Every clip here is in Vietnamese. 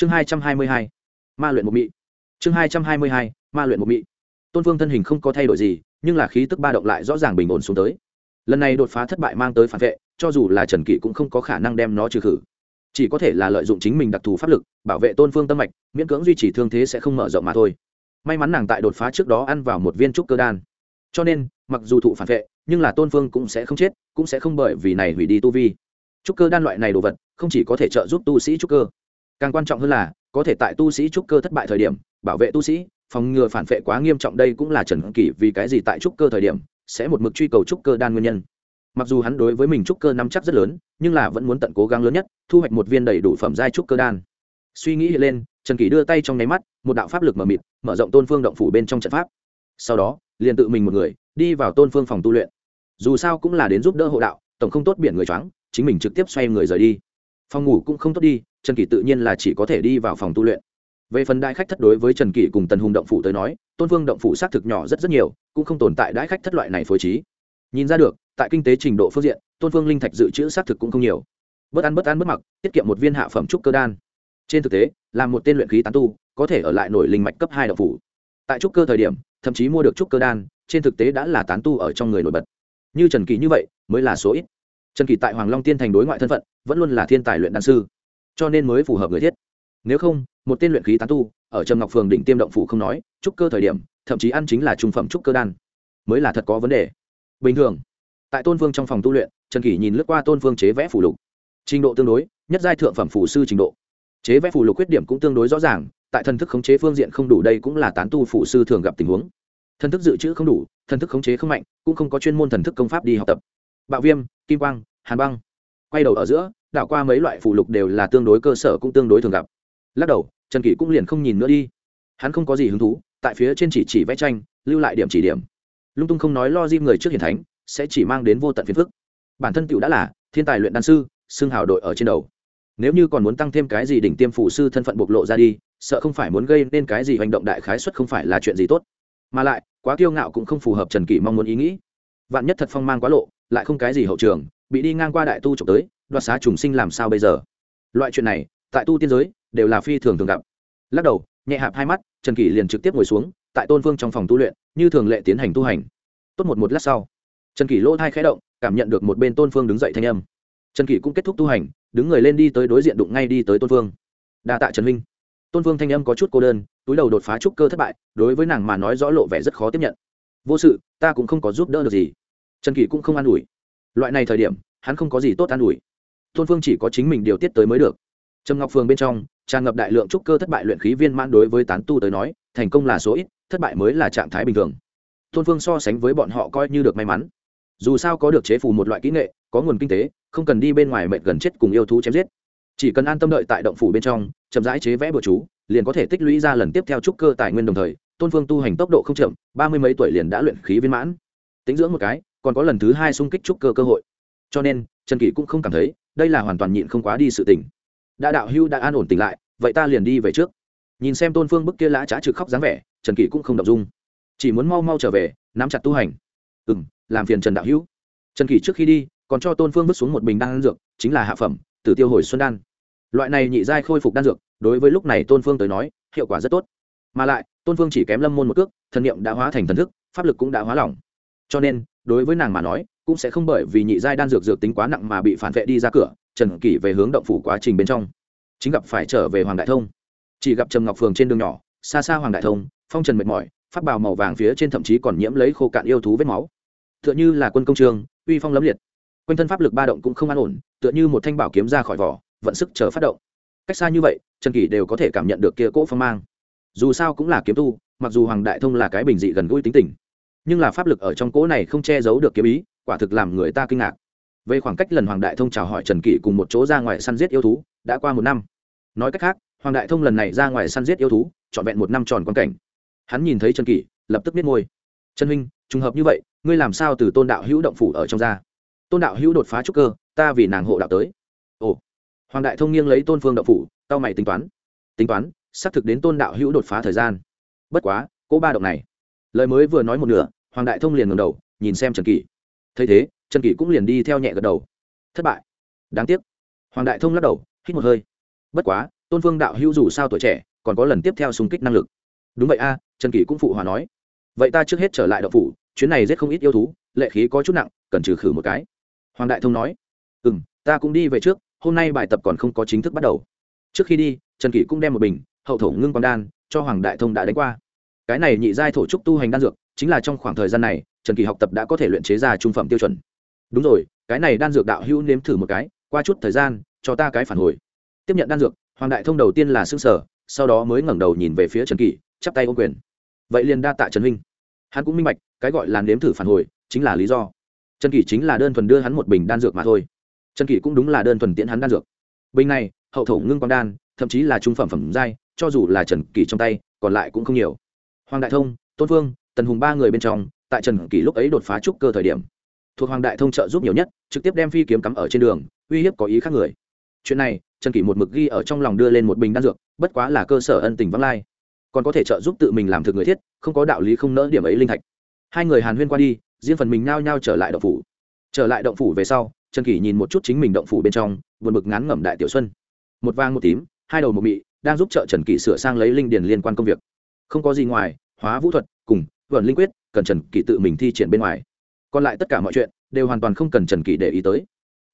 chương hai trăm hai mươi hai, ma luyện một mị. Chương hai trăm hai mươi hai, ma luyện một mị. Tôn phương thân hình không có thay đổi gì, nhưng là khí tức ba động lại rõ ràng bình ổn xuống tới. Lần này đột phá thất bại mang tới phản vệ, cho dù là trần kỷ cũng không có khả năng đem nó trừ khử. Chỉ có thể là lợi dụng chính mình đặc thù pháp lực, bảo vệ tôn phương tâm mạch, miễn cưỡng duy trì thương thế sẽ không mở rộng mà thôi. May mắn nàng tại đột phá trước đó ăn vào một viên trúc cơ đan. Cho nên, mặc dù thụ phản vệ, nhưng là tôn phương cũng sẽ không chết, cũng sẽ không bởi vì này hủy đi tu vi. Trúc cơ đan loại này đồ vật, không chỉ có thể trợ giúp tu sĩ trúc cơ càng quan trọng hơn là, có thể tại tu sĩ trúc cơ thất bại thời điểm, bảo vệ tu sĩ, phòng ngừa phản vệ quá nghiêm trọng đây cũng là trần kỷ vì cái gì tại trúc cơ thời điểm sẽ một mực truy cầu trúc cơ đan nguyên nhân. Mặc dù hắn đối với mình trúc cơ nắm chắc rất lớn, nhưng là vẫn muốn tận cố gắng lớn nhất, thu hoạch một viên đầy đủ phẩm giai trúc cơ đan. Suy nghĩ lên, trần kỷ đưa tay trong nháy mắt, một đạo pháp lực mờ mịt, mở rộng tôn phương động phủ bên trong trận pháp. Sau đó, liền tự mình một người, đi vào tôn phương phòng tu luyện. Dù sao cũng là đến giúp đỡ hộ đạo, tổng không tốt biển người choáng, chính mình trực tiếp xoay người rời đi. Phòng ngủ cũng không tốt đi trần kỷ tự nhiên là chỉ có thể đi vào phòng tu luyện. Về phần đại khách thất đối với trần kỷ cùng tần hùng động phủ tới nói, tôn vương động phủ xác thực nhỏ rất rất nhiều, cũng không tồn tại đại khách thất loại này phối trí. Nhìn ra được, tại kinh tế trình độ phương diện, tôn vương linh thạch dự trữ xác thực cũng không nhiều. Bớt ăn bớt ăn bớt mặc, tiết kiệm một viên hạ phẩm trúc cơ đan. Trên thực tế, là một tên luyện khí tán tu, có thể ở lại nổi linh mạch cấp hai động phủ. Tại trúc cơ thời điểm, thậm chí mua được trúc cơ đan, trên thực tế đã là tán tu ở trong người nổi bật. Như trần kỳ như vậy, mới là số ít. Trần kỳ tại hoàng long tiên thành đối ngoại thân phận, vẫn luôn là thiên tài luyện đan sư cho nên mới phù hợp người thiết. Nếu không, một tên luyện khí tán tu, ở trầm ngọc phường đỉnh tiêm động phủ không nói, trúc cơ thời điểm, thậm chí ăn chính là trung phẩm trúc cơ đan, mới là thật có vấn đề. Bình thường, tại tôn vương trong phòng tu luyện, trần kỷ nhìn lướt qua tôn vương chế vẽ phủ lục. Trình độ tương đối, nhất giai thượng phẩm phủ sư trình độ. Chế vẽ phủ lục khuyết điểm cũng tương đối rõ ràng, tại thần thức khống chế phương diện không đủ đây cũng là tán tu phủ sư thường gặp tình huống. Thần thức dự trữ không đủ, thần thức khống chế không mạnh, cũng không có chuyên môn thần thức công pháp đi học tập. Bạo viêm, kim quang, hàn băng quay đầu ở giữa, đảo qua mấy loại phụ lục đều là tương đối cơ sở cũng tương đối thường gặp. Lắc đầu, trần kỷ cũng liền không nhìn nữa đi. Hắn không có gì hứng thú, tại phía trên chỉ chỉ vẽ tranh, lưu lại điểm chỉ điểm. Lung tung không nói lo di người trước hiền thánh, sẽ chỉ mang đến vô tận phiền phức. Bản thân tựu đã là thiên tài luyện đan sư, xưng hào đội ở trên đầu. Nếu như còn muốn tăng thêm cái gì đỉnh tiêm phủ sư thân phận bộc lộ ra đi, sợ không phải muốn gây nên cái gì hành động đại khái xuất không phải là chuyện gì tốt. Mà lại, quá kiêu ngạo cũng không phù hợp trần kỷ mong muốn ý nghĩ. Vạn nhất thật phong mang quá lộ, lại không cái gì hậu trường bị đi ngang qua đại tu trộm tới, đoạt xá trùng sinh làm sao bây giờ? Loại chuyện này, tại tu tiên giới, đều là phi thường thường gặp. Lắc đầu, nhẹ hạp hai mắt, trần kỷ liền trực tiếp ngồi xuống, tại tôn vương trong phòng tu luyện, như thường lệ tiến hành tu hành. Tốt một một lát sau, trần kỷ lỗ thai khẽ động, cảm nhận được một bên tôn phương đứng dậy thanh âm. Trần kỷ cũng kết thúc tu hành, đứng người lên đi tới đối diện đụng ngay đi tới tôn phương đa tạ trần minh tôn phương thanh âm có chút cô đơn, túi đầu đột phá trúc cơ thất bại, đối với nàng mà nói rõ lộ vẻ rất khó tiếp nhận. Vô sự, ta cũng không có giúp đỡ được gì. Trần kỷ cũng không an ủi loại này thời điểm, hắn không có gì tốt an ủi. Tôn phương chỉ có chính mình điều tiết tới mới được. Trầm ngọc phường bên trong, tràn ngập đại lượng trúc cơ thất bại luyện khí viên mãn đối với tán tu tới nói, thành công là số ít, thất bại mới là trạng thái bình thường. Tôn phương so sánh với bọn họ coi như được may mắn. Dù sao có được chế phù một loại kỹ nghệ, có nguồn kinh tế, không cần đi bên ngoài mệt gần chết cùng yêu thú chém giết. Chỉ cần an tâm đợi tại động phủ bên trong, chậm rãi chế vẽ bừa chú, liền có thể tích lũy ra lần tiếp theo trúc cơ tài nguyên đồng thời, tôn phương tu hành tốc độ không chậm, ba mươi mấy tuổi liền đã luyện khí viên mãn. Tính dưỡng một cái còn có lần thứ hai xung kích trúc cơ cơ hội. Cho nên, trần kỷ cũng không cảm thấy đây là hoàn toàn nhịn không quá đi sự tình. Đã đạo hưu đã an ổn tỉnh lại, vậy ta liền đi về trước. Nhìn xem tôn phương bức kia lã trá trực khóc dáng vẻ, trần kỷ cũng không động dung. Chỉ muốn mau mau trở về, nắm chặt tu hành. Ừ m làm phiền trần đạo hữu trần kỷ trước khi đi, còn cho tôn phương vứt xuống một bình đan dược, chính là hạ phẩm, tử tiêu hồi xuân đan. Loại này nhị giai khôi phục đan dược, đối với lúc này tôn phương tới nói, hiệu quả rất tốt. Mà lại, tôn phương chỉ kém lâm môn một cước, thần niệm đã hóa thành thần thức, pháp lực cũng đã hóa lỏng. Cho nên đối với nàng mà nói, cũng sẽ không bởi vì nhị giai đan dược dược tính quá nặng mà bị phản vệ đi ra cửa, trần kỷ về hướng động phủ quá trình bên trong. Chính gặp phải trở về hoàng đại thông. Chỉ gặp trầm ngọc phường trên đường nhỏ, xa xa hoàng đại thông, phong trần mệt mỏi phát bào màu vàng phía trên thậm chí còn nhiễm lấy khô cạn yêu thú vết máu. Tựa như là quân công trường, uy phong lấm liệt. Quanh thân pháp lực ba động cũng không an ổn, tựa như một thanh bảo kiếm ra khỏi vỏ, vận sức chờ phát động. Cách xa như vậy, trần kỷ đều có thể cảm nhận được kia cỗ phong mang. Dù sao cũng là kiếm tu, mặc dù hoàng đại thông là cái bình dị gần gũi tính tình nhưng là pháp lực ở trong cỗ này không che giấu được kiếm ý, quả thực làm người ta kinh ngạc. Về khoảng cách lần hoàng đại thông chào hỏi trần kỷ cùng một chỗ ra ngoài săn giết yêu thú, đã qua một năm. Nói cách khác, hoàng đại thông lần này ra ngoài săn giết yêu thú, trọn vẹn một năm tròn quan cảnh. Hắn nhìn thấy trần kỷ, lập tức biết ngôi trần huynh, trùng hợp như vậy, ngươi làm sao từ tôn đạo hữu động phủ ở trong ra? Tôn đạo hữu đột phá trúc cơ, ta vì nàng hộ đạo tới. Ồ. Hoàng đại thông nghiêng lấy tôn phương động phủ tao mày tính toán. Tính toán, xác thực đến tôn đạo hữu đột phá thời gian. Bất quá, cỗ ba động này, lời mới vừa nói một nửa hoàng đại thông liền ngầm đầu, nhìn xem trần kỷ. Thấy thế, trần kỷ cũng liền đi theo nhẹ gật đầu. Thất bại. Đáng tiếc. Hoàng đại thông lắc đầu, hít một hơi. Bất quá, tôn phương đạo hữu dù sao tuổi trẻ, còn có lần tiếp theo xung kích năng lực. Đúng vậy a, trần kỷ cũng phụ hòa nói. Vậy ta trước hết trở lại đậu phủ, chuyến này rất không ít yêu thú, lệ khí có chút nặng, cần trừ khử một cái. Hoàng đại thông nói. Ừ m ta cũng đi về trước, hôm nay bài tập còn không có chính thức bắt đầu. Trước khi đi, trần kỷ cũng đem một bình hậu thổ ngưng quang đan cho hoàng đại thông đã đánh qua. Cái này nhị giai thổ trúc tu hành đan dược chính là trong khoảng thời gian này, trần kỳ học tập đã có thể luyện chế ra trung phẩm tiêu chuẩn. Đúng rồi, cái này đan dược đạo hữu nếm thử một cái, qua chút thời gian, cho ta cái phản hồi. Tiếp nhận đan dược, hoàng đại thông đầu tiên là xương sở sau đó mới ngẩng đầu nhìn về phía trần kỳ, chắp tay ô quyền. Vậy liền đa tạ trần huynh. Hắn cũng minh bạch, cái gọi là nếm thử phản hồi, chính là lý do. Trần kỳ chính là đơn thuần đưa hắn một bình đan dược mà thôi. Trần kỳ cũng đúng là đơn thuần tiễn hắn đan dược. Bình này, hậu thổ ngưng quang đan, thậm chí là trung phẩm phẩm giai, cho dù là trần kỳ trong tay, còn lại cũng không nhiều. Hoàng đại thông, tôn phương tần hùng ba người bên trong, tại trần kỷ lúc ấy đột phá trúc cơ thời điểm. Thuộc hoàng đại thông trợ giúp nhiều nhất, trực tiếp đem phi kiếm cắm ở trên đường, uy hiếp có ý khác người. Chuyện này, trần kỷ một mực ghi ở trong lòng đưa lên một bình đan dược, bất quá là cơ sở ân tình vắng lai. Còn có thể trợ giúp tự mình làm thực người thiết, không có đạo lý không nỡ điểm ấy linh thạch. Hai người hàn huyên qua đi, riêng phần mình nao nhao trở lại động phủ. Trở lại động phủ về sau, trần kỷ nhìn một chút chính mình động phủ bên trong vượt mực ngắn ngẩm đại tiểu xuân. Một vang một tím, hai đầu một mị, đang giúp trợ trần kỷ sửa sang lấy linh điền liên quan công việc. Không có gì ngoài, hóa vũ thuật cùng vẩn linh quyết, cần trần kỳ tự mình thi triển bên ngoài. Còn lại tất cả mọi chuyện, đều hoàn toàn không cần trần kỳ để ý tới.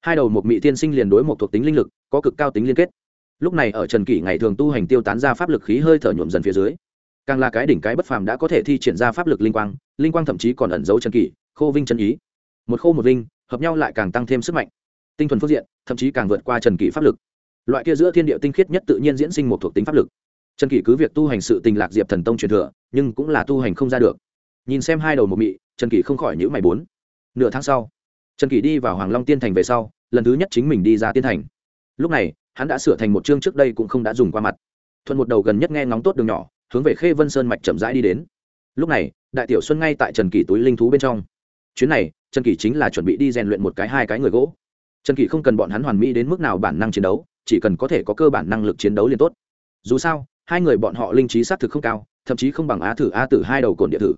Hai đầu một mị tiên sinh liền đối một thuộc tính linh lực, có cực cao tính liên kết. Lúc này ở trần kỷ ngày thường tu hành tiêu tán ra pháp lực khí hơi thở nhuộm dần phía dưới. Càng là cái đỉnh cái bất phàm đã có thể thi triển ra pháp lực linh quang linh quang thậm chí còn ẩn giấu trần kỷ, khô vinh chân ý. Một khô một vinh, hợp nhau lại càng tăng thêm sức mạnh. Tinh thuần phước diện, thậm chí càng vượt qua trần kỷ pháp lực. Loại kia giữa thiên địa tinh khiết nhất tự nhiên diễn sinh một thuộc tính pháp lực trần kỷ cứ việc tu hành sự tình lạc diệp thần tông truyền thừa, nhưng cũng là tu hành không ra được. Nhìn xem hai đầu một mị, trần kỷ không khỏi nhữ mày bốn. Nửa tháng sau, trần kỷ đi vào hoàng long tiên thành về sau, lần thứ nhất chính mình đi ra tiên thành. Lúc này, hắn đã sửa thành một chương trước đây cũng không đã dùng qua mặt. Thuận một đầu gần nhất nghe ngóng tốt đường nhỏ, hướng về khê vân sơn mạch chậm rãi đi đến. Lúc này, đại tiểu xuân ngay tại trần kỷ túi linh thú bên trong. Chuyến này, trần kỷ chính là chuẩn bị đi rèn luyện một cái hai cái người gỗ. Trần kỷ không cần bọn hắn hoàn mỹ đến mức nào bản năng chiến đấu, chỉ cần có thể có cơ bản năng lực chiến đấu liền tốt. Dù sao hai người bọn họ linh trí xác thực không cao, thậm chí không bằng á thử a tử hai đầu cồn địa thử.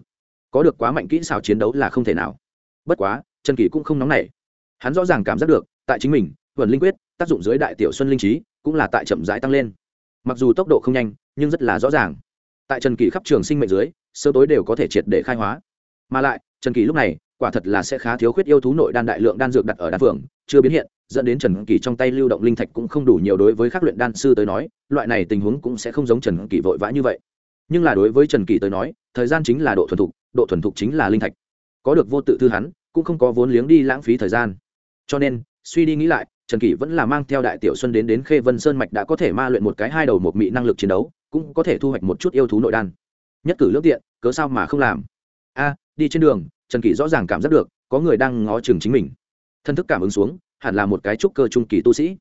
Có được quá mạnh kỹ xảo chiến đấu là không thể nào. Bất quá, trần Kỳ cũng không nóng nảy. Hắn rõ ràng cảm giác được, tại chính mình vườn linh quyết, tác dụng dưới đại tiểu xuân linh trí, cũng là tại chậm rãi tăng lên. Mặc dù tốc độ không nhanh, nhưng rất là rõ ràng. Tại trần kỳ khắp trường sinh mệnh dưới sơ tối đều có thể triệt để khai hóa. Mà lại, trần kỳ lúc này, quả thật là sẽ khá thiếu khuyết yêu thú nội đan đại lượng đan dược đặt ở đan phường chưa biến hiện dẫn đến trần kỳ trong tay lưu động linh thạch cũng không đủ nhiều đối với các luyện đan sư tới nói, loại này tình huống cũng sẽ không giống trần kỳ vội vã như vậy. Nhưng là đối với trần kỳ tới nói, thời gian chính là độ thuần thục, độ thuần thục chính là linh thạch. Có được vô tự thư hắn, cũng không có vốn liếng đi lãng phí thời gian. Cho nên, suy đi nghĩ lại, trần kỷ vẫn là mang theo đại tiểu xuân đến đến khê vân sơn mạch đã có thể ma luyện một cái hai đầu một mị năng lực chiến đấu, cũng có thể thu hoạch một chút yêu thú nội đan. Nhất cử lước tiện, cớ sao mà không làm? A, đi trên đường, trần kỷ rõ ràng cảm giác được, có người đang ngó chừng chính mình. Thân thức cảm ứng xuống hẳn là một cái trúc cơ trung kỳ tu sĩ.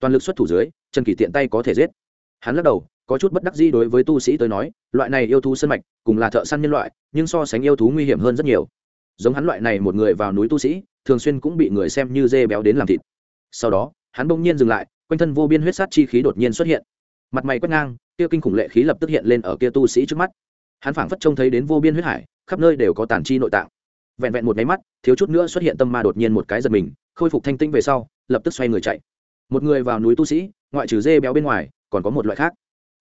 Toàn lực xuất thủ dưới, trần kỳ tiện tay có thể giết. Hắn lắc đầu, có chút bất đắc dĩ đối với tu sĩ tới nói, loại này yêu thú sân mạch, cùng là thợ săn nhân loại, nhưng so sánh yêu thú nguy hiểm hơn rất nhiều. Giống hắn loại này một người vào núi tu sĩ, thường xuyên cũng bị người xem như dê béo đến làm thịt. Sau đó, hắn bỗng nhiên dừng lại, quanh thân vô biên huyết sát chi khí đột nhiên xuất hiện. Mặt mày quét ngang, kia kinh khủng lệ khí lập tức hiện lên ở kia tu sĩ trước mắt. Hắn phảng phất trông thấy đến vô biên huyết hải, khắp nơi đều có tàn chi nội tạng. Vẹn vẹn một máy mắt, thiếu chút nữa xuất hiện tâm ma đột nhiên một cái giật mình khôi phục thanh tinh về sau, lập tức xoay người chạy. Một người vào núi tu sĩ, ngoại trừ dê béo bên ngoài, còn có một loại khác.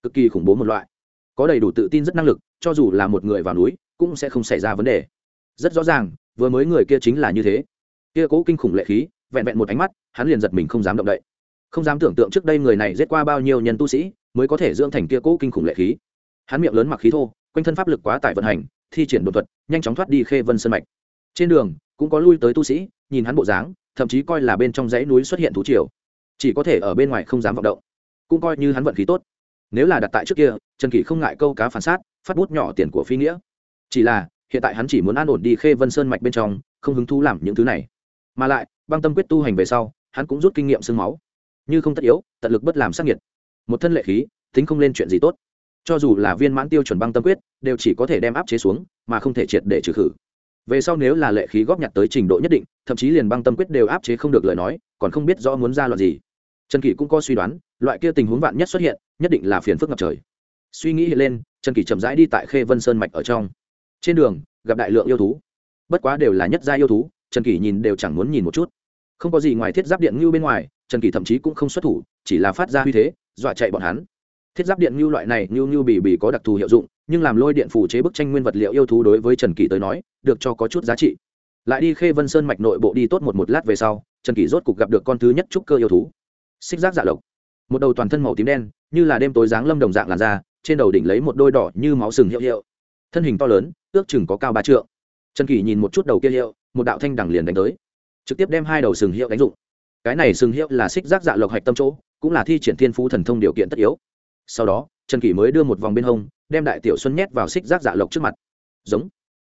Cực kỳ khủng bố một loại. Có đầy đủ tự tin rất năng lực, cho dù là một người vào núi, cũng sẽ không xảy ra vấn đề. Rất rõ ràng, vừa mới người kia chính là như thế. Kia cố kinh khủng lệ khí, vẹn vẹn một ánh mắt, hắn liền giật mình không dám động đậy. Không dám tưởng tượng trước đây người này giết qua bao nhiêu nhân tu sĩ, mới có thể dưỡng thành kia cố kinh khủng lệ khí. Hắn miệng lớn mặc khí thô, quanh thân pháp lực quá tải vận hành, thi triển đột thuật, nhanh chóng thoát đi khê vân sân mạch. Trên đường, cũng có lui tới tu sĩ, nhìn hắn bộ dáng thậm chí coi là bên trong dãy núi xuất hiện thú triều. Chỉ có thể ở bên ngoài không dám vọng động. Cũng coi như hắn vận khí tốt. Nếu là đặt tại trước kia, trần kỷ không ngại câu cá phản sát, phát bút nhỏ tiền của phi nghĩa. Chỉ là, hiện tại hắn chỉ muốn an ổn đi khê vân sơn mạch bên trong, không hứng thú làm những thứ này. Mà lại, băng tâm quyết tu hành về sau, hắn cũng rút kinh nghiệm sương máu. Như không tất yếu, tận lực bất làm sắc nhiệt một thân lệ khí, tính không lên chuyện gì tốt. Cho dù là viên mãn tiêu chuẩn băng tâm quyết, đều chỉ có thể đem áp chế xuống, mà không thể triệt để trừ khử về sau nếu là lệ khí góp nhặt tới trình độ nhất định, thậm chí liền băng tâm quyết đều áp chế không được lời nói, còn không biết rõ muốn ra loạn gì. Trần kỷ cũng có suy đoán, loại kia tình huống vạn nhất xuất hiện, nhất định là phiền phức ngập trời. Suy nghĩ hiện lên, trần kỷ chậm rãi đi tại khê vân sơn mạch ở trong. Trên đường, gặp đại lượng yêu thú. Bất quá đều là nhất gia yêu thú, trần kỷ nhìn đều chẳng muốn nhìn một chút. Không có gì ngoài thiết giáp điện ngưu bên ngoài, trần kỷ thậm chí cũng không xuất thủ, chỉ là phát ra uy thế, dọa chạy bọn hắn. Thiết giáp điện ngưu loại này ngưu ngưu bì bì có đặc thù hiệu dụng nhưng làm lôi điện phủ chế bức tranh nguyên vật liệu yêu thú đối với trần kỳ tới nói, được cho có chút giá trị. Lại đi khê vân sơn mạch nội bộ đi tốt một một lát về sau, trần kỳ rốt cục gặp được con thứ nhất trúc cơ yêu thú. Xích giác dạ lộc. Một đầu toàn thân màu tím đen, như là đêm tối dáng lâm đồng dạng làn da, trên đầu đỉnh lấy một đôi đỏ như máu sừng hiệu hiệu. Thân hình to lớn, ước chừng có cao ba trượng. Trần kỳ nhìn một chút đầu kia hiệu, một đạo thanh đằng liền đánh tới. Trực tiếp đem hai đầu sừng hiệu đánh dụng. Cái này sừng hiệu là xích giác dạ lộc hạch tâm chỗ, cũng là thi triển thiên phú thần thông điều kiện tất yếu. Sau đó trần kỷ mới đưa một vòng bên hông, đem đại tiểu xuân nhét vào xích giác dạ lộc trước mặt. Giống.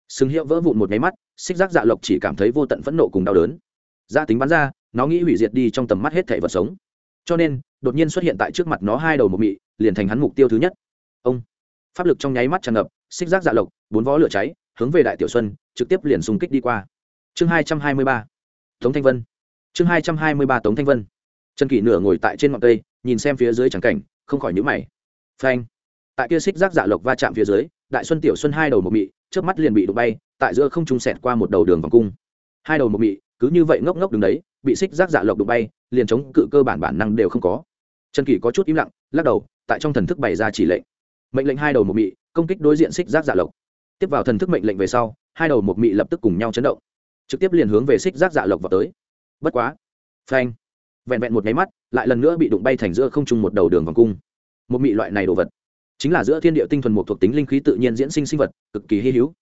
Sừng hiệu vỡ vụn một máy mắt, xích giác dạ lộc chỉ cảm thấy vô tận phẫn nộ cùng đau đớn. Gia tính bắn ra, nó nghĩ hủy diệt đi trong tầm mắt hết thể vật sống. Cho nên, đột nhiên xuất hiện tại trước mặt nó hai đầu một mị, liền thành hắn mục tiêu thứ nhất. Ông. Pháp lực trong nháy mắt tràn ngập, xích giác dạ lộc, bốn vó lửa cháy, hướng về đại tiểu xuân, trực tiếp liền xung kích đi qua. Chương hai trăm hai mươi ba. Tống thanh vân. Chương hai trăm hai mươi ba tống thanh vân. Trần kỷ nửa ngồi tại trên ngọn cây, nhìn xem phía dưới trắng cảnh, không khỏi nhữ mày phanh. Tại kia xích rác dạ lộc va chạm phía dưới, đại xuân tiểu xuân hai đầu một mị trước mắt liền bị đụng bay, tại giữa không trung sẹt qua một đầu đường vòng cung. Hai đầu một mị, cứ như vậy ngốc ngốc đứng đấy, bị xích rác dạ lộc đụng bay, liền chống cự cơ bản bản năng đều không có. Trần kỷ có chút im lặng, lắc đầu, tại trong thần thức bày ra chỉ lệnh. Mệnh lệnh hai đầu một mị, công kích đối diện xích rác dạ lộc. Tiếp vào thần thức mệnh lệnh về sau, hai đầu một mị lập tức cùng nhau chấn động. Trực tiếp liền hướng về xích rác dạ lộc vào tới. Bất quá. Phanh. Vẹn vẹn một nháy mắt, lại lần nữa bị đụng bay thành giữa không trung một đầu đường vòng cung một mị loại này đồ vật. Chính là giữa thiên địa tinh thuần một thuộc tính linh khí tự nhiên diễn sinh sinh vật, cực kỳ hy hữu.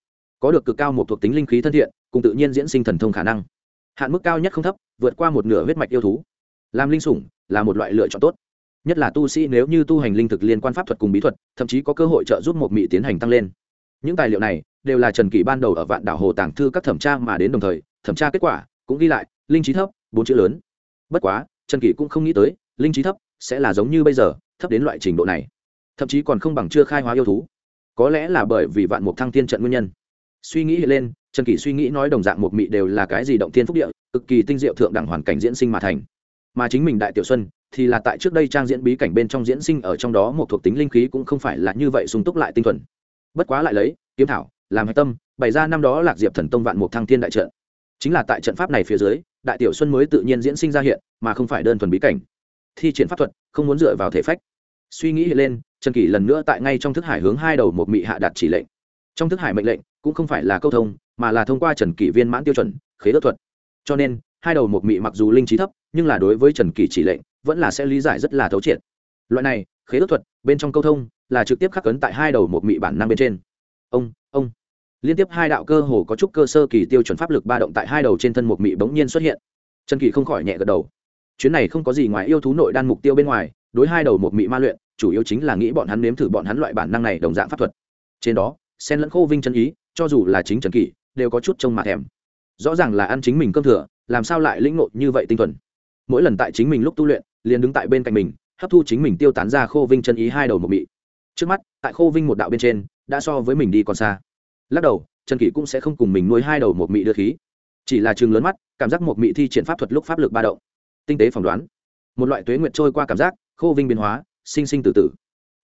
Có được cực cao một thuộc tính linh khí thân thiện, cùng tự nhiên diễn sinh thần thông khả năng. Hạn mức cao nhất không thấp, vượt qua một nửa huyết mạch yêu thú. Làm linh sủng, là một loại lựa chọn tốt. Nhất là tu sĩ nếu như tu hành linh thực liên quan pháp thuật cùng bí thuật, thậm chí có cơ hội trợ giúp một mị tiến hành tăng lên. Những tài liệu này đều là trần kỷ ban đầu ở vạn đảo hồ tàng thư các thẩm tra mà đến đồng thời, thẩm tra kết quả cũng ghi lại, linh trí thấp, bốn chữ lớn. Bất quá, trần kỷ cũng không nghĩ tới, linh trí thấp sẽ là giống như bây giờ thấp đến loại trình độ này, thậm chí còn không bằng chưa khai hóa yêu thú. Có lẽ là bởi vì vạn mục thăng thiên trận nguyên nhân. Suy nghĩ lên, trần kỷ suy nghĩ nói đồng dạng một mị đều là cái gì động thiên phúc địa, cực kỳ tinh diệu thượng đẳng hoàn cảnh diễn sinh mà thành. Mà chính mình đại tiểu xuân thì là tại trước đây trang diễn bí cảnh bên trong diễn sinh ở trong đó một thuộc tính linh khí cũng không phải là như vậy sung túc lại tinh thuần. Bất quá lại lấy, kiếm thảo, làm hạch tâm, bày ra năm đó lạc diệp thần tông vạn mục thăng thiên đại trận. Chính là tại trận pháp này phía dưới, đại tiểu xuân mới tự nhiên diễn sinh ra hiện, mà không phải đơn thuần bí cảnh thi triển pháp thuật, không muốn dựa vào thể phách. Suy nghĩ hiện lên, trần kỷ lần nữa tại ngay trong thức hải hướng hai đầu một mị hạ đạt chỉ lệnh. Trong thức hải mệnh lệnh cũng không phải là câu thông, mà là thông qua trần kỷ viên mãn tiêu chuẩn, khế ước thuật. Cho nên, hai đầu một mị mặc dù linh trí thấp, nhưng là đối với trần kỷ chỉ lệnh, vẫn là sẽ lý giải rất là thấu triệt. Loại này, khế ước thuật, bên trong câu thông, là trực tiếp khắc cấn tại hai đầu một mị bản năng bên trên. Ông ông. Liên tiếp hai đạo cơ hồ có chút cơ sơ kỳ tiêu chuẩn pháp lực ba động tại hai đầu trên thân một mị bỗng nhiên xuất hiện. Trần kỳ không khỏi nhẹ gật đầu chuyến này không có gì ngoài yêu thú nội đan mục tiêu bên ngoài, đối hai đầu một mị ma luyện, chủ yếu chính là nghĩ bọn hắn nếm thử bọn hắn loại bản năng này đồng dạng pháp thuật. Trên đó, sen lẫn khô vinh chân ý, cho dù là chính trần kỷ, đều có chút trông mà thèm. Rõ ràng là ăn chính mình cơm thừa, làm sao lại lĩnh ngộ như vậy tinh thuần? Mỗi lần tại chính mình lúc tu luyện, liền đứng tại bên cạnh mình, hấp thu chính mình tiêu tán ra khô vinh chân ý hai đầu một mị. Trước mắt, tại khô vinh một đạo bên trên, đã so với mình đi còn xa. Lắc đầu, trần kỷ cũng sẽ không cùng mình nuôi hai đầu một mị đưa khí. Chỉ là chừng lớn mắt, cảm giác một mị thi triển pháp thuật lúc pháp lực ba động tinh tế phỏng đoán. Một loại tuế nguyện trôi qua cảm giác, khô vinh biến hóa, sinh sinh từ từ.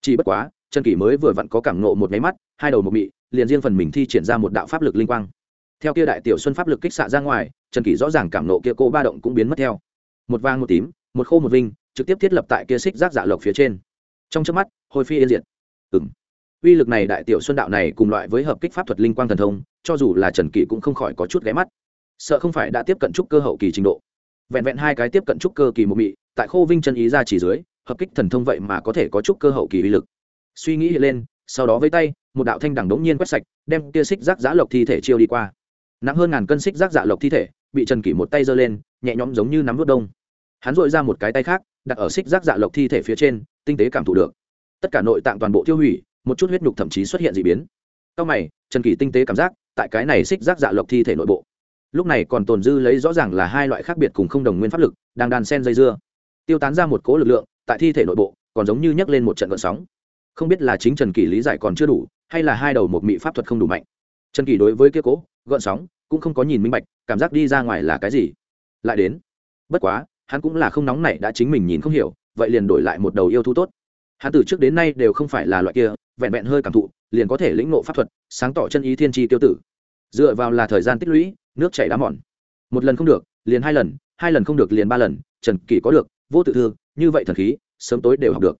Chỉ bất quá, trần kỷ mới vừa vặn có cảm nộ một máy mắt, hai đầu một mị, liền riêng phần mình thi triển ra một đạo pháp lực linh quang. Theo kia đại tiểu xuân pháp lực kích xạ ra ngoài, trần kỷ rõ ràng cảm nộ kia cô ba động cũng biến mất theo. Một vang một tím, một khô một vinh, trực tiếp thiết lập tại kia xích rác dạ lộc phía trên. Trong trước mắt, hồi phi yên diệt. Ừng uy lực này đại tiểu xuân đạo này cùng loại với hợp kích pháp thuật linh quang thần thông, cho dù là trần kỷ cũng không khỏi có chút ghé mắt. Sợ không phải đã tiếp cận trúc cơ hậu kỳ trình độ vẹn vẹn hai cái tiếp cận trúc cơ kỳ một mị, tại khô vinh chân ý ra chỉ dưới, hợp kích thần thông vậy mà có thể có trúc cơ hậu kỳ uy lực. Suy nghĩ lên, sau đó với tay, một đạo thanh đẳng đống nhiên quét sạch, đem kia xích rác giã lộc thi thể chiêu đi qua. Nặng hơn ngàn cân xích rác dạ lộc thi thể, bị trần kỷ một tay giơ lên, nhẹ nhõm giống như nắm vớt đông. Hắn dội ra một cái tay khác, đặt ở xích rác dạ lộc thi thể phía trên, tinh tế cảm thụ được. Tất cả nội tạng toàn bộ tiêu hủy, một chút huyết nhục thậm chí xuất hiện d ị biến. Sau mày, trần kỷ tinh tế cảm giác, tại cái này xích rác dạ lộc thi thể nội bộ lúc này còn tồn dư lấy rõ ràng là hai loại khác biệt cùng không đồng nguyên pháp lực, đang đàn sen dây dưa. Tiêu tán ra một cố lực lượng, tại thi thể nội bộ, còn giống như nhấc lên một trận vận sóng. Không biết là chính trần kỷ lý giải còn chưa đủ, hay là hai đầu một mị pháp thuật không đủ mạnh. Trần kỷ đối với kia cố, gợn sóng, cũng không có nhìn minh bạch, cảm giác đi ra ngoài là cái gì. Lại đến. Bất quá, hắn cũng là không nóng này đã chính mình nhìn không hiểu, vậy liền đổi lại một đầu yêu thú tốt. Hắn từ trước đến nay đều không phải là loại kia, vẹn vẹn hơi cảm thụ, liền có thể lĩnh ngộ pháp thuật, sáng tỏ chân ý thiên tri tiêu tử. Dựa vào là thời gian tích lũy nước chảy đá mòn. Một lần không được, liền hai lần hai lần không được liền ba lần, trần kỷ có được, vô tự thương, như vậy thần khí, sớm tối đều học được.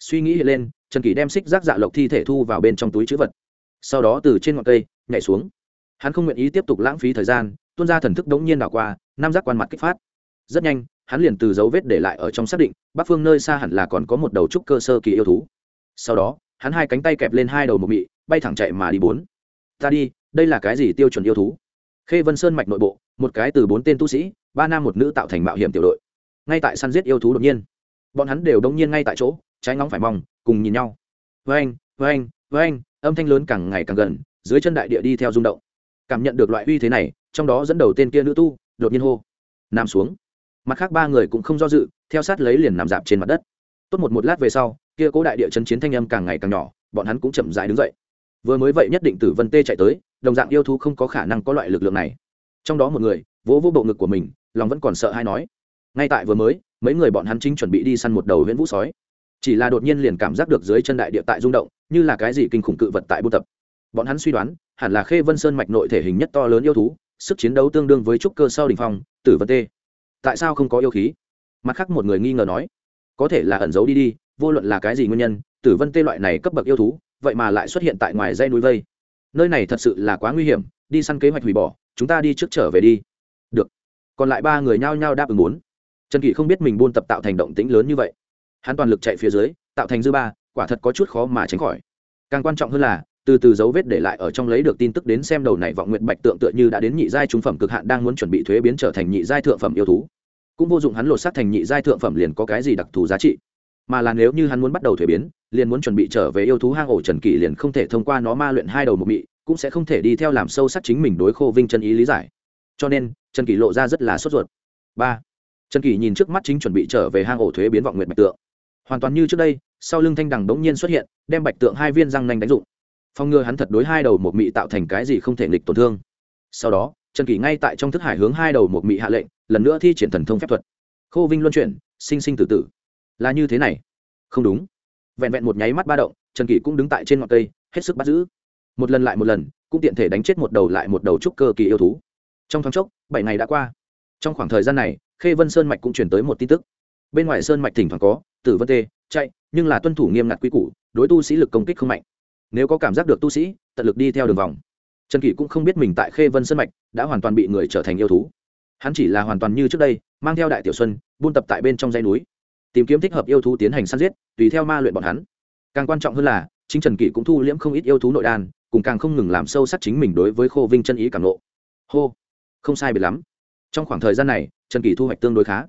Suy nghĩ hiện lên, trần kỷ đem xích rác dạ lộc thi thể thu vào bên trong túi chữ vật. Sau đó từ trên ngọn cây, nhảy xuống. Hắn không nguyện ý tiếp tục lãng phí thời gian, tuôn ra thần thức đống nhiên đảo qua nam giác quan mặt kích phát. Rất nhanh, hắn liền từ dấu vết để lại ở trong xác định, bắc phương nơi xa hẳn là còn có một đầu trúc cơ sơ kỳ yêu thú. Sau đó, hắn hai cánh tay kẹp lên hai đầu một mị, bay thẳng chạy mà đi bốn. Ta đi, đây là cái gì tiêu chuẩn yêu thú? Khê vân sơn mạch nội bộ, một cái từ bốn tên tu sĩ, ba nam một nữ tạo thành mạo hiểm tiểu đội. Ngay tại săn giết yêu thú đột nhiên, bọn hắn đều đông nhiên ngay tại chỗ, trái ngóng phải mong cùng nhìn nhau. Với anh với anh với anh âm thanh lớn càng ngày càng gần, dưới chân đại địa đi theo rung động. Cảm nhận được loại uy thế này, trong đó dẫn đầu tên kia nữ tu, đột nhiên hô nằm xuống. Mặt khác ba người cũng không do dự, theo sát lấy liền nằm dạp trên mặt đất. Tốt một một lát về sau, kia cố đại địa chân chiến thanh âm càng ngày càng nhỏ, bọn hắn cũng chậm dại đứng dậy. Vừa mới vậy nhất định tử vân tê chạy tới đồng dạng yêu thú không có khả năng có loại lực lượng này. Trong đó một người, vỗ vỗ bộ ngực của mình, lòng vẫn còn sợ hay nói. Ngay tại vừa mới, mấy người bọn hắn chính chuẩn bị đi săn một đầu huyễn vũ sói. Chỉ là đột nhiên liền cảm giác được dưới chân đại địa tại rung động, như là cái gì kinh khủng cự vật tại buôn tập. Bọn hắn suy đoán, hẳn là khê vân sơn mạch nội thể hình nhất to lớn yêu thú, sức chiến đấu tương đương với trúc cơ sau đ ỉ n h phong, tử vân tê. Tại sao không có yêu khí? Mặt khác một người nghi ngờ nói. Có thể là ẩn giấu đi đi, vô luận là cái gì nguyên nhân, tử vân tê loại này cấp bậc yêu thú, vậy mà lại xuất hiện tại ngoài dây núi vây nơi này thật sự là quá nguy hiểm, đi săn kế hoạch hủy bỏ, chúng ta đi trước trở về đi. Được. Còn lại ba người nhao nhao đáp ứng bốn trần kỷ không biết mình buôn tập tạo thành động tĩnh lớn như vậy. Hắn toàn lực chạy phía dưới, tạo thành dư ba, quả thật có chút khó mà tránh khỏi. Càng quan trọng hơn là, từ từ dấu vết để lại ở trong lấy được tin tức đến xem đầu này vọng nguyện bạch tượng tựa như đã đến nhị giai trung phẩm cực hạn đang muốn chuẩn bị thuế biến trở thành nhị giai thượng phẩm yêu thú. Cũng vô dụng hắn lột sát thành nhị giai thượng phẩm liền có cái gì đặc thù giá trị mà là nếu như hắn muốn bắt đầu thuế biến, liền muốn chuẩn bị trở về yêu thú hang ổ trần kỷ liền không thể thông qua nó ma luyện hai đầu một mị, cũng sẽ không thể đi theo làm sâu sắc chính mình đối khô vinh chân ý lý giải. Cho nên, trần kỷ lộ ra rất là sốt ruột. Ba, trần kỷ nhìn trước mắt chính chuẩn bị trở về hang ổ thuế biến vọng nguyện bạch tượng. Hoàn toàn như trước đây, sau lưng thanh đằng đống nhiên xuất hiện, đem bạch tượng hai viên răng nanh đánh dụng. Phong ngừa hắn thật đối hai đầu một mị tạo thành cái gì không thể nghịch tổn thương. Sau đó, trần kỷ ngay tại trong thức hải hướng hai đầu một mị hạ lệnh, lần nữa thi triển thần thông phép thuật. Khô vinh luân chuyển, sinh sinh tử tử là như thế này. Không đúng. Vẹn vẹn một nháy mắt ba động, trần kỷ cũng đứng tại trên ngọn cây, hết sức bắt giữ. Một lần lại một lần, cũng tiện thể đánh chết một đầu lại một đầu trúc cơ kỳ yêu thú. Trong thoáng chốc, bảy ngày đã qua. Trong khoảng thời gian này, khê vân sơn mạch cũng chuyển tới một tin tức. Bên ngoài sơn mạch thỉnh thoảng có, tử vân tê, chạy, nhưng là tuân thủ nghiêm ngặt quy củ, đối tu sĩ lực công kích không mạnh. Nếu có cảm giác được tu sĩ, tận lực đi theo đường vòng. Trần kỷ cũng không biết mình tại khê vân sơn mạch đã hoàn toàn bị người trở thành yêu thú. Hắn chỉ là hoàn toàn như trước đây, mang theo đại tiểu xuân, buôn tập tại bên trong dây núi tìm kiếm thích hợp yêu thú tiến hành săn giết, tùy theo ma luyện bọn hắn. Càng quan trọng hơn là, chính trần kỷ cũng thu liễm không ít yêu thú nội đan, cùng càng không ngừng làm sâu sắc chính mình đối với khô vinh chân ý cảm ngộ. hô, không sai biệt lắm. Trong khoảng thời gian này, trần kỷ thu hoạch tương đối khá.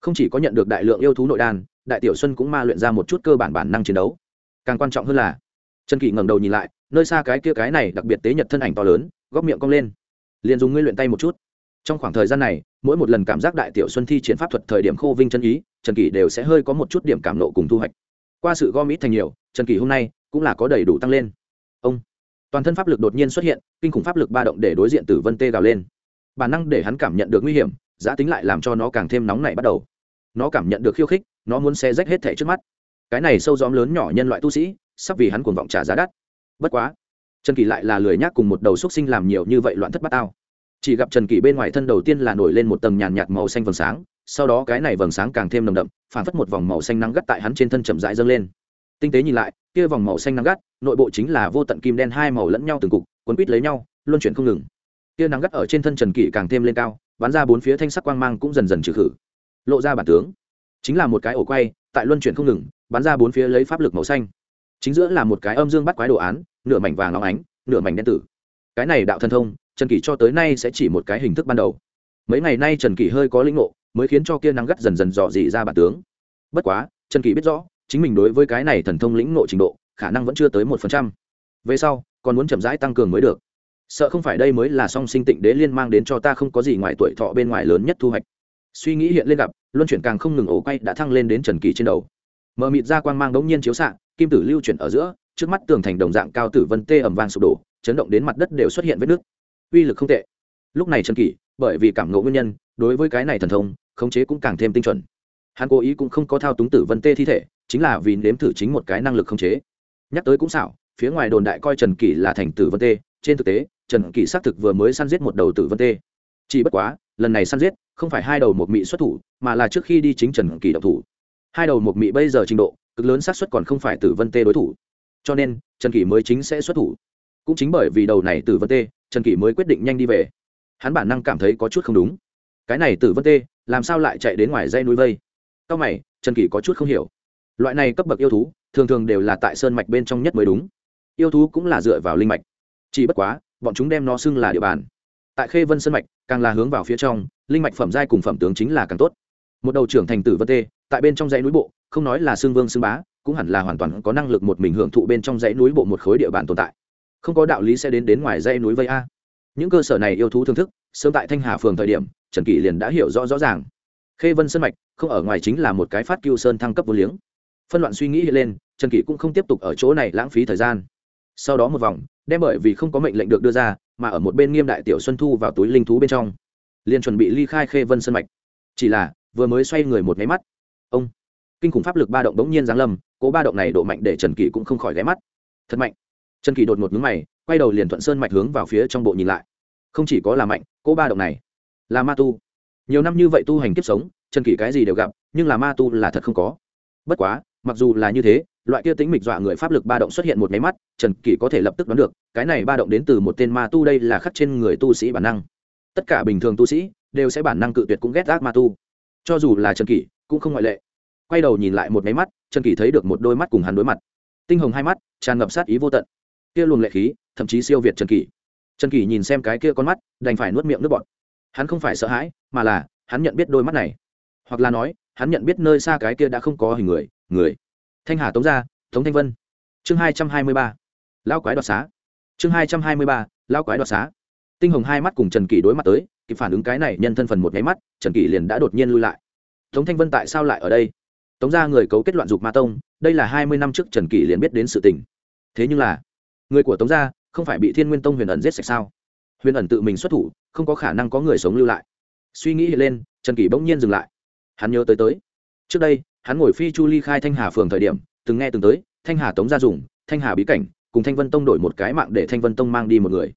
Không chỉ có nhận được đại lượng yêu thú nội đan, đại tiểu xuân cũng ma luyện ra một chút cơ bản bản năng chiến đấu. Càng quan trọng hơn là, trần kỷ ngẩng đầu nhìn lại, nơi xa cái kia cái này đặc biệt tế nhật thân ảnh to lớn, góc miệng cong lên. Liền dùng ngươi luyện tay một chút trong khoảng thời gian này, mỗi một lần cảm giác đại tiểu xuân thi triển pháp thuật thời điểm khô vinh chân ý, trần kỷ đều sẽ hơi có một chút điểm cảm nộ cùng thu hoạch. Qua sự gom ít thành nhiều, trần kỷ hôm nay cũng là có đầy đủ tăng lên. Ông, toàn thân pháp lực đột nhiên xuất hiện, kinh khủng pháp lực ba động để đối diện tử vân tê gào lên. Bản năng để hắn cảm nhận được nguy hiểm, giá tính lại làm cho nó càng thêm nóng nảy bắt đầu. Nó cảm nhận được khiêu khích, nó muốn xe rách hết thẻ trước mắt. Cái này sâu dóm lớn nhỏ nhân loại tu sĩ, sắp vì hắn cuồng vọng trả giá đắt. Bất quá, trần kỳ lại là lười nhác cùng một đầu xúc sinh làm nhiều như vậy loạn thất bát tao chỉ gặp trần kỷ bên ngoài thân đầu tiên là nổi lên một tầng nhàn nhạt màu xanh vầng sáng, sau đó cái này vầng sáng càng thêm nồng đậm phản phất một vòng màu xanh nắng gắt tại hắn trên thân chậm rãi dâng lên. Tinh tế nhìn lại, kia vòng màu xanh nắng gắt, nội bộ chính là vô tận kim đen hai màu lẫn nhau từng cục, quấn quít lấy nhau, luân chuyển không ngừng. Kia nắng gắt ở trên thân trần kỷ càng thêm lên cao, bắn ra bốn phía thanh sắc quang mang cũng dần dần trừ khử. Lộ ra bản tướng. Chính là một cái ổ quay, tại luân chuyển không ngừng, bắn ra bốn phía lấy pháp lực màu xanh. Chính giữa là một cái âm dương bắt quái đồ án, nửa mảnh vàng óng ánh, nửa mảnh đen tử. Cái này đạo thân thông trần kỷ cho tới nay sẽ chỉ một cái hình thức ban đầu. Mấy ngày nay trần kỷ hơi có lĩnh ngộ, mới khiến cho kia nắng gắt dần dần dò dỉ ra bản tướng. Bất quá, trần kỷ biết rõ, chính mình đối với cái này thần thông lĩnh ngộ trình độ, khả năng vẫn chưa tới một phần trăm. Về sau, còn muốn chậm rãi tăng cường mới được. Sợ không phải đây mới là song sinh tịnh đế liên mang đến cho ta không có gì ngoài tuổi thọ bên ngoài lớn nhất thu hoạch. Suy nghĩ hiện lên gặp, luân chuyển càng không ngừng ổ quay đã thăng lên đến trần kỳ trên đầu. Mờ mịt ra quang mang đống nhiên chiếu xạ, kim tử lưu chuyển ở giữa, trước mắt tường thành đồng dạng cao tử vân tê ẩm vang sụp đổ, chấn động đến mặt đất đều xuất hiện vết nước uy lực không tệ. Lúc này trần kỷ, bởi vì cảm ngộ nguyên nhân, đối với cái này thần thông, khống chế cũng càng thêm tinh chuẩn. Hắn cố ý cũng không có thao túng tử vân tê thi thể, chính là vì nếm thử chính một cái năng lực khống chế. Nhắc tới cũng xảo, phía ngoài đồn đại coi trần kỷ là thành tử vân tê, trên thực tế, trần kỷ xác thực vừa mới săn giết một đầu tử vân tê. Chỉ bất quá, lần này săn giết, không phải hai đầu một mị xuất thủ, mà là trước khi đi chính trần kỷ độc thủ. Hai đầu một mị bây giờ trình độ, cực lớn xác suất còn không phải tử vân tê đối thủ. Cho nên, trần kỷ mới chính sẽ xuất thủ. Cũng chính bởi vì đầu này tử vân tê trần kỷ mới quyết định nhanh đi về. Hắn bản năng cảm thấy có chút không đúng. Cái này tử vân tê, làm sao lại chạy đến ngoài dây núi vây? Cao mày, trần kỷ có chút không hiểu. Loại này cấp bậc yêu thú, thường thường đều là tại sơn mạch bên trong nhất mới đúng. Yêu thú cũng là dựa vào linh mạch. Chỉ bất quá, bọn chúng đem nó xưng là địa bàn. Tại khê vân sơn mạch, càng là hướng vào phía trong, linh mạch phẩm giai cùng phẩm tướng chính là càng tốt. Một đầu trưởng thành tử vân tê, tại bên trong dãy núi bộ, không nói là xương vương xương bá, cũng hẳn là hoàn toàn có năng lực một mình hưởng thụ bên trong dãy núi bộ một khối địa bàn tồn tại không có đạo lý sẽ đến đến ngoài dây núi vây a. Những cơ sở này yêu thú thưởng thức, sớm tại thanh hà phường thời điểm, trần kỷ liền đã hiểu rõ rõ ràng. Khê vân sơn mạch, không ở ngoài chính là một cái phát cưu sơn thăng cấp vô liếng. Phân loạn suy nghĩ hiện lên, trần kỷ cũng không tiếp tục ở chỗ này lãng phí thời gian. Sau đó một vòng, đem bởi vì không có mệnh lệnh được đưa ra, mà ở một bên nghiêm đại tiểu xuân thu vào túi linh thú bên trong. Liền chuẩn bị ly khai khê vân sơn mạch. Chỉ là, vừa mới xoay người một máy mắt, ông, kinh khủng pháp lực ba động bỗng nhiên giáng lâm, cố ba động này độ mạnh để trần kỷ cũng không khỏi ghé mắt. Thật mạnh trần kỳ đột một ngứng mày, quay đầu liền thuận sơn mạch hướng vào phía trong bộ nhìn lại. Không chỉ có là mạnh cô ba động này, là ma tu. Nhiều năm như vậy tu hành kiếp sống, trần kỳ cái gì đều gặp, nhưng là ma tu là thật không có. Bất quá, mặc dù là như thế, loại kia tính mịch dọa người pháp lực ba động xuất hiện một máy mắt, trần kỳ có thể lập tức đoán được, cái này ba động đến từ một tên ma tu đây là khắc trên người tu sĩ bản năng. Tất cả bình thường tu sĩ đều sẽ bản năng cự tuyệt cũng ghét ác ma tu. Cho dù là trần kỷ cũng không ngoại lệ. Quay đầu nhìn lại một máy mắt, trần kỷ thấy được một đôi mắt cùng hắn đối mặt. Tinh hồng hai mắt, tràn ngập sát ý vô tận kia luồng lệ khí, thậm chí siêu việt trần kỷ. Trần kỷ nhìn xem cái kia con mắt, đành phải nuốt miệng nước bọt. Hắn không phải sợ hãi, mà là, hắn nhận biết đôi mắt này. Hoặc là nói, hắn nhận biết nơi xa cái kia đã không có hình người người. Thanh hà tống gia, tống thanh vân. Chương hai trăm hai mươi ba. Lão quái đoạt xá. Chương hai trăm hai mươi ba, lão quái đoạt xá. Tinh hồng hai mắt cùng trần kỷ đối mặt tới, kịp phản ứng cái này nhân thân phần một nháy mắt, trần kỷ liền đã đột nhiên lui lại. Tống thanh vân tại sao lại ở đây? Tống ra người cấu kết loạn dục ma tông, đây là hai mươi năm trước trần kỷ liền biết đến sự tình. Thế nhưng là người của tống gia không phải bị thiên nguyên tông huyền ẩn giết sạch sao? Huyền ẩn tự mình xuất thủ, không có khả năng có người sống lưu lại. Suy nghĩ hiện lên, trần kỷ bỗng nhiên dừng lại. Hắn nhớ tới tới. Trước đây, hắn ngồi phi chu ly khai thanh hà phường thời điểm, từng nghe từng tới, thanh hà tống gia dùng, thanh hà bí cảnh, cùng thanh vân tông đổi một cái mạng để thanh vân tông mang đi một người.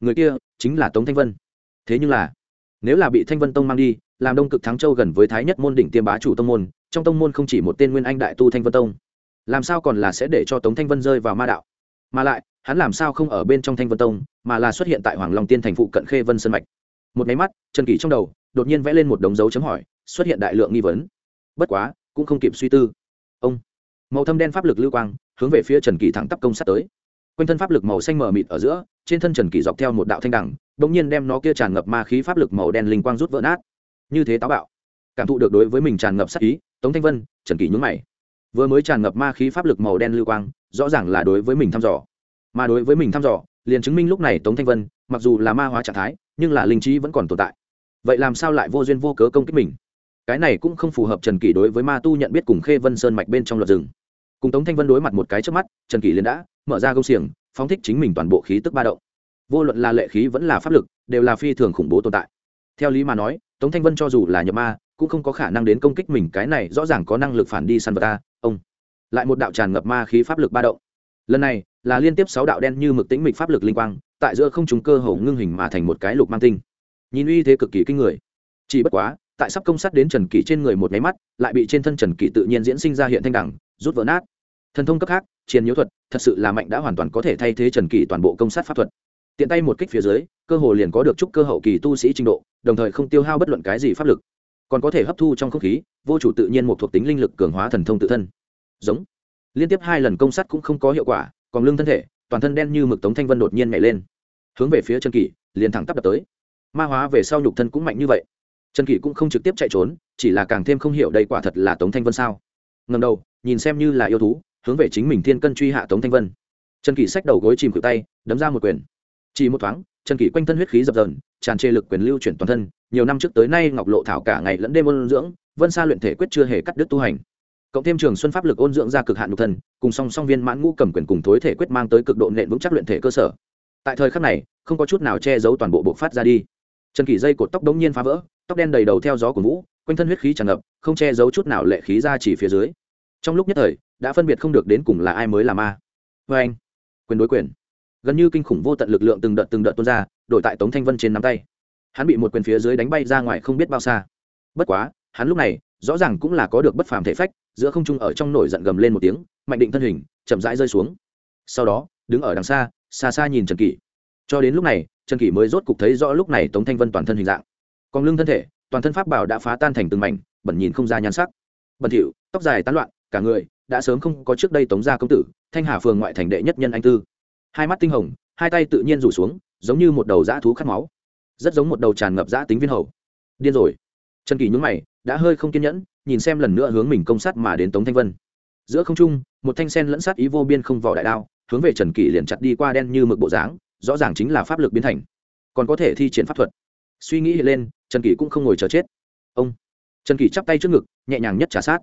Người kia chính là tống thanh vân. Thế nhưng là, nếu là bị thanh vân tông mang đi, làm đông cực thắng châu gần với thái nhất môn đỉnh tiêm bá chủ tông môn, trong tông môn không chỉ một tên nguyên anh đại tu thanh vân tông. Làm sao còn là sẽ để cho tống thanh vân rơi vào ma đạo? Mà lại hắn làm sao không ở bên trong thanh vân tông, mà là xuất hiện tại hoàng long tiên thành phụ cận khê vân sân mạch. Một máy mắt, trần kỷ trong đầu, đột nhiên vẽ lên một đống dấu chấm hỏi, xuất hiện đại lượng nghi vấn. Bất quá, cũng không kịp suy tư. Ông, màu thâm đen pháp lực lưu quang, hướng về phía trần kỷ thẳng tắp công sát tới. Quanh thân pháp lực màu xanh mờ mịt ở giữa, trên thân trần kỷ dọc theo một đạo thanh đẳng đ ỗ n g nhiên đem nó kia tràn ngập ma khí pháp lực màu đen linh quang rút vỡ nát. Như thế táo bạo, cảm thụ được đối với mình tràn ngập sắc ý, tống thanh vân, trần kỷ nhún mày. Vừa mới tràn ngập ma khí pháp lực màu đen lưu quang, rõ ràng là đối với mình thăm dò mà đối với mình thăm dò, liền chứng minh lúc này tống thanh vân, mặc dù là ma hóa trạng thái, nhưng là linh trí vẫn còn tồn tại. Vậy làm sao lại vô duyên vô cớ công kích mình? Cái này cũng không phù hợp trần kỷ đối với ma tu nhận biết cùng khê vân sơn mạch bên trong luật rừng. Cùng tống thanh vân đối mặt một cái trước mắt, trần kỷ liền đã mở ra gông xiềng, phóng thích chính mình toàn bộ khí tức ba động. Vô luận là lệ khí vẫn là pháp lực, đều là phi thường khủng bố tồn tại. Theo lý mà nói, tống thanh vân cho dù là nhập ma, cũng không có khả năng đến công kích mình, cái này rõ ràng có năng lực phản đi săn vật ta, ông. Lại một đạo tràn ngập ma khí pháp lực ba động. Lần này là liên tiếp sáu đạo đen như mực tĩnh mịch pháp lực linh quang, tại giữa không trùng cơ hồ ngưng hình mà thành một cái lục mang tinh. Nhìn uy thế cực kỳ kinh người. Chỉ bất quá, tại sắp công sát đến trần kỷ trên người một máy mắt, lại bị trên thân trần kỷ tự nhiên diễn sinh ra hiện thanh đẳng, rút vỡ nát. Thần thông cấp khác chiến nhiễu thuật, thật sự là mạnh đã hoàn toàn có thể thay thế trần kỳ toàn bộ công sát pháp thuật. Tiện tay một kích phía dưới, cơ hồ liền có được chút cơ hậu kỳ tu sĩ trình độ, đồng thời không tiêu hao bất luận cái gì pháp lực. Còn có thể hấp thu trong không khí, vô chủ tự nhiên một thuộc tính linh lực cường hóa thần thông tự thân. Giống. Liên tiếp hai lần công sát cũng không có hiệu quả còn lưng thân thể, toàn thân đen như mực tống thanh vân đột nhiên nhảy lên. Hướng về phía trần kỳ liền thẳng tắp đập tới. Ma hóa về sau nhục thân cũng mạnh như vậy. Trần kỳ cũng không trực tiếp chạy trốn, chỉ là càng thêm không hiểu đây quả thật là tống thanh vân sao. Ngầm đầu, nhìn xem như là yêu thú, hướng về chính mình thiên cân truy hạ tống thanh vân. Trần kỷ xách đầu gối chìm cự tay, đấm ra một quyền. Chỉ một thoáng, trần kỷ quanh thân huyết khí dập dờn, tràn trề lực quyền lưu chuyển toàn thân. Nhiều năm trước tới nay ngọc lộ thảo cả ngày lẫn đêm ôn dưỡng, vân sa luyện thể quyết chưa hề cắt đứt tu hành cộng thêm trường xuân pháp lực ôn dưỡng ra cực hạn nhục thân, cùng song song viên mãn ngũ cầm quyền cùng thối thể quyết mang tới cực độ nện vững chắc luyện thể cơ sở. Tại thời khắc này, không có chút nào che giấu toàn bộ bộ phát ra đi. Trần kỷ dây cột tóc đống nhiên phá vỡ, tóc đen đầy đầu theo gió của vũ, quanh thân huyết khí tràn ngập, không che giấu chút nào lệ khí ra chỉ phía dưới. Trong lúc nhất thời, đã phân biệt không được đến cùng là ai mới là ma. Vê anh, quyền đối quyền. Gần như kinh khủng vô tận lực lượng từng đợt từng đợt tuôn ra, đổi tại tống thanh vân trên nắm tay. Hắn bị một quyền phía dưới đánh bay ra ngoài không biết bao xa. Bất quá, hắn lúc này rõ ràng cũng là có được bất phàm thể phách, giữa không trung ở trong nổi giận gầm lên một tiếng, mạnh định thân hình, chậm rãi rơi xuống. Sau đó, đứng ở đằng xa xa xa nhìn trần kỷ. Cho đến lúc này, trần kỷ mới rốt cục thấy rõ lúc này tống thanh vân toàn thân hình dạng. Còn lưng thân thể, toàn thân pháp bảo đã phá tan thành từng mảnh, bẩn nhìn không ra nhan sắc. Bẩn thỉu, tóc dài tán loạn, cả người đã sớm không có trước đây tống gia công tử, thanh hà phường ngoại thành đệ nhất nhân anh tư. Hai mắt tinh hồng, hai tay tự nhiên rủ xuống, giống như một đầu dã thú khát máu. Rất giống một đầu tràn ngập dã tính viên hầu. Điên rồi trần kỳ nhún mày, đã hơi không kiên nhẫn, nhìn xem lần nữa hướng mình công sát mà đến tống thanh vân. Giữa không trung, một thanh sen lẫn sát ý vô biên không vỏ đại đao, hướng về trần kỳ liền chặt đi qua đen như mực bộ dáng, rõ ràng chính là pháp lực biến thành. Còn có thể thi triển pháp thuật. Suy nghĩ lên, trần kỳ cũng không ngồi chờ chết. Ông! Trần kỳ chắp tay trước ngực, nhẹ nhàng nhất trả sát.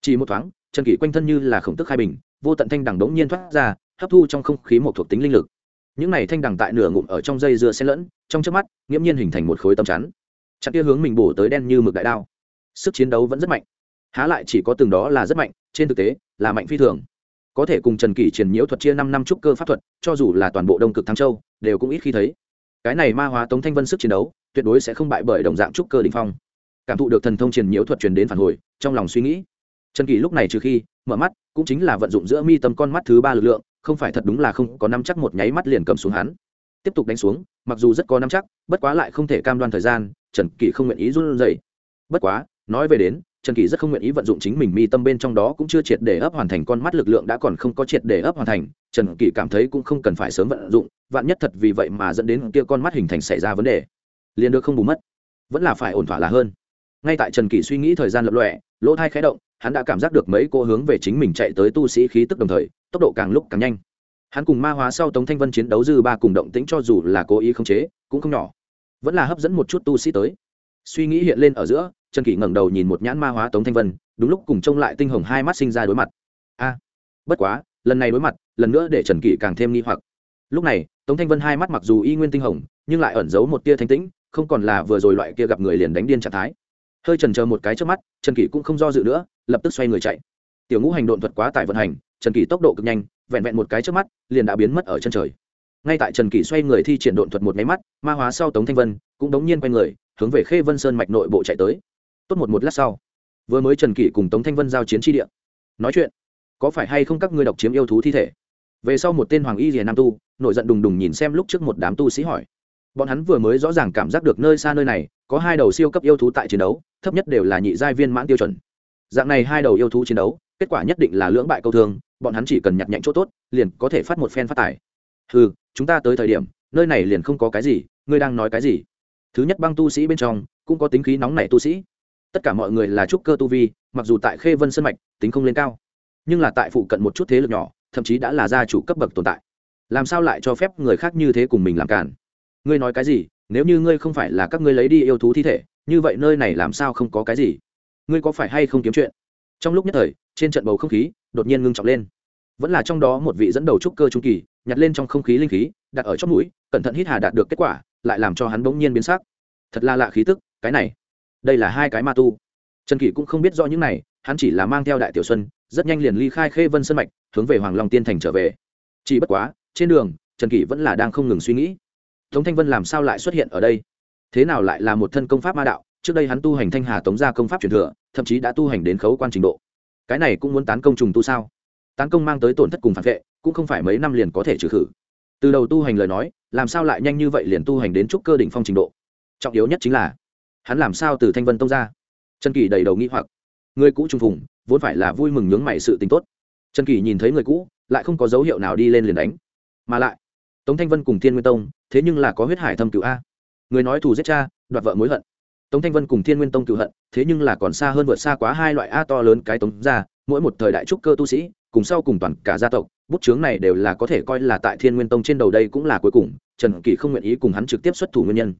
Chỉ một thoáng, trần kỳ quanh thân như là khổng tức hai bình, vô tận thanh đằng đống nhiên thoát ra, hấp thu trong không khí một thuộc tính linh lực. Những này thanh đằng tại nửa ngụm ở trong dây dưa xen lẫn, trong trước mắt, nghiễm nhiên hình thành một khối tấm chắn chặt kia hướng mình bổ tới đen như mực đại đao. Sức chiến đấu vẫn rất mạnh. Há lại chỉ có từng đó là rất mạnh, trên thực tế, là mạnh phi thường. Có thể cùng trần kỷ triển nhiễu thuật chia năm năm trúc cơ pháp thuật, cho dù là toàn bộ đông cực thăng châu, đều cũng ít khi thấy. Cái này ma hóa tống thanh vân sức chiến đấu, tuyệt đối sẽ không bại bởi đồng dạng trúc cơ đ ỉ n h phong. Cảm thụ được thần thông triển nhiễu thuật truyền đến phản hồi, trong lòng suy nghĩ. Trần kỷ lúc này trừ khi, mở mắt, cũng chính là vận dụng giữa mi tâm con mắt thứ ba lực lượng, không phải thật đúng là không có năm chắc một nháy mắt liền cầm xuống hắn. Tiếp tục đánh xuống, mặc dù rất có năm chắc, bất quá lại không thể cam đoan thời gian trần kỳ không nguyện ý run dậy bất quá, nói về đến, trần kỳ rất không nguyện ý vận dụng chính mình mi tâm bên trong đó cũng chưa triệt để ấp hoàn thành, con mắt lực lượng đã còn không có triệt để ấp hoàn thành, trần kỳ cảm thấy cũng không cần phải sớm vận dụng, vạn nhất thật vì vậy mà dẫn đến kia con mắt hình thành xảy ra vấn đề. Liền được không bù mất. Vẫn là phải ổn thỏa là hơn. Ngay tại trần kỳ suy nghĩ thời gian lập lọe lỗ thai khé động, hắn đã cảm giác được mấy cô hướng về chính mình chạy tới tu sĩ khí tức đồng thời, tốc độ càng lúc càng nhanh. Hắn cùng ma hóa sau tống thanh vân chiến đấu dư ba cùng động tĩnh cho dù là cố ý khống chế, cũng không nhỏ vẫn là hấp dẫn một chút tu sĩ tới. Suy nghĩ hiện lên ở giữa, trần kỷ ngẩng đầu nhìn một nhãn ma hóa tống thanh vân, đúng lúc cùng trông lại tinh hồng hai mắt sinh ra đối mặt. A, bất quá, lần này đối mặt, lần nữa để trần kỷ càng thêm nghi hoặc. Lúc này, tống thanh vân hai mắt mặc dù y nguyên tinh hồng, nhưng lại ẩn giấu một tia thanh tĩnh, không còn là vừa rồi loại kia gặp người liền đánh điên trạng thái. Hơi trần chờ một cái trước mắt, trần kỷ cũng không do dự nữa, lập tức xoay người chạy. Tiểu ngũ hành độn thuật quá tải vận hành, trần kỷ tốc độ cực nhanh, vẹn vẹn một cái trước mắt, liền đã biến mất ở chân trời ngay tại trần kỷ xoay người thi triển độn thuật một máy mắt, ma hóa sau tống thanh vân, cũng đống nhiên quay người, hướng về khê vân sơn mạch nội bộ chạy tới. Tốt một một lát sau, vừa mới trần kỷ cùng tống thanh vân giao chiến tri địa. Nói chuyện, có phải hay không các ngươi độc chiếm yêu thú thi thể? Về sau một tên hoàng y rìa nam tu, nổi giận đùng đùng nhìn xem lúc trước một đám tu sĩ hỏi. Bọn hắn vừa mới rõ ràng cảm giác được nơi xa nơi này, có hai đầu siêu cấp yêu thú tại chiến đấu, thấp nhất đều là nhị giai viên mãn tiêu chuẩn. Dạng này hai đầu yêu thú chiến đấu, kết quả nhất định là lưỡng bại câu thương, bọn hắn chỉ cần nhặt nhạnh chỗ tốt, liền có thể phát một phen phát tài ừ chúng ta tới thời điểm, nơi này liền không có cái gì, ngươi đang nói cái gì? Thứ nhất băng tu sĩ bên trong, cũng có tính khí nóng nảy tu sĩ. Tất cả mọi người là trúc cơ tu vi, mặc dù tại khê vân sân mạch, tính không lên cao, nhưng là tại phụ cận một chút thế lực nhỏ, thậm chí đã là gia chủ cấp bậc tồn tại. Làm sao lại cho phép người khác như thế cùng mình làm cản ngươi nói cái gì? Nếu như ngươi không phải là các ngươi lấy đi yêu thú thi thể, như vậy nơi này làm sao không có cái gì? Ngươi có phải hay không kiếm chuyện? Trong lúc nhất thời, trên trận bầu không khí, đột nhiên ngưng trọng lên vẫn là trong đó một vị dẫn đầu trúc cơ trung kỳ, nhặt lên trong không khí linh khí, đặt ở trong mũi, cẩn thận hít hà đạt được kết quả, lại làm cho hắn bỗng nhiên biến sắc. Thật là lạ khí tức, cái này. Đây là hai cái ma tu. Trần kỷ cũng không biết rõ những này, hắn chỉ là mang theo đại tiểu xuân, rất nhanh liền ly khai khê vân sân mạch, hướng về hoàng long tiên thành trở về. Chỉ bất quá, trên đường, trần kỷ vẫn là đang không ngừng suy nghĩ. Tống thanh vân làm sao lại xuất hiện ở đây? Thế nào lại là một thân công pháp ma đạo? Trước đây hắn tu hành thanh hà tống gia công pháp truyền thừa, thậm chí đã tu hành đến khấu quan trình độ. Cái này cũng muốn tán công trùng tu sao? Tán công mang tới tổn thất cùng phản vệ, cũng không phải mấy năm liền có thể trừ khử. Từ đầu tu hành lời nói, làm sao lại nhanh như vậy liền tu hành đến trúc cơ đỉnh phong trình độ? Trọng yếu nhất chính là, hắn làm sao từ thanh vân tông ra? Trần kỳ đầy đầu nghĩ hoặc. Người cũ trung phùng, vốn phải là vui mừng nhướng mày sự tính tốt. Trần kỳ nhìn thấy người cũ, lại không có dấu hiệu nào đi lên liền đánh. Mà lại, tống thanh vân cùng thiên nguyên tông, thế nhưng là có huyết hải thâm cựu a. Người nói thù giết cha, đoạt vợ mối hận. Tống thanh vân cùng thiên nguyên tông cựu hận, thế nhưng là còn xa hơn vượt xa quá hai loại a to lớn cái tống ra, mỗi một thời đại trúc cơ tu sĩ cùng sau cùng toàn cả gia tộc, bút chướng này đều là có thể coi là tại thiên nguyên tông trên đầu đây cũng là cuối cùng, trần kỳ không nguyện ý cùng hắn trực tiếp xuất thủ nguyên nhân.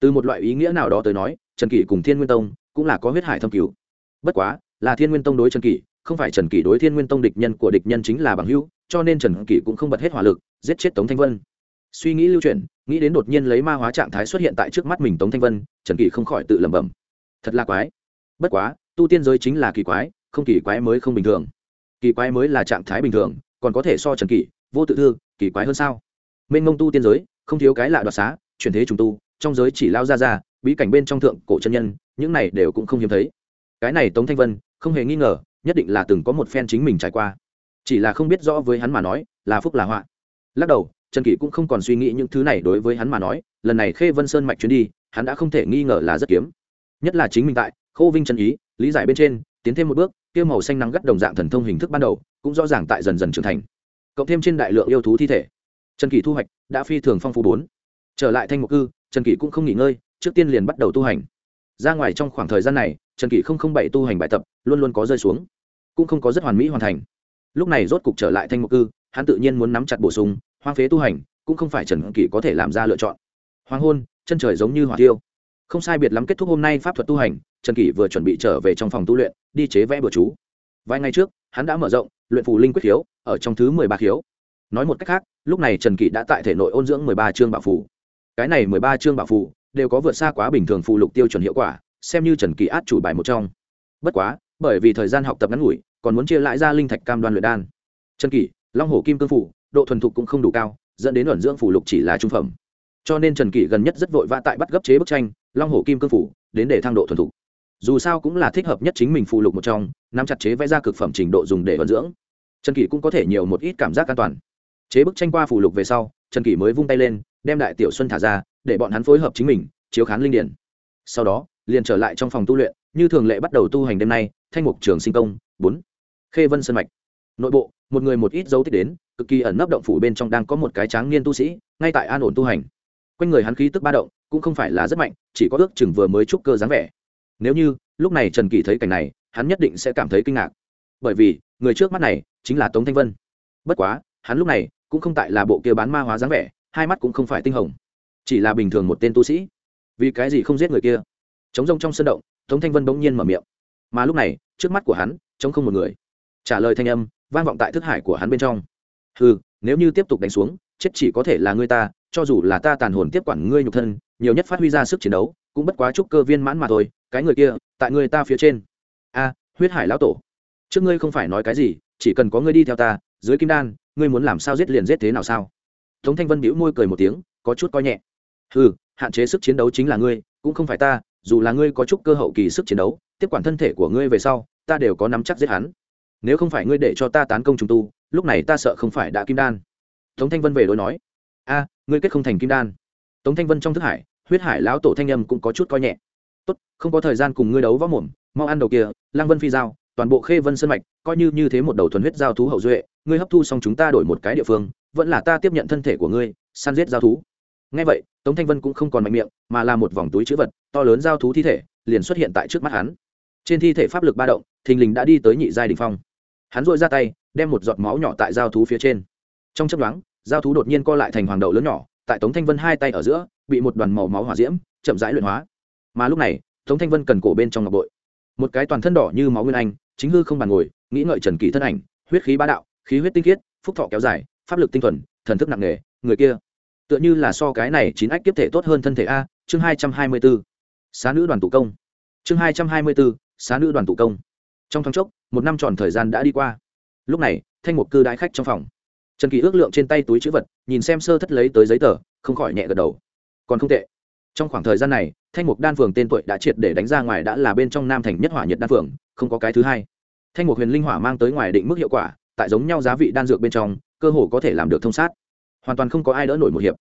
Từ một loại ý nghĩa nào đó tới nói, trần kỷ cùng thiên nguyên tông cũng là có huyết hải thâm cứu bất quá, là thiên nguyên tông đối trần kỷ, không phải trần kỷ đối thiên nguyên tông địch nhân của địch nhân chính là bằng hữu, cho nên trần kỷ cũng không bật hết hỏa lực, giết chết tống thanh vân. Suy nghĩ lưu chuyển, nghĩ đến đột nhiên lấy ma hóa trạng thái xuất hiện tại trước mắt mình tống thanh vân, trần kỷ không khỏi tự lẩm bẩm. Thật là quái. Bất quá, tu tiên giới chính là kỳ quái, không kỳ quái mới không bình thường kỳ quái mới là trạng thái bình thường, còn có thể so trần kỷ, vô tự thư kỳ quái hơn sao? Mênh mông tu tiên giới, không thiếu cái lạ đoạt xá, chuyển thế trùng tu, trong giới chỉ lao ra ra, bí cảnh bên trong thượng cổ chân nhân, những này đều cũng không hiếm thấy. Cái này tống thanh vân, không hề nghi ngờ, nhất định là từng có một phen chính mình trải qua. Chỉ là không biết rõ với hắn mà nói, là phúc là họa. Lắc đầu, trần kỷ cũng không còn suy nghĩ những thứ này đối với hắn mà nói, lần này khê vân sơn mạch chuyến đi, hắn đã không thể nghi ngờ là rất kiếm. Nhất là chính mình tại khô vinh Trần ý, lý giải bên trên, tiến thêm một bước kia màu xanh nắng gắt đồng dạng thần thông hình thức ban đầu, cũng rõ ràng tại dần dần trưởng thành. Cộng thêm trên đại lượng yêu thú thi thể. Trần kỷ thu hoạch đã phi thường phong phú bốn. Trở lại thanh mục cư, trần kỷ cũng không nghỉ ngơi, trước tiên liền bắt đầu tu hành. Ra ngoài trong khoảng thời gian này, trần kỷ không không bảy tu hành bài tập, luôn luôn có rơi xuống. Cũng không có rất hoàn mỹ hoàn thành. Lúc này rốt cục trở lại thanh mục cư, hắn tự nhiên muốn nắm chặt bổ sung, hoang phế tu hành, cũng không phải trần kỷ có thể làm ra lựa chọn. Hoàng hôn, chân trời giống như hỏa tiêu không sai biệt lắm kết thúc hôm nay pháp thuật tu hành, trần kỷ vừa chuẩn bị trở về trong phòng tu luyện, đi chế vẽ bừa chú. Vài ngày trước, hắn đã mở rộng, luyện phù linh quyết khiếu, ở trong thứ mười ba khiếu. Nói một cách khác, lúc này trần kỷ đã tại thể nội ôn dưỡng mười ba chương bảo phù. Cái này mười ba chương bảo phù đều có vượt xa quá bình thường phụ lục tiêu chuẩn hiệu quả, xem như trần kỷ át chủ bài một trong. Bất quá, bởi vì thời gian học tập ngắn ngủi, còn muốn chia lại ra linh thạch cam đoan luyện đan. Trần kỷ, long hồ kim cương phủ độ thuần thục cũng không đủ cao, dẫn đến luận dưỡng phủ lục chỉ là trung phẩm. Cho nên trần kỷ gần nhất rất vội vã tại bắt gấp chế bức tranh long Hổ kim cương phủ, đến để thăng độ thuần thục. Dù sao cũng là thích hợp nhất chính mình phụ lục một trong, nắm chặt chế vẽ ra cực phẩm trình độ dùng để vận dưỡng. Trần kỷ cũng có thể nhiều một ít cảm giác an toàn. Chế bức tranh qua phụ lục về sau, trần kỷ mới vung tay lên, đem đại tiểu xuân thả ra, để bọn hắn phối hợp chính mình, chiếu khán linh điển. Sau đó, liền trở lại trong phòng tu luyện, như thường lệ bắt đầu tu hành đêm nay, thanh mục trường sinh công, bốn. Khê vân sân mạch. Nội bộ, một người một ít dấu tích đến, cực kỳ ẩn nấp động phủ bên trong đang có một cái tráng niên tu sĩ, ngay tại an ổn tu hành quanh người hắn khí tức ba động, cũng không phải là rất mạnh, chỉ có ước chừng vừa mới trúc cơ dáng vẻ. Nếu như, lúc này trần kỳ thấy cảnh này, hắn nhất định sẽ cảm thấy kinh ngạc. Bởi vì, người trước mắt này, chính là tống thanh vân. Bất quá, hắn lúc này, cũng không tại là bộ kia bán ma hóa dáng vẻ, hai mắt cũng không phải tinh hồng. Chỉ là bình thường một tên tu sĩ. Vì cái gì không giết người kia? Chống rông trong sân động, tống thanh vân bỗng nhiên mở miệng. Mà lúc này, trước mắt của hắn chống không một người. Trả lời thanh âm, vang vọng tại thức hải của hắn bên trong. Ừ nếu như tiếp tục đánh xuống, chết chỉ có thể là ngươi ta cho dù là ta tàn hồn tiếp quản ngươi nhục thân, nhiều nhất phát huy ra sức chiến đấu, cũng bất quá chúc cơ viên mãn mà thôi, cái người kia, tại người ta phía trên. A, huyết hải lão tổ, trước ngươi không phải nói cái gì, chỉ cần có ngươi đi theo ta, dưới kim đan, ngươi muốn làm sao giết liền giết thế nào sao? Tống thanh vân bĩu môi cười một tiếng, có chút coi nhẹ. Ừ hạn chế sức chiến đấu chính là ngươi, cũng không phải ta, dù là ngươi có chút cơ hậu kỳ sức chiến đấu, tiếp quản thân thể của ngươi về sau, ta đều có nắm chắc giết hắn. Nếu không phải ngươi để cho ta tán công trùng tu, lúc này ta sợ không phải đã kim đan. Tống thanh vân về đối nói a, ngươi kết không thành kim đan. Tống thanh vân trong thức hải, huyết hải lão tổ thanh âm cũng có chút coi nhẹ. Tốt, không có thời gian cùng ngươi đấu võ mồm, mau ăn đầu kia Lang vân phi giao, toàn bộ khê vân sơn mạch, coi như như thế một đầu thuần huyết giao thú hậu duệ, ngươi hấp thu xong chúng ta đổi một cái địa phương, vẫn là ta tiếp nhận thân thể của ngươi, săn giết giao thú. Ngay vậy, tống thanh vân cũng không còn mạnh miệng, mà là một vòng túi chữ vật, to lớn giao thú thi thể, liền xuất hiện tại trước mắt hắn. Trên thi thể pháp lực ba động, thình lình đã đi tới nhị giai đình phong. Hắn dội ra tay, đem một giọt máu nhỏ tại giao thú phía trên. Trong chấp đoán giao thú đột nhiên co lại thành hoàng đậu lớn nhỏ, tại tống thanh vân hai tay ở giữa, bị một đoàn màu máu hỏa diễm chậm rãi luyện hóa. Mà lúc này, tống thanh vân cần cổ bên trong ngọc bội. Một cái toàn thân đỏ như máu nguyên anh, chính hư không bàn ngồi, nghĩ ngợi trần kỳ thân ảnh, huyết khí bá đạo, khí huyết tinh khiết, phúc thọ kéo dài, pháp lực tinh thuần, thần thức nặng nề, người kia. Tựa như là so cái này chín ách tiếp thể tốt hơn thân thể a, chương hai trăm hai mươi b ố xá nữ đoàn tụ công. Chương hai trăm hai mươi b ố xá nữ đoàn tụ công. Trong thoáng chốc, một năm tròn thời gian đã đi qua. Lúc này, thanh mục cư đãi khách trong phòng trần kỳ ước lượng trên tay túi chữ vật, nhìn xem sơ thất lấy tới giấy tờ, không khỏi nhẹ gật đầu. Còn không tệ. Trong khoảng thời gian này, thanh mục đan phường tên tuổi đã triệt để đánh ra ngoài đã là bên trong nam thành nhất hỏa nhiệt đan phường, không có cái thứ hai. Thanh mục huyền linh hỏa mang tới ngoài định mức hiệu quả, tại giống nhau giá vị đan dược bên trong, cơ hồ có thể làm được thông sát. Hoàn toàn không có ai đỡ nổi một hiệp,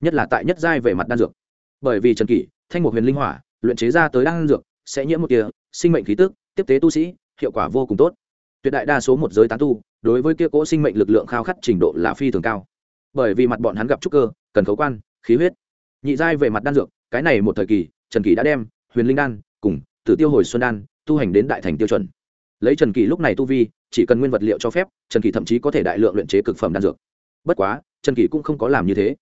nhất là tại nhất giai về mặt đan dược. Bởi vì trần kỷ thanh mục huyền linh hỏa luyện chế ra tới đan dược sẽ nhiễm một tia sinh mệnh khí tức, tiếp tế tu sĩ, hiệu quả vô cùng tốt tuyệt đại đa số một giới tán tu, đối với kia cỗ sinh mệnh lực lượng khao khát trình độ là phi thường cao. Bởi vì mặt bọn hắn gặp trúc cơ, cần khấu quan, khí huyết. Nhị giai về mặt đan dược, cái này một thời kỳ, trần kỳ đã đem huyền linh đan cùng tử tiêu hồi xuân đan tu hành đến đại thành tiêu chuẩn. Lấy trần kỳ lúc này tu vi, chỉ cần nguyên vật liệu cho phép, trần kỳ thậm chí có thể đại lượng luyện chế cực phẩm đan dược. Bất quá, trần kỳ cũng không có làm như thế.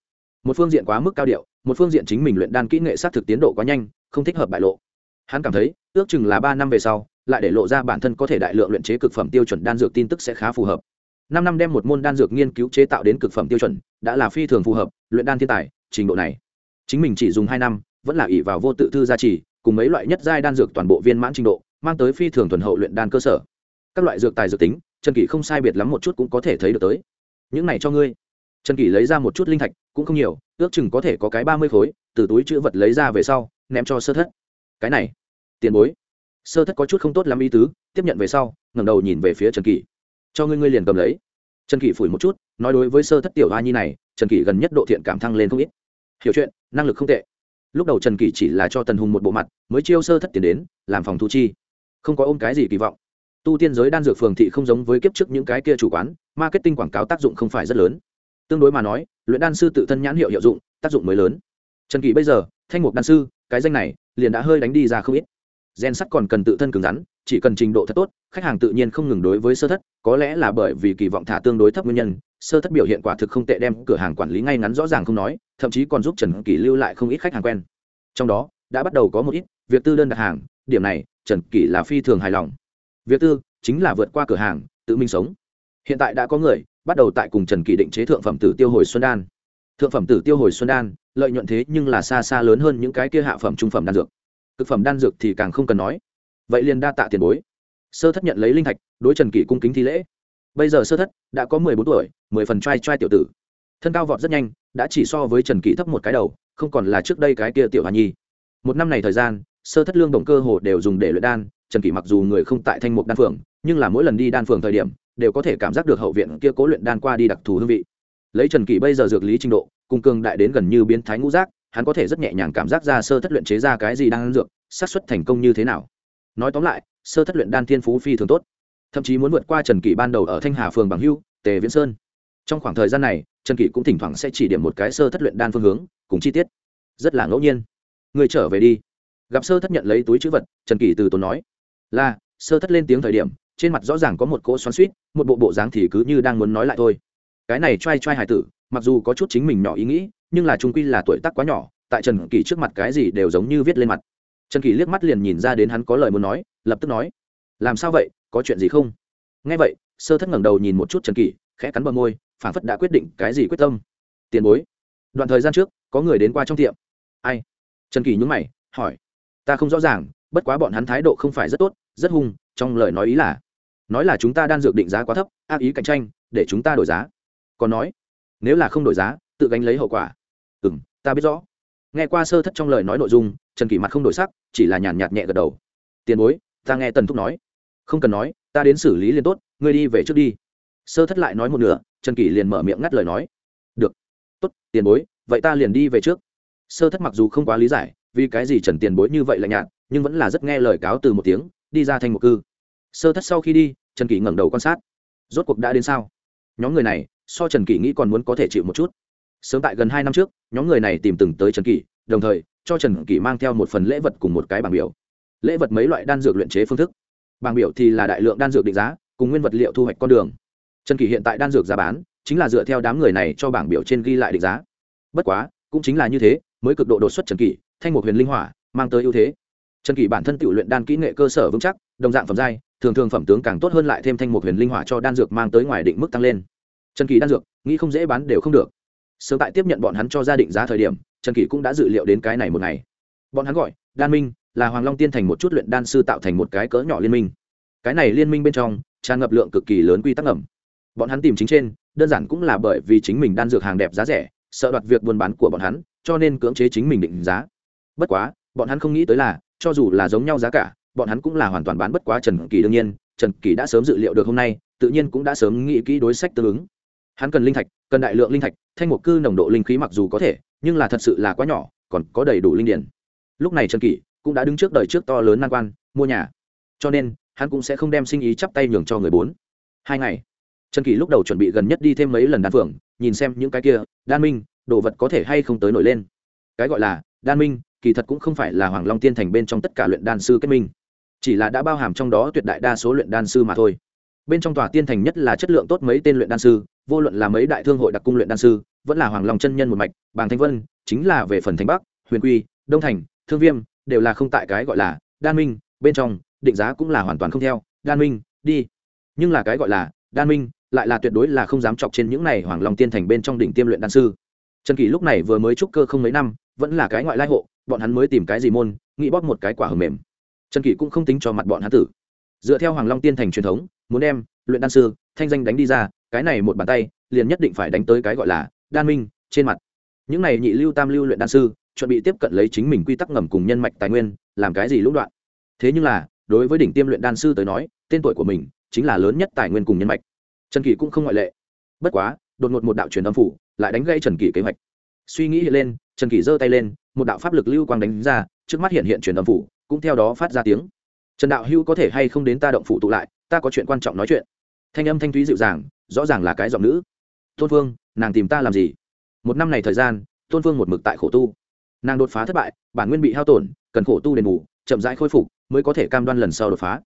Một phương diện quá mức cao điệu, một phương diện chính mình luyện đan kỹ nghệ sát thực tiến độ quá nhanh, không thích hợp bại lộ. Hắn cảm thấy, ước chừng là ba năm về sau lại để lộ ra bản thân có thể đại lượng luyện chế cực phẩm tiêu chuẩn đan dược tin tức sẽ khá phù hợp. Năm năm đem một môn đan dược nghiên cứu chế tạo đến cực phẩm tiêu chuẩn, đã là phi thường phù hợp, luyện đan thiên tài, trình độ này. Chính mình chỉ dùng hai năm, vẫn là ỷ vào vô tự thư gia trì, cùng mấy loại nhất giai đan dược toàn bộ viên mãn trình độ, mang tới phi thường thuần hậu luyện đan cơ sở. Các loại dược tài dược tính, trần kỷ không sai biệt lắm một chút cũng có thể thấy được tới. Những này cho ngươi. Trần kỷ lấy ra một chút linh thạch, cũng không nhiều, ước chừng có thể có cái ba mươi khối, từ túi chữ vật lấy ra về sau, ném cho sơ thất. Cái này, tiền bối sơ thất có chút không tốt lắm ý tứ, tiếp nhận về sau, ngẩng đầu nhìn về phía trần kỷ. Cho ngươi ngươi liền cầm lấy. Trần kỷ phủi một chút, nói đối với sơ thất tiểu hoa nhi này, trần kỷ gần nhất độ thiện cảm thăng lên không ít. Hiểu chuyện, năng lực không tệ. Lúc đầu trần kỷ chỉ là cho tần hùng một bộ mặt, mới chiêu sơ thất tiền đến, làm phòng thu chi. Không có ôm cái gì kỳ vọng. Tu tiên giới đan dược phường thị không giống với kiếp trước những cái kia chủ quán, marketing quảng cáo tác dụng không phải rất lớn. Tương đối mà nói, luyện đan sư tự thân nhãn hiệu hiệu dụng, tác dụng mới lớn. Trần kỳ bây giờ, thanh mục đan sư, cái danh này, liền đã hơi đánh đi ra không ít gen sắt còn cần tự thân cứng rắn, chỉ cần trình độ thật tốt, khách hàng tự nhiên không ngừng đối với sơ thất, có lẽ là bởi vì kỳ vọng thả tương đối thấp nguyên nhân, sơ thất biểu hiện quả thực không tệ đem cửa hàng quản lý ngay ngắn rõ ràng không nói, thậm chí còn giúp trần kỳ lưu lại không ít khách hàng quen. Trong đó, đã bắt đầu có một ít việc tư đơn đặt hàng, điểm này, trần kỳ là phi thường hài lòng. Việc tư, chính là vượt qua cửa hàng, tự mình sống. Hiện tại đã có người, bắt đầu tại cùng trần kỳ định chế thượng phẩm tử tiêu hồi xuân đan. Thượng phẩm tử tiêu hồi xuân đan, lợi nhuận thế nhưng là xa xa lớn hơn những cái kia hạ phẩm trung phẩm đan dược thực phẩm đan dược thì càng không cần nói. Vậy liền đa tạ tiền bối. Sơ thất nhận lấy linh thạch, đối trần kỷ cung kính thi lễ. Bây giờ sơ thất đã có mười bốn tuổi, mười phần t r a i t r a i tiểu tử. Thân cao vọt rất nhanh, đã chỉ so với trần kỷ thấp một cái đầu, không còn là trước đây cái kia tiểu hà nhi. Một năm này thời gian, sơ thất lương động cơ hồ đều dùng để luyện đan, trần kỷ mặc dù người không tại thanh mục đan phường, nhưng là mỗi lần đi đan phường thời điểm, đều có thể cảm giác được hậu viện kia cố luyện đan qua đi đặc thù hương vị. Lấy trần kỷ bây giờ dược lý trình độ, cùng cường đại đến gần như biến thái ngũ giác hắn có thể rất nhẹ nhàng cảm giác ra sơ thất luyện chế ra cái gì đang dược, xác suất thành công như thế nào. Nói tóm lại, sơ thất luyện đan thiên phú phi thường tốt. Thậm chí muốn vượt qua trần kỷ ban đầu ở thanh hà phường bằng hưu, tề viễn sơn. Trong khoảng thời gian này, trần kỷ cũng thỉnh thoảng sẽ chỉ điểm một cái sơ thất luyện đan phương hướng, cùng chi tiết. Rất là ngẫu nhiên. Người trở về đi. Gặp sơ thất nhận lấy túi chữ vật, trần kỷ từ tốn nói, là, sơ thất lên tiếng thời điểm, trên mặt rõ ràng có một cỗ xoắn suýt một bộ bộ dáng thì cứ như đang muốn nói lại thôi. Cái này t r a i t r a i hài tử, mặc dù có chút chính mình nhỏ ý nghĩ nhưng là trung quy là tuổi tác quá nhỏ, tại trần kỳ trước mặt cái gì đều giống như viết lên mặt. Trần kỳ liếc mắt liền nhìn ra đến hắn có lời muốn nói, lập tức nói, làm sao vậy? Có chuyện gì không? Nghe vậy, sơ thất ngẩng đầu nhìn một chút trần kỳ khẽ cắn bờ môi, phản phất đã quyết định cái gì quyết tâm. Tiền bối. Đoạn thời gian trước, có người đến qua trong tiệm. Ai? Trần kỳ nhúng mày, hỏi, ta không rõ ràng, bất quá bọn hắn thái độ không phải rất tốt, rất hung, trong lời nói ý là, nói là chúng ta đang dược định giá quá thấp, ác ý cạnh tranh, để chúng ta đổi giá. Còn nói, nếu là không đổi giá, tự gánh lấy hậu quả ừ m ta biết rõ. Nghe qua sơ thất trong lời nói nội dung, trần kỷ mặt không đổi sắc, chỉ là nhàn nhạt nhẹ gật đầu. Tiền bối, ta nghe tần thúc nói. Không cần nói, ta đến xử lý liền tốt, ngươi đi về trước đi. Sơ thất lại nói một nửa, trần kỷ liền mở miệng ngắt lời nói. Được. Tốt, tiền bối, vậy ta liền đi về trước. Sơ thất mặc dù không quá lý giải, vì cái gì trần tiền bối như vậy là nhạt, nhưng vẫn là rất nghe lời cáo từ một tiếng, đi ra thành một cư. Sơ thất sau khi đi, trần kỷ ngẩng đầu quan sát. Rốt cuộc đã đến sao? Nhóm người này, so trần kỷ nghĩ còn muốn có thể chịu một chút sớm tại gần hai năm trước, nhóm người này tìm từng tới trần kỷ, đồng thời, cho trần kỷ mang theo một phần lễ vật cùng một cái bảng biểu. Lễ vật mấy loại đan dược luyện chế phương thức. Bảng biểu thì là đại lượng đan dược định giá, cùng nguyên vật liệu thu hoạch con đường. Trần kỷ hiện tại đan dược giá bán, chính là dựa theo đám người này cho bảng biểu trên ghi lại định giá. Bất quá, cũng chính là như thế, mới cực độ đột xuất trần kỷ, thanh một huyền linh hỏa, mang tới ưu thế. Trần kỷ bản thân tự luyện đan kỹ nghệ cơ sở vững chắc, đồng dạng phẩm giai, thường thường phẩm tướng càng tốt hơn lại thêm thanh một huyền linh hỏa cho đan dược mang tới ngoài định mức tăng lên. Trần kỳ đan dược, nghĩ không dễ bán đều không được sớm tại tiếp nhận bọn hắn cho gia định giá thời điểm, trần kỳ cũng đã dự liệu đến cái này một ngày. Bọn hắn gọi, đan minh, là hoàng long tiên thành một chút luyện đan sư tạo thành một cái cỡ nhỏ liên minh. Cái này liên minh bên trong, tràn ngập lượng cực kỳ lớn quy tắc ẩm. Bọn hắn tìm chính trên, đơn giản cũng là bởi vì chính mình đan dược hàng đẹp giá rẻ, sợ đoạt việc buôn bán của bọn hắn, cho nên cưỡng chế chính mình định giá. Bất quá, bọn hắn không nghĩ tới là, cho dù là giống nhau giá cả, bọn hắn cũng là hoàn toàn bán bất quá trần kỳ đương nhiên, trần kỳ đã sớm dự liệu được hôm nay, tự nhiên cũng đã sớm nghĩ kỹ đối sách tương ứng. Hắn cần linh thạch cần đại lượng linh thạch, thanh một cư nồng độ linh khí mặc dù có thể, nhưng là thật sự là quá nhỏ, còn có đầy đủ linh điển. Lúc này trần kỷ cũng đã đứng trước đời trước to lớn nan quan, mua nhà. Cho nên, hắn cũng sẽ không đem sinh ý chắp tay nhường cho người bốn. Hai ngày, trần kỷ lúc đầu chuẩn bị gần nhất đi thêm mấy lần đan phượng, nhìn xem những cái kia, đan minh, đồ vật có thể hay không tới nổi lên. Cái gọi là đan minh, kỳ thật cũng không phải là hoàng long tiên thành bên trong tất cả luyện đan sư kết minh. Chỉ là đã bao hàm trong đó tuyệt đại đa số luyện đan sư mà thôi. Bên trong tòa tiên thành nhất là chất lượng tốt mấy tên luyện đan sư vô luận là mấy đại thương hội đặc cung luyện đan sư, vẫn là hoàng long chân nhân một mạch, bàng thanh vân, chính là về phần thành bắc, huyền quy, đông thành, thương viêm, đều là không tại cái gọi là đan minh, bên trong, định giá cũng là hoàn toàn không theo, đan minh, đi. Nhưng là cái gọi là đan minh, lại là tuyệt đối là không dám chọc trên những này hoàng long tiên thành bên trong đỉnh tiêm luyện đan sư. Trần kỳ lúc này vừa mới trúc cơ không mấy năm, vẫn là cái ngoại lai hộ, bọn hắn mới tìm cái gì môn, nghĩ bóp một cái quả hầm mềm. Trần kỳ cũng không tính cho mặt bọn hắn tử. Dựa theo hoàng long tiên thành truyền thống, muốn đem luyện đan sư, thanh danh đánh đi ra cái này một bàn tay, liền nhất định phải đánh tới cái gọi là đan minh trên mặt. Những này nhị lưu tam lưu luyện đan sư, chuẩn bị tiếp cận lấy chính mình quy tắc ngầm cùng nhân mạch tài nguyên, làm cái gì lũng đoạn. Thế nhưng là, đối với đỉnh tiêm luyện đan sư tới nói, tên tuổi của mình chính là lớn nhất tài nguyên cùng nhân mạch. Trần kỳ cũng không ngoại lệ. Bất quá, đột ngột một đạo truyền âm phủ lại đánh gây trần kỳ kế hoạch. Suy nghĩ lên, trần kỳ giơ tay lên, một đạo pháp lực lưu quang đánh ra, trước mắt hiện hiện truyền âm phủ, cũng theo đó phát ra tiếng. Trần đạo hữu có thể hay không đến ta động phủ tụ lại, ta có chuyện quan trọng nói chuyện. Thanh âm thanh thúy dịu dàng rõ ràng là cái giọng nữ. Tôn phương, nàng tìm ta làm gì? Một năm này thời gian, tôn phương một mực tại khổ tu. Nàng đột phá thất bại, bản nguyên bị hao tổn, cần khổ tu đền bù, chậm rãi khôi phục, mới có thể cam đoan lần sau đột phá.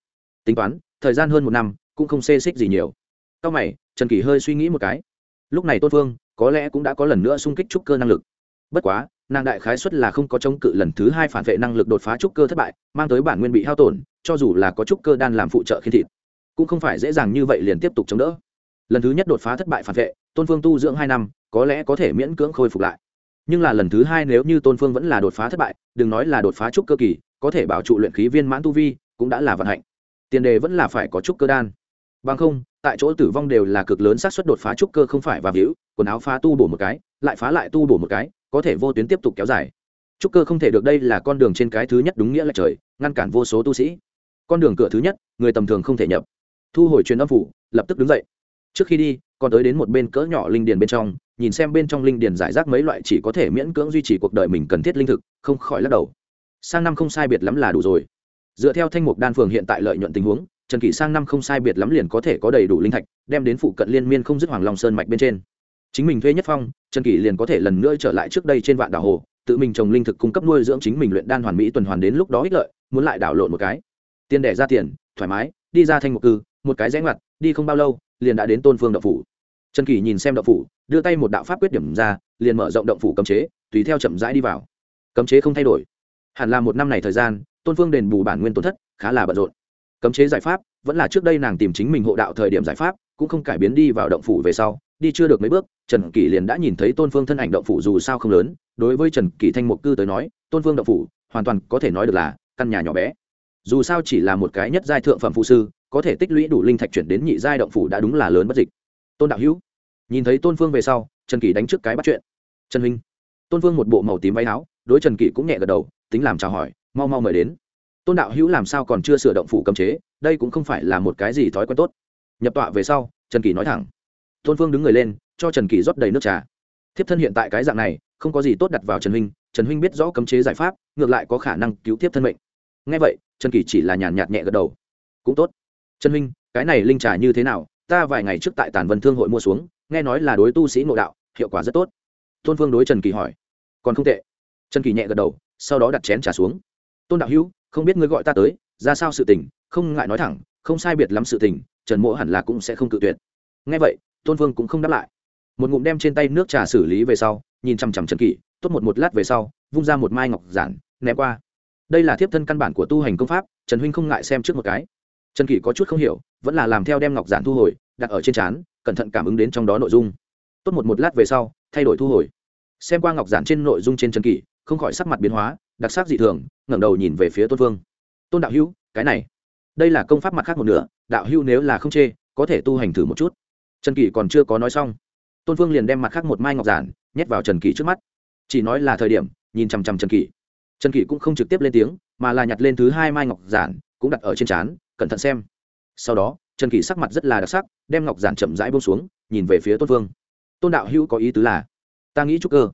Tính toán, thời gian hơn một năm, cũng không xê xích gì nhiều. Sau mày, trần kỳ hơi suy nghĩ một cái. Lúc này tôn phương, có lẽ cũng đã có lần nữa xung kích trúc cơ năng lực. Bất quá, nàng đại khái xuất là không có chống cự lần thứ hai phản vệ năng lực đột phá trúc cơ thất bại, mang tới bản nguyên bị hao tổn, cho dù là có trúc cơ đan làm phụ trợ khi thịt, cũng không phải dễ dàng như vậy liền tiếp tục chống đỡ lần thứ nhất đột phá thất bại phản vệ, tôn phương tu dưỡng hai năm, có lẽ có thể miễn cưỡng khôi phục lại. Nhưng là lần thứ hai nếu như tôn phương vẫn là đột phá thất bại, đừng nói là đột phá trúc cơ kỳ, có thể bảo trụ luyện khí viên mãn tu vi, cũng đã là vận hạnh. Tiền đề vẫn là phải có trúc cơ đan. Bằng không, tại chỗ tử vong đều là cực lớn xác suất đột phá trúc cơ không phải và víu, quần áo phá tu bổ một cái, lại phá lại tu bổ một cái, có thể vô tuyến tiếp tục kéo dài. Trúc cơ không thể được đây là con đường trên cái thứ nhất đúng nghĩa là trời, ngăn cản vô số tu sĩ. Con đường cửa thứ nhất, người tầm thường không thể nhập. Thu hồi truyền âm phủ, lập tức đứng dậy trước khi đi, còn tới đến một bên cỡ nhỏ linh điền bên trong, nhìn xem bên trong linh điền giải rác mấy loại chỉ có thể miễn cưỡng duy trì cuộc đời mình cần thiết linh thực, không khỏi lắc đầu. Sang năm không sai biệt lắm là đủ rồi. Dựa theo thanh mục đan phường hiện tại lợi nhuận tình huống, trần kỷ sang năm không sai biệt lắm liền có thể có đầy đủ linh thạch, đem đến phụ cận liên miên không dứt hoàng long sơn mạch bên trên. Chính mình thuê nhất phong, trần kỷ liền có thể lần nữa trở lại trước đây trên vạn đảo hồ, tự mình trồng linh thực cung cấp nuôi dưỡng chính mình luyện đan hoàn mỹ tuần hoàn đến lúc đó ích lợi, muốn lại đảo lộn một cái. Tiền đẻ ra tiền, thoải mái, đi ra thanh mục cư, một cái rẽ ngoặt, đi không bao lâu liền đã đến tôn phương đậu phủ. Trần kỷ nhìn xem đậu phủ, đưa tay một đạo pháp quyết điểm ra, liền mở rộng động phủ cấm chế, tùy theo chậm rãi đi vào. Cấm chế không thay đổi. Hẳn là một năm này thời gian, tôn phương đền bù bản nguyên tổn thất, khá là bận rộn. Cấm chế giải pháp, vẫn là trước đây nàng tìm chính mình hộ đạo thời điểm giải pháp, cũng không cải biến đi vào động phủ về sau, đi chưa được mấy bước, trần kỷ liền đã nhìn thấy tôn phương thân ảnh động phủ dù sao không lớn, đối với trần kỷ thanh mục cư tới nói, tôn phương động phủ hoàn toàn có thể nói được là căn nhà nhỏ bé. Dù sao chỉ là một cái nhất giai thượng phẩm phụ sư có thể tích lũy đủ linh thạch chuyển đến nhị giai động phủ đã đúng là lớn bất dịch. Tôn đạo hữu, nhìn thấy tôn phương về sau, trần kỷ đánh trước cái bắt chuyện. Trần huynh, tôn phương một bộ màu tím váy áo, đối trần kỷ cũng nhẹ gật đầu, tính làm chào hỏi, mau mau mời đến. Tôn đạo hữu làm sao còn chưa sửa động phủ cấm chế, đây cũng không phải là một cái gì thói quen tốt. Nhập tọa về sau, trần kỳ nói thẳng. Tôn phương đứng người lên, cho trần kỳ rót đầy nước trà. Thiếp thân hiện tại cái dạng này, không có gì tốt đặt vào trần huynh trần huynh biết rõ cấm chế giải pháp, ngược lại có khả năng cứu thiếp thân mệnh. Ngay vậy, trần kỳ chỉ là nhàn nhạt nhẹ gật đầu. Cũng tốt trần huynh, cái này linh trà như thế nào? Ta vài ngày trước tại tàn vân thương hội mua xuống, nghe nói là đối tu sĩ ngộ đạo, hiệu quả rất tốt. Tôn phương đối trần kỳ hỏi. Còn không tệ. Trần kỳ nhẹ gật đầu, sau đó đặt chén trà xuống. Tôn đạo hữu, không biết ngươi gọi ta tới, ra sao sự tình, không ngại nói thẳng, không sai biệt lắm sự tình, trần mỗ hẳn là cũng sẽ không cự tuyệt. Ngay vậy, tôn vương cũng không đáp lại. Một ngụm đem trên tay nước trà xử lý về sau, nhìn chằm chằm trần kỷ tốt một một lát về sau, vung ra một mai ngọc giản, ném qua. Đây là thiếp thân căn bản của tu hành công pháp, trần huynh không ngại xem trước một cái trần kỷ có chút không hiểu, vẫn là làm theo đem ngọc giản thu hồi, đặt ở trên trán, cẩn thận cảm ứng đến trong đó nội dung. Tốt một một lát về sau, thay đổi thu hồi. Xem qua ngọc giản trên nội dung trên trần kỷ, không khỏi sắc mặt biến hóa, đặc sắc dị thường, ngẩng đầu nhìn về phía tôn vương. Tôn đạo hữu, cái này, đây là công pháp mặt khác một nửa, đạo hữu nếu là không chê, có thể tu hành thử một chút. Trần kỷ còn chưa có nói xong, tôn vương liền đem mặt khác một mai ngọc giản nhét vào trần kỷ trước mắt. Chỉ nói là thời điểm, nhìn chằm chằm trần kỷ. Trần kỷ cũng không trực tiếp lên tiếng, mà là nhặt lên thứ hai mai ngọc giản, cũng đặt ở trên trán cẩn thận xem. Sau đó, trần kỳ sắc mặt rất là đặc sắc, đem ngọc giản chậm rãi bông xuống, nhìn về phía tôn vương. Tôn đạo hữu có ý tứ là, ta nghĩ chúc cơ.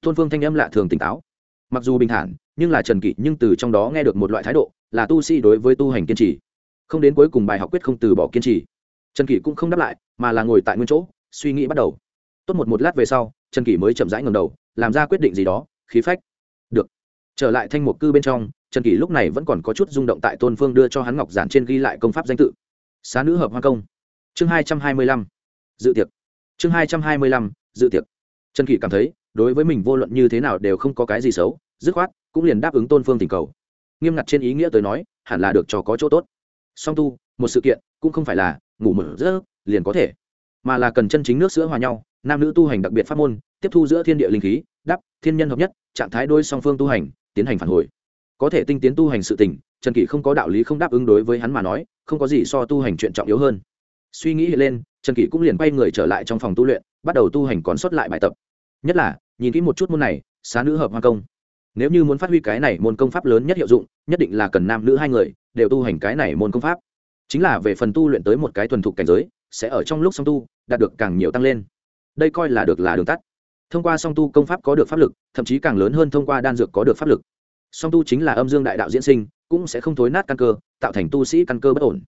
Tôn vương thanh âm lạ thường tỉnh táo. Mặc dù bình thản, nhưng là trần kỵ nhưng từ trong đó nghe được một loại thái độ, là tu sĩ đối với tu hành kiên trì. Không đến cuối cùng bài học quyết không từ bỏ kiên trì. Trần kỷ cũng không đáp lại, mà là ngồi tại nguyên chỗ, suy nghĩ bắt đầu. Tốt một một lát về sau, trần kỷ mới chậm rãi ngầm đầu, làm ra quyết định gì đó, khí phách. Được. Trở lại thanh mục cư bên trong trần kỷ lúc này vẫn còn có chút rung động tại tôn phương đưa cho hắn ngọc giản trên ghi lại công pháp danh tự. Xá nữ hợp hoa công. Chương hai trăm hai mươi lăm. Dự tiệc. Chương hai trăm hai mươi lăm, dự tiệc. Trần kỷ cảm thấy, đối với mình vô luận như thế nào đều không có cái gì xấu, dứt khoát, cũng liền đáp ứng tôn phương tình cầu. Nghiêm ngặt trên ý nghĩa tới nói, hẳn là được cho có chỗ tốt. Song tu, một sự kiện, cũng không phải là ngủ mở rỡ liền có thể. Mà là cần chân chính nước sữa hòa nhau, nam nữ tu hành đặc biệt pháp môn, tiếp thu giữa thiên địa linh khí, đắp, thiên nhân hợp nhất, trạng thái đôi song phương tu hành, tiến hành phản hồi có thể tinh tiến tu hành sự tình, trần kỷ không có đạo lý không đáp ứng đối với hắn mà nói, không có gì so tu hành chuyện trọng yếu hơn. Suy nghĩ lên, trần kỷ cũng liền quay người trở lại trong phòng tu luyện, bắt đầu tu hành còn sót lại bài tập. Nhất là, nhìn kỹ một chút môn này, xá nữ hợp hoa công. Nếu như muốn phát huy cái này môn công pháp lớn nhất hiệu dụng, nhất định là cần nam nữ hai người đều tu hành cái này môn công pháp. Chính là về phần tu luyện tới một cái thuần thục cảnh giới, sẽ ở trong lúc song tu, đạt được càng nhiều tăng lên. Đây coi là được là đường tắt. Thông qua song tu công pháp có được pháp lực, thậm chí càng lớn hơn thông qua đan dược có được pháp lực song tu chính là âm dương đại đạo diễn sinh, cũng sẽ không thối nát căn cơ, tạo thành tu sĩ căn cơ bất ổn.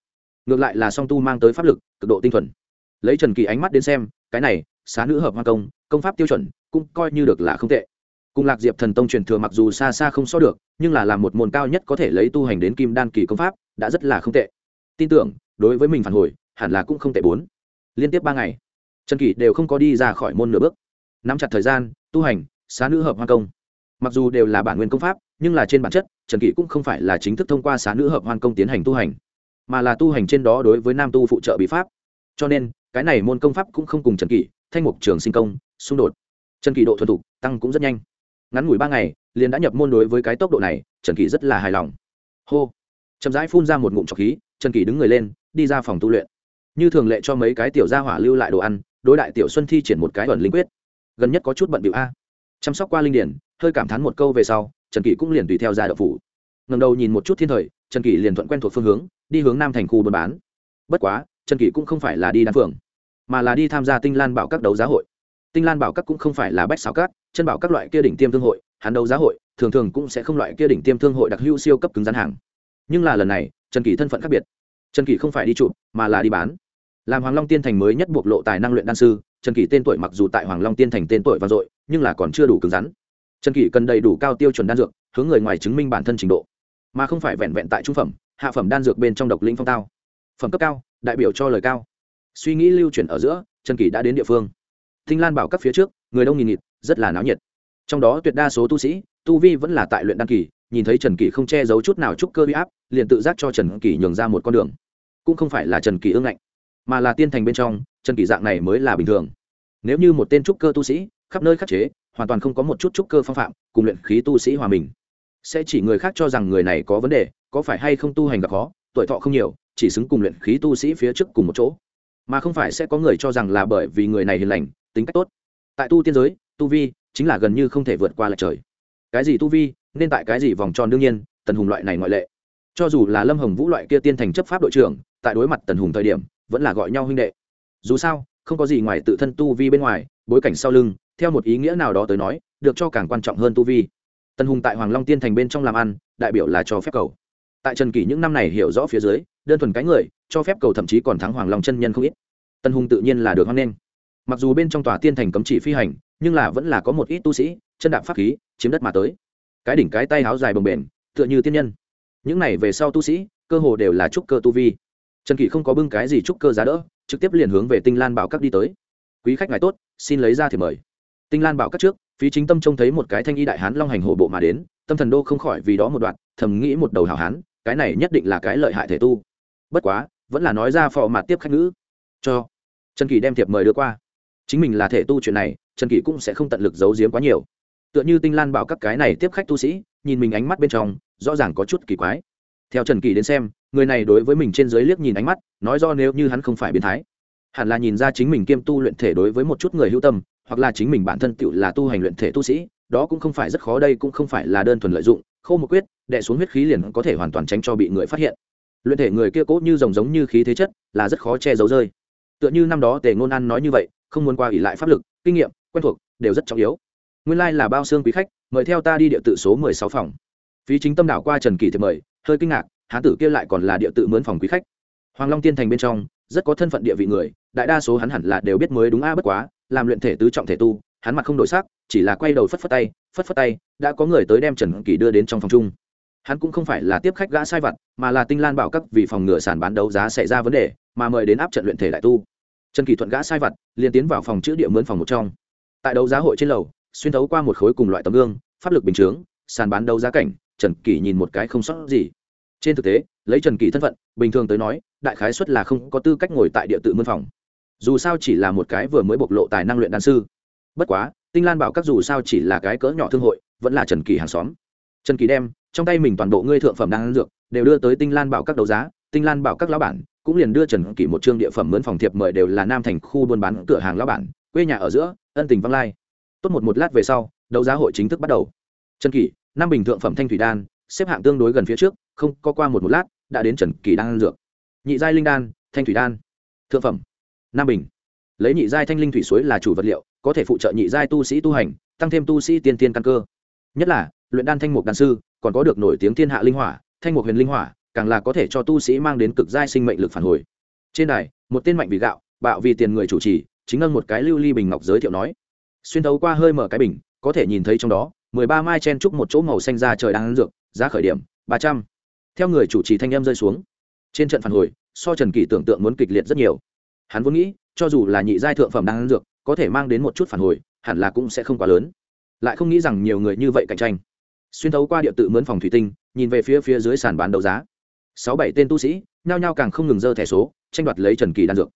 Ngược lại là song tu mang tới pháp lực, cực độ tinh thuần. Lấy trần kỳ ánh mắt đến xem, cái này, xá nữ hợp hoa công công pháp tiêu chuẩn, cũng coi như được là không tệ. Cùng lạc diệp thần tông truyền thừa mặc dù xa xa không so được, nhưng là làm một môn cao nhất có thể lấy tu hành đến kim đan kỳ công pháp, đã rất là không tệ. Tin tưởng, đối với mình phản hồi, hẳn là cũng không tệ bốn. Liên tiếp ba ngày, trần Kỳ đều không có đi ra khỏi môn nửa bước. Nắm chặt thời gian, tu hành, xá nữ hợp hoa công. Mặc dù đều là bản nguyên công pháp nhưng là trên bản chất, trần kỷ cũng không phải là chính thức thông qua xá nữ hợp hoan công tiến hành tu hành, mà là tu hành trên đó đối với nam tu phụ trợ bí pháp. Cho nên, cái này môn công pháp cũng không cùng trần kỷ, thanh mục trường sinh công, xung đột. Trần kỷ độ thuần thục, tăng cũng rất nhanh. Ngắn ngủi ba ngày, liền đã nhập môn đối với cái tốc độ này, trần kỷ rất là hài lòng. Hô. Chậm rãi phun ra một ngụm trọc khí, trần kỷ đứng người lên, đi ra phòng tu luyện. Như thường lệ cho mấy cái tiểu gia hỏa lưu lại đồ ăn, đối đại tiểu xuân thi triển một cái ẩn linh quyết. Gần nhất có chút bận điệu a. Chăm sóc qua linh điển hơi cảm thán một câu về sau, trần kỷ cũng liền tùy theo ra đậu phủ. Ngầm đầu nhìn một chút thiên thời, trần kỷ liền thuận quen thuộc phương hướng, đi hướng nam thành khu buôn bán. Bất quá, trần kỷ cũng không phải là đi đan phường mà là đi tham gia tinh lan bảo các đấu giá hội. Tinh lan bảo các cũng không phải là bách xáo các, chân bảo các loại kia đỉnh tiêm thương hội, hắn đấu giá hội, thường thường cũng sẽ không loại kia đỉnh tiêm thương hội đặc hữu siêu cấp cứng rắn hàng. Nhưng là lần này, trần kỷ thân phận khác biệt. Trần kỷ không phải đi chụp, mà là đi bán. Làm hoàng long tiên thành mới nhất bộc lộ tài năng luyện đan sư, trần kỷ tên tuổi mặc dù tại hoàng long tiên thành tên tuổi vang dội, nhưng là còn chưa đủ cứng rắn trần kỷ cần đầy đủ cao tiêu chuẩn đan dược, hướng người ngoài chứng minh bản thân trình độ, mà không phải vẹn vẹn tại trung phẩm, hạ phẩm đan dược bên trong độc linh phong tao. Phẩm cấp cao, đại biểu cho lời cao. Suy nghĩ lưu chuyển ở giữa, trần kỷ đã đến địa phương. Tinh lan bảo các phía trước, người đông nghìn nghịt, rất là náo nhiệt. Trong đó tuyệt đa số tu sĩ, tu vi vẫn là tại luyện đan kỳ, nhìn thấy trần kỷ không che giấu chút nào chút cơ bị áp, liền tự giác cho trần kỷ nhường ra một con đường. Cũng không phải là trần kỷ ương ngạnh, mà là tiên thành bên trong, trần kỷ dạng này mới là bình thường. Nếu như một tên trúc cơ tu sĩ, khắp nơi khắc chế hoàn toàn không có một chút trúc cơ phong phạm, cùng luyện khí tu sĩ hòa mình. Sẽ chỉ người khác cho rằng người này có vấn đề, có phải hay không tu hành gặp khó, tuổi thọ không nhiều, chỉ xứng cùng luyện khí tu sĩ phía trước cùng một chỗ. Mà không phải sẽ có người cho rằng là bởi vì người này hiền lành, tính cách tốt. Tại tu tiên giới, tu vi chính là gần như không thể vượt qua lại trời. Cái gì tu vi, nên tại cái gì vòng tròn đương nhiên, tần hùng loại này ngoại lệ. Cho dù là lâm hồng vũ loại kia tiên thành chấp pháp đội trưởng, tại đối mặt tần hùng thời điểm, vẫn là gọi nhau huynh đệ. Dù sao, không có gì ngoài tự thân tu vi bên ngoài, bối cảnh sau lưng theo một ý nghĩa nào đó tới nói, được cho càng quan trọng hơn tu vi. Tần hùng tại hoàng long tiên thành bên trong làm ăn, đại biểu là cho phép cầu. Tại trần kỷ những năm này hiểu rõ phía dưới, đơn thuần cái người, cho phép cầu thậm chí còn thắng hoàng long chân nhân không ít. Tần hùng tự nhiên là được hoan nghênh. Mặc dù bên trong tòa tiên thành cấm chỉ phi hành, nhưng là vẫn là có một ít tu sĩ, chân đạp pháp khí, chiếm đất mà tới. Cái đỉnh cái tay háo dài bồng bềnh, tựa như tiên nhân. Những này về sau tu sĩ, cơ hồ đều là trúc cơ tu vi. Trần kỷ không có bưng cái gì trúc cơ giá đỡ, trực tiếp liền hướng về tinh lan bảo các đi tới. Quý khách ngài tốt, xin lấy ra thì mời tinh lan bảo các trước, phí chính tâm trông thấy một cái thanh y đại hán long hành hổ bộ mà đến, tâm thần đô không khỏi vì đó một đoạn, thầm nghĩ một đầu hảo hán, cái này nhất định là cái lợi hại thể tu. Bất quá, vẫn là nói ra phò mặt tiếp khách ngữ. Cho, trần kỳ đem thiệp mời đưa qua. Chính mình là thể tu chuyện này, trần kỳ cũng sẽ không tận lực giấu giếm quá nhiều. Tựa như tinh lan bảo các cái này tiếp khách tu sĩ, nhìn mình ánh mắt bên trong, rõ ràng có chút kỳ quái. Theo trần kỳ đến xem, người này đối với mình trên dưới liếc nhìn ánh mắt, nói do nếu như hắn không phải biến thái, hẳn là nhìn ra chính mình kiêm tu luyện thể đối với một chút người hữu tâm hoặc là chính mình bản thân tựu là tu hành luyện thể tu sĩ, đó cũng không phải rất khó, đây cũng không phải là đơn thuần lợi dụng, khô một quyết, đè xuống huyết khí liền có thể hoàn toàn tránh cho bị người phát hiện. Luyện thể người kia cố như rồng giống như khí thế chất, là rất khó che giấu rơi. Tựa như năm đó tề ngôn ăn nói như vậy, không muốn qua ỉ lại pháp lực, kinh nghiệm, quen thuộc, đều rất trọng yếu. Nguyên lai、like、là bao xương quý khách, mời theo ta đi địa tự số mười sáu phòng. Phí chính tâm đảo qua trần kỳ thì mời, hơi kinh ngạc, hán tử kia lại còn là địa tự mướn phòng quý khách. Hoàng long tiên thành bên trong, rất có thân phận địa vị người đại đa số hắn hẳn là đều biết mới đúng a bất quá, làm luyện thể tứ trọng thể tu, hắn mặt không đổi sắc, chỉ là quay đầu phất phất tay, phất phất tay, đã có người tới đem trần kỳ đưa đến trong phòng chung. Hắn cũng không phải là tiếp khách gã sai vặt, mà là tinh lan bảo các vì phòng ngừa sản bán đấu giá xảy ra vấn đề, mà mời đến áp trận luyện thể đại tu. Trần kỳ thuận gã sai vặt, liền tiến vào phòng chữ địa mướn phòng một trong. Tại đấu giá hội trên lầu, xuyên thấu qua một khối cùng loại tấm gương, pháp lực bình chướng, sàn bán đấu giá cảnh, trần kỳ nhìn một cái không sót gì. Trên thực tế, lấy trần kỳ thân phận, bình thường tới nói, đại khái xuất là không có tư cách ngồi tại địa tự mướn phòng dù sao chỉ là một cái vừa mới bộc lộ tài năng luyện đan sư. Bất quá, tinh lan bảo các dù sao chỉ là cái cỡ nhỏ thương hội, vẫn là trần kỳ hàng xóm. Trần kỳ đem, trong tay mình toàn bộ ngươi thượng phẩm đan dược, đều đưa tới tinh lan bảo các đấu giá, tinh lan bảo các lão bản, cũng liền đưa trần kỳ một chương địa phẩm mướn phòng thiệp mời đều là nam thành khu buôn bán cửa hàng lão bản, quê nhà ở giữa, ân tình văng lai. Tốt một một lát về sau, đấu giá hội chính thức bắt đầu. Trần kỳ, năm bình thượng phẩm thanh thủy đan, xếp hạng tương đối gần phía trước, không có qua một một lát, đã đến trần kỳ đan dược. Nhị giai linh đan, thanh thủy đan. Thượng phẩm nam bình. Lấy nhị giai thanh linh thủy suối là chủ vật liệu, có thể phụ trợ nhị giai tu sĩ tu hành, tăng thêm tu sĩ tiên tiên căn cơ. Nhất là, luyện đan thanh mục đan sư, còn có được nổi tiếng thiên hạ linh hỏa, thanh mục huyền linh hỏa, càng là có thể cho tu sĩ mang đến cực giai sinh mệnh lực phản hồi. Trên đài, một tên mạnh vì gạo, bạo vì tiền người chủ trì, chính ngân một cái lưu ly bình ngọc giới thiệu nói. Xuyên thấu qua hơi mở cái bình, có thể nhìn thấy trong đó, mười ba mai chen trúc một chỗ màu xanh ra trời đang ăn dược, giá khởi điểm, ba trăm. Theo người chủ trì thanh em rơi xuống, trên trận phản hồi, so trần kỳ tưởng tượng muốn kịch liệt rất nhiều hắn vốn nghĩ, cho dù là nhị giai thượng phẩm đang ăn dược, có thể mang đến một chút phản hồi, hẳn là cũng sẽ không quá lớn. Lại không nghĩ rằng nhiều người như vậy cạnh tranh. Xuyên thấu qua địa tự mướn phòng thủy tinh, nhìn về phía phía dưới sàn bán đấu giá. Sáu bảy tên tu sĩ, nhao nhao càng không ngừng dơ thẻ số, tranh đoạt lấy trần kỳ đan dược.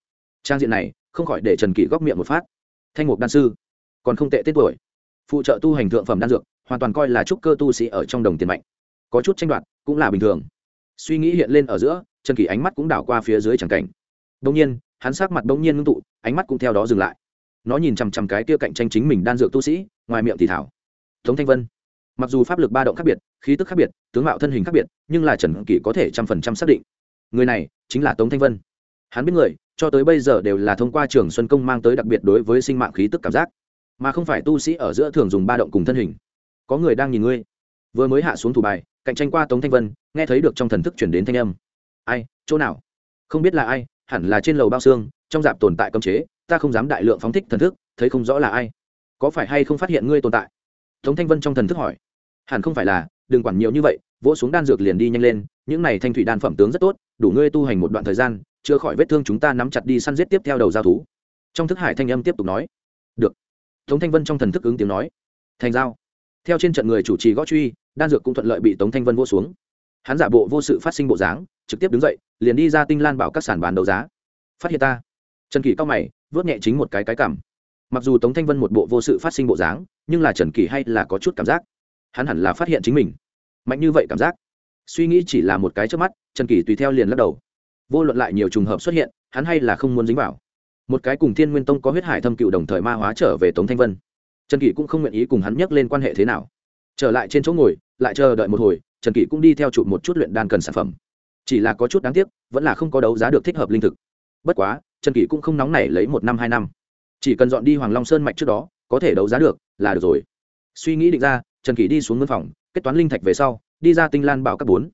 Trang diện này, không khỏi để trần kỳ góc miệng một phát. Thanh mục đan sư, còn không tệ tên tuổi. Phụ trợ tu hành thượng phẩm đan dược, hoàn toàn coi là trúc cơ tu sĩ ở trong đồng tiền mạnh. Có chút tranh đoạt, cũng là bình thường. Suy nghĩ hiện lên ở giữa, trần kỳ ánh mắt cũng đảo qua phía dưới tràng cảnh. Đông nhiên hắn sắc mặt bỗng nhiên ngưng tụ, ánh mắt cũng theo đó dừng lại. Nó nhìn chằm chằm cái kia cạnh tranh chính mình đan dược tu sĩ, ngoài miệng thì thảo. Tống thanh vân. Mặc dù pháp lực ba động khác biệt, khí tức khác biệt, tướng mạo thân hình khác biệt, nhưng là trần kỷ có thể trăm phần trăm xác định. Người này chính là tống thanh vân. Hắn biết người, cho tới bây giờ đều là thông qua trường xuân công mang tới đặc biệt đối với sinh mạng khí tức cảm giác. Mà không phải tu sĩ ở giữa thường dùng ba động cùng thân hình. Có người đang nhìn ngươi. Vừa mới hạ xuống thủ bài, cạnh tranh qua tống thanh vân, nghe thấy được trong thần thức chuyển đến thanh âm. Ai? Chỗ nào? Không biết là ai hẳn là trên lầu bao xương, trong dạp tồn tại cấm chế, ta không dám đại lượng phóng thích thần thức, thấy không rõ là ai. Có phải hay không phát hiện ngươi tồn tại? Tống thanh vân trong thần thức hỏi. Hẳn không phải là, đừng quản nhiều như vậy, vỗ xuống đan dược liền đi nhanh lên, những này thanh thủy đan phẩm tướng rất tốt, đủ ngươi tu hành một đoạn thời gian chưa khỏi vết thương chúng ta nắm chặt đi săn giết tiếp theo đầu giao thú. Trong thức hải thanh âm tiếp tục nói. Được. Tống thanh vân trong thần thức ứng tiếng nói. Thành giao. Theo trên trận người chủ trì gõ truy, đan dược cũng thuận lợi bị tống thanh vân vô xuống. Hắn giả bộ vô sự phát sinh bộ dáng trực tiếp đứng dậy, liền đi ra tinh lan bảo các sản bán đấu giá. Phát hiện ta. Trần kỳ cao mày, vớt nhẹ chính một cái cái cảm mặc dù tống thanh vân một bộ vô sự phát sinh bộ dáng, nhưng là trần kỳ hay là có chút cảm giác. Hắn hẳn là phát hiện chính mình. Mạnh như vậy cảm giác. Suy nghĩ chỉ là một cái trước mắt, trần kỳ tùy theo liền lắc đầu. Vô luận lại nhiều trùng hợp xuất hiện, hắn hay là không muốn dính vào. Một cái cùng thiên nguyên tông có huyết hải thâm cựu đồng thời ma hóa trở về tống thanh vân. Trần kỷ cũng không nguyện ý cùng hắn nhắc lên quan hệ thế nào. Trở lại trên chỗ ngồi, lại chờ đợi một hồi, trần kỷ cũng đi theo chụp một chút luyện đan cần sản phẩm chỉ là có chút đáng tiếc, vẫn là không có đấu giá được thích hợp linh thực. Bất quá, trần kỷ cũng không nóng nảy lấy một năm, hai năm. Chỉ cần dọn đi hoàng long sơn mạch trước đó, có thể đấu giá được, là được rồi. Suy nghĩ định ra, trần kỷ đi xuống ngân phòng, kết toán linh thạch về sau, đi ra tinh lan bảo các bốn.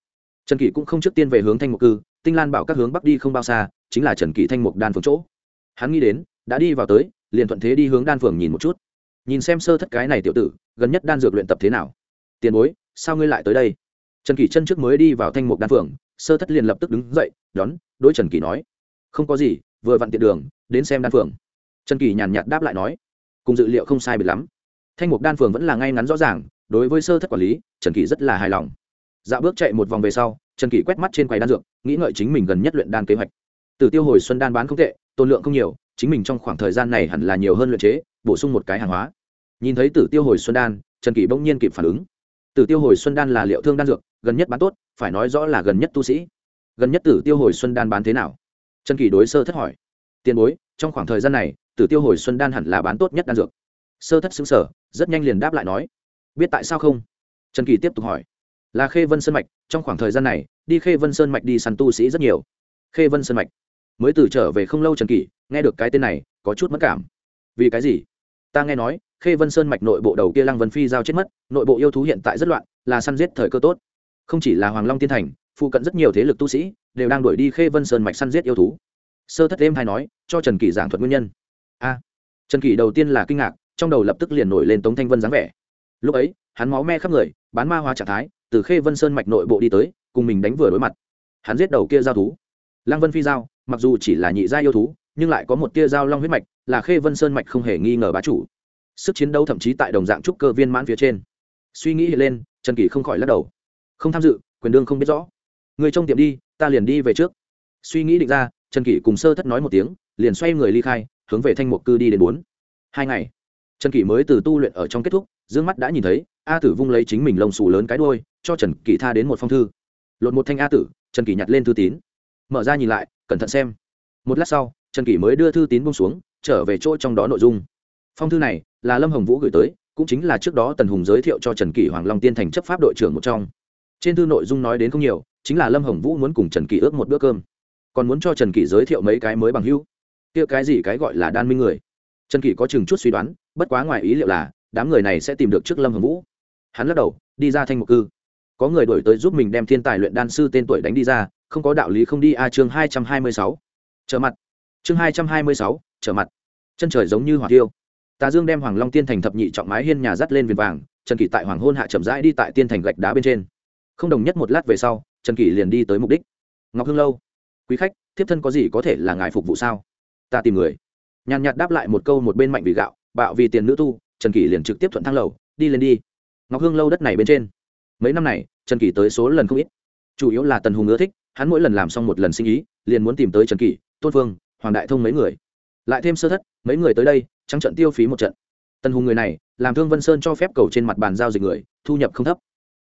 Trần kỷ cũng không trước tiên về hướng thanh mục cư, tinh lan bảo các hướng bắc đi không bao xa, chính là trần kỷ thanh mục đan phường chỗ. Hắn nghĩ đến, đã đi vào tới, liền thuận thế đi hướng đan phường nhìn một chút. Nhìn xem sơ thất cái này tiểu tử, gần nhất đan dược luyện tập thế nào? Tiền bối, sao ngươi lại tới đây? Trần kỷ chân trước mới đi vào thanh mục đan phường sơ thất liền lập tức đứng dậy, đón, đối trần Kỳ nói. Không có gì, vừa vặn tiện đường, đến xem đan phường trần Kỳ nhàn nhạt đáp lại nói. Cùng dự liệu không sai biệt lắm. Thanh mục đan phường vẫn là ngay ngắn rõ ràng, đối với sơ thất quản lý, trần Kỳ rất là hài lòng. Dạo bước chạy một vòng về sau, trần Kỳ quét mắt trên quầy đan dược, nghĩ ngợi chính mình gần nhất luyện đan kế hoạch. Từ tiêu hồi xuân đan bán không tệ tôn lượng không nhiều, chính mình trong khoảng thời gian này hẳn là nhiều hơn luyện chế, bổ sung một cái hàng hóa. Nhìn thấy tử tiêu hồi xuân đan, trần Kỳ bỗng nhiên kịp phản ứng tử tiêu hồi xuân đan là liệu thương đan dược, gần nhất bán tốt, phải nói rõ là gần nhất tu sĩ. Gần nhất tử tiêu hồi xuân đan bán thế nào? Trần Kỳ đối sơ thất hỏi. Tiền bối, trong khoảng thời gian này, tử tiêu hồi xuân đan hẳn là bán tốt nhất đan dược. Sơ thất xứng sở rất nhanh liền đáp lại nói. Biết tại sao không? Trần kỳ tiếp tục hỏi. Là khê vân sơn mạch, trong khoảng thời gian này, đi khê vân sơn mạch đi săn tu sĩ rất nhiều. Khê vân sơn mạch. Mới từ trở về không lâu trần Kỳ, nghe được cái tên này, có chút mất cảm. Vì cái gì? Ta nghe nói, khê vân sơn mạch nội bộ đầu kia lăng vân phi giao chết mất, nội bộ yêu thú hiện tại rất loạn, là săn giết thời cơ tốt. Không chỉ là hoàng long tiên thành, phụ cận rất nhiều thế lực tu sĩ đều đang đuổi đi khê vân sơn mạch săn giết yêu thú. Sơ thất đêm hay nói, cho trần kỷ giảng thuật nguyên nhân. A. Trần kỷ đầu tiên là kinh ngạc, trong đầu lập tức liền nổi lên tống thanh vân dáng vẻ. Lúc ấy, hắn máu me khắp người, bán ma hoa trạng thái, từ khê vân sơn mạch nội bộ đi tới, cùng mình đánh vừa đối mặt. Hắn giết đầu kia giao thú. Lăng vân phi giao, mặc dù chỉ là nhị gia yêu thú nhưng lại có một tia giao long huyết mạch, là khê vân sơn mạch không hề nghi ngờ bá chủ. Sức chiến đấu thậm chí tại đồng dạng trúc cơ viên mãn phía trên. Suy nghĩ hiện lên, trần kỷ không khỏi lắc đầu. Không tham dự, quyền đương không biết rõ. Người trong tiệm đi, ta liền đi về trước. Suy nghĩ định ra, trần kỷ cùng sơ thất nói một tiếng, liền xoay người ly khai, hướng về thanh mục cư đi đến bốn. Hai ngày, trần kỷ mới từ tu luyện ở trong kết thúc d ư ơ n g mắt đã nhìn thấy, a tử vung lấy chính mình lông xù lớn cái đôi cho trần kỷ tha đến một phong thư. Lột một thanh a tử, trần kỷ nhặt lên thư tín. Mở ra nhìn lại, cẩn thận xem. Một lát sau trần kỷ mới đưa thư tín bông xuống, trở về chỗ trong đó nội dung. Phong thư này là lâm hồng vũ gửi tới, cũng chính là trước đó tần hùng giới thiệu cho trần kỷ hoàng long tiên thành chấp pháp đội trưởng một trong. Trên thư nội dung nói đến không nhiều, chính là lâm hồng vũ muốn cùng trần Kỷ ước một bữa cơm. Còn muốn cho trần Kỷ giới thiệu mấy cái mới bằng hữu. Kia cái gì cái gọi là đan minh người? Trần Kỷ có chừng chút suy đoán, bất quá ngoài ý liệu là, đám người này sẽ tìm được trước lâm hồng vũ. Hắn lắc đầu, đi ra thanh mục cư. Có người đổi tới giúp mình đem thiên tài luyện đan sư tên tuổi đánh đi ra, không có đạo lý không đi a chương hai trăm hai mươi sáu. Trở mặt chương hai trăm hai mươi sáu, trở mặt. Chân trời giống như hỏa tiêu tà dương đem hoàng long tiên thành thập nhị trọng mái hiên nhà dắt lên viền vàng, trần kỷ tại hoàng hôn hạ chậm rãi đi tại tiên thành gạch đá bên trên. Không đồng nhất một lát về sau, trần kỷ liền đi tới mục đích. Ngọc hương lâu, quý khách, thiếp thân có gì có thể là ngài phục vụ sao? Ta tìm người. Nhàn nhạt đáp lại một câu một bên mạnh vì gạo, bạo vì tiền nữ tu, trần kỷ liền trực tiếp thuận thang lầu, đi lên đi. Ngọc hương lâu đất này bên trên. Mấy năm này, trần kỷ tới số lần không ít. Chủ yếu là tần hùng ưa thích, hắn mỗi lần làm xong một lần sinh ý, liền muốn tìm tới trần kỷ, tôn phương hoàng đại thông mấy người. Lại thêm sơ thất, mấy người tới đây, trắng trận tiêu phí một trận. Tần hùng người này, làm thương vân sơn cho phép cầu trên mặt bàn giao dịch người, thu nhập không thấp.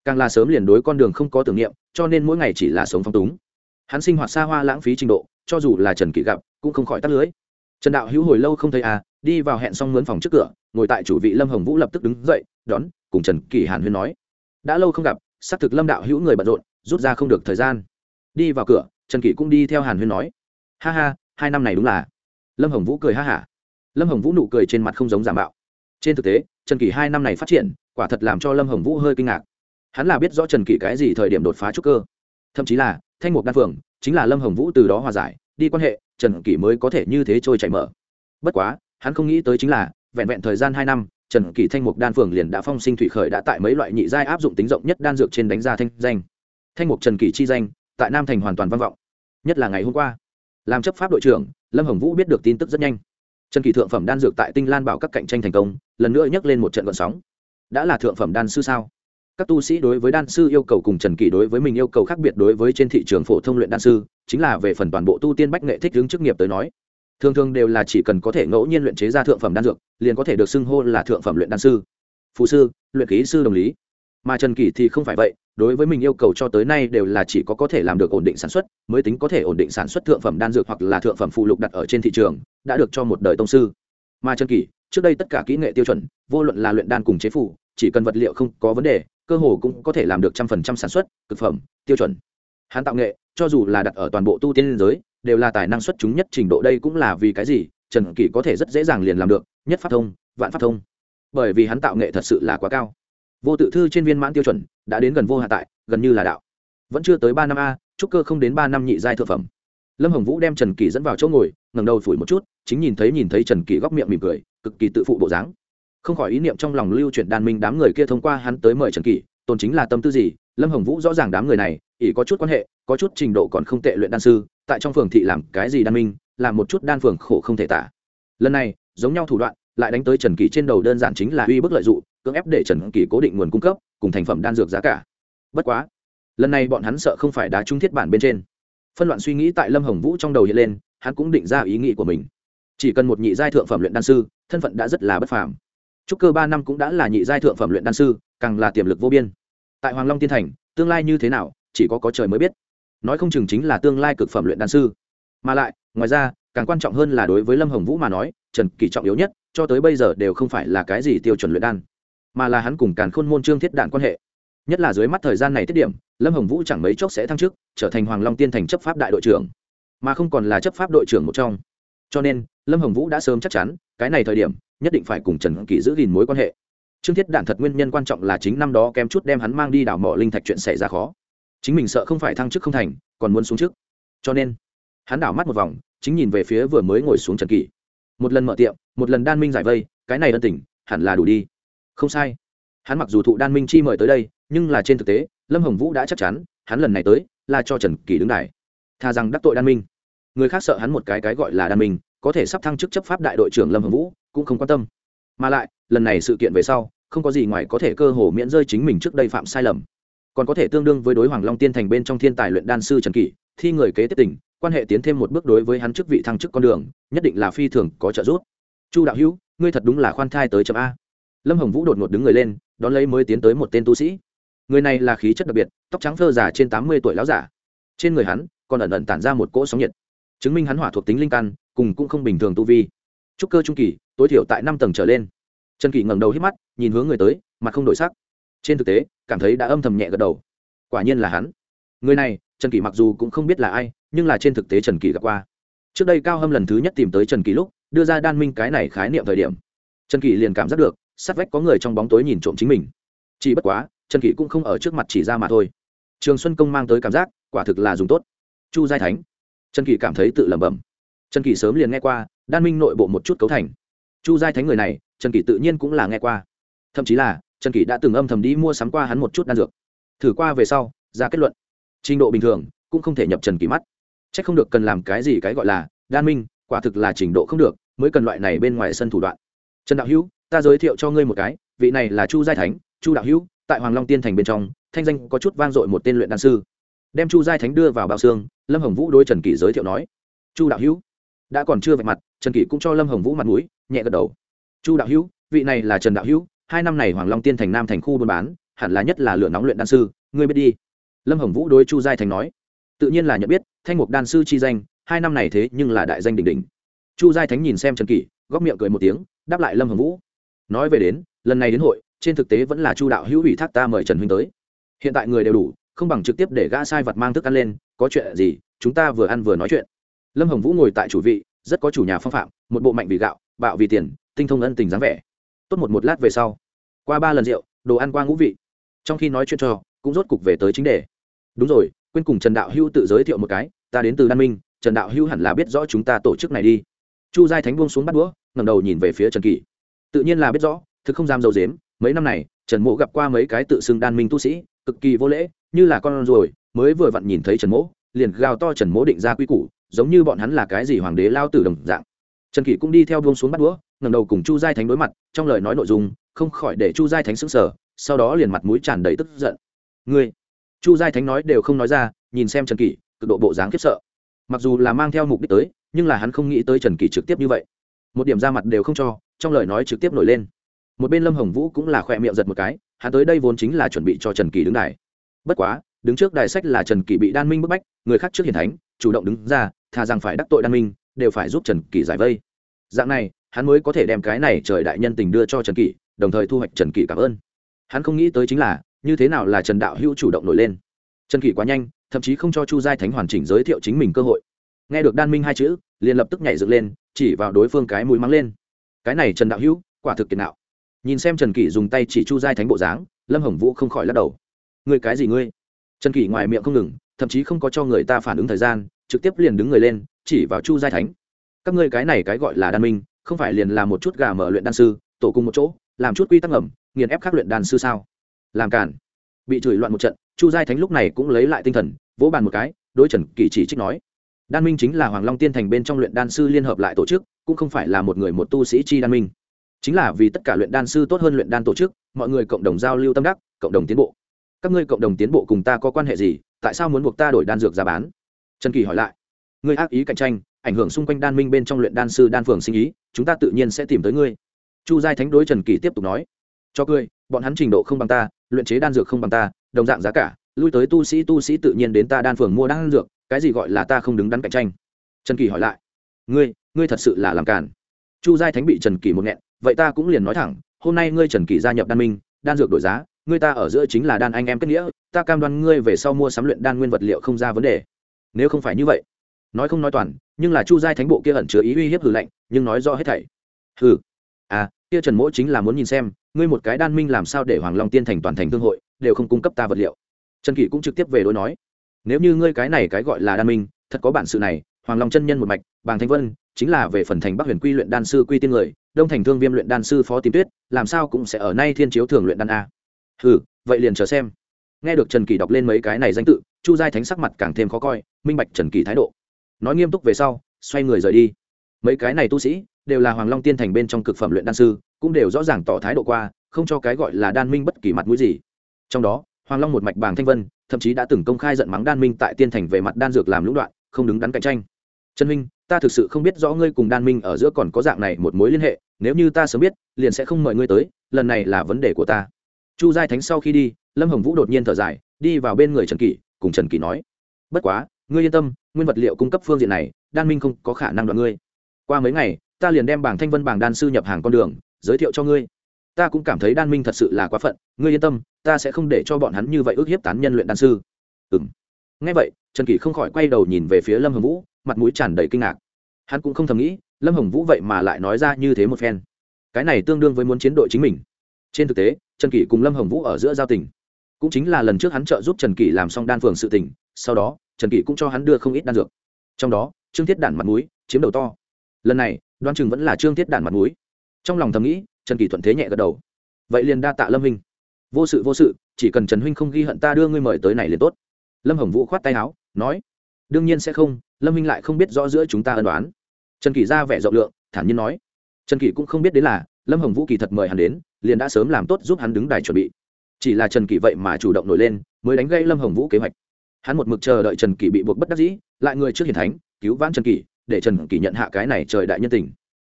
Càng là sớm liền đối con đường không có tưởng niệm, cho nên mỗi ngày chỉ là sống phong túng. Hắn sinh hoạt xa hoa lãng phí trình độ, cho dù là trần Kỵ gặp, cũng không khỏi tắt lưới. Trần đạo hữu hồi lâu không thấy à đi vào hẹn xong mướn phòng trước cửa, ngồi tại chủ vị lâm hồng vũ lập tức đứng dậy, đón, cùng trần kỳ hàn huyên nói. Đã lâu không gặp, xác thực lâm đạo hữu người bận rộn, rút ra không được thời gian. Đi vào cửa, trần kỷ cũng đi theo hàn huyên nói. Ha ha hai năm này đúng là lâm hồng vũ cười ha hả lâm hồng vũ nụ cười trên mặt không giống giả mạo trên thực tế trần kỷ hai năm này phát triển quả thật làm cho lâm hồng vũ hơi kinh ngạc hắn là biết rõ trần kỷ cái gì thời điểm đột phá trúc cơ thậm chí là thanh mục đan phường chính là lâm hồng vũ từ đó hòa giải đi quan hệ trần kỷ mới có thể như thế trôi chảy mở bất quá hắn không nghĩ tới chính là vẹn vẹn thời gian hai năm trần kỷ thanh mục đan phường liền đã phong sinh thủy khởi đã tại mấy loại nhị giai áp dụng tính rộng nhất đan dược trên đánh ra thanh danh thanh mục trần kỷ chi danh tại nam thành hoàn toàn vang vọng nhất là ngày hôm qua làm chấp pháp đội trưởng, lâm hồng vũ biết được tin tức rất nhanh. Trần kỳ thượng phẩm đan dược tại tinh lan bảo các cạnh tranh thành công, lần nữa nhắc lên một trận gọn sóng. Đã là thượng phẩm đan sư sao? Các tu sĩ đối với đan sư yêu cầu cùng trần kỳ đối với mình yêu cầu khác biệt đối với trên thị trường phổ thông luyện đan sư, chính là về phần toàn bộ tu tiên bách nghệ thích hướng chức nghiệp tới nói, thường thường đều là chỉ cần có thể ngẫu nhiên luyện chế ra thượng phẩm đan dược, liền có thể được xưng hô là thượng phẩm luyện đan sư. Phụ sư, luyện ký sư đồng lý. Mà trần kỳ thì không phải vậy đối với mình yêu cầu cho tới nay đều là chỉ có có thể làm được ổn định sản xuất, mới tính có thể ổn định sản xuất thượng phẩm đan dược hoặc là thượng phẩm phụ lục đặt ở trên thị trường, đã được cho một đời tông sư. Mà trần kỳ trước đây tất cả kỹ nghệ tiêu chuẩn, vô luận là luyện đan cùng chế phụ chỉ cần vật liệu không có vấn đề, cơ hồ cũng có thể làm được trăm phần trăm sản xuất thực phẩm, tiêu chuẩn. Hắn tạo nghệ, cho dù là đặt ở toàn bộ tu tiên liên giới, đều là tài năng xuất chúng nhất trình độ đây cũng là vì cái gì, trần kỳ có thể rất dễ dàng liền làm được, nhất pháp thông, vạn pháp thông. Bởi vì hắn tạo nghệ thật sự là quá cao. Vô tự thư trên viên mãn tiêu chuẩn đã đến gần vô hạ tại, gần như là đạo. Vẫn chưa tới ba năm a, trúc cơ không đến ba năm nhị giai thượng phẩm. Lâm hồng vũ đem trần kỳ dẫn vào chỗ ngồi, ngẩng đầu phủi một chút, chính nhìn thấy nhìn thấy trần kỳ góc miệng mỉm cười, cực kỳ tự phụ bộ dáng. Không khỏi ý niệm trong lòng lưu chuyển đàn minh đám người kia thông qua hắn tới mời trần kỳ tồn chính là tâm tư gì, lâm hồng vũ rõ ràng đám người này, ỷ có chút quan hệ, có chút trình độ còn không tệ luyện đan sư, tại trong phường thị làm cái gì đan minh, làm một chút đan phường khổ không thể tả. Lần này, giống nhau thủ đoạn, lại đánh tới trần kỳ trên đầu đơn giản chính là uy bức lợi dụng cưỡng ép để trần kỳ cố định nguồn cung cấp cùng thành phẩm đan dược giá cả. Bất quá, lần này bọn hắn sợ không phải đá trúng thiết bản bên trên. Phân loạn suy nghĩ tại lâm hồng vũ trong đầu hiện lên, hắn cũng định ra ý nghĩ của mình. Chỉ cần một nhị giai thượng phẩm luyện đan sư, thân phận đã rất là bất phàm. Trúc cơ ba năm cũng đã là nhị giai thượng phẩm luyện đan sư, càng là tiềm lực vô biên. Tại hoàng long tiên thành, tương lai như thế nào, chỉ có có trời mới biết. Nói không chừng chính là tương lai cực phẩm luyện đan sư. Mà lại, ngoài ra, càng quan trọng hơn là đối với lâm hồng vũ mà nói, trần kỳ trọng yếu nhất, cho tới bây giờ đều không phải là cái gì tiêu chuẩn luyện đan mà là hắn cùng càn khôn môn trương thiết đạn quan hệ. Nhất là dưới mắt thời gian này tiết điểm, lâm hồng vũ chẳng mấy chốc sẽ thăng chức, trở thành hoàng long tiên thành chấp pháp đại đội trưởng, mà không còn là chấp pháp đội trưởng một trong. Cho nên, lâm hồng vũ đã sớm chắc chắn, cái này thời điểm, nhất định phải cùng trần kỳ giữ gìn mối quan hệ. Trương thiết đạn thật nguyên nhân quan trọng là chính năm đó kém chút đem hắn mang đi đào mỏ linh thạch chuyện xảy ra khó. Chính mình sợ không phải thăng chức không thành, còn muốn xuống chức. Cho nên, hắn đảo mắt một vòng, chính nhìn về phía vừa mới ngồi xuống trần kỳ một lần mở tiệm, một lần đan minh giải vây, cái này ân tình, hẳn là đủ đi không sai. Hắn mặc dù thụ đan minh chi mời tới đây, nhưng là trên thực tế, lâm hồng vũ đã chắc chắn, hắn lần này tới là cho trần kỳ đứng đài. Thà rằng đắc tội đan minh. Người khác sợ hắn một cái cái gọi là đan minh, có thể sắp thăng chức chấp pháp đại đội trưởng lâm hồng vũ, cũng không quan tâm. Mà lại, lần này sự kiện về sau, không có gì ngoài có thể cơ hồ miễn rơi chính mình trước đây phạm sai lầm. Còn có thể tương đương với đối hoàng long tiên thành bên trong thiên tài luyện đan sư trần kỷ, thi người kế tiếp tỉnh, quan hệ tiến thêm một bước đối với hắn chức vị thăng chức con đường, nhất định là phi thường có trợ giúp. Chu đạo hữu, ngươi thật đúng là khoan thai tới chậm a lâm hồng vũ đột ngột đứng người lên, đón lấy mới tiến tới một tên tu sĩ. Người này là khí chất đặc biệt, tóc trắng phơ già trên tám mươi tuổi láo giả. Trên người hắn còn ẩn ẩn tản ra một cỗ sóng nhiệt, chứng minh hắn hỏa thuộc tính linh căn, cùng cũng không bình thường tu vi. Trúc cơ trung kỳ, tối thiểu tại năm tầng trở lên. Trần kỳ ngẩng đầu hít mắt, nhìn hướng người tới, mặt không đổi sắc. Trên thực tế, cảm thấy đã âm thầm nhẹ gật đầu. Quả nhiên là hắn. Người này, trần kỳ mặc dù cũng không biết là ai, nhưng là trên thực tế trần kỳ gặp qua. Trước đây cao hâm lần thứ nhất tìm tới trần kỳ lúc, đưa ra đan minh cái này khái niệm thời điểm. Trần kỳ liền cảm giác được sát vách có người trong bóng tối nhìn trộm chính mình. Chỉ bất quá, trần kỷ cũng không ở trước mặt chỉ ra mà thôi. Trường xuân công mang tới cảm giác, quả thực là dùng tốt. Chu giai thánh. Trần kỷ cảm thấy tự lẩm bẩm. Trần kỷ sớm liền nghe qua, đan minh nội bộ một chút cấu thành. Chu giai thánh người này, trần kỷ tự nhiên cũng là nghe qua. Thậm chí là, trần kỷ đã từng âm thầm đi mua sắm qua hắn một chút đan dược. Thử qua về sau, ra kết luận. Trình độ bình thường, cũng không thể nhập trần kỷ mắt. C h ắ c không được cần làm cái gì cái gọi là đan minh, quả thực là trình độ không được, mới cần loại này bên ngoài sân thủ đoạn. Trần đạo hữu ta giới thiệu cho ngươi một cái, vị này là chu giai thánh, chu đạo hữu, tại hoàng long tiên thành bên trong, thanh danh có chút vang dội một tên luyện đan sư. Đem chu giai thánh đưa vào bảo xương, lâm hồng vũ đôi trần kỷ giới thiệu nói, chu đạo hữu, đã còn chưa vạch mặt, trần kỷ cũng cho lâm hồng vũ mặt mũi, nhẹ gật đầu. Chu đạo hữu, vị này là trần đạo hữu, hai năm này hoàng long tiên thành nam thành khu buôn bán, hẳn là nhất là lửa nóng luyện đan sư, ngươi biết đi. Lâm hồng vũ đối chu giai thành nói, tự nhiên là nhận biết, thanh mục đan sư chi danh, hai năm này thế nhưng là đại danh đỉnh đỉnh. Chu giai thánh nhìn xem trần kỷ góp miệng cười một tiếng, đáp lại lâm hồng vũ nói về đến, lần này đến hội, trên thực tế vẫn là chu đạo hữu ủy thác ta mời trần huynh tới. Hiện tại người đều đủ, không bằng trực tiếp để gã sai vật mang thức ăn lên, có chuyện gì, chúng ta vừa ăn vừa nói chuyện. Lâm hồng vũ ngồi tại chủ vị, rất có chủ nhà phong phạm, một bộ mạnh vì gạo, bạo vì tiền, tinh thông ân tình dáng vẻ. Tốt một một lát về sau, qua ba lần rượu, đồ ăn qua ngũ vị. Trong khi nói chuyện cho cũng rốt cục về tới chính đề. Đúng rồi, quên cùng trần đạo hữu tự giới thiệu một cái, ta đến từ đan minh, trần đạo hữu hẳn là biết rõ chúng ta tổ chức này đi. Chu giai thánh buông xuống bắt đũa ngầm đầu nhìn về phía trần kỳ tự nhiên là biết rõ, thực không dám dầu dếm, mấy năm này, trần Mỗ gặp qua mấy cái tự xưng đan minh tu sĩ, cực kỳ vô lễ, như là con ruồi. mới vừa vặn nhìn thấy trần mỗ liền gào to trần mỗ định ra quy củ, giống như bọn hắn là cái gì hoàng đế lao tử đồng dạng. Trần kỷ cũng đi theo buông xuống bắt đũa ngầm đầu cùng chu giai thánh đối mặt, trong lời nói nội dung, không khỏi để chu giai thánh sững sờ, sau đó liền mặt mũi tràn đầy tức giận. Ngươi? Chu giai thánh nói đều không nói ra, nhìn xem trần kỷ, cực độ bộ dáng khiếp sợ. Mặc dù là mang theo mục đích tới, nhưng là hắn không nghĩ tới trần kỷ trực tiếp như vậy. Một điểm ra mặt đều không cho trong lời nói trực tiếp nổi lên. Một bên lâm hồng vũ cũng là khỏe miệng giật một cái, hắn tới đây vốn chính là chuẩn bị cho trần kỳ đứng đài. Bất quá, đứng trước đài sách là trần kỳ bị đan minh bức bách, người khác trước hiền thánh, chủ động đứng ra, thà rằng phải đắc tội đan minh, đều phải giúp trần kỳ giải vây. Dạng này, hắn mới có thể đem cái này trời đại nhân tình đưa cho trần kỳ đồng thời thu hoạch trần kỳ cảm ơn. Hắn không nghĩ tới chính là, như thế nào là trần đạo hữu chủ động nổi lên. Trần kỳ quá nhanh, thậm chí không cho chu giai thánh hoàn chỉnh giới thiệu chính mình cơ hội. Nghe được đan minh hai chữ, liền lập tức nhảy dựng lên, chỉ vào đối phương cái mũi mắng lên cái này trần đạo hữu, quả thực kiệt nạo. Nhìn xem trần kỷ dùng tay chỉ chu giai thánh bộ dáng, lâm hồng vũ không khỏi lắc đầu. Ngươi cái gì ngươi? Trần kỷ ngoài miệng không ngừng, thậm chí không có cho người ta phản ứng thời gian, trực tiếp liền đứng người lên, chỉ vào chu giai thánh. Các ngươi cái này cái gọi là đan minh, không phải liền là một chút gà mở luyện đan sư, tổ cùng một chỗ, làm chút quy tắc ngầm, nghiền ép khắc luyện đan sư sao? Làm cản bị chửi loạn một trận, chu giai thánh lúc này cũng lấy lại tinh thần, vỗ bàn một cái, đối trần kỳ chỉ trích nói đan minh chính là hoàng long tiên thành bên trong luyện đan sư liên hợp lại tổ chức, cũng không phải là một người một tu sĩ chi đan minh. Chính là vì tất cả luyện đan sư tốt hơn luyện đan tổ chức, mọi người cộng đồng giao lưu tâm đắc, cộng đồng tiến bộ. Các ngươi cộng đồng tiến bộ cùng ta có quan hệ gì? Tại sao muốn buộc ta đổi đan dược ra bán? Trần kỳ hỏi lại. Ngươi ác ý cạnh tranh, ảnh hưởng xung quanh đan minh bên trong luyện đan sư đan phường sinh ý, chúng ta tự nhiên sẽ tìm tới ngươi. Chu giai thánh đối trần kỳ tiếp tục nói. Cho cười, bọn hắn trình độ không bằng ta, luyện chế đan dược không bằng ta, đồng dạng giá cả, lui tới tu sĩ tu sĩ tự nhiên đến ta đan phường mua đan dược cái gì gọi là ta không đứng đắn cạnh tranh? Trần kỳ hỏi lại. Ngươi ngươi thật sự là làm càn. Chu giai thánh bị trần kỳ một nghẹn, vậy ta cũng liền nói thẳng, hôm nay ngươi trần kỳ gia nhập đan minh, đan dược đổi giá, ngươi ta ở giữa chính là đan anh em kết nghĩa, ta cam đoan ngươi về sau mua sắm luyện đan nguyên vật liệu không ra vấn đề. Nếu không phải như vậy, nói không nói toàn, nhưng là chu giai thánh bộ kia ẩn chứa ý uy hiếp hử lạnh, nhưng nói rõ hết thảy. Hừ à kia trần mỗ chính là muốn nhìn xem, ngươi một cái đan minh làm sao để hoàng long tiên thành toàn thành thương hội, đều không cung cấp ta vật liệu. Trần kỷ cũng trực tiếp về đối nói nếu như ngươi cái này cái gọi là đan minh, thật có bản sự này, hoàng long chân nhân một mạch, bàng thanh vân, chính là về phần thành bắc huyền quy luyện đan sư quy tiên người, đông thành thương viêm luyện đan sư phó tím tuyết, làm sao cũng sẽ ở nay thiên chiếu thường luyện đan a. Ừ vậy liền chờ xem. Nghe được trần kỳ đọc lên mấy cái này danh tự, chu giai thánh sắc mặt càng thêm khó coi, minh bạch trần kỳ thái độ. Nói nghiêm túc về sau, xoay người rời đi. Mấy cái này tu sĩ, đều là hoàng long tiên thành bên trong cực phẩm luyện đan sư, cũng đều rõ ràng tỏ thái độ qua, không cho cái gọi là đan minh bất kỳ mặt mũi gì. Trong đó, hoàng long một mạch bàng thanh vân thậm chí đã từng công khai giận mắng đan minh tại tiên thành về mặt đan dược làm lũng đoạn, không đứng đắn cạnh tranh. Trần minh, ta thực sự không biết rõ ngươi cùng đan minh ở giữa còn có dạng này một mối liên hệ, nếu như ta sớm biết, liền sẽ không mời ngươi tới, lần này là vấn đề của ta. Chu giai thánh sau khi đi, lâm hồng vũ đột nhiên thở dài, đi vào bên người trần kỷ, cùng trần kỷ nói, bất quá, ngươi yên tâm, nguyên vật liệu cung cấp phương diện này, đan minh không có khả năng đoạn ngươi. Qua mấy ngày, ta liền đem bảng thanh vân bảng đan sư nhập hàng con đường, giới thiệu cho ngươi. Ta cũng cảm thấy đan minh thật sự là quá phận, ngươi yên tâm ta sẽ không để cho bọn hắn như vậy ước hiếp tán nhân luyện đan sư. Ừng ngay vậy, trần kỷ không khỏi quay đầu nhìn về phía lâm hồng vũ, mặt mũi tràn đầy kinh ngạc. Hắn cũng không thầm nghĩ, lâm hồng vũ vậy mà lại nói ra như thế một phen. Cái này tương đương với muốn chiến đội chính mình. Trên thực tế, trần kỷ cùng lâm hồng vũ ở giữa giao tình, cũng chính là lần trước hắn trợ giúp trần kỷ làm xong đan phường sự tình, sau đó, trần kỷ cũng cho hắn đưa không ít đan dược. Trong đó, trương thiết đản mặt mũi, chiếm đầu to. Lần này đoan chừng vẫn là trương thiết đản mặt mũi. Trong lòng thầm nghĩ, trần kỷ thuận thế nhẹ gật đầu. Vậy liền đa tạ lâm Minh vô sự vô sự, chỉ cần trần huynh không ghi hận ta đưa ngươi mời tới này liền tốt. Lâm hồng vũ khoát tay áo, nói, đương nhiên sẽ không, lâm huynh lại không biết rõ giữa chúng ta ân đoán trần kỷ ra vẻ rộng lượng, thản nhiên nói. Trần kỷ cũng không biết đến là, lâm hồng vũ kỳ thật mời hắn đến, liền đã sớm làm tốt giúp hắn đứng đài chuẩn bị. Chỉ là trần kỷ vậy mà chủ động nổi lên, mới đánh gây lâm hồng vũ kế hoạch. Hắn một mực chờ đợi trần kỷ bị buộc bất đắc dĩ, lại người trước hiền thánh, cứu vãn trần kỷ, để trần kỷ nhận hạ cái này trời đại nhân tình.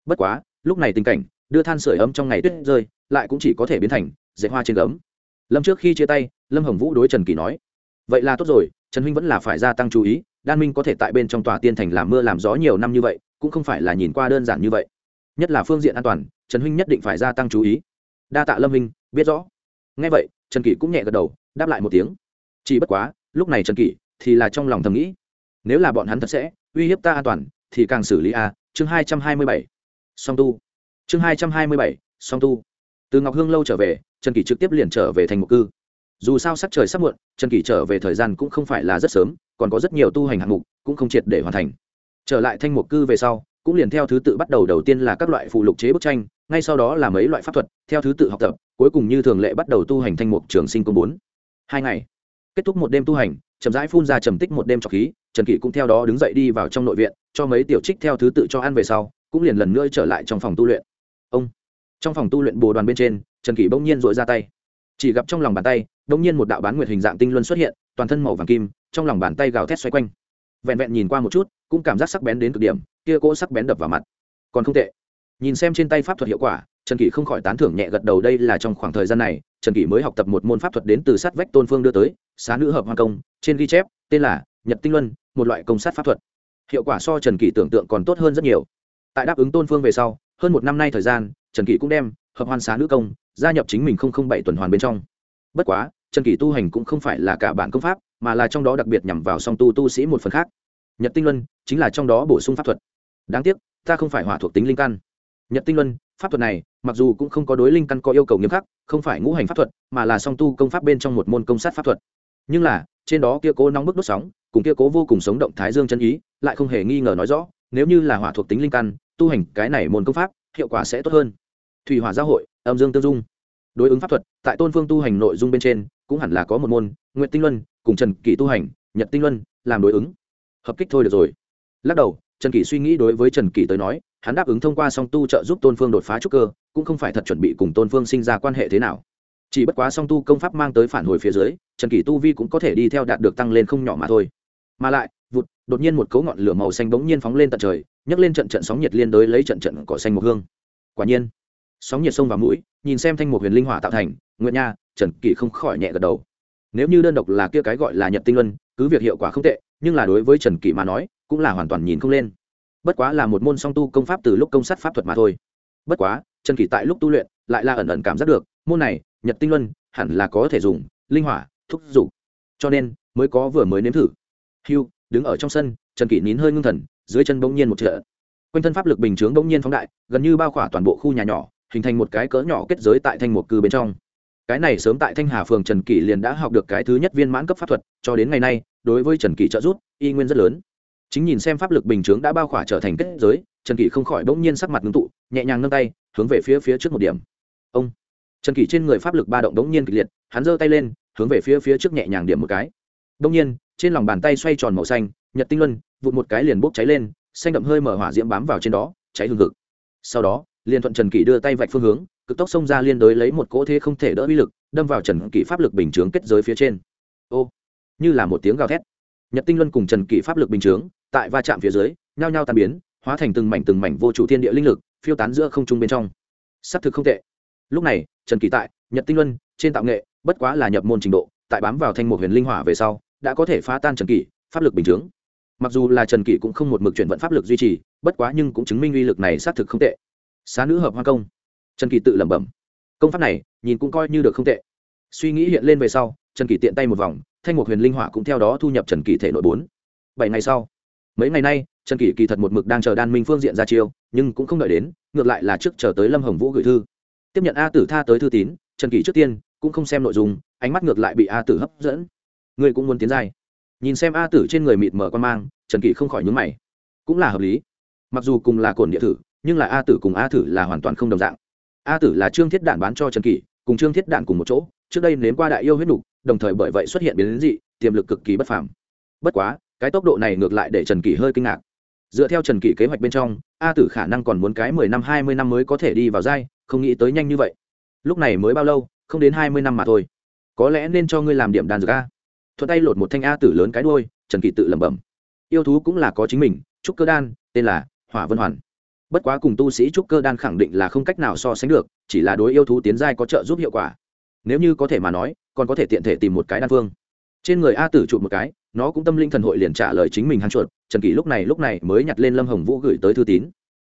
Bất quá, lúc này tình cảnh, đưa than sửa ấm trong ngày tuyết rơi, lại cũng chỉ có thể biến thành dệt hoa trên gấm lâm trước khi chia tay, lâm hồng vũ đối trần kỳ nói, vậy là tốt rồi, trần huynh vẫn là phải gia tăng chú ý, đan minh có thể tại bên trong tòa tiên thành làm mưa làm gió nhiều năm như vậy, cũng không phải là nhìn qua đơn giản như vậy. Nhất là phương diện an toàn, trần huynh nhất định phải gia tăng chú ý. Đa tạ lâm huynh, biết rõ. Ngay vậy, trần kỷ cũng nhẹ gật đầu, đáp lại một tiếng. Chỉ bất quá, lúc này trần kỷ thì là trong lòng thầm nghĩ, nếu là bọn hắn thật sẽ uy hiếp ta an toàn, thì càng xử lý a, chương hai trăm hai mươi bảy, song tu. Chương hai trăm hai mươi bảy, song tu từ ngọc hương lâu trở về, trần kỷ trực tiếp liền trở về thành mục cư. Dù sao sắc trời sắp muộn, trần kỷ trở về thời gian cũng không phải là rất sớm, còn có rất nhiều tu hành hạng mục cũng không triệt để hoàn thành. Trở lại thanh mục cư về sau, cũng liền theo thứ tự bắt đầu đầu tiên là các loại phụ lục chế bức tranh, ngay sau đó là mấy loại pháp thuật, theo thứ tự học tập, cuối cùng như thường lệ bắt đầu tu hành thanh mục trường sinh công bốn. Hai ngày, kết thúc một đêm tu hành, chậm rãi phun ra trầm tích một đêm trọc khí, trần kỷ cũng theo đó đứng dậy đi vào trong nội viện, cho mấy tiểu trích theo thứ tự cho ăn về sau, cũng liền lần nữa trở lại trong phòng tu luyện. Ông trong phòng tu luyện bồ đoàn bên trên, trần kỷ bỗng nhiên dội ra tay. Chỉ gặp trong lòng bàn tay, bỗng nhiên một đạo bán nguyệt hình dạng tinh luân xuất hiện, toàn thân màu vàng kim, trong lòng bàn tay gào thét xoay quanh. Vẹn vẹn nhìn qua một chút, cũng cảm giác sắc bén đến cực điểm, kia cỗ sắc bén đập vào mặt. Còn không tệ. Nhìn xem trên tay pháp thuật hiệu quả, trần kỷ không khỏi tán thưởng nhẹ gật đầu đây là trong khoảng thời gian này, trần kỷ mới học tập một môn pháp thuật đến từ sát vách tôn phương đưa tới, xá nữ hợp hoa công, trên ghi chép, tên là nhật tinh luân, một loại công sát pháp thuật. Hiệu quả so trần kỷ tưởng tượng còn tốt hơn rất nhiều. Tại đáp ứng tôn phương về sau, hơn một năm nay thời gian trần kỷ cũng đem hợp hoàn xá nữ công gia nhập chính mình không không bảy tuần hoàn bên trong. Bất quá, trần kỷ tu hành cũng không phải là cả bản công pháp, mà là trong đó đặc biệt nhằm vào song tu tu sĩ một phần khác. Nhật tinh luân chính là trong đó bổ sung pháp thuật. Đáng tiếc, ta không phải hỏa thuộc tính linh căn. Nhật tinh luân, pháp thuật này, mặc dù cũng không có đối linh căn có yêu cầu nghiêm khắc, không phải ngũ hành pháp thuật, mà là song tu công pháp bên trong một môn công sát pháp thuật. Nhưng là, trên đó kia cố nóng bức đốt sóng, cùng kia cố vô cùng sống động thái dương chân ý, lại không hề nghi ngờ nói rõ, nếu như là hỏa thuộc tính linh căn, tu hành cái này môn công pháp, hiệu quả sẽ tốt hơn thủy hỏa giao hội, âm dương tương dung. Đối ứng pháp thuật, tại tôn phương tu hành nội dung bên trên, cũng hẳn là có một môn nguyện tinh luân, cùng trần kỷ tu hành, nhật tinh luân, làm đối ứng. Hợp kích thôi được rồi. Lắc đầu, trần kỷ suy nghĩ đối với trần kỷ tới nói, hắn đáp ứng thông qua song tu trợ giúp tôn phương đột phá trúc cơ, cũng không phải thật chuẩn bị cùng tôn phương sinh ra quan hệ thế nào. Chỉ bất quá song tu công pháp mang tới phản hồi phía dưới, trần kỷ tu vi cũng có thể đi theo đạt được tăng lên không nhỏ mà thôi. Mà lại, vụt, đột nhiên một cấu ngọn lửa màu xanh bỗng nhiên phóng lên tận trời, nhấc lên trận trận sóng nhiệt liên đối lấy trận trận cỏ xanh một hương. Quả nhiên sóng nhiệt sông vào mũi, nhìn xem thanh một huyền linh hỏa tạo thành nguyện nha, trần kỷ không khỏi nhẹ gật đầu. Nếu như đơn độc là kia cái gọi là nhật tinh luân, cứ việc hiệu quả không tệ, nhưng là đối với trần kỷ mà nói, cũng là hoàn toàn nhìn không lên. Bất quá là một môn song tu công pháp từ lúc công sát pháp thuật mà thôi. Bất quá, trần kỷ tại lúc tu luyện, lại là ẩn ẩn cảm giác được, môn này, nhật tinh luân, hẳn là có thể dùng, linh hỏa, thúc giục cho nên, mới có vừa mới nếm thử. Hưu, đứng ở trong sân, trần kỷ nín hơi ngưng thần, dưới chân bỗng nhiên một trợ quanh thân pháp lực bình chướng bỗng nhiên phóng đại, gần như bao khỏa toàn bộ khu nhà nhỏ hình thành một cái cỡ nhỏ kết giới tại thanh một cư bên trong. Cái này sớm tại thanh hà phường trần kỷ liền đã học được cái thứ nhất viên mãn cấp pháp thuật, cho đến ngày nay, đối với trần kỷ trợ giúp, y nguyên rất lớn. Chính nhìn xem pháp lực bình chướng đã bao khỏa trở thành kết giới, trần kỷ không khỏi bỗng nhiên sắc mặt ngưng tụ, nhẹ nhàng nâng tay, hướng về phía phía trước một điểm. Ông! Trần kỷ trên người pháp lực ba động bỗng nhiên kịch liệt, hắn giơ tay lên, hướng về phía phía trước nhẹ nhàng điểm một cái. Bỗng nhiên, trên lòng bàn tay xoay tròn màu xanh, nhật tinh luân, vụt một cái liền bốc cháy lên, xanh đậm hơi mở hỏa diễm bám vào trên đó, cháy hừng hực. Sau đó liền thuận trần kỷ đưa tay vạch phương hướng, cực tốc xông ra liên đối lấy một cỗ thế không thể đỡ uy lực, đâm vào trần kỷ pháp lực bình chướng kết giới phía trên. Ô, như là một tiếng gào thét. Nhật tinh luân cùng trần kỷ pháp lực bình chướng, tại va chạm phía dưới, nhao nhao tàn biến, hóa thành từng mảnh từng mảnh vô chủ thiên địa linh lực, phiêu tán giữa không trung bên trong. S ắ c thực không tệ. Lúc này, trần kỳ tại, nhật tinh luân, trên tạo nghệ, bất quá là nhập môn trình độ, tại bám vào thanh một huyền linh hỏa về sau, đã có thể phá tan trần kỳ pháp lực bình chướng. Mặc dù là trần kỳ cũng không một mực chuyển vận pháp lực duy trì, bất quá nhưng cũng chứng minh uy lực này xác thực không tệ xá nữ hợp hoa công. Trần kỳ tự lẩm bẩm. Công pháp này nhìn cũng coi như được không tệ. Suy nghĩ hiện lên về sau trần kỳ tiện tay một vòng thanh một huyền linh hỏa cũng theo đó thu nhập trần kỳ thể nội bốn. Bảy ngày sau mấy ngày nay trần kỳ kỳ thật một mực đang chờ đan minh phương diện ra chiêu nhưng cũng không đợi đến ngược lại là trước chờ tới lâm hồng vũ gửi thư. Tiếp nhận a tử tha tới thư tín trần kỳ trước tiên cũng không xem nội dung ánh mắt ngược lại bị a tử hấp dẫn. Người cũng muốn tiến dài, nhìn xem a tử trên người mịt mở con mang trần kỳ không khỏi nhúng mày. Cũng là hợp lý. Mặc dù cùng là cổn địa thử nhưng là a tử cùng a thử là hoàn toàn không đồng dạng. A tử là trương thiết đạn bán cho trần kỷ, cùng trương thiết đạn cùng một chỗ trước đây nếm qua đại yêu huyết nục đồng thời bởi vậy xuất hiện biến dị tiềm lực cực kỳ bất phàm. Bất quá cái tốc độ này ngược lại để trần kỷ hơi kinh ngạc. Dựa theo trần kỷ kế hoạch bên trong a tử khả năng còn muốn cái mười năm hai mươi năm mới có thể đi vào giai không nghĩ tới nhanh như vậy. Lúc này mới bao lâu? Không đến hai mươi năm mà thôi. Có lẽ nên cho ngươi làm điểm đàn dược a. Thuận tay lột một thanh a tử lớn cái đôi trần kỷ tự lẩm bẩm. Yêu thú cũng là có chính mình trúc cơ đan tên là hỏa vân hoàn bất quá cùng tu sĩ trúc cơ đan khẳng định là không cách nào so sánh được, chỉ là đối yêu thú tiến giai có trợ giúp hiệu quả. Nếu như có thể mà nói, còn có thể tiện thể tìm một cái đan phương. Trên người a tử chụp một cái, nó cũng tâm linh thần hội liền trả lời chính mình hàng chuột, trần kỷ lúc này lúc này mới nhặt lên lâm hồng vũ gửi tới thư tín.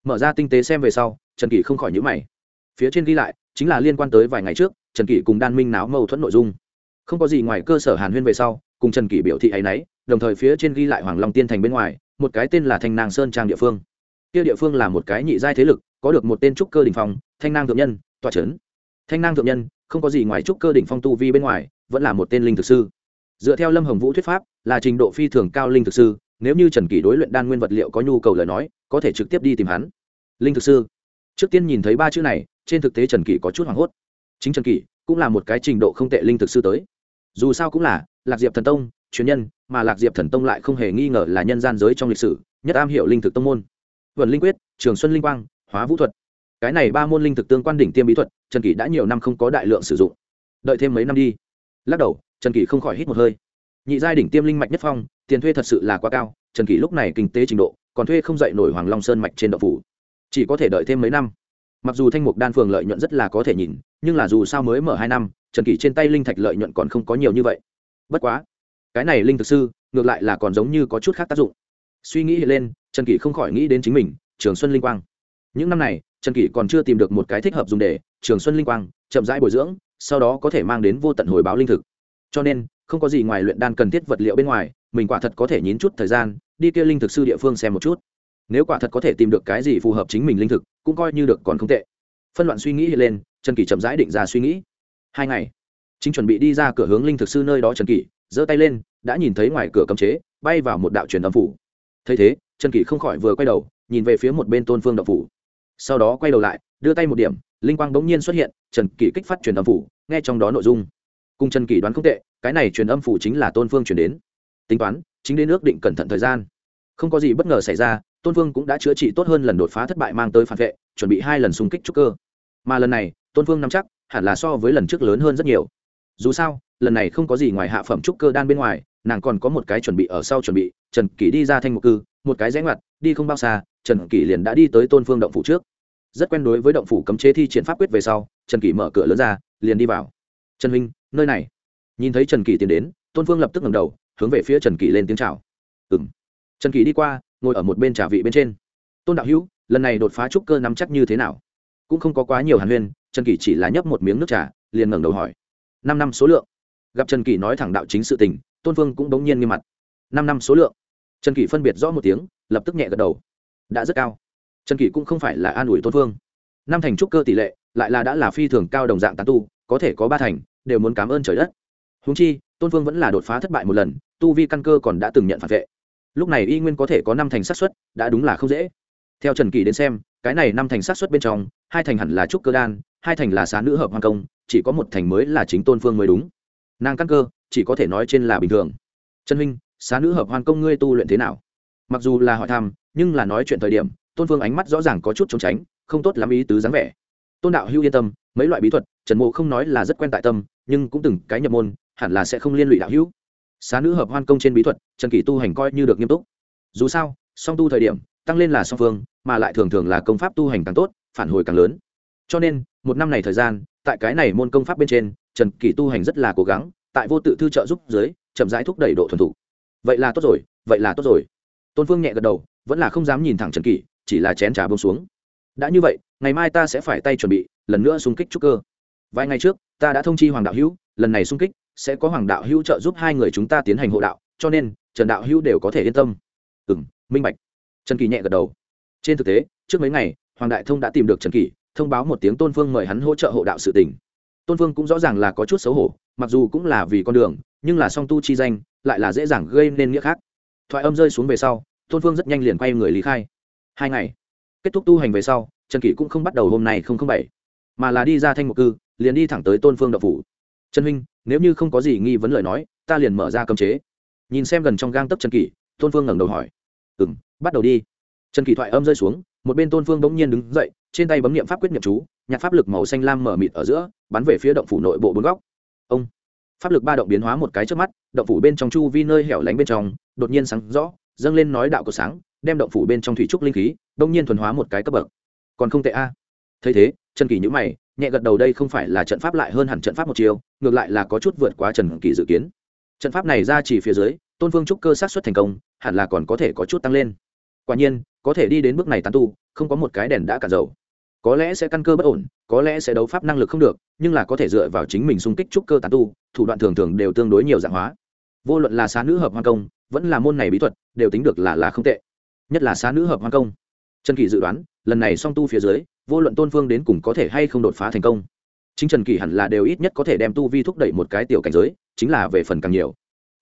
Mở ra tinh tế xem về sau, trần kỷ không khỏi nhữ mày. Phía trên ghi lại, chính là liên quan tới vài ngày trước, trần kỷ cùng đan minh náo mâu thuẫn nội dung. Không có gì ngoài cơ sở hàn huyên về sau, cùng trần kỷ biểu thị ấ y n ấ y đồng thời phía trên ghi lại hoàng long tiên thành bên ngoài, một cái tên là thanh nàng sơn trang địa phương kia địa phương là một cái nhị giai thế lực, có được một tên trúc cơ đỉnh phong, thanh nang thượng nhân, tọa chấn. thanh nang thượng nhân, không có gì ngoài trúc cơ đỉnh phong tu vi bên ngoài, vẫn là một tên linh thực sư. Dựa theo lâm hồng vũ thuyết pháp, là trình độ phi thường cao linh thực sư, nếu như trần kỷ đối luyện đan nguyên vật liệu có nhu cầu lời nói, có thể trực tiếp đi tìm hắn. Linh thực sư. Trước tiên nhìn thấy ba chữ này, trên thực tế trần kỷ có chút hoảng hốt. Chính trần kỷ cũng là một cái trình độ không tệ linh thực sư tới. Dù sao cũng là lạc diệp thần tông truyền nhân, mà lạc diệp thần tông lại không hề nghi ngờ là nhân gian giới trong lịch sử, nhất am hiểu linh thực tông môn vườn linh quyết, trường xuân linh quang, hóa vũ thuật. Cái này ba môn linh thực tương quan đỉnh tiêm bí thuật, trần kỷ đã nhiều năm không có đại lượng sử dụng. Đợi thêm mấy năm đi. Lắc đầu, trần kỷ không khỏi hít một hơi. Nhị giai đỉnh tiêm linh mạch nhất phong, tiền thuê thật sự là quá cao, trần kỷ lúc này kinh tế trình độ, còn thuê không dậy nổi hoàng long sơn mạch trên đậu phủ. Chỉ có thể đợi thêm mấy năm. Mặc dù thanh mục đan phường lợi nhuận rất là có thể nhìn, nhưng là dù sao mới mở hai năm, trần kỷ trên tay linh thạch lợi nhuận còn không có nhiều như vậy. Bất quá, cái này linh thực sư, ngược lại là còn giống như có chút khác tác dụng suy nghĩ lên, trần kỷ không khỏi nghĩ đến chính mình, trường xuân linh quang. Những năm này, trần kỷ còn chưa tìm được một cái thích hợp dùng để, trường xuân linh quang, chậm rãi bồi dưỡng, sau đó có thể mang đến vô tận hồi báo linh thực. Cho nên, không có gì ngoài luyện đan cần thiết vật liệu bên ngoài, mình quả thật có thể nhín chút thời gian, đi kia linh thực sư địa phương xem một chút. Nếu quả thật có thể tìm được cái gì phù hợp chính mình linh thực, cũng coi như được còn không tệ. Phân loạn suy nghĩ lên, trần kỷ chậm rãi định ra suy nghĩ. Hai ngày, chính chuẩn bị đi ra cửa hướng linh thực sư nơi đó trần kỷ, giơ tay lên, đã nhìn thấy ngoài cửa cấm chế, bay vào một đạo truyền âm phủ thấy thế, trần kỷ không khỏi vừa quay đầu, nhìn về phía một bên tôn phương đậu phủ. Sau đó quay đầu lại, đưa tay một điểm, linh quang bỗng nhiên xuất hiện, trần kỷ kích phát truyền âm phủ, nghe trong đó nội dung. Cùng trần kỷ đoán không tệ, cái này truyền âm phủ chính là tôn phương chuyển đến. Tính toán, chính đến ước định cẩn thận thời gian. Không có gì bất ngờ xảy ra, tôn phương cũng đã chữa trị tốt hơn lần đột phá thất bại mang tới phản vệ, chuẩn bị hai lần xung kích trúc cơ. Mà lần này, tôn phương nắm chắc, hẳn là so với lần trước lớn hơn rất nhiều. Dù sao, lần này không có gì ngoài hạ phẩm trúc cơ đan bên ngoài nàng còn có một cái chuẩn bị ở sau chuẩn bị, trần kỷ đi ra thanh mục cư, một cái rẽ ngoặt, đi không bao xa, trần kỷ liền đã đi tới tôn phương động phủ trước. Rất quen đối với động phủ cấm chế thi triển pháp quyết về sau, trần kỷ mở cửa lớn ra, liền đi vào. Trần huynh, nơi này. Nhìn thấy trần kỷ tiến đến, tôn phương lập tức ngẩng đầu, hướng về phía trần kỷ lên tiếng chào. M trần kỷ đi qua, ngồi ở một bên trà vị bên trên. Tôn đạo hữu, lần này đột phá trúc cơ nắm chắc như thế nào? Cũng không có quá nhiều hàn huyên, trần kỷ chỉ là nhấp một miếng nước trà, liền ngẩng đầu hỏi. Năm năm số lượng. Gặp trần kỷ nói thẳng đạo chính sự tình tôn phương cũng bỗng nhiên nghiêm mặt. Năm năm số lượng. Trần kỷ phân biệt rõ một tiếng, lập tức nhẹ gật đầu. Đã rất cao. Trần kỷ cũng không phải là an ủi tôn phương năm thành trúc cơ tỷ lệ, lại là đã là phi thường cao đồng dạng tán tu, có thể có ba thành, đều muốn cảm ơn trời đất. Húng chi, tôn phương vẫn là đột phá thất bại một lần, tu vi căn cơ còn đã từng nhận phản vệ. Lúc này y nguyên có thể có năm thành xác suất, đã đúng là không dễ. Theo trần kỳ đến xem, cái này năm thành xác suất bên trong, hai thành hẳn là trúc cơ đan, hai thành là xá nữ hợp hoàng công, chỉ có một thành mới là chính tôn phương mới đúng. Nàng căn cơ chỉ có thể nói trên là bình thường. Trần huynh, xá nữ hợp hoàn công ngươi tu luyện thế nào? Mặc dù là hỏi thăm, nhưng là nói chuyện thời điểm, tôn phương ánh mắt rõ ràng có chút trốn tránh, không tốt lắm ý tứ dáng vẻ. Tôn đạo hưu yên tâm, mấy loại bí thuật, trần mộ không nói là rất quen tại tâm, nhưng cũng từng cái nhập môn, hẳn là sẽ không liên lụy đạo hữu. Xá nữ hợp hoan công trên bí thuật, trần kỷ tu hành coi như được nghiêm túc. Dù sao, song tu thời điểm, tăng lên là song phương, mà lại thường thường là công pháp tu hành càng tốt, phản hồi càng lớn. Cho nên, một năm này thời gian, tại cái này môn công pháp bên trên, trần kỷ tu hành rất là cố gắng tại vô tự thư trợ giúp dưới, chậm rãi thúc đẩy độ thuần thục. Vậy là tốt rồi, vậy là tốt rồi. Tôn phương nhẹ gật đầu, vẫn là không dám nhìn thẳng trần kỷ, chỉ là chén trà bông xuống. Đã như vậy, ngày mai ta sẽ phải tay chuẩn bị, lần nữa xung kích trúc cơ. Vài ngày trước, ta đã thông chi hoàng đạo hữu, lần này xung kích, sẽ có hoàng đạo hữu trợ giúp hai người chúng ta tiến hành hộ đạo, cho nên, trần đạo hữu đều có thể yên tâm. Ừ m minh bạch. Trần kỳ nhẹ gật đầu. Trên thực tế, trước mấy ngày, hoàng đại thông đã tìm được trần kỳ thông báo một tiếng tôn phương mời hắn hỗ trợ hộ đạo sự tình. Tôn phương cũng rõ ràng là có chút xấu hổ mặc dù cũng là vì con đường, nhưng là song tu chi danh lại là dễ dàng gây nên nghĩa khác. Thoại âm rơi xuống về sau, tôn phương rất nhanh liền quay người lý khai. Hai ngày kết thúc tu hành về sau, trần kỷ cũng không bắt đầu hôm nay không không bảy, mà là đi ra thanh mục cư, liền đi thẳng tới tôn phương đậu phủ. Trần huynh, nếu như không có gì nghi vấn lời nói, ta liền mở ra cấm chế. Nhìn xem gần trong gang tấp trần kỷ, tôn phương ngẩng đầu hỏi. Ừ m bắt đầu đi. Trần kỷ thoại âm rơi xuống, một bên tôn phương bỗng nhiên đứng dậy, trên tay bấm n i ệ m pháp quyết n i ệ m chú, nhạc pháp lực màu xanh lam mở mịt ở giữa, bắn về phía động phủ nội bộ bốn góc ông. Pháp lực ba động biến hóa một cái trước mắt, động phủ bên trong chu vi nơi hẻo lánh bên trong, đột nhiên sáng rõ, dâng lên nói đạo của sáng, đem động phủ bên trong thủy trúc linh khí, đông nhiên thuần hóa một cái cấp bậc. Còn không tệ a. Thấy thế, trần kỳ nhữ mày, nhẹ gật đầu đây không phải là trận pháp lại hơn hẳn trận pháp một chiều, ngược lại là có chút vượt quá trần kỳ dự kiến. Trận pháp này ra chỉ phía dưới, tôn vương trúc cơ sát xuất thành công, hẳn là còn có thể có chút tăng lên. Quả nhiên, có thể đi đến bước này tán tu, không có một cái đèn đã cả dầu có lẽ sẽ căn cơ bất ổn, có lẽ sẽ đấu pháp năng lực không được, nhưng là có thể dựa vào chính mình xung kích trúc cơ tán tu, thủ đoạn thường thường đều tương đối nhiều dạng hóa. Vô luận là xá nữ hợp hoa công, vẫn là môn này bí thuật, đều tính được là là không tệ. Nhất là xá nữ hợp hoa công. Trần kỳ dự đoán, lần này song tu phía dưới, vô luận tôn phương đến cùng có thể hay không đột phá thành công. Chính trần kỳ hẳn là đều ít nhất có thể đem tu vi thúc đẩy một cái tiểu cảnh giới, chính là về phần càng nhiều.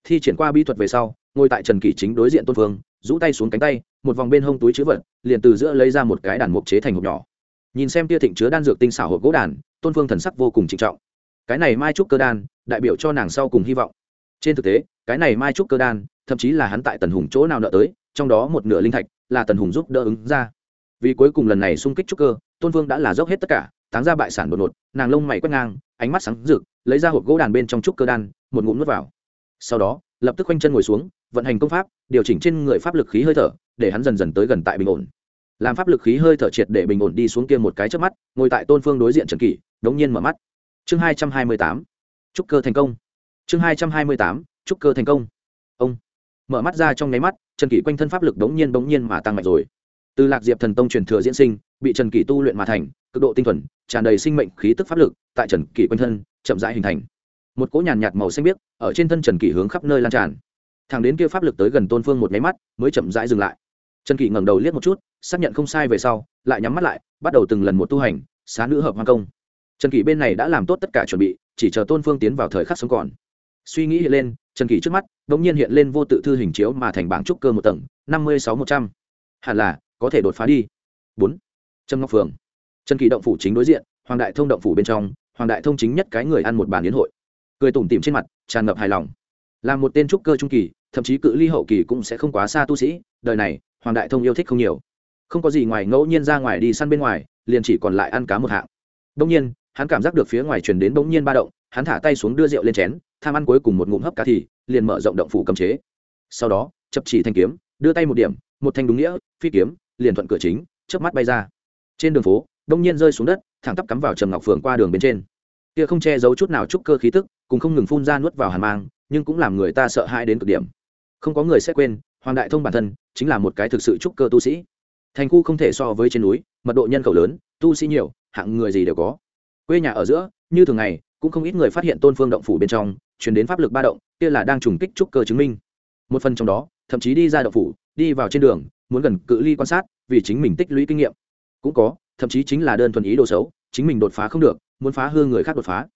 Thi triển qua bí thuật về sau, ngồi tại trần kỳ chính đối diện tôn phương, rũ tay xuống cánh tay, một vòng bên hông túi chữ vật, liền từ giữa lấy ra một cái đàn mục chế thành hộp nhỏ nhìn xem tia thịnh chứa đan dược tinh xảo hộp gỗ đàn, tôn phương thần sắc vô cùng trịnh trọng. Cái này mai trúc cơ đan, đại biểu cho nàng sau cùng hy vọng. Trên thực tế, cái này mai trúc cơ đan, thậm chí là hắn tại tần hùng chỗ nào nợ tới, trong đó một nửa linh thạch là tần hùng giúp đỡ ứng ra. Vì cuối cùng lần này xung kích trúc cơ, tôn vương đã là dốc hết tất cả táng ra bại sản đột ngột, nàng lông mày quét ngang, ánh mắt sáng rực, lấy ra hộp gỗ đàn bên trong trúc cơ đan, một ngụm nuốt vào. Sau đó, lập tức quanh chân ngồi xuống, vận hành công pháp, điều chỉnh trên người pháp lực khí hơi thở, để hắn dần dần tới gần tại bình ổn làm pháp lực khí hơi thở triệt để bình ổn đi xuống kia một cái trước mắt, ngồi tại tôn phương đối diện trần kỷ, đống nhiên mở mắt. Chương hai trăm hai mươi tám trúc cơ thành công. Chương hai trăm hai mươi tám trúc cơ thành công. Ông mở mắt ra trong nháy mắt, trần kỷ quanh thân pháp lực đống nhiên đống nhiên mà tăng mạnh rồi. Từ lạc diệp thần tông truyền thừa diễn sinh, bị trần kỷ tu luyện mà thành, cực độ tinh thuần, tràn đầy sinh mệnh khí tức pháp lực, tại trần kỷ quanh thân, chậm rãi hình thành. Một cỗ nhàn nhạt màu xanh biếc, ở trên thân trần kỷ hướng khắp nơi lan tràn. Thằng đến kia pháp lực tới gần tôn phương một nháy mắt, mới chậm rãi dừng lại. Trần kỷ ngẩng đầu liếc một chút xác nhận không sai về sau, lại nhắm mắt lại, bắt đầu từng lần một tu hành, xá nữ hợp hoa công. Trần kỷ bên này đã làm tốt tất cả chuẩn bị, chỉ chờ tôn phương tiến vào thời khắc sống còn. Suy nghĩ hiện lên, trần kỷ trước mắt đ ỗ n g nhiên hiện lên vô tự thư hình chiếu mà thành bảng trúc cơ một tầng, năm mươi sáu một trăm. Hẳn là, có thể đột phá đi. Bốn. Trâm ngọc phường trần kỷ động phủ chính đối diện, hoàng đại thông động phủ bên trong, hoàng đại thông chính nhất cái người ăn một bàn yến hội. Cười tủm tỉm trên mặt, tràn ngập hài lòng. Là một tên trúc cơ trung kỳ, thậm chí cự ly hậu kỳ cũng sẽ không quá xa tu sĩ, đời này, hoàng đại thông yêu thích không nhiều không có gì ngoài ngẫu nhiên ra ngoài đi săn bên ngoài, liền chỉ còn lại ăn cá một hạng. Đông nhiên, hắn cảm giác được phía ngoài truyền đến bỗng nhiên ba động, hắn thả tay xuống đưa rượu lên chén, tham ăn cuối cùng một ngụm hấp cá thì, liền mở rộng động phủ cầm chế. Sau đó, chập chỉ thanh kiếm, đưa tay một điểm, một thanh đúng nghĩa, phi kiếm, liền thuận cửa chính trước mắt bay ra. Trên đường phố đông nhiên rơi xuống đất, thẳng tắp cắm vào trầm ngọc phường qua đường bên trên. Kia không che giấu chút nào chút cơ khí tức, cùng không ngừng phun ra nuốt vào hàn mang, nhưng cũng làm người ta sợ hãi đến cực điểm. Không có người sẽ quên, hoàng đại thông bản thân, chính là một cái thực sự trúc cơ tu sĩ thành khu không thể so với trên núi, mật độ nhân khẩu lớn, tu sĩ nhiều, hạng người gì đều có. Quê nhà ở giữa, như thường ngày, cũng không ít người phát hiện tôn phương động phủ bên trong chuyển đến pháp lực ba động, kia là đang trùng kích trúc cơ chứng minh. Một phần trong đó, thậm chí đi ra động phủ, đi vào trên đường, muốn gần cự ly quan sát, vì chính mình tích lũy kinh nghiệm. Cũng có, thậm chí chính là đơn thuần ý đồ xấu, chính mình đột phá không được, muốn phá hư người khác đột phá.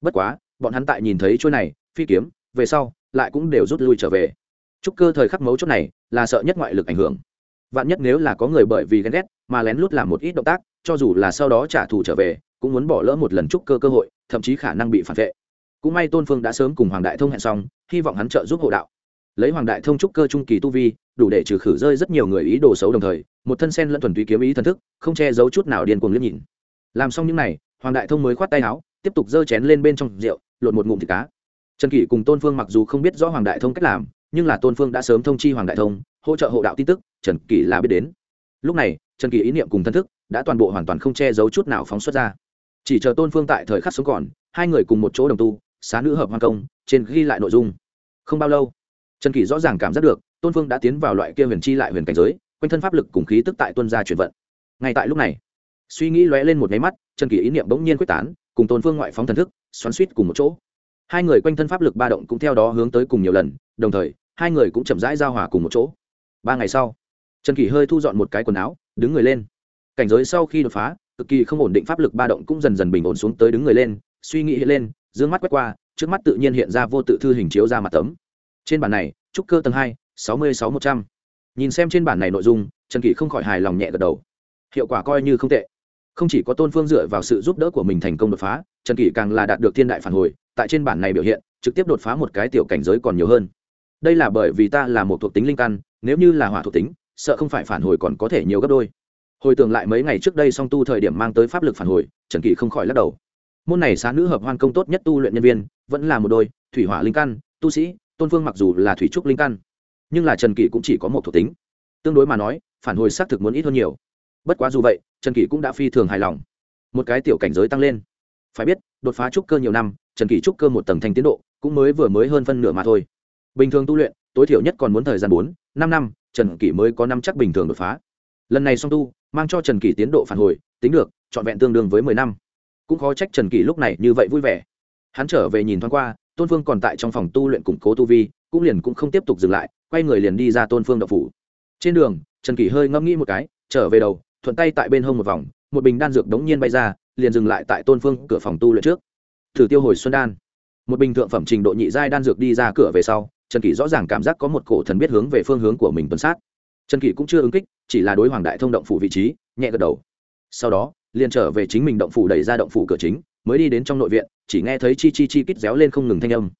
Bất quá, bọn hắn tại nhìn thấy chuôi này, phi kiếm, về sau, lại cũng đều rút lui trở về. Trúc cơ thời khắc mấu chốt này, là sợ nhất ngoại lực ảnh hưởng vạn nhất nếu là có người bởi vì ghen ghét mà lén lút làm một ít động tác, cho dù là sau đó trả thù trở về, cũng muốn bỏ lỡ một lần trúc cơ cơ hội, thậm chí khả năng bị phản vệ. Cũng may tôn phương đã sớm cùng hoàng đại thông hẹn xong, hy vọng hắn trợ giúp hộ đạo. Lấy hoàng đại thông trúc cơ trung kỳ tu vi, đủ để trừ khử rơi rất nhiều người ý đồ xấu đồng thời, một thân sen lẫn thuần túy kiếm ý thần thức, không che giấu chút nào điên cuồng liếc nhìn. Làm xong những n à y hoàng đại thông mới khoát tay áo, tiếp tục giơ chén lên bên trong rượu, lột một ngụm thịt cá. Trần kỷ cùng tôn phương mặc dù không biết rõ hoàng đại thông cách làm, nhưng là tôn phương đã sớm thông chi hoàng đại thông, hỗ trợ hộ đạo tin tức trần kỳ là biết đến. Lúc này, trần kỳ ý niệm cùng thân thức đã toàn bộ hoàn toàn không che giấu chút nào phóng xuất ra. Chỉ chờ tôn phương tại thời khắc sống còn, hai người cùng một chỗ đồng tu, xá nữ hợp hoàn công, trên ghi lại nội dung. Không bao lâu, trần kỳ rõ ràng cảm giác được, tôn phương đã tiến vào loại kia huyền chi lại huyền cảnh giới, quanh thân pháp lực cùng khí tức tại tuân gia chuyển vận. Ngay tại lúc này, suy nghĩ lóe lên một nháy mắt, trần kỳ ý niệm bỗng nhiên quyết tán, cùng tôn phương ngoại phóng thần thức, xoắn suýt cùng một chỗ. Hai người quanh thân pháp lực ba động cũng theo đó hướng tới cùng nhiều lần, đồng thời, hai người cũng chậm rãi giao hòa cùng một chỗ. Ba ngày sau trần kỷ hơi thu dọn một cái quần áo, đứng người lên. Cảnh giới sau khi đột phá, cực kỳ không ổn định pháp lực ba động cũng dần dần bình ổn xuống tới đứng người lên, suy nghĩ hiện lên d ư ơ n g mắt quét qua, trước mắt tự nhiên hiện ra vô tự thư hình chiếu ra mặt tấm. Trên bản này, trúc cơ tầng hai, sáu mươi sáu một trăm. Nhìn xem trên bản này nội dung, trần kỷ không khỏi hài lòng nhẹ gật đầu. Hiệu quả coi như không tệ. Không chỉ có tôn phương dựa vào sự giúp đỡ của mình thành công đột phá, trần kỷ càng là đạt được thiên đại phản hồi, tại trên bản này biểu hiện, trực tiếp đột phá một cái tiểu cảnh giới còn nhiều hơn. Đây là bởi vì ta là một thuộc tính linh căn, nếu như là hỏa thuộc tính sợ không phải phản hồi còn có thể nhiều gấp đôi. Hồi tưởng lại mấy ngày trước đây song tu thời điểm mang tới pháp lực phản hồi, trần kỷ không khỏi lắc đầu. Môn này xá nữ hợp hoan công tốt nhất tu luyện nhân viên, vẫn là một đôi, thủy hỏa linh căn, tu sĩ, tôn phương mặc dù là thủy trúc linh căn, nhưng là trần kỷ cũng chỉ có một thuộc tính. Tương đối mà nói, phản hồi xác thực muốn ít hơn nhiều. Bất quá dù vậy, trần kỷ cũng đã phi thường hài lòng. Một cái tiểu cảnh giới tăng lên. Phải biết, đột phá trúc cơ nhiều năm, trần kỷ trúc cơ một tầng thành tiến độ, cũng mới vừa mới hơn phân nửa mà thôi. Bình thường tu luyện, tối thiểu nhất còn muốn thời gian bốn, năm năm trần kỷ mới có năm chắc bình thường đột phá. Lần này song tu, mang cho trần kỷ tiến độ phản hồi, tính được, trọn vẹn tương đương với mười năm. Cũng khó trách trần kỷ lúc này như vậy vui vẻ. Hắn trở về nhìn thoáng qua, tôn phương còn tại trong phòng tu luyện củng cố tu vi, cũng liền cũng không tiếp tục dừng lại, quay người liền đi ra tôn phương đậu phủ. Trên đường, trần kỷ hơi ngẫm nghĩ một cái, trở về đầu, thuận tay tại bên hông một vòng, một bình đan dược đống nhiên bay ra, liền dừng lại tại tôn phương cửa phòng tu luyện trước. Thử tiêu hồi xuân đan. Một bình thượng phẩm trình độ nhị giai đan dược đi ra cửa về sau trần kỷ rõ ràng cảm giác có một cổ thần biết hướng về phương hướng của mình tuần sát. Trần kỷ cũng chưa ứng kích, chỉ là đối hoàng đại thông động phủ vị trí, nhẹ gật đầu. Sau đó, liền trở về chính mình động phủ đẩy ra động phủ cửa chính, mới đi đến trong nội viện, chỉ nghe thấy chi chi chi kít réo lên không ngừng thanh âm.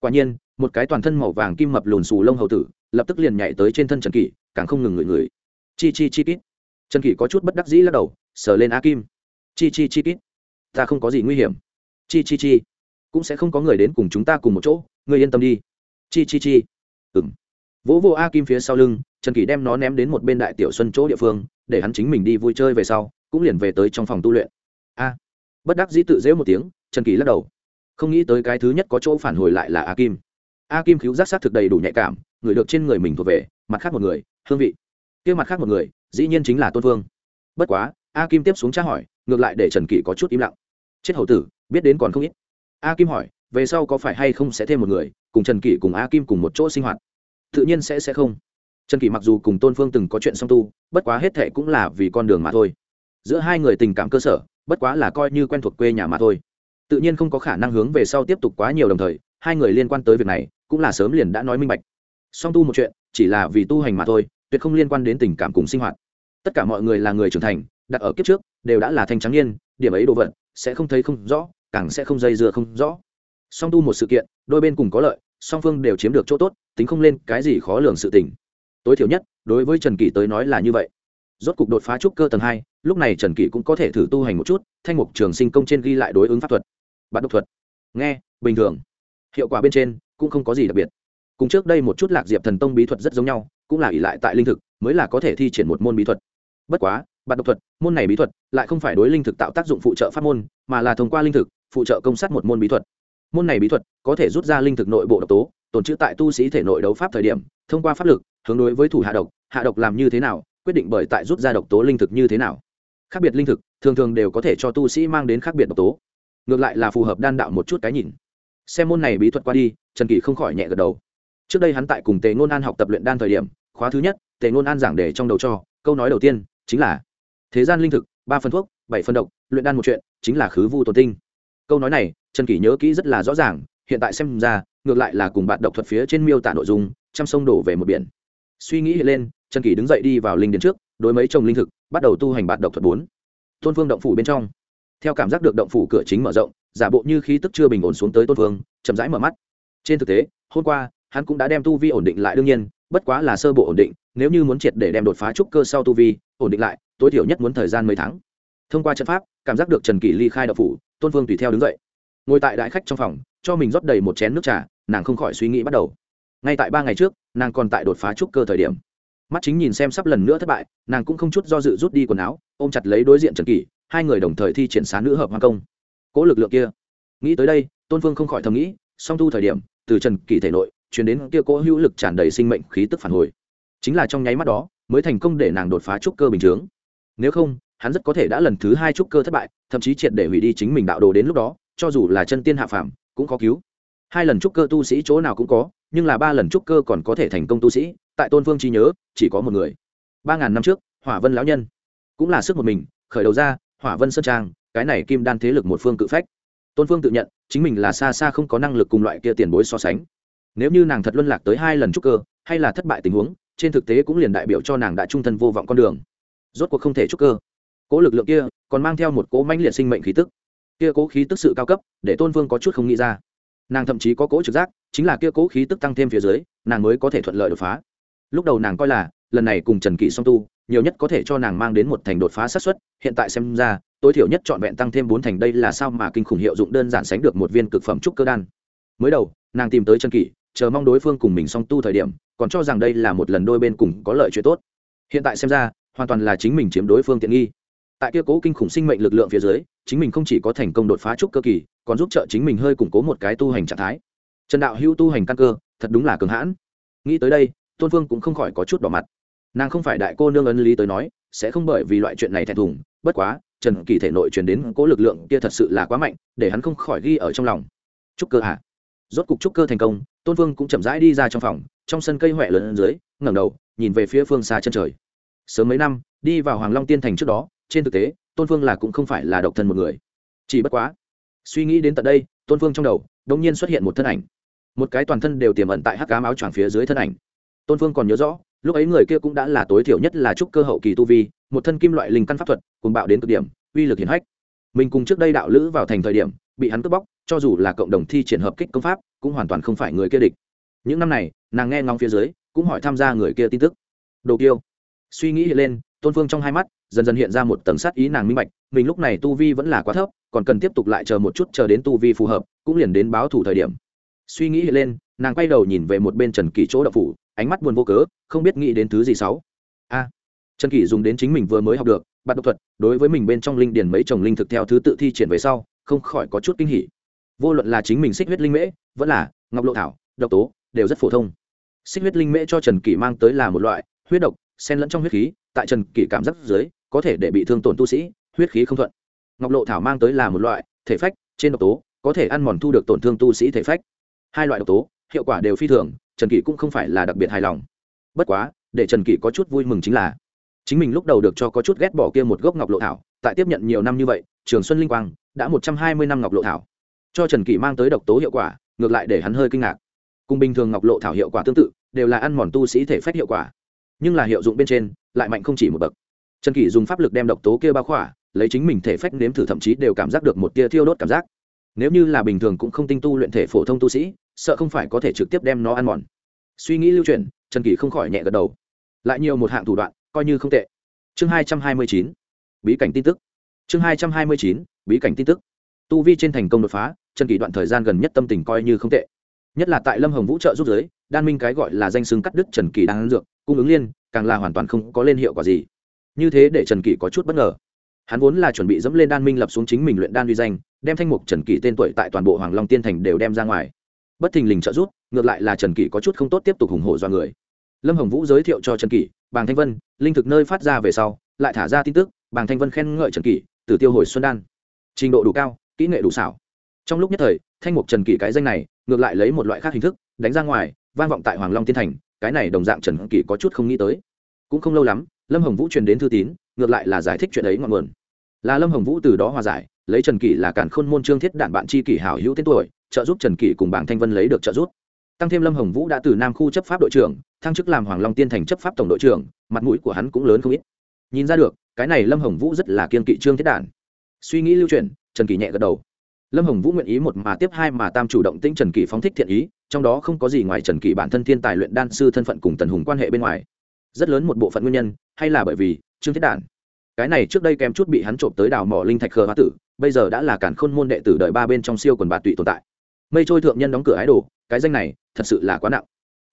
Quả nhiên, một cái toàn thân màu vàng kim mập lùn xù lông hầu tử, lập tức liền nhảy tới trên thân trần kỷ, càng không ngừng ngửi ngửi. Chi chi chi kít. Trần kỷ có chút bất đắc dĩ lắc đầu, sờ lên a kim. Chi chi chi kít. Ta không có gì nguy hiểm. Chi chi chi. Cũng sẽ không có người đến cùng chúng ta cùng một chỗ, ngươi yên tâm đi chi chi chi. Ừng vỗ vô a kim phía sau lưng, trần kỷ đem nó ném đến một bên đại tiểu xuân chỗ địa phương, để hắn chính mình đi vui chơi về sau, cũng liền về tới trong phòng tu luyện. A. Bất đắc dĩ tự dễu một tiếng, trần kỷ lắc đầu. Không nghĩ tới cái thứ nhất có chỗ phản hồi lại là a kim. A kim cứu giác sát thực đầy đủ nhạy cảm, người được trên người mình thuộc về, mặt khác một người, hương vị. Kia mặt khác một người, dĩ nhiên chính là tôn vương. Bất quá, a kim tiếp xuống tra hỏi, ngược lại để trần kỷ có chút im lặng. Chết hậu tử, biết đến còn không ít. A kim hỏi, về sau có phải hay không sẽ thêm một người cùng trần kỷ cùng a kim cùng một chỗ sinh hoạt. Tự nhiên sẽ sẽ không. Trần kỷ mặc dù cùng tôn phương từng có chuyện song tu, bất quá hết thệ cũng là vì con đường mà thôi. Giữa hai người tình cảm cơ sở, bất quá là coi như quen thuộc quê nhà mà thôi. Tự nhiên không có khả năng hướng về sau tiếp tục quá nhiều đồng thời, hai người liên quan tới việc này, cũng là sớm liền đã nói minh bạch. Song tu một chuyện, chỉ là vì tu hành mà thôi, tuyệt không liên quan đến tình cảm cùng sinh hoạt. Tất cả mọi người là người trưởng thành, đặt ở kiếp trước, đều đã là thanh trắng niên, điểm ấy đồ vật, sẽ không thấy không rõ, càng sẽ không dây dưa không rõ song tu một sự kiện, đôi bên cùng có lợi, song phương đều chiếm được chỗ tốt, tính không lên cái gì khó lường sự tình. Tối thiểu nhất, đối với trần kỷ tới nói là như vậy. Rốt cục đột phá trúc cơ tầng hai, lúc này trần kỷ cũng có thể thử tu hành một chút, thanh mục trường sinh công trên ghi lại đối ứng pháp thuật. Bạn độc thuật. Nghe, bình thường. Hiệu quả bên trên, cũng không có gì đặc biệt. Cùng trước đây một chút lạc diệp thần tông bí thuật rất giống nhau, cũng là ỷ lại tại linh thực, mới là có thể thi triển một môn bí thuật. Bất quá, bạn độc thuật, môn này bí thuật, lại không phải đối linh thực tạo tác dụng phụ trợ pháp môn, mà là thông qua linh thực, phụ trợ công sát một môn bí thuật môn này bí thuật có thể rút ra linh thực nội bộ độc tố, tồn trữ tại tu sĩ thể nội đấu pháp thời điểm, thông qua pháp lực, hướng đối với thủ hạ độc hạ độc làm như thế nào, quyết định bởi tại rút ra độc tố linh thực như thế nào. Khác biệt linh thực, thường thường đều có thể cho tu sĩ mang đến khác biệt độc tố. Ngược lại là phù hợp đan đạo một chút cái nhìn. Xem môn này bí thuật qua đi, trần kỳ không khỏi nhẹ gật đầu. Trước đây hắn tại cùng tề ngôn an học tập luyện đan thời điểm, khóa thứ nhất, tề ngôn an giảng để trong đầu cho, câu nói đầu tiên chính là, thế gian linh thực, ba phần thuốc, bảy phần độc, luyện đan một chuyện, chính là khứ vu tồn tinh câu nói này, trần kỷ nhớ kỹ rất là rõ ràng, hiện tại xem ra, ngược lại là cùng bạn độc thuật phía trên miêu tả nội dung, trăm sông đổ về một biển. Suy nghĩ hiện lên, trần kỷ đứng dậy đi vào linh đến trước, đối mấy chồng linh thực, bắt đầu tu hành bạn độc thuật bốn. Tôn phương động phủ bên trong. Theo cảm giác được động phủ cửa chính mở rộng, giả bộ như khí tức chưa bình ổn xuống tới tôn phương chậm rãi mở mắt. Trên thực tế, hôm qua, hắn cũng đã đem tu vi ổn định lại đương nhiên, bất quá là sơ bộ ổn định, nếu như muốn triệt để đem đột phá trúc cơ sau tu vi, ổn định lại, tối thiểu nhất muốn thời gian mấy tháng. Thông qua trận pháp cảm giác được trần kỷ ly khai đậu phủ, tôn vương tùy theo đứng dậy. Ngồi tại đại khách trong phòng, cho mình rót đầy một chén nước trà, nàng không khỏi suy nghĩ bắt đầu. Ngay tại ba ngày trước, nàng còn tại đột phá trúc cơ thời điểm. Mắt chính nhìn xem sắp lần nữa thất bại, nàng cũng không chút do dự rút đi quần áo, ôm chặt lấy đối diện trần kỷ, hai người đồng thời thi triển xá nữ hợp hoa công. Cỗ lực lượng kia. Nghĩ tới đây, tôn phương không khỏi thầm nghĩ, song thu thời điểm, từ trần kỷ thể nội chuyển đến kia cỗ hữu lực tràn đầy sinh mệnh khí tức phản hồi. Chính là trong nháy mắt đó, mới thành công để nàng đột phá trúc cơ bình chướng. Nếu không hắn rất có thể đã lần thứ hai trúc cơ thất bại, thậm chí triệt để hủy đi chính mình đạo đồ đến lúc đó, cho dù là chân tiên hạ phàm, cũng có cứu. Hai lần trúc cơ tu sĩ chỗ nào cũng có, nhưng là ba lần trúc cơ còn có thể thành công tu sĩ, tại tôn vương trí nhớ, chỉ có một người. Ba ngàn năm trước, hỏa vân lão nhân. Cũng là sức một mình, khởi đầu ra, hỏa vân sơn trang, cái này kim đan thế lực một phương cự phách. Tôn phương tự nhận, chính mình là xa xa không có năng lực cùng loại kia tiền bối so sánh. Nếu như nàng thật luân lạc tới hai lần trúc cơ, hay là thất bại tình huống, trên thực tế cũng liền đại biểu cho nàng đã trung thân vô vọng con đường. Rốt cuộc không thể trúc cơ cỗ lực lượng kia còn mang theo một cỗ mãnh liệt sinh mệnh khí tức. Kia cỗ khí tức sự cao cấp, để tôn vương có chút không nghĩ ra. Nàng thậm chí có cỗ trực giác, chính là kia cỗ khí tức tăng thêm phía dưới, nàng mới có thể thuận lợi đột phá. Lúc đầu nàng coi là, lần này cùng trần kỷ song tu, nhiều nhất có thể cho nàng mang đến một thành đột phá sát suất, hiện tại xem ra, tối thiểu nhất trọn vẹn tăng thêm bốn thành đây là sao mà kinh khủng hiệu dụng đơn giản sánh được một viên cực phẩm trúc cơ đan. Mới đầu, nàng tìm tới trần kỷ, chờ mong đối phương cùng mình song tu thời điểm, còn cho rằng đây là một lần đôi bên cùng có lợi chuyện tốt. Hiện tại xem ra, hoàn toàn là chính mình chiếm đối phương tiện nghi tại kia cố kinh khủng sinh mệnh lực lượng phía dưới, chính mình không chỉ có thành công đột phá trúc cơ kỳ, còn giúp trợ chính mình hơi củng cố một cái tu hành trạng thái. Trần đạo hữu tu hành căn cơ, thật đúng là cường hãn. Nghĩ tới đây, tôn phương cũng không khỏi có chút đỏ mặt. Nàng không phải đại cô nương ấn lý tới nói, sẽ không bởi vì loại chuyện này thẹn thùng, bất quá, trần kỳ thể nội truyền đến cố lực lượng kia thật sự là quá mạnh, để hắn không khỏi ghi ở trong lòng. Trúc cơ hả? rốt cục trúc cơ thành công, tôn phương cũng chậm rãi đi ra trong phòng, trong sân cây huệ lớn dưới, ngẩng đầu, nhìn về phía phương xa chân trời. Sớm mấy năm, đi vào hoàng long tiên thành trước đó trên thực tế, tôn phương là cũng không phải là độc thân một người. Chỉ bất quá, suy nghĩ đến tận đây, tôn phương trong đầu đông nhiên xuất hiện một thân ảnh. Một cái toàn thân đều tiềm ẩn tại hắc cám áo choàng phía dưới thân ảnh. Tôn phương còn nhớ rõ, lúc ấy người kia cũng đã là tối thiểu nhất là trúc cơ hậu kỳ tu vi, một thân kim loại linh căn pháp thuật cùng bạo đến cực điểm, uy lực hiển hách. Mình cùng trước đây đạo lữ vào thành thời điểm, bị hắn cướp bóc, cho dù là cộng đồng thi triển hợp kích công pháp, cũng hoàn toàn không phải người kia địch. Những năm này, nàng nghe ngóng phía dưới, cũng hỏi tham gia người kia tin tức. Đồ kiêu, suy nghĩ hiện lên, tôn phương trong hai mắt dần dần hiện ra một tầng sát ý nàng minh bạch, mình lúc này tu vi vẫn là quá thấp, còn cần tiếp tục lại chờ một chút chờ đến tu vi phù hợp, cũng liền đến báo thủ thời điểm. Suy nghĩ hiện lên, nàng quay đầu nhìn về một bên trần kỷ chỗ đậu phủ, ánh mắt buồn vô cớ, không biết nghĩ đến thứ gì xấu a, trần kỷ dùng đến chính mình vừa mới học được, bạn độc thuật, đối với mình bên trong linh điền mấy chồng linh thực theo thứ tự thi triển về sau, không khỏi có chút kinh hỉ. Vô luận là chính mình xích huyết linh mễ, vẫn là ngọc lộ thảo, độc tố, đều rất phổ thông. Xích huyết linh mễ cho trần kỷ mang tới là một loại huyết độc, xen lẫn trong huyết khí, tại trần kỷ cảm giác dưới có thể để bị thương tổn tu sĩ, huyết khí không thuận. Ngọc lộ thảo mang tới là một loại thể phách, trên độc tố, có thể ăn mòn thu được tổn thương tu sĩ thể phách. Hai loại độc tố, hiệu quả đều phi thường, trần kỷ cũng không phải là đặc biệt hài lòng. Bất quá, để trần kỷ có chút vui mừng chính là, chính mình lúc đầu được cho có chút ghét bỏ kia một gốc ngọc lộ thảo, tại tiếp nhận nhiều năm như vậy, trường xuân linh quang đã một trăm hai mươi năm ngọc lộ thảo. Cho trần kỷ mang tới độc tố hiệu quả, ngược lại để hắn hơi kinh ngạc. Cùng bình thường ngọc lộ thảo hiệu quả tương tự, đều là ăn mòn tu sĩ thể phách hiệu quả, nhưng là hiệu dụng bên trên, lại mạnh không chỉ một bậc trần kỷ dùng pháp lực đem độc tố kia bao khỏa, lấy chính mình thể phách nếm thử thậm chí đều cảm giác được một tia thiêu đốt cảm giác. Nếu như là bình thường cũng không tinh tu luyện thể phổ thông tu sĩ, sợ không phải có thể trực tiếp đem nó ăn mòn. Suy nghĩ lưu chuyển trần kỷ không khỏi nhẹ gật đầu. Lại nhiều một hạng thủ đoạn, coi như không tệ. Chương hai trăm hai mươi chín, bí cảnh tin tức. Chương hai trăm hai mươi chín, bí cảnh tin tức. Tu vi trên thành công đột phá, trần kỷ đoạn thời gian gần nhất tâm tình coi như không tệ. Nhất là tại lâm hồng vũ trợ giúp giới đan minh cái gọi là danh xưng cắt đứt trần kỳ đang dược, cung ứng liên, càng là hoàn toàn không có lên hiệu quả gì như thế để trần kỷ có chút bất ngờ. Hắn vốn là chuẩn bị dẫm lên đan minh lập xuống chính mình luyện đan uy danh, đem thanh mục trần kỷ tên tuổi tại toàn bộ hoàng long tiên thành đều đem ra ngoài. Bất thình lình trợ giúp, ngược lại là trần kỷ có chút không tốt tiếp tục ủng hộ do người. Lâm hồng vũ giới thiệu cho trần kỷ, bàng thanh vân, linh thực nơi phát ra về sau, lại thả ra tin tức, bàng thanh vân khen ngợi trần kỷ, từ tiêu hồi xuân đan. Trình độ đủ cao, kỹ nghệ đủ xảo. Trong lúc nhất thời, thanh mục trần kỷ cái danh này, ngược lại lấy một loại khác hình thức, đánh ra ngoài, vang vọng tại hoàng long tiên thành, cái này đồng dạng trần kỷ có chút không nghĩ tới. Cũng không lâu lắm lâm hồng vũ truyền đến thư tín, ngược lại là giải thích chuyện ấy ngọn nguồn. Là lâm hồng vũ từ đó hòa giải, lấy trần kỷ là cản khôn môn trương thiết đạn bạn chi kỷ hảo hữu tên tuổi, trợ giúp trần kỷ cùng bảng thanh vân lấy được trợ giúp. Tăng thêm lâm hồng vũ đã từ nam khu chấp pháp đội trưởng, thăng chức làm hoàng long tiên thành chấp pháp tổng đội trưởng, mặt mũi của hắn cũng lớn không ít. Nhìn ra được, cái này lâm hồng vũ rất là kiên kỵ trương thiết đản suy nghĩ lưu truyền trần kỷ nhẹ gật đầu. Lâm hồng vũ nguyện ý một mà tiếp hai mà tam chủ động tĩnh trần kỷ phóng thích thiện ý, trong đó không có gì ngoài trần kỷ bản thân thiên tài luyện đan sư thân phận cùng tần hùng quan hệ bên ngoài rất lớn một bộ phận nguyên nhân, hay là bởi vì trương thiết đản. Cái này trước đây kém chút bị hắn trộm tới đào mỏ linh thạch khờ hoa tử, bây giờ đã là cản khôn môn đệ tử đợi ba bên trong siêu quần bạt tụy tồn tại. Mây trôi thượng nhân đóng cửa ái đồ, cái danh này thật sự là quá nặng.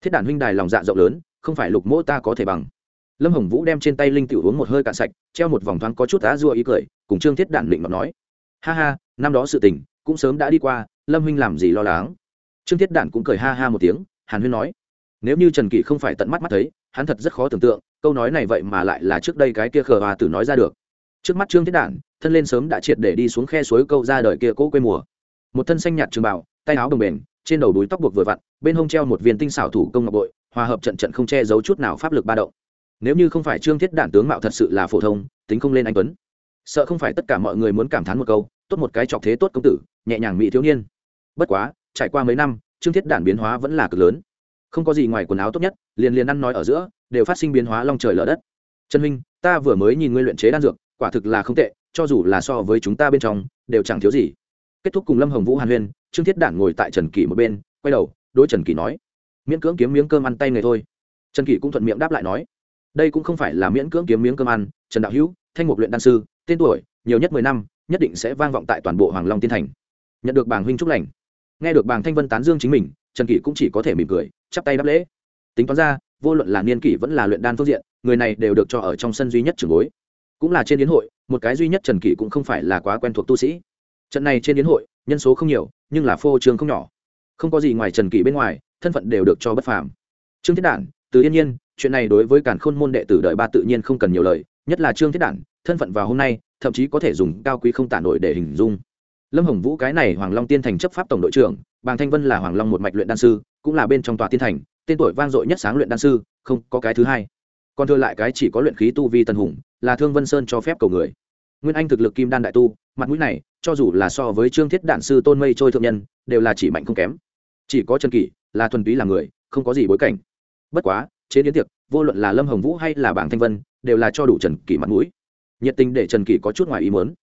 Thiết đản huynh đài lòng dạ rộng lớn, không phải lục mỗ ta có thể bằng. Lâm hồng vũ đem trên tay linh tiểu uống một hơi cạn sạch, treo một vòng thoáng có chút á dua ý cười, cùng trương thiết đản định ngọc nói. Ha ha, năm đó sự tình, cũng sớm đã đi qua, lâm huynh làm gì lo lắng? Trương thiết đản cũng cười ha ha một tiếng, hàn huyên nói. Nếu như trần kỷ không phải tận mắt mắt thấy hắn thật rất khó tưởng tượng, câu nói này vậy mà lại là trước đây cái kia khờ hòa tử nói ra được. Trước mắt trương thiết đản, thân lên sớm đã triệt để đi xuống khe suối câu ra đời kia cỗ quê mùa. Một thân xanh nhạt trường bảo tay áo đồng bền, trên đầu đuối tóc buộc vừa vặn, bên hông treo một viên tinh xảo thủ công ngọc bội, hòa hợp trận trận không che giấu chút nào pháp lực ba động. Nếu như không phải trương thiết đản tướng mạo thật sự là phổ thông, tính không lên anh tuấn. Sợ không phải tất cả mọi người muốn cảm thán một câu, tốt một cái trọc thế tốt công tử, nhẹ nhàng mỹ thiếu niên. Bất quá, trải qua mấy năm, trương thiết đản biến hóa vẫn là cực lớn không có gì ngoài quần áo tốt nhất, liền liền ăn nói ở giữa, đều phát sinh biến hóa long trời lở đất. Trần huynh, ta vừa mới nhìn ngươi luyện chế đan dược, quả thực là không tệ, cho dù là so với chúng ta bên trong, đều chẳng thiếu gì. Kết thúc cùng lâm hồng vũ hàn huyên, trương thiết đản ngồi tại trần kỷ một bên, quay đầu, đối trần kỷ nói, miễn cưỡng kiếm miếng cơm ăn tay người thôi. Trần kỷ cũng thuận miệng đáp lại nói, đây cũng không phải là miễn cưỡng kiếm miếng cơm ăn, trần đạo hữu, thanh mục luyện đan sư, tên tuổi, nhiều nhất mười năm, nhất định sẽ vang vọng tại toàn bộ hoàng long tiên thành. Nhận được bảng huynh trúc lành. Nghe được bảng thanh vân tán dương chính mình trần kỷ cũng chỉ có thể mỉm cười, chắp tay đáp lễ. Tính toán ra, vô luận là niên kỷ vẫn là luyện đan phương diện, người này đều được cho ở trong sân duy nhất trường bối. Cũng là trên yến hội, một cái duy nhất trần kỷ cũng không phải là quá quen thuộc tu sĩ. Trận này trên yến hội, nhân số không nhiều, nhưng là phô trương không nhỏ. Không có gì ngoài trần kỷ bên ngoài, thân phận đều được cho bất phàm. Trương thiết đản, từ yên nhiên, chuyện này đối với cản khôn môn đệ tử đợi ba tự nhiên không cần nhiều lời, nhất là trương thiết đản, thân phận vào hôm nay, thậm chí có thể dùng cao quý không tả nổi để hình dung lâm hồng vũ cái này hoàng long tiên thành chấp pháp tổng đội trưởng, bàng thanh vân là hoàng long một mạch luyện đan sư, cũng là bên trong tòa tiên thành, tên tuổi vang dội nhất sáng luyện đan sư, không, có cái thứ hai. Còn thừa lại cái chỉ có luyện khí tu vi tân hùng, là thương vân sơn cho phép cầu người. Nguyên anh thực lực kim đan đại tu, mặt mũi này, cho dù là so với trương thiết đạn sư tôn mây trôi thượng nhân, đều là chỉ mạnh không kém. Chỉ có trần kỷ, là thuần túy là người, không có gì bối cảnh. Bất quá, chế biến tiệc, vô luận là lâm hồng vũ hay là bảng thanh vân, đều là cho đủ trần kỷ mặt mũi. Nhiệt tình để trần kỷ có chút ngoài ý muốn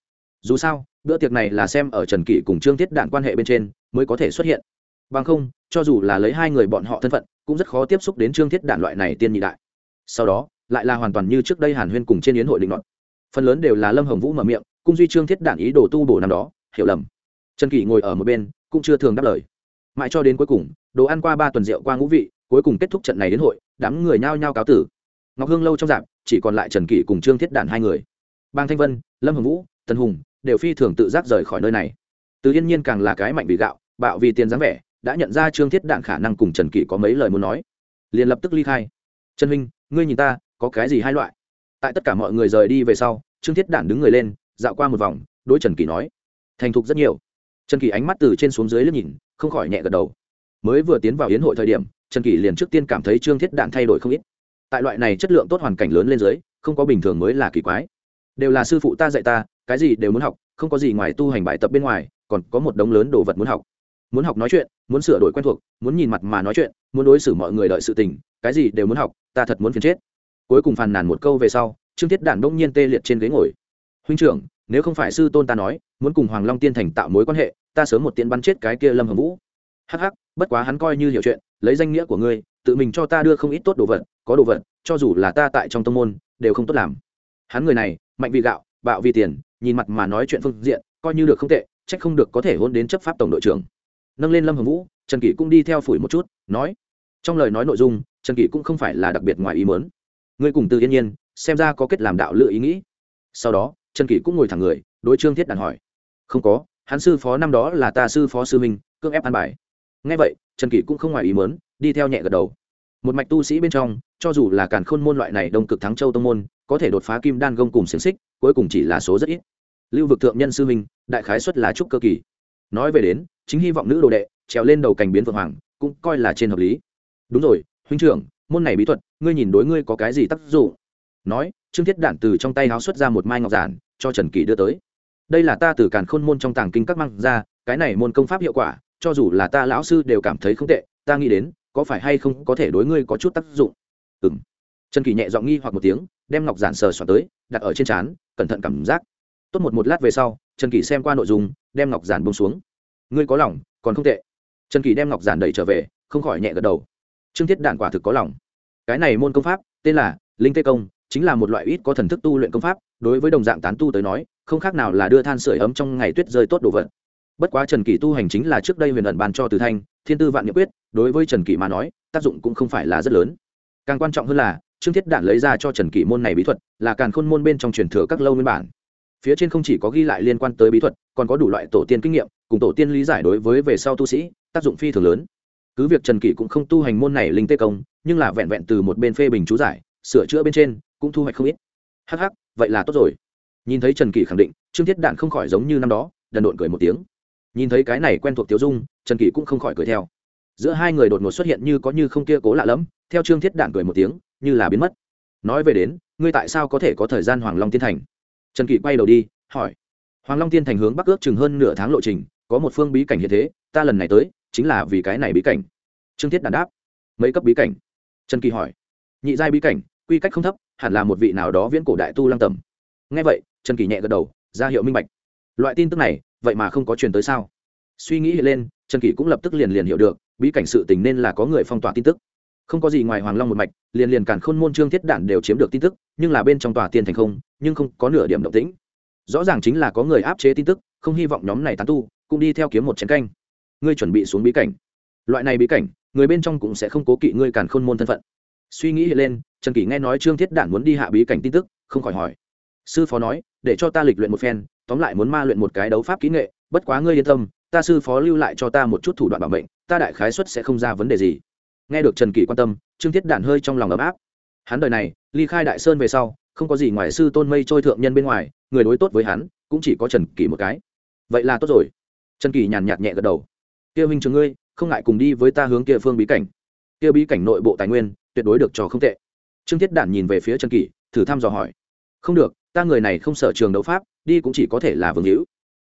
dù sao, bữa tiệc này là xem ở trần kỷ cùng trương thiết đạn quan hệ bên trên mới có thể xuất hiện. Bằng không, cho dù là lấy hai người bọn họ thân phận, cũng rất khó tiếp xúc đến trương thiết đạn loại này tiên nhị đại. Sau đó, lại là hoàn toàn như trước đây hàn huyên cùng trên yến hội định luận. Phần lớn đều là lâm hồng vũ mở miệng cung duy trương thiết đạn ý đồ tu bổ năm đó, hiểu lầm. Trần kỷ ngồi ở một bên, cũng chưa thường đáp lời. Mãi cho đến cuối cùng, đồ ăn qua ba tuần rượu qua ngũ vị, cuối cùng kết thúc trận này đến hội, đám người nhao nhao cáo tử. Ngọc hương lâu trong dạp, chỉ còn lại trần kỷ cùng trương thiết đạn hai người. Bang thanh vân, lâm hồng vũ, tần hùng đều phi thường tự giác rời khỏi nơi này. Từ yên nhiên càng là cái mạnh vì gạo, bạo vì tiền dáng vẻ, đã nhận ra trương thiết đạn khả năng cùng trần kỷ có mấy lời muốn nói. Liền lập tức ly khai. Trần huynh, ngươi nhìn ta, có cái gì hai loại? Tại tất cả mọi người rời đi về sau, trương thiết đản đứng người lên, dạo qua một vòng, đối trần kỳ nói, thành thục rất nhiều. Trần kỳ ánh mắt từ trên xuống dưới liếc nhìn, không khỏi nhẹ gật đầu. Mới vừa tiến vào yến hội thời điểm, trần kỳ liền trước tiên cảm thấy trương thiết đản thay đổi không ít. Tại loại này chất lượng tốt hoàn cảnh lớn lên dưới, không có bình thường mới là kỳ quái đều là sư phụ ta dạy ta, cái gì đều muốn học, không có gì ngoài tu hành bài tập bên ngoài, còn có một đống lớn đồ vật muốn học. Muốn học nói chuyện, muốn sửa đổi quen thuộc, muốn nhìn mặt mà nói chuyện, muốn đối xử mọi người đợi sự tình, cái gì đều muốn học, ta thật muốn phiền chết. Cuối cùng phàn nàn một câu về sau, trương thiết đản đông nhiên tê liệt trên ghế ngồi. Huynh trưởng, nếu không phải sư tôn ta nói, muốn cùng hoàng long tiên thành tạo mối quan hệ, ta sớm một tiện bắn chết cái kia lâm hồng vũ. Hắc hắc, bất quá hắn coi như hiểu chuyện, lấy danh nghĩa của ngươi, tự mình cho ta đưa không ít tốt đồ vật, có đồ vật, cho dù là ta tại trong tông môn, đều không tốt làm hắn người này, mạnh vì gạo, bạo vì tiền, nhìn mặt mà nói chuyện phương diện, coi như được không tệ trách không được có thể hôn đến chấp pháp tổng đội trưởng. Nâng lên lâm hồng vũ, trần kỷ cũng đi theo phủi một chút, nói. Trong lời nói nội dung, trần kỷ cũng không phải là đặc biệt ngoài ý mớn ngươi cùng từ yên nhiên, xem ra có kết làm đạo lựa ý nghĩ. Sau đó, trần kỷ cũng ngồi thẳng người, đối trương thiết đàn hỏi. Không có, hắn sư phó năm đó là ta sư phó sư minh cưỡng ép an bài. Ngay vậy, trần kỷ cũng không ngoài ý mớn đi theo nhẹ gật đầu. Một mạch tu sĩ bên trong, cho dù là càn khôn môn loại này đông cực thắng châu tông môn có thể đột phá kim đan gông cùng xiềng xích, cuối cùng chỉ là số rất ít. Lưu vực thượng nhân sư minh đại khái xuất là trúc cơ kỳ. Nói về đến, chính hy vọng nữ đồ đệ, trèo lên đầu cành biến vượng hoàng, cũng coi là trên hợp lý. Đúng rồi, huynh trưởng, môn này bí thuật, ngươi nhìn đối ngươi có cái gì tác dụng? Nói, trương thiết đản từ trong tay háo xuất ra một mai ngọc giản, cho trần kỳ đưa tới. Đây là ta từ càn khôn môn trong tàng kinh các mang ra, cái này môn công pháp hiệu quả, cho dù là ta lão sư đều cảm thấy không tệ, ta nghĩ đến, có phải hay không có thể đối ngươi có chút tác dụng? Ừ m trần kỳ nhẹ giọng nghi hoặc một tiếng đem ngọc giản sờ soạn tới, đặt ở trên trán, cẩn thận cảm giác. Tốt một một lát về sau, trần kỳ xem qua nội dung, đem ngọc giản bông xuống. Ngươi có lòng, còn không tệ. Trần kỳ đem ngọc giản đẩy trở về, không khỏi nhẹ gật đầu. Trương thiết đản quả thực có lòng. Cái này môn công pháp, tên là linh tê công, chính là một loại ít có thần thức tu luyện công pháp, đối với đồng dạng tán tu tới nói, không khác nào là đưa than sửa ấm trong ngày tuyết rơi tốt đồ vật. Bất quá trần kỷ tu hành chính là trước đây huyền ẩn bàn cho từ thanh, thiên tư vạn nghị quyết, đối với trần kỷ mà nói, tác dụng cũng không phải là rất lớn. Càng quan trọng hơn là trương thiết đản lấy ra cho trần kỷ môn này bí thuật, là càn khôn môn bên trong truyền thừa các lâu nguyên bản. Phía trên không chỉ có ghi lại liên quan tới bí thuật, còn có đủ loại tổ tiên kinh nghiệm, cùng tổ tiên lý giải đối với về sau tu sĩ, tác dụng phi thường lớn. Cứ việc trần kỷ cũng không tu hành môn này linh tê công, nhưng là vẹn vẹn từ một bên phê bình chú giải, sửa chữa bên trên, cũng thu hoạch không ít. Hắc hắc, vậy là tốt rồi. Nhìn thấy trần kỷ khẳng định, trương thiết đạn không khỏi giống như năm đó, đần độn cười một tiếng. Nhìn thấy cái này quen thuộc tiêu dung, trần kỷ cũng không khỏi cười theo. Giữa hai người đột ngột xuất hiện như có như không kia cố lạ lẫm, theo trương thiết đản cười một tiếng như là biến mất. Nói về đến, ngươi tại sao có thể có thời gian hoàng long tiên thành? Trần kỷ quay đầu đi, hỏi. Hoàng long tiên thành hướng bắc ước chừng hơn nửa tháng lộ trình, có một phương bí cảnh hiện thế, ta lần này tới, chính là vì cái này bí cảnh. Trương thiết đản đáp. Mấy cấp bí cảnh? Trần kỳ hỏi. Nhị giai bí cảnh, quy cách không thấp, hẳn là một vị nào đó viễn cổ đại tu lăng tầm. Nghe vậy, trần kỳ nhẹ gật đầu, ra hiệu minh bạch. Loại tin tức này, vậy mà không có truyền tới sao? Suy nghĩ hiện lên, trần kỳ cũng lập tức liền liền hiểu được, bí cảnh sự tình nên là có người phong tỏa tin tức không có gì ngoài hoàng long một mạch, liền liền cản khôn môn trương thiết đản đều chiếm được tin tức, nhưng là bên trong tòa tiên thành không, nhưng không có nửa điểm động tĩnh. Rõ ràng chính là có người áp chế tin tức, không hy vọng nhóm này tán tu, cũng đi theo kiếm một chén canh. Ngươi chuẩn bị xuống bí cảnh. Loại này bí cảnh, người bên trong cũng sẽ không cố kỵ ngươi cản khôn môn thân phận. Suy nghĩ hiện lên, trần kỷ nghe nói trương thiết đản muốn đi hạ bí cảnh tin tức, không khỏi hỏi. Sư phó nói, để cho ta lịch luyện một phen, tóm lại muốn ma luyện một cái đấu pháp kỹ nghệ, bất quá ngươi yên tâm, ta sư phó lưu lại cho ta một chút thủ đoạn bảo mệnh, ta đại khái xuất sẽ không ra vấn đề gì nghe được trần kỷ quan tâm, trương thiết đản hơi trong lòng ấm áp. Hắn đời này, ly khai đại sơn về sau, không có gì ngoài sư tôn mây trôi thượng nhân bên ngoài, người đối tốt với hắn, cũng chỉ có trần kỷ một cái. Vậy là tốt rồi. Trần kỷ nhàn nhạt nhẹ gật đầu. Kia huynh trường ngươi, không ngại cùng đi với ta hướng kia phương bí cảnh. Kia bí cảnh nội bộ tài nguyên, tuyệt đối được trò không tệ. Trương thiết đản nhìn về phía trần kỷ, thử thăm dò hỏi. Không được, ta người này không sở trường đấu pháp, đi cũng chỉ có thể là vương hữu.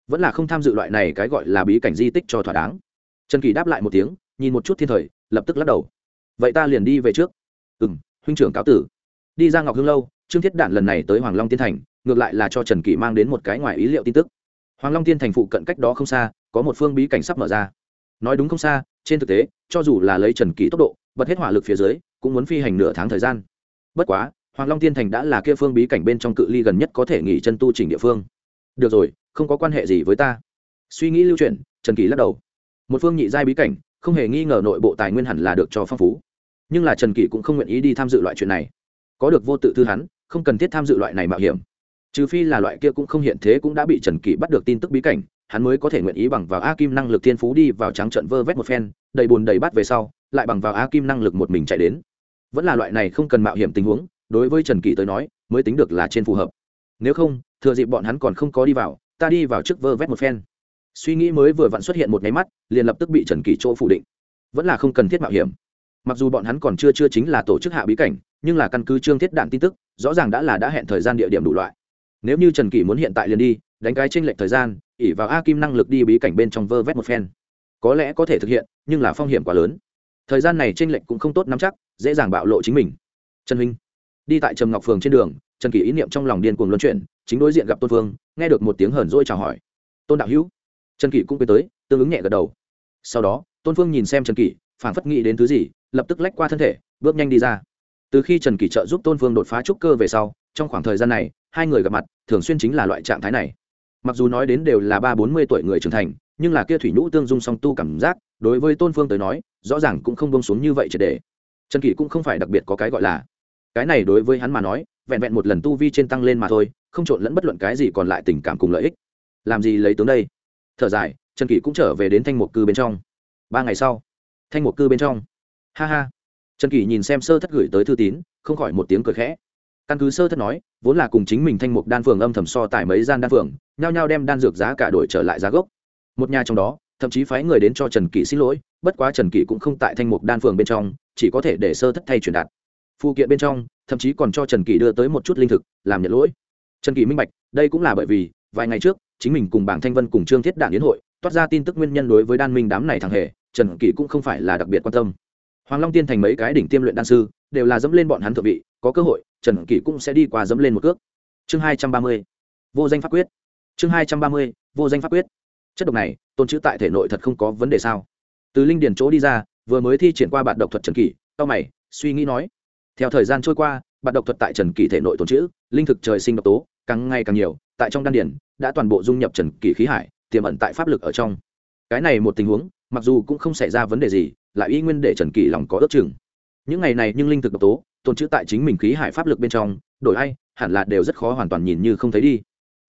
Vẫn là không tham dự loại này cái gọi là bí cảnh di tích cho thỏa đáng. Trần kỳ đáp lại một tiếng, nhìn một chút thiên thời lập tức lắc đầu. Vậy ta liền đi về trước. Ừ m huynh trưởng cáo tử. Đi ra ngọc hương lâu, trương thiết đản lần này tới hoàng long tiên thành, ngược lại là cho trần kỳ mang đến một cái ngoài ý liệu tin tức. Hoàng long tiên thành phụ cận cách đó không xa, có một phương bí cảnh sắp mở ra. Nói đúng không xa, trên thực tế, cho dù là lấy trần kỳ tốc độ bật hết hỏa lực phía dưới, cũng muốn phi hành nửa tháng thời gian. Bất quá, hoàng long tiên thành đã là kia phương bí cảnh bên trong cự ly gần nhất có thể nghỉ chân tu trình địa phương. Được rồi, không có quan hệ gì với ta. Suy nghĩ lưu chuyển, trần kỳ lắc đầu. Một phương nhị giai bí cảnh không hề nghi ngờ nội bộ tài nguyên hẳn là được cho phong phú. Nhưng là trần kỷ cũng không nguyện ý đi tham dự loại chuyện này. Có được vô tự thư hắn, không cần thiết tham dự loại này mạo hiểm. Trừ phi là loại kia cũng không hiện thế cũng đã bị trần kỷ bắt được tin tức bí cảnh, hắn mới có thể nguyện ý bằng vào a kim năng lực thiên phú đi vào trắng trận vơ vét một phen, đầy bùn đầy bắt về sau, lại bằng vào a kim năng lực một mình chạy đến. Vẫn là loại này không cần mạo hiểm tình huống, đối với trần kỷ tới nói, mới tính được là trên phù hợp. Nếu không, thừa dịp bọn hắn còn không có đi vào, ta đi vào trước vơ vét một phen suy nghĩ mới vừa vặn xuất hiện một nháy mắt, liền lập tức bị trần kỳ chỗ phủ định. Vẫn là không cần thiết mạo hiểm. Mặc dù bọn hắn còn chưa chưa chính là tổ chức hạ bí cảnh, nhưng là căn cứ trương thiết đạn tin tức, rõ ràng đã là đã hẹn thời gian địa điểm đủ loại. Nếu như trần kỳ muốn hiện tại liền đi, đánh cái tranh lệch thời gian ỉ vào a kim năng lực đi bí cảnh bên trong vơ vét một phen. Có lẽ có thể thực hiện, nhưng là phong hiểm quá lớn. Thời gian này tranh lệch cũng không tốt nắm chắc, dễ dàng bạo lộ chính mình. Trần huynh, đi tại trầm ngọc phường trên đường, trần kỳ ý niệm trong lòng điên cuồng luân chuyển, chính đối diện gặp tôn phương nghe được một tiếng hờn dỗi chào hỏi. Tôn đạo hữu trần kỷ cũng quay tới, tương ứng nhẹ gật đầu. Sau đó, tôn phương nhìn xem trần kỷ phản phất nghĩ đến thứ gì, lập tức lách qua thân thể, bước nhanh đi ra. Từ khi trần kỷ trợ giúp tôn phương đột phá trúc cơ về sau, trong khoảng thời gian này, hai người gặp mặt, thường xuyên chính là loại trạng thái này. Mặc dù nói đến đều là ba bốn mươi tuổi người trưởng thành, nhưng là kia thủy nhũ tương dung song tu cảm giác, đối với tôn phương tới nói, rõ ràng cũng không bông xuống như vậy triệt để. Trần kỷ cũng không phải đặc biệt có cái gọi là. Cái này đối với hắn mà nói, vẹn vẹn một lần tu vi trên tăng lên mà thôi, không trộn lẫn bất luận cái gì còn lại tình cảm cùng lợi ích. Làm gì lấy tướng đây? Thở dài, trần kỷ cũng trở về đến thanh mục cư bên trong. Ba ngày sau, thanh mục cư bên trong. Ha ha. Trần kỷ nhìn xem sơ thất gửi tới thư tín, không khỏi một tiếng cười khẽ. Căn cứ sơ thất nói, vốn là cùng chính mình thanh mục đan phường âm thầm so tại mấy gian đan phường, nhao nhao đem đan dược giá cả đổi trở lại giá gốc. Một nhà trong đó, thậm chí phái người đến cho trần kỷ xin lỗi, bất quá trần kỷ cũng không tại thanh mục đan phường bên trong, chỉ có thể để sơ thất thay truyền đạt. Phụ kiện bên trong, thậm chí còn cho trần kỷ đưa tới một chút linh thực, làm nhận lỗi. Trần kỷ minh bạch, đây cũng là bởi vì vài ngày trước, chính mình cùng bảng thanh vân cùng trương thiết đạn yến hội, toát ra tin tức nguyên nhân đối với đan minh đám này thằng hề, trần kỷ cũng không phải là đặc biệt quan tâm. Hoàng long tiên thành mấy cái đỉnh tiêm luyện đan sư, đều là dẫm lên bọn hắn thượng vị, có cơ hội, trần kỷ cũng sẽ đi qua dẫm lên một cước. Chương hai trăm ba mươi, vô danh pháp quyết. Chương hai trăm ba mươi, vô danh pháp quyết. Chất độc này tôn chữ tại thể nội thật không có vấn đề sao? Từ linh điền chỗ đi ra, vừa mới thi triển qua bạn độc thuật trần kỷ, cao mày, suy nghĩ nói. Theo thời gian trôi qua bạn độc thuật tại trần kỷ thể nội tồn chữ linh thực trời sinh độc tố, càng ngày càng nhiều tại trong đan điển đã toàn bộ dung nhập trần kỳ khí hải, tiềm ẩn tại pháp lực ở trong. Cái này một tình huống, mặc dù cũng không xảy ra vấn đề gì, lại y nguyên để trần kỳ lòng có ước chừng. Những ngày này nhưng linh thực độc tố, tồn chữ tại chính mình khí hải pháp lực bên trong, đổi ai, hẳn là đều rất khó hoàn toàn nhìn như không thấy đi.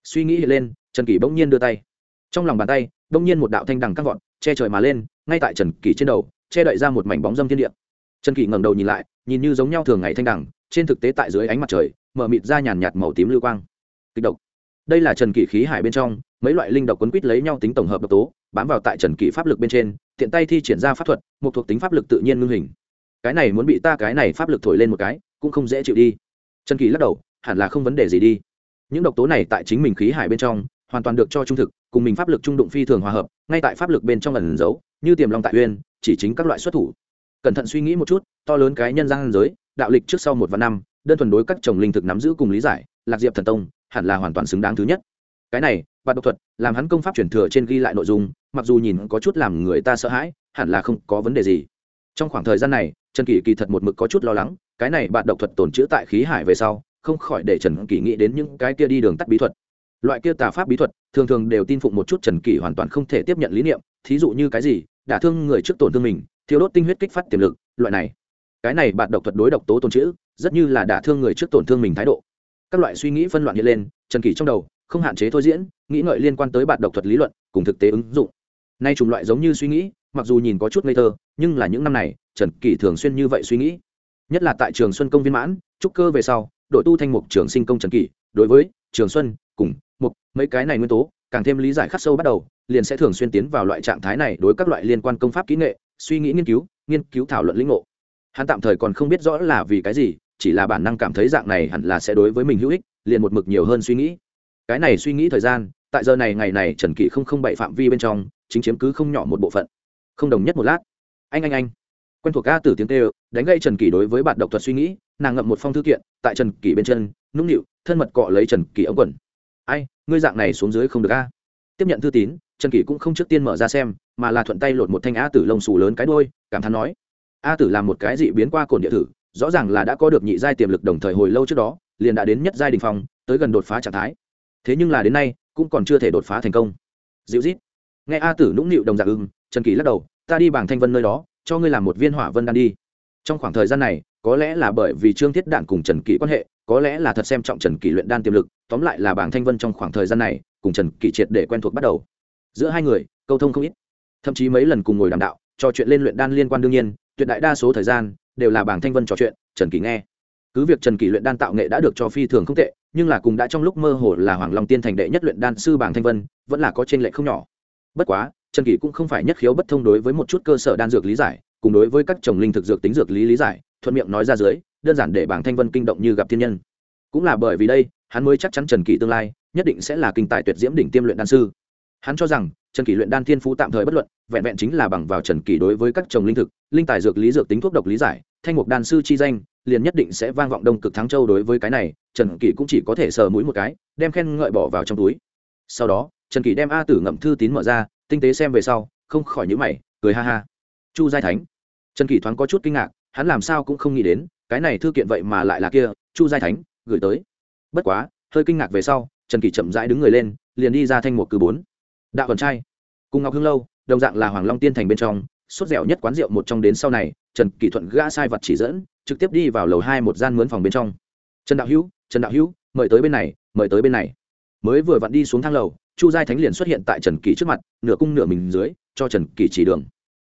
Suy nghĩ lên, trần kỳ bỗng nhiên đưa tay. Trong lòng bàn tay, bỗng nhiên một đạo thanh đằng cắt vọt, che trời mà lên, ngay tại trần kỳ trên đầu, che đậy ra một mảnh bóng dâm thiên địa. Trần kỳ ngẩng đầu nhìn lại, nhìn như giống nhau thường ngày thanh đẳng trên thực tế tại dưới ánh mặt trời, mở mịt ra nhàn nhạt màu tím lưu quang. Kịch độc đây là trần kỳ khí hải bên trong, mấy loại linh độc quấn quýt lấy nhau tính tổng hợp độc tố, bám vào tại trần kỷ pháp lực bên trên, tiện tay thi triển ra pháp thuật, một thuộc tính pháp lực tự nhiên ngưng hình. Cái này muốn bị ta cái này pháp lực thổi lên một cái, cũng không dễ chịu đi. Trần kỷ lắc đầu, hẳn là không vấn đề gì đi. Những độc tố này tại chính mình khí hải bên trong, hoàn toàn được cho trung thực, cùng mình pháp lực trung đụng phi thường hòa hợp, ngay tại pháp lực bên trong ẩn giấu, như tiềm long tại uyên, chỉ chính các loại xuất thủ. Cẩn thận suy nghĩ một chút, to lớn cái nhân gian giới, đạo lịch trước sau một vạn năm, đơn thuần đối các chồng linh thực nắm giữ cùng lý giải, lạc diệp thần tông hẳn là hoàn toàn xứng đáng thứ nhất. Cái này, bạn độc thuật, làm hắn công pháp chuyển thừa trên ghi lại nội dung, mặc dù nhìn có chút làm người ta sợ hãi, hẳn là không có vấn đề gì. Trong khoảng thời gian này, trần kỷ kỳ thật một mực có chút lo lắng, cái này bạn độc thuật tồn chữ tại khí hải về sau, không khỏi để trần kỷ nghĩ đến những cái kia đi đường tắt bí thuật. Loại kia tà pháp bí thuật, thường thường đều tin phụng một chút trần kỷ hoàn toàn không thể tiếp nhận lý niệm, thí dụ như cái gì, đả thương người trước tổn thương mình thiếu đốt tinh huyết kích phát tiềm lực, loại này. Cái này bạn độc thuật đối độc tố tồn chữ rất như là đả thương người trước tổn thương mình thái độ các loại suy nghĩ phân loạn hiện lên, trần kỷ trong đầu, không hạn chế thôi diễn, nghĩ ngợi liên quan tới bạn độc thuật lý luận, cùng thực tế ứng dụng. Nay chủng loại giống như suy nghĩ, mặc dù nhìn có chút ngây thơ, nhưng là những năm này, trần kỷ thường xuyên như vậy suy nghĩ. Nhất là tại trường xuân công viên mãn, trúc cơ về sau, đội tu thanh mục trường sinh công trần kỷ, đối với trường xuân, cùng mục, mấy cái này nguyên tố, càng thêm lý giải khắc sâu bắt đầu, liền sẽ thường xuyên tiến vào loại trạng thái này đối các loại liên quan công pháp kỹ nghệ, suy nghĩ nghiên cứu nghiên cứu thảo luận lĩnh ngộ. Hắn tạm thời còn không biết rõ là vì cái gì chỉ là bản năng cảm thấy dạng này hẳn là sẽ đối với mình hữu ích, liền một mực nhiều hơn suy nghĩ. Cái này suy nghĩ thời gian, tại giờ này ngày này trần Kỵ không không bậy phạm vi bên trong, chính chiếm cứ không nhỏ một bộ phận. Không đồng nhất một lát. Anh anh anh. Quen thuộc ca tử tiếng tê đánh gây trần kỷ đối với bạn độc thuật suy nghĩ, nàng ngậm một phong thư kiện, tại trần kỷ bên chân, nũng nịu, thân mật cọ lấy trần kỷ ống quần. Ai, ngươi dạng này xuống dưới không được a. Tiếp nhận thư tín, trần kỷ cũng không trước tiên mở ra xem, mà là thuận tay lột một thanh a tử lông xù lớn cái đôi cảm thán nói. A tử làm một cái dị biến qua cồn địa thử rõ ràng là đã có được nhị giai tiềm lực đồng thời hồi lâu trước đó, liền đã đến nhất giai đình phong, tới gần đột phá trạng thái. Thế nhưng là đến nay, cũng còn chưa thể đột phá thành công. Dịu rít nghe a tử nũng nịu đồng dạng ưng, trần kỳ lắc đầu, ta đi bảng thanh vân nơi đó, cho ngươi làm một viên hỏa vân đan đi. Trong khoảng thời gian này, có lẽ là bởi vì trương thiết đạn cùng trần kỷ quan hệ, có lẽ là thật xem trọng trần kỷ luyện đan tiềm lực, tóm lại là bảng thanh vân trong khoảng thời gian này, cùng trần kỷ triệt để quen thuộc bắt đầu. Giữa hai người, câu thông không ít. Thậm chí mấy lần cùng ngồi đàm đạo, trò chuyện lên luyện đan liên quan đương nhiên, tuyệt đại đa số thời gian đều là bảng thanh vân trò chuyện, trần kỷ nghe. Cứ việc trần kỷ luyện đan tạo nghệ đã được cho phi thường không tệ, nhưng là cùng đã trong lúc mơ hồ là hoàng long tiên thành đệ nhất luyện đan sư bảng thanh vân, vẫn là có t r ê n lệch không nhỏ. Bất quá, trần kỷ cũng không phải nhất khiếu bất thông đối với một chút cơ sở đan dược lý giải, cùng đối với các trồng linh thực dược tính dược lý lý giải, thuận miệng nói ra dưới, đơn giản để bảng thanh vân kinh động như gặp thiên nhân. Cũng là bởi vì đây, hắn mới chắc chắn trần kỷ tương lai nhất định sẽ là kinh tài tuyệt diễm đỉnh tiêm luyện đan sư hắn cho rằng, trần kỷ luyện đan thiên phú tạm thời bất luận, vẹn vẹn chính là bằng vào trần kỷ đối với các trồng linh thực, linh tài dược lý dược tính thuốc độc lý giải, thanh mục đan sư chi danh, liền nhất định sẽ vang vọng đông cực thắng châu đối với cái này, trần kỷ cũng chỉ có thể sờ mũi một cái, đem khen ngợi bỏ vào trong túi. Sau đó, trần kỷ đem a tử ngậm thư tín mở ra, tinh tế xem về sau, không khỏi nhữ mày, cười ha ha. Chu giai thánh. Trần kỷ thoáng có chút kinh ngạc, hắn làm sao cũng không nghĩ đến, cái này thư kiện vậy mà lại là kia, chu giai thánh, gửi tới. Bất quá, hơi kinh ngạc về sau, trần kỷ chậm rãi đứng người lên, liền đi ra thanh mục cử bốn đạo còn trai, cùng ngọc hương lâu, đồng dạng là hoàng long tiên thành bên trong suốt dẻo nhất quán rượu một trong đến sau này, trần kỷ thuận gã sai vật chỉ dẫn, trực tiếp đi vào lầu hai một gian mướn phòng bên trong. Trần đạo hữu, trần đạo hữu, mời tới bên này, mời tới bên này. Mới vừa vặn đi xuống thang lầu, chu giai thánh liền xuất hiện tại trần kỷ trước mặt, nửa cung nửa mình dưới, cho trần kỷ chỉ đường.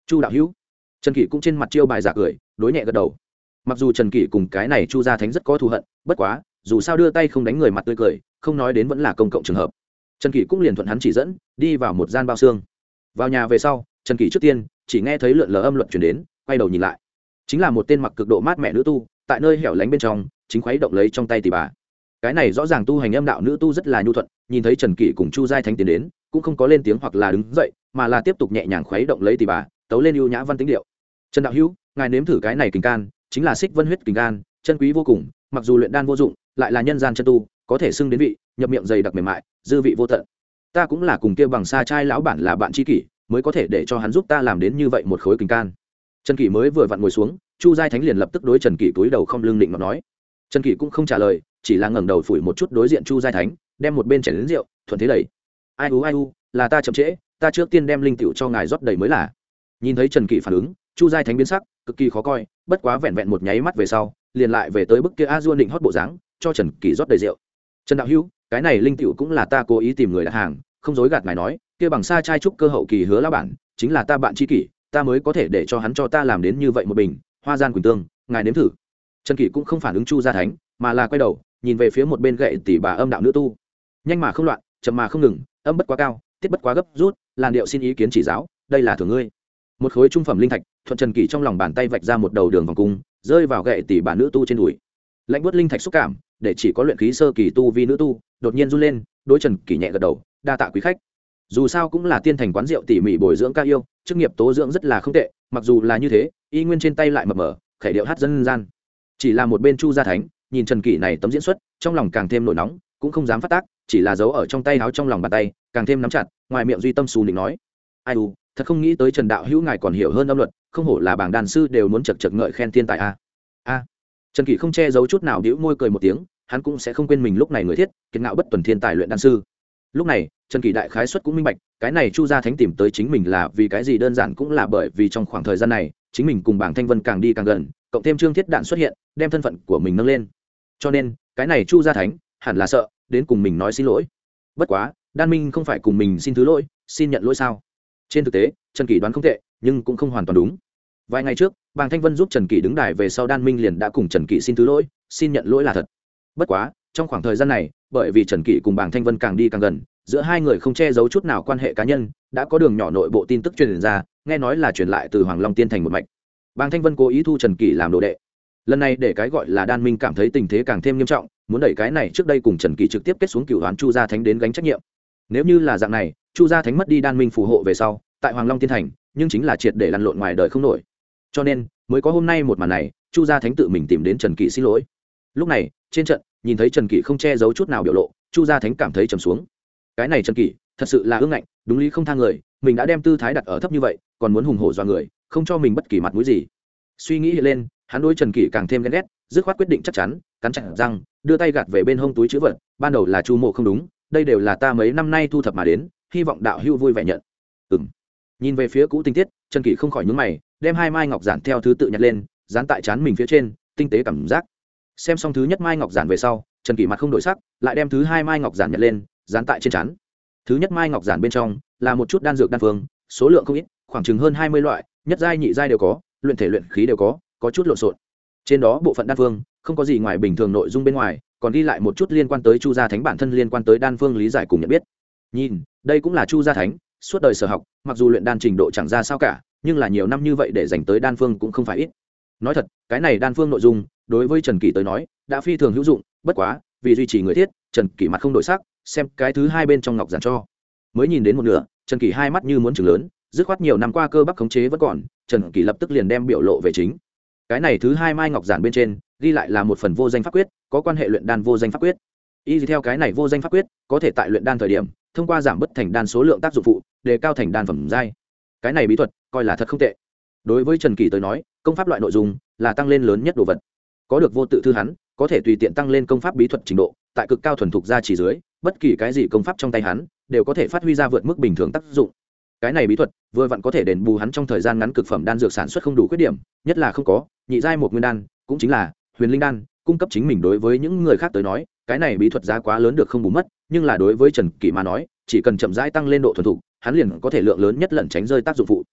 Chu đạo hữu. Trần kỷ cũng trên mặt chiêu bài giả cười, đối nhẹ gật đầu. Mặc dù trần kỷ cùng cái này chu gia thánh rất có thù hận, bất quá, dù sao đưa tay không đánh người mặt tươi cười, không nói đến vẫn là công cộng trường hợp trần kỷ cũng liền thuận hắn chỉ dẫn đi vào một gian bao xương vào nhà về sau trần kỷ trước tiên chỉ nghe thấy lượn lờ âm luận chuyển đến quay đầu nhìn lại chính là một tên mặc cực độ mát mẹ nữ tu tại nơi hẻo lánh bên trong chính khuấy động lấy trong tay tỷ bà cái này rõ ràng tu hành âm đạo nữ tu rất là nhu thuận nhìn thấy trần kỷ cùng chu giai thánh tiến đến cũng không có lên tiếng hoặc là đứng dậy mà là tiếp tục nhẹ nhàng khuấy động lấy tỷ bà tấu lên ưu nhã văn tính điệu trần đạo hữu ngài nếm thử cái này kình can chính là xích vân huyết kình can chân quý vô cùng mặc dù luyện đan vô dụng lại là nhân gian chân tu có thể xưng đến vị, nhập miệng dày đặc mềm mại, dư vị vô tận. Ta cũng là cùng kia bằng xa trai lão bản là bạn tri kỷ, mới có thể để cho hắn giúp ta làm đến như vậy một khối kinh can. Trần kỷ mới vừa vặn ngồi xuống, chu giai thánh liền lập tức đối trần kỷ túi đầu không lương định mà nói. Trần kỷ cũng không trả lời, chỉ là ngẩng đầu phủi một chút đối diện chu giai thánh, đem một bên chảy đến rượu, thuận thế đẩy. Ai u ai u, là ta chậm trễ, ta trước tiên đem linh tiểu cho ngài rót đầy mới là. Nhìn thấy trần kỷ phản ứng, chu giai thánh biến sắc, cực kỳ khó coi, bất quá vẹn vẹn một nháy mắt về sau, liền lại về tới bức kia a dua định hót bộ dáng, cho trần kỷ rót đầy rượu trần đạo hữu, cái này linh tiểu cũng là ta cố ý tìm người đặt hàng, không dối gạt ngài nói, kia bằng xa trai trúc cơ hậu kỳ hứa lao bản, chính là ta bạn tri kỷ, ta mới có thể để cho hắn cho ta làm đến như vậy một bình, hoa gian quỳnh tương, ngài nếm thử. Trần kỷ cũng không phản ứng chu gia thánh, mà là quay đầu, nhìn về phía một bên gậy tỷ bà âm đạo nữ tu. Nhanh mà không loạn, chậm mà không ngừng, âm bất quá cao, tiết bất quá gấp, rút, làn điệu xin ý kiến chỉ giáo, đây là thường ngươi. Một khối trung phẩm linh thạch, thuận trần kỷ trong lòng bàn tay vạch ra một đầu đường vòng cung, rơi vào gậy tỷ bà nữ tu trên đùi. Lạnh bớt linh thạch xúc cảm để chỉ có luyện khí sơ kỳ tu vi nữ tu, đột nhiên run lên, đối trần kỷ nhẹ gật đầu, đa tạ quý khách. Dù sao cũng là tiên thành quán rượu tỉ mỉ bồi dưỡng ca yêu, chức nghiệp tố dưỡng rất là không tệ, mặc dù là như thế, y nguyên trên tay lại mập mờ, khẩy điệu hát dân gian. Chỉ là một bên chu gia thánh, nhìn trần kỷ này tấm diễn xuất, trong lòng càng thêm nổi nóng, cũng không dám phát tác, chỉ là giấu ở trong tay áo trong lòng bàn tay, càng thêm nắm chặt, ngoài miệng duy tâm xù định nói, ai u, thật không nghĩ tới trần đạo hữu ngài còn hiểu hơn âm luật, không hổ là bảng đàn sư đều muốn chật chật ngợi khen thiên tài a. A trần kỷ không che giấu chút nào đĩu môi cười một tiếng, hắn cũng sẽ không quên mình lúc này người thiết, kiệt ngạo bất tuần thiên tài luyện đan sư. Lúc này, trần kỳ đại khái xuất cũng minh bạch, cái này chu gia thánh tìm tới chính mình là vì cái gì, đơn giản cũng là bởi vì trong khoảng thời gian này, chính mình cùng bảng thanh vân càng đi càng gần, cộng thêm trương thiết đạn xuất hiện, đem thân phận của mình nâng lên. Cho nên, cái này chu gia thánh, hẳn là sợ, đến cùng mình nói xin lỗi. Bất quá, đan minh không phải cùng mình xin thứ lỗi, xin nhận lỗi sao? Trên thực tế, trần kỳ đoán không tệ, nhưng cũng không hoàn toàn đúng vài ngày trước, bàng thanh vân giúp trần kỳ đứng đài về sau đan minh liền đã cùng trần kỳ xin thứ lỗi, xin nhận lỗi là thật. Bất quá, trong khoảng thời gian này, bởi vì trần kỳ cùng bàng thanh vân càng đi càng gần, giữa hai người không che giấu chút nào quan hệ cá nhân, đã có đường nhỏ nội bộ tin tức truyền ra, nghe nói là truyền lại từ hoàng long tiên thành một mạch. Bàng thanh vân cố ý thu trần kỳ làm đồ đệ. Lần này để cái gọi là đan minh cảm thấy tình thế càng thêm nghiêm trọng, muốn đẩy cái này trước đây cùng trần kỳ trực tiếp kết xuống cựu đoán chu gia thánh đến gánh trách nhiệm. Nếu như là dạng này, chu gia thánh mất đi đan minh phù hộ về sau, tại hoàng long tiên thành, nhưng chính là triệt để lăn lộn ngoài đời không nổi cho nên, mới có hôm nay một màn này, chu gia thánh tự mình tìm đến trần Kỵ xin lỗi. Lúc này, trên trận, nhìn thấy trần Kỵ không che giấu chút nào biểu lộ, chu gia thánh cảm thấy trầm xuống. Cái này trần Kỵ, thật sự là ương ngạnh, đúng lý không thang người, mình đã đem tư thái đặt ở thấp như vậy, còn muốn hùng hổ do người, không cho mình bất kỳ mặt mũi gì. Suy nghĩ lên, hắn đôi trần kỷ càng thêm ghen ghét, dứt khoát quyết định chắc chắn, cắn chặt răng, đưa tay gạt về bên hông túi chữ vật, ban đầu là chu mộ không đúng, đây đều là ta mấy năm nay thu thập mà đến, hy vọng đạo hưu vui vẻ nhận. Ừ m nhìn về phía cũ tinh tiết, trần kỷ không khỏi nhúng mày đem hai mai ngọc giản theo thứ tự nhặt lên, dán tại chán mình phía trên, tinh tế cảm giác. Xem xong thứ nhất mai ngọc giản về sau, trần kỳ mặt không đổi sắc, lại đem thứ hai mai ngọc giản nhặt lên, dán tại trên chán. Thứ nhất mai ngọc giản bên trong là một chút đan dược đan phương, số lượng không ít, khoảng chừng hơn hai mươi loại, nhất giai, nhị giai đều có, luyện thể luyện khí đều có có chút lộn xộn. Trên đó bộ phận đan phương không có gì ngoài bình thường nội dung bên ngoài, còn ghi lại một chút liên quan tới chu gia thánh bản thân liên quan tới đan phương lý giải cùng nhận biết. Nhìn, đây cũng là chu gia thánh suốt đời sở học, mặc dù luyện đan trình độ chẳng ra sao cả, nhưng là nhiều năm như vậy để dành tới đan phương cũng không phải ít. Nói thật, cái này đan phương nội dung, đối với trần kỳ tới nói, đã phi thường hữu dụng, bất quá, vì duy trì người thiết, trần kỳ mặt không đổi sắc, xem cái thứ hai bên trong ngọc giản cho. Mới nhìn đến một nửa, trần kỳ hai mắt như muốn chừng lớn, dứt khoát nhiều năm qua cơ bắp khống chế vẫn còn, trần kỳ lập tức liền đem biểu lộ về chính. Cái này thứ hai mai ngọc giản bên trên, ghi lại là một phần vô danh pháp quyết, có quan hệ luyện đan vô danh pháp quyết. Y theo cái này vô danh pháp quyết, có thể tại luyện đan thời điểm thông qua giảm bớt thành đan số lượng tác dụng phụ, đề cao thành đan phẩm giai. Cái này bí thuật, coi là thật không tệ. Đối với trần kỳ tới nói, công pháp loại nội dung là tăng lên lớn nhất đồ vật. Có được vô tự thư hắn, có thể tùy tiện tăng lên công pháp bí thuật trình độ, tại cực cao thuần thục ra chỉ dưới, bất kỳ cái gì công pháp trong tay hắn đều có thể phát huy ra vượt mức bình thường tác dụng. Cái này bí thuật, vừa vặn có thể đền bù hắn trong thời gian ngắn cực phẩm đan dược sản xuất không đủ khuyết điểm, nhất là không có, nhị giai một nguyên đan, cũng chính là huyền linh đan, cung cấp chính mình đối với những người khác tới nói, cái này bí thuật giá quá lớn được không bù mất nhưng là đối với trần kỳ mà nói, chỉ cần chậm rãi tăng lên độ thuần thục, hắn liền có thể lượng lớn nhất lẩn tránh rơi tác dụng phụ.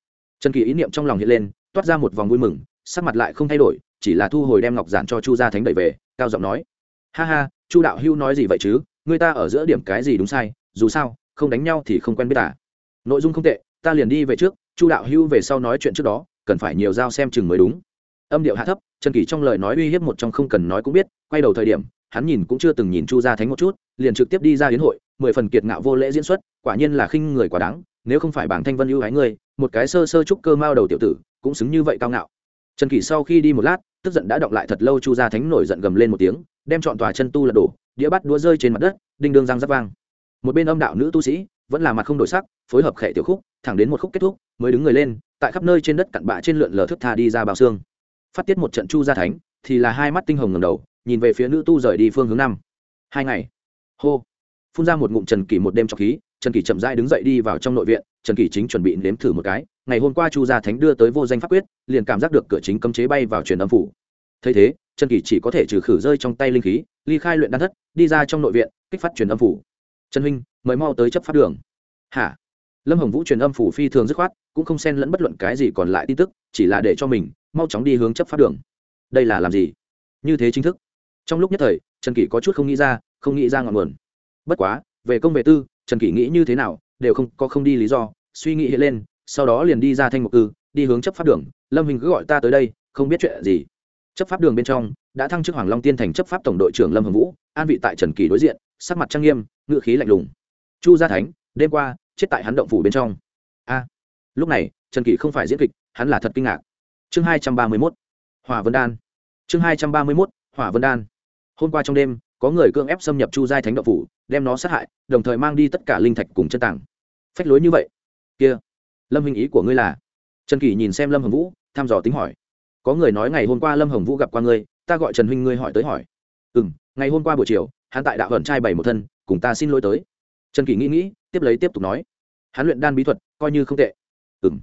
Trần kỳ ý niệm trong lòng hiện lên, toát ra một vòng vui mừng, sắc mặt lại không thay đổi, chỉ là thu hồi đem ngọc giản cho chu gia thánh đẩy về, cao giọng nói, ha ha, chu đạo hưu nói gì vậy chứ? Người ta ở giữa điểm cái gì đúng sai? Dù sao, không đánh nhau thì không quen biết à. nội dung không tệ, ta liền đi về trước, chu đạo hưu về sau nói chuyện trước đó, cần phải nhiều giao xem chừng mới đúng. Âm điệu hạ thấp, trần kỳ trong lời nói uy hiếp một trong không cần nói cũng biết, quay đầu thời điểm hắn nhìn cũng chưa từng nhìn chu gia thánh một chút, liền trực tiếp đi ra đến hội, mười phần kiệt ngạo vô lễ diễn xuất, quả nhiên là khinh người quá đáng, nếu không phải bảng thanh vân ưu ái ngươi một cái sơ sơ trúc cơ mao đầu tiểu tử, cũng xứng như vậy cao ngạo. Trần kỷ sau khi đi một lát, tức giận đã động lại thật lâu chu gia thánh nổi giận gầm lên một tiếng, đem chọn tòa chân tu lật đổ, đĩa bắt đũa rơi trên mặt đất, đinh đương răng rắc vang. Một bên âm đạo nữ tu sĩ, vẫn là mặt không đổi sắc, phối hợp khệ tiểu khúc, thẳng đến một khúc kết thúc, mới đứng người lên, tại khắp nơi trên đất cặn bã trên lượn lờ thức tha đi ra bao xương. Phát tiết một trận chu gia thánh, thì là hai mắt tinh hồng ngầm đầu nhìn về phía nữ tu rời đi phương hướng năm. Hai ngày. Hô. Phun ra một ngụm trần kỷ một đêm trọc khí, trần kỷ chậm rãi đứng dậy đi vào trong nội viện, trần kỷ chính chuẩn bị nếm thử một cái. Ngày hôm qua chu gia thánh đưa tới vô danh pháp quyết, liền cảm giác được cửa chính cấm chế bay vào truyền âm phủ. Thấy thế, trần kỷ chỉ có thể trừ khử rơi trong tay linh khí, ly khai luyện đan thất, đi ra trong nội viện, kích phát truyền âm phủ. Trần huynh, mời mau tới chấp pháp đường. Hả? Lâm hồng vũ truyền âm phủ phi thường dứt khoát, cũng không xen lẫn bất luận cái gì còn lại tin tức, chỉ là để cho mình, mau chóng đi hướng chấp pháp đường. Đây là làm gì? Như thế chính thức trong lúc nhất thời, trần kỷ có chút không nghĩ ra, không nghĩ ra ngọn nguồn. Bất quá, về công về tư, trần kỷ nghĩ như thế nào, đều không, có không đi lý do, suy nghĩ hiện lên, sau đó liền đi ra thanh mục cư, đi hướng chấp pháp đường. Lâm hình cứ gọi ta tới đây, không biết chuyện gì. Chấp pháp đường bên trong, đã thăng chức hoàng long tiên thành chấp pháp tổng đội trưởng lâm hồng vũ, an vị tại trần kỳ đối diện, sắc mặt trang nghiêm ngự khí lạnh lùng. Chu gia thánh, đêm qua, chết tại hắn động phủ bên trong. A, lúc này, trần kỳ không phải diễn kịch, hắn là thật kinh ngạc. Chương hai trăm ba mươi mốt, hỏa vân đan. Chương hai trăm ba mươi mốt, hỏa vân đan hôm qua trong đêm, có người cưỡng ép xâm nhập chu giai thánh động phủ, đem nó sát hại, đồng thời mang đi tất cả linh thạch cùng chân tàng phách lối như vậy? Kia, lâm hình ý của ngươi là? Trần kỳ nhìn xem lâm hồng vũ, thăm dò tính hỏi. Có người nói ngày hôm qua lâm hồng vũ gặp qua ngươi, ta gọi trần huynh ngươi hỏi tới hỏi. Ừ m ngày hôm qua buổi chiều, hắn tại đạo hận trai bảy một thân, cùng ta xin lỗi tới. Trần kỳ nghĩ nghĩ, tiếp lấy tiếp tục nói. Hắn luyện đan bí thuật, coi như không tệ. Ừ m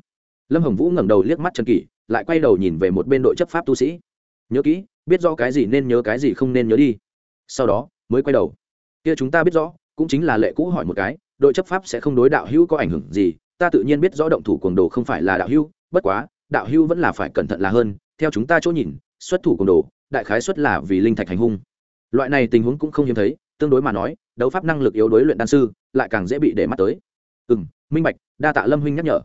lâm hồng vũ ngẩng đầu liếc mắt trần kỳ lại quay đầu nhìn về một bên đội chấp pháp tu sĩ. Nhớ kỹ biết rõ cái gì nên nhớ cái gì không nên nhớ đi. Sau đó, mới quay đầu. Kia chúng ta biết rõ, cũng chính là lệ cũ hỏi một cái, đội chấp pháp sẽ không đối đạo hữu có ảnh hưởng gì, ta tự nhiên biết rõ động thủ cuồng đồ không phải là đạo hữu, bất quá, đạo hữu vẫn là phải cẩn thận là hơn, theo chúng ta chỗ nhìn, xuất thủ cuồng đồ, đại khái xuất là vì linh thạch hành hung. Loại này tình huống cũng không hiếm thấy, tương đối mà nói, đấu pháp năng lực yếu đối luyện đan sư, lại càng dễ bị để mắt tới. Ừ minh bạch, đa tạ lâm huynh nhắc nhở.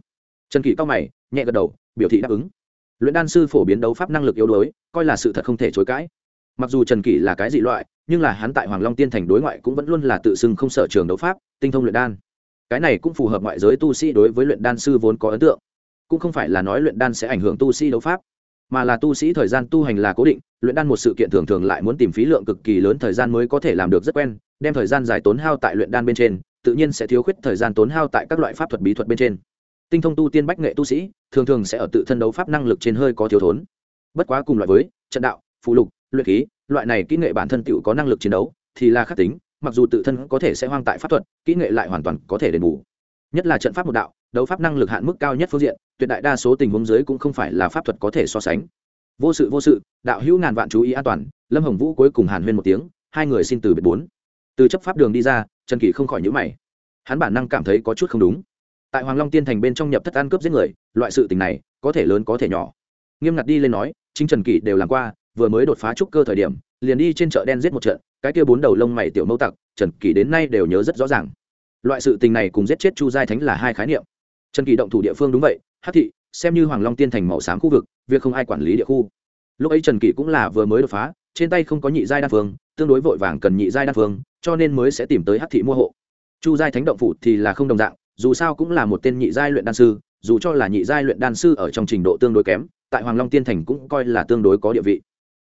Trần kỷ cao mày, nhẹ gật đầu, biểu thị đáp ứng luyện đan sư phổ biến đấu pháp năng lực yếu đuối, coi là sự thật không thể chối cãi. Mặc dù trần kỷ là cái dị loại, nhưng là hắn tại hoàng long tiên thành đối ngoại cũng vẫn luôn là tự xưng không sở trường đấu pháp, tinh thông luyện đan. Cái này cũng phù hợp ngoại giới tu sĩ đối với luyện đan sư vốn có ấn tượng. Cũng không phải là nói luyện đan sẽ ảnh hưởng tu sĩ đấu pháp, mà là tu sĩ thời gian tu hành là cố định, luyện đan một sự kiện thường thường lại muốn tìm phí lượng cực kỳ lớn thời gian mới có thể làm được rất quen, đem thời gian dài tốn hao tại luyện đan bên trên, tự nhiên sẽ thiếu khuyết thời gian tốn hao tại các loại pháp thuật bí thuật bên trên tinh thông tu tiên bách nghệ tu sĩ, thường thường sẽ ở tự thân đấu pháp năng lực trên hơi có thiếu thốn. Bất quá cùng loại với trận đạo, phụ lục, luyện khí, loại này kỹ nghệ bản thân tựu có năng lực chiến đấu, thì là khắc tính, mặc dù tự thân có thể sẽ hoang tại pháp thuật, kỹ nghệ lại hoàn toàn có thể đền bù. Nhất là trận pháp một đạo, đấu pháp năng lực hạn mức cao nhất phương diện, tuyệt đại đa số tình huống dưới cũng không phải là pháp thuật có thể so sánh. Vô sự vô sự, đạo hữu ngàn vạn chú ý an toàn, lâm hồng vũ cuối cùng hàn huyên một tiếng, hai người xin từ biệt bốn. Từ chấp pháp đường đi ra, trần kỳ không khỏi nhữ mày. Hắn bản năng cảm thấy có chút không đúng tại hoàng long tiên thành bên trong nhập thất ăn cướp giết người, loại sự tình này, có thể lớn có thể nhỏ. Nghiêm ngặt đi lên nói, chính trần kỷ đều làm qua, vừa mới đột phá trúc cơ thời điểm, liền đi trên chợ đen giết một trận, cái kia bốn đầu lông mày tiểu mâu tặc, trần kỷ đến nay đều nhớ rất rõ ràng. Loại sự tình này cùng giết chết chu giai thánh là hai khái niệm. Trần kỷ động thủ địa phương đúng vậy hát thị, xem như hoàng long tiên thành màu xám khu vực, việc không ai quản lý địa khu. Lúc ấy trần kỷ cũng là vừa mới đột phá, trên tay không có nhị giai đa phương, tương đối vội vàng cần nhị giai đa phương, cho nên mới sẽ tìm tới hát thị mua hộ. Chu giai thánh động phủ thì là không đồng dạng dù sao cũng là một tên nhị giai luyện đan sư, dù cho là nhị giai luyện đan sư ở trong trình độ tương đối kém, tại hoàng long tiên thành cũng coi là tương đối có địa vị.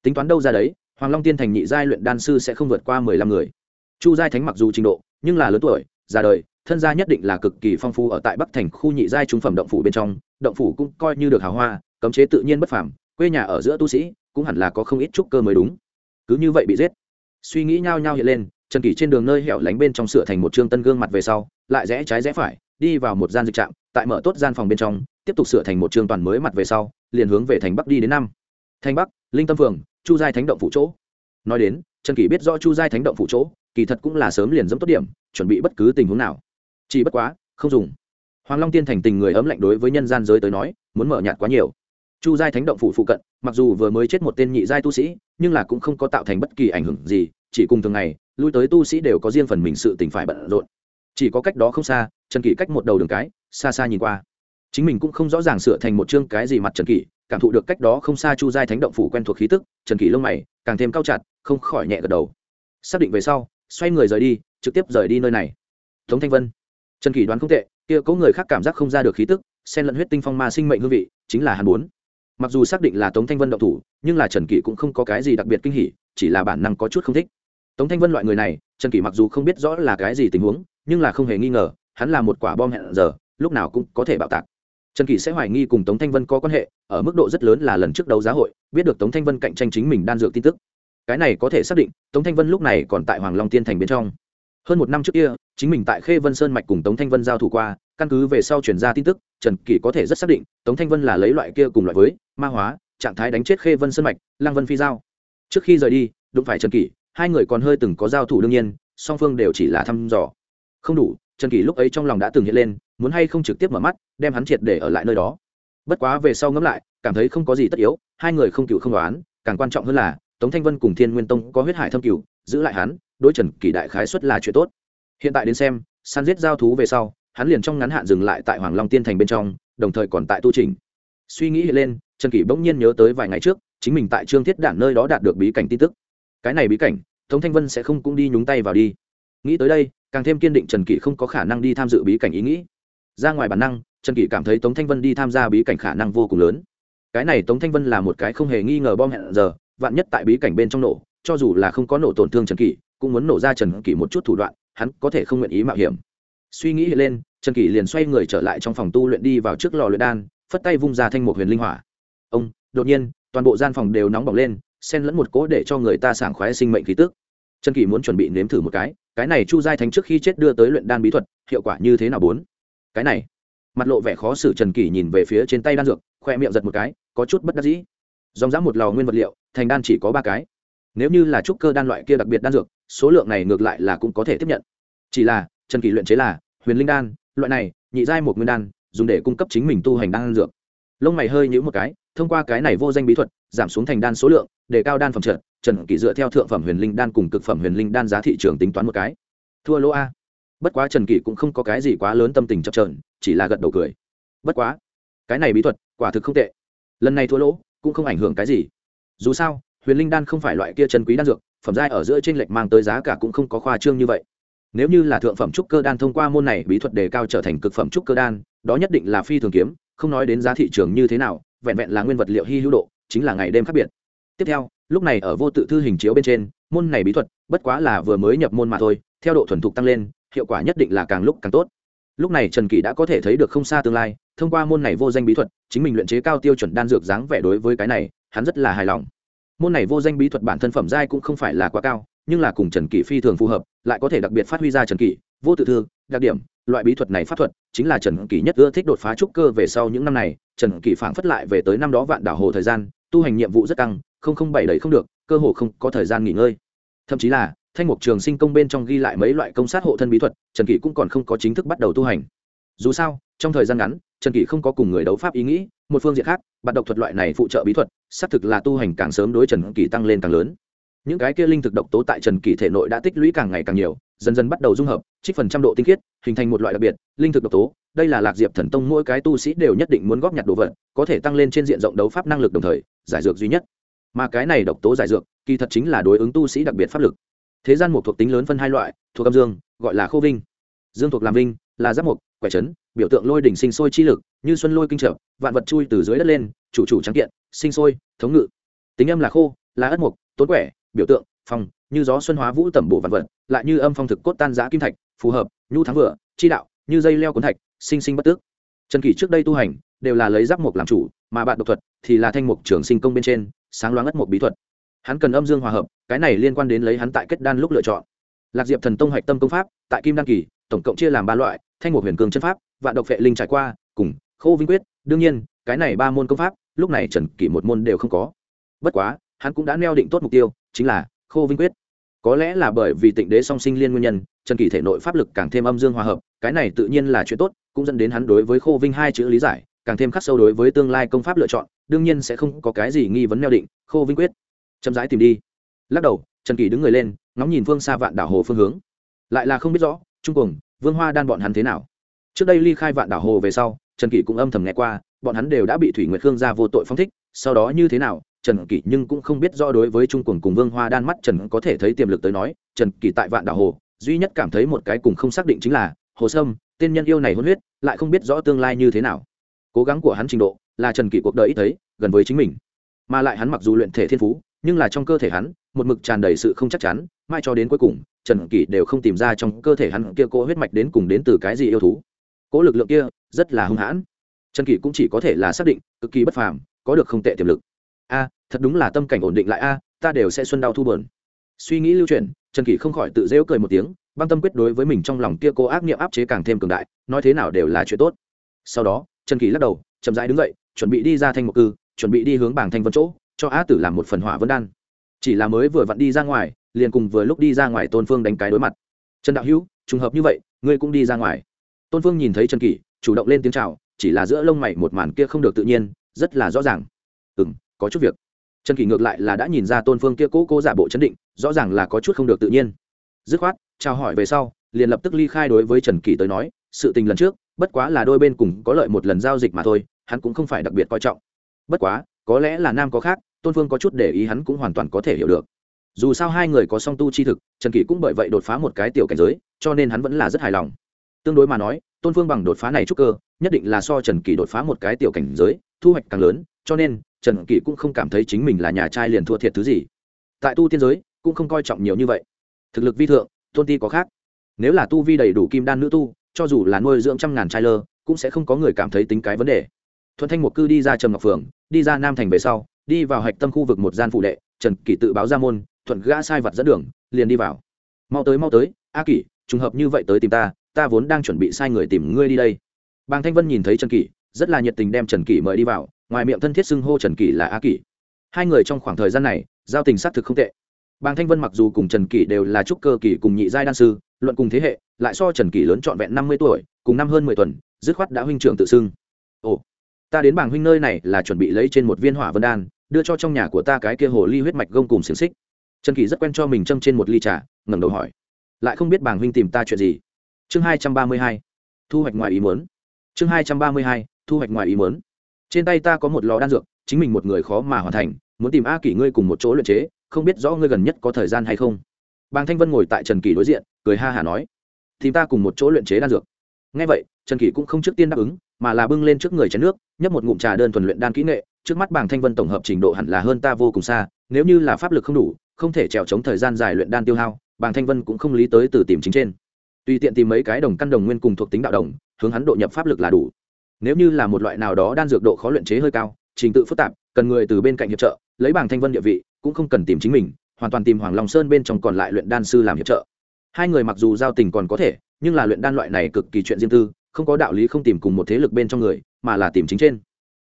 Tính toán đâu ra đấy, hoàng long tiên thành nhị giai luyện đan sư sẽ không vượt qua mười lăm người. Chu giai thánh mặc dù trình độ, nhưng là lớn tuổi, già đời, thân gia nhất định là cực kỳ phong phú ở tại bắc thành khu nhị giai trung phẩm động phủ bên trong, động phủ cũng coi như được hào hoa, cấm chế tự nhiên bất phàm, quê nhà ở giữa tu sĩ cũng hẳn là có không ít trúc cơ mới đúng. Cứ như vậy bị giết. Suy nghĩ nhao nhao hiện lên trần kỷ trên đường nơi hẻo lánh bên trong sửa thành một chương tân gương mặt về sau, lại rẽ trái rẽ phải, đi vào một gian dịch trạm, tại mở tốt gian phòng bên trong, tiếp tục sửa thành một chương toàn mới mặt về sau, liền hướng về thành bắc đi đến năm. Thành bắc, linh tâm phường, chu giai thánh động phụ chỗ. Nói đến, trần kỷ biết rõ chu giai thánh động phụ chỗ, kỳ thật cũng là sớm liền dẫm tốt điểm, chuẩn bị bất cứ tình huống nào. Chỉ bất quá, không dùng. Hoàng long tiên thành tình người ấm lạnh đối với nhân gian giới tới nói, muốn mở nhạt quá nhiều. Chu giai thánh động phủ phụ cận, mặc dù vừa mới chết một tên nhị giai tu sĩ, nhưng là cũng không có tạo thành bất kỳ ảnh hưởng gì, chỉ cùng thường ngày lui tới tu sĩ đều có riêng phần mình sự tình phải bận rộn. Chỉ có cách đó không xa, trần kỷ cách một đầu đường cái, xa xa nhìn qua. Chính mình cũng không rõ ràng sửa thành một chương cái gì mặt trần kỷ, cảm thụ được cách đó không xa chu giai thánh động phủ quen thuộc khí tức, trần kỷ lông mày càng thêm cao chặt, không khỏi nhẹ gật đầu. Xác định về sau, xoay người rời đi, trực tiếp rời đi nơi này. Tống thanh vân. Trần kỷ đoán không tệ, kia có người khác cảm giác không ra được khí tức, xen lẫn huyết tinh phong ma sinh mệnh hương vị, chính là hàn bốn mặc dù xác định là tống thanh vân động thủ, nhưng là trần kỷ cũng không có cái gì đặc biệt kinh hỉ, chỉ là bản năng có chút không thích tống thanh vân loại người này, trần kỷ mặc dù không biết rõ là cái gì tình huống, nhưng là không hề nghi ngờ, hắn là một quả bom hẹn giờ, lúc nào cũng có thể bạo tạc. Trần kỷ sẽ hoài nghi cùng tống thanh vân có quan hệ, ở mức độ rất lớn là lần trước đấu giá hội, biết được tống thanh vân cạnh tranh chính mình đan dược tin tức. Cái này có thể xác định, tống thanh vân lúc này còn tại hoàng long tiên thành bên trong. Hơn một năm trước kia, chính mình tại khê vân sơn mạch cùng tống thanh vân giao thủ qua, căn cứ về sau chuyển ra tin tức, trần kỷ có thể rất xác định, tống thanh vân là lấy loại kia cùng loại với ma hóa, trạng thái đánh chết khê vân sơn mạch, lăng vân phi giao. Trước khi rời đi, đụng phải trần kỷ hai người còn hơi từng có giao thủ đương nhiên, song phương đều chỉ là thăm dò. Không đủ, trần kỷ lúc ấy trong lòng đã từng hiện lên, muốn hay không trực tiếp mở mắt, đem hắn triệt để ở lại nơi đó. Bất quá về sau ngẫm lại, cảm thấy không có gì tất yếu, hai người không cựu không đoán, càng quan trọng hơn là, tống thanh vân cùng thiên nguyên tông có huyết hải thâm cựu giữ lại hắn, đối trần kỷ đại khái xuất là chuyện tốt. Hiện tại đến xem, săn giết giao thú về sau, hắn liền trong ngắn hạn dừng lại tại hoàng long tiên thành bên trong, đồng thời còn tại tu trình. Suy nghĩ lên, trần kỷ bỗng nhiên nhớ tới vài ngày trước, chính mình tại trương thiết đản nơi đó đạt được bí cảnh tin tức cái này bí cảnh, tống thanh vân sẽ không cũng đi nhúng tay vào đi. Nghĩ tới đây, càng thêm kiên định trần kỷ không có khả năng đi tham dự bí cảnh ý nghĩ. Ra ngoài bản năng, trần kỷ cảm thấy tống thanh vân đi tham gia bí cảnh khả năng vô cùng lớn. Cái này tống thanh vân là một cái không hề nghi ngờ bom hẹn giờ, vạn nhất tại bí cảnh bên trong nổ, cho dù là không có nổ tổn thương trần kỷ, cũng muốn nổ ra trần kỷ một chút thủ đoạn, hắn có thể không nguyện ý mạo hiểm. Suy nghĩ lên, trần kỷ liền xoay người trở lại trong phòng tu luyện đi vào trước lò luyện đan, phất tay vung ra thanh một huyền linh hỏa. Ông, đột nhiên, toàn bộ gian phòng đều nóng bỏng lên xen lẫn một cỗ để cho người ta sảng khoái sinh mệnh khí tức. Trần kỷ muốn chuẩn bị nếm thử một cái cái này chu giai thánh trước khi chết đưa tới luyện đan bí thuật, hiệu quả như thế nào bốn? Cái này, mặt lộ vẻ khó xử trần kỷ nhìn về phía trên tay đan dược, khoe miệng giật một cái, có chút bất đắc dĩ. Dòng dã một lò nguyên vật liệu, thành đan chỉ có ba cái. Nếu như là trúc cơ đan loại kia đặc biệt đan dược, số lượng này ngược lại là cũng có thể tiếp nhận. Chỉ là, trần kỷ luyện chế là huyền linh đan, loại này, nhị giai một nguyên đan, dùng để cung cấp chính mình tu hành đan dược. Lông mày hơi nhữ một cái, thông qua cái này vô danh bí thuật giảm xuống thành đan số lượng, để cao đan phẩm trận, trần kỷ dựa theo thượng phẩm huyền linh đan cùng cực phẩm huyền linh đan giá thị trường tính toán một cái. Thua lỗ a. Bất quá trần kỷ cũng không có cái gì quá lớn tâm tình chập trờn chỉ là gật đầu cười. Bất quá, cái này bí thuật quả thực không tệ. Lần này thua lỗ cũng không ảnh hưởng cái gì. Dù sao, huyền linh đan không phải loại kia chân quý đan dược, phẩm giai ở giữa trên lệch mang tới giá cả cũng không có khoa trương như vậy. Nếu như là thượng phẩm trúc cơ đan thông qua môn này bí thuật đề cao trở thành cực phẩm trúc cơ đan, đó nhất định là phi thường kiếm, không nói đến giá thị trường như thế nào, vẹn vẹn là nguyên vật liệu hy hữu độ chính là ngày đêm khác biệt. Tiếp theo, lúc này ở vô tự thư hình chiếu bên trên, môn này bí thuật, bất quá là vừa mới nhập môn mà thôi, theo độ thuần thục tăng lên, hiệu quả nhất định là càng lúc càng tốt. Lúc này trần kỷ đã có thể thấy được không xa tương lai, thông qua môn này vô danh bí thuật, chính mình luyện chế cao tiêu chuẩn đan dược dáng vẻ đối với cái này, hắn rất là hài lòng. Môn này vô danh bí thuật bản thân phẩm giai cũng không phải là quá cao, nhưng là cùng trần kỷ phi thường phù hợp, lại có thể đặc biệt phát huy ra trần kỷ, vô tự thư, đặc điểm, loại bí thuật này pháp thuật, chính là trần kỷ nhất ưa thích đột phá trúc cơ về sau những năm này, trần kỷ phảng phất lại về tới năm đó vạn đảo hồ thời gian tu hành nhiệm vụ rất căng, không không bảy đầy không được, cơ hồ không có thời gian nghỉ ngơi. Thậm chí là, thanh mục trường sinh công bên trong ghi lại mấy loại công sát hộ thân bí thuật, trần kỷ cũng còn không có chính thức bắt đầu tu hành. Dù sao, trong thời gian ngắn, trần kỷ không có cùng người đấu pháp ý nghĩ, một phương diện khác bạn độc thuật loại này phụ trợ bí thuật, xác thực là tu hành càng sớm đối trần kỷ tăng lên càng lớn. Những cái kia linh thực độc tố tại trần kỷ thể nội đã tích lũy càng ngày càng nhiều dần dần bắt đầu dung hợp, trích phần trăm độ tinh khiết, hình thành một loại đặc biệt, linh thực độc tố. Đây là lạc diệp thần tông mỗi cái tu sĩ đều nhất định muốn góp nhặt đồ vật, có thể tăng lên trên diện rộng đấu pháp năng lực đồng thời, giải dược duy nhất. Mà cái này độc tố giải dược, kỳ thật chính là đối ứng tu sĩ đặc biệt pháp lực. Thế gian một thuộc tính lớn phân hai loại, thuộc âm dương, gọi là khô vinh. Dương thuộc làm vinh, là giáp mục, quẻ trấn biểu tượng lôi đỉnh sinh sôi chi lực, như xuân lôi kinh trợ, vạn vật chui từ dưới đất lên, chủ chủ trắng kiện, sinh sôi, thống ngự. Tính âm là khô, là ất mục, tốn quẻ, biểu tượng, phong như gió xuân hóa vũ tẩm bổ vạn vật, lại như âm phong thực cốt tan giã kim thạch, phù hợp, nhu thắng vừa chi đạo, như dây leo cuốn thạch, sinh sinh bất tước. Trần kỷ trước đây tu hành, đều là lấy giáp mục làm chủ, mà bạn độc thuật thì là thanh mục trường sinh công bên trên, sáng loáng ất mục bí thuật. Hắn cần âm dương hòa hợp, cái này liên quan đến lấy hắn tại kết đan lúc lựa chọn. Lạc diệp thần tông hạch tâm công pháp, tại kim đan kỳ, tổng cộng chia làm ba loại, thanh mục huyền cường chân pháp, vạn độc vệ linh trải qua, cùng khô vinh quyết. Đương nhiên, cái này ba môn công pháp, lúc này trần kỷ một môn đều không có. Bất quá, hắn cũng đã neo định tốt mục tiêu, chính là khô vinh quyết. Có lẽ là bởi vì tịnh đế song sinh liên nguyên nhân, trần kỳ thể nội pháp lực càng thêm âm dương hòa hợp, cái này tự nhiên là chuyện tốt, cũng dẫn đến hắn đối với khô vinh hai chữ lý giải, càng thêm khắc sâu đối với tương lai công pháp lựa chọn, đương nhiên sẽ không có cái gì nghi vấn neo định, khô vinh quyết. Chậm rãi tìm đi. Lắc đầu, trần kỳ đứng người lên, ngóng nhìn phương xa vạn đảo hồ phương hướng. Lại là không biết rõ, trung cùng vương hoa đan bọn hắn thế nào. Trước đây ly khai vạn đảo hồ về sau, trần kỳ cũng âm thầm nghe qua, bọn hắn đều đã bị thủy nguyệt khương gia vô tội phong thích, sau đó như thế nào trần kỷ nhưng cũng không biết rõ đối với trung cùng cùng vương hoa đan mắt trần có thể thấy tiềm lực tới nói, trần kỷ tại vạn đảo hồ, duy nhất cảm thấy một cái cùng không xác định chính là, hồ sâm, tên nhân yêu này hôn huyết, lại không biết rõ tương lai như thế nào. Cố gắng của hắn trình độ, là trần kỷ cuộc đời ít thấy, gần với chính mình. Mà lại hắn mặc dù luyện thể thiên phú, nhưng là trong cơ thể hắn, một mực tràn đầy sự không chắc chắn mai cho đến cuối cùng, trần kỷ đều không tìm ra trong cơ thể hắn kia cỗ huyết mạch đến cùng đến từ cái gì yêu thú. Cỗ lực lượng kia rất là hung hãn. Trần kỷ cũng chỉ có thể là xác định, cực kỳ bất phàm, có được không tệ tiềm lực a, thật đúng là tâm cảnh ổn định lại a, ta đều sẽ xuân đau thu bờn suy nghĩ lưu truyền trần kỷ không khỏi tự rêu cười một tiếng, băng tâm quyết đối với mình trong lòng kia cố ác niệm áp chế càng thêm cường đại, nói thế nào đều là chuyện tốt. Sau đó, trần kỷ lắc đầu, chậm rãi đứng dậy, chuẩn bị đi ra thanh một cư, chuẩn bị đi hướng bảng thanh vân chỗ, cho á tử làm một phần hỏa vân đan. Chỉ là mới vừa vặn đi ra ngoài, liền cùng vừa lúc đi ra ngoài tôn phương đánh cái đối mặt. Trần đạo hữu, trùng hợp như vậy, ngươi cũng đi ra ngoài. Tôn phương nhìn thấy trần kỷ, chủ động lên tiếng chào, chỉ là giữa lông mày một màn kia không được tự nhiên, rất là rõ ràng. Ừ m có chút việc. Trần kỷ ngược lại là đã nhìn ra tôn phương kia cố cố giả bộ chấn định, rõ ràng là có chút không được tự nhiên. Dứt khoát, chào hỏi về sau, liền lập tức ly khai đối với trần kỷ tới nói, sự tình lần trước, bất quá là đôi bên cùng có lợi một lần giao dịch mà thôi, hắn cũng không phải đặc biệt coi trọng. Bất quá, có lẽ là nam có khác, tôn phương có chút để ý hắn cũng hoàn toàn có thể hiểu được. Dù sao hai người có song tu chi thực, trần kỷ cũng bởi vậy đột phá một cái tiểu cảnh giới, cho nên hắn vẫn là rất hài lòng. Tương đối mà nói, tôn phương bằng đột phá này trúc cơ, nhất định là so trần kỷ đột phá một cái tiểu cảnh giới, thu hoạch càng lớn, cho nên trần kỷ cũng không cảm thấy chính mình là nhà trai liền thua thiệt thứ gì. Tại tu tiên giới, cũng không coi trọng nhiều như vậy. Thực lực vi thượng, tôn ti có khác. Nếu là tu vi đầy đủ kim đan nữ tu, cho dù là nuôi dưỡng trăm ngàn trai lơ, cũng sẽ không có người cảm thấy tính cái vấn đề. Thuận thanh một cư đi ra trầm ngọc phường đi ra nam thành về sau, đi vào hạch tâm khu vực một gian phụ đệ, trần kỷ tự báo ra môn, thuận gã sai vật dẫn đường, liền đi vào. Mau tới mau tới, a kỷ, trùng hợp như vậy tới tìm ta ta vốn đang chuẩn bị sai người tìm ngươi đi đây. Bàng thanh vân nhìn thấy trần kỷ rất là nhiệt tình đem trần kỷ mời đi vào, ngoài miệng thân thiết xưng hô trần kỷ là a kỷ. Hai người trong khoảng thời gian này, giao tình xác thực không tệ. Bàng thanh vân mặc dù cùng trần kỷ đều là trúc cơ kỷ cùng nhị giai đan sư, luận cùng thế hệ, lại so trần kỷ lớn trọn vẹn năm mươi tuổi, cùng năm hơn mười tuần, dứt khoát đã huynh trưởng tự xưng. Ồ, ta đến bảng huynh nơi này là chuẩn bị lấy trên một viên hỏa vân đan, đưa cho trong nhà của ta cái kia hồ ly huyết mạch gông cùng xiềng xích. Trần kỳ rất quen cho mình châm trên một ly trà, ngẩng đầu hỏi, lại không biết bảng huynh tìm ta chuyện gì? Chương hai trăm ba mươi hai, thu hoạch ngoài ý muốn. Chương hai trăm ba mươi hai thu hoạch ngoài ý muốn. Trên tay ta có một lò đan dược, chính mình một người khó mà hoàn thành, muốn tìm a kỷ ngươi cùng một chỗ luyện chế, không biết rõ ngươi gần nhất có thời gian hay không. Bàng thanh vân ngồi tại trần kỳ đối diện, cười ha hả nói thì ta cùng một chỗ luyện chế đan dược. Ngay vậy, trần kỳ cũng không trước tiên đáp ứng, mà là bưng lên trước người chén nước, nhấp một ngụm trà đơn thuần luyện đan kỹ nghệ, trước mắt bàng thanh vân tổng hợp trình độ hẳn là hơn ta vô cùng xa, nếu như là pháp lực không đủ, không thể trèo chống thời gian dài luyện đan tiêu hao, bàng thanh vân cũng không lý tới từ tìm chính trên. Tùy tiện tìm mấy cái đồng căn đồng nguyên cùng thuộc tính đạo đồng, hướng hắn độ nhập pháp lực là đủ nếu như là một loại nào đó đan dược độ khó luyện chế hơi cao, trình tự phức tạp, cần người từ bên cạnh hiệp trợ, lấy bảng thanh vân địa vị, cũng không cần tìm chính mình, hoàn toàn tìm hoàng long sơn bên trong còn lại luyện đan sư làm hiệp trợ. Hai người mặc dù giao tình còn có thể, nhưng là luyện đan loại này cực kỳ chuyện riêng tư, không có đạo lý không tìm cùng một thế lực bên trong người, mà là tìm chính trên.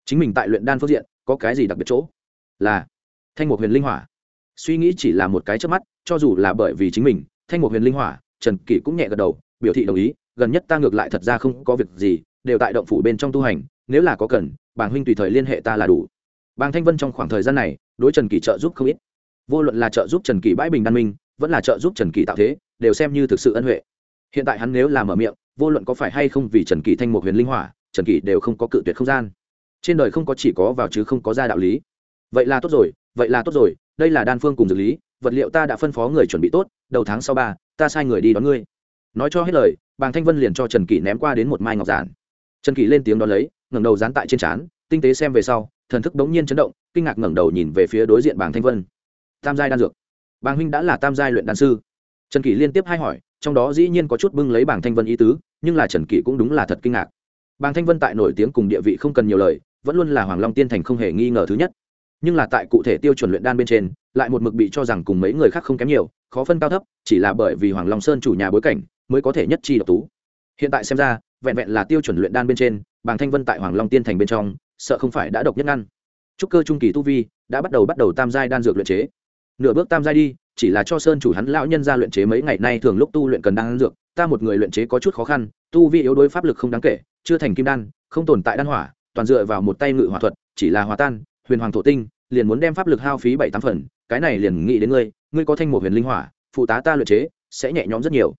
Chính mình tại luyện đan phương diện, có cái gì đặc biệt chỗ? Là thanh một huyền linh hỏa. Suy nghĩ chỉ là một cái trước mắt, cho dù là bởi vì chính mình, thanh một huyền linh hỏa, trần kỷ cũng nhẹ gật đầu, biểu thị đồng ý, gần nhất ta ngược lại thật ra không có việc gì đều tại động phủ bên trong tu hành, nếu là có cần, bàng huynh tùy thời liên hệ ta là đủ. Bàng thanh vân trong khoảng thời gian này, đối trần kỳ trợ giúp không ít. Vô luận là trợ giúp trần kỳ bãi bình đan minh, vẫn là trợ giúp trần kỳ tạo thế, đều xem như thực sự ân huệ. Hiện tại hắn nếu làm ở miệng, vô luận có phải hay không vì trần kỳ thanh một huyền linh hỏa, trần kỳ đều không có cự tuyệt không gian. Trên đời không có chỉ có vào chứ không có ra đạo lý. Vậy là tốt rồi, vậy là tốt rồi, đây là đan phương cùng dược lý, vật liệu ta đã phân phó người chuẩn bị tốt, đầu tháng sau ba, ta sai người đi đón ngươi. Nói cho hết lời, bàng thanh vân liền cho trần kỳ ném qua đến một mai ngọc giản trần kỷ lên tiếng đón lấy, ngẩng đầu dán tại trên trán, tinh tế xem về sau, thần thức bỗng nhiên chấn động, kinh ngạc ngẩng đầu nhìn về phía đối diện bàng thanh vân. Tam giai đan dược. Bàng huynh đã là tam giai luyện đan sư. Trần kỷ liên tiếp hai hỏi, trong đó dĩ nhiên có chút bưng lấy bàng thanh vân ý tứ, nhưng là trần kỷ cũng đúng là thật kinh ngạc. Bàng thanh vân tại nổi tiếng cùng địa vị không cần nhiều lời, vẫn luôn là hoàng long tiên thành không hề nghi ngờ thứ nhất. Nhưng là tại cụ thể tiêu chuẩn luyện đan bên trên, lại một mực bị cho rằng cùng mấy người khác không kém nhiều, khó phân cao thấp, chỉ là bởi vì hoàng long sơn chủ nhà bối cảnh, mới có thể nhất chi độc tú. Hiện tại xem ra vẹn vẹn là tiêu chuẩn luyện đan bên trên, bàng thanh vân tại hoàng long tiên thành bên trong, sợ không phải đã độc nhất ngăn. Trúc cơ trung kỳ tu vi đã bắt đầu bắt đầu tam giai đan dược luyện chế. Nửa bước tam giai đi, chỉ là cho sơn chủ hắn lão nhân ra luyện chế mấy ngày nay thường lúc tu luyện cần đan dược, ta một người luyện chế có chút khó khăn, tu vi yếu đối pháp lực không đáng kể, chưa thành kim đan, không tồn tại đan hỏa, toàn dựa vào một tay ngự hỏa thuật, chỉ là hòa tan, huyền hoàng thổ tinh, liền muốn đem pháp lực hao phí bảy tám phần, cái này liền nghĩ đến ngươi ngươi có thanh một huyền linh hỏa, phụ tá ta luyện chế, sẽ nhẹ nhõm rất nhiều.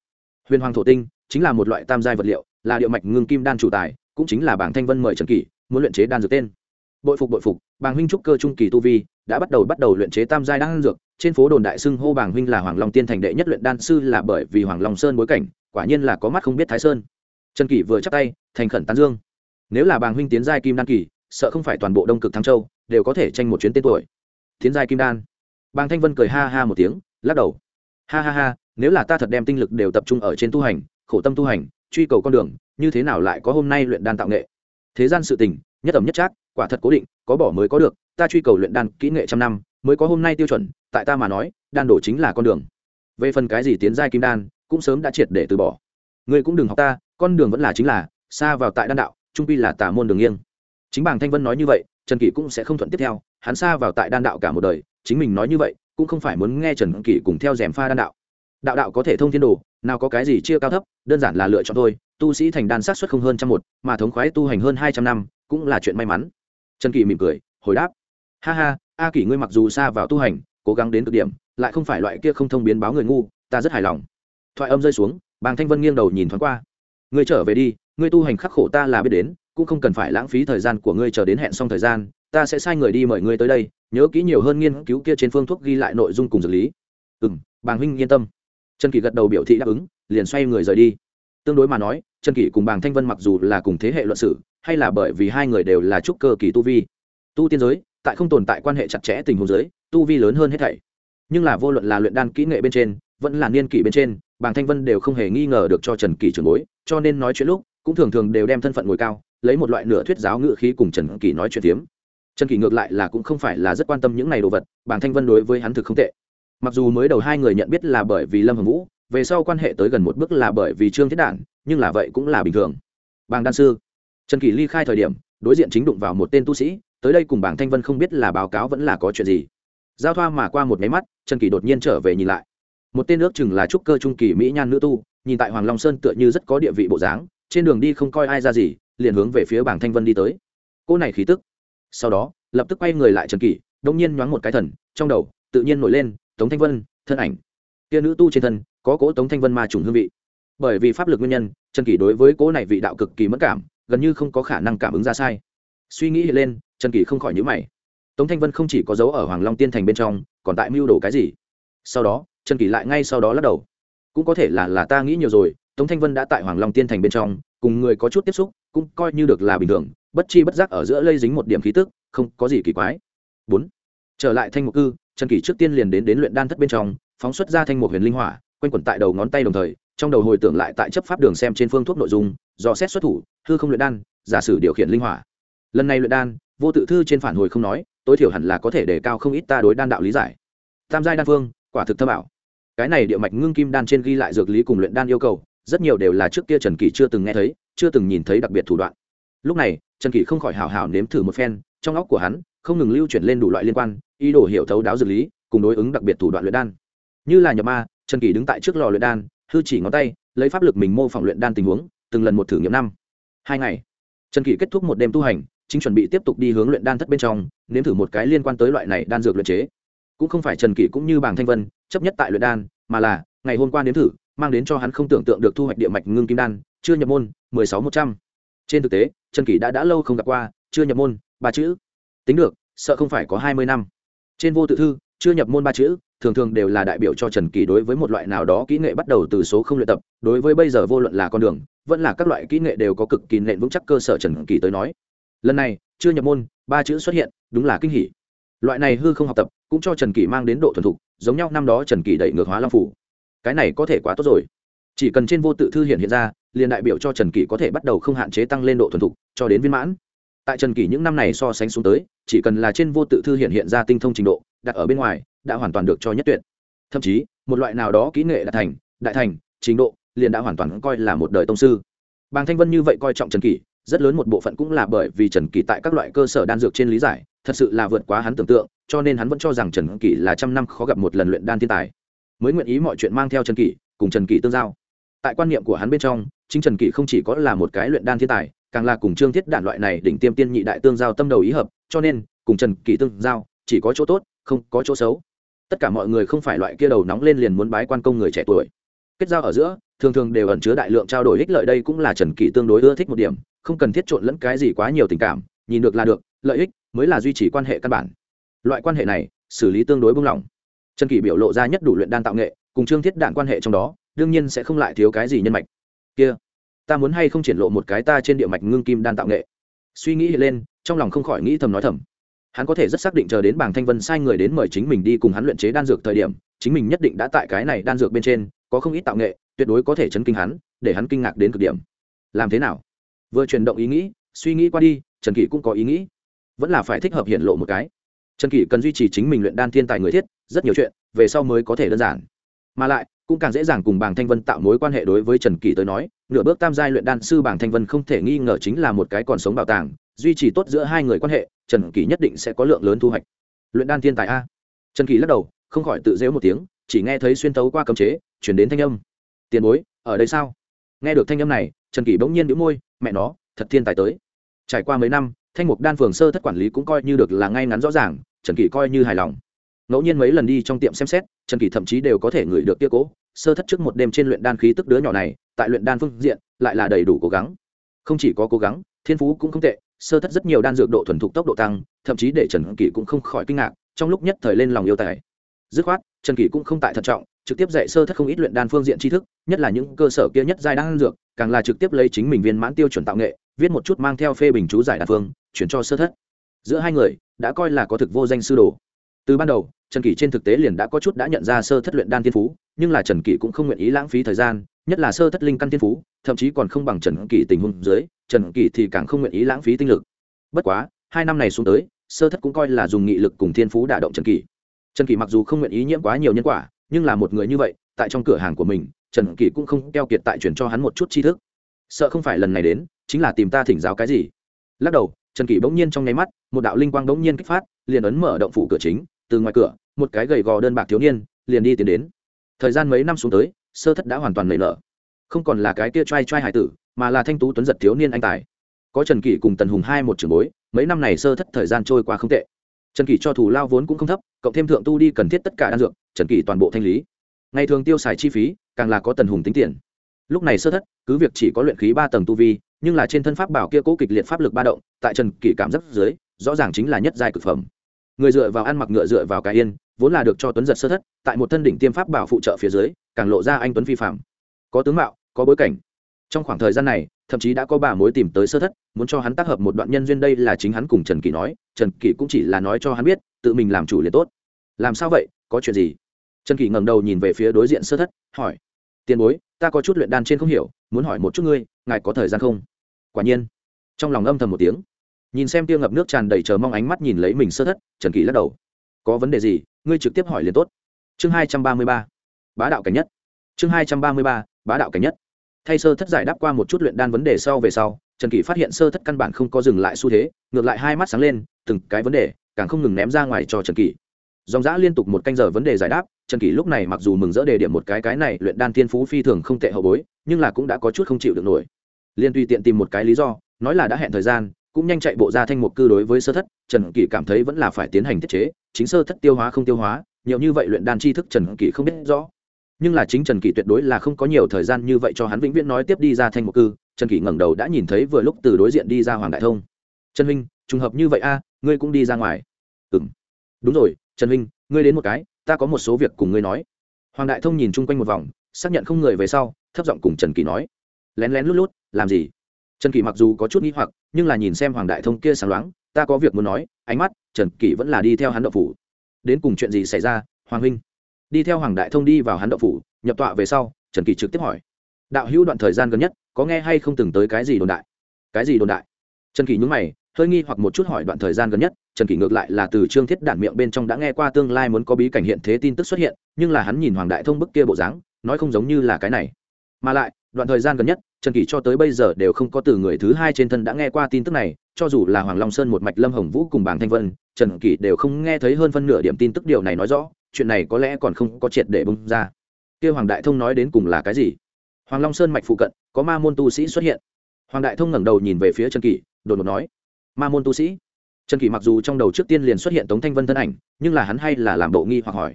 Huyền hoàng thổ tinh chính là một loại tam giai vật liệu là điệu mạch ngưng kim đan chủ tài, cũng chính là bảng thanh vân mời trần kỷ, muốn luyện chế đan dược tên. Bội phục bội phục, bàng huynh trúc cơ trung kỳ tu vi, đã bắt đầu bắt đầu luyện chế tam giai đan dược, trên phố đồn đại xưng hô bàng huynh là hoàng long tiên thành đệ nhất luyện đan sư là bởi vì hoàng long sơn bối cảnh, quả nhiên là có mắt không biết thái sơn. Trần kỷ vừa chắc tay, thành khẩn tán dương. Nếu là bàng huynh tiến giai kim đan kỳ, sợ không phải toàn bộ đông cực thăng châu đều có thể tranh một chuyến tên tuổi. Tiến giai kim đan. Bàng thanh vân cười ha ha một tiếng, lắc đầu. Ha ha ha, nếu là ta thật đem tinh lực đều tập trung ở trên tu hành, khổ tâm tu hành truy cầu con đường, như thế nào lại có hôm nay luyện đan tạo nghệ? Thế gian sự tình, nhất ẩm nhất trác, quả thật cố định, có bỏ mới có được, ta truy cầu luyện đan kỹ nghệ trăm năm, mới có hôm nay tiêu chuẩn, tại ta mà nói, đan đổ chính là con đường. Về phần cái gì tiến giai kim đan, cũng sớm đã triệt để từ bỏ. Ngươi cũng đừng học ta, con đường vẫn là chính là, xa vào tại đan đạo, trung pi là tả môn đường nghiêng. Chính bảng thanh vân nói như vậy, trần kỷ cũng sẽ không thuận tiếp theo, hắn xa vào tại đan đạo cả một đời, chính mình nói như vậy, cũng không phải muốn nghe trần kỷ cùng theo rèm pha đan đạo đạo đạo có thể thông thiên đồ, nào có cái gì chia cao thấp, đơn giản là lựa chọn thôi. Tu sĩ thành đan sát xuất không hơn trăm một, mà thống khoái tu hành hơn hai trăm năm, cũng là chuyện may mắn. Trần kỳ mỉm cười, hồi đáp. Ha ha, a kỷ ngươi mặc dù xa vào tu hành, cố gắng đến cực điểm, lại không phải loại kia không thông biến báo người ngu, ta rất hài lòng. Thoại âm rơi xuống, bàng thanh vân nghiêng đầu nhìn thoáng qua. Ngươi trở về đi, ngươi tu hành khắc khổ ta là biết đến, cũng không cần phải lãng phí thời gian của ngươi chờ đến hẹn xong thời gian, ta sẽ sai người đi mời ngươi tới đây, nhớ kỹ nhiều hơn nghiên cứu kia trên phương thuốc ghi lại nội dung cùng dược lý. Ừ m bàng huynh yên tâm trần kỷ gật đầu biểu thị đáp ứng, liền xoay người rời đi. Tương đối mà nói, trần kỷ cùng bàng thanh vân mặc dù là cùng thế hệ luận sử, hay là bởi vì hai người đều là trúc cơ kỳ tu vi. Tu tiên giới, tại không tồn tại quan hệ chặt chẽ tình huống giới, tu vi lớn hơn hết thảy. Nhưng là vô luận là luyện đan kỹ nghệ bên trên, vẫn là niên kỷ bên trên, bàng thanh vân đều không hề nghi ngờ được cho trần kỷ trường bối, cho nên nói chuyện lúc, cũng thường thường đều đem thân phận ngồi cao, lấy một loại nửa thuyết giáo ngự khí cùng trần kỷ nói chuyện tiếm trần kỷ ngược lại là cũng không phải là rất quan tâm những này đồ vật, bàng thanh vân đối với hắn thực không tệ mặc dù mới đầu hai người nhận biết là bởi vì lâm hồng vũ, về sau quan hệ tới gần một bước là bởi vì trương thiết đản, nhưng là vậy cũng là bình thường. Bàng đan sư, trần kỳ ly khai thời điểm, đối diện chính đụng vào một tên tu sĩ, tới đây cùng bảng thanh vân không biết là báo cáo vẫn là có chuyện gì. Giao thoa mà qua một máy mắt, trần kỳ đột nhiên trở về nhìn lại. Một tên ước chừng là trúc cơ trung kỳ mỹ nhan nữ tu, nhìn tại hoàng long sơn tựa như rất có địa vị bộ dáng, trên đường đi không coi ai ra gì, liền hướng về phía bảng thanh vân đi tới. Cô này khí tức. Sau đó, lập tức quay người lại trần kỳ đông nhiên nhoáng một cái thần, trong đầu, tự nhiên nổi lên tống thanh vân, thân ảnh. Kia nữ tu trên thân, có cỗ tống thanh vân ma trùng hương vị. Bởi vì pháp lực nguyên nhân, trần kỷ đối với cỗ này vị đạo cực kỳ mất cảm, gần như không có khả năng cảm ứng ra sai. Suy nghĩ lên, trần kỷ không khỏi nhữ mày. Tống thanh vân không chỉ có dấu ở hoàng long tiên thành bên trong, còn tại mưu đồ cái gì? Sau đó, trần kỷ lại ngay sau đó lắc đầu. Cũng có thể là là ta nghĩ nhiều rồi, tống thanh vân đã tại hoàng long tiên thành bên trong, cùng người có chút tiếp xúc, cũng coi như được là bình thường, bất chi bất giác ở giữa lây dính một điểm khí tức, không có gì kỳ quái. Bốn. Trở lại thanh mục cư trần kỷ trước tiên liền đến đến luyện đan thất bên trong, phóng xuất ra thanh một huyền linh hỏa, quanh quẩn tại đầu ngón tay đồng thời, trong đầu hồi tưởng lại tại chấp pháp đường xem trên phương thuốc nội dung, do xét xuất thủ, hư không luyện đan, giả sử điều khiển linh hỏa. Lần này luyện đan, vô tự thư trên phản hồi không nói, tối thiểu hẳn là có thể đề cao không ít ta đối đan đạo lý giải. Tam giai đan phương quả thực thâm ảo. Cái này địa mạch ngưng kim đan trên ghi lại dược lý cùng luyện đan yêu cầu, rất nhiều đều là trước kia trần kỳ chưa từng nghe thấy, chưa từng nhìn thấy đặc biệt thủ đoạn. Lúc này, trần kỳ không khỏi hào hào nếm thử một phen, trong óc của hắn không ngừng lưu chuyển lên đủ loại liên quan, ý đồ hiểu thấu đáo dược lý, cùng đối ứng đặc biệt thủ đoạn luyện đan. Như là nhập ma, trần kỳ đứng tại trước lò luyện đan, hư chỉ ngón tay, lấy pháp lực mình mô phỏng luyện đan tình huống, từng lần một thử nghiệm năm, hai ngày. Trần kỳ kết thúc một đêm tu hành, chính chuẩn bị tiếp tục đi hướng luyện đan thất bên trong, nếm thử một cái liên quan tới loại này đan dược luyện chế. Cũng không phải trần kỷ cũng như bàng thanh vân, chấp nhất tại luyện đan, mà là, ngày hôm qua nếm thử, mang đến cho hắn không tưởng tượng được thu hoạch địa mạch ngưng kim đan, chưa nhập môn, mười sáu một trăm. Trên thực tế, trần kỷ đã đã lâu không gặp qua, chưa nhập môn, ba chữ tính được, sợ không phải có hai mươi năm. Trên vô tự thư, chưa nhập môn ba chữ, thường thường đều là đại biểu cho trần kỳ đối với một loại nào đó kỹ nghệ bắt đầu từ số không luyện tập, đối với bây giờ vô luận là con đường, vẫn là các loại kỹ nghệ đều có cực kỳ nện vững chắc cơ sở trần kỳ tới nói. Lần này, chưa nhập môn, ba chữ xuất hiện, đúng là kinh hỷ loại này hư không học tập, cũng cho trần kỳ mang đến độ thuần thục, giống nhau năm đó trần kỳ đẩy ngược hóa long phủ. Cái này có thể quá tốt rồi. Chỉ cần trên vô tự thư hiện hiện ra, liền đại biểu cho trần kỳ có thể bắt đầu không hạn chế tăng lên độ thuần thục, cho đến viên mãn tại trần kỷ những năm này so sánh xuống tới, chỉ cần là trên vô tự thư hiện hiện ra tinh thông trình độ, đặt ở bên ngoài, đã hoàn toàn được cho nhất tuyệt. Thậm chí, một loại nào đó kỹ nghệ đã thành, đại thành, trình độ, liền đã hoàn toàn coi là một đời tông sư. Bàng thanh vân như vậy coi trọng trần kỷ, rất lớn một bộ phận cũng là bởi vì trần kỷ tại các loại cơ sở đan dược trên lý giải, thật sự là vượt quá hắn tưởng tượng, cho nên hắn vẫn cho rằng trần kỷ là trăm năm khó gặp một lần luyện đan thiên tài. Mới nguyện ý mọi chuyện mang theo trần kỷ, cùng trần kỷ tương giao. Tại quan niệm của hắn bên trong, chính trần kỷ không chỉ có là một cái luyện đan thiên tài càng là cùng trương thiết đản loại này đỉnh tiêm tiên nhị đại tương giao tâm đầu ý hợp, cho nên, cùng trần kỳ tương giao, chỉ có chỗ tốt, không có chỗ xấu. Tất cả mọi người không phải loại kia đầu nóng lên liền muốn bái quan công người trẻ tuổi. Kết giao ở giữa, thường thường đều ẩn chứa đại lượng trao đổi ích lợi đây cũng là trần kỳ tương đối ưa thích một điểm, không cần thiết trộn lẫn cái gì quá nhiều tình cảm, nhìn được là được, lợi ích mới là duy trì quan hệ căn bản. Loại quan hệ này, xử lý tương đối buông lỏng. Trần kỳ biểu lộ ra nhất đủ luyện đan tạo nghệ, cùng trương thiết đạn quan hệ trong đó, đương nhiên sẽ không lại thiếu cái gì nhân mạch. Kia ta muốn hay không triển lộ một cái ta trên địa mạch ngưng kim đan tạo nghệ? Suy nghĩ lên, trong lòng không khỏi nghĩ thầm nói thầm. Hắn có thể rất xác định chờ đến bảng thanh vân sai người đến mời chính mình đi cùng hắn luyện chế đan dược thời điểm, chính mình nhất định đã tại cái này đan dược bên trên, có không ít tạo nghệ, tuyệt đối có thể chấn kinh hắn, để hắn kinh ngạc đến cực điểm. Làm thế nào? Vừa chuyển động ý nghĩ, suy nghĩ qua đi, trần kỷ cũng có ý nghĩ. Vẫn là phải thích hợp hiện lộ một cái. Trần kỷ cần duy trì chính mình luyện đan thiên tài người thiết, rất nhiều chuyện, về sau mới có thể đơn giản. Mà lại, cũng càng dễ dàng cùng bàng thanh vân tạo mối quan hệ đối với trần kỷ tới nói nửa bước tam giai luyện đan sư bảng thanh vân không thể nghi ngờ chính là một cái còn sống bảo tàng, duy trì tốt giữa hai người quan hệ, trần kỳ nhất định sẽ có lượng lớn thu hoạch. Luyện đan thiên tài a. Trần kỳ lắc đầu, không khỏi tự dễu một tiếng, chỉ nghe thấy xuyên tấu qua cấm chế, chuyển đến thanh âm. Tiền bối, ở đây sao? Nghe được thanh âm này, trần kỳ bỗng nhiên đĩu môi, mẹ nó, thật thiên tài tới. Trải qua mấy năm, thanh mục đan phường sơ thất quản lý cũng coi như được là ngay ngắn rõ ràng, trần kỳ coi như hài lòng. Ngẫu nhiên mấy lần đi trong tiệm xem xét, trần kỳ thậm chí đều có thể ngửi được kia cố sơ thất trước một đêm trên luyện đan khí tức đứa nhỏ này, tại luyện đan phương diện, lại là đầy đủ cố gắng. Không chỉ có cố gắng, thiên phú cũng không tệ, sơ thất rất nhiều đan dược độ thuần thục tốc độ tăng, thậm chí để trần kỷ cũng không khỏi kinh ngạc, trong lúc nhất thời lên lòng yêu tài. Dứt khoát, trần kỷ cũng không tại thận trọng, trực tiếp dạy sơ thất không ít luyện đan phương diện tri thức, nhất là những cơ sở kia nhất giai đan dược, càng là trực tiếp lấy chính mình viên mãn tiêu chuẩn tạo nghệ, viết một chút mang theo phê bình chú giải đan phương, chuyển cho sơ thất. Giữa hai người, đã coi là có thực vô danh sư đồ từ ban đầu, trần kỷ trên thực tế liền đã có chút đã nhận ra sơ thất luyện đan tiên phú, nhưng là trần kỷ cũng không nguyện ý lãng phí thời gian, nhất là sơ thất linh căn tiên phú, thậm chí còn không bằng trần kỷ tình huống dưới, trần kỷ thì càng không nguyện ý lãng phí tinh lực. Bất quá, hai năm này xuống tới, sơ thất cũng coi là dùng nghị lực cùng thiên phú đả động trần kỷ. Trần kỷ mặc dù không nguyện ý nhiễm quá nhiều nhân quả, nhưng là một người như vậy, tại trong cửa hàng của mình, trần kỷ cũng không keo kiệt tại chuyển cho hắn một chút tri thức. Sợ không phải lần này đến, chính là tìm ta thỉnh giáo cái gì? Lắc đầu, trần kỷ bỗng nhiên trong nháy mắt, một đạo linh quang bỗng nhiên kích phát, liền ấn mở động phủ cửa chính từ ngoài cửa, một cái gầy gò đơn bạc thiếu niên liền đi tiến đến. Thời gian mấy năm xuống tới, sơ thất đã hoàn toàn nảy nở. Không còn là cái kia trai trai hải tử, mà là thanh tú tuấn giật thiếu niên anh tài. Có trần kỷ cùng tần hùng hai một trường bối, mấy năm này sơ thất thời gian trôi qua không tệ. Trần kỷ cho thủ lao vốn cũng không thấp, cộng thêm thượng tu đi cần thiết tất cả đan dược, trần kỷ toàn bộ thanh lý. Ngày thường tiêu xài chi phí, càng là có tần hùng tính tiền. Lúc này sơ thất, cứ việc chỉ có luyện khí ba tầng tu vi, nhưng là trên thân pháp bảo kia cố kịch liệt pháp lực ba động, tại trần kỷ cảm giác dưới, rõ ràng chính là nhất giai cực phẩm người dựa vào ăn mặc ngựa dựa vào cái yên, vốn là được cho tuấn giật sơ thất, tại một thân đỉnh tiêm pháp bảo phụ trợ phía dưới, càng lộ ra anh tuấn phi phạm có tướng mạo, có bối cảnh. Trong khoảng thời gian này, thậm chí đã có bà mối tìm tới sơ thất, muốn cho hắn tác hợp một đoạn nhân duyên đây là chính hắn cùng trần kỷ nói, trần kỷ cũng chỉ là nói cho hắn biết, tự mình làm chủ liền tốt. Làm sao vậy, có chuyện gì? Trần kỷ ngẩng đầu nhìn về phía đối diện sơ thất, hỏi. Tiền bối, ta có chút luyện đan trên không hiểu, muốn hỏi một chút ngươi, ngài có thời gian không? Quả nhiên. Trong lòng âm thầm một tiếng nhìn xem tiêu ngập nước tràn đầy chờ mong ánh mắt nhìn lấy mình sơ thất, trần kỳ lắc đầu. Có vấn đề gì? Ngươi trực tiếp hỏi liền tốt. Chương hai trăm ba mươi ba. Bá đạo cảnh nhất. Chương hai trăm ba mươi ba, bá đạo cảnh nhất. Thay sơ thất giải đáp qua một chút luyện đan vấn đề sau về sau, trần kỳ phát hiện sơ thất căn bản không có dừng lại xu thế, ngược lại hai mắt sáng lên, từng cái vấn đề, càng không ngừng ném ra ngoài cho trần kỳ dòng giã liên tục một canh giờ vấn đề giải đáp, trần kỳ lúc này mặc dù mừng rỡ đề điểm một cái cái này luyện đan thiên phú phi thường không tệ hậu bối, nhưng là cũng đã có chút không chịu được nổi. Liên tùy tiện tìm một cái lý do, nói là đã hẹn thời gian cũng nhanh chạy bộ ra thanh mục cư đối với sơ thất, trần kỷ cảm thấy vẫn là phải tiến hành thiết chế, chính sơ thất tiêu hóa không tiêu hóa, nhiều như vậy luyện đan tri thức trần kỷ không biết rõ. Nhưng là chính trần kỷ tuyệt đối là không có nhiều thời gian như vậy cho hắn vĩnh viễn nói tiếp đi ra thanh mục cư, trần kỷ ngẩng đầu đã nhìn thấy vừa lúc từ đối diện đi ra hoàng đại thông. Trần huynh, trùng hợp như vậy a, ngươi cũng đi ra ngoài. Ừ m đúng rồi, trần huynh, ngươi đến một cái, ta có một số việc cùng ngươi nói. Hoàng đại thông nhìn chung quanh một vòng, xác nhận không người về sau, thấp giọng cùng trần kỳ nói. Lén lén lút lút, làm gì? Trần kỷ mặc dù có chút n g h i hoặc, nhưng là nhìn xem hoàng đại thông kia sáng loáng, ta có việc muốn nói, ánh mắt, trần kỷ vẫn là đi theo hắn đậu phủ. Đến cùng chuyện gì xảy ra, hoàng huynh? Đi theo hoàng đại thông đi vào hắn đậu phủ, nhập tọa về sau, trần kỷ trực tiếp hỏi. Đạo hữu đoạn thời gian gần nhất, có nghe hay không từng tới cái gì đồn đại? Cái gì đồn đại? Trần kỷ nhúng mày, hơi nghi hoặc một chút hỏi đoạn thời gian gần nhất, trần kỷ ngược lại là từ trương thiết đản miệng bên trong đã nghe qua tương lai muốn có bí cảnh hiện thế tin tức xuất hiện, nhưng là hắn nhìn hoàng đại thông bức kia bộ dáng, nói không giống như là cái này. Mà lại, đoạn thời gian gần nhất trần kỳ cho tới bây giờ đều không có từ người thứ hai trên thân đã nghe qua tin tức này, cho dù là hoàng long sơn một mạch lâm hồng vũ cùng bảng thanh vân, trần kỳ đều không nghe thấy hơn phân nửa điểm tin tức điều này nói rõ, chuyện này có lẽ còn không có triệt để bung ra. Kia hoàng đại thông nói đến cùng là cái gì? Hoàng long sơn mạch phụ cận, có ma môn tu sĩ xuất hiện. Hoàng đại thông ngẩng đầu nhìn về phía trần kỳ đột ngột nói, ma môn tu sĩ? Trần kỳ mặc dù trong đầu trước tiên liền xuất hiện tống thanh vân thân ảnh, nhưng là hắn hay là làm bộ nghi hoặc hỏi,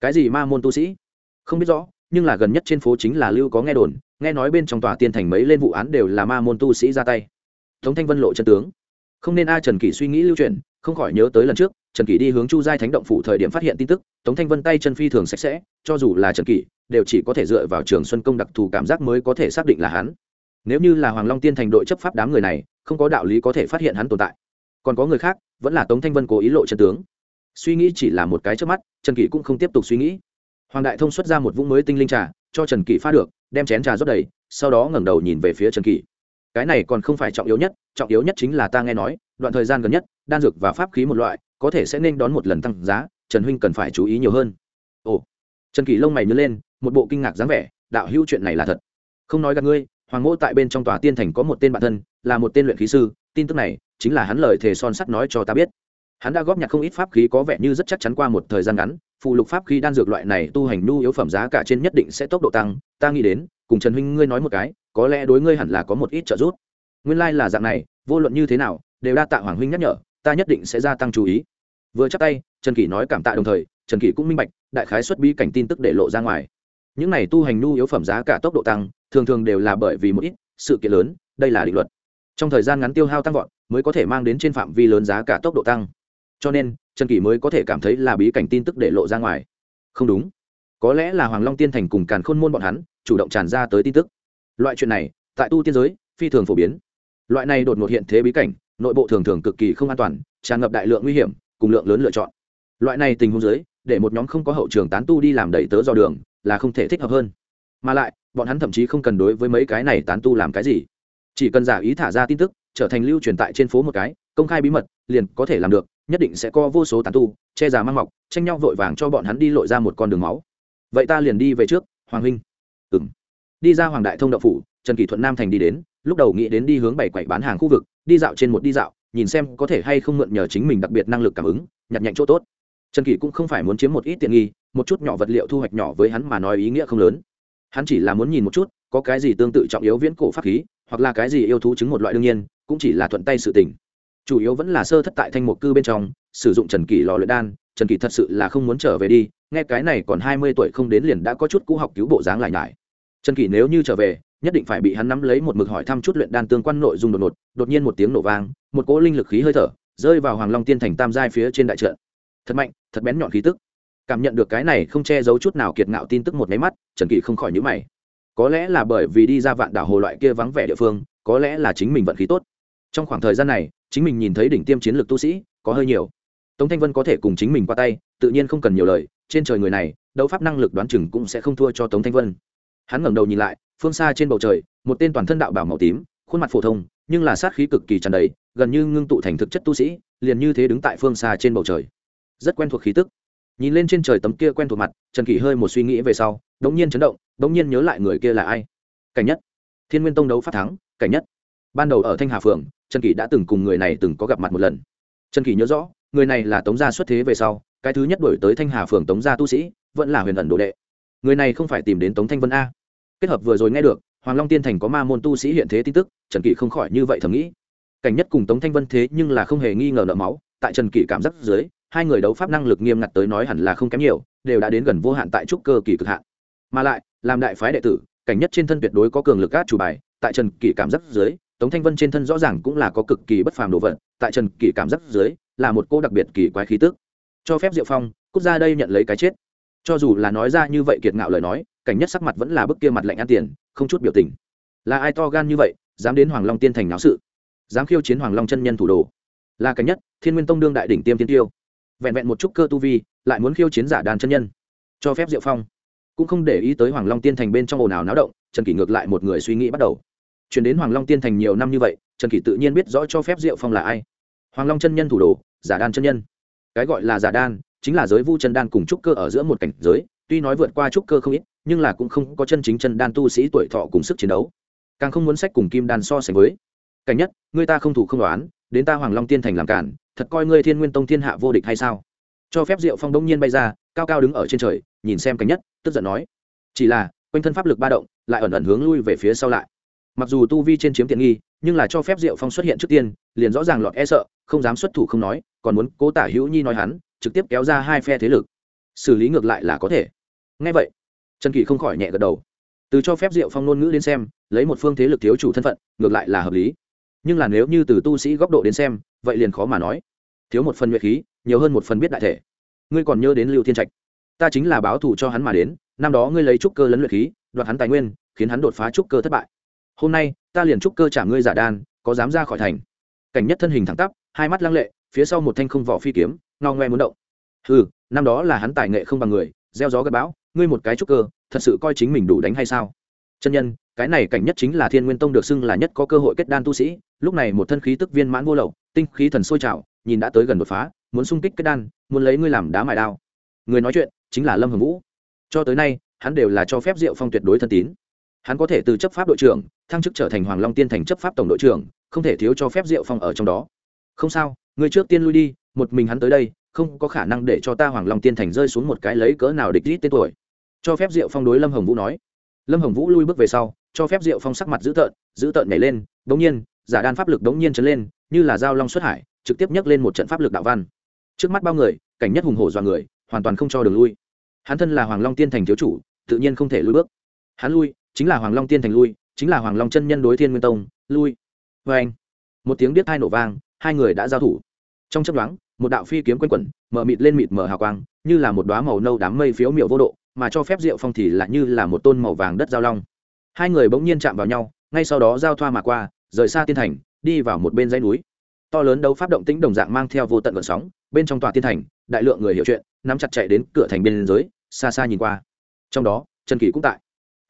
cái gì ma môn tu sĩ? Không biết rõ nhưng là gần nhất trên phố chính là lưu có nghe đồn, nghe nói bên trong tòa tiên thành mấy lên vụ án đều là ma môn tu sĩ ra tay. Tống thanh vân lộ chân tướng. Không nên a trần kỷ suy nghĩ lưu truyền, không khỏi nhớ tới lần trước, trần kỷ đi hướng chu giai thánh động phủ thời điểm phát hiện tin tức, tống thanh vân tay chân phi thường sạch sẽ, cho dù là trần kỷ, đều chỉ có thể dựa vào trường xuân công đặc thù cảm giác mới có thể xác định là hắn. Nếu như là hoàng long tiên thành đội chấp pháp đám người này, không có đạo lý có thể phát hiện hắn tồn tại. Còn có người khác, vẫn là tống thanh vân cố ý lộ chân tướng. Suy nghĩ chỉ là một cái trước mắt, trần kỷ cũng không tiếp tục suy nghĩ hoàng đại thông xuất ra một vũng mới tinh linh trà, cho trần kỷ pha được, đem chén trà rót đầy, sau đó ngẩng đầu nhìn về phía trần kỷ. Cái này còn không phải trọng yếu nhất, trọng yếu nhất chính là ta nghe nói, đoạn thời gian gần nhất, đan dược và pháp khí một loại, có thể sẽ nên đón một lần tăng giá, trần huynh cần phải chú ý nhiều hơn. Ồ. Trần kỷ lông mày nhớ lên, một bộ kinh ngạc dáng vẻ, đạo hữu chuyện này là thật. Không nói gặp ngươi, hoàng mỗ tại bên trong tòa tiên thành có một tên bạn thân, là một tên luyện khí sư, tin tức này, chính là hắn lời thề son sắt nói cho ta biết hắn đã góp nhặt không ít pháp khí có vẻ như rất chắc chắn qua một thời gian ngắn phụ lục pháp khí đan dược loại này tu hành nhu yếu phẩm giá cả trên nhất định sẽ tốc độ tăng, ta nghĩ đến, cùng trần huynh ngươi nói một cái, có lẽ đối ngươi hẳn là có một ít trợ giúp. Nguyên lai、like、là dạng này, vô luận như thế nào, đều đa tạ hoàng huynh nhắc nhở, ta nhất định sẽ gia tăng chú ý. Vừa chắc tay, trần kỷ nói cảm tạ đồng thời, trần kỷ cũng minh bạch, đại khái xuất bí cảnh tin tức để lộ ra ngoài. Những này tu hành nhu yếu phẩm giá cả tốc độ tăng, thường thường đều là bởi vì một ít sự kiện lớn, đây là định luật. Trong thời gian ngắn tiêu hao tăng vọt, mới có thể mang đến trên phạm vi lớn giá cả tốc độ tăng cho nên, trần kỷ mới có thể cảm thấy là bí cảnh tin tức để lộ ra ngoài. Không đúng. Có lẽ là hoàng long tiên thành cùng càn khôn môn bọn hắn chủ động tràn ra tới tin tức. Loại chuyện này, tại tu tiên giới, phi thường phổ biến. Loại này đột ngột hiện thế bí cảnh, nội bộ thường thường cực kỳ không an toàn, tràn ngập đại lượng nguy hiểm, cùng lượng lớn lựa chọn. Loại này tình huống giới để một nhóm không có hậu trường tán tu đi làm đầy tớ dò đường, là không thể thích hợp hơn. Mà lại, bọn hắn thậm chí không cần đối với mấy cái này tán tu làm cái gì. Chỉ cần giả ý thả ra tin tức, trở thành lưu truyền tại trên phố một cái, công khai bí mật, liền có thể làm được nhất định sẽ có vô số tán tu, che già mang mọc, tranh nhau vội vàng cho bọn hắn đi lội ra một con đường máu. Vậy ta liền đi về trước, hoàng huynh. Ừng đi ra hoàng đại thông đậu phủ, trần kỷ thuận nam thành đi đến, lúc đầu nghĩ đến đi hướng bảy quậy bán hàng khu vực, đi dạo trên một đi dạo, nhìn xem có thể hay không mượn nhờ chính mình đặc biệt năng lực cảm ứng, nhặt nhạnh chỗ tốt. Trần kỷ cũng không phải muốn chiếm một ít tiện nghi, một chút nhỏ vật liệu thu hoạch nhỏ với hắn mà nói ý nghĩa không lớn. Hắn chỉ là muốn nhìn một chút, có cái gì tương tự trọng yếu viễn cổ pháp khí, hoặc là cái gì yêu thú chứng một loại đương nhiên, cũng chỉ là thuận tay sự tình chủ yếu vẫn là sơ thất tại thanh một cư bên trong, sử dụng trần kỷ lò luyện đan, trần kỷ thật sự là không muốn trở về đi, nghe cái này còn hai mươi tuổi không đến liền đã có chút cũ học cứu bộ dáng lại nhải. Trần kỷ nếu như trở về, nhất định phải bị hắn nắm lấy một mực hỏi thăm chút luyện đan tương quan nội dung đột ngột, đột nhiên một tiếng nổ vang, một cỗ linh lực khí hơi thở, rơi vào hoàng long tiên thành tam giai phía trên đại trận. Thật mạnh, thật bén nhọn khí tức. Cảm nhận được cái này không che giấu chút nào kiệt ngạo tin tức một máy mắt, trần kỷ không khỏi nhữ mày. Có lẽ là bởi vì đi ra vạn đảo hồ loại kia vắng vẻ địa phương, có lẽ là chính mình vận khí tốt. Trong khoảng thời gian này chính mình nhìn thấy đỉnh tiêm chiến lược tu sĩ, có hơi nhiều. Tống thanh vân có thể cùng chính mình qua tay, tự nhiên không cần nhiều lời, trên trời người này, đấu pháp năng lực đoán chừng cũng sẽ không thua cho tống thanh vân. Hắn ngẩng đầu nhìn lại, phương xa trên bầu trời, một tên toàn thân đạo bảo màu tím, khuôn mặt phổ thông, nhưng là sát khí cực kỳ tràn đầy, gần như ngưng tụ thành thực chất tu sĩ, liền như thế đứng tại phương xa trên bầu trời. Rất quen thuộc khí tức. Nhìn lên trên trời tấm kia quen thuộc mặt, trần kỳ hơi một suy nghĩ về sau, đống nhiên chấn động, đống nhiên nhớ lại người kia là ai? Cảnh nhất. Thiên nguyên tông đấu phát thắng, cảnh nhất. Ban đầu ở thanh hà phường trần kỷ đã từng cùng người này từng có gặp mặt một lần. Trần kỷ nhớ rõ, người này là tống gia xuất thế về sau, cái thứ nhất đổi tới thanh hà phường tống gia tu sĩ, vẫn là huyền ẩn đồ đệ. Người này không phải tìm đến tống thanh vân a. Kết hợp vừa rồi nghe được, hoàng long tiên thành có ma môn tu sĩ hiện thế tin tức, trần kỷ không khỏi như vậy thầm nghĩ. Cảnh nhất cùng tống thanh vân thế nhưng là không hề nghi ngờ nợ máu, tại trần kỷ cảm giác dưới, hai người đấu pháp năng lực nghiêm ngặt tới nói hẳn là không kém nhiều, đều đã đến gần vô hạn tại trúc cơ kỳ cực hạn. Mà lại, làm đại phái đệ tử, cảnh nhất trên thân tuyệt đối có cường lực át chủ bài, tại trần kỷ cảm giác dưới tống thanh vân trên thân rõ ràng cũng là có cực kỳ bất phàm đồ vật, tại trần kỷ cảm giác dưới, là một cô đặc biệt kỳ quái khí tức. Cho phép diệu phong, cút ra đây nhận lấy cái chết. Cho dù là nói ra như vậy kiệt ngạo lời nói, cảnh nhất sắc mặt vẫn là bức kia mặt lạnh ăn tiền, không chút biểu tình. Là ai to gan như vậy, dám đến hoàng long tiên thành náo sự? Dám khiêu chiến hoàng long chân nhân thủ đồ? Là cảnh nhất, thiên nguyên tông đương đại đỉnh tiêm tiên tiêu. Vẹn vẹn một chút cơ tu vi, lại muốn khiêu chiến giả đàn chân nhân. Cho phép diệu phong. Cũng không để ý tới hoàng long tiên thành bên trong ồn ào náo động, trần kỷ ngược lại một người suy nghĩ bắt đầu chuyển đến hoàng long tiên thành nhiều năm như vậy, trần kỷ tự nhiên biết rõ cho phép diệu phong là ai. Hoàng long chân nhân thủ đồ, giả đan chân nhân. Cái gọi là giả đan chính là giới vu chân đan cùng trúc cơ ở giữa một cảnh giới, tuy nói vượt qua trúc cơ không ít, nhưng là cũng không có chân chính chân đan tu sĩ tuổi thọ cùng sức chiến đấu. Càng không muốn sách cùng kim đan so sánh với. Cảnh nhất người ta không thủ không đoán đến ta hoàng long tiên thành làm cản, thật coi ngươi thiên nguyên tông thiên hạ vô địch hay sao? Cho phép diệu phong đông nhiên bay ra, cao cao đứng ở trên trời, nhìn xem cảnh nhất, tức giận nói. Chỉ là, quanh thân pháp lực ba động, lại ẩn ẩn hướng lui về phía sau lại mặc dù tu vi trên chiếm tiện nghi, nhưng là cho phép diệu phong xuất hiện trước tiên, liền rõ ràng lọt e sợ, không dám xuất thủ không nói, còn muốn cố tả hữu nhi nói hắn, trực tiếp kéo ra hai phe thế lực. Xử lý ngược lại là có thể. Ngay vậy, trần kỳ không khỏi nhẹ gật đầu. Từ cho phép diệu phong ngôn ngữ đến xem, lấy một phương thế lực thiếu chủ thân phận, ngược lại là hợp lý. Nhưng là nếu như từ tu sĩ góc độ đến xem, vậy liền khó mà nói. Thiếu một phần nguyện khí, nhiều hơn một phần biết đại thể. Ngươi còn nhớ đến lưu thiên trạch? Ta chính là báo thù cho hắn mà đến, năm đó ngươi lấy trúc cơ lấn luyện khí, đoạt hắn tài nguyên, khiến hắn đột phá trúc cơ thất bại hôm nay, ta liền trúc cơ trả ngươi giả đan, có dám ra khỏi thành. Cảnh nhất thân hình thẳng tắp, hai mắt lăng lệ, phía sau một thanh không vỏ phi kiếm, ngao ngoe muốn động. Ừ năm đó là hắn tài nghệ không bằng người, gieo gió gặp bão, ngươi một cái trúc cơ, thật sự coi chính mình đủ đánh hay sao? Chân nhân, cái này cảnh nhất chính là thiên nguyên tông được xưng là nhất có cơ hội kết đan tu sĩ, lúc này một thân khí tức viên mãn vô lậu, tinh khí thần sôi trào, nhìn đã tới gần đột phá, muốn xung kích kết đan, muốn lấy ngươi làm đá mài đao. Người nói chuyện, chính là lâm hồng vũ. Cho tới nay, hắn đều là cho phép diệu phong tuyệt đối thân tín. Hắn có thể từ chấp pháp đội trưởng thăng chức trở thành hoàng long tiên thành chấp pháp tổng đội trưởng, không thể thiếu cho phép diệu phong ở trong đó. Không sao người trước tiên lui đi, một mình hắn tới đây, không có khả năng để cho ta hoàng long tiên thành rơi xuống một cái lấy cỡ nào địch rít tên tuổi. Cho phép diệu phong đối lâm hồng vũ nói. Lâm hồng vũ lui bước về sau, cho phép diệu phong sắc mặt dữ tợn dữ tợn nhảy lên đ ỗ n g nhiên, giả đan pháp lực đ ỗ n g nhiên trấn lên, như là dao long xuất hải, trực tiếp nhấc lên một trận pháp lực đạo văn. Trước mắt bao người, cảnh nhất hùng hổ dọa người, hoàn toàn không cho đường lui. Hắn thân là hoàng long tiên thành thiếu chủ, tự nhiên không thể lui bước. Hắn lui, chính là hoàng long tiên thành lui chính là hoàng long chân nhân đối thiên nguyên tông, lui. Vê anh, một tiếng biết hai nổ vang, hai người đã giao thủ. Trong chấp đoán một đạo phi kiếm quanh quẩn, mở mịt lên mịt mở hào quang, như là một đoá màu nâu đám mây phiếu miệu vô độ, mà cho phép rượu phong thì lại như là một tôn màu vàng đất giao long. Hai người bỗng nhiên chạm vào nhau, ngay sau đó giao thoa mà qua, rời xa tiên thành, đi vào một bên dãy núi. To lớn đấu pháp động tĩnh đồng dạng mang theo vô tận vận sóng, bên trong tòa tiên thành, đại lượng người hiểu chuyện, nắm chặt chạy đến cửa thành biên giới xa xa nhìn qua. Trong đó, trần kỳ cũng tại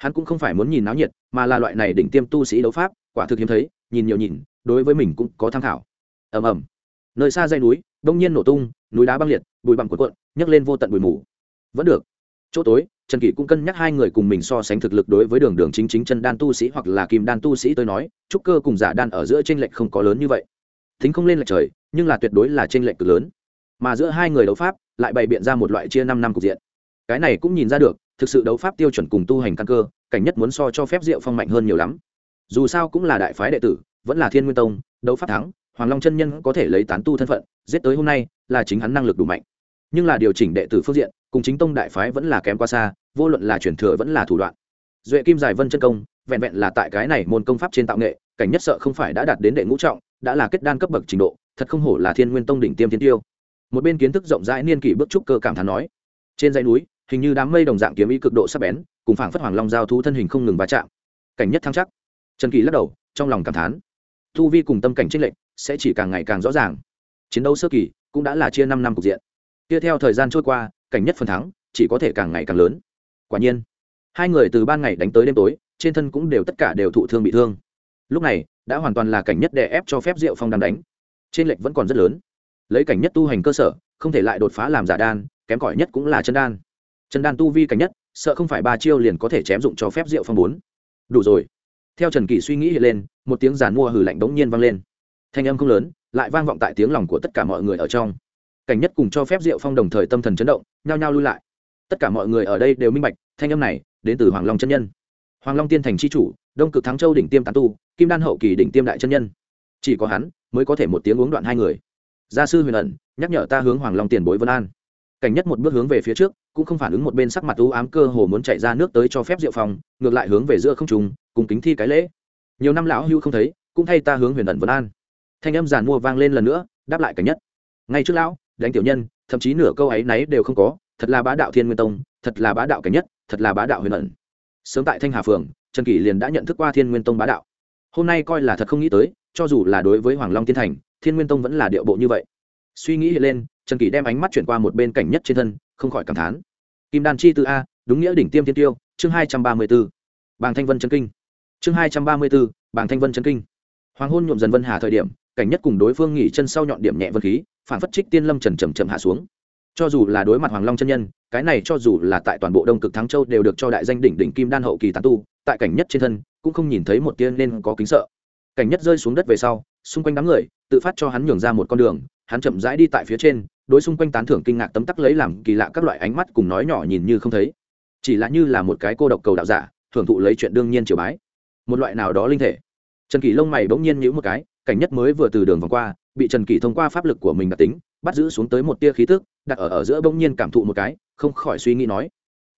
hắn cũng không phải muốn nhìn náo nhiệt, mà là loại này đỉnh tiêm tu sĩ đấu pháp, quả thực hiếm thấy, nhìn nhiều nhìn, đối với mình cũng có tham khảo. Ầm ầm. Nơi xa dây núi, đông nhiên nổ tung, núi đá băng liệt, bụi bặm cuộn cuộn, nhấc lên vô tận bụi mù. Vẫn được. Chỗ tối, trần kỷ cũng cân nhắc hai người cùng mình so sánh thực lực đối với đường đường chính chính chân đan tu sĩ hoặc là kim đan tu sĩ tôi nói, trúc cơ cùng giả đan ở giữa t r ê n lệch không có lớn như vậy. Thính không lên lệch trời, nhưng là tuyệt đối là t r ê n lệch cực lớn. Mà giữa hai người đấu pháp, lại bày biện ra một loại chia năm năm cục diện. Cái này cũng nhìn ra được thực sự đấu pháp tiêu chuẩn cùng tu hành căn cơ, cảnh nhất muốn so cho phép diệu phong mạnh hơn nhiều lắm. Dù sao cũng là đại phái đệ tử, vẫn là thiên nguyên tông, đấu pháp thắng, hoàng long chân nhân có thể lấy tán tu thân phận, giết tới hôm nay là chính hắn năng lực đủ mạnh. Nhưng là điều chỉnh đệ tử phương diện, cùng chính tông đại phái vẫn là kém qua xa, vô luận là truyền thừa vẫn là thủ đoạn. Duệ kim giải vân chân công, vẹn vẹn là tại cái này môn công pháp trên tạo nghệ, cảnh nhất sợ không phải đã đạt đến đệ ngũ trọng, đã là kết đan cấp bậc trình độ, thật không hổ là thiên nguyên tông đỉnh tiêm thiên tiêu. Một bên kiến thức rộng rãi niên kỷ bước trúc cơ cảm thán nói, trên dãy núi hình như đám mây đồng dạng kiếm ý cực độ sắc bén, cùng phảng phất hoàng long giao thu thân hình không ngừng va chạm. Cảnh nhất thăng chắc. Trần kỳ lắc đầu, trong lòng cảm thán. Thu vi cùng tâm cảnh trích lệnh sẽ chỉ càng ngày càng rõ ràng. Chiến đấu sơ kỳ cũng đã là chia năm năm cục diện. Kia theo thời gian trôi qua, cảnh nhất phần thắng chỉ có thể càng ngày càng lớn. Quả nhiên, hai người từ ban ngày đánh tới đêm tối, trên thân cũng đều tất cả đều thụ thương bị thương. Lúc này, đã hoàn toàn là cảnh nhất đè ép cho phép diệu phong đang đánh. Trên lệnh vẫn còn rất lớn. Lấy cảnh nhất tu hành cơ sở, không thể lại đột phá làm giả đan, kém cỏi nhất cũng là chân đan. Trần đan tu vi cảnh nhất, sợ không phải ba chiêu liền có thể chém dụng cho phép diệu phong bốn. Đủ rồi. Theo trần kỳ suy nghĩ hiện lên, một tiếng giàn mua hử lạnh đống nhiên vang lên. Thanh âm không lớn, lại vang vọng tại tiếng lòng của tất cả mọi người ở trong. Cảnh nhất cùng cho phép diệu phong đồng thời tâm thần chấn động, nhao nhao lui lại. Tất cả mọi người ở đây đều minh bạch, thanh âm này đến từ hoàng long chân nhân. Hoàng long tiên thành c h i chủ, đông cực thắng châu đỉnh tiêm tán tu, kim đan hậu kỳ đỉnh tiêm đại chân nhân. Chỉ có hắn mới có thể một tiếng uống đoạn hai người. Gia sư huyền ẩn, nhắc nhở ta hướng hoàng long tiền bối vân an cảnh nhất một bước hướng về phía trước, cũng không phản ứng một bên sắc mặt u ám cơ hồ muốn chạy ra nước tới cho phép diệu phòng, ngược lại hướng về giữa không trùng cùng kính thi cái lễ. Nhiều năm lão hưu không thấy, cũng thay ta hướng huyền ẩn vân an. Thanh âm giàn mua vang lên lần nữa, đáp lại cảnh nhất. Ngay trước lão, đánh tiểu nhân, thậm chí nửa câu ấy náy đều không có, thật là bá đạo thiên nguyên tông, thật là bá đạo cảnh nhất, thật là bá đạo huyền ẩn. Sớm tại thanh hà phường, trần kỷ liền đã nhận thức qua thiên nguyên tông bá đạo. Hôm nay coi là thật không nghĩ tới, cho dù là đối với hoàng long tiên thành, thiên nguyên tông vẫn là điệu bộ như vậy. Suy nghĩ lên trần kỷ đem ánh mắt chuyển qua một bên cảnh nhất trên thân, không khỏi cảm thán. Kim đan chi tư a, đúng nghĩa đỉnh tiêm thiên tiêu, chương hai trăm ba mươi b ố bàng thanh vân trần kinh. Chương hai trăm ba mươi b ố bàng thanh vân trần kinh. Hoàng hôn nhuộm dần vân hà thời điểm, cảnh nhất cùng đối phương nghỉ chân sau nhọn điểm nhẹ vân khí, phản phất trích tiên lâm trần trầm trầm hạ xuống. Cho dù là đối mặt hoàng long chân nhân, cái này cho dù là tại toàn bộ đông cực thắng châu đều được cho đại danh đỉnh đỉnh kim đan hậu kỳ tán tu, tại cảnh nhất trên thân, cũng không nhìn thấy một tiên nên có kính sợ. Cảnh nhất rơi xuống đất về sau, xung quanh đám người, tự phát cho hắn nhường ra một con đường, hắn chậm rãi đi tại phía trên đối xung quanh tán thưởng kinh ngạc tấm tắc lấy làm kỳ lạ các loại ánh mắt cùng nói nhỏ nhìn như không thấy. Chỉ là như là một cái cô độc cầu đạo giả, thưởng thụ lấy chuyện đương nhiên chiều bái. Một loại nào đó linh thể. Trần kỳ lông mày bỗng nhiên nhữ một cái, cảnh nhất mới vừa từ đường vòng qua, bị trần kỳ thông qua pháp lực của mình đặc tính, bắt giữ xuống tới một tia khí tức, đặt ở ở giữa bỗng nhiên cảm thụ một cái, không khỏi suy nghĩ nói,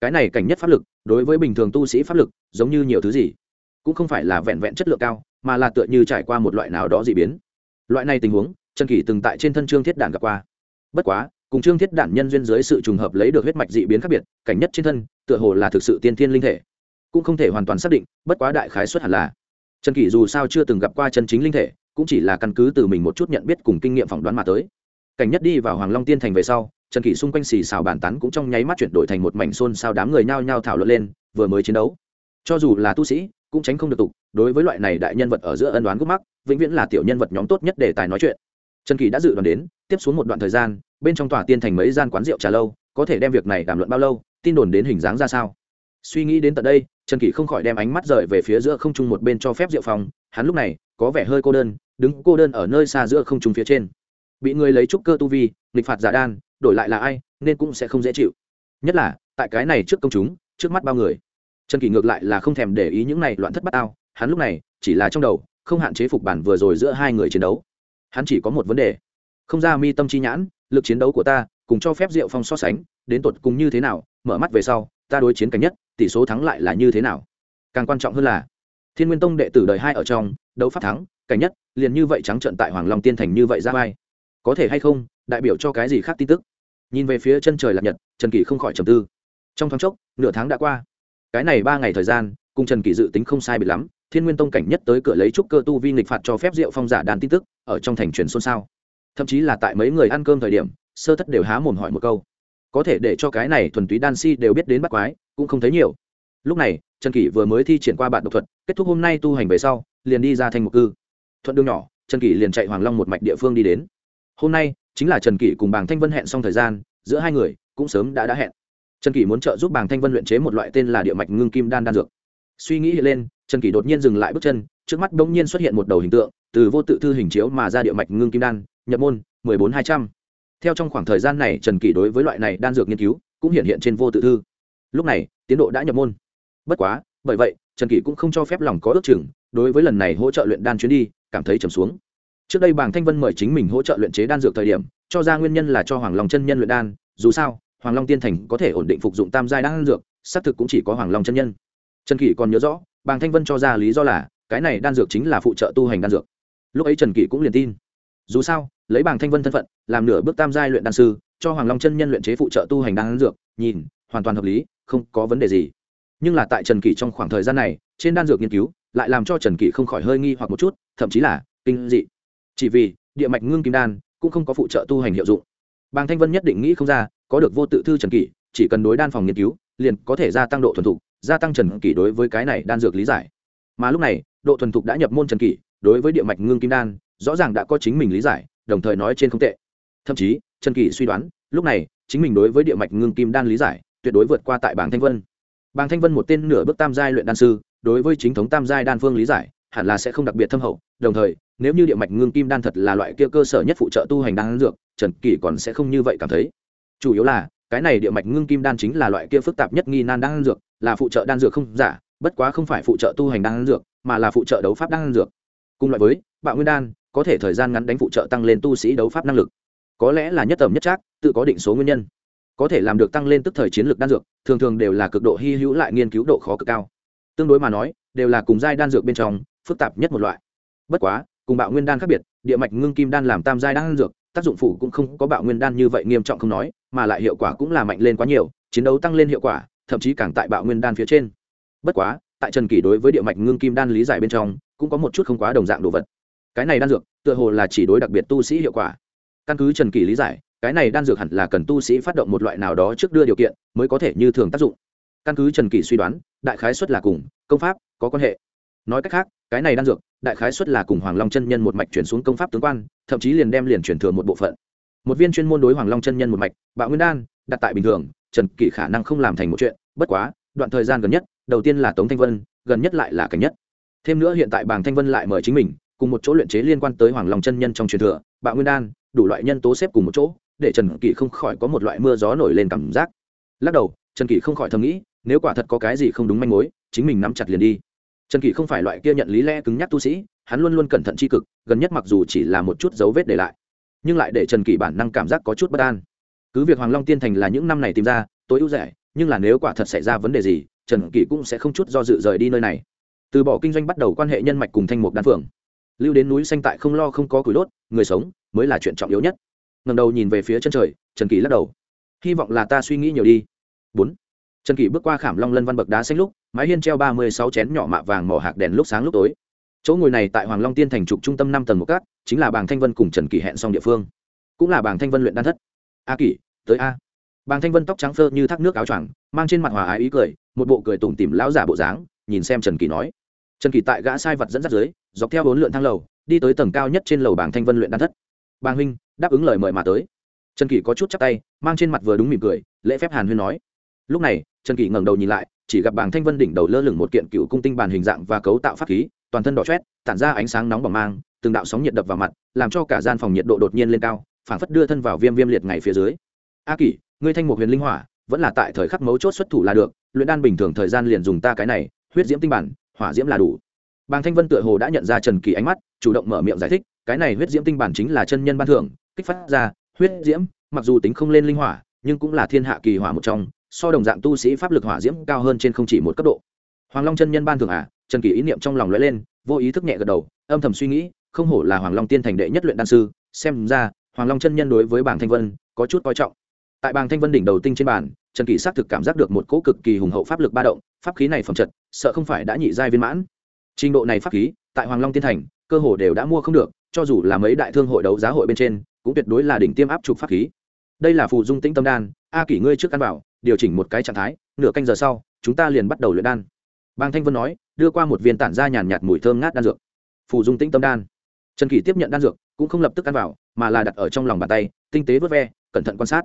cái này cảnh nhất pháp lực, đối với bình thường tu sĩ pháp lực, giống như nhiều thứ gì, cũng không phải là vẹn vẹn chất lượng cao, mà là tựa như trải qua một loại nào đó dị biến. Loại này tình huống, trần kỳ từng tại trên thân trương thiết đàn gặp qua bất quá, cùng trương thiết đản nhân duyên dưới sự trùng hợp lấy được huyết mạch dị biến khác biệt, cảnh nhất trên thân, tựa hồ là thực sự tiên thiên linh thể. Cũng không thể hoàn toàn xác định, bất quá đại khái xuất hẳn là. Trần kỷ dù sao chưa từng gặp qua chân chính linh thể, cũng chỉ là căn cứ từ mình một chút nhận biết cùng kinh nghiệm phỏng đoán mà tới. Cảnh nhất đi vào hoàng long tiên thành về sau, trần kỷ xung quanh xì xào bàn tán cũng trong nháy mắt chuyển đổi thành một mảnh xôn xao đám người nhao nhao thảo luận lên, vừa mới chiến đấu. Cho dù là tu sĩ, cũng tránh không được tục, đối với loại này đại nhân vật ở giữa ân đoán gốc mắc, vĩnh viễn là tiểu nhân vật nhóm tốt nhất để tài nói chuyện trần kỳ đã dự đoán đến, tiếp xuống một đoạn thời gian, bên trong tòa tiên thành mấy gian quán rượu trà lâu, có thể đem việc này đàm luận bao lâu, tin đồn đến hình dáng ra sao. Suy nghĩ đến tận đây, trần kỳ không khỏi đem ánh mắt rời về phía giữa không trung một bên cho phép rượu phòng, hắn lúc này, có vẻ hơi cô đơn, đứng cô đơn ở nơi xa giữa không trung phía trên. Bị người lấy trúc cơ tu vi, nghịch phạt giả đan, đổi lại là ai, nên cũng sẽ không dễ chịu. Nhất là, tại cái này trước công chúng, trước mắt bao người. Trần kỳ ngược lại là không thèm để ý những này loạn thất bát ao, hắn lúc này, chỉ là trong đầu, không hạn chế phục bản vừa rồi giữa hai người chiến đấu hắn chỉ có một vấn đề. Không ra mi tâm chi nhãn, lực chiến đấu của ta, cùng cho phép diệu phong so sánh, đến tột cùng như thế nào, mở mắt về sau, ta đối chiến cảnh nhất, tỷ số thắng lại là như thế nào? Càng quan trọng hơn là, thiên nguyên tông đệ tử đời hai ở trong, đấu pháp thắng, cảnh nhất, liền như vậy trắng trận tại hoàng long tiên thành như vậy ra vai. Có thể hay không, đại biểu cho cái gì khác tin tức? Nhìn về phía chân trời lạc nhật, trần kỷ không khỏi trầm tư. Trong thoáng chốc, nửa tháng đã qua. Cái này ba ngày thời gian, cùng trần kỷ dự tính không sai biệt lắm thiên nguyên tông cảnh nhất tới cửa lấy trúc cơ tu vi nghịch phạt cho phép rượu phong giả đàn tin tức, ở trong thành truyền xôn xao. Thậm chí là tại mấy người ăn cơm thời điểm, sơ thất đều há mồm hỏi một câu. Có thể để cho cái này thuần túy đan si đều biết đến bắt quái, cũng không thấy nhiều. Lúc này, trần kỷ vừa mới thi triển qua bạn độc thuật, kết thúc hôm nay tu hành về sau, liền đi ra thành một cư. Thuận đường nhỏ, trần kỷ liền chạy hoàng long một mạch địa phương đi đến. Hôm nay, chính là trần kỷ cùng bàng thanh vân hẹn xong thời gian, giữa hai người cũng sớm đã đã hẹn. Trần kỷ muốn trợ giúp bàng thanh vân luyện chế một loại tên là địa mạch ngưng kim đan đan dược suy nghĩ hiện lên, trần kỷ đột nhiên dừng lại bước chân, trước mắt bỗng nhiên xuất hiện một đầu hình tượng, từ vô tự thư hình chiếu mà ra địa mạch ngưng kim đan, nhập môn, mười bốn hai trăm. Theo trong khoảng thời gian này, trần kỷ đối với loại này đan dược nghiên cứu, cũng hiện hiện trên vô tự thư. Lúc này, tiến độ đã nhập môn. Bất quá, bởi vậy, trần kỷ cũng không cho phép lòng có ước chừng, đối với lần này hỗ trợ luyện đan chuyến đi, cảm thấy trầm xuống. Trước đây bàng thanh vân mời chính mình hỗ trợ luyện chế đan dược thời điểm, cho ra nguyên nhân là cho hoàng long chân nhân luyện đan, dù sao, hoàng long tiên thành có thể ổn định phục dụng tam giai đan dược, xác thực cũng chỉ có hoàng long chân nhân trần kỷ còn nhớ rõ, bàng thanh vân cho ra lý do là, cái này đan dược chính là phụ trợ tu hành đan dược. Lúc ấy trần kỷ cũng liền tin. Dù sao, lấy bàng thanh vân thân phận, làm nửa bước tam giai luyện đan sư, cho hoàng long chân nhân luyện chế phụ trợ tu hành đan dược, nhìn, hoàn toàn hợp lý, không có vấn đề gì. Nhưng là tại trần kỷ trong khoảng thời gian này, trên đan dược nghiên cứu, lại làm cho trần kỷ không khỏi hơi nghi hoặc một chút, thậm chí là kinh dị. Chỉ vì, địa mạch ngưng kim đan cũng không có phụ trợ tu hành hiệu dụng. Bàng thanh vân nhất định nghĩ không ra, có được vô tự thư trần kỷ, chỉ cần đối đan phòng nghiên cứu, liền có thể gia tăng độ thuần thục gia tăng trần kỷ đối với cái này đan dược lý giải. Mà lúc này, độ thuần thục đã nhập môn trần kỷ, đối với địa mạch ngưng kim đan, rõ ràng đã có chính mình lý giải, đồng thời nói trên không tệ. Thậm chí, trần kỷ suy đoán, lúc này, chính mình đối với địa mạch ngưng kim đan lý giải, tuyệt đối vượt qua tại bảng thanh vân. Bàng thanh vân một tên nửa bước tam giai luyện đan sư, đối với chính thống tam giai đan phương lý giải, hẳn là sẽ không đặc biệt thâm hậu, đồng thời, nếu như địa mạch ngưng kim đan thật là loại kia cơ sở nhất phụ trợ tu hành đan dược, trần kỷ còn sẽ không như vậy cảm thấy. Chủ yếu là, cái này địa mạch ngưng kim đan chính là loại kia phức tạp nhất nghi nan đan dược là phụ trợ đan dược không giả, bất quá không phải phụ trợ tu hành đan dược, mà là phụ trợ đấu pháp đan dược. Cùng loại với, bạo nguyên đan, có thể thời gian ngắn đánh phụ trợ tăng lên tu sĩ đấu pháp năng lực. Có lẽ là nhất tầm nhất trác, tự có định số nguyên nhân. Có thể làm được tăng lên tức thời chiến lược đan dược, thường thường đều là cực độ hy hữu lại nghiên cứu độ khó cực cao. Tương đối mà nói, đều là cùng giai đan dược bên trong, phức tạp nhất một loại. Bất quá, cùng bạo nguyên đan khác biệt, địa mạch ngưng kim đan làm tam giai đan dược, tác dụng phụ cũng không có bạo nguyên đan như vậy nghiêm trọng không nói, mà lại hiệu quả cũng là mạnh lên quá nhiều, chiến đấu tăng lên hiệu quả thậm chí càng tại bạo nguyên đan phía trên. Bất quá, tại trần kỷ đối với địa mạch ngưng kim đan lý giải bên trong, cũng có một chút không quá đồng dạng đồ vật. Cái này đan dược, tựa hồ là chỉ đối đặc biệt tu sĩ hiệu quả. Căn cứ trần kỷ lý giải, cái này đan dược hẳn là cần tu sĩ phát động một loại nào đó trước đưa điều kiện, mới có thể như thường tác dụng. Căn cứ trần kỷ suy đoán, đại khái xuất là cùng công pháp có quan hệ. Nói cách khác, cái này đan dược, đại khái xuất là cùng hoàng long chân nhân một mạch chuyển xuống công pháp tướng quan, thậm chí liền đem liền chuyển thừa một bộ phận. Một viên chuyên môn đối hoàng long chân nhân một mạch, bạo nguyên đan, đặt tại bình thường, trần kỷ khả năng không làm thành một chuyện bất quá, đoạn thời gian gần nhất, đầu tiên là tống thanh vân, gần nhất lại là cảnh nhất. Thêm nữa hiện tại bàng thanh vân lại mời chính mình, cùng một chỗ luyện chế liên quan tới hoàng long chân nhân trong truyền thừa, bạo nguyên đan, đủ loại nhân tố xếp cùng một chỗ, để trần kỷ không khỏi có một loại mưa gió nổi lên cảm giác. Lắc đầu, trần kỷ không khỏi thầm nghĩ, nếu quả thật có cái gì không đúng manh mối, chính mình nắm chặt liền đi. Trần kỷ không phải loại kia nhận lý lẽ cứng nhắc tu sĩ, hắn luôn luôn cẩn thận tri cực, gần nhất mặc dù chỉ là một chút dấu vết để lại, nhưng lại để trần kỷ bản năng cảm giác có chút bất an. Cứ việc hoàng long tiên thành là những năm này tìm ra, tối ưu rẻ nhưng là nếu quả thật xảy ra vấn đề gì, trần kỷ cũng sẽ không chút do dự rời đi nơi này. Từ bỏ kinh doanh bắt đầu quan hệ nhân mạch cùng thanh mục đan phượng lưu đến núi xanh tại không lo không có củi đốt, người sống mới là chuyện trọng yếu nhất. Ngầm đầu nhìn về phía chân trời, trần kỳ lắc đầu. Hy vọng là ta suy nghĩ nhiều đi. Bốn. Trần kỳ bước qua khảm long lân văn bậc đá xanh lúc, mái hiên treo ba mươi sáu chén nhỏ mạ vàng mỏ hạc đèn lúc sáng lúc tối. Chỗ ngồi này tại hoàng long tiên thành trục trung tâm năm tầng một cát, chính là bàng thanh vân cùng trần kỳ hẹn xong địa phương. Cũng là bàng thanh vân luyện đan thất. A kỳ, tới a bàng thanh vân tóc trắng phơ như thác nước áo choàng, mang trên mặt hòa ái ý cười, một bộ cười tủm tìm lão giả bộ dáng, nhìn xem trần kỳ nói. Trần kỳ tại gã sai vật dẫn dắt dưới, dọc theo bốn lượn thang lầu, đi tới tầng cao nhất trên lầu Bàng thanh vân luyện đan thất. Bàng huynh, đáp ứng lời mời mà tới. Trần kỳ có chút chắc tay, mang trên mặt vừa đúng mỉm cười, lễ phép hàn huyên nói. Lúc này, trần kỳ ngẩng đầu nhìn lại, chỉ gặp Bàng thanh vân đỉnh đầu lơ lửng một kiện cựu cung tinh bản hình dạng và cấu tạo pháp khí, toàn thân đỏ chét tản ra ánh sáng nóng bỏng mang, từng đạo sóng nhiệt đập vào mặt, làm cho cả gian phòng nhiệt độ đột nhiên lên cao, phảng phất đưa thân vào viêm viêm liệt ngày phía dưới. A Kỳ ngươi thanh một huyền linh hỏa, vẫn là tại thời khắc mấu chốt xuất thủ là được, luyện đan bình thường thời gian liền dùng ta cái này, huyết diễm tinh bản, hỏa diễm là đủ. Bàng thanh vân tựa hồ đã nhận ra trần kỳ ánh mắt, chủ động mở miệng giải thích, cái này huyết diễm tinh bản chính là chân nhân ban thưởng, kích phát ra, huyết diễm, mặc dù tính không lên linh hỏa, nhưng cũng là thiên hạ kỳ hỏa một trong, so đồng dạng tu sĩ pháp lực hỏa diễm cao hơn trên không chỉ một cấp độ. Hoàng long chân nhân ban thường à trần kỳ ý niệm trong lòng lóe lên, vô ý thức nhẹ gật đầu, âm thầm suy nghĩ, không hổ là hoàng long tiên thành đệ nhất luyện đan sư, xem ra, hoàng long chân nhân đối với bảng thanh vân, có chút coi trọng tại bàng thanh vân đỉnh đầu tinh trên bàn, trần kỳ xác thực cảm giác được một cỗ cực kỳ hùng hậu pháp lực ba động, pháp khí này phẩm trật, sợ không phải đã nhị giai viên mãn. Trình độ này pháp khí, tại hoàng long tiên thành, cơ hồ đều đã mua không được, cho dù là mấy đại thương hội đấu giá hội bên trên, cũng tuyệt đối là đỉnh tiêm áp trục pháp khí. Đây là phù dung tĩnh tâm đan, a kỷ ngươi trước ăn bảo điều chỉnh một cái trạng thái, nửa canh giờ sau, chúng ta liền bắt đầu luyện đan. Bang thanh vân nói, đưa qua một viên tản ra nhàn nhạt mùi thơm ngát đan dược. Phù dung tĩnh tâm đan. Trần kỳ tiếp nhận đan dược, cũng không lập tức ăn vào, mà là đặt ở trong lòng bàn tay, tinh tế vớt ve, cẩn thận quan sát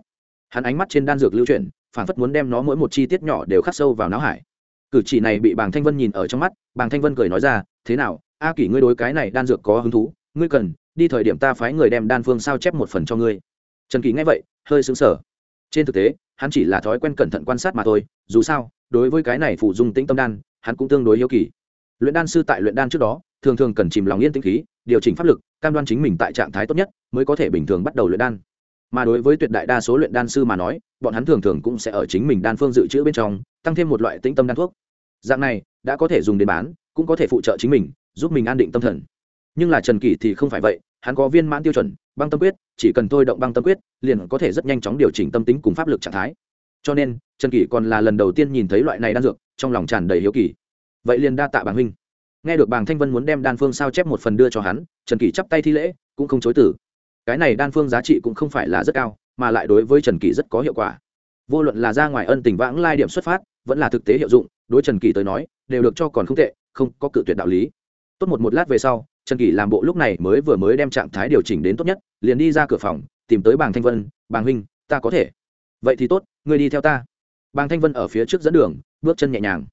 hắn ánh mắt trên đan dược lưu chuyển phản phất muốn đem nó mỗi một chi tiết nhỏ đều khắc sâu vào não hải. Cử chỉ này bị bàng thanh vân nhìn ở trong mắt, bàng thanh vân cười nói ra, thế nào, a kỷ ngươi đối cái này đan dược có hứng thú? Ngươi cần, đi thời điểm ta phái người đem đan phương sao chép một phần cho ngươi. Trần kỳ nghe vậy, hơi xứng sở trên thực tế, hắn chỉ là thói quen cẩn thận quan sát mà thôi, dù sao, đối với cái này phụ dung tĩnh tâm đan, hắn cũng tương đối hiếu kỳ. Luyện đan sư tại luyện đan trước đó, thường thường cần chìm lòng yên tĩnh khí, điều chỉnh pháp lực, cam đoan chính mình tại trạng thái tốt nhất, mới có thể bình thường bắt đầu luyện đan mà đối với tuyệt đại đa số luyện đan sư mà nói, bọn hắn thường thường cũng sẽ ở chính mình đan phương dự trữ bên trong, tăng thêm một loại tĩnh tâm đan thuốc. Dạng này, đã có thể dùng để bán, cũng có thể phụ trợ chính mình, giúp mình an định tâm thần. Nhưng là trần kỳ thì không phải vậy, hắn có viên mãn tiêu chuẩn, băng tâm quyết, chỉ cần thôi động băng tâm quyết, liền có thể rất nhanh chóng điều chỉnh tâm tính cùng pháp lực trạng thái. Cho nên, trần kỳ còn là lần đầu tiên nhìn thấy loại này đan dược, trong lòng tràn đầy hiếu kỳ. Vậy liền đa tạ bàng huynh. Nghe được bàng thanh vân muốn đem đan phương sao chép một phần đưa cho hắn, trần kỳ chắp tay thi lễ, cũng không chối tử cái này đan phương giá trị cũng không phải là rất cao, mà lại đối với trần kỳ rất có hiệu quả. Vô luận là ra ngoài ân tình vãng lai điểm xuất phát, vẫn là thực tế hiệu dụng, đối trần kỳ tới nói, đều được cho còn không tệ, không có cự tuyệt đạo lý. Tốt một một lát về sau, trần kỳ làm bộ lúc này mới vừa mới đem trạng thái điều chỉnh đến tốt nhất, liền đi ra cửa phòng, tìm tới bàng thanh vân, bàng huynh, ta có thể. Vậy thì tốt, ngươi đi theo ta. Bàng thanh vân ở phía trước dẫn đường, bước chân nhẹ nhàng.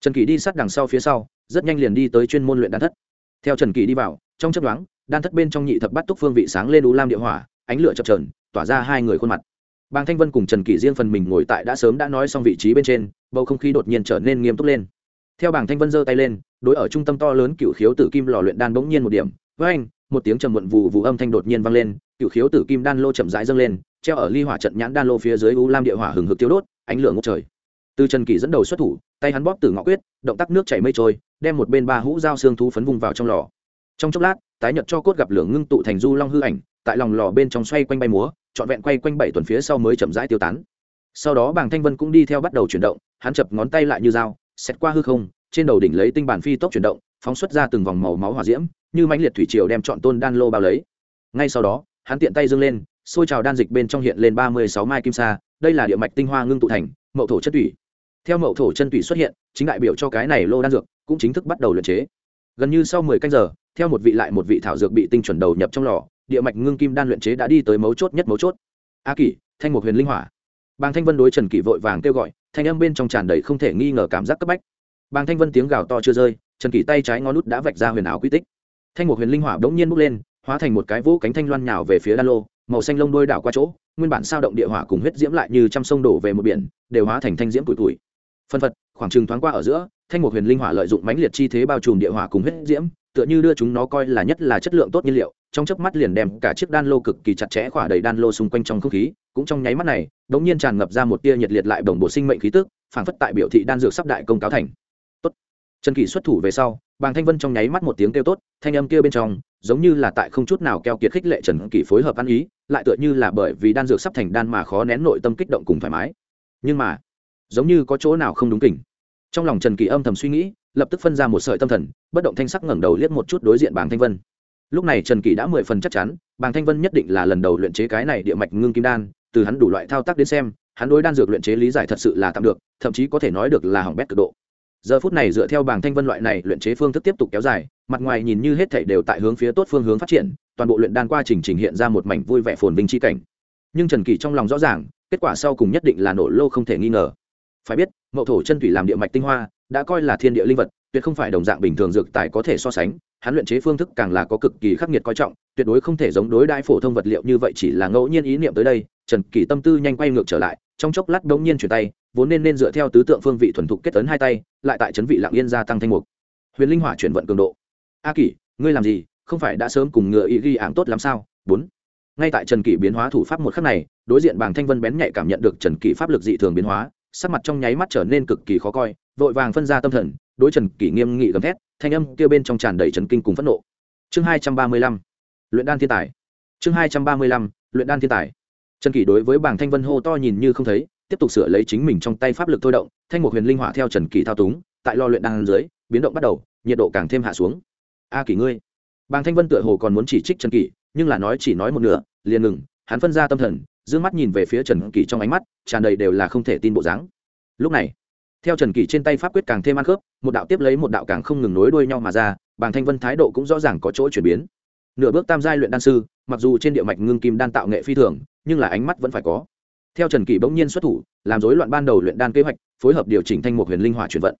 Trần kỳ đi sát đằng sau phía sau, rất nhanh liền đi tới chuyên môn luyện đan thất. Theo trần kỳ đi vào, trong chấp đoán đan thất bên trong nhị thập bắt túc phương vị sáng lên u lam địa hỏa, ánh lửa chập trờn tỏa ra hai người khuôn mặt. Bàng thanh vân cùng trần kỷ riêng phần mình ngồi tại đã sớm đã nói xong vị trí bên trên, bầu không khí đột nhiên trở nên nghiêm túc lên. Theo Bàng thanh vân giơ tay lên, đối ở trung tâm to lớn cựu khiếu tử kim lò luyện đan bỗng nhiên một điểm với anh một tiếng trầm muộn vụ vụ âm thanh đột nhiên vang lên, cựu khiếu tử kim đan lô chậm rãi dâng lên, treo ở ly hỏa trận nhãn đan lô phía dưới u lam địa hỏa hừng hực tiêu đốt, ánh lửa ngốc trời. Từ trần kỷ dẫn đầu xuất thủ, tay hắn bóp từ ngõ quyết, động tác nước chảy mây trôi, đem một bên ba hũ dao xương thú phấn vùng vào trong lò. Trong chốc lát tái nhật cho cốt gặp lửa ngưng tụ thành du long hư ảnh, tại lòng lò bên trong xoay quanh bay múa, trọn vẹn quay quanh bảy tuần phía sau mới chậm rãi tiêu tán. Sau đó bàng thanh vân cũng đi theo bắt đầu chuyển động, hắn chập ngón tay lại như dao, xét qua hư không, trên đầu đỉnh lấy tinh bản phi tốc chuyển động, phóng xuất ra từng vòng màu máu hỏa diễm, như mãnh liệt thủy triều đem chọn tôn đan lô bao lấy. Ngay sau đó, hắn tiện tay dâng lên, xôi trào đan dịch bên trong hiện lên ba mươi sáu mai kim sa, đây là địa mạch tinh hoa ngưng tụ thành, mậu thổ chất thủy. Theo mậu thổ chân thủy xuất hiện, chính đại biểu cho cái này lô đan dược cũng chính thức bắt đầu luyện chế. Gần như sau mười canh giờ theo một vị lại một vị thảo dược bị tinh chuẩn đầu nhập trong lò, địa mạch ngưng kim đan luyện chế đã đi tới mấu chốt nhất mấu chốt. A kỷ, thanh một huyền linh hỏa. Bàng thanh vân đối trần kỷ vội vàng kêu gọi, thanh âm bên trong tràn đầy không thể nghi ngờ cảm giác cấp bách. Bàng thanh vân tiếng gào to chưa rơi, trần kỷ tay trái ngón nút đã vạch ra huyền ảo quy tích. Thanh một huyền linh hỏa bỗng nhiên bốc lên, hóa thành một cái vũ cánh thanh loan nhào về phía đan lô, màu xanh lông đôi đảo qua chỗ, nguyên bản sao động địa hỏa cùng huyết diễm lại như trăm sông đổ về một biển, đều hóa thành thanh diễm tủi tuổi phân phật, khoảng trừng thoáng qua ở giữa thanh một huyền linh hỏa lợi dụng mãnh liệt chi thế bao trùm địa hỏa cùng huyết diễm, tựa như đưa chúng nó coi là nhất là chất lượng tốt nhiên liệu, trong chớp mắt liền đem cả chiếc đan lô cực kỳ chặt chẽ khỏa đầy đan lô xung quanh trong không khí, cũng trong nháy mắt này, đống nhiên tràn ngập ra một tia nhiệt liệt lại đồng bộ sinh mệnh khí tức, phảng phất tại biểu thị đan dược sắp đại công cáo thành. Tốt. Trần kỷ xuất thủ về sau, bàng thanh vân trong nháy mắt một tiếng kêu tốt, thanh âm kia bên trong, giống như là tại không chút nào keo kiệt khích lệ trần kỷ phối hợp ăn ý, lại tựa như là bởi vì đan dược sắp thành đan mà khó nén nội tâm kích động cùng thoải mái. Nhưng mà, giống như có chỗ nào không đúng kỉnh trong lòng trần kỳ âm thầm suy nghĩ, lập tức phân ra một sợi tâm thần, bất động thanh sắc ngẩng đầu liếc một chút đối diện bàng thanh vân. Lúc này trần kỳ đã mười phần chắc chắn, bàng thanh vân nhất định là lần đầu luyện chế cái này địa mạch ngưng kim đan, từ hắn đủ loại thao tác đến xem, hắn đối đan dược luyện chế lý giải thật sự là tạm được, thậm chí có thể nói được là hỏng bét cực độ. Giờ phút này dựa theo bàng thanh vân loại này luyện chế phương thức tiếp tục kéo dài, mặt ngoài nhìn như hết thảy đều tại hướng phía tốt phương hướng phát triển, toàn bộ luyện đan qua trình trình hiện ra một mảnh vui vẻ phồn vinh chi cảnh. Nhưng trần kỳ trong lòng rõ ràng, kết quả sau cùng nhất định là nổ lô không thể nghi ngờ phải biết, mậu thổ chân thủy làm địa mạch tinh hoa, đã coi là thiên địa linh vật, tuyệt không phải đồng dạng bình thường dược tài có thể so sánh. Hắn luyện chế phương thức càng là có cực kỳ khắc nghiệt coi trọng, tuyệt đối không thể giống đối đãi phổ thông vật liệu như vậy chỉ là ngẫu nhiên ý niệm tới đây. Trần kỳ tâm tư nhanh quay ngược trở lại, trong chốc lát đống nhiên chuyển tay, vốn nên nên dựa theo tứ tượng phương vị thuần thục kết tấn hai tay, lại tại chấn vị lạng yên gia tăng thanh mục. Huyền linh hỏa chuyển vận cường độ. A kỷ, ngươi làm gì? Không phải đã sớm cùng ngựa ý ghi ảm tốt lắm sao? Bốn. Ngay tại trần kỷ biến hóa thủ pháp một khắc này, đối diện bàng thanh vân bén nhạy cảm nhận được trần kỷ pháp lực dị thường biến hóa sắc mặt trong nháy mắt trở nên cực kỳ khó coi, vội vàng phân ra tâm thần, đối trần kỷ nghiêm nghị gầm thét, thanh âm kêu bên trong tràn đầy trần kinh cùng phẫn nộ. Chương hai trăm ba mươi lăm, luyện đan thiên tài. Chương hai trăm ba mươi lăm, luyện đan thiên tài. Trần kỷ đối với bảng thanh vân hô to nhìn như không thấy, tiếp tục sửa lấy chính mình trong tay pháp lực thôi động, thanh một huyền linh hỏa theo trần kỷ thao túng, tại lo luyện đan dưới, biến động bắt đầu, nhiệt độ càng thêm hạ xuống. A kỷ ngươi. Bàng thanh vân tựa hồ còn muốn chỉ trích trần kỷ, nhưng là nói chỉ nói một nửa, liền ngừng, hắn phân ra tâm thần d mắt nhìn về phía trần kỳ trong ánh mắt, tràn đầy đều là không thể tin bộ dáng. Lúc này, theo trần kỳ trên tay pháp quyết càng thêm ăn khớp, một đạo tiếp lấy một đạo càng không ngừng nối đuôi nhau mà ra, bàng thanh vân thái độ cũng rõ ràng có chỗ chuyển biến. Nửa bước tam giai luyện đan sư, mặc dù trên địa mạch ngưng kim đan tạo nghệ phi thường, nhưng là ánh mắt vẫn phải có. Theo trần kỳ bỗng nhiên xuất thủ, làm rối loạn ban đầu luyện đan kế hoạch, phối hợp điều chỉnh thanh một huyền linh hỏa chuyển vận.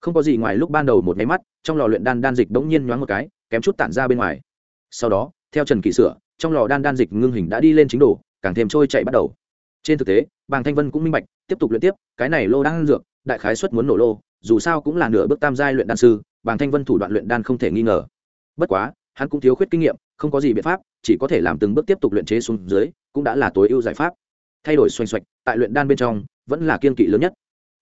Không có gì ngoài lúc ban đầu một máy mắt, trong lò luyện đan đan dịch bỗng nhiên nhoáng một cái, kém chút tản ra bên ngoài. Sau đó, theo trần kỳ sửa, trong lò đan đan dịch ngưng hình đã đi lên chính đồ càng thêm trôi chạy bắt đầu. Trên thực tế, bàng thanh vân cũng minh bạch, tiếp tục luyện tiếp, cái này lô đang dược, đại khái xuất muốn nổ lô, dù sao cũng là nửa bước tam giai luyện đan sư, bàng thanh vân thủ đoạn luyện đan không thể nghi ngờ. Bất quá, hắn cũng thiếu khuyết kinh nghiệm, không có gì biện pháp, chỉ có thể làm từng bước tiếp tục luyện chế xuống dưới, cũng đã là tối ưu giải pháp. Thay đổi xoành xoạch, tại luyện đan bên trong, vẫn là kiên kỵ lớn nhất.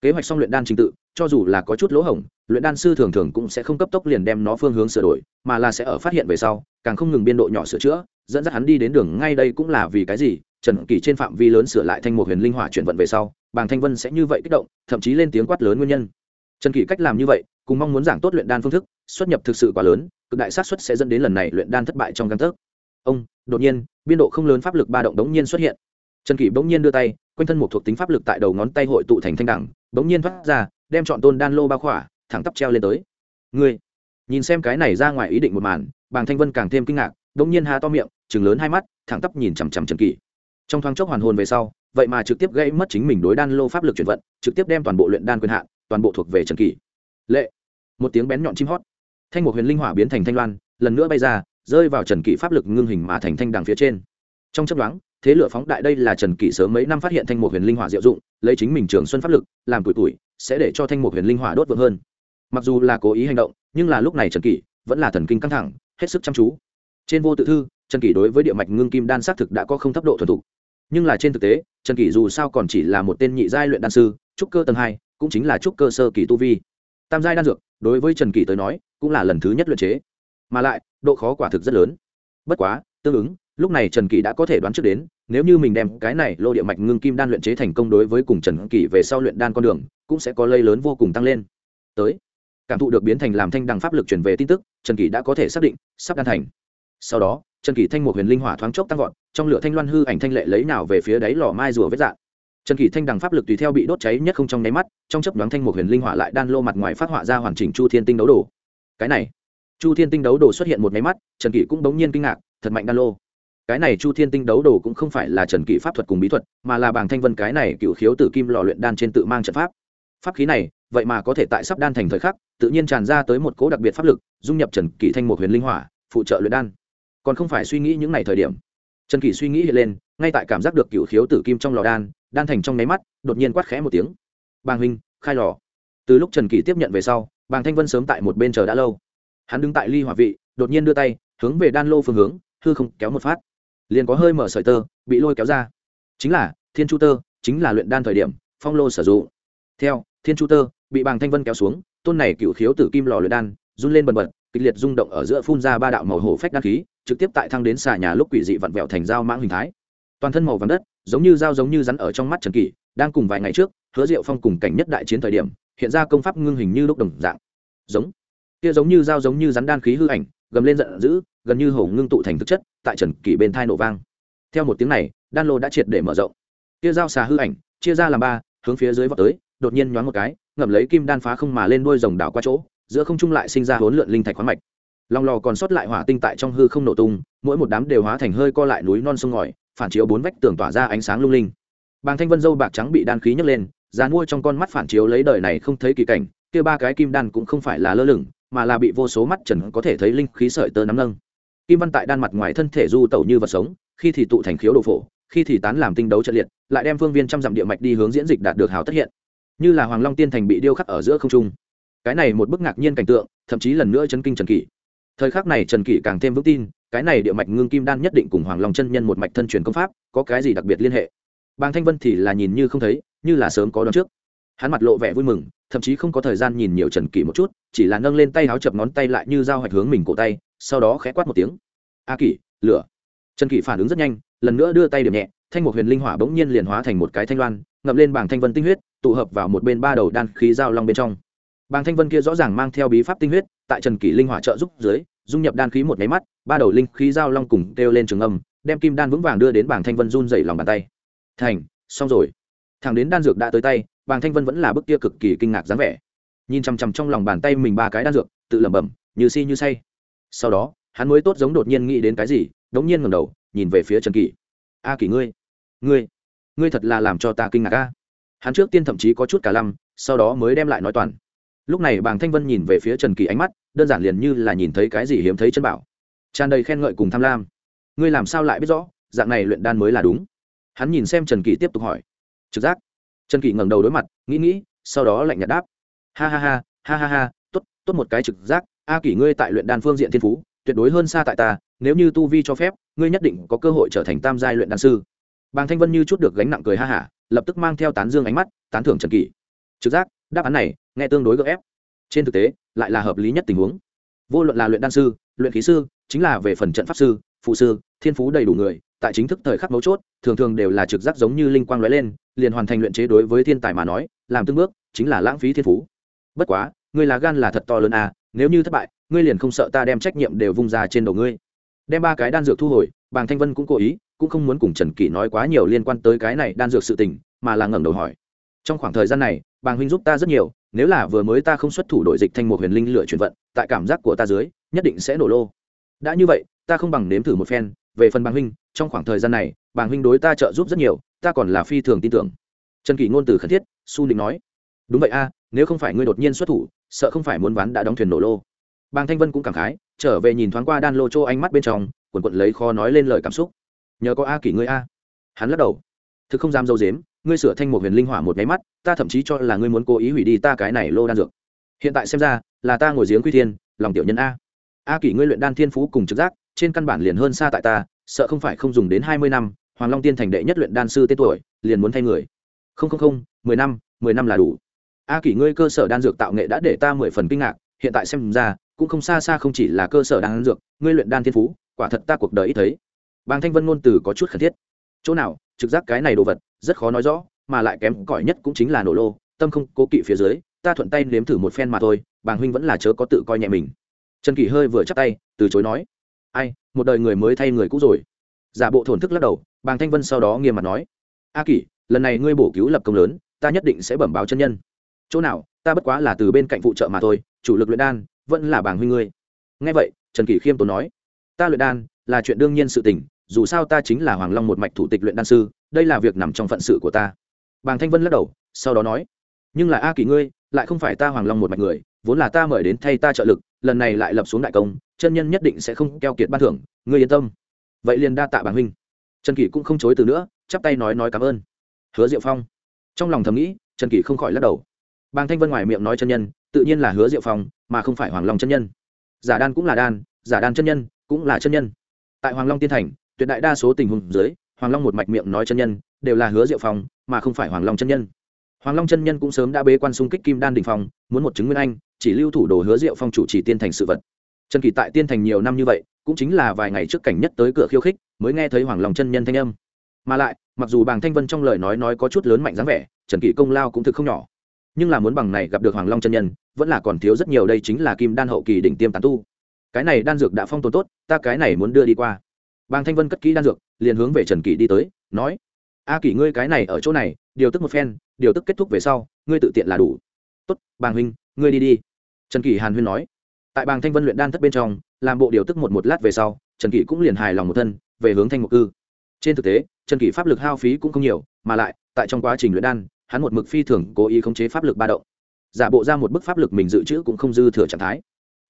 Kế hoạch xong luyện đan trình tự, cho dù là có chút lỗ hổng, luyện đan sư thường thường cũng sẽ không cấp tốc liền đem nó phương hướng sửa đổi, mà là sẽ ở phát hiện về sau, càng không ngừng biên độ nhỏ sửa chữa dẫn dắt hắn đi đến đường ngay đây cũng là vì cái gì? Trần kỳ trên phạm vi lớn sửa lại thanh một huyền linh hỏa chuyển vận về sau, bàng thanh vân sẽ như vậy kích động, thậm chí lên tiếng quát lớn nguyên nhân. Trần kỳ cách làm như vậy, cùng mong muốn giảng tốt luyện đan phương thức, xuất nhập thực sự quá lớn, cực đại sát suất sẽ dẫn đến lần này luyện đan thất bại trong căn thức ông, đột nhiên, biên độ không lớn pháp lực ba động đống nhiên xuất hiện. Trần kỳ bỗng nhiên đưa tay, quanh thân một thuộc tính pháp lực tại đầu ngón tay hội tụ thành thanh đẳng, bỗng nhiên thoát ra, đem chọn tôn đan lô bao khỏa, thẳng tắp treo lên tới. Ngươi, nhìn xem cái này ra ngoài ý định một màn, bàng thanh vân càng thêm kinh ngạc, bỗng nhiên há to miệng chừng lớn hai mắt, thẳng tắp nhìn chằm chằm trần kỷ. Trong thoáng chốc hoàn hồn về sau, vậy mà trực tiếp gây mất chính mình đối đan lô pháp lực chuyển vận, trực tiếp đem toàn bộ luyện đan quyền hạn, toàn bộ thuộc về trần kỷ. Lệ. Một tiếng bén nhọn chim hót. Thanh một huyền linh hỏa biến thành thanh loan, lần nữa bay ra, rơi vào trần kỷ pháp lực ngưng hình mà thành thanh đằng phía trên. Trong chấp đoán thế lửa phóng đại đây là trần kỷ sớm mấy năm phát hiện thanh một huyền linh hỏa diệu dụng, lấy chính mình trường xuân pháp lực, làm tuổi tuổi, sẽ để cho thanh một huyền linh hỏa đốt vượng hơn. Mặc dù là cố ý hành động, nhưng là lúc này trần kỷ vẫn là thần kinh căng thẳng, hết sức chăm chú. Trên vô tự thư trần kỷ đối với địa mạch ngưng kim đan xác thực đã có không thấp độ thuần thục. Nhưng là trên thực tế, trần kỷ dù sao còn chỉ là một tên nhị giai luyện đan sư, trúc cơ tầng hai, cũng chính là trúc cơ sơ kỳ tu vi. Tam giai đan dược, đối với trần kỷ tới nói, cũng là lần thứ nhất luyện chế. Mà lại, độ khó quả thực rất lớn. Bất quá, tương ứng, lúc này trần kỳ đã có thể đoán trước đến, nếu như mình đem cái này lô địa mạch ngưng kim đan luyện chế thành công đối với cùng trần kỳ về sau luyện đan con đường, cũng sẽ có lây lớn vô cùng tăng lên. Tới, cảm thụ được biến thành làm thanh đằng pháp lực chuyển về tin tức, trần kỳ đã có thể xác định, sắp đan thành. Sau đó trần kỳ thanh một huyền linh hỏa thoáng chốc tăng vọt, trong lửa thanh loan hư ảnh thanh lệ lấy nào về phía đáy lò mai rùa vết dạng. Trần kỳ thanh đằng pháp lực tùy theo bị đốt cháy nhất không trong nháy mắt, trong chấp đoán thanh một huyền linh hỏa lại đan lô mặt ngoài phát họa ra hoàn chỉnh chu thiên tinh đấu đồ. Cái này, chu thiên tinh đấu đồ xuất hiện một nháy mắt, trần kỳ cũng bỗng nhiên kinh ngạc, thật mạnh đan lô. Cái này chu thiên tinh đấu đồ cũng không phải là trần kỵ pháp thuật cùng bí thuật, mà là bảng thanh vân cái này cựu khiếu tử kim lò luyện đan trên tự mang trận pháp. Pháp khí này, vậy mà có thể tại sắp đan thành thời khắc, tự nhiên tràn ra tới một cố đặc biệt pháp lực, dung nhập trần kỵ thanh một huyền linh hỏa, phụ trợ luyện đan còn không phải suy nghĩ những ngày thời điểm. Trần kỵ suy nghĩ hiện lên, ngay tại cảm giác được cựu khiếu tử kim trong lò đan đan thành trong nháy mắt, đột nhiên quát khẽ một tiếng. Bàng huynh, khai lò. Từ lúc trần kỵ tiếp nhận về sau, bàng thanh vân sớm tại một bên chờ đã lâu. Hắn đứng tại ly hỏa vị, đột nhiên đưa tay, hướng về đan lô phương hướng, hư không kéo một phát. Liền có hơi mở sợi tơ, bị lôi kéo ra. Chính là, thiên chu tơ, chính là luyện đan thời điểm, phong lô sử dụng. Theo, thiên chu tơ, bị bàng thanh vân kéo xuống, tôn này cựu khiếu tử kim lò luyện đan, run lên bần bật kịch liệt rung động ở giữa phun ra ba đạo màu hổ phách đan khí, trực tiếp tại thăng đến xà nhà lúc quỷ dị vặn vẹo thành dao mãng hình thái. Toàn thân màu vàng đất, giống như dao giống như rắn ở trong mắt trần kỷ, đang cùng vài ngày trước, hứa diệu phong cùng cảnh nhất đại chiến thời điểm, hiện ra công pháp ngưng hình như lúc đồng dạng. Giống. Kia giống như dao giống như rắn đan khí hư ảnh, gầm lên giận dữ, gần như hổ ngưng tụ thành thực chất, tại trần kỷ bên thai nổ vang. Theo một tiếng này, đan lô đã triệt để mở rộng. Kia dao xà hư ảnh, chia ra làm ba, hướng phía dưới vọt tới, đột nhiên nhoáng một cái, ngậm lấy kim đan phá không mà lên đuôi rồng đảo qua chỗ giữa không trung lại sinh ra hỗn lượn linh thạch khoáng mạch. Lòng lò còn sót lại hỏa tinh tại trong hư không nổ tung, mỗi một đám đều hóa thành hơi co lại núi non sông ngòi, phản chiếu bốn vách tường tỏa ra ánh sáng lung linh. Bàng thanh vân dâu bạc trắng bị đan khí nhấc lên, dàn mua trong con mắt phản chiếu lấy đời này không thấy kỳ cảnh, kia ba cái kim đan cũng không phải là lơ lửng, mà là bị vô số mắt trần có thể thấy linh khí sợi tơ nắm nâng. Kim văn tại đan mặt ngoài thân thể du tẩu như vật sống, khi thì tụ thành khiếu đồ phổ, khi thì tán làm tinh đấu trận liệt, lại đem phương viên trăm dặm địa mạch đi hướng diễn dịch đạt được hào tất hiện. Như là hoàng long tiên thành bị điêu khắc ở giữa không trung cái này một bức ngạc nhiên cảnh tượng, thậm chí lần nữa chấn kinh trần kỷ. Thời khắc này trần kỷ càng thêm vững tin, cái này địa mạch ngưng kim đan nhất định cùng hoàng long chân nhân một mạch thân truyền công pháp, có cái gì đặc biệt liên hệ? Bàng thanh vân thì là nhìn như không thấy, như là sớm có đón trước. Hắn mặt lộ vẻ vui mừng, thậm chí không có thời gian nhìn nhiều trần kỷ một chút, chỉ là nâng lên tay áo chập ngón tay lại như dao hoạch hướng mình cổ tay, sau đó khẽ quát một tiếng. A kỷ, lửa. Trần kỷ phản ứng rất nhanh, lần nữa đưa tay điểm nhẹ, thanh một huyền linh hỏa bỗng nhiên liền hóa thành một cái thanh loan, ngậm lên bảng thanh vân tinh huyết, tụ hợp vào một bên ba đầu đan khí giao long bên trong. Bàng thanh vân kia rõ ràng mang theo bí pháp tinh huyết tại trần kỷ linh hỏa trợ giúp dưới dung nhập đan khí một máy mắt ba đầu linh khí giao long cùng kêu lên trường âm đem kim đan vững vàng đưa đến Bàng thanh vân run rẩy lòng bàn tay. Thành xong rồi. Thằng đến đan dược đã tới tay bàng thanh vân vẫn là bức kia cực kỳ kinh ngạc dáng vẻ. Nhìn chằm chằm trong lòng bàn tay mình ba cái đan dược tự lẩm bẩm như si như say. Sau đó hắn mới tốt giống đột nhiên nghĩ đến cái gì đống nhiên ngẩng đầu nhìn về phía trần kỷ. A à, kỷ ngươi ngươi ngươi thật là làm cho ta kinh ngạc a. Hắn trước tiên thậm chí có chút cả lăm sau đó mới đem lại nói toàn lúc này bàng thanh vân nhìn về phía trần kỳ ánh mắt, đơn giản liền như là nhìn thấy cái gì hiếm thấy chân bảo. Tràn đầy khen ngợi cùng tham lam. Ngươi làm sao lại biết rõ, dạng này luyện đan mới là đúng? Hắn nhìn xem trần kỳ tiếp tục hỏi. Trực giác. Trần kỳ ngẩng đầu đối mặt, nghĩ nghĩ, sau đó lạnh nhạt đáp. Ha ha ha ha ha ha, tốt tốt một cái trực giác. A kỷ ngươi tại luyện đan phương diện thiên phú, tuyệt đối hơn xa tại ta, nếu như tu vi cho phép, ngươi nhất định có cơ hội trở thành tam giai luyện đan sư. Bàng thanh vân như chút được gánh nặng cười ha hả, lập tức mang theo tán dương ánh mắt, tán thưởng trần kỳ. Trực giác, đáp án này nghe tương đối gấp ép. Trên thực tế, lại là hợp lý nhất tình huống. Vô luận là luyện đan sư, luyện khí sư, chính là về phần trận pháp sư, phụ sư, thiên phú đầy đủ người, tại chính thức thời khắc mấu chốt, thường thường đều là trực giác giống như linh quang lóe lên, liền hoàn thành luyện chế đối với thiên tài mà nói, làm tương bước, chính là lãng phí thiên phú. Bất quá, ngươi là gan là thật to lớn à nếu như thất bại, ngươi liền không sợ ta đem trách nhiệm đều vung ra trên đầu ngươi. Đem ba cái đan dược thu hồi, bàng thanh vân cũng cố ý, cũng không muốn cùng trần kỷ nói quá nhiều liên quan tới cái này đan dược sự tình, mà là ngẩng đầu hỏi. Trong khoảng thời gian này bàng huynh giúp ta rất nhiều, nếu là vừa mới ta không xuất thủ đội dịch thanh một huyền linh lựa chuyển vận, tại cảm giác của ta dưới, nhất định sẽ nổ lô. Đã như vậy, ta không bằng nếm thử một phen, về phần bàng huynh, trong khoảng thời gian này, bàng huynh đối ta trợ giúp rất nhiều, ta còn là phi thường tin tưởng. Trần kỷ ngôn từ khẩn thiết, su định nói. Đúng vậy a, nếu không phải ngươi đột nhiên xuất thủ, sợ không phải muốn ván đã đóng thuyền nổ lô. Bàng thanh vân cũng cảm khái, trở về nhìn thoáng qua đan lô chô ánh mắt bên trong quần quận lấy kho nói lên lời cảm xúc. Nhờ có a kỷ ngươi a. Hắn lắc đầu. Thực không dám dâu dếm ngươi sửa thanh một huyền linh hỏa một máy mắt, ta thậm chí cho là ngươi muốn cố ý hủy đi ta cái này lô đan dược. Hiện tại xem ra, là ta ngồi giếng quy thiên, lòng tiểu nhân a. A kỷ ngươi luyện đan thiên phú cùng trực giác, trên căn bản liền hơn xa tại ta, sợ không phải không dùng đến hai mươi năm, hoàng long tiên thành đệ nhất luyện đan sư tên tuổi, liền muốn thay người. Không không không, mười năm mười năm là đủ. A kỷ ngươi cơ sở đan dược tạo nghệ đã để ta mười phần kinh ngạc, hiện tại xem ra, cũng không xa xa không chỉ là cơ sở đan dược, ngươi luyện đan thiên phú, quả thật ta cuộc đời ít thấy. Bàng thanh vân ngôn từ có chút khẩn thiết. Chỗ nào, trực giác cái này đồ vật rất khó nói rõ, mà lại kém cỏi nhất cũng chính là nổ lô, tâm không cố kỵ phía dưới, ta thuận tay nếm thử một phen mà thôi, bàng huynh vẫn là chớ có tự coi nhẹ mình. Trần kỷ hơi vừa chắc tay, từ chối nói, ai, một đời người mới thay người cũ rồi. Giả bộ thổn thức lắc đầu, bàng thanh vân sau đó nghiêm mặt nói, a kỷ, lần này ngươi bổ cứu lập công lớn, ta nhất định sẽ bẩm báo chân nhân. Chỗ nào, ta bất quá là từ bên cạnh phụ trợ mà thôi, chủ lực luyện đan, vẫn là bàng huynh ngươi. Nghe vậy, trần kỷ khiêm tốn nói, ta luyện đan là chuyện đương nhiên sự tình dù sao ta chính là hoàng long một mạch thủ tịch luyện đan sư, đây là việc nằm trong phận sự của ta. Bàng thanh vân lắc đầu, sau đó nói, nhưng là a kỳ ngươi, lại không phải ta hoàng long một mạch người, vốn là ta mời đến thay ta trợ lực, lần này lại lập xuống đại công, chân nhân nhất định sẽ không keo kiệt ban thưởng, ngươi yên tâm. Vậy liền đa tạ bàng huynh. Trần kỷ cũng không chối từ nữa, chắp tay nói nói cảm ơn. Hứa diệu phong. Trong lòng thầm nghĩ, trần kỷ không khỏi lắc đầu. Bàng thanh vân ngoài miệng nói chân nhân, tự nhiên là hứa diệu phong, mà không phải hoàng long chân nhân. Giả đan cũng là đan, giả đan chân nhân cũng là chân nhân. Tại hoàng long tiên thành tuyệt đại đa số tình huống dưới, hoàng long một mạch miệng nói chân nhân, đều là hứa diệu phong, mà không phải hoàng long chân nhân. Hoàng long chân nhân cũng sớm đã bế quan xung kích kim đan đình phong, muốn một chứng nguyên anh, chỉ lưu thủ đồ hứa diệu phong chủ trì tiên thành sự vật. Trần kỳ tại tiên thành nhiều năm như vậy, cũng chính là vài ngày trước cảnh nhất tới cửa khiêu khích, mới nghe thấy hoàng long chân nhân thanh âm. Mà lại, mặc dù bàng thanh vân trong lời nói nói có chút lớn mạnh dáng vẻ, trần kỳ công lao cũng thực không nhỏ. Nhưng là muốn bằng này gặp được hoàng long chân nhân, vẫn là còn thiếu rất nhiều, đây chính là kim đan hậu kỳ đỉnh tiêm tán tu. Cái này đan dược đã phong tồn tốt, ta cái này muốn đưa đi qua bàng thanh vân cất kỹ đan dược, liền hướng về trần kỳ đi tới, nói, a kỷ ngươi cái này ở chỗ này, điều tức một phen, điều tức kết thúc về sau, ngươi tự tiện là đủ. Tốt, bàng huynh, ngươi đi đi. Trần kỳ hàn huyên nói. Tại bàng thanh vân luyện đan thất bên trong, làm bộ điều tức một một lát về sau, trần kỳ cũng liền hài lòng một thân, về hướng thanh mục cư. Trên thực tế, trần kỳ pháp lực hao phí cũng không nhiều, mà lại, tại trong quá trình luyện đan, hắn một mực phi thường cố ý khống chế pháp lực ba động. Giả bộ ra một bức pháp lực mình dự trữ cũng không dư thừa trạng thái.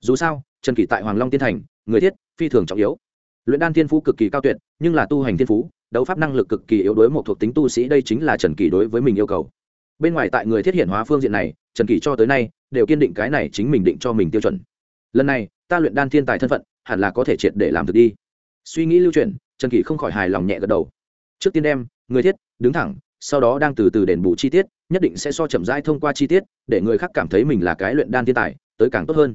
Dù sao, trần kỳ tại hoàng long tiên thành, người thiết, phi thường trọng yếu luyện đan thiên phú cực kỳ cao tuyệt, nhưng là tu hành thiên phú, đấu pháp năng lực cực kỳ yếu đối một thuộc tính tu sĩ đây chính là trần kỳ đối với mình yêu cầu. Bên ngoài tại người thiết hiện hóa phương diện này, trần kỳ cho tới nay đều kiên định cái này chính mình định cho mình tiêu chuẩn. Lần này, ta luyện đan thiên tài thân phận, hẳn là có thể triệt để làm được đi. Suy nghĩ lưu truyền trần kỳ không khỏi hài lòng nhẹ gật đầu. Trước tiên đem, người thiết, đứng thẳng, sau đó đang từ từ đền bù chi tiết, nhất định sẽ so chậm rãi thông qua chi tiết, để người khác cảm thấy mình là cái luyện đan thiên tài, tới càng tốt hơn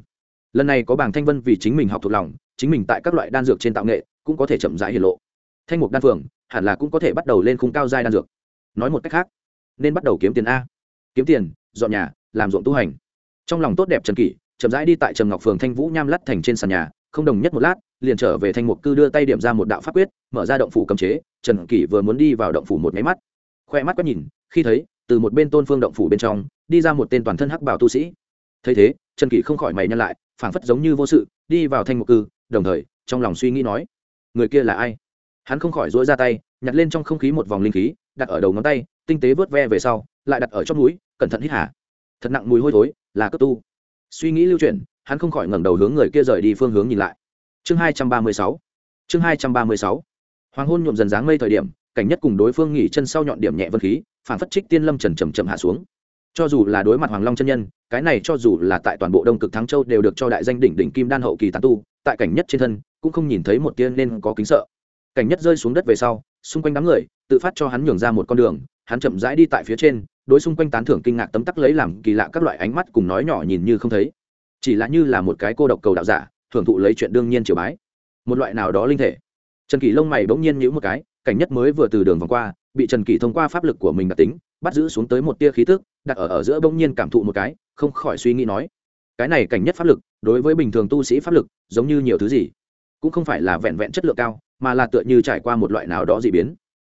lần này có bảng thanh vân vì chính mình học thuộc lòng, chính mình tại các loại đan dược trên tạo nghệ, cũng có thể chậm rãi hiển lộ. Thanh mục đan phường hẳn là cũng có thể bắt đầu lên khung cao giai đan dược. Nói một cách khác, nên bắt đầu kiếm tiền a. Kiếm tiền, dọn nhà, làm ruộng tu hành. Trong lòng tốt đẹp trần kỷ, chậm rãi đi tại trầm ngọc phường thanh vũ nham lắt thành trên sàn nhà, không đồng nhất một lát, liền trở về thanh mục cư đưa tay điểm ra một đạo pháp quyết, mở ra động phủ cầm chế, trần kỷ vừa muốn đi vào động phủ một máy mắt. Khoe mắt quét nhìn, khi thấy, từ một bên tôn phương động phủ bên trong, đi ra một tên toàn thân hắc bảo tu sĩ. Thấy thế, trần kỷ không khỏi mày nhăn lại phảng phất giống như vô sự, đi vào thanh mục cư, đồng thời, trong lòng suy nghĩ nói, người kia là ai? Hắn không khỏi dỗi ra tay, nhặt lên trong không khí một vòng linh khí, đặt ở đầu ngón tay, tinh tế vớt ve về sau, lại đặt ở trong núi cẩn thận hít hả thật nặng mùi hôi thối, là cấp tu. Suy nghĩ lưu chuyển, hắn không khỏi ngẩng đầu hướng người kia rời đi phương hướng nhìn lại. Chương hai trăm ba mươi sáu. Chương hai trăm ba mươi sáu. Hoàng hôn nhuộm dần dáng mây thời điểm, cảnh nhất cùng đối phương nghỉ chân sau nhọn điểm nhẹ vân khí phản phất trích tiên lâm trần trầm trầm hạ xuống. Cho dù là đối mặt hoàng long chân nhân cái này cho dù là tại toàn bộ đông cực thắng châu đều được cho đại danh đỉnh đỉnh kim đan hậu kỳ tán tu, tại cảnh nhất trên thân, cũng không nhìn thấy một tiên nên có kính sợ. Cảnh nhất rơi xuống đất về sau, xung quanh đám người, tự phát cho hắn nhường ra một con đường, hắn chậm rãi đi tại phía trên, đối xung quanh tán thưởng kinh ngạc tấm tắc lấy làm kỳ lạ các loại ánh mắt cùng nói nhỏ nhìn như không thấy. Chỉ là như là một cái cô độc cầu đạo giả, thưởng thụ lấy chuyện đương nhiên triều bái. Một loại nào đó linh thể. Trần kỳ lông mày bỗng nhiên nhữ một cái, cảnh nhất mới vừa từ đường vòng qua, bị trần kỳ thông qua pháp lực của mình đặc tính bắt giữ xuống tới một tia khí tức, đặt ở ở giữa bỗng nhiên cảm thụ một cái, không khỏi suy nghĩ nói, cái này cảnh nhất pháp lực, đối với bình thường tu sĩ pháp lực, giống như nhiều thứ gì, cũng không phải là vẹn vẹn chất lượng cao, mà là tựa như trải qua một loại nào đó dị biến.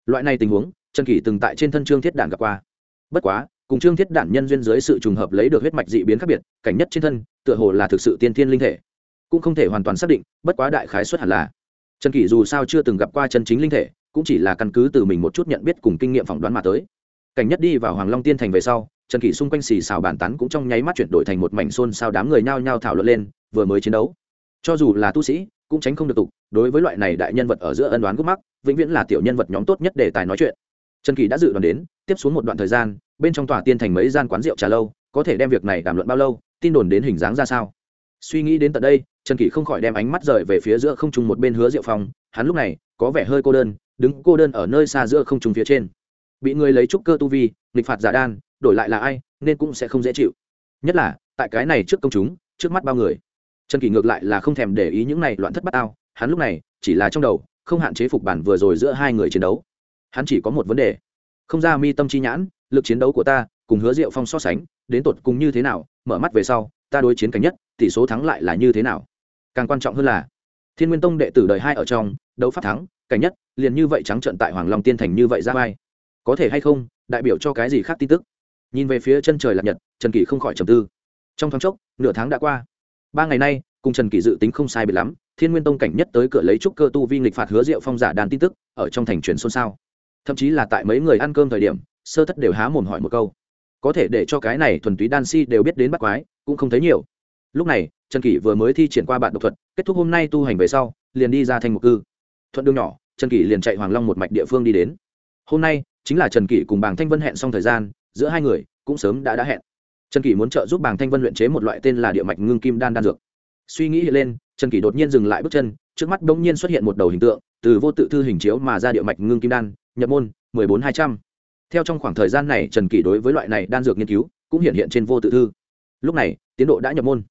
Loại này tình huống, trần kỷ từng tại trên thân trương thiết đản gặp qua. Bất quá, cùng trương thiết đản nhân duyên dưới sự trùng hợp lấy được huyết mạch dị biến khác biệt, cảnh nhất trên thân, tựa hồ là thực sự tiên thiên linh thể. Cũng không thể hoàn toàn xác định, bất quá đại khái xuất hẳn là, trần kỷ dù sao chưa từng gặp qua chân chính linh thể, cũng chỉ là căn cứ từ mình một chút nhận biết cùng kinh nghiệm phỏng đoán mà tới cảnh nhất đi vào hoàng long tiên thành về sau, trần kỷ xung quanh xì xào bàn tán cũng trong nháy mắt chuyển đổi thành một mảnh xôn xao đám người nhao nhao thảo luận lên, vừa mới chiến đấu. Cho dù là tu sĩ, cũng tránh không được tục, đối với loại này đại nhân vật ở giữa ân đoán gốc mắc, vĩnh viễn là tiểu nhân vật nhóm tốt nhất để tài nói chuyện. Trần kỳ đã dự đoán đến, tiếp xuống một đoạn thời gian, bên trong tòa tiên thành mấy gian quán rượu trà lâu, có thể đem việc này đàm luận bao lâu, tin đồn đến hình dáng ra sao. Suy nghĩ đến tận đây, trần kỳ không khỏi đem ánh mắt rời về phía giữa không trung một bên hứa rượu phong hắn lúc này có vẻ hơi cô đơn, đứng cô đơn ở nơi xa giữa không trung phía trên bị người lấy trúc cơ tu vi, nghịch phạt giả đan, đổi lại là ai, nên cũng sẽ không dễ chịu. Nhất là, tại cái này trước công chúng, trước mắt bao người. Trần kỳ ngược lại là không thèm để ý những này loạn thất bát ao, hắn lúc này, chỉ là trong đầu, không hạn chế phục bản vừa rồi giữa hai người chiến đấu. Hắn chỉ có một vấn đề. Không ra mi tâm chi nhãn, lực chiến đấu của ta, cùng hứa diệu phong so sánh, đến tột cùng như thế nào, mở mắt về sau, ta đối chiến cảnh nhất, tỷ số thắng lại là như thế nào. Càng quan trọng hơn là, thiên nguyên tông đệ tử đời hai ở trong, đấu pháp thắng, cảnh nhất, liền như vậy trắng trận tại hoàng long tiên thành như vậy ra vai có thể hay không, đại biểu cho cái gì khác tin tức? Nhìn về phía chân trời lạc nhật, trần kỷ không khỏi trầm tư. Trong thoáng chốc, nửa tháng đã qua. Ba ngày nay, cùng trần kỷ dự tính không sai biệt lắm, thiên nguyên tông cảnh nhất tới cửa lấy trúc cơ tu vi nghịch phạt hứa diệu phong giả đàn tin tức, ở trong thành truyền xôn xao. Thậm chí là tại mấy người ăn cơm thời điểm, sơ thất đều há mồm hỏi một câu. Có thể để cho cái này thuần túy đan si đều biết đến bắt quái, cũng không thấy nhiều. Lúc này, trần kỷ vừa mới thi triển qua bạn độc thuật, kết thúc hôm nay tu hành về sau, liền đi ra thành một cư. Thuận đường nhỏ, trần kỷ liền chạy hoàng long một mạch địa phương đi đến hôm nay, chính là trần kỷ cùng bàng thanh vân hẹn xong thời gian, giữa hai người cũng sớm đã đã hẹn. Trần kỷ muốn trợ giúp bàng thanh vân luyện chế một loại tên là địa mạch ngưng kim đan đan dược. Suy nghĩ hiện lên, trần kỷ đột nhiên dừng lại bước chân, trước mắt đ ỗ n g nhiên xuất hiện một đầu hình tượng, từ vô tự thư hình chiếu mà ra địa mạch ngưng kim đan, nhập môn, mười bốn hai trăm. Theo trong khoảng thời gian này, trần kỷ đối với loại này đan dược nghiên cứu cũng hiện hiện trên vô tự thư. Lúc này, tiến độ đã nhập môn.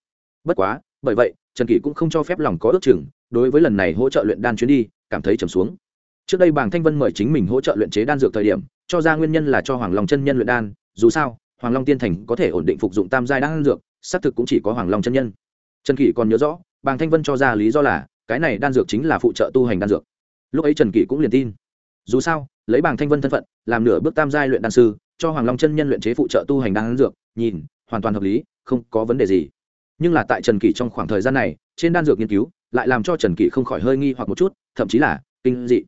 Bất quá, bởi vậy, trần kỷ cũng không cho phép lòng có ước chừng, đối với lần này hỗ trợ luyện đan chuyến đi, cảm thấy trầm xuống trước đây bàng thanh vân mời chính mình hỗ trợ luyện chế đan dược thời điểm, cho ra nguyên nhân là cho hoàng long chân nhân luyện đan, dù sao, hoàng long tiên thành có thể ổn định phục dụng tam giai đan dược, xác thực cũng chỉ có hoàng long chân nhân. Trần kỷ còn nhớ rõ bàng thanh vân cho ra lý do là, cái này đan dược chính là phụ trợ tu hành đan dược. Lúc ấy trần kỷ cũng liền tin. Dù sao, lấy bảng thanh vân thân phận, làm nửa bước tam giai luyện đan sư, cho hoàng long chân nhân luyện chế phụ trợ tu hành đan dược, nhìn, hoàn toàn hợp lý, không có vấn đề gì. Nhưng là tại trần kỷ trong khoảng thời gian này, trên đan dược nghiên cứu, lại làm cho trần kỷ không khỏi hơi nghi hoặc một chút, thậm chí là kinh dị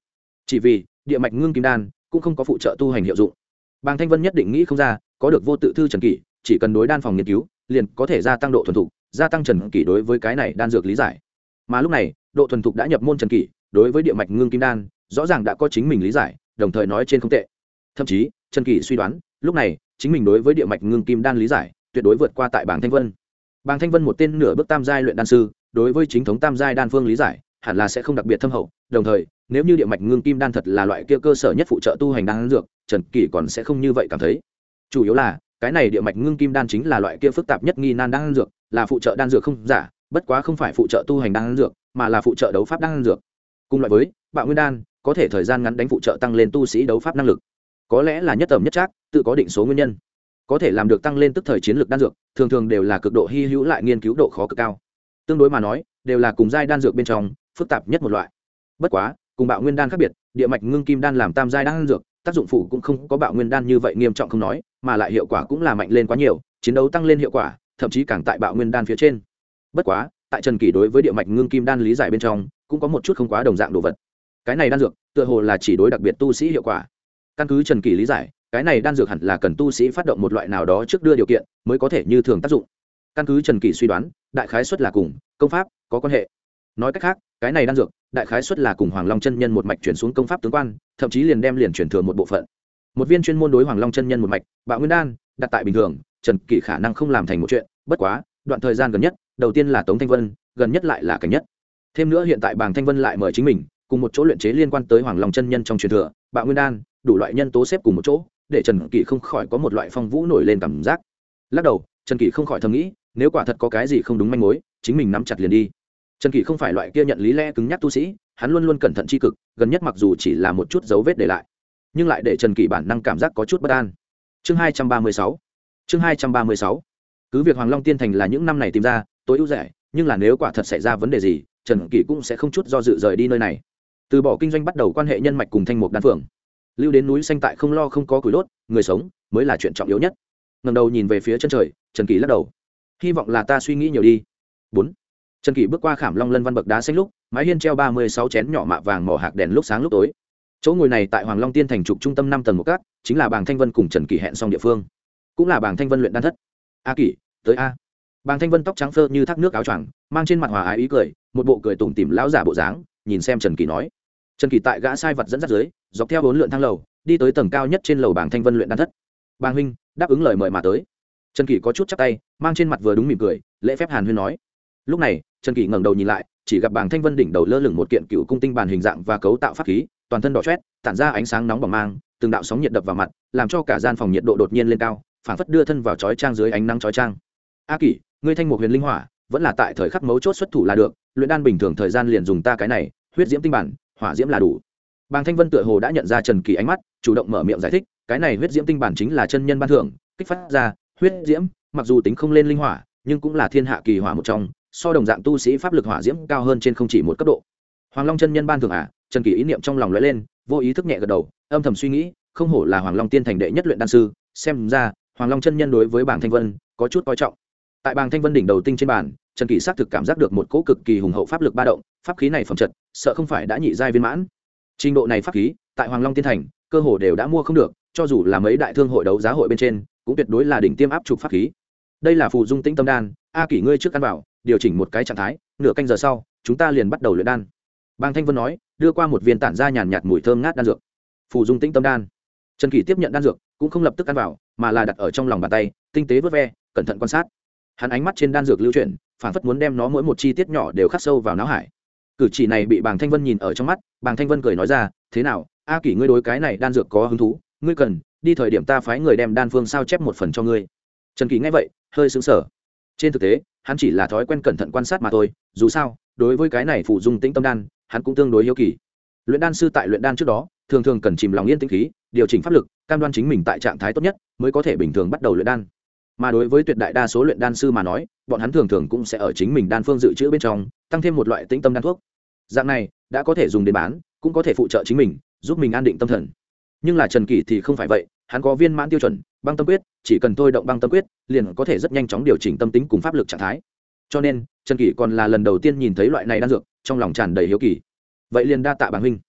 chỉ vì địa mạch ngưng kim đan cũng không có phụ trợ tu hành hiệu dụng. Bàng thanh vân nhất định nghĩ không ra, có được vô tự thư trần kỷ, chỉ cần đối đan phòng nghiên cứu, liền có thể gia tăng độ thuần thục, gia tăng trần kỷ đối với cái này đan dược lý giải. Mà lúc này, độ thuần thục đã nhập môn trần kỷ, đối với địa mạch ngưng kim đan, rõ ràng đã có chính mình lý giải, đồng thời nói trên không tệ. Thậm chí, trần kỷ suy đoán, lúc này, chính mình đối với địa mạch ngưng kim đan lý giải, tuyệt đối vượt qua tại bảng thanh vân. Bảng thanh vân một tên nửa bước tam giai luyện đan sư, đối với chính thống tam giai đan phương lý giải hẳn là sẽ không đặc biệt thâm hậu. Đồng thời, nếu như địa mạch ngưng kim đan thật là loại kia cơ sở nhất phụ trợ tu hành đan dược, trần kỳ còn sẽ không như vậy cảm thấy. Chủ yếu là, cái này địa mạch ngưng kim đan chính là loại kia phức tạp nhất nghi nan đan dược, là phụ trợ đan dược không giả, bất quá không phải phụ trợ tu hành đan dược, mà là phụ trợ đấu pháp đan dược. Cùng loại với, bạo nguyên đan, có thể thời gian ngắn đánh phụ trợ tăng lên tu sĩ đấu pháp năng lực. Có lẽ là nhất tầm nhất trác, tự có định số nguyên nhân. Có thể làm được tăng lên tức thời chiến lược đan dược, thường thường đều là cực độ hy hữu lại nghiên cứu độ khó cực cao. Tương đối mà nói, đều là cùng giai đan dược bên trong phức tạp nhất một loại. Bất quá, cùng bạo nguyên đan khác biệt, địa mạch ngưng kim đan làm tam giai đan dược, tác dụng phụ cũng không có bạo nguyên đan như vậy nghiêm trọng không nói, mà lại hiệu quả cũng là mạnh lên quá nhiều, chiến đấu tăng lên hiệu quả, thậm chí càng tại bạo nguyên đan phía trên. Bất quá, tại trần kỷ đối với địa mạch ngưng kim đan lý giải bên trong, cũng có một chút không quá đồng dạng đồ vật. Cái này đan dược, tựa hồ là chỉ đối đặc biệt tu sĩ hiệu quả. Căn cứ trần kỷ lý giải, cái này đan dược hẳn là cần tu sĩ phát động một loại nào đó trước đưa điều kiện, mới có thể như thường tác dụng. Căn cứ trần kỷ suy đoán, đại khái xuất là cùng, công pháp, có quan hệ. Nói cách khác cái này đan dược, đại khái xuất là cùng hoàng long chân nhân một mạch chuyển xuống công pháp tướng quan, thậm chí liền đem liền chuyển thừa một bộ phận. Một viên chuyên môn đối hoàng long chân nhân một mạch, bạo nguyên đan, đặt tại bình thường, trần kỷ khả năng không làm thành một chuyện, bất quá, đoạn thời gian gần nhất, đầu tiên là tống thanh vân, gần nhất lại là cảnh nhất. Thêm nữa hiện tại bàng thanh vân lại mời chính mình, cùng một chỗ luyện chế liên quan tới hoàng long chân nhân trong truyền thừa, bạo nguyên đan, đủ loại nhân tố xếp cùng một chỗ, để trần kỷ không khỏi có một loại phong vũ nổi lên cảm giác. Lắc đầu, trần kỷ không khỏi thầm nghĩ, nếu quả thật có cái gì không đúng manh mối, chính mình nắm chặt liền đi trần kỷ không phải loại kia nhận lý lẽ cứng nhắc tu sĩ, hắn luôn luôn cẩn thận tri cực, gần nhất mặc dù chỉ là một chút dấu vết để lại, nhưng lại để trần kỷ bản năng cảm giác có chút bất an. Chương hai trăm ba mươi sáu. Chương hai trăm ba mươi sáu. Cứ việc hoàng long tiên thành là những năm này tìm ra, tối ưu rẻ, nhưng là nếu quả thật xảy ra vấn đề gì, trần kỷ cũng sẽ không chút do dự rời đi nơi này. Từ bỏ kinh doanh bắt đầu quan hệ nhân mạch cùng thanh mục đan phượng lưu đến núi xanh tại không lo không có củi đốt, người sống mới là chuyện trọng yếu nhất. Ngầm đầu nhìn về phía chân trời, trần kỳ lắc đầu. Hy vọng là ta suy nghĩ nhiều đi. Bốn trần kỷ bước qua khảm long lân văn bậc đá xanh lúc, mái hiên treo ba mươi sáu chén nhỏ mạ vàng mỏ hạc đèn lúc sáng lúc tối. Chỗ ngồi này tại hoàng long tiên thành trục trung tâm năm tầng một cát, chính là bàng thanh vân cùng trần kỷ hẹn xong địa phương. Cũng là bàng thanh vân luyện đan thất. A kỷ, tới a. Bàng thanh vân tóc trắng phơ như thác nước áo choàng, mang trên mặt hòa ái ý cười, một bộ cười tủm tìm lão giả bộ dáng, nhìn xem trần kỳ nói. Trần kỳ tại gã sai vật dẫn dắt dưới, dọc theo bốn lượn thang lầu, đi tới tầng cao nhất trên lầu bảng thanh vân luyện đan thất. Bàng huynh, đáp ứng lời mời mà tới. Trần kỳ có chút chắc tay, mang trên mặt vừa đúng mỉm cười, lễ phép hàn huyên nói lúc này, trần kỳ ngẩng đầu nhìn lại, chỉ gặp bảng thanh vân đỉnh đầu lơ lửng một kiện cựu cung tinh bàn hình dạng và cấu tạo pháp khí, toàn thân đỏ chét tản ra ánh sáng nóng bỏng mang, từng đạo sóng nhiệt đập vào mặt, làm cho cả gian phòng nhiệt độ đột nhiên lên cao phản phất đưa thân vào chói trang dưới ánh nắng chói trang. A kỷ, ngươi thanh một huyền linh hỏa, vẫn là tại thời khắc mấu chốt xuất thủ là được, luyện đan bình thường thời gian liền dùng ta cái này, huyết diễm tinh bản, hỏa diễm là đủ. Bàng thanh vân tựa hồ đã nhận ra trần kỳ ánh mắt, chủ động mở miệng giải thích, cái này huyết diễm tinh bản chính là chân nhân ban thưởng, kích phát ra, huyết diễm, mặc dù tính không lên linh hỏa, nhưng cũng là thiên hạ kỳ hỏa một trong so đồng dạng tu sĩ pháp lực hỏa diễm cao hơn trên không chỉ một cấp độ. Hoàng long chân nhân ban thưởng à trần kỳ ý niệm trong lòng lóe lên, vô ý thức nhẹ gật đầu, âm thầm suy nghĩ, không hổ là hoàng long tiên thành đệ nhất luyện đan sư, xem ra, hoàng long chân nhân đối với bảng thanh vân có chút coi trọng. Tại bảng thanh vân đỉnh đầu tinh trên bàn, trần kỳ xác thực cảm giác được một cỗ cực kỳ hùng hậu pháp lực ba động, pháp khí này phẩm chất sợ không phải đã nhị giai viên mãn. Trình độ này pháp khí, tại hoàng long tiên thành, cơ hồ đều đã mua không được, cho dù là mấy đại thương hội đấu giá hội bên trên, cũng tuyệt đối là đỉnh tiêm áp trục pháp khí. Đây là phù dung tĩnh tâm đan a kỷ ngươi trước ăn vào, điều chỉnh một cái trạng thái nửa canh giờ sau chúng ta liền bắt đầu luyện đan. Bang thanh vân nói đưa qua một viên tản ra nhàn nhạt mùi thơm ngát đan dược. Phù dung tĩnh tâm đan. Trần kỷ tiếp nhận đan dược cũng không lập tức ăn vào mà là đặt ở trong lòng bàn tay tinh tế vớt ve cẩn thận quan sát. Hắn ánh mắt trên đan dược lưu chuyển phản phất muốn đem nó mỗi một chi tiết nhỏ đều khắc sâu vào não hải. Cử chỉ này bị bàng thanh vân nhìn ở trong mắt bàng thanh vân cười nói ra thế nào a kỷ ngươi đối cái này đan dược có hứng thú? Ngươi cần đi thời điểm ta phái người đem đan phương sao chép một phần cho ngươi. Trần kỳ nghe vậy hơi xứng sở trên thực tế, hắn chỉ là thói quen cẩn thận quan sát mà thôi, dù sao, đối với cái này phụ dung tĩnh tâm đan, hắn cũng tương đối hiếu kỳ. Luyện đan sư tại luyện đan trước đó, thường thường cần chìm lòng yên tĩnh khí, điều chỉnh pháp lực, cam đoan chính mình tại trạng thái tốt nhất, mới có thể bình thường bắt đầu luyện đan. Mà đối với tuyệt đại đa số luyện đan sư mà nói, bọn hắn thường thường cũng sẽ ở chính mình đan phương dự trữ bên trong, tăng thêm một loại tĩnh tâm đan thuốc. Dạng này, đã có thể dùng để bán, cũng có thể phụ trợ chính mình, giúp mình an định tâm thần. Nhưng là trần kỳ thì không phải vậy, hắn có viên mãn tiêu chuẩn băng tâm quyết, chỉ cần thôi động băng tâm quyết, liền có thể rất nhanh chóng điều chỉnh tâm tính cùng pháp lực trạng thái. Cho nên, trần kỷ còn là lần đầu tiên nhìn thấy loại này đan dược, trong lòng tràn đầy hiếu kỳ. Vậy liền đa tạ bàng huynh.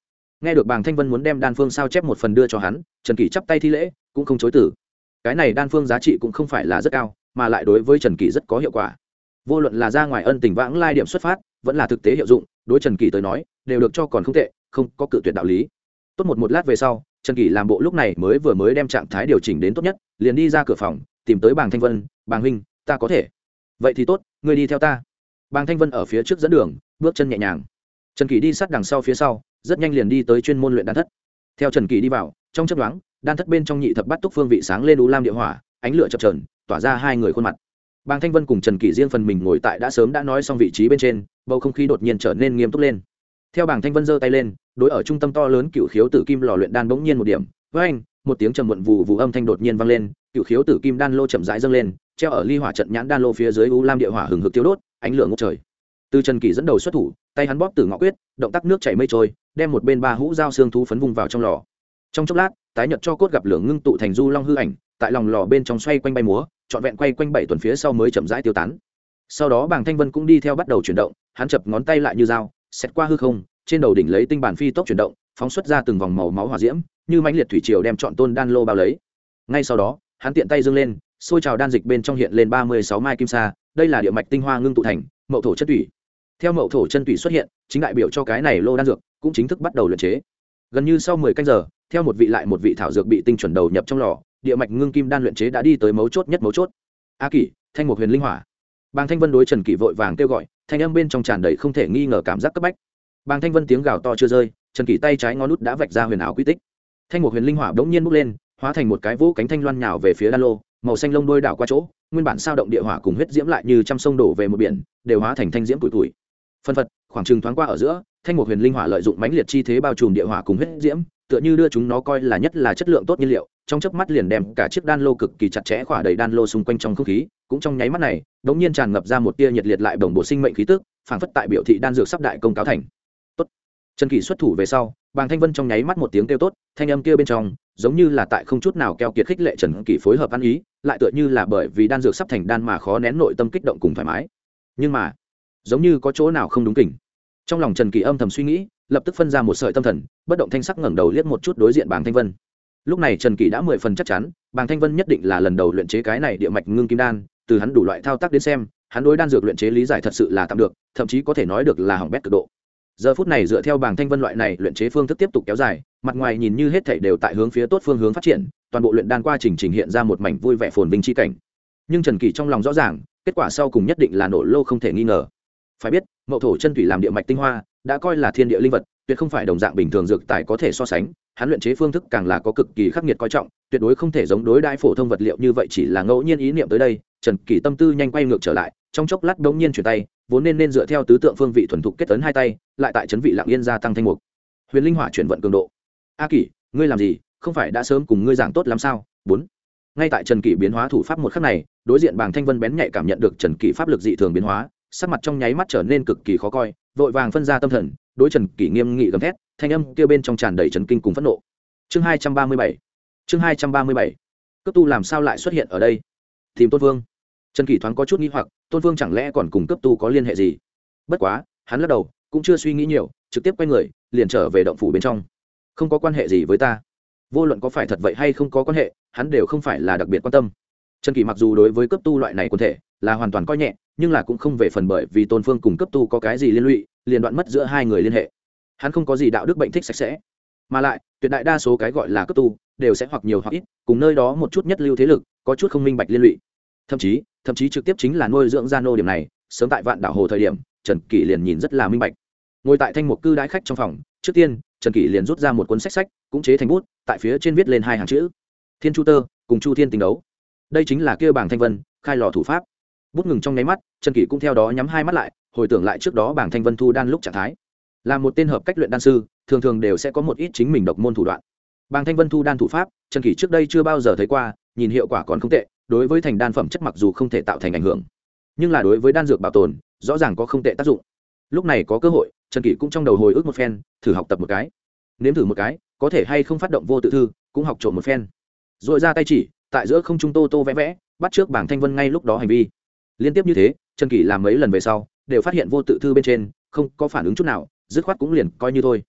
Nghe được bàng thanh vân muốn đem đan phương sao chép một phần đưa cho hắn, trần kỷ chắp tay thi lễ, cũng không chối tử cái này đan phương giá trị cũng không phải là rất cao, mà lại đối với trần kỷ rất có hiệu quả. Vô luận là ra ngoài ân tình vãng lai điểm xuất phát, vẫn là thực tế hiệu dụng, đối trần kỳ tới nói, đều được cho còn không tệ, không có cự tuyệt đạo lý. Tốt một một lát về sau trần kỳ làm bộ lúc này mới vừa mới đem trạng thái điều chỉnh đến tốt nhất, liền đi ra cửa phòng, tìm tới bàng thanh vân, bàng huynh, ta có thể. Vậy thì tốt, ngươi đi theo ta. Bàng thanh vân ở phía trước dẫn đường, bước chân nhẹ nhàng. Trần kỳ đi sát đằng sau phía sau, rất nhanh liền đi tới chuyên môn luyện đan thất. Theo trần kỳ đi vào, trong chấp đoán đan thất bên trong nhị thập bắt túc phương vị sáng lên u lam địa hỏa, ánh lửa chập trờn tỏa ra hai người khuôn mặt. Bàng thanh vân cùng trần kỳ riêng phần mình ngồi tại đã sớm đã nói xong vị trí bên trên, bầu không khí đột nhiên trở nên nghiêm túc lên. Theo bàng thanh vân giơ tay lên đối ở trung tâm to lớn cựu khiếu tử kim lò luyện đan bỗng nhiên một điểm. Với anh, một tiếng trầm muộn vù vù âm thanh đột nhiên vang lên, cựu khiếu tử kim đan lô chậm rãi dâng lên, treo ở ly hỏa trận nhãn đan lô phía dưới u lam địa hỏa hừng hực tiêu đốt, ánh lửa ngốc trời. Từ trần kỳ dẫn đầu xuất thủ, tay hắn bóp tử ngõ quyết, động tác nước chảy mây trôi, đem một bên ba hũ dao xương thú phấn vung vào trong lò. Trong chốc lát, tái nhật cho cốt gặp lửa ngưng tụ thành du long hư ảnh, tại lòng lò bên trong xoay quanh bay múa, trọn vẹn quay quanh bảy tuần phía sau mới chậm rãi tiêu tán. Sau đó bàng thanh vân cũng đi theo bắt đầu chuyển động, hắn chập ngón tay lại như dao xét qua hư không trên đầu đỉnh lấy tinh bản phi tốc chuyển động, phóng xuất ra từng vòng màu máu hỏa diễm, như mãnh liệt thủy triều đem chọn tôn đan lô bao lấy. Ngay sau đó, hắn tiện tay dâng lên, xôi trào đan dịch bên trong hiện lên ba mươi sáu mai kim sa, đây là địa mạch tinh hoa ngưng tụ thành, mậu thổ chất thủy. Theo mậu thổ chân thủy xuất hiện, chính đại biểu cho cái này lô đan dược cũng chính thức bắt đầu luyện chế. Gần như sau mười canh giờ, theo một vị lại một vị thảo dược bị tinh chuẩn đầu nhập trong lò, địa mạch ngưng kim đan luyện chế đã đi tới mấu chốt nhất mấu chốt. A kỷ, thanh một huyền linh hỏa. Bàng thanh vân đối trần kỷ vội vàng kêu gọi, thanh âm bên trong tràn đầy không thể nghi ngờ cảm giác cấp bách bàng thanh vân tiếng gào to chưa rơi, trần kỷ tay trái ngón nút đã vạch ra huyền ảo quy tích. Thanh một huyền linh hỏa bỗng nhiên bốc lên, hóa thành một cái vũ cánh thanh loan nhào về phía đan lô, màu xanh lông đôi đảo qua chỗ, nguyên bản sao động địa hỏa cùng huyết diễm lại như trăm sông đổ về một biển, đều hóa thành thanh diễm tuổi tuổi phân phật, khoảng trừng thoáng qua ở giữa, thanh một huyền linh hỏa lợi dụng mãnh liệt chi thế bao trùm địa hỏa cùng huyết diễm, tựa như đưa chúng nó coi là nhất là chất lượng tốt nhiên liệu, trong chớp mắt liền đem cả chiếc đan lô cực kỳ chặt chẽ khỏa đầy đan lô xung quanh trong không khí, cũng trong nháy mắt này đống nhiên tràn ngập ra một tia nhiệt liệt lại đồng bộ sinh mệnh khí tức, phảng phất tại biểu thị đan dược sắp đại công cáo thành trần kỳ xuất thủ về sau, bàng thanh vân trong nháy mắt một tiếng kêu tốt, thanh âm kia bên trong, giống như là tại không chút nào keo kiệt khích lệ trần kỳ phối hợp ăn ý, lại tựa như là bởi vì đan dược sắp thành đan mà khó nén nội tâm kích động cùng thoải mái. Nhưng mà, giống như có chỗ nào không đúng kỉnh. Trong lòng trần kỳ âm thầm suy nghĩ, lập tức phân ra một sợi tâm thần, bất động thanh sắc ngẩng đầu liếc một chút đối diện bàng thanh vân. Lúc này trần kỳ đã mười phần chắc chắn, bàng thanh vân nhất định là lần đầu luyện chế cái này địa mạch ngưng kim đan, từ hắn đủ loại thao tác đến xem, hắn đối đan dược luyện chế lý giải thật sự là tạm được, thậm chí có thể nói được là hỏng bét cực độ giờ phút này dựa theo bảng thanh vân loại này, luyện chế phương thức tiếp tục kéo dài, mặt ngoài nhìn như hết thảy đều tại hướng phía tốt phương hướng phát triển, toàn bộ luyện đan qua trình trình hiện ra một mảnh vui vẻ phồn vinh chi cảnh. Nhưng trần kỳ trong lòng rõ ràng, kết quả sau cùng nhất định là nổ lô không thể nghi ngờ. Phải biết, mậu thổ chân thủy làm địa mạch tinh hoa, đã coi là thiên địa linh vật, tuyệt không phải đồng dạng bình thường dược tài có thể so sánh, hắn luyện chế phương thức càng là có cực kỳ khắc nghiệt coi trọng, tuyệt đối không thể giống đối đại phổ thông vật liệu như vậy chỉ là ngẫu nhiên ý niệm tới đây, trần kỳ tâm tư nhanh quay ngược trở lại, trong chốc lát đống nhiên chuyển tay vốn nên nên dựa theo tứ tượng phương vị thuần thục kết tấn hai tay, lại tại chấn vị lặng yên gia tăng thanh mục. Huyền linh hỏa chuyển vận cường độ. A kỷ, ngươi làm gì? Không phải đã sớm cùng ngươi giảng tốt làm sao? Bốn. Ngay tại trần kỷ biến hóa thủ pháp một khắc này, đối diện bàng thanh vân bén nhạy cảm nhận được trần kỷ pháp lực dị thường biến hóa, sắc mặt trong nháy mắt trở nên cực kỳ khó coi, vội vàng phân ra tâm thần, đối trần kỷ nghiêm nghị gầm thét, thanh âm kêu bên trong tràn đầy trần kinh cùng phẫn nộ. Chương hai trăm ba mươi bảy. Chương hai trăm ba mươi bảy. Cấp tu làm sao lại xuất hiện ở đây? Tìm tôn vương trần kỷ thoáng có chút nghĩ hoặc, tôn vương chẳng lẽ còn cùng cấp tu có liên hệ gì? Bất quá, hắn lắc đầu, cũng chưa suy nghĩ nhiều, trực tiếp quay người, liền trở về động phủ bên trong. Không có quan hệ gì với ta. Vô luận có phải thật vậy hay không có quan hệ, hắn đều không phải là đặc biệt quan tâm. Trần kỳ mặc dù đối với cấp tu loại này quân thể là hoàn toàn coi nhẹ, nhưng là cũng không về phần bởi vì tôn phương cùng cấp tu có cái gì liên lụy, liền đoạn mất giữa hai người liên hệ. Hắn không có gì đạo đức bệnh thích sạch sẽ. Mà lại, tuyệt đại đa số cái gọi là cấp tu, đều sẽ hoặc nhiều hoặc ít, cùng nơi đó một chút nhất lưu thế lực, có chút không minh bạch liên lụy thậm chí thậm chí trực tiếp chính là nuôi dưỡng gia nô điểm này, sớm tại vạn đảo hồ thời điểm, trần kỷ liền nhìn rất là minh bạch. Ngồi tại thanh mục cư đãi khách trong phòng, trước tiên, trần kỷ liền rút ra một cuốn sách sách, cũng chế thành bút, tại phía trên viết lên hai hàng chữ. Thiên chu tơ, cùng chu thiên tình đấu. Đây chính là kêu bảng thanh vân, khai lò thủ pháp. Bút ngừng trong nháy mắt, trần kỷ cũng theo đó nhắm hai mắt lại, hồi tưởng lại trước đó bảng thanh vân thu đan lúc trạng thái. Là một tên hợp cách luyện đan sư, thường thường đều sẽ có một ít chính mình độc môn thủ đoạn. Bảng thanh vân thu đan thủ pháp, trần kỷ trước đây chưa bao giờ thấy qua, nhìn hiệu quả còn không tệ đối với thành đan phẩm chất mặc dù không thể tạo thành ảnh hưởng, nhưng là đối với đan dược bảo tồn, rõ ràng có không tệ tác dụng. Lúc này có cơ hội, trần kỷ cũng trong đầu hồi ức một phen, thử học tập một cái. Nếm thử một cái, có thể hay không phát động vô tự thư, cũng học trộm một phen. R ồ i ra tay chỉ, tại giữa không trung tô tô vẽ vẽ, bắt trước bảng thanh vân ngay lúc đó hành vi. Liên tiếp như thế, trần kỷ làm mấy lần về sau, đều phát hiện vô tự thư bên trên, không có phản ứng chút nào, dứt khoát cũng liền coi như thôi.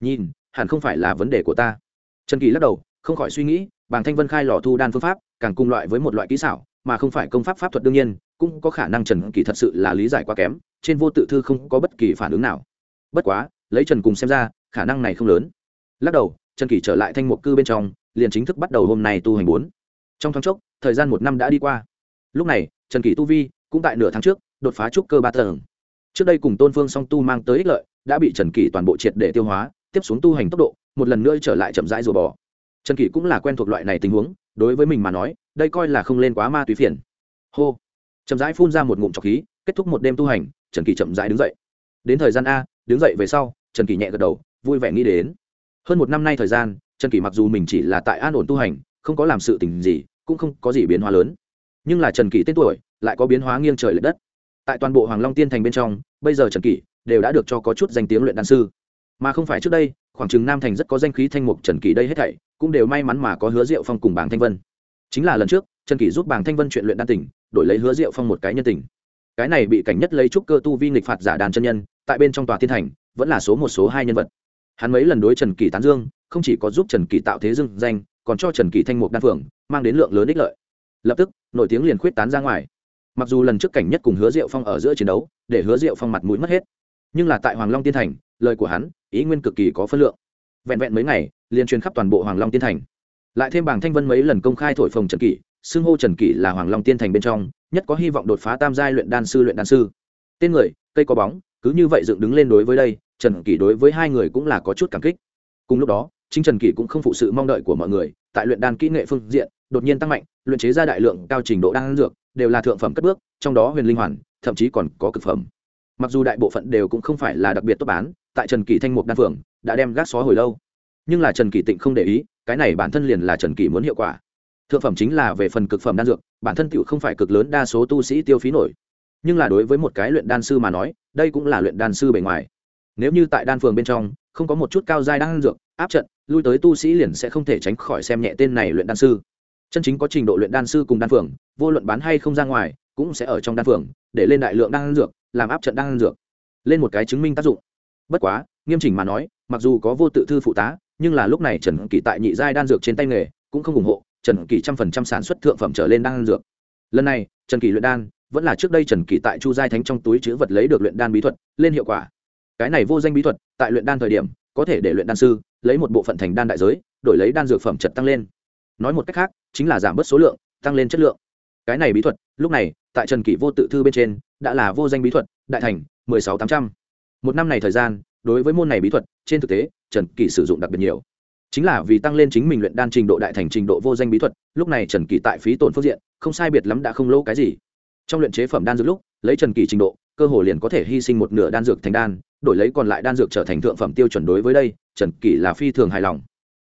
Nhìn, hẳn không phải là vấn đề của ta. Trần kỳ lắc đầu, không khỏi suy nghĩ bàng thanh vân khai lò thu đan phương pháp càng cùng loại với một loại kỹ xảo, mà không phải công pháp pháp thuật đương nhiên, cũng có khả năng trần kỳ thật sự là lý giải quá kém, trên vô tự thư không có bất kỳ phản ứng nào. Bất quá, lấy trần cùng xem ra, khả năng này không lớn. Lắc đầu, trần kỳ trở lại thanh mục cư bên trong, liền chính thức bắt đầu hôm nay tu hành bốn. Trong tháng chốc, thời gian một năm đã đi qua. Lúc này, trần kỳ tu vi cũng tại nửa tháng trước, đột phá trúc cơ ba tầng. Trước đây cùng tôn phương song tu mang tới ích lợi, đã bị trần kỳ toàn bộ triệt để tiêu hóa, tiếp xuống tu hành tốc độ, một lần nữa trở lại chậm rãi rùa bò. Trần kỳ cũng là quen thuộc loại này tình huống đối với mình mà nói, đây coi là không lên quá ma túy phiền. Hô. Chậm rãi phun ra một ngụm trọc khí, kết thúc một đêm tu hành, trần kỳ chậm rãi đứng dậy. Đến thời gian a, đứng dậy về sau, trần kỳ nhẹ gật đầu, vui vẻ nghĩ đến. Hơn một năm nay thời gian, trần kỳ mặc dù mình chỉ là tại an ổn tu hành, không có làm sự tình gì, cũng không có gì biến hóa lớn. Nhưng là trần kỳ tên tuổi, lại có biến hóa nghiêng trời l ệ đất. Tại toàn bộ hoàng long tiên thành bên trong, bây giờ trần kỳ đều đã được cho có chút danh tiếng luyện đan sư mà không phải trước đây, khoảng chừng nam thành rất có danh khí thanh mục trần Kỳ đây hết thảy, cũng đều may mắn mà có hứa diệu phong cùng bảng thanh vân. Chính là lần trước, trần Kỳ giúp bảng thanh vân chuyện luyện đan tỉnh, đổi lấy hứa diệu phong một cái nhân tình. Cái này bị cảnh nhất lấy trúc cơ tu vi nghịch phạt giả đàn chân nhân, tại bên trong tòa thiên thành, vẫn là số một, số hai nhân vật. Hắn mấy lần đối trần Kỳ tán dương, không chỉ có giúp trần Kỳ tạo thế dưng danh, còn cho trần Kỳ thanh mục đan phượng, mang đến lượng lớn ích lợi. Lập tức, nổi tiếng liền khuyết tán ra ngoài. Mặc dù lần trước cảnh nhất cùng hứa diệu phong ở giữa chiến đấu, để hứa diệu phong mặt mũi mất hết, nhưng là tại hoàng long tiên thành, lời của hắn ý nguyên cực kỳ có phân lượng. Vẹn vẹn mấy ngày, liền truyền khắp toàn bộ hoàng long tiên thành. Lại thêm bảng thanh vân mấy lần công khai thổi phồng trần kỷ, xưng hô trần kỷ là hoàng long tiên thành bên trong, nhất có hy vọng đột phá tam giai luyện đan sư, luyện đan sư. Tên người, cây có bóng, cứ như vậy dựng đứng lên đối với đây, trần kỷ đối với hai người cũng là có chút cảm kích. Cùng lúc đó, chính trần kỷ cũng không phụ sự mong đợi của mọi người, tại luyện đan kỹ nghệ phương diện, đột nhiên tăng mạnh, luyện chế ra đại lượng cao trình độ đan dược, đều là thượng phẩm cất bước, trong đó huyền linh hoàn, thậm chí còn có cực phẩm mặc dù đại bộ phận đều cũng không phải là đặc biệt tốt bán, tại trần kỳ thanh mục đan phượng, đã đem gác xó hồi lâu. Nhưng là trần kỳ tịnh không để ý, cái này bản thân liền là trần kỳ muốn hiệu quả. Thượng phẩm chính là về phần cực phẩm đan dược, bản thân tựu không phải cực lớn đa số tu sĩ tiêu phí nổi. Nhưng là đối với một cái luyện đan sư mà nói, đây cũng là luyện đan sư bề ngoài. Nếu như tại đan phường bên trong, không có một chút cao giai đan dược, áp trận, lui tới tu sĩ liền sẽ không thể tránh khỏi xem nhẹ tên này luyện đan sư. Chân chính có trình độ luyện đan sư cùng đan phường, vô luận bán hay không ra ngoài, cũng sẽ ở trong đan phường, để lên đại lượng đan dược làm áp trận đan dược, lên một cái chứng minh tác dụng. Bất quá, nghiêm chỉnh mà nói, mặc dù có vô tự thư phụ tá, nhưng là lúc này trần kỳ tại nhị giai đan dược trên tay nghề, cũng không ủng hộ, trần kỳ trăm phần trăm sản xuất thượng phẩm trở lên đan dược. Lần này, trần kỳ luyện đan, vẫn là trước đây trần kỳ tại chu giai thánh trong túi chữ vật lấy được luyện đan bí thuật, lên hiệu quả. Cái này vô danh bí thuật, tại luyện đan thời điểm, có thể để luyện đan sư lấy một bộ phận thành đan đại giới, đổi lấy đan dược phẩm chật tăng lên. Nói một cách khác, chính là giảm bớt số lượng, tăng lên chất lượng cái này bí thuật, lúc này, tại trần kỷ vô tự thư bên trên, đã là vô danh bí thuật, đại thành, mười sáu tám trăm. Một năm này thời gian, đối với môn này bí thuật, trên thực tế, trần kỷ sử dụng đặc biệt nhiều. Chính là vì tăng lên chính mình luyện đan trình độ đại thành trình độ vô danh bí thuật, lúc này trần kỷ tại phí tổn phương diện, không sai biệt lắm đã không lỗ cái gì. Trong luyện chế phẩm đan dược lúc, lấy trần kỷ trình độ, cơ hồ liền có thể hy sinh một nửa đan dược thành đan, đổi lấy còn lại đan dược trở thành thượng phẩm tiêu chuẩn đối với đây, trần kỷ là phi thường hài lòng.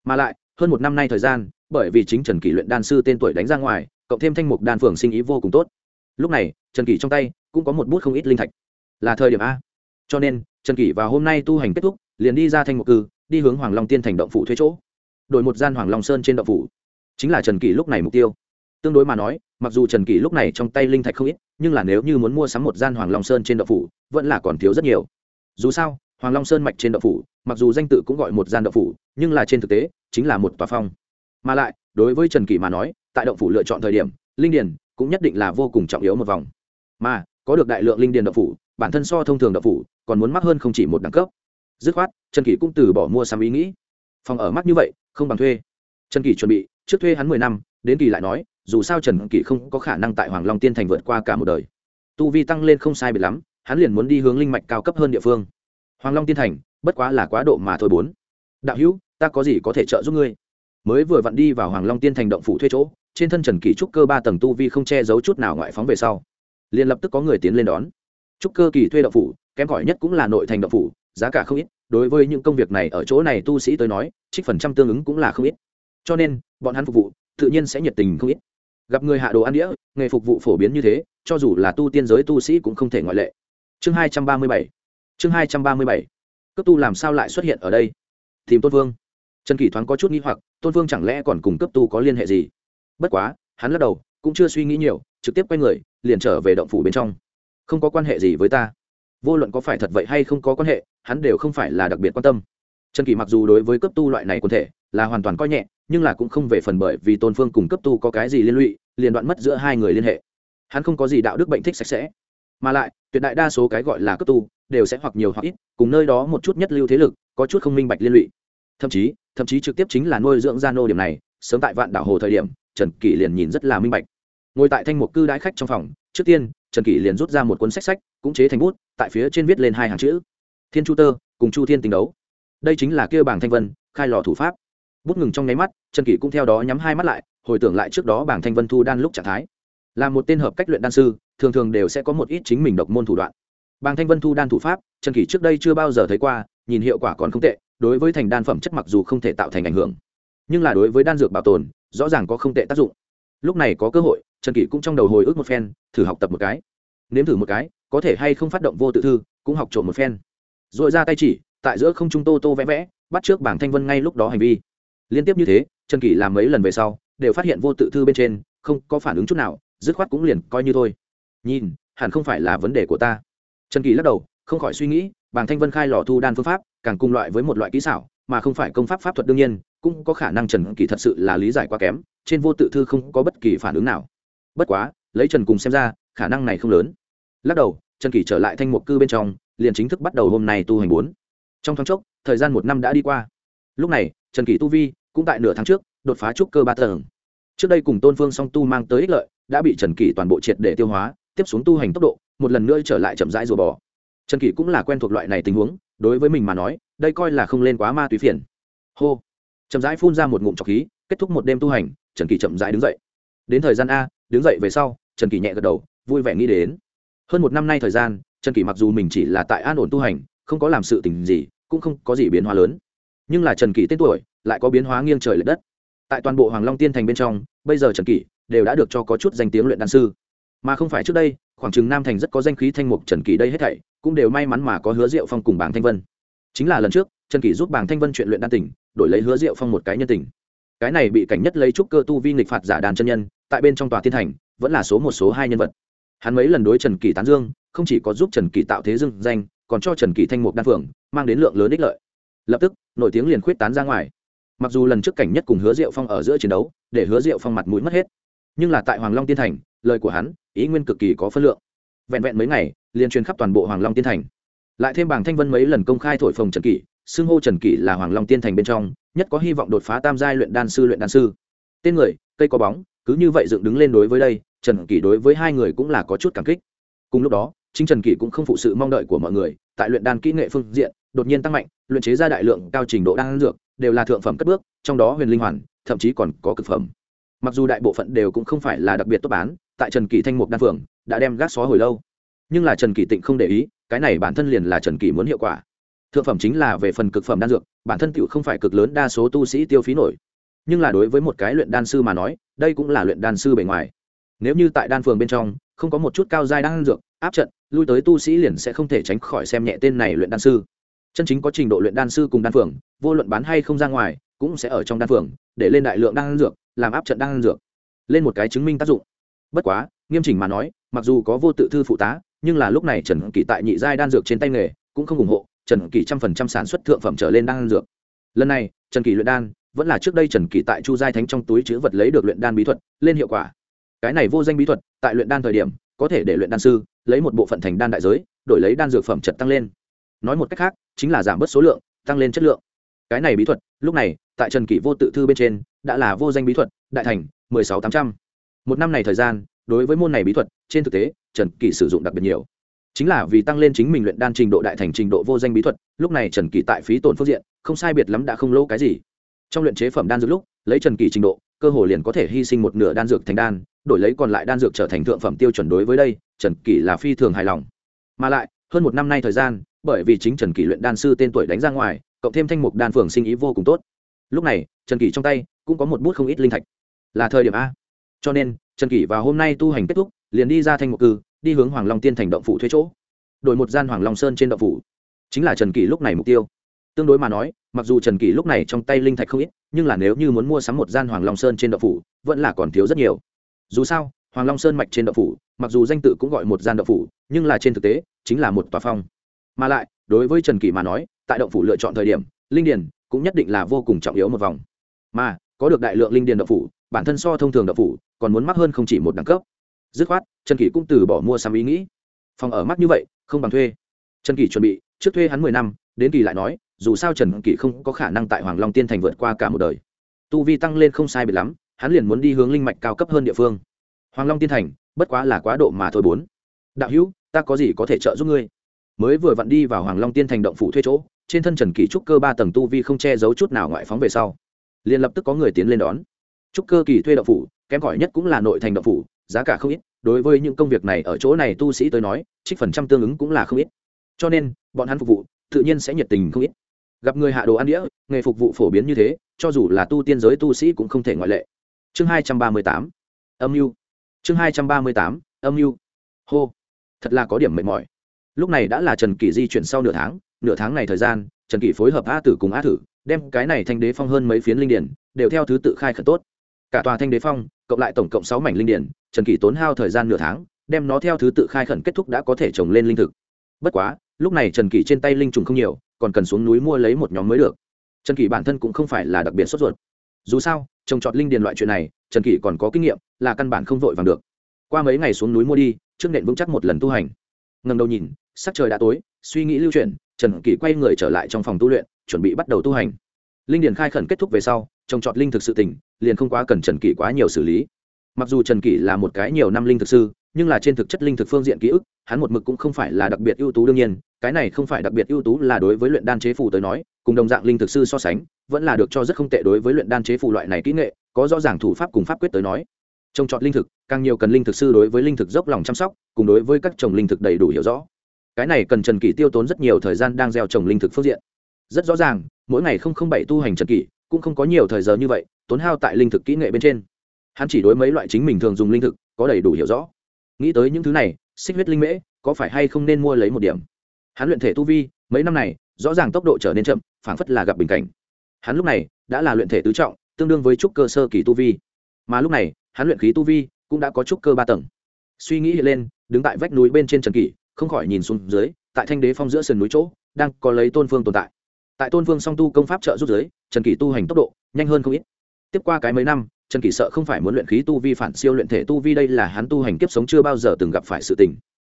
Mà lại, hơn một năm nay thời gian, bởi vì chính trần kỷ luyện đan sư tên tuổi đánh ra ngoài cộng thêm thanh mục đan phường sinh ý vô cùng tốt. Lúc này, trần kỷ trong tay cũng có một bút không ít linh thạch. Là thời điểm a. Cho nên, trần kỷ vào hôm nay tu hành kết thúc, liền đi ra thanh mục cư, đi hướng hoàng long tiên thành động phủ thuê chỗ. Đổi một gian hoàng long sơn trên động phủ. Chính là trần kỷ lúc này mục tiêu. Tương đối mà nói, mặc dù trần kỷ lúc này trong tay linh thạch không ít, nhưng là nếu như muốn mua sắm một gian hoàng long sơn trên động phủ, vẫn là còn thiếu rất nhiều. Dù sao, hoàng long sơn mạch trên động phủ, mặc dù danh tự cũng gọi một gian động phủ, nhưng là trên thực tế, chính là một tòa phong. Mà lại, đối với trần kỷ mà nói tại động phủ lựa chọn thời điểm, linh điền cũng nhất định là vô cùng trọng yếu một vòng. Mà, có được đại lượng linh điền động phủ, bản thân so thông thường động phủ còn muốn mắc hơn không chỉ một đẳng cấp. Dứt khoát, trần kỷ cũng từ bỏ mua sắm ý nghĩ. Phòng ở mắc như vậy, không bằng thuê. Trần kỷ chuẩn bị, trước thuê hắn mười năm, đến kỳ lại nói, dù sao trần kỷ không có khả năng tại hoàng long tiên thành vượt qua cả một đời. Tu vi tăng lên không sai biệt lắm, hắn liền muốn đi hướng linh mạch cao cấp hơn địa phương. Hoàng long tiên thành, bất quá là quá độ mà thôi bốn. Đạo hữu, ta có gì có thể trợ giúp ngươi? Mới vừa vặn đi vào hoàng long tiên thành động phủ thuê chỗ trên thân trần kỷ trúc cơ ba tầng tu vi không che giấu chút nào ngoại phóng về sau, liền lập tức có người tiến lên đón. Trúc cơ kỳ thuê đậu phủ, kém cỏi nhất cũng là nội thành đậu phủ, giá cả không ít, đối với những công việc này ở chỗ này tu sĩ tới nói, trích phần trăm tương ứng cũng là không ít. Cho nên, bọn hắn phục vụ, tự nhiên sẽ nhiệt tình không ít. Gặp người hạ đồ ăn đĩa, nghề phục vụ phổ biến như thế, cho dù là tu tiên giới tu sĩ cũng không thể ngoại lệ. Chương hai trăm ba mươi bảy, chương hai trăm ba mươi bảy. Cấp tu làm sao lại xuất hiện ở đây? Tìm tôn vương. Trần kỷ thoáng có chút nghĩ hoặc, tôn vương chẳng lẽ còn cùng cấp tu có liên hệ gì? Bất quá, hắn lắc đầu, cũng chưa suy nghĩ nhiều, trực tiếp quay người, liền trở về động phủ bên trong. Không có quan hệ gì với ta. Vô luận có phải thật vậy hay không có quan hệ, hắn đều không phải là đặc biệt quan tâm. Trần kỳ mặc dù đối với cấp tu loại này quân thể là hoàn toàn coi nhẹ, nhưng là cũng không về phần bởi vì tôn phương cùng cấp tu có cái gì liên lụy, liền đoạn mất giữa hai người liên hệ. Hắn không có gì đạo đức bệnh thích sạch sẽ. Mà lại, tuyệt đại đa số cái gọi là cấp tu đều sẽ hoặc nhiều hoặc ít, cùng nơi đó một chút nhất lưu thế lực, có chút không minh bạch liên lụy. Thậm chí thậm chí trực tiếp chính là nuôi dưỡng gia nô điểm này, sớm tại vạn đảo hồ thời điểm trần kỷ liền nhìn rất là minh bạch. Ngồi tại thanh mục cư đãi khách trong phòng, trước tiên, trần kỷ liền rút ra một cuốn sách sách, cũng chế thành bút, tại phía trên viết lên hai hàng chữ. Thiên chu tơ, cùng chu thiên tình đấu. Đây chính là kia bảng thanh vân, khai lò thủ pháp. Bút ngừng trong nháy mắt, trần kỷ cũng theo đó nhắm hai mắt lại, hồi tưởng lại trước đó bảng thanh vân thu đan lúc trạng thái. Là một tên hợp cách luyện đan sư, thường thường đều sẽ có một ít chính mình độc môn thủ đoạn. Bàng thanh vân thu đan thủ pháp, trần kỷ trước đây chưa bao giờ thấy qua, nhìn hiệu quả còn không tệ, đối với thành đan phẩm chất mặc dù không thể tạo thành ảnh hưởng, nhưng là đối với đan dược bảo tồn rõ ràng có không tệ tác dụng. Lúc này có cơ hội, trần kỷ cũng trong đầu hồi ức một phen, thử học tập một cái. Nếm thử một cái, có thể hay không phát động vô tự thư, cũng học trộm một phen. R ồ i ra tay chỉ, tại giữa không trung tô tô vẽ vẽ, bắt trước bảng thanh vân ngay lúc đó hành vi. Liên tiếp như thế, trần kỷ làm mấy lần về sau, đều phát hiện vô tự thư bên trên, không có phản ứng chút nào, dứt khoát cũng liền coi như thôi. Nhìn, hẳn không phải là vấn đề của ta. Trần kỳ lắc đầu, không khỏi suy nghĩ bàng thanh vân khai lò thu đan phương pháp, càng cùng loại với một loại kỹ xảo mà không phải công pháp pháp thuật đương nhiên, cũng có khả năng trần kỳ thật sự là lý giải quá kém, trên vô tự thư không có bất kỳ phản ứng nào. Bất quá, lấy trần cùng xem ra, khả năng này không lớn. Lắc đầu, trần kỳ trở lại thanh mục cư bên trong, liền chính thức bắt đầu hôm nay tu hành bốn. Trong tháng chốc, thời gian một năm đã đi qua. Lúc này, trần kỳ tu vi cũng tại nửa tháng trước, đột phá trúc cơ ba tầng. Trước đây cùng tôn phương song tu mang tới ích lợi, đã bị trần kỳ toàn bộ triệt để tiêu hóa, tiếp xuống tu hành tốc độ, một lần nữa trở lại chậm rãi rùa bò. Trần kỳ cũng là quen thuộc loại này tình huống đối với mình mà nói, đây coi là không lên quá ma túy phiền. Hô. Chậm rãi phun ra một ngụm trọc khí, kết thúc một đêm tu hành, trần kỳ chậm rãi đứng dậy. Đến thời gian a, đứng dậy về sau, trần kỳ nhẹ gật đầu, vui vẻ nghĩ đến. Hơn một năm nay thời gian, trần kỳ mặc dù mình chỉ là tại an ổn tu hành, không có làm sự tình gì, cũng không có gì biến hóa lớn. Nhưng là trần kỳ tên tuổi, lại có biến hóa nghiêng trời l ệ đất. Tại toàn bộ hoàng long tiên thành bên trong, bây giờ trần kỳ đều đã được cho có chút danh tiếng luyện đan sư mà không phải trước đây, khoảng chừng nam thành rất có danh khí thanh mục trần kỳ đây hết thảy, cũng đều may mắn mà có hứa diệu phong cùng bảng thanh vân. Chính là lần trước, trần kỳ giúp bảng thanh vân chuyện luyện đan tỉnh đổi lấy hứa diệu phong một cái nhân tình. Cái này bị cảnh nhất lấy trúc cơ tu vi nghịch phạt giả đàn chân nhân, tại bên trong tòa thiên thành, vẫn là số một số hai nhân vật. Hắn mấy lần đối trần kỳ tán dương, không chỉ có giúp trần kỳ tạo thế dưng danh, còn cho trần kỳ thanh mục đan phượng, mang đến lượng lớn ích lợi. Lập tức, nổi tiếng liền khuyết tán ra ngoài. Mặc dù lần trước cảnh nhất cùng hứa diệu phong ở giữa chiến đấu, để hứa diệu phong mặt mũi mất hết, nhưng là tại hoàng long tiên thành, lời của hắn ý nguyên cực kỳ có phân lượng. Vẹn vẹn mấy ngày, liền truyền khắp toàn bộ hoàng long tiên thành. Lại thêm bảng thanh vân mấy lần công khai thổi phồng trần kỷ, xưng hô trần kỷ là hoàng long tiên thành bên trong, nhất có hy vọng đột phá tam giai luyện đan sư, luyện đan sư. Tên người, cây có bóng, cứ như vậy dựng đứng lên đối với đây, trần kỷ đối với hai người cũng là có chút cảm kích. Cùng lúc đó, chính trần kỷ cũng không phụ sự mong đợi của mọi người, tại luyện đan kỹ nghệ phương diện, đột nhiên tăng mạnh, luyện chế ra đại lượng cao trình độ đan dược, đều là thượng phẩm cất bước, trong đó huyền linh hoàn, thậm chí còn có cực phẩm mặc dù đại bộ phận đều cũng không phải là đặc biệt tốt bán, tại trần kỳ thanh mục đan phượng đã đem gác xó hồi lâu. Nhưng là trần kỳ tịnh không để ý, cái này bản thân liền là trần kỳ muốn hiệu quả. Thượng phẩm chính là về phần cực phẩm đan dược, bản thân tựu không phải cực lớn đa số tu sĩ tiêu phí nổi. Nhưng là đối với một cái luyện đan sư mà nói, đây cũng là luyện đan sư bề ngoài. Nếu như tại đan phường bên trong, không có một chút cao giai đan dược, áp trận, lui tới tu sĩ liền sẽ không thể tránh khỏi xem nhẹ tên này luyện đan sư. Chân chính có trình độ luyện đan sư cùng đan phường, vô luận bán hay không ra ngoài, cũng sẽ ở trong đan phường, để lên đại lượng đan dược làm áp trận đan dược, lên một cái chứng minh tác dụng. Bất quá, nghiêm chỉnh mà nói, mặc dù có vô tự thư phụ tá, nhưng là lúc này trần kỳ tại nhị giai đan dược trên tay nghề, cũng không ủng hộ, trần kỳ trăm phần trăm sản xuất thượng phẩm trở lên đan dược. Lần này, trần kỳ luyện đan, vẫn là trước đây trần kỳ tại chu giai thánh trong túi chữ vật lấy được luyện đan bí thuật, lên hiệu quả. Cái này vô danh bí thuật, tại luyện đan thời điểm, có thể để luyện đan sư lấy một bộ phận thành đan đại giới, đổi lấy đan dược phẩm chất tăng lên. Nói một cách khác, chính là giảm bớt số lượng, tăng lên chất lượng cái này bí thuật, lúc này, tại trần kỷ vô tự thư bên trên, đã là vô danh bí thuật, đại thành, mười sáu tám trăm. Một năm này thời gian, đối với môn này bí thuật, trên thực tế, trần kỷ sử dụng đặc biệt nhiều. Chính là vì tăng lên chính mình luyện đan trình độ đại thành trình độ vô danh bí thuật, lúc này trần kỷ tại phí tổn phương diện, không sai biệt lắm đã không lỗ cái gì. Trong luyện chế phẩm đan dược lúc, lấy trần kỷ trình độ, cơ hồ liền có thể hy sinh một nửa đan dược thành đan, đổi lấy còn lại đan dược trở thành thượng phẩm tiêu chuẩn đối với đây, trần kỷ là phi thường hài lòng. Mà lại, hơn một năm nay thời gian, bởi vì chính trần kỷ luyện đan sư tên tuổi đánh ra ngoài cộng thêm thanh mục đan phường sinh ý vô cùng tốt. Lúc này, trần kỷ trong tay cũng có một bút không ít linh thạch. Là thời điểm a. Cho nên, trần kỷ vào hôm nay tu hành kết thúc, liền đi ra thanh mục cư, đi hướng hoàng long tiên thành động phủ thuế chỗ. Đổi một gian hoàng long sơn trên động phủ. Chính là trần kỷ lúc này mục tiêu. Tương đối mà nói, mặc dù trần kỷ lúc này trong tay linh thạch không ít, nhưng là nếu như muốn mua sắm một gian hoàng long sơn trên động phủ, vẫn là còn thiếu rất nhiều. Dù sao, hoàng long sơn mạch trên động phủ, mặc dù danh tự cũng gọi một gian động phủ, nhưng là trên thực tế, chính là một tòa phong. Mà lại, đối với trần kỷ mà nói tại động phủ lựa chọn thời điểm, linh điền cũng nhất định là vô cùng trọng yếu một vòng. Mà, có được đại lượng linh điền động phủ, bản thân so thông thường động phủ còn muốn mắc hơn không chỉ một đẳng cấp. Dứt khoát, trần kỷ cũng từ bỏ mua sắm ý nghĩ. Phòng ở mắc như vậy, không bằng thuê. Trần kỷ chuẩn bị, trước thuê hắn mười năm, đến kỳ lại nói, dù sao trần kỷ không có khả năng tại hoàng long tiên thành vượt qua cả một đời. Tu vi tăng lên không sai biệt lắm, hắn liền muốn đi hướng linh mạch cao cấp hơn địa phương. Hoàng long tiên thành, bất quá là quá độ mà thôi bốn. Đạo hữu, ta có gì có thể trợ giúp ngươi? Mới vừa vặn đi vào hoàng long tiên thành động phủ thuê chỗ trên thân trần kỷ trúc cơ ba tầng tu vi không che giấu chút nào ngoại phóng về sau, liền lập tức có người tiến lên đón. Trúc cơ kỳ thuê đậu phủ, kém cỏi nhất cũng là nội thành đậu phủ, giá cả không ít, đối với những công việc này ở chỗ này tu sĩ tới nói, trích phần trăm tương ứng cũng là không ít. Cho nên, bọn hắn phục vụ, tự nhiên sẽ nhiệt tình không ít. Gặp người hạ đồ ăn đĩa, nghề phục vụ phổ biến như thế, cho dù là tu tiên giới tu sĩ cũng không thể ngoại lệ. Chương hai trăm ba mươi tám. Âm mưu. Chương hai trăm ba mươi tám. Âm mưu. Hô. Thật là có điểm mệt mỏi. Lúc này đã là trần kỳ di chuyển sau nửa tháng nửa tháng này thời gian, trần kỷ phối hợp a tử cùng a thử, đem cái này thanh đế phong hơn mấy phiến linh điển, đều theo thứ tự khai khẩn tốt. Cả tòa thanh đế phong, cộng lại tổng cộng sáu mảnh linh điển, trần kỷ tốn hao thời gian nửa tháng, đem nó theo thứ tự khai khẩn kết thúc đã có thể trồng lên linh thực. Bất quá, lúc này trần kỷ trên tay linh trùng không nhiều, còn cần xuống núi mua lấy một nhóm mới được. Trần kỷ bản thân cũng không phải là đặc biệt sốt ruột. Dù sao, trồng trọt linh điền loại chuyện này, trần kỷ còn có kinh nghiệm, là căn bản không vội vàng được. Qua mấy ngày xuống núi mua đi, trước nện vững chắc một lần tu hành. Ngần đầu nhìn, sắc trời đã tối, suy nghĩ lưu chuyển trần kỷ quay người trở lại trong phòng tu luyện, chuẩn bị bắt đầu tu hành. Linh điền khai khẩn kết thúc về sau trồng trọt linh thực sự tỉnh liền không quá cần trần kỷ quá nhiều xử lý. Mặc dù trần kỷ là một cái nhiều năm linh thực sư, nhưng là trên thực chất linh thực phương diện ký ức, hắn một mực cũng không phải là đặc biệt ưu tú đương nhiên, cái này không phải đặc biệt ưu tú là đối với luyện đan chế phù tới nói, cùng đồng dạng linh thực sư so sánh, vẫn là được cho rất không tệ đối với luyện đan chế phù loại này kỹ nghệ, có rõ ràng thủ pháp cùng pháp quyết tới nói. Trồng trọt linh thực, càng nhiều cần linh thực sư đối với linh thực dốc lòng chăm sóc, cùng đối với các trồng linh thực đầy đủ hiểu rõ cái này cần trần kỷ tiêu tốn rất nhiều thời gian đang gieo trồng linh thực phương diện. Rất rõ ràng, mỗi ngày không không bảy tu hành trần kỷ, cũng không có nhiều thời giờ như vậy, tốn hao tại linh thực kỹ nghệ bên trên. Hắn chỉ đối mấy loại chính mình thường dùng linh thực, có đầy đủ hiểu rõ. Nghĩ tới những thứ này, xích huyết linh mễ, có phải hay không nên mua lấy một điểm? Hắn luyện thể tu vi, mấy năm này, rõ ràng tốc độ trở nên chậm, phảng phất là gặp bình cảnh. Hắn lúc này, đã là luyện thể tứ trọng, tương đương với trúc cơ sơ kỳ tu vi. Mà lúc này, hắn luyện khí tu vi, cũng đã có trúc cơ ba tầng. Suy nghĩ hiện lên, đứng tại vách núi bên trên trần kỷ không khỏi nhìn xuống dưới, tại thanh đế phong giữa sườn núi chỗ, đang có lấy tôn phương tồn tại. Tại tôn phương song tu công pháp trợ giúp giới trần kỷ tu hành tốc độ nhanh hơn không ít. Tiếp qua cái mấy năm, trần kỷ sợ không phải muốn luyện khí tu vi phản siêu luyện thể tu vi đây là hắn tu hành kiếp sống chưa bao giờ từng gặp phải sự tình.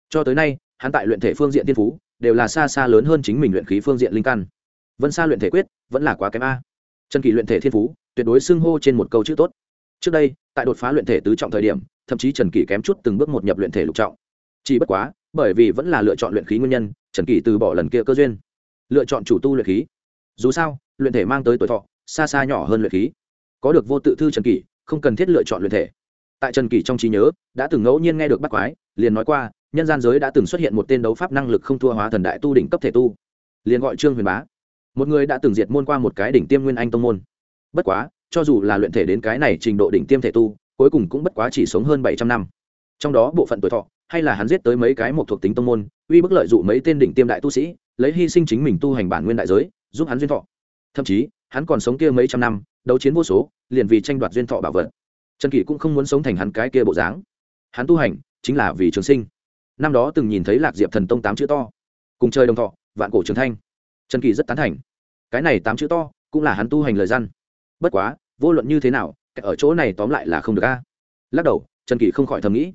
Cho tới nay, hắn tại luyện thể phương diện tiên phú, đều là xa xa lớn hơn chính mình luyện khí phương diện linh căn. Vân xa luyện thể quyết, vẫn là quá kém a. Trần kỷ luyện thể thiên phú, tuyệt đối xưng hô trên một câu chữ tốt. Trước đây, tại đột phá luyện thể tứ trọng thời điểm, thậm chí trần kỷ kém chút từng bước một nhập luyện thể lục trọng. Chỉ bất quá bởi vì vẫn là lựa chọn luyện khí nguyên nhân, trần kỳ từ bỏ lần kia cơ duyên. Lựa chọn chủ tu luyện khí. Dù sao, luyện thể mang tới tuổi thọ, xa xa nhỏ hơn luyện khí. Có được vô tự thư trần kỳ không cần thiết lựa chọn luyện thể. Tại trần kỳ trong trí nhớ, đã từng ngẫu nhiên nghe được bắt quái, liền nói qua, nhân gian giới đã từng xuất hiện một tên đấu pháp năng lực không thua hóa thần đại tu đỉnh cấp thể tu. Liền gọi trương huyền bá. Một người đã từng diệt môn qua một cái đỉnh tiêm nguyên anh tông môn. Bất quá, cho dù là luyện thể đến cái này trình độ đỉnh tiêm thể tu, cuối cùng cũng bất quá chỉ sống hơn bảy trăm năm. Trong đó bộ phận tuổi thọ hay là hắn giết tới mấy cái một thuộc tính tông môn, uy bức lợi dụ mấy tên đỉnh tiêm đại tu sĩ, lấy hy sinh chính mình tu hành bản nguyên đại giới, giúp hắn duyên thọ. Thậm chí, hắn còn sống kia mấy trăm năm, đấu chiến vô số, liền vì tranh đoạt duyên thọ bảo vật. Trần kỷ cũng không muốn sống thành hắn cái kia bộ dáng. Hắn tu hành, chính là vì trường sinh. Năm đó từng nhìn thấy lạc diệp thần tông tám chữ to. Cùng chơi đồng thọ, vạn cổ trường thanh. Trần kỳ rất tán thành. Cái này tám chữ to, cũng là hắn tu hành lời gian. Bất quá, vô luận như thế nào, ở chỗ này tóm lại là không được a. Lắc đầu, trần kỳ không khỏi thầm nghĩ.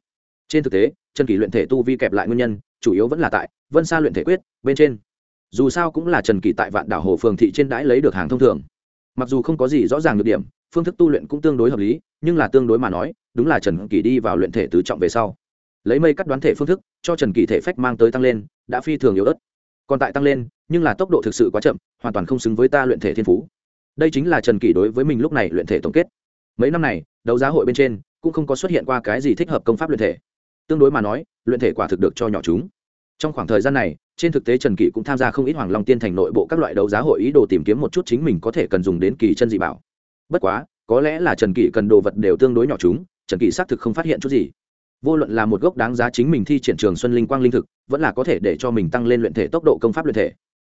Trên thực tế trần kỳ luyện thể tu vi kẹp lại nguyên nhân, chủ yếu vẫn là tại vân sa luyện thể quyết bên trên. Dù sao cũng là trần kỳ tại vạn đảo hồ phường thị trên đãi lấy được hàng thông thường. Mặc dù không có gì rõ ràng được điểm, phương thức tu luyện cũng tương đối hợp lý, nhưng là tương đối mà nói, đúng là trần kỳ đi vào luyện thể tứ trọng về sau. Lấy mây cắt đoán thể phương thức, cho trần kỳ thể phách mang tới tăng lên, đã phi thường yếu ớt. Còn tại tăng lên, nhưng là tốc độ thực sự quá chậm, hoàn toàn không xứng với ta luyện thể thiên phú. Đây chính là trần kỳ đối với mình lúc này luyện thể tổng kết. Mấy năm này, đấu giá hội bên trên, cũng không có xuất hiện qua cái gì thích hợp công pháp luyện thể tương đối mà nói, luyện thể quả thực được cho nhỏ chúng. Trong khoảng thời gian này, trên thực tế trần kỷ cũng tham gia không ít hoàng long tiên thành nội bộ các loại đấu giá hội ý đồ tìm kiếm một chút chính mình có thể cần dùng đến kỳ chân dị bảo. Bất quá, có lẽ là trần kỷ cần đồ vật đều tương đối nhỏ chúng, trần kỷ xác thực không phát hiện chút gì. Vô luận là một gốc đáng giá chính mình thi triển trường xuân linh quang linh thực, vẫn là có thể để cho mình tăng lên luyện thể tốc độ công pháp luyện thể.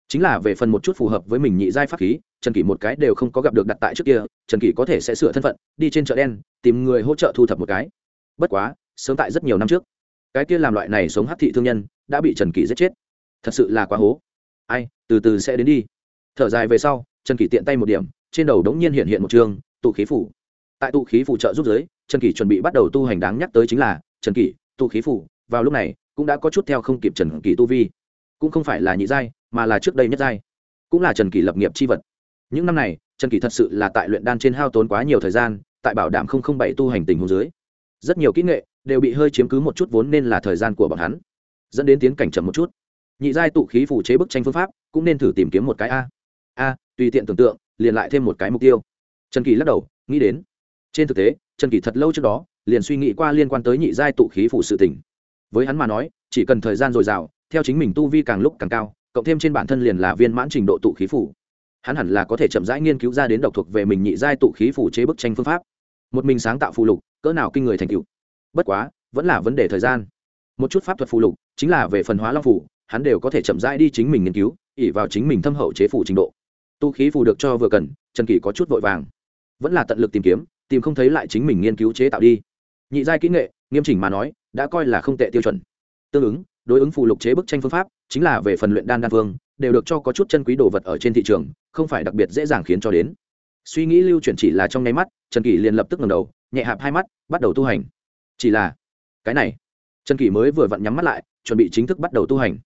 Chính là về phần một chút phù hợp với mình nhị giai pháp khí, trần kỷ một cái đều không có gặp được đặt tại trước kia, trần kỷ có thể sẽ sửa thân phận, đi trên chợ đen, tìm người hỗ trợ thu thập một cái. Bất quá sớm tại rất nhiều năm trước. Cái kia làm loại này sống hắc thị thương nhân, đã bị trần kỷ giết chết. Thật sự là quá hố. Ai, từ từ sẽ đến đi. Thở dài về sau, trần kỷ tiện tay một điểm, trên đầu đống nhiên hiện hiện một trường, tụ khí phủ. Tại tụ khí phụ trợ giúp giới, trần kỷ chuẩn bị bắt đầu tu hành đáng nhắc tới chính là, trần kỷ, tụ khí phủ, vào lúc này, cũng đã có chút theo không kịp trần kỷ tu vi. Cũng không phải là nhị giai, mà là trước đây nhất giai. Cũng là trần kỷ lập nghiệp c h i vật. Những năm này, trần kỷ thật sự là tại luyện đan trên hao tốn quá nhiều thời gian, tại bảo đảm không không bảy tu hành tình hồ dưới rất nhiều kỹ nghệ đều bị hơi chiếm cứ một chút vốn nên là thời gian của bọn hắn. Dẫn đến tiến cảnh chậm một chút. Nhị giai tụ khí phủ chế bức tranh phương pháp cũng nên thử tìm kiếm một cái a. A, tùy tiện tưởng tượng, liền lại thêm một cái mục tiêu. Trần kỳ lắc đầu, nghĩ đến. Trên thực tế, trần kỳ thật lâu trước đó liền suy nghĩ qua liên quan tới nhị giai tụ khí phủ sự tỉnh với hắn mà nói, chỉ cần thời gian dồi dào, theo chính mình tu vi càng lúc càng cao, cộng thêm trên bản thân liền là viên mãn trình độ tụ khí phủ hắn hẳn là có thể chậm rãi nghiên cứu ra đến độc thuộc về mình nhị giai tụ khí phủ chế bức tranh phương pháp. Một mình sáng tạo phù lục cỡ nào kinh người thành tựu. Bất quá, vẫn là vấn đề thời gian. Một chút pháp thuật phù lục, chính là về phần hóa long phủ, hắn đều có thể chậm rãi đi chính mình nghiên cứu ỉ vào chính mình thâm hậu chế phủ trình độ. Tu khí phù được cho vừa cần, trần kỳ có chút vội vàng. Vẫn là tận lực tìm kiếm, tìm không thấy lại chính mình nghiên cứu chế tạo đi. Nhị giai kỹ nghệ, nghiêm chỉnh mà nói, đã coi là không tệ tiêu chuẩn. Tương ứng, đối ứng phù lục chế bức tranh phương pháp, chính là về phần luyện đan đan phương đều được cho có chút chân quý đồ vật ở trên thị trường, không phải đặc biệt dễ dàng khiến cho đến suy nghĩ lưu chuyển chỉ là trong nháy mắt, trần kỷ liền lập tức ngầm đầu, nhẹ hạp hai mắt, bắt đầu tu hành. Chỉ là, cái này, trần kỷ mới vừa vặn nhắm mắt lại, chuẩn bị chính thức bắt đầu tu hành.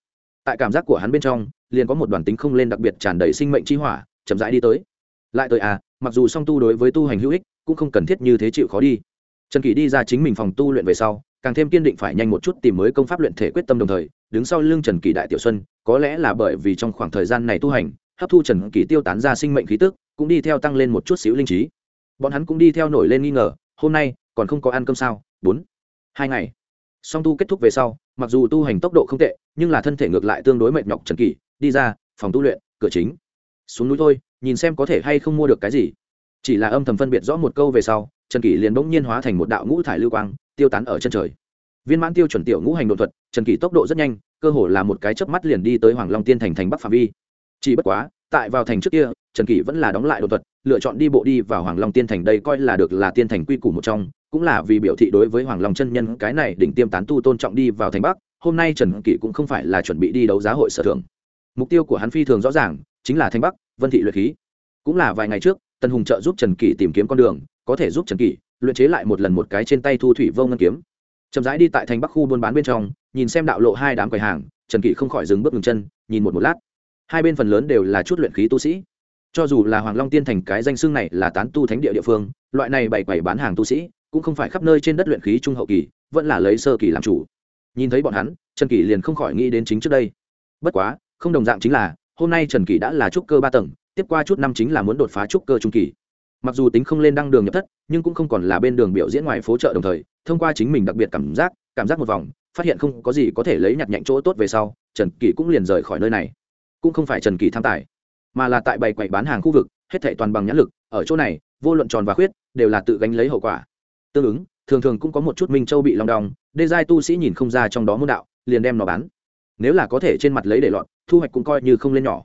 Tại cảm giác của hắn bên trong, liền có một đoàn tính không lên đặc biệt tràn đầy sinh mệnh chi hỏa, chậm rãi đi tới. Lại tới à mặc dù song tu đối với tu hành hữu ích, cũng không cần thiết như thế chịu khó đi. Trần kỷ đi ra chính mình phòng tu luyện về sau, càng thêm kiên định phải nhanh một chút tìm mới công pháp luyện thể quyết tâm đồng thời, đứng sau lưng trần kỷ đại tiểu xuân, có lẽ là bởi vì trong khoảng thời gian này tu hành, hấp thu trần kỷ tiêu tán ra sinh mệnh khí tức cũng đi theo tăng lên một chút xíu linh trí. Bọn hắn cũng đi theo nổi lên nghi ngờ, hôm nay còn không có ăn cơm sao? Bốn, hai ngày. Song tu kết thúc về sau, mặc dù tu hành tốc độ không tệ, nhưng là thân thể ngược lại tương đối mệt nhọc trần kỷ đi ra, phòng tu luyện, cửa chính. Xuống núi thôi, nhìn xem có thể hay không mua được cái gì. Chỉ là âm thầm phân biệt rõ một câu về sau trần kỷ liền bỗng nhiên hóa thành một đạo ngũ thải lưu quang, tiêu tán ở chân trời. Viên mãn tiêu chuẩn tiểu ngũ hành đột thuật trần kỷ tốc độ rất nhanh, cơ hồ là một cái chớp mắt liền đi tới hoàng long tiên thành thành bắc phạm vi. Chỉ bất quá, tại vào thành trước kia trần kỷ vẫn là đóng lại đột thuật, lựa chọn đi bộ đi vào hoàng long tiên thành đây coi là được là tiên thành quy củ một trong, cũng là vì biểu thị đối với hoàng long chân nhân cái này đỉnh tiêm tán tu tôn trọng đi vào thành bắc, hôm nay trần kỷ cũng không phải là chuẩn bị đi đấu giá hội sở thưởng. Mục tiêu của hắn phi thường rõ ràng, chính là thanh bắc, vân thị luyện khí. Cũng là vài ngày trước, tần hùng trợ giúp trần kỷ tìm kiếm con đường, có thể giúp trần kỷ luyện chế lại một lần một cái trên tay thu thủy vô ngân kiếm. Chậm rãi đi tại thành bắc khu buôn bán bên trong, nhìn xem đạo lộ hai đám quầy hàng, trần kỷ không khỏi dừng bước ngừng chân, nhìn một một lát. Hai bên phần lớn đều là chút luyện khí tu sĩ cho dù là hoàng long tiên thành cái danh xưng này là tán tu thánh địa địa phương, loại này bày bảy bán hàng tu sĩ cũng không phải khắp nơi trên đất luyện khí trung hậu kỳ, vẫn là lấy sơ kỳ làm chủ. Nhìn thấy bọn hắn, trần kỷ liền không khỏi nghĩ đến chính trước đây. Bất quá, không đồng dạng chính là, hôm nay trần kỷ đã là trúc cơ ba tầng, tiếp qua chút năm chính là muốn đột phá trúc cơ trung kỳ. Mặc dù tính không lên đăng đường nhập thất, nhưng cũng không còn là bên đường biểu diễn ngoài phố chợ đồng thời, thông qua chính mình đặc biệt cảm giác cảm giác một vòng, phát hiện không có gì có thể lấy nhặt nhạnh chỗ tốt về sau, trần kỳ cũng liền rời khỏi nơi này. Cũng không phải trần kỳ tham tài mà là tại bày quậy bán hàng khu vực, hết thệ toàn bằng nhãn lực, ở chỗ này, vô luận tròn và khuyết, đều là tự gánh lấy hậu quả. Tương ứng, thường thường cũng có một chút minh châu bị lòng đong, đê giai tu sĩ nhìn không ra trong đó môn đạo, liền đem nó bán. Nếu là có thể trên mặt lấy để lọt, thu hoạch cũng coi như không lên nhỏ.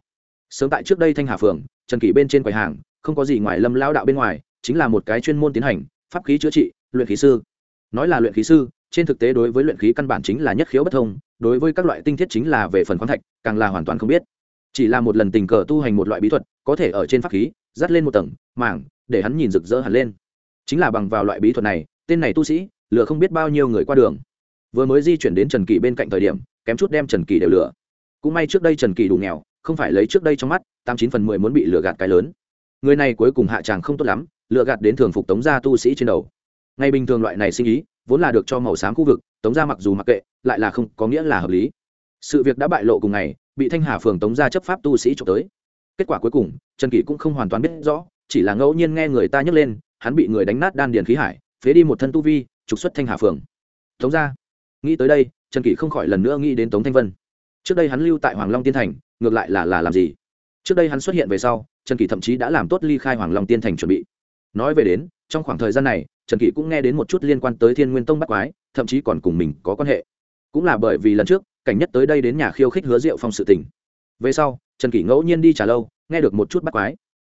Sớm tại trước đây thanh hà phường, trần kỷ bên trên quầy hàng, không có gì ngoài lâm lao đạo bên ngoài, chính là một cái chuyên môn tiến hành, pháp khí chữa trị, luyện khí sư. Nói là luyện khí sư, trên thực tế đối với luyện khí căn bản chính là nhất khiếu bất thông, đối với các loại tinh thiết chính là về phần khoáng thạch, càng là hoàn toàn không biết chỉ là một lần tình cờ tu hành một loại bí thuật, có thể ở trên pháp khí, dắt lên một tầng, mảng, để hắn nhìn rực rỡ hẳn lên. Chính là bằng vào loại bí thuật này, tên này tu sĩ, lừa không biết bao nhiêu người qua đường. Vừa mới di chuyển đến trần kỳ bên cạnh thời điểm, kém chút đem trần kỳ đều lừa. Cũng may trước đây trần kỳ đủ nghèo, không phải lấy trước đây trong mắt, tám chín phần mười muốn bị lừa gạt cái lớn. Người này cuối cùng hạ tràng không tốt lắm, lừa gạt đến thường phục tống gia tu sĩ trên đầu. Ngay bình thường loại này sinh ý, vốn là được cho màu xám khu vực, tống gia mặc dù mặc kệ, lại là không có nghĩa là hợp lý. Sự việc đã bại lộ cùng ngày bị thanh hà phường tống gia chấp pháp tu sĩ trộm tới. Kết quả cuối cùng, trần kỷ cũng không hoàn toàn biết rõ, chỉ là ngẫu nhiên nghe người ta nhắc lên, hắn bị người đánh nát đan điền khí hải, phế đi một thân tu vi, trục xuất thanh hà phường. Tống gia, nghĩ tới đây, trần kỷ không khỏi lần nữa nghĩ đến tống thanh vân. Trước đây hắn lưu tại hoàng long tiên thành, ngược lại là là làm gì? Trước đây hắn xuất hiện về sau, trần kỷ thậm chí đã làm tốt ly khai hoàng long tiên thành chuẩn bị. Nói về đến, trong khoảng thời gian này, trần kỷ cũng nghe đến một chút liên quan tới thiên nguyên tông bắt quái, thậm chí còn cùng mình có quan hệ. Cũng là bởi vì lần trước cảnh nhất tới đây đến nhà khiêu khích hứa diệu phong sự tình. Về sau, trần kỷ ngẫu nhiên đi trả lâu, nghe được một chút bắt quái.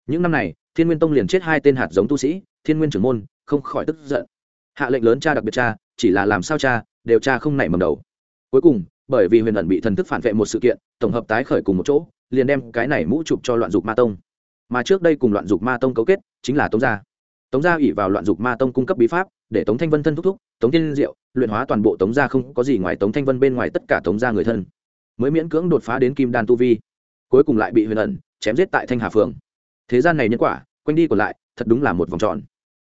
Những năm này, thiên nguyên tông liền chết hai tên hạt giống tu sĩ, thiên nguyên trưởng môn, không khỏi tức giận. Hạ lệnh lớn cha đặc biệt cha, chỉ là làm sao cha, đều cha không nảy mầm đầu. Cuối cùng, bởi vì huyền ẩn bị thần thức phản vệ một sự kiện, tổng hợp tái khởi cùng một chỗ, liền đem cái này mũ chụp cho loạn dục ma tông. Mà trước đây cùng loạn dục ma tông cấu kết, chính là tống gia. Tống gia ủy vào loạn dục ma tông cung cấp bí pháp, để tống thanh vân thân thúc thúc tống tiên diệu, luyện hóa toàn bộ tống gia không có gì ngoài tống thanh vân bên ngoài tất cả tống gia người thân. Mới miễn cưỡng đột phá đến kim đan tu vi. Cuối cùng lại bị huyền ẩn chém giết tại thanh hà phường. Thế gian này nhân quả, quanh đi còn lại, thật đúng là một vòng tròn.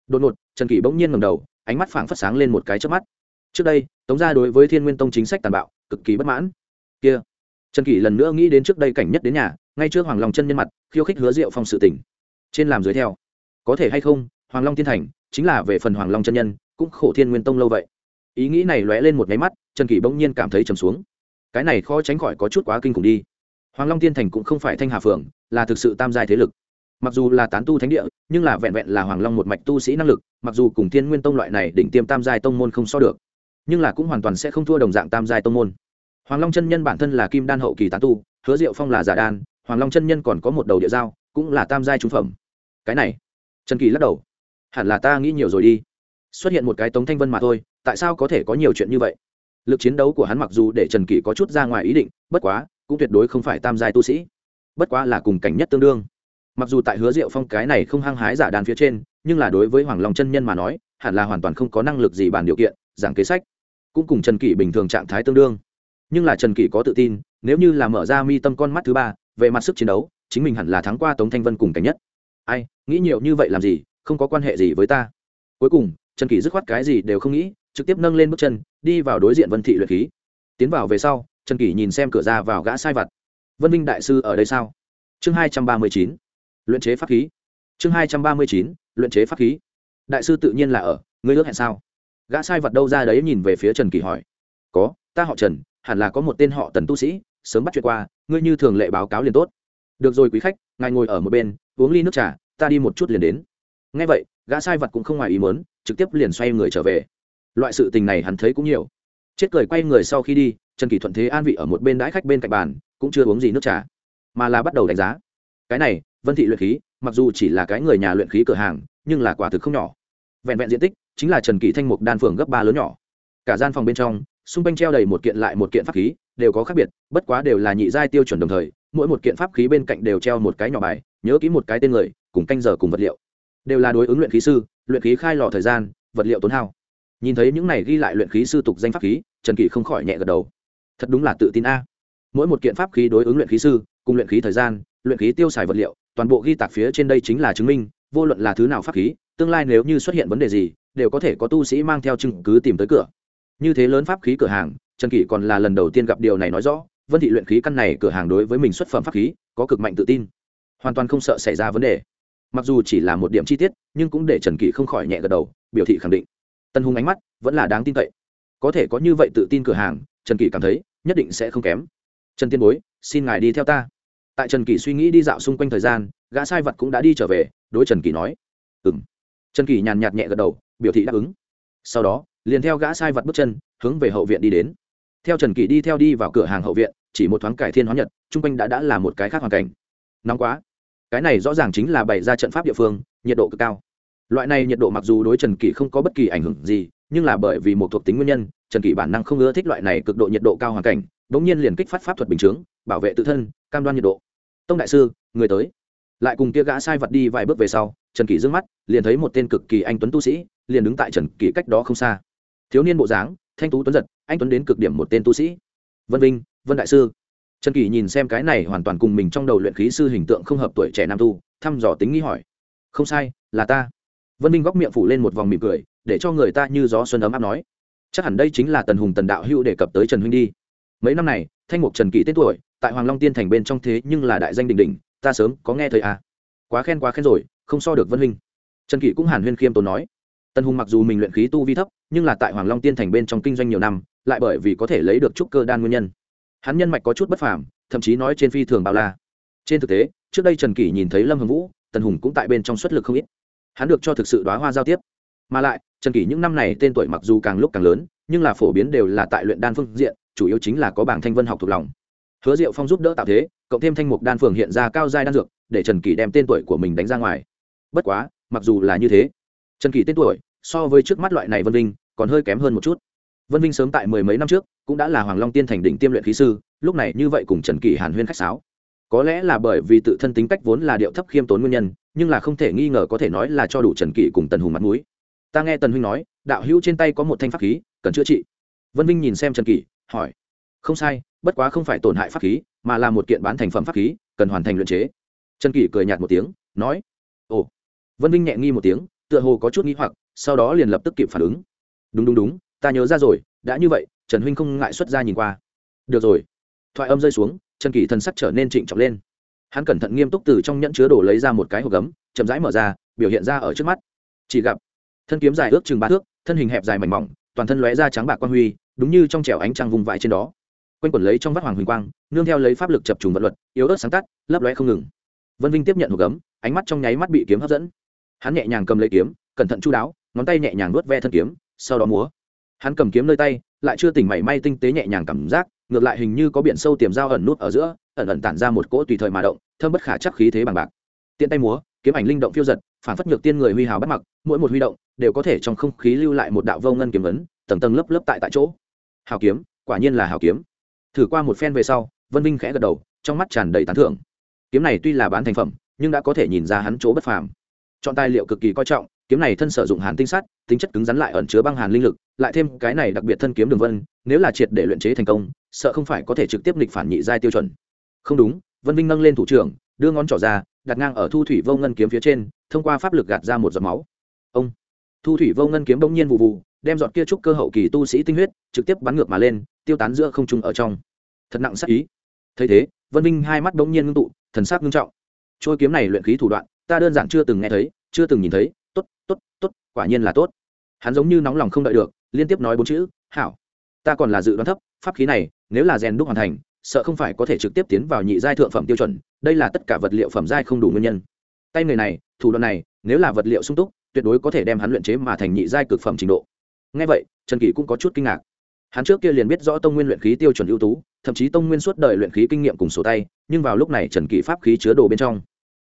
Đột ngột, trần kỷ bỗng nhiên ngầm đầu, ánh mắt phảng phất sáng lên một cái trước mắt. Trước đây, tống gia đối với thiên nguyên tông chính sách tàn bạo, cực kỳ bất mãn. Kia, trần kỷ lần nữa nghĩ đến trước đây cảnh nhất đến nhà, ngay trước hoàng long chân nhân mặt, khiêu khích hứa diệu phong sự tỉnh trên làm dưới theo. Có thể hay không, hoàng long tiên thành, chính là về phần hoàng long chân nhân cũng khổ thiên nguyên tông lâu vậy. Ý nghĩ này lóe lên một nháy mắt, trần kỷ bỗng nhiên cảm thấy trầm xuống. Cái này khó tránh khỏi có chút quá kinh khủng đi. Hoàng long tiên thành cũng không phải thanh hà phượng, là thực sự tam giai thế lực. Mặc dù là tán tu thánh địa, nhưng là vẹn vẹn là hoàng long một mạch tu sĩ năng lực, mặc dù cùng thiên nguyên tông loại này đỉnh tiêm tam giai tông môn không so được, nhưng là cũng hoàn toàn sẽ không thua đồng dạng tam giai tông môn. Hoàng long chân nhân bản thân là kim đan hậu kỳ tán tu, hứa diệu phong là giả đan, hoàng long chân nhân còn có một đầu địa giao, cũng là tam giai trung phẩm. Cái này, trần kỳ lắc đầu. Hẳn là ta nghĩ nhiều rồi đi xuất hiện một cái tống thanh vân mà thôi, tại sao có thể có nhiều chuyện như vậy? Lực chiến đấu của hắn mặc dù để trần kỷ có chút ra ngoài ý định, bất quá, cũng tuyệt đối không phải tam giai tu sĩ. Bất quá là cùng cảnh nhất tương đương. Mặc dù tại hứa diệu phong cái này không hăng hái giả đàn phía trên, nhưng là đối với hoàng long chân nhân mà nói, hẳn là hoàn toàn không có năng lực gì bàn điều kiện, giảng kế sách, cũng cùng trần kỷ bình thường trạng thái tương đương. Nhưng là trần kỷ có tự tin, nếu như là mở ra mi tâm con mắt thứ ba, về mặt sức chiến đấu, chính mình hẳn là thắng qua tống thanh vân cùng cảnh nhất. Ai, nghĩ nhiều như vậy làm gì, không có quan hệ gì với ta. Cuối cùng trần kỷ dứt khoát cái gì đều không nghĩ, trực tiếp nâng lên bước chân, đi vào đối diện vân thị luyện khí. Tiến vào về sau, trần kỷ nhìn xem cửa ra vào gã sai vặt vân minh đại sư ở đây sao? Chương hai trăm ba mươi chín. Luyện chế pháp khí. Chương hai trăm ba mươi chín, luyện chế pháp khí. Đại sư tự nhiên là ở, ngươi ước hẹn sao? Gã sai vật đâu ra đấy nhìn về phía trần kỳ hỏi. Có, ta họ trần, hẳn là có một tên họ tần tu sĩ, sớm bắt chuyện qua, ngươi như thường lệ báo cáo liền tốt. Được rồi quý khách, ngài ngồi ở một bên, uống ly nước trà, ta đi một chút liền đến ngay vậy, gã sai vật cũng không ngoài ý mớn trực tiếp liền xoay người trở về. Loại sự tình này hắn thấy cũng nhiều. Chết cười quay người sau khi đi, trần kỳ thuận thế an vị ở một bên đãi khách bên cạnh bàn, cũng chưa uống gì nước trà, mà là bắt đầu đánh giá. Cái này, vân thị luyện khí, mặc dù chỉ là cái người nhà luyện khí cửa hàng, nhưng là quả thực không nhỏ. Vẹn vẹn diện tích, chính là trần kỳ thanh mục đan phường gấp ba lớn nhỏ. Cả gian phòng bên trong, xung quanh treo đầy một kiện lại một kiện pháp khí, đều có khác biệt, bất quá đều là nhị giai tiêu chuẩn đồng thời, mỗi một kiện pháp khí bên cạnh đều treo một cái nhỏ bài, nhớ kỹ một cái tên người, cùng canh giờ cùng vật liệu đều là đối ứng luyện khí sư, luyện khí khai lò thời gian, vật liệu tốn hao. Nhìn thấy những này ghi lại luyện khí sư tục danh pháp khí, trần kỳ không khỏi nhẹ gật đầu. Thật đúng là tự tin a. Mỗi một kiện pháp khí đối ứng luyện khí sư, cùng luyện khí thời gian, luyện khí tiêu xài vật liệu, toàn bộ ghi tạc phía trên đây chính là chứng minh, vô luận là thứ nào pháp khí, tương lai nếu như xuất hiện vấn đề gì, đều có thể có tu sĩ mang theo chứng cứ tìm tới cửa. Như thế lớn pháp khí cửa hàng, trần kỷ còn là lần đầu tiên gặp điều này nói rõ, vân thị luyện khí căn này cửa hàng đối với mình xuất phẩm pháp khí, có cực mạnh tự tin. Hoàn toàn không sợ xảy ra vấn đề mặc dù chỉ là một điểm chi tiết, nhưng cũng để trần kỷ không khỏi nhẹ gật đầu, biểu thị khẳng định. Tân hùng ánh mắt vẫn là đáng tin cậy. Có thể có như vậy tự tin cửa hàng, trần kỷ cảm thấy nhất định sẽ không kém. Trần tiên bối, xin ngài đi theo ta. Tại trần kỷ suy nghĩ đi dạo xung quanh thời gian, gã sai vật cũng đã đi trở về, đối trần kỷ nói. Ừ m trần kỷ nhàn nhạt nhẹ gật đầu, biểu thị đáp ứng. Sau đó, liền theo gã sai vật bước chân, hướng về hậu viện đi đến. Theo trần kỷ đi theo đi vào cửa hàng hậu viện, chỉ một thoáng cải thiên hóa nhật chung quanh đã đã là một cái khác hoàn cảnh. Nóng quá cái này rõ ràng chính là bày ra trận pháp địa phương, nhiệt độ cực cao. Loại này nhiệt độ mặc dù đối trần kỷ không có bất kỳ ảnh hưởng gì, nhưng là bởi vì một thuộc tính nguyên nhân, trần kỷ bản năng không ưa thích loại này cực độ nhiệt độ cao hoàn cảnh đ ỗ n g nhiên liền kích phát pháp thuật bình chướng, bảo vệ tự thân, cam đoan nhiệt độ. Tông đại sư, người tới. Lại cùng kia gã sai vật đi vài bước về sau, trần kỷ d mắt, liền thấy một tên cực kỳ anh tuấn tu sĩ, liền đứng tại trần kỷ cách đó không xa. Thiếu niên bộ dáng, thanh tú tuấn giật, anh tuấn đến cực điểm một tên tu sĩ. Vân vinh, vân đại sư trần kỷ nhìn xem cái này hoàn toàn cùng mình trong đầu luyện khí sư hình tượng không hợp tuổi trẻ nam tu, thăm dò tính nghi hỏi. Không sai, là ta. Vân Minh góc miệng phủ lên một vòng mỉm cười, để cho người ta như gió xuân ấm áp nói. Chắc hẳn đây chính là tần hùng tần đạo hữu đề cập tới trần huynh đi. Mấy năm này, thanh mục trần kỷ tên tuổi, tại hoàng long tiên thành bên trong thế nhưng là đại danh đình đình ta sớm có nghe thời à. quá khen quá khen rồi, không so được vân huynh trần kỷ cũng hàn huyên khiêm tốn nói. Tần hùng mặc dù mình luyện khí tu vi thấp, nhưng là tại hoàng long tiên thành bên trong kinh doanh nhiều năm, lại bởi vì có thể lấy được trúc cơ đan nguyên nhân hắn nhân mạch có chút bất phàm, thậm chí nói trên phi thường bao la. Trên thực tế, trước đây trần kỷ nhìn thấy lâm hồng vũ, tần hùng cũng tại bên trong xuất lực không ít. Hắn được cho thực sự đoá hoa giao tiếp. Mà lại, trần kỷ những năm này tên tuổi mặc dù càng lúc càng lớn, nhưng là phổ biến đều là tại luyện đan phương diện, chủ yếu chính là có bảng thanh vân học thuộc lòng. Hứa diệu phong giúp đỡ tạo thế, cộng thêm thanh mục đan phường hiện ra cao giai đan dược, để trần kỷ đem tên tuổi của mình đánh ra ngoài. Bất quá, mặc dù là như thế, trần kỷ tên tuổi, so với trước mắt loại này vân linh còn hơi kém hơn một chút vân vinh sớm tại mười mấy năm trước cũng đã là hoàng long tiên thành đỉnh tiêm luyện khí sư, lúc này như vậy cùng trần kỷ hàn huyên khách sáo. Có lẽ là bởi vì tự thân tính cách vốn là điệu thấp khiêm tốn nguyên nhân, nhưng là không thể nghi ngờ có thể nói là cho đủ trần kỷ cùng tần hùng mặt mũi. Ta nghe tần huynh nói, đạo hữu trên tay có một thanh pháp khí, cần chữa trị. Vân vinh nhìn xem trần kỷ, hỏi. Không sai, bất quá không phải tổn hại pháp khí, mà là một kiện bán thành phẩm pháp khí, cần hoàn thành luyện chế. Trần kỷ cười nhạt một tiếng, nói. Ồ. Vân vinh nhẹ nghi một tiếng, tựa hồ có chút nghi hoặc, sau đó liền lập tức kịp phản ứng. Đúng đúng đúng ta nhớ ra rồi, đã như vậy, trần huynh không ngại xuất ra nhìn qua. Được rồi. Thoại âm rơi xuống, trần kỳ thần sắc trở nên trịnh trọng lên. Hắn cẩn thận nghiêm túc từ trong nhẫn chứa đồ lấy ra một cái hộp gấm, chậm rãi mở ra, biểu hiện ra ở trước mắt. Chỉ gặp, thân kiếm dài ước chừng ba thước, thân hình hẹp dài mảnh mỏng, toàn thân lóe ra trắng bạc quang huy, đúng như trong trèo ánh trăng vùng vãi trên đó. Quanh quẩn lấy trong vắt hoàng huỳnh quang, nương theo lấy pháp lực chập trùng vật luật, yếu ớt sáng tắt, lấp lóe không ngừng. Vân vinh tiếp nhận hộp gấm, ánh mắt trong nháy mắt bị kiếm hấp dẫn. Hắn nhẹ nhàng cầm lấy kiếm, cẩn thận chu đáo, ngón tay nhẹ nhàng nuốt ve thân kiếm, sau đó múa hắn cầm kiếm nơi tay, lại chưa tỉnh mảy may tinh tế nhẹ nhàng cảm giác, ngược lại hình như có biển sâu tiềm dao ẩn nút ở giữa, ẩn ẩn tản ra một cỗ tùy thời mà động thơm bất khả chắc khí thế bằng bạc. Tiện tay múa, kiếm ảnh linh động phiêu giật, phản phất nhược tiên người huy hào bắt mặc, mỗi một huy động đều có thể trong không khí lưu lại một đạo vô ngân kiếm vấn tầng tầng lớp lớp tại tại chỗ. Hào kiếm, quả nhiên là hào kiếm. Thử qua một phen về sau, vân vinh khẽ gật đầu, trong mắt tràn đầy tán thưởng. Kiếm này tuy là bán thành phẩm, nhưng đã có thể nhìn ra hắn chỗ bất phàm. Chọn tài liệu cực kỳ coi trọng, kiếm này thân sử dụng hàn tinh sắt, tính chất cứng rắn lại ẩn chứa băng hàn linh lực lại thêm cái này đặc biệt thân kiếm đường vân, nếu là triệt để luyện chế thành công, sợ không phải có thể trực tiếp nghịch phản nhị giai tiêu chuẩn. Không đúng, vân vinh nâng lên thủ trưởng, đưa ngón trỏ ra, đặt ngang ở thu thủy vô ngân kiếm phía trên, thông qua pháp lực gạt ra một giọt máu. Ông. Thu thủy vô ngân kiếm bỗng nhiên vụ vụ, đem giọt kia trúc cơ hậu kỳ tu sĩ tinh huyết, trực tiếp bắn ngược mà lên, tiêu tán giữa không trung ở trong. Thật nặng sắc ý. Thấy thế, vân vinh hai mắt bỗng nhiên ngưng tụ, thần sắc ngưng trọng. Trôi kiếm này luyện khí thủ đoạn, ta đơn giản chưa từng nghe thấy, chưa từng nhìn thấy, tốt tốt tốt, quả nhiên là tốt. Hắn giống như nóng lòng không đợi được liên tiếp nói bốn chữ, hảo, ta còn là dự đoán thấp, pháp khí này, nếu là rèn đúc hoàn thành, sợ không phải có thể trực tiếp tiến vào nhị giai thượng phẩm tiêu chuẩn, đây là tất cả vật liệu phẩm giai không đủ nguyên nhân. Tay người này, thủ đoạn này, nếu là vật liệu sung túc, tuyệt đối có thể đem hắn luyện chế mà thành nhị giai cực phẩm trình độ. Ngay vậy, trần kỷ cũng có chút kinh ngạc. Hắn trước kia liền biết rõ tông nguyên luyện khí tiêu chuẩn ưu tú, thậm chí tông nguyên suốt đời luyện khí kinh nghiệm cùng sổ tay, nhưng vào lúc này trần kỷ pháp khí chứa đồ bên trong.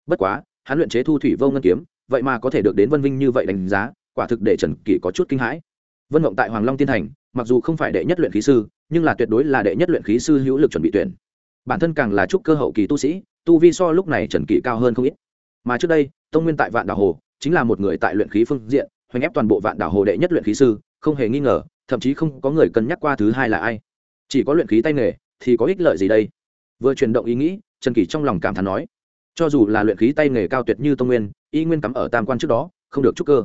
Bất quá, hắn luyện chế thu thủy vô ngân kiếm, vậy mà có thể được đến vân vinh như vậy đánh giá, quả thực để trần kỷ có chút kinh hãi vân mộng tại hoàng long tiên thành, mặc dù không phải đệ nhất luyện khí sư, nhưng là tuyệt đối là đệ nhất luyện khí sư hữu lực chuẩn bị tuyển. Bản thân càng là trúc cơ hậu kỳ tu sĩ, tu vi so lúc này trần kỷ cao hơn không ít. Mà trước đây, tông nguyên tại vạn đảo hồ, chính là một người tại luyện khí phương diện, hoành ép toàn bộ vạn đảo hồ đệ nhất luyện khí sư, không hề nghi ngờ, thậm chí không có người cân nhắc qua thứ hai là ai. Chỉ có luyện khí tay nghề, thì có ích lợi gì đây? Vừa chuyển động ý nghĩ, trần kỷ trong lòng cảm thán nói, cho dù là luyện khí tay nghề cao tuyệt như tông nguyên, y nguyên cắm ở tam quan trước đó, không được trúc cơ.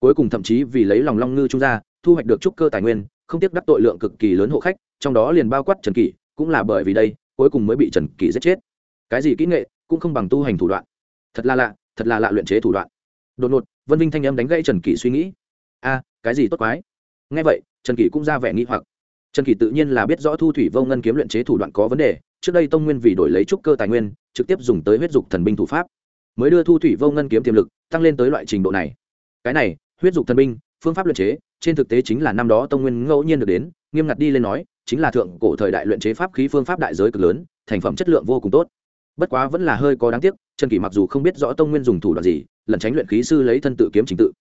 Cuối cùng thậm chí vì lấy lòng long ngư trung ra thu hoạch được trúc cơ tài nguyên, không tiếc đắc tội lượng cực kỳ lớn hộ khách, trong đó liền bao quát trần kỷ, cũng là bởi vì đây, cuối cùng mới bị trần kỷ giết chết. Cái gì kỹ nghệ, cũng không bằng tu hành thủ đoạn. Thật là lạ, thật là lạ luyện chế thủ đoạn. Đột ngột, vân vinh thanh âm đánh gãy trần kỷ suy nghĩ. A, cái gì tốt quái? Ngay vậy, trần kỷ cũng ra vẻ nghi hoặc. Trần kỷ tự nhiên là biết rõ thu thủy vô ngân kiếm luyện chế thủ đoạn có vấn đề, trước đây tông nguyên vì đổi lấy trúc cơ tài nguyên, trực tiếp dùng tới huyết dục thần binh thủ pháp. Mới đưa thu thủy vô ngân kiếm tiềm lực, tăng lên tới loại trình độ này. Cái này, huyết dục thần binh phương pháp luyện chế, trên thực tế chính là năm đó tông nguyên ngẫu nhiên được đến, nghiêm ngặt đi lên nói, chính là thượng cổ thời đại luyện chế pháp khí phương pháp đại giới cực lớn, thành phẩm chất lượng vô cùng tốt. Bất quá vẫn là hơi có đáng tiếc, trần kỷ mặc dù không biết rõ tông nguyên dùng thủ đoạn gì lần tránh luyện khí sư lấy thân tự kiếm trình tự.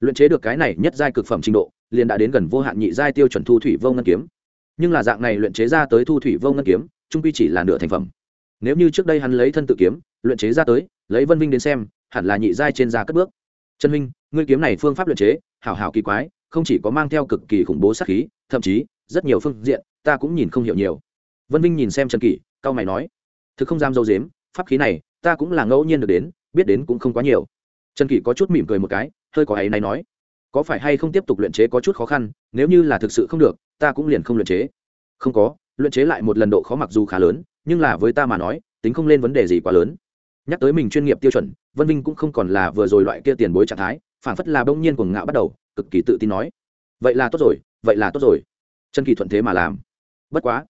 Luyện chế được cái này nhất giai cực phẩm trình độ, liền đã đến gần vô hạn nhị giai tiêu chuẩn thu thủy vô ngân kiếm. Nhưng là dạng này luyện chế ra tới thu thủy vô ngân kiếm, trung quy chỉ là nửa thành phẩm. Nếu như trước đây hắn lấy thân tự kiếm, luyện chế ra tới, lấy vân vinh đến xem, hẳn là nhị giai trên da cất bước. Trần minh ngươi kiếm này phương pháp luyện chế, hảo hảo kỳ quái, không chỉ có mang theo cực kỳ khủng bố sát khí, thậm chí, rất nhiều phương diện, ta cũng nhìn không hiểu nhiều. Vân vinh nhìn xem trần kỷ cao mày nói, thực không dám dâu dếm, pháp khí này, ta cũng là ngẫu nhiên được đến, biết đến cũng không quá nhiều. Trần kỷ có chút mỉm cười một cái, hơi có ấy này nói, có phải hay không tiếp tục luyện chế có chút khó khăn, nếu như là thực sự không được, ta cũng liền không luyện chế. Không có, luyện chế lại một lần độ khó mặc dù khá lớn, nhưng là với ta mà nói, tính không lên vấn đề gì quá lớn. Nhắc tới mình chuyên nghiệp tiêu chuẩn, vân vinh cũng không còn là vừa rồi loại kia tiền bối trạng thái phản phất là bỗng nhiên cuồng ngạo bắt đầu, cực kỳ tự tin nói, vậy là tốt rồi, vậy là tốt rồi. Trần kỳ thuận thế mà làm. Bất quá,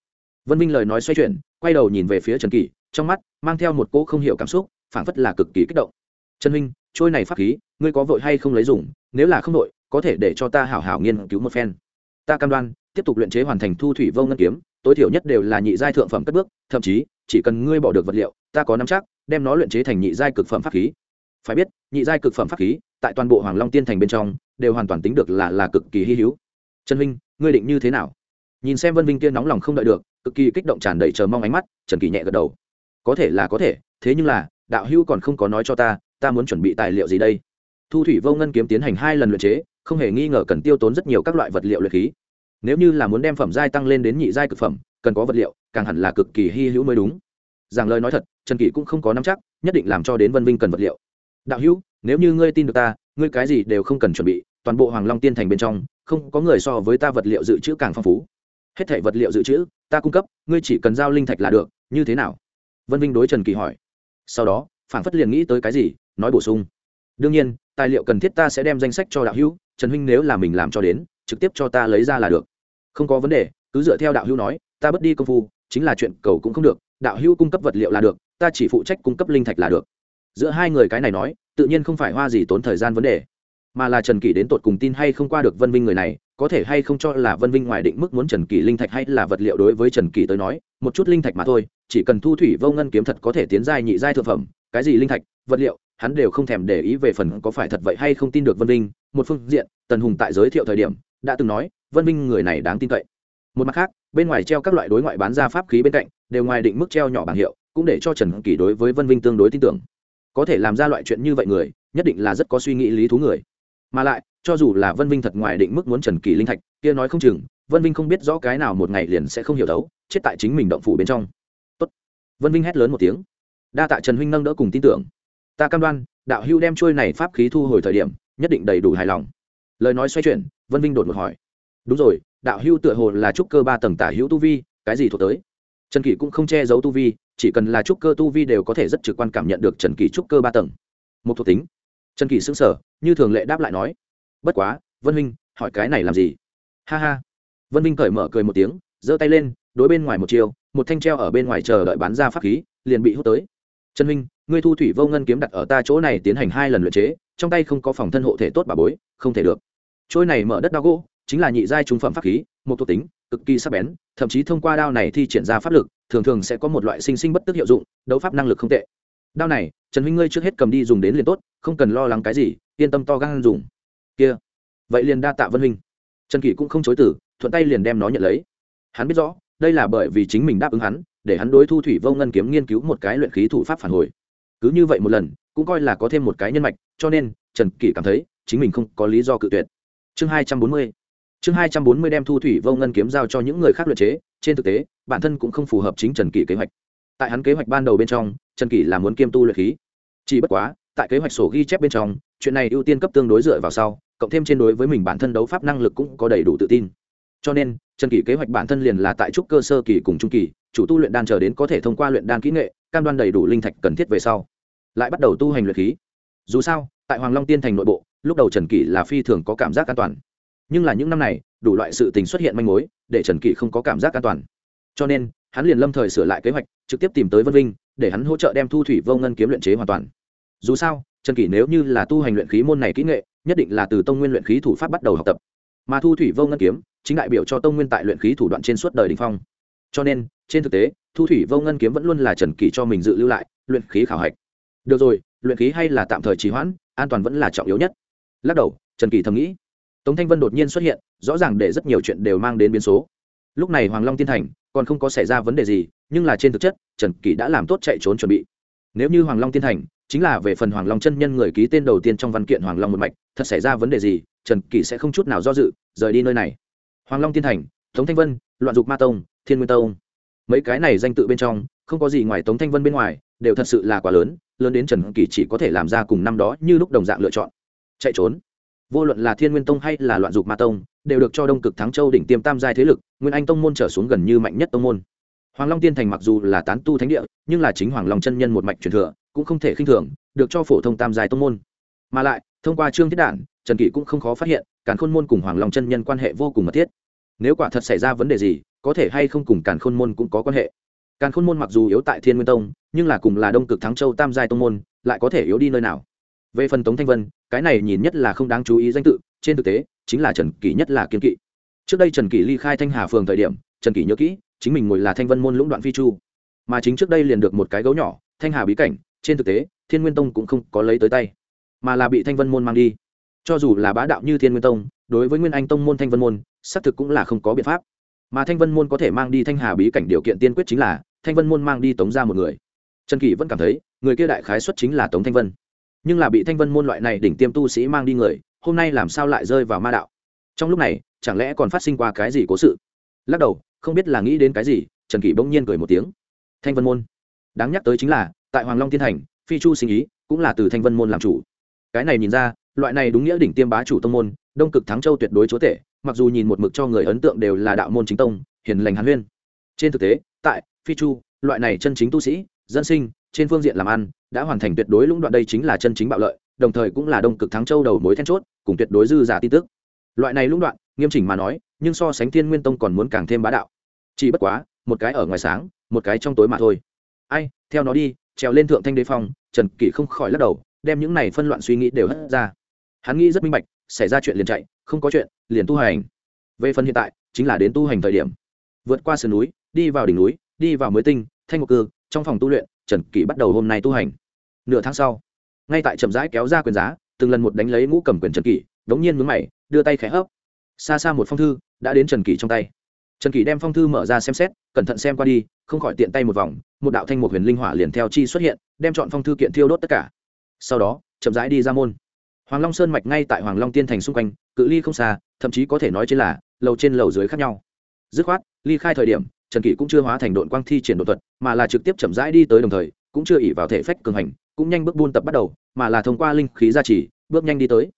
vân Minh lời nói xoay chuyển, quay đầu nhìn về phía trần kỳ trong mắt mang theo một cỗ không hiểu cảm xúc phản phất là cực kỳ kích động. Trần huynh, trôi này pháp khí, ngươi có vội hay không lấy dùng? Nếu là không vội, có thể để cho ta hảo hảo nghiên cứu một phen. Ta cam đoan, tiếp tục luyện chế hoàn thành thu thủy vô ngân kiếm, tối thiểu nhất đều là nhị giai thượng phẩm cất bước, thậm chí, chỉ cần ngươi bỏ được vật liệu, ta có nắm chắc, đem nó luyện chế thành nhị giai cực phẩm pháp khí. Phải biết, nhị giai cực phẩm pháp khí tại toàn bộ hoàng long tiên thành bên trong, đều hoàn toàn tính được là là cực kỳ hy hữu. Trần huynh, ngươi định như thế nào? Nhìn xem vân vinh kia nóng lòng không đợi được, cực kỳ kích động tràn đầy chờ mong ánh mắt, trần kỳ nhẹ gật đầu. Có thể là có thể, thế nhưng là, đạo hữu còn không có nói cho ta ta muốn chuẩn bị tài liệu gì đây? Thu thủy vô ngân kiếm tiến hành hai lần luyện chế, không hề nghi ngờ cần tiêu tốn rất nhiều các loại vật liệu luyện khí. Nếu như là muốn đem phẩm giai tăng lên đến nhị giai cực phẩm, cần có vật liệu, càng hẳn là cực kỳ hy hữu mới đúng. Rằng lời nói thật, trần kỷ cũng không có nắm chắc, nhất định làm cho đến vân vinh cần vật liệu. Đạo hữu nếu như ngươi tin được ta, ngươi cái gì đều không cần chuẩn bị, toàn bộ hoàng long tiên thành bên trong, không có người so với ta vật liệu dự trữ càng phong phú. Hết thể vật liệu dự trữ, ta cung cấp, ngươi chỉ cần giao linh thạch là được, như thế nào? Vân vinh đối trần kỳ hỏi. Sau đó phản phất liền nghĩ tới cái gì, nói bổ sung. Đương nhiên, tài liệu cần thiết ta sẽ đem danh sách cho đạo hữu, trần huynh nếu là mình làm cho đến, trực tiếp cho ta lấy ra là được. Không có vấn đề, cứ dựa theo đạo hữu nói, ta bất đi công phu, chính là chuyện cầu cũng không được, đạo hữu cung cấp vật liệu là được, ta chỉ phụ trách cung cấp linh thạch là được. Giữa hai người cái này nói tự nhiên không phải hoa gì tốn thời gian vấn đề, mà là trần kỷ đến tột cùng tin hay không qua được vân vinh người này, có thể hay không cho là vân vinh ngoài định mức muốn trần kỷ linh thạch hay là vật liệu đối với trần kỷ tới nói, một chút linh thạch mà thôi, chỉ cần thu thủy vô ngân kiếm thật có thể tiến giai nhị giai thượng phẩm, cái gì linh thạch, vật liệu, hắn đều không thèm để ý về phần có phải thật vậy hay không tin được vân vinh. Một phương diện, tần hùng tại giới thiệu thời điểm, đã từng nói, vân vinh người này đáng tin cậy. Một mặt khác, bên ngoài treo các loại đối ngoại bán ra pháp khí bên cạnh, đều ngoài định mức treo nhỏ bảng hiệu, cũng để cho trần kỷ đối với vân vinh tương đối tin tưởng có thể làm ra loại chuyện như vậy người, nhất định là rất có suy nghĩ lý thú người. Mà lại, cho dù là vân vinh thật ngoài định mức muốn trần kỳ linh thạch, kia nói không chừng, vân vinh không biết rõ cái nào một ngày liền sẽ không hiểu đấu, chết tại chính mình động phủ bên trong. Tốt. vân vinh hét lớn một tiếng. Đa tạ trần huynh nâng đỡ cùng tin tưởng. Ta cam đoan, đạo hưu đem trôi này pháp khí thu hồi thời điểm, nhất định đầy đủ hài lòng. Lời nói xoay chuyển, vân vinh đột ngột hỏi. Đúng rồi, đạo hưu tựa hồ là trúc cơ ba tầng tả hữu tu vi, cái gì thuộc tới? Trần kỷ cũng không che giấu tu vi chỉ cần là trúc cơ tu vi đều có thể rất trực quan cảm nhận được trần kỳ trúc cơ ba tầng. Một thuộc tính. Trần kỳ xứng sở như thường lệ đáp lại nói, bất quá, vân huynh hỏi cái này làm gì? Ha ha. Vân huynh cởi mở cười một tiếng, giơ tay lên, đối bên ngoài một chiều một thanh treo ở bên ngoài chờ đợi bán ra pháp khí, liền bị hút tới. Trần huynh ngươi thu thủy vô ngân kiếm đặt ở ta chỗ này tiến hành hai lần luyện chế, trong tay không có phòng thân hộ thể tốt bà bối, không thể được. Trôi này mở đất đao gỗ, chính là nhị giai trung phẩm pháp khí, một thuộc tính, cực kỳ sắc bén, thậm chí thông qua đao này thi triển ra pháp lực thường thường sẽ có một loại sinh sinh bất tức hiệu dụng, đấu pháp năng lực không tệ. Đao này, trần huynh ngươi trước hết cầm đi dùng đến liền tốt, không cần lo lắng cái gì, yên tâm to gan dùng. Kia, vậy liền đa tạ vân huynh. Trần kỷ cũng không chối từ, thuận tay liền đem nó nhận lấy. Hắn biết rõ, đây là bởi vì chính mình đáp ứng hắn, để hắn đối thu thủy vô ngân kiếm nghiên cứu một cái luyện khí thủ pháp phản hồi. Cứ như vậy một lần, cũng coi là có thêm một cái nhân mạch, cho nên, trần kỷ cảm thấy, chính mình không có lý do cự tuyệt. Chương hai trăm bốn mươi. Chương hai trăm bốn mươi đem thu thủy vô ngân kiếm giao cho những người khác luyện chế trên thực tế, bản thân cũng không phù hợp chính trần kỷ kế hoạch. Tại hắn kế hoạch ban đầu bên trong, trần kỷ là muốn kiêm tu luyện khí. Chỉ bất quá, tại kế hoạch sổ ghi chép bên trong, chuyện này ưu tiên cấp tương đối dựa vào sau, cộng thêm trên đối với mình bản thân đấu pháp năng lực cũng có đầy đủ tự tin. Cho nên, trần kỷ kế hoạch bản thân liền là tại trúc cơ sơ kỳ cùng trung kỳ, chủ tu luyện đan chờ đến có thể thông qua luyện đan kỹ nghệ, cam đoan đầy đủ linh thạch cần thiết về sau, lại bắt đầu tu hành luyện khí. Dù sao, tại hoàng long tiên thành nội bộ, lúc đầu trần kỷ là phi thường có cảm giác an toàn nhưng là những năm này, đủ loại sự tình xuất hiện manh mối, để trần kỷ không có cảm giác an toàn. Cho nên, hắn liền lâm thời sửa lại kế hoạch, trực tiếp tìm tới vân vinh, để hắn hỗ trợ đem thu thủy vô ngân kiếm luyện chế hoàn toàn. Dù sao, trần kỷ nếu như là tu hành luyện khí môn này kỹ nghệ, nhất định là từ tông nguyên luyện khí thủ pháp bắt đầu học tập. Mà thu thủy vô ngân kiếm, chính đại biểu cho tông nguyên tại luyện khí thủ đoạn trên suốt đời đình phong. Cho nên, trên thực tế, thu thủy vô ngân kiếm vẫn luôn là trần kỷ cho mình dự lưu lại, luyện khí khảo hạch. Được rồi, luyện khí hay là tạm thời trì hoãn, an toàn vẫn là trọng yếu nhất. Lắc đầu, trần kỷ thầm nghĩ tống thanh vân đột nhiên xuất hiện, rõ ràng để rất nhiều chuyện đều mang đến biến số. Lúc này hoàng long tiên thành còn không có xảy ra vấn đề gì, nhưng là trên thực chất, trần kỷ đã làm tốt chạy trốn chuẩn bị. Nếu như hoàng long tiên thành chính là về phần hoàng long chân nhân người ký tên đầu tiên trong văn kiện hoàng long một mạch, thật xảy ra vấn đề gì, trần kỷ sẽ không chút nào do dự, rời đi nơi này. Hoàng long tiên thành, tống thanh vân, loạn dục ma tông, thiên nguyên tông. Mấy cái này danh tự bên trong, không có gì ngoài tống thanh vân bên ngoài, đều thật sự là quá lớn lớn đến trần kỷ chỉ có thể làm ra cùng năm đó như lúc đồng dạng lựa chọn. Chạy trốn vô luận là thiên nguyên tông hay là loạn dục ma tông, đều được cho đông cực thắng châu đỉnh tiêm tam giai thế lực, nguyên anh tông môn trở xuống gần như mạnh nhất tông môn. Hoàng long tiên thành mặc dù là tán tu thánh địa, nhưng là chính hoàng long chân nhân một mạch truyền thừa, cũng không thể khinh thường, được cho phổ thông tam giai tông môn. Mà lại, thông qua trương thiết đản, trần kỷ cũng không khó phát hiện, càn khôn môn cùng hoàng long chân nhân quan hệ vô cùng mật thiết. Nếu quả thật xảy ra vấn đề gì, có thể hay không cùng càn khôn môn cũng có quan hệ. Càn khôn môn mặc dù yếu tại thiên nguyên tông, nhưng là cùng là đông cực thắng châu tam giai tông môn, lại có thể yếu đi nơi nào? Về phần tống thanh vân, cái này nhìn nhất là không đáng chú ý danh tự, trên thực tế, chính là trần kỷ nhất là kiên kỵ. Trước đây trần kỷ ly khai thanh hà phường thời điểm, trần kỷ nhớ kỹ, chính mình ngồi là thanh vân môn lũng đoạn phi chu. Mà chính trước đây liền được một cái gấu nhỏ, thanh hà bí cảnh, trên thực tế, thiên nguyên tông cũng không có lấy tới tay, mà là bị thanh vân môn mang đi. Cho dù là bá đạo như thiên nguyên tông, đối với nguyên anh tông môn thanh vân môn, xác thực cũng là không có biện pháp. Mà thanh vân môn có thể mang đi thanh hà bí cảnh điều kiện tiên quyết chính là, thanh vân môn mang đi tống ra một người. Trần kỷ vẫn cảm thấy, người kia đại khái xuất chính là tống thanh vân nhưng là bị thanh vân môn loại này đỉnh tiêm tu sĩ mang đi người, hôm nay làm sao lại rơi vào ma đạo? Trong lúc này, chẳng lẽ còn phát sinh qua cái gì cố sự? Lắc đầu, không biết là nghĩ đến cái gì, trần kỷ bỗng nhiên cười một tiếng. Thanh vân môn. Đáng nhắc tới chính là, tại hoàng long thiên thành, phi chu sinh ý cũng là từ thanh vân môn làm chủ. Cái này nhìn ra, loại này đúng nghĩa đỉnh tiêm bá chủ tông môn, đông cực thắng châu tuyệt đối chúa tể, mặc dù nhìn một mực cho người ấn tượng đều là đạo môn chính tông, hiền lành hàn huyên. Trên thực tế, tại phi chu, loại này chân chính tu sĩ, dân sinh trên phương diện làm ăn, đã hoàn thành tuyệt đối lũng đoạn đây chính là chân chính bạo lợi, đồng thời cũng là đông cực thắng châu đầu mối then chốt, cùng tuyệt đối dư giả tin tức. Loại này lũng đoạn, nghiêm chỉnh mà nói, nhưng so sánh thiên nguyên tông còn muốn càng thêm bá đạo. Chỉ bất quá, một cái ở ngoài sáng, một cái trong tối mà thôi. Ai, theo nó đi, trèo lên thượng thanh đế phong trần kỷ không khỏi lắc đầu, đem những này phân loạn suy nghĩ đều hất ra. Hắn nghĩ rất minh bạch, xảy ra chuyện liền chạy, không có chuyện, liền tu hành. Về phần hiện tại, chính là đến tu hành thời điểm. Vượt qua sườn núi, đi vào đỉnh núi, đi vào mới tinh, thanh ngọc cư, trong phòng tu luyện trần kỷ bắt đầu hôm nay tu hành. Nửa tháng sau, ngay tại chậm rãi kéo ra quyền giá, từng lần một đánh lấy ngũ cầm quyền trần kỷ, đống nhiên mướn mày, đưa tay khẽ hấp. Xa xa một phong thư đã đến trần kỷ trong tay. Trần kỷ đem phong thư mở ra xem xét, cẩn thận xem qua đi, không khỏi tiện tay một vòng, một đạo thanh một huyền linh hỏa liền theo chi xuất hiện, đem chọn phong thư kiện thiêu đốt tất cả. Sau đó, chậm rãi đi ra môn. Hoàng long sơn mạch ngay tại hoàng long tiên thành xung quanh, cự ly không xa, thậm chí có thể nói trên là lầu trên lầu dưới khác nhau. Dứt khoát, ly khai thời điểm trần kỷ cũng chưa hóa thành đội quang thi triển độ thuật, mà là trực tiếp chậm rãi đi tới đồng thời, cũng chưa ỉ vào thể phách cường hành, cũng nhanh bước buôn tập bắt đầu, mà là thông qua linh khí gia trì, bước nhanh đi tới.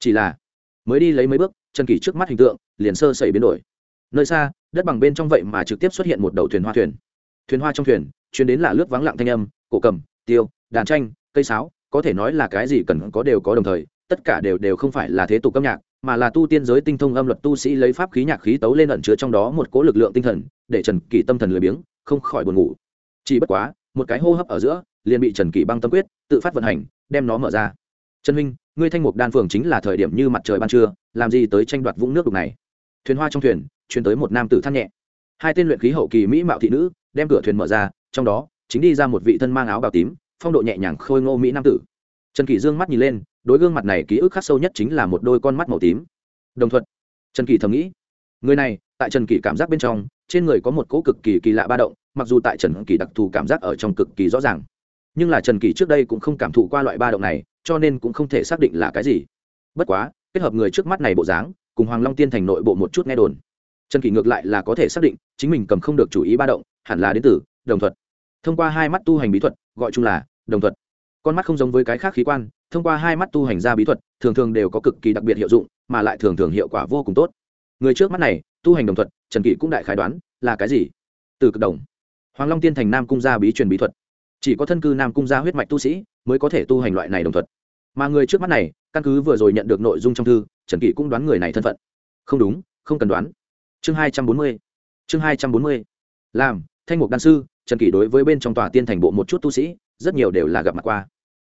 Chỉ là, mới đi lấy mấy bước, trần kỷ trước mắt hình tượng, liền sơ sẩy biến đổi. Nơi xa, đất bằng bên trong vậy mà trực tiếp xuất hiện một đầu thuyền hoa thuyền. Thuyền hoa trong thuyền, chuyến đến là lướt vắng lặng thanh âm, cổ cầm, tiêu, đàn tranh, cây sáo, có thể nói là cái gì cần có đều có đồng thời, tất cả đều đều không phải là thế tục âm nhạc mà là tu tiên giới tinh thông âm luật tu sĩ lấy pháp khí nhạc khí tấu lên ẩn chứa trong đó một cỗ lực lượng tinh thần, để trần kỳ tâm thần lười biếng, không khỏi buồn ngủ. Chỉ bất quá, một cái hô hấp ở giữa, liền bị trần kỳ băng tâm quyết, tự phát vận hành, đem nó mở ra. Trần huynh, ngươi thanh mục đan phường chính là thời điểm như mặt trời ban trưa, làm gì tới tranh đoạt vũng nước đục này? Thuyền hoa trong thuyền chuyển tới một nam tử than nhẹ. Hai tên luyện khí hậu kỳ mỹ mạo thị nữ, đem cửa thuyền mở ra, trong đó chính đi ra một vị thân mang áo bào tím, phong độ nhẹ nhàng khôi ngô mỹ nam tử. Trần kỳ dương mắt nhìn lên đối gương mặt này ký ức khắc sâu nhất chính là một đôi con mắt màu tím. Đồng thuận. Trần Kỳ thầm nghĩ. Người này, tại trần Kỳ cảm giác bên trong, trên người có một cỗ cực kỳ kỳ lạ ba động, mặc dù tại trần Kỳ đặc thù cảm giác ở trong cực kỳ rõ ràng. Nhưng là trần Kỳ trước đây cũng không cảm thụ qua loại ba động này, cho nên cũng không thể xác định là cái gì. Bất quá, kết hợp người trước mắt này bộ dáng, cùng hoàng long tiên thành nội bộ một chút nghe đồn. Trần Kỳ ngược lại là có thể xác định, chính mình cầm không được chủ ý ba động, hẳn là đến từ đồng thuật thông qua hai mắt tu hành bí thuật, gọi chung là đồng thuật con mắt không giống với cái khác khí quan, thông qua hai mắt tu hành ra bí thuật, thường thường đều có cực kỳ đặc biệt hiệu dụng, mà lại thường thường hiệu quả vô cùng tốt. Người trước mắt này, tu hành đồng thuật, trần kỷ cũng đại khái đoán là cái gì? Từ cực đồng. Hoàng long tiên thành nam cung gia bí truyền bí thuật. Chỉ có thân cư nam cung gia huyết mạch tu sĩ mới có thể tu hành loại này đồng thuật. Mà người trước mắt này, căn cứ vừa rồi nhận được nội dung trong thư, trần kỷ cũng đoán người này thân phận. Không đúng, không cần đoán. Chương hai trăm bốn mươi. Chương hai trăm bốn mươi. Làm, thanh mục đan sư, trần kỷ đối với bên trong tòa tiên thành bộ một chút tu sĩ, rất nhiều đều là gặp mặt qua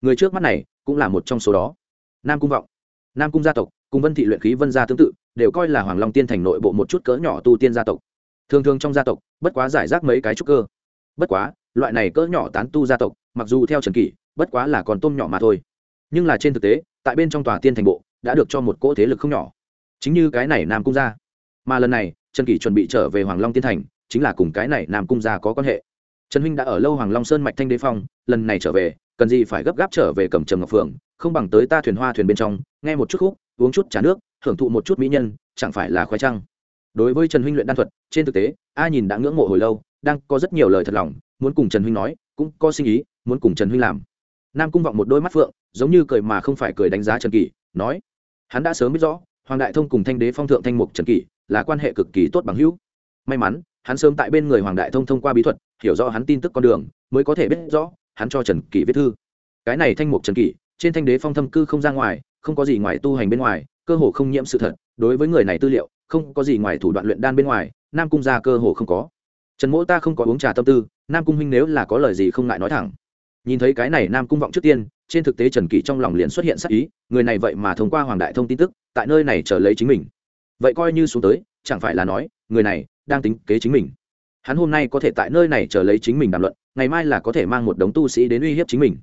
người trước mắt này cũng là một trong số đó. Nam cung vọng, nam cung gia tộc cùng vân thị luyện khí vân gia tương tự, đều coi là hoàng long tiên thành nội bộ một chút cỡ nhỏ tu tiên gia tộc. Thường thường trong gia tộc, bất quá giải rác mấy cái trúc cơ. Bất quá, loại này cỡ nhỏ tán tu gia tộc, mặc dù theo trần kỷ, bất quá là còn tôm nhỏ mà thôi. Nhưng là trên thực tế, tại bên trong tòa tiên thành bộ, đã được cho một cỗ thế lực không nhỏ. Chính như cái này nam cung gia. Mà lần này, trần kỷ chuẩn bị trở về hoàng long tiên thành, chính là cùng cái này nam cung gia có quan hệ. Trần huynh đã ở lâu hoàng long sơn mạch thanh đế phong, lần này trở về cần gì phải gấp gáp trở về cầm trầm ngọc phượng, không bằng tới ta thuyền hoa thuyền bên trong, nghe một chút khúc, uống chút trà nước hưởng thụ một chút mỹ nhân, chẳng phải là khoái trăng. Đối với trần huynh luyện đan thuật, trên thực tế, a nhìn đã ngưỡng mộ hồi lâu, đang có rất nhiều lời thật lòng, muốn cùng trần huynh nói, cũng có sinh ý, muốn cùng trần huynh làm. Nam cung vọng một đôi mắt phượng, giống như cười mà không phải cười đánh giá trần kỷ, nói, hắn đã sớm biết rõ, hoàng đại thông cùng thanh đế phong thượng thanh mục trần kỷ là quan hệ cực kỳ tốt bằng hữu. May mắn, hắn sớm tại bên người hoàng đại thông thông qua bí thuật, hiểu rõ hắn tin tức con đường, mới có thể biết rõ hắn cho trần kỷ viết thư. Cái này thanh mục trần kỷ, trên thanh đế phong thâm cư không ra ngoài, không có gì ngoài tu hành bên ngoài, cơ hồ không nhiễm sự thật. Đối với người này tư liệu, không có gì ngoài thủ đoạn luyện đan bên ngoài, nam cung ra cơ hồ không có. Trần mỗ ta không có uống trà tâm tư, nam cung huynh nếu là có lời gì không ngại nói thẳng. Nhìn thấy cái này nam cung vọng trước tiên, trên thực tế trần kỷ trong lòng liền xuất hiện sắc ý, người này vậy mà thông qua hoàng đại thông tin tức, tại nơi này trở lấy chính mình. Vậy coi như xuống tới, chẳng phải là nói, người này đang tính kế chính mình hắn hôm nay có thể tại nơi này chờ lấy chính mình đàm luận, ngày mai là có thể mang một đống tu sĩ đến uy hiếp chính mình.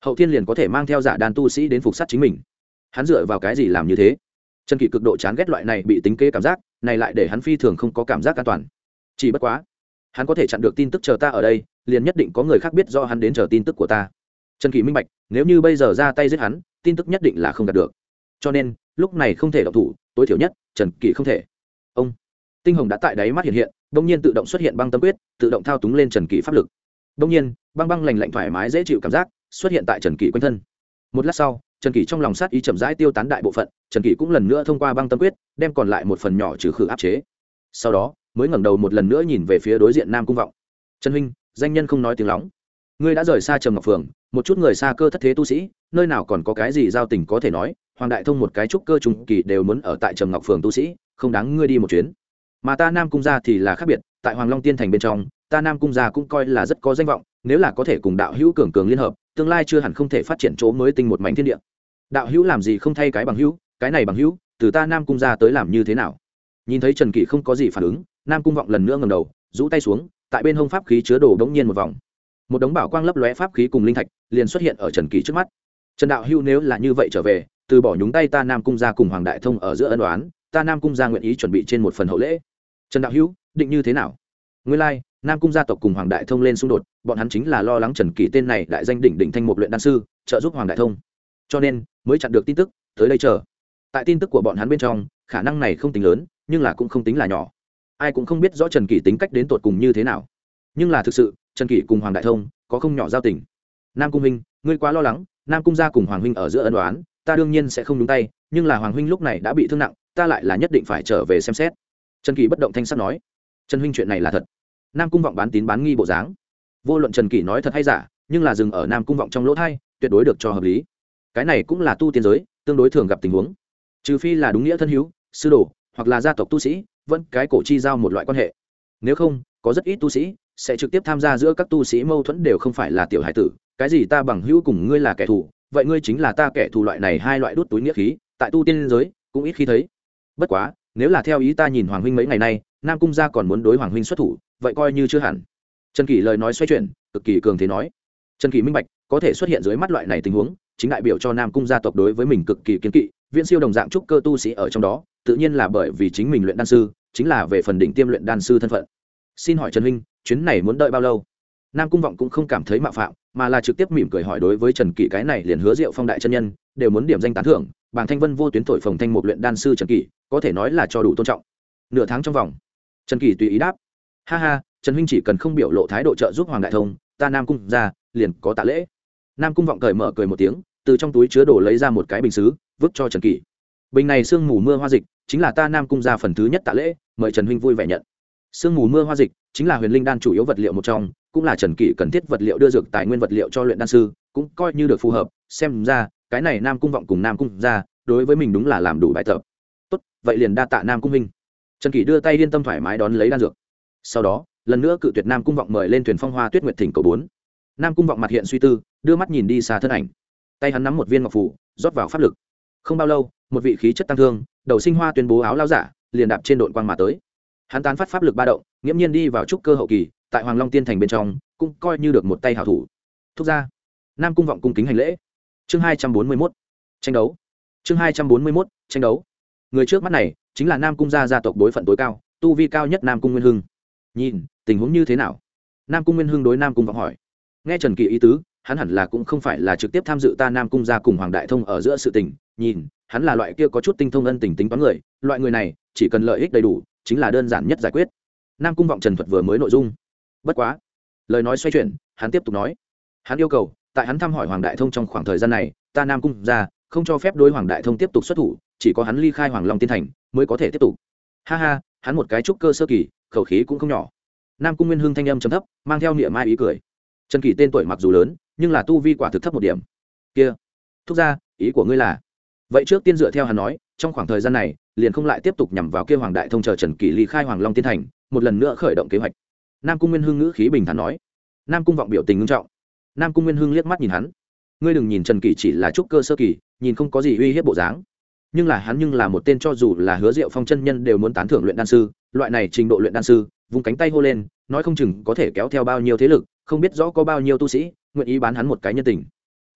Hậu thiên liền có thể mang theo giả đàn tu sĩ đến phục sát chính mình. Hắn dựa vào cái gì làm như thế? Trần kỷ cực độ chán ghét loại này bị tính kế cảm giác, này lại để hắn phi thường không có cảm giác an toàn. Chỉ bất quá, hắn có thể chặn được tin tức chờ ta ở đây, liền nhất định có người khác biết do hắn đến chờ tin tức của ta. Trần kỳ minh bạch, nếu như bây giờ ra tay giết hắn, tin tức nhất định là không đạt được. Cho nên, lúc này không thể đọc thủ, tối thiểu nhất, trần kỳ không thể. Ông, tinh hồng đã tại đáy mắt hiện hiện đông nhiên tự động xuất hiện băng tâm quyết, tự động thao túng lên trần kỷ pháp lực. Đông nhiên, băng băng lành lạnh thoải mái dễ chịu cảm giác, xuất hiện tại trần kỷ quanh thân. Một lát sau, trần kỷ trong lòng sát ý chậm rãi tiêu tán đại bộ phận, trần kỷ cũng lần nữa thông qua băng tâm quyết, đem còn lại một phần nhỏ trừ khử áp chế. Sau đó, mới ngẩng đầu một lần nữa nhìn về phía đối diện nam cung vọng. Trần huynh, danh nhân không nói tiếng lóng. Ngươi đã rời xa trầm ngọc phường, một chút người xa cơ thất thế tu sĩ, nơi nào còn có cái gì giao tình có thể nói, hoàng đại thông một cái trúc cơ trung kỳ đều muốn ở tại trầm ngọc phường tu sĩ, không đáng ngươi đi một chuyến mà ta nam cung gia thì là khác biệt, tại hoàng long tiên thành bên trong, ta nam cung gia cũng coi là rất có danh vọng, nếu là có thể cùng đạo hữu cường cường liên hợp, tương lai chưa hẳn không thể phát triển chỗ mới tinh một mảnh thiên địa. Đạo hữu làm gì không thay cái bằng hữu, cái này bằng hữu, từ ta nam cung gia tới làm như thế nào? Nhìn thấy trần kỷ không có gì phản ứng, nam cung vọng lần nữa ngầm đầu, rũ tay xuống, tại bên hông pháp khí chứa đồ đống nhiên một vòng. Một đống bảo quang lấp lóe pháp khí cùng linh thạch liền xuất hiện ở trần kỷ trước mắt. Trần đạo hữu nếu là như vậy trở về, từ bỏ nhúng tay ta nam cung gia cùng hoàng đại thông ở giữa ân đoán ta nam cung gia nguyện ý chuẩn bị trên một phần hậu lễ trần đạo hữu, định như thế nào? Nguyên lai, nam cung gia tộc cùng hoàng đại thông lên xung đột, bọn hắn chính là lo lắng trần kỳ tên này đại danh đỉnh đỉnh thanh mục luyện đan sư, trợ giúp hoàng đại thông. Cho nên, mới chặn được tin tức, tới đây chờ. Tại tin tức của bọn hắn bên trong, khả năng này không tính lớn, nhưng là cũng không tính là nhỏ. Ai cũng không biết rõ trần kỳ tính cách đến tột cùng như thế nào. Nhưng là thực sự, trần kỳ cùng hoàng đại thông có không nhỏ giao tình. Nam cung huynh, ngươi quá lo lắng, nam cung gia cùng hoàng huynh ở giữa ân đoán ta đương nhiên sẽ không đúng tay, nhưng là hoàng huynh lúc này đã bị thương nặng, ta lại là nhất định phải trở về xem xét trần Kỳ bất động thanh sắt nói, trần huynh chuyện này là thật. Nam cung vọng bán tín bán nghi bộ dáng. Vô luận trần Kỳ nói thật hay giả, nhưng là dừng ở nam cung vọng trong lỗ thai, tuyệt đối được cho hợp lý. Cái này cũng là tu tiên giới, tương đối thường gặp tình huống. Trừ phi là đúng nghĩa thân hữu, sư đồ, hoặc là gia tộc tu sĩ, vẫn cái cổ chi giao một loại quan hệ. Nếu không, có rất ít tu sĩ sẽ trực tiếp tham gia giữa các tu sĩ mâu thuẫn đều không phải là tiểu hải tử. Cái gì ta bằng hữu cùng ngươi là kẻ thù, vậy ngươi chính là ta kẻ thù loại này hai loại đút túi nghĩa khí, tại tu tiên giới cũng ít khi thấy. Bất quá nếu là theo ý ta nhìn hoàng huynh mấy ngày nay, nam cung gia còn muốn đối hoàng huynh xuất thủ, vậy coi như chưa hẳn. Trần kỷ lời nói xoay chuyển, cực kỳ cường thế nói. Trần kỷ minh bạch, có thể xuất hiện dưới mắt loại này tình huống, chính đại biểu cho nam cung gia tộc đối với mình cực kỳ kiến kỵ, viễn siêu đồng dạng trúc cơ tu sĩ ở trong đó, tự nhiên là bởi vì chính mình luyện đan sư, chính là về phần đỉnh tiêm luyện đan sư thân phận. Xin hỏi trần huynh, chuyến này muốn đợi bao lâu? Nam cung vọng cũng không cảm thấy mạo phạm, mà là trực tiếp mỉm cười hỏi đối với trần kỷ cái này liền hứa diệu phong đại chân nhân, đều muốn điểm danh tán thưởng bàng thanh vân vô tuyến thổi phồng thanh một luyện đan sư trần kỷ, có thể nói là cho đủ tôn trọng. Nửa tháng trong vòng, trần kỷ tùy ý đáp. Ha ha, trần huynh chỉ cần không biểu lộ thái độ trợ giúp hoàng đại thông, ta nam cung ra, liền có tạ lễ. Nam cung vọng cởi mở cười một tiếng, từ trong túi chứa đồ lấy ra một cái bình xứ, vứt cho trần kỷ. Bình này sương mù mưa hoa dịch, chính là ta nam cung ra phần thứ nhất tạ lễ, mời trần huynh vui vẻ nhận. Sương mù mưa hoa dịch, chính là huyền linh đan chủ yếu vật liệu một trong, cũng là trần kỷ cần thiết vật liệu đưa dược tài nguyên vật liệu cho luyện đan sư, cũng coi như được phù hợp, xem ra cái này nam cung vọng cùng nam cung ra, đối với mình đúng là làm đủ bài tập. Tốt, vậy liền đa tạ nam cung minh trần kỷ đưa tay yên tâm thoải mái đón lấy đan dược. Sau đó, lần nữa cự tuyệt nam cung vọng mời lên thuyền phong hoa tuyết nguyệt thỉnh cầu bốn. Nam cung vọng mặt hiện suy tư, đưa mắt nhìn đi xa thân ảnh. Tay hắn nắm một viên ngọc phủ, rót vào pháp lực. Không bao lâu, một vị khí chất tăng thương, đầu sinh hoa tuyên bố áo lao giả, liền đạp trên đội quang mà tới. Hắn tán phát pháp lực ba động, nghiễm nhiên đi vào trúc cơ hậu kỳ, tại hoàng long tiên thành bên trong, cũng coi như được một tay hảo thủ. Thúc ra nam cung vọng cung kính hành lễ chương hai trăm bốn mươi mốt, tranh đấu. Chương hai trăm bốn mươi mốt, tranh đấu. Người trước mắt này chính là nam cung gia gia tộc đối phận tối cao, tu vi cao nhất nam cung nguyên hưng. Nhìn, tình huống như thế nào? Nam cung nguyên hưng đối nam cung vọng hỏi. Nghe trần kỳ ý tứ, hắn hẳn là cũng không phải là trực tiếp tham dự ta nam cung gia cùng hoàng đại thông ở giữa sự tình. Nhìn, hắn là loại kia có chút tinh thông ân tình tính toán người, loại người này chỉ cần lợi ích đầy đủ, chính là đơn giản nhất giải quyết. Nam cung vọng trần thuật vừa mới nội dung. Bất quá, lời nói xoay chuyển, hắn tiếp tục nói. Hắn yêu cầu tại hắn thăm hỏi hoàng đại thông trong khoảng thời gian này, ta nam cung ra, không cho phép đối hoàng đại thông tiếp tục xuất thủ, chỉ có hắn ly khai hoàng long tiên thành mới có thể tiếp tục. Ha ha, hắn một cái trúc cơ sơ kỳ, khẩu khí cũng không nhỏ. Nam cung nguyên hưng thanh âm chấm thấp, mang theo niệm mai ý cười. Trần kỳ tên tuổi mặc dù lớn, nhưng là tu vi quả thực thấp một điểm. Kia, thúc ra ý của ngươi là? Vậy trước tiên dựa theo hắn nói, trong khoảng thời gian này, liền không lại tiếp tục nhằm vào kia hoàng đại thông chờ trần kỳ ly khai hoàng long tiên thành, một lần nữa khởi động kế hoạch. Nam cung nguyên hưng ngữ khí bình thản nói. Nam cung vọng biểu tình ngưng trọng nam cung nguyên hưng liếc mắt nhìn hắn. Ngươi đừng nhìn trần kỷ chỉ là trúc cơ sơ kỳ, nhìn không có gì uy hiếp bộ dáng. Nhưng là hắn nhưng là một tên cho dù là hứa diệu phong chân nhân đều muốn tán thưởng luyện đan sư, loại này trình độ luyện đan sư vùng cánh tay hô lên, nói không chừng có thể kéo theo bao nhiêu thế lực, không biết rõ có bao nhiêu tu sĩ, nguyện ý bán hắn một cái nhân tình.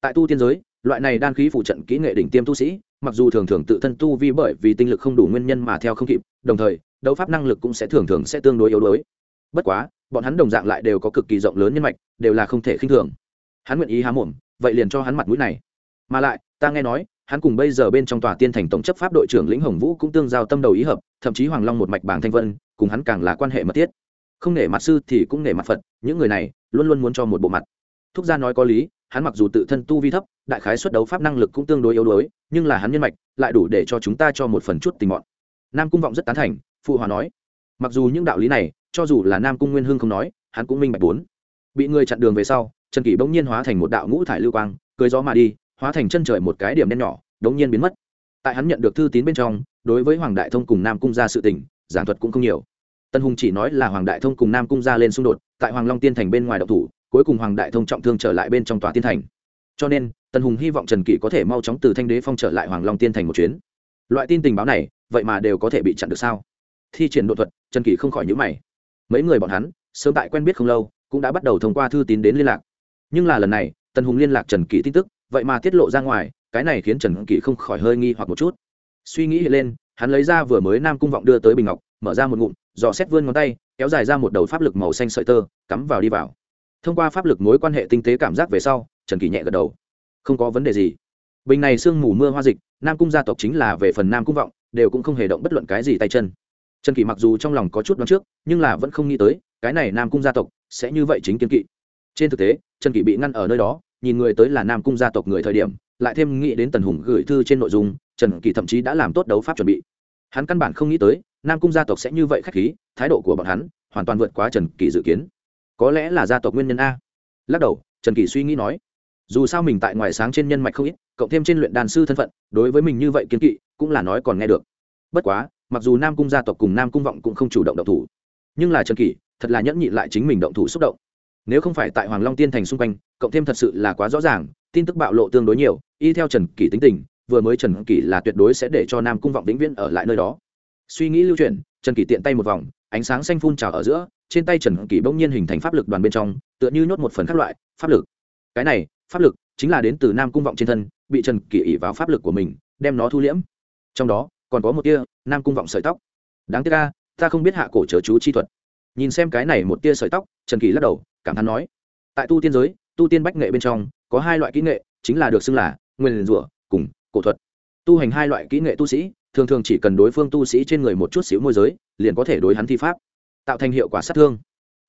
Tại tu tiên giới, loại này đan khí phụ trận kỹ nghệ đỉnh tiêm tu sĩ, mặc dù thường thường tự thân tu vi bởi vì tinh lực không đủ nguyên nhân mà theo không kịp, đồng thời, đấu pháp năng lực cũng sẽ thường thường sẽ tương đối yếu đuối. Bất quá, bọn hắn đồng dạng lại đều có cực kỳ rộng lớn nhân mạch, đều là không thể khinh thường hắn nguyện ý há mồm, vậy liền cho hắn mặt mũi này. Mà lại, ta nghe nói, hắn cùng bây giờ bên trong tòa tiên thành tổng chấp pháp đội trưởng lĩnh hồng vũ cũng tương giao tâm đầu ý hợp, thậm chí hoàng long một mạch bảng thanh vân, cùng hắn càng là quan hệ mật thiết. Không nể mặt sư thì cũng nể mặt phật, những người này luôn luôn muốn cho một bộ mặt. Thúc gia nói có lý, hắn mặc dù tự thân tu vi thấp, đại khái xuất đấu pháp năng lực cũng tương đối yếu đuối, nhưng là hắn nhân mạch lại đủ để cho chúng ta cho một phần chút tình mọn nam cung vọng rất tán thành, phụ hòa nói. Mặc dù những đạo lý này, cho dù là nam cung nguyên hưng không nói, hắn cũng minh bạch bốn. Bị người chặn đường về sau trần kỷ bỗng nhiên hóa thành một đạo ngũ thải lưu quang cưới gió mà đi, hóa thành chân trời một cái điểm đen nhỏ, đống nhiên biến mất. Tại hắn nhận được thư tín bên trong, đối với hoàng đại thông cùng nam cung gia sự tình, giảng thuật cũng không nhiều. Tân hùng chỉ nói là hoàng đại thông cùng nam cung gia lên xung đột, tại hoàng long tiên thành bên ngoài độc thủ, cuối cùng hoàng đại thông trọng thương trở lại bên trong tòa tiên thành. Cho nên, tân hùng hy vọng trần kỷ có thể mau chóng từ thanh đế phong trở lại hoàng long tiên thành một chuyến. Loại tin tình báo này, vậy mà đều có thể bị chặn được sao? Thi triển độ thuật, trần kỷ không khỏi nhữ mày. Mấy người bọn hắn, sớm tại quen biết không lâu, cũng đã bắt đầu thông qua thư tín đến liên lạc nhưng là lần này, tần hùng liên lạc trần kỷ tin tức, vậy mà tiết lộ ra ngoài, cái này khiến trần kỷ không khỏi hơi nghi hoặc một chút. Suy nghĩ hiện lên, hắn lấy ra vừa mới nam cung vọng đưa tới bình ngọc, mở ra một ngụm, dò xét vươn ngón tay, kéo dài ra một đầu pháp lực màu xanh sợi tơ, cắm vào đi vào. Thông qua pháp lực mối quan hệ tinh tế cảm giác về sau, trần kỳ nhẹ gật đầu. Không có vấn đề gì. Bình này sương mù mưa hoa dịch, nam cung gia tộc chính là về phần nam cung vọng, đều cũng không hề động bất luận cái gì tay chân. Trần kỳ mặc dù trong lòng có chút đoán trước, nhưng là vẫn không nghĩ tới, cái này nam cung gia tộc sẽ như vậy chính kiến kỵ trên thực tế, trần kỳ bị ngăn ở nơi đó, nhìn người tới là nam cung gia tộc người thời điểm, lại thêm nghĩ đến tần hùng gửi thư trên nội dung, trần kỳ thậm chí đã làm tốt đấu pháp chuẩn bị. Hắn căn bản không nghĩ tới, nam cung gia tộc sẽ như vậy khách khí, thái độ của bọn hắn hoàn toàn vượt quá trần kỳ dự kiến. Có lẽ là gia tộc nguyên nhân a. Lắc đầu, trần kỳ suy nghĩ nói, dù sao mình tại ngoài sáng trên nhân mạch không ít, cộng thêm trên luyện đàn sư thân phận, đối với mình như vậy kiến kỵ, cũng là nói còn nghe được. Bất quá, mặc dù nam cung gia tộc cùng nam cung vọng cũng không chủ động động thủ, nhưng là trần kỳ thật là nhẫn nhịn lại chính mình động thủ xúc động nếu không phải tại hoàng long tiên thành xung quanh, cộng thêm thật sự là quá rõ ràng, tin tức bạo lộ tương đối nhiều, y theo trần kỷ tính tình, vừa mới trần kỷ là tuyệt đối sẽ để cho nam cung vọng vĩnh viễn ở lại nơi đó. Suy nghĩ lưu chuyển, trần kỷ tiện tay một vòng, ánh sáng xanh phun trào ở giữa, trên tay trần kỷ bỗng nhiên hình thành pháp lực đoàn bên trong, tựa như nhốt một phần các loại, pháp lực. Cái này, pháp lực, chính là đến từ nam cung vọng trên thân, bị trần kỷ ỉ vào pháp lực của mình, đem nó thu liễm. Trong đó, còn có một tia, nam cung vọng sợi tóc. Đáng tiếc ca ta không biết hạ cổ chớ chú chi thuật. Nhìn xem cái này một tia sợi tóc, trần kỳ lắc đầu cảm thán nói. Tại tu tiên giới, tu tiên bách nghệ bên trong, có hai loại kỹ nghệ, chính là được xưng là nguyên rủa cùng cổ thuật. Tu hành hai loại kỹ nghệ tu sĩ, thường thường chỉ cần đối phương tu sĩ trên người một chút xíu môi giới, liền có thể đối hắn thi pháp, tạo thành hiệu quả sát thương.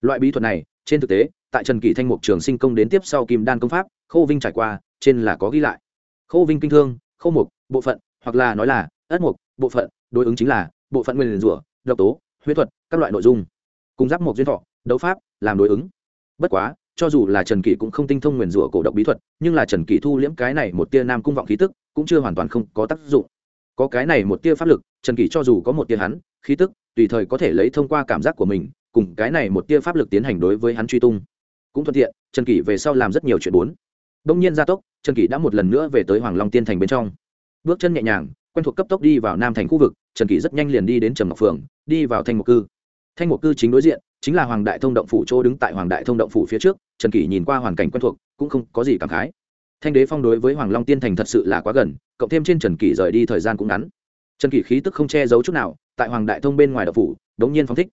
Loại bí thuật này, trên thực tế, tại trần kỳ thanh mục trường sinh công đến tiếp sau kim đan công pháp khô vinh trải qua, trên là có ghi lại. Khô vinh kinh thương khô mục, bộ phận, hoặc là nói là ất mục, bộ phận, đối ứng chính là bộ phận nguyên rủa, độc tố, huyết thuật, các loại nội dung. Cùng giáp mục duyên thọ, đấu pháp, làm đối ứng bất quá, cho dù là trần kỷ cũng không tinh thông nguyền rủa cổ độc bí thuật, nhưng là trần kỷ thu liễm cái này một tia nam cung vọng khí tức, cũng chưa hoàn toàn không có tác dụng. Có cái này một tia pháp lực, trần kỷ cho dù có một tia hắn, khí tức, tùy thời có thể lấy thông qua cảm giác của mình, cùng cái này một tia pháp lực tiến hành đối với hắn truy tung. Cũng thuận tiện, trần kỷ về sau làm rất nhiều chuyện bốn. Đông nhiên gia tốc, trần kỷ đã một lần nữa về tới hoàng long tiên thành bên trong. Bước chân nhẹ nhàng, quen thuộc cấp tốc đi vào nam thành khu vực, trần kỷ rất nhanh liền đi đến trầm ngọc phường đi vào thanh mục cư. Thanh mục cư chính đối diện chính là hoàng đại thông động phủ chỗ đứng tại hoàng đại thông động phủ phía trước, trần kỷ nhìn qua hoàn cảnh quen thuộc, cũng không có gì cảm khái. Thanh đế phong đối với hoàng long tiên thành thật sự là quá gần, cộng thêm trên trần kỷ rời đi thời gian cũng ngắn. Trần kỷ khí tức không che giấu chút nào, tại hoàng đại thông bên ngoài động phủ, đống nhiên phong thích.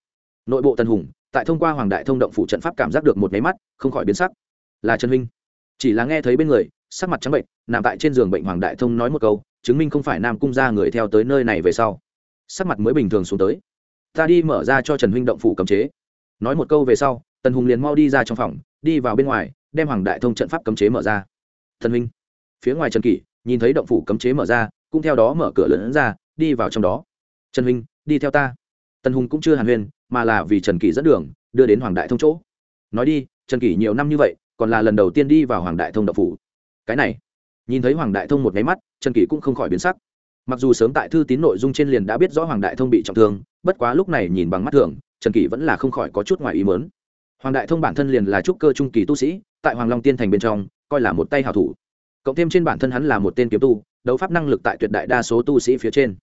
Nội bộ tân hùng, tại thông qua hoàng đại thông động phủ trận pháp cảm giác được một máy mắt, không khỏi biến sắc. Là trần huynh. Chỉ là nghe thấy bên người, sắc mặt trắng bệnh, nằm tại trên giường bệnh hoàng đại thông nói một câu, chứng minh không phải nam cung ra người theo tới nơi này về sau. Sắc mặt mới bình thường xuống tới. Ta đi mở ra cho trần huynh động phủ cấm chế nói một câu về sau tần hùng liền mau đi ra trong phòng đi vào bên ngoài đem hoàng đại thông trận pháp cấm chế mở ra. Thần minh, phía ngoài trần kỷ nhìn thấy động phủ cấm chế mở ra cũng theo đó mở cửa lớn ra đi vào trong đó. Trần minh, đi theo ta. Tần hùng cũng chưa hàn huyên mà là vì trần kỷ dẫn đường đưa đến hoàng đại thông chỗ. Nói đi trần kỷ nhiều năm như vậy còn là lần đầu tiên đi vào hoàng đại thông động phủ. Cái này nhìn thấy hoàng đại thông một nháy mắt trần kỷ cũng không khỏi biến sắc. Mặc dù sớm tại thư tín nội dung trên liền đã biết rõ hoàng đại thông bị trọng thương bất quá lúc này nhìn bằng mắt thường trần kỷ vẫn là không khỏi có chút ngoài ý mớn hoàng đại thông bản thân liền là trúc cơ trung kỳ tu sĩ, tại hoàng long tiên thành bên trong, coi là một tay hào thủ. Cộng thêm trên bản thân hắn là một tên kiếm tu, đấu pháp năng lực tại tuyệt đại đa số tu sĩ phía trên.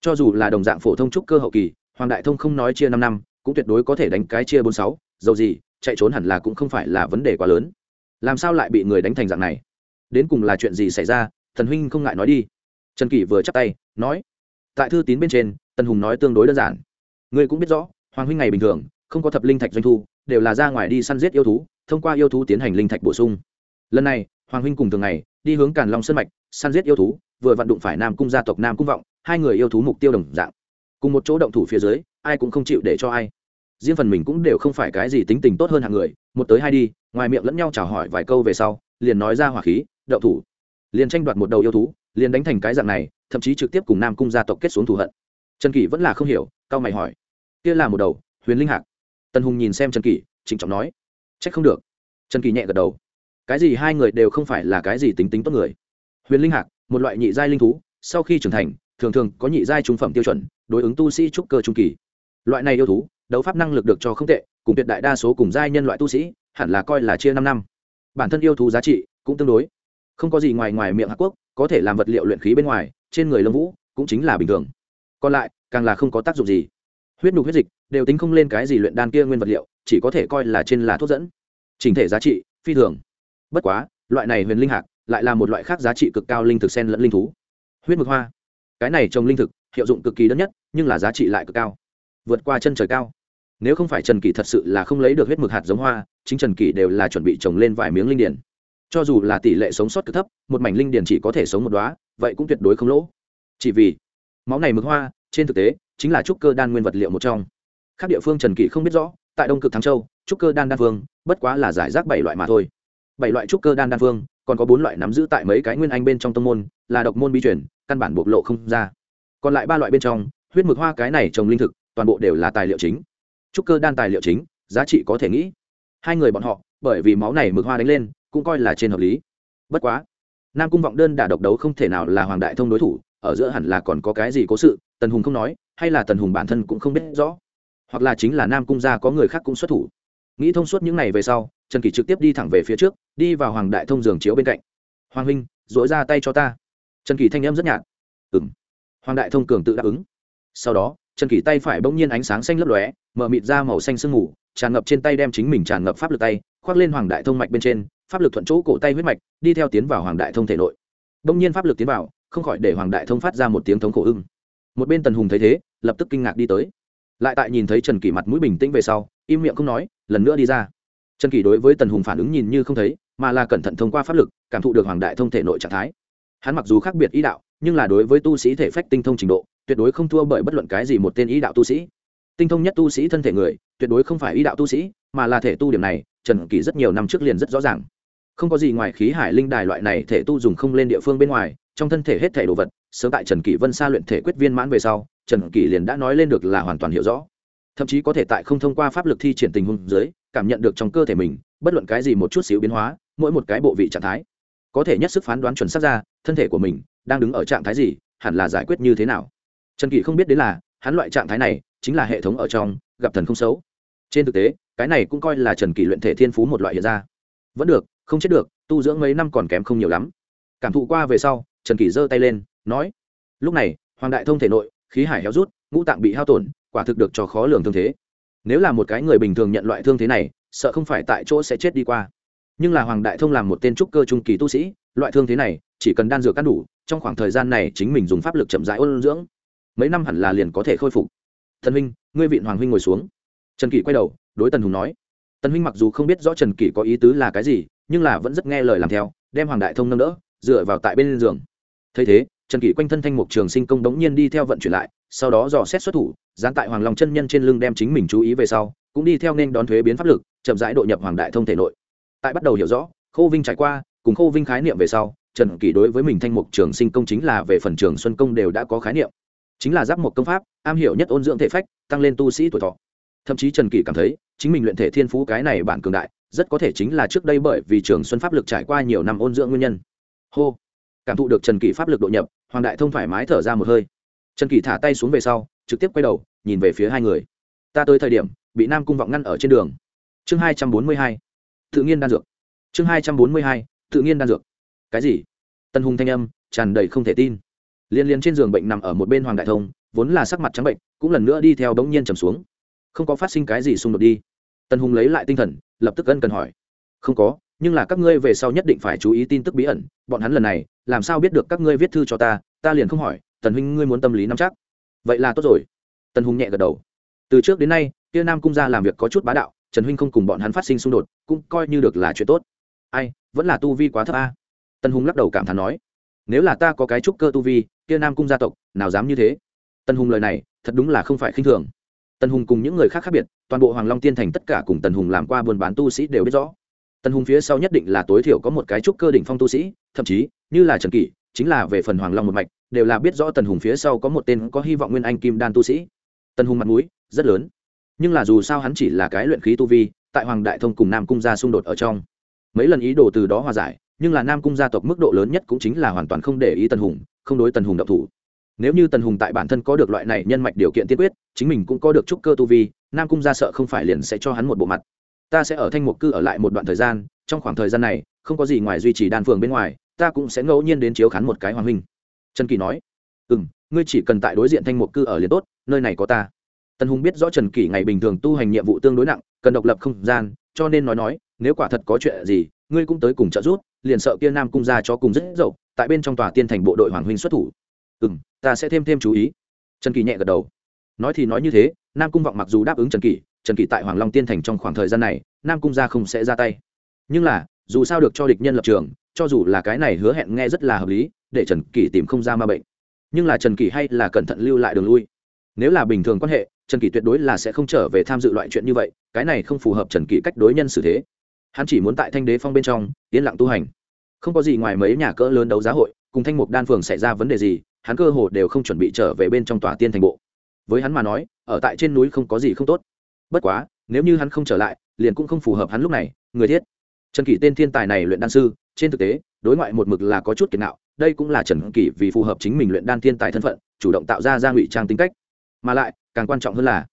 Cho dù là đồng dạng phổ thông trúc cơ hậu kỳ, hoàng đại thông không nói chia năm năm, cũng tuyệt đối có thể đánh cái chia bốn sáu, dầu gì, chạy trốn hẳn là cũng không phải là vấn đề quá lớn. Làm sao lại bị người đánh thành dạng này? Đến cùng là chuyện gì xảy ra? Thần huynh không ngại nói đi. Trần kỷ vừa chắp tay, nói, tại thư tín bên trên, tần hùng nói tương đối đơn giản. Ngươi cũng biết rõ hoàng huynh ngày bình thường, không có thập linh thạch doanh thu, đều là ra ngoài đi săn giết yêu thú, thông qua yêu thú tiến hành linh thạch bổ sung. Lần này, hoàng huynh cùng thường ngày, đi hướng càn long sân mạch, săn giết yêu thú, vừa vặn đụng phải nam cung gia tộc nam cung vọng, hai người yêu thú mục tiêu đồng dạng. Cùng một chỗ động thủ phía dưới, ai cũng không chịu để cho ai. Riêng phần mình cũng đều không phải cái gì tính tình tốt hơn hạng người, một tới hai đi, ngoài miệng lẫn nhau chào hỏi vài câu về sau, liền nói ra hỏa khí đậu thủ. Liền tranh đoạt một đầu yêu thú, liền đánh thành cái dạng này, thậm chí trực tiếp cùng nam cung gia tộc kết xuống thù hận. Trần kỷ vẫn là không hiểu cao mày hỏi kia là một đầu, huyền linh hạc. Tần hùng nhìn xem trần kỷ, trịnh trọng nói c h ắ c không được. Trần kỷ nhẹ gật đầu. Cái gì hai người đều không phải là cái gì tính tính tốt người. Huyền linh hạc, một loại nhị giai linh thú, sau khi trưởng thành, thường thường có nhị giai trung phẩm tiêu chuẩn, đối ứng tu sĩ trúc cơ trung kỳ. Loại này yêu thú, đấu pháp năng lực được cho không tệ, cùng tuyệt đại đa số cùng giai nhân loại tu sĩ, hẳn là coi là chia năm năm. Bản thân yêu thú giá trị cũng tương đối. Không có gì ngoài ngoài miệng hạ quốc, có thể làm vật liệu luyện khí bên ngoài, trên người lâm vũ cũng chính là bình thường. Còn lại, càng là không có tác dụng gì huyết nục huyết dịch, đều tính không lên cái gì luyện đan kia nguyên vật liệu, chỉ có thể coi là trên là thuốc dẫn. Trình thể giá trị, phi thường. Bất quá, loại này huyền linh hạc lại là một loại khác giá trị cực cao linh thực sen lẫn linh thú. Huyết mực hoa. Cái này trồng linh thực, hiệu dụng cực kỳ đất nhất, nhưng là giá trị lại cực cao. Vượt qua chân trời cao. Nếu không phải trần kỳ thật sự là không lấy được huyết mực hạt giống hoa, chính trần kỳ đều là chuẩn bị trồng lên vài miếng linh điển. Cho dù là tỷ lệ sống sót cực thấp, một mảnh linh điển chỉ có thể sống một đoá vậy cũng tuyệt đối không lỗ. Chỉ vì, máu này mực hoa, trên thực tế chính là trúc cơ đan nguyên vật liệu một trong. Các địa phương trần kỷ không biết rõ, tại đông cực thắng châu, trúc cơ đan đan phương bất quá là giải rác bảy loại mà thôi. Bảy loại trúc cơ đan đan phương còn có bốn loại nắm giữ tại mấy cái nguyên anh bên trong tông môn, là độc môn bi chuyển căn bản bộc lộ không ra. Còn lại ba loại bên trong, huyết mực hoa cái này trồng linh thực, toàn bộ đều là tài liệu chính. Trúc cơ đan tài liệu chính, giá trị có thể nghĩ. Hai người bọn họ, bởi vì máu này mực hoa đánh lên, cũng coi là trên hợp lý. Bất quá, nam cung vọng đơn đả độc đấu không thể nào là hoàng đại thông đối thủ, ở giữa hẳn là còn có cái gì cố sự, tần hùng không nói hay là tần hùng bản thân cũng không biết rõ. Hoặc là chính là nam cung gia có người khác cũng xuất thủ. Nghĩ thông suốt những n à y về sau, trần kỳ trực tiếp đi thẳng về phía trước, đi vào hoàng đại thông giường chiếu bên cạnh. Hoàng huynh dội ra tay cho ta. Trần kỳ thanh em rất nhạt. Ừng hoàng đại thông cường tự đáp ứng. Sau đó, trần kỳ tay phải bỗng nhiên ánh sáng xanh lấp lóe, mở mịt ra màu xanh sương mù, tràn ngập trên tay đem chính mình tràn ngập pháp lực tay, khoác lên hoàng đại thông mạch bên trên, pháp lực thuận chỗ cổ tay huyết mạch, đi theo tiến vào hoàng đại thông thể nội. Bỗng nhiên pháp lực tiến vào, không khỏi để hoàng đại thông phát ra một tiếng thống khổ ưng. Một bên tần hùng thấy thế lập tức kinh ngạc đi tới. Lại tại nhìn thấy trần kỷ mặt mũi bình tĩnh về sau, im miệng không nói, lần nữa đi ra. Trần kỷ đối với tần hùng phản ứng nhìn như không thấy, mà là cẩn thận thông qua pháp lực, cảm thụ được hoàng đại thông thể nội trạng thái. Hắn mặc dù khác biệt ý đạo, nhưng là đối với tu sĩ thể phách tinh thông trình độ, tuyệt đối không thua bởi bất luận cái gì một tên ý đạo tu sĩ. Tinh thông nhất tu sĩ thân thể người, tuyệt đối không phải ý đạo tu sĩ, mà là thể tu điểm này, trần kỷ rất nhiều năm trước liền rất rõ ràng. Không có gì ngoài khí hải linh đài loại này thể tu dùng không lên địa phương bên ngoài, trong thân thể hết thể đồ vật, sớm tại trần kỷ vân sa luyện thể quyết viên mãn về sau trần kỷ liền đã nói lên được là hoàn toàn hiểu rõ. Thậm chí có thể tại không thông qua pháp lực thi triển tình huống dưới, cảm nhận được trong cơ thể mình, bất luận cái gì một chút xíu biến hóa, mỗi một cái bộ vị trạng thái. Có thể nhất sức phán đoán chuẩn xác ra, thân thể của mình đang đứng ở trạng thái gì, hẳn là giải quyết như thế nào. Trần kỷ không biết đến là, hắn loại trạng thái này chính là hệ thống ở trong, gặp thần không xấu. Trên thực tế, cái này cũng coi là trần kỷ luyện thể thiên phú một loại hiện ra. Vẫn được, không chết được, tu dưỡng mấy năm còn kém không nhiều lắm. Cảm thụ qua về sau, trần kỷ giơ tay lên, nói, lúc này, hoàng đại thông thể nội khí hải héo rút, ngũ tạng bị hao tổn, quả thực được cho khó lường thương thế. Nếu là một cái người bình thường nhận loại thương thế này, sợ không phải tại chỗ sẽ chết đi qua. Nhưng là hoàng đại thông làm một tên trúc cơ trung kỳ tu sĩ, loại thương thế này, chỉ cần đan dược cắt đủ, trong khoảng thời gian này chính mình dùng pháp lực chậm rãi ôn dưỡng, mấy năm hẳn là liền có thể khôi phục. Thần huynh, ngươi viện hoàng huynh ngồi xuống. Trần kỷ quay đầu, đối tần hùng nói. Tần huynh mặc dù không biết rõ trần kỷ có ý tứ là cái gì, nhưng là vẫn rất nghe lời làm theo, đem hoàng đại thông nâng đỡ, dựa vào tại bên giường. Thấy thế trần kỷ quanh thân thanh mục trường sinh công đống nhiên đi theo vận chuyển lại, sau đó dò xét xuất thủ, dán tại hoàng long chân nhân trên lưng đem chính mình chú ý về sau, cũng đi theo nên đón thuế biến pháp lực, chậm rãi độ nhập hoàng đại thông thể nội. Tại bắt đầu hiểu rõ khô vinh trải qua, cùng khô vinh khái niệm về sau, trần kỷ đối với mình thanh mục trường sinh công chính là về phần trường xuân công đều đã có khái niệm. Chính là giáp một công pháp, am hiểu nhất ôn dưỡng thể phách, tăng lên tu sĩ tuổi thọ. Thậm chí trần kỷ cảm thấy, chính mình luyện thể thiên phú cái này bản cường đại, rất có thể chính là trước đây bởi vì trường xuân pháp lực trải qua nhiều năm ôn dưỡng nguyên nhân. Hô cảm thụ được trần kỷ pháp lực độ nhập, hoàng đại thông thoải mái thở ra một hơi. Trần kỷ thả tay xuống về sau, trực tiếp quay đầu, nhìn về phía hai người. Ta tới thời điểm, bị nam cung vọng ngăn ở trên đường. Chương hai trăm bốn mươi hai. Tự nhiên đan dược. Chương hai trăm bốn mươi hai. Tự nhiên đan dược. Cái gì? Tân hùng thanh âm tràn đầy không thể tin. Liên liên trên giường bệnh nằm ở một bên hoàng đại thông, vốn là sắc mặt trắng bệnh, cũng lần nữa đi theo bỗng nhiên trầm xuống. Không có phát sinh cái gì xung đột đi. Tân hùng lấy lại tinh thần, lập tức ân cần hỏi. Không có nhưng là các ngươi về sau nhất định phải chú ý tin tức bí ẩn, bọn hắn lần này, làm sao biết được các ngươi viết thư cho ta ta liền không hỏi, tần huynh ngươi muốn tâm lý nắm chắc. Vậy là tốt rồi. Tần hùng nhẹ gật đầu. Từ trước đến nay, kia nam cung gia làm việc có chút bá đạo, trần huynh không cùng bọn hắn phát sinh xung đột, cũng coi như được là chuyện tốt. Ai, vẫn là tu vi quá thấp a. Tần hùng lắc đầu cảm thán nói. Nếu là ta có cái trúc cơ tu vi, kia nam cung gia tộc, nào dám như thế? Tần hùng lời này, thật đúng là không phải khinh thường. Tần hùng cùng những người khác khác biệt, toàn bộ hoàng long tiên thành tất cả cùng tần hùng làm qua buôn bán tu sĩ đều biết rõ tần hùng phía sau nhất định là tối thiểu có một cái trúc cơ đỉnh phong tu sĩ, thậm chí, như là trần kỷ, chính là về phần hoàng long một mạch, đều là biết rõ tần hùng phía sau có một tên có hy vọng nguyên anh kim đan tu sĩ. Tần hùng mặt mũi, rất lớn. Nhưng là dù sao hắn chỉ là cái luyện khí tu vi, tại hoàng đại thông cùng nam cung gia xung đột ở trong. Mấy lần ý đồ từ đó hòa giải, nhưng là nam cung gia tộc mức độ lớn nhất cũng chính là hoàn toàn không để ý tần hùng, không đối tần hùng độc thủ. Nếu như tần hùng tại bản thân có được loại này nhân mạch điều kiện tiên quyết, chính mình cũng có được trúc cơ tu vi, nam cung gia sợ không phải liền sẽ cho hắn một bộ mặt ta sẽ ở thanh mục cư ở lại một đoạn thời gian, trong khoảng thời gian này, không có gì ngoài duy trì đan phường bên ngoài, ta cũng sẽ ngẫu nhiên đến chiếu khán một cái hoàng huynh. Trần kỳ nói. Ừ m ngươi chỉ cần tại đối diện thanh mục cư ở liền tốt, nơi này có ta. Tần hùng biết rõ trần kỳ ngày bình thường tu hành nhiệm vụ tương đối nặng, cần độc lập không gian, cho nên nói nói, nếu quả thật có chuyện gì, ngươi cũng tới cùng trợ giúp, liền sợ kia nam cung ra cho cùng rất dậu, tại bên trong tòa tiên thành bộ đội hoàng huynh xuất thủ. Ừ m ta sẽ thêm thêm chú ý. Trần kỳ nhẹ gật đầu. Nói thì nói như thế, nam cung vọng mặc dù đáp ứng trần kỳ trần kỳ tại hoàng long tiên thành trong khoảng thời gian này, nam cung gia không sẽ ra tay. Nhưng là, dù sao được cho địch nhân lập trường, cho dù là cái này hứa hẹn nghe rất là hợp lý, để trần kỳ tìm không ra ma bệnh. Nhưng là trần kỳ hay là cẩn thận lưu lại đường lui. Nếu là bình thường quan hệ, trần kỳ tuyệt đối là sẽ không trở về tham dự loại chuyện như vậy, cái này không phù hợp trần kỳ cách đối nhân xử thế. Hắn chỉ muốn tại thanh đế phong bên trong, yên lặng tu hành. Không có gì ngoài mấy nhà cỡ lớn đấu giá hội, cùng thanh mục đan phường xảy ra vấn đề gì, hắn cơ hồ đều không chuẩn bị trở về bên trong tòa tiên thành bộ. Với hắn mà nói, ở tại trên núi không có gì không tốt bất quá, nếu như hắn không trở lại, liền cũng không phù hợp hắn lúc này, người thiết. Trần kỷ tên thiên tài này luyện đan sư, trên thực tế, đối ngoại một mực là có chút kiệt nạo, đây cũng là trần kỷ vì phù hợp chính mình luyện đan thiên tài thân phận, chủ động tạo ra gia ngụy trang tính cách. Mà lại, càng quan trọng hơn là,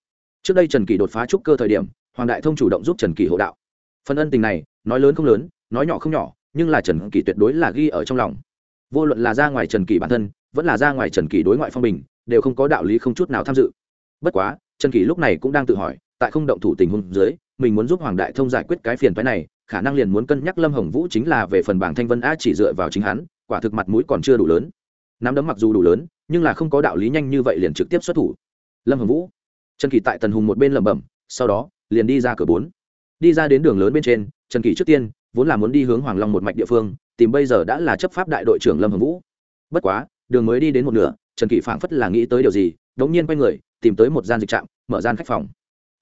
trước đây trần kỷ đột phá trúc cơ thời điểm, hoàng đại thông chủ động giúp trần kỷ hộ đạo. Phần ân tình này, nói lớn không lớn, nói nhỏ không nhỏ, nhưng là trần kỷ tuyệt đối là ghi ở trong lòng. Vô luận là ra ngoài trần kỷ bản thân, vẫn là ra ngoài trần kỷ đối ngoại phong bình, đều không có đạo lý không chút nào tham dự. Bất quá, trần kỷ lúc này cũng đang tự hỏi tại không động thủ tình huống dưới, mình muốn giúp hoàng đại thông giải quyết cái phiền phái này, khả năng liền muốn cân nhắc lâm hồng vũ chính là về phần bảng thanh vân a chỉ dựa vào chính hắn, quả thực mặt mũi còn chưa đủ lớn. Nắm đấm mặc dù đủ lớn, nhưng là không có đạo lý nhanh như vậy liền trực tiếp xuất thủ. Lâm hồng vũ, trần kỳ tại tần hùng một bên lẩm bẩm, sau đó, liền đi ra cửa bốn. Đi ra đến đường lớn bên trên, trần kỳ trước tiên, vốn là muốn đi hướng hoàng long một mạch địa phương, tìm bây giờ đã là chấp pháp đại đội trưởng lâm hồng vũ. Bất quá, đường mới đi đến một nửa, trần kỳ phảng phất là nghĩ tới điều gì, đống nhiên quay người, tìm tới một gian dịch trạm, mở gian khách phòng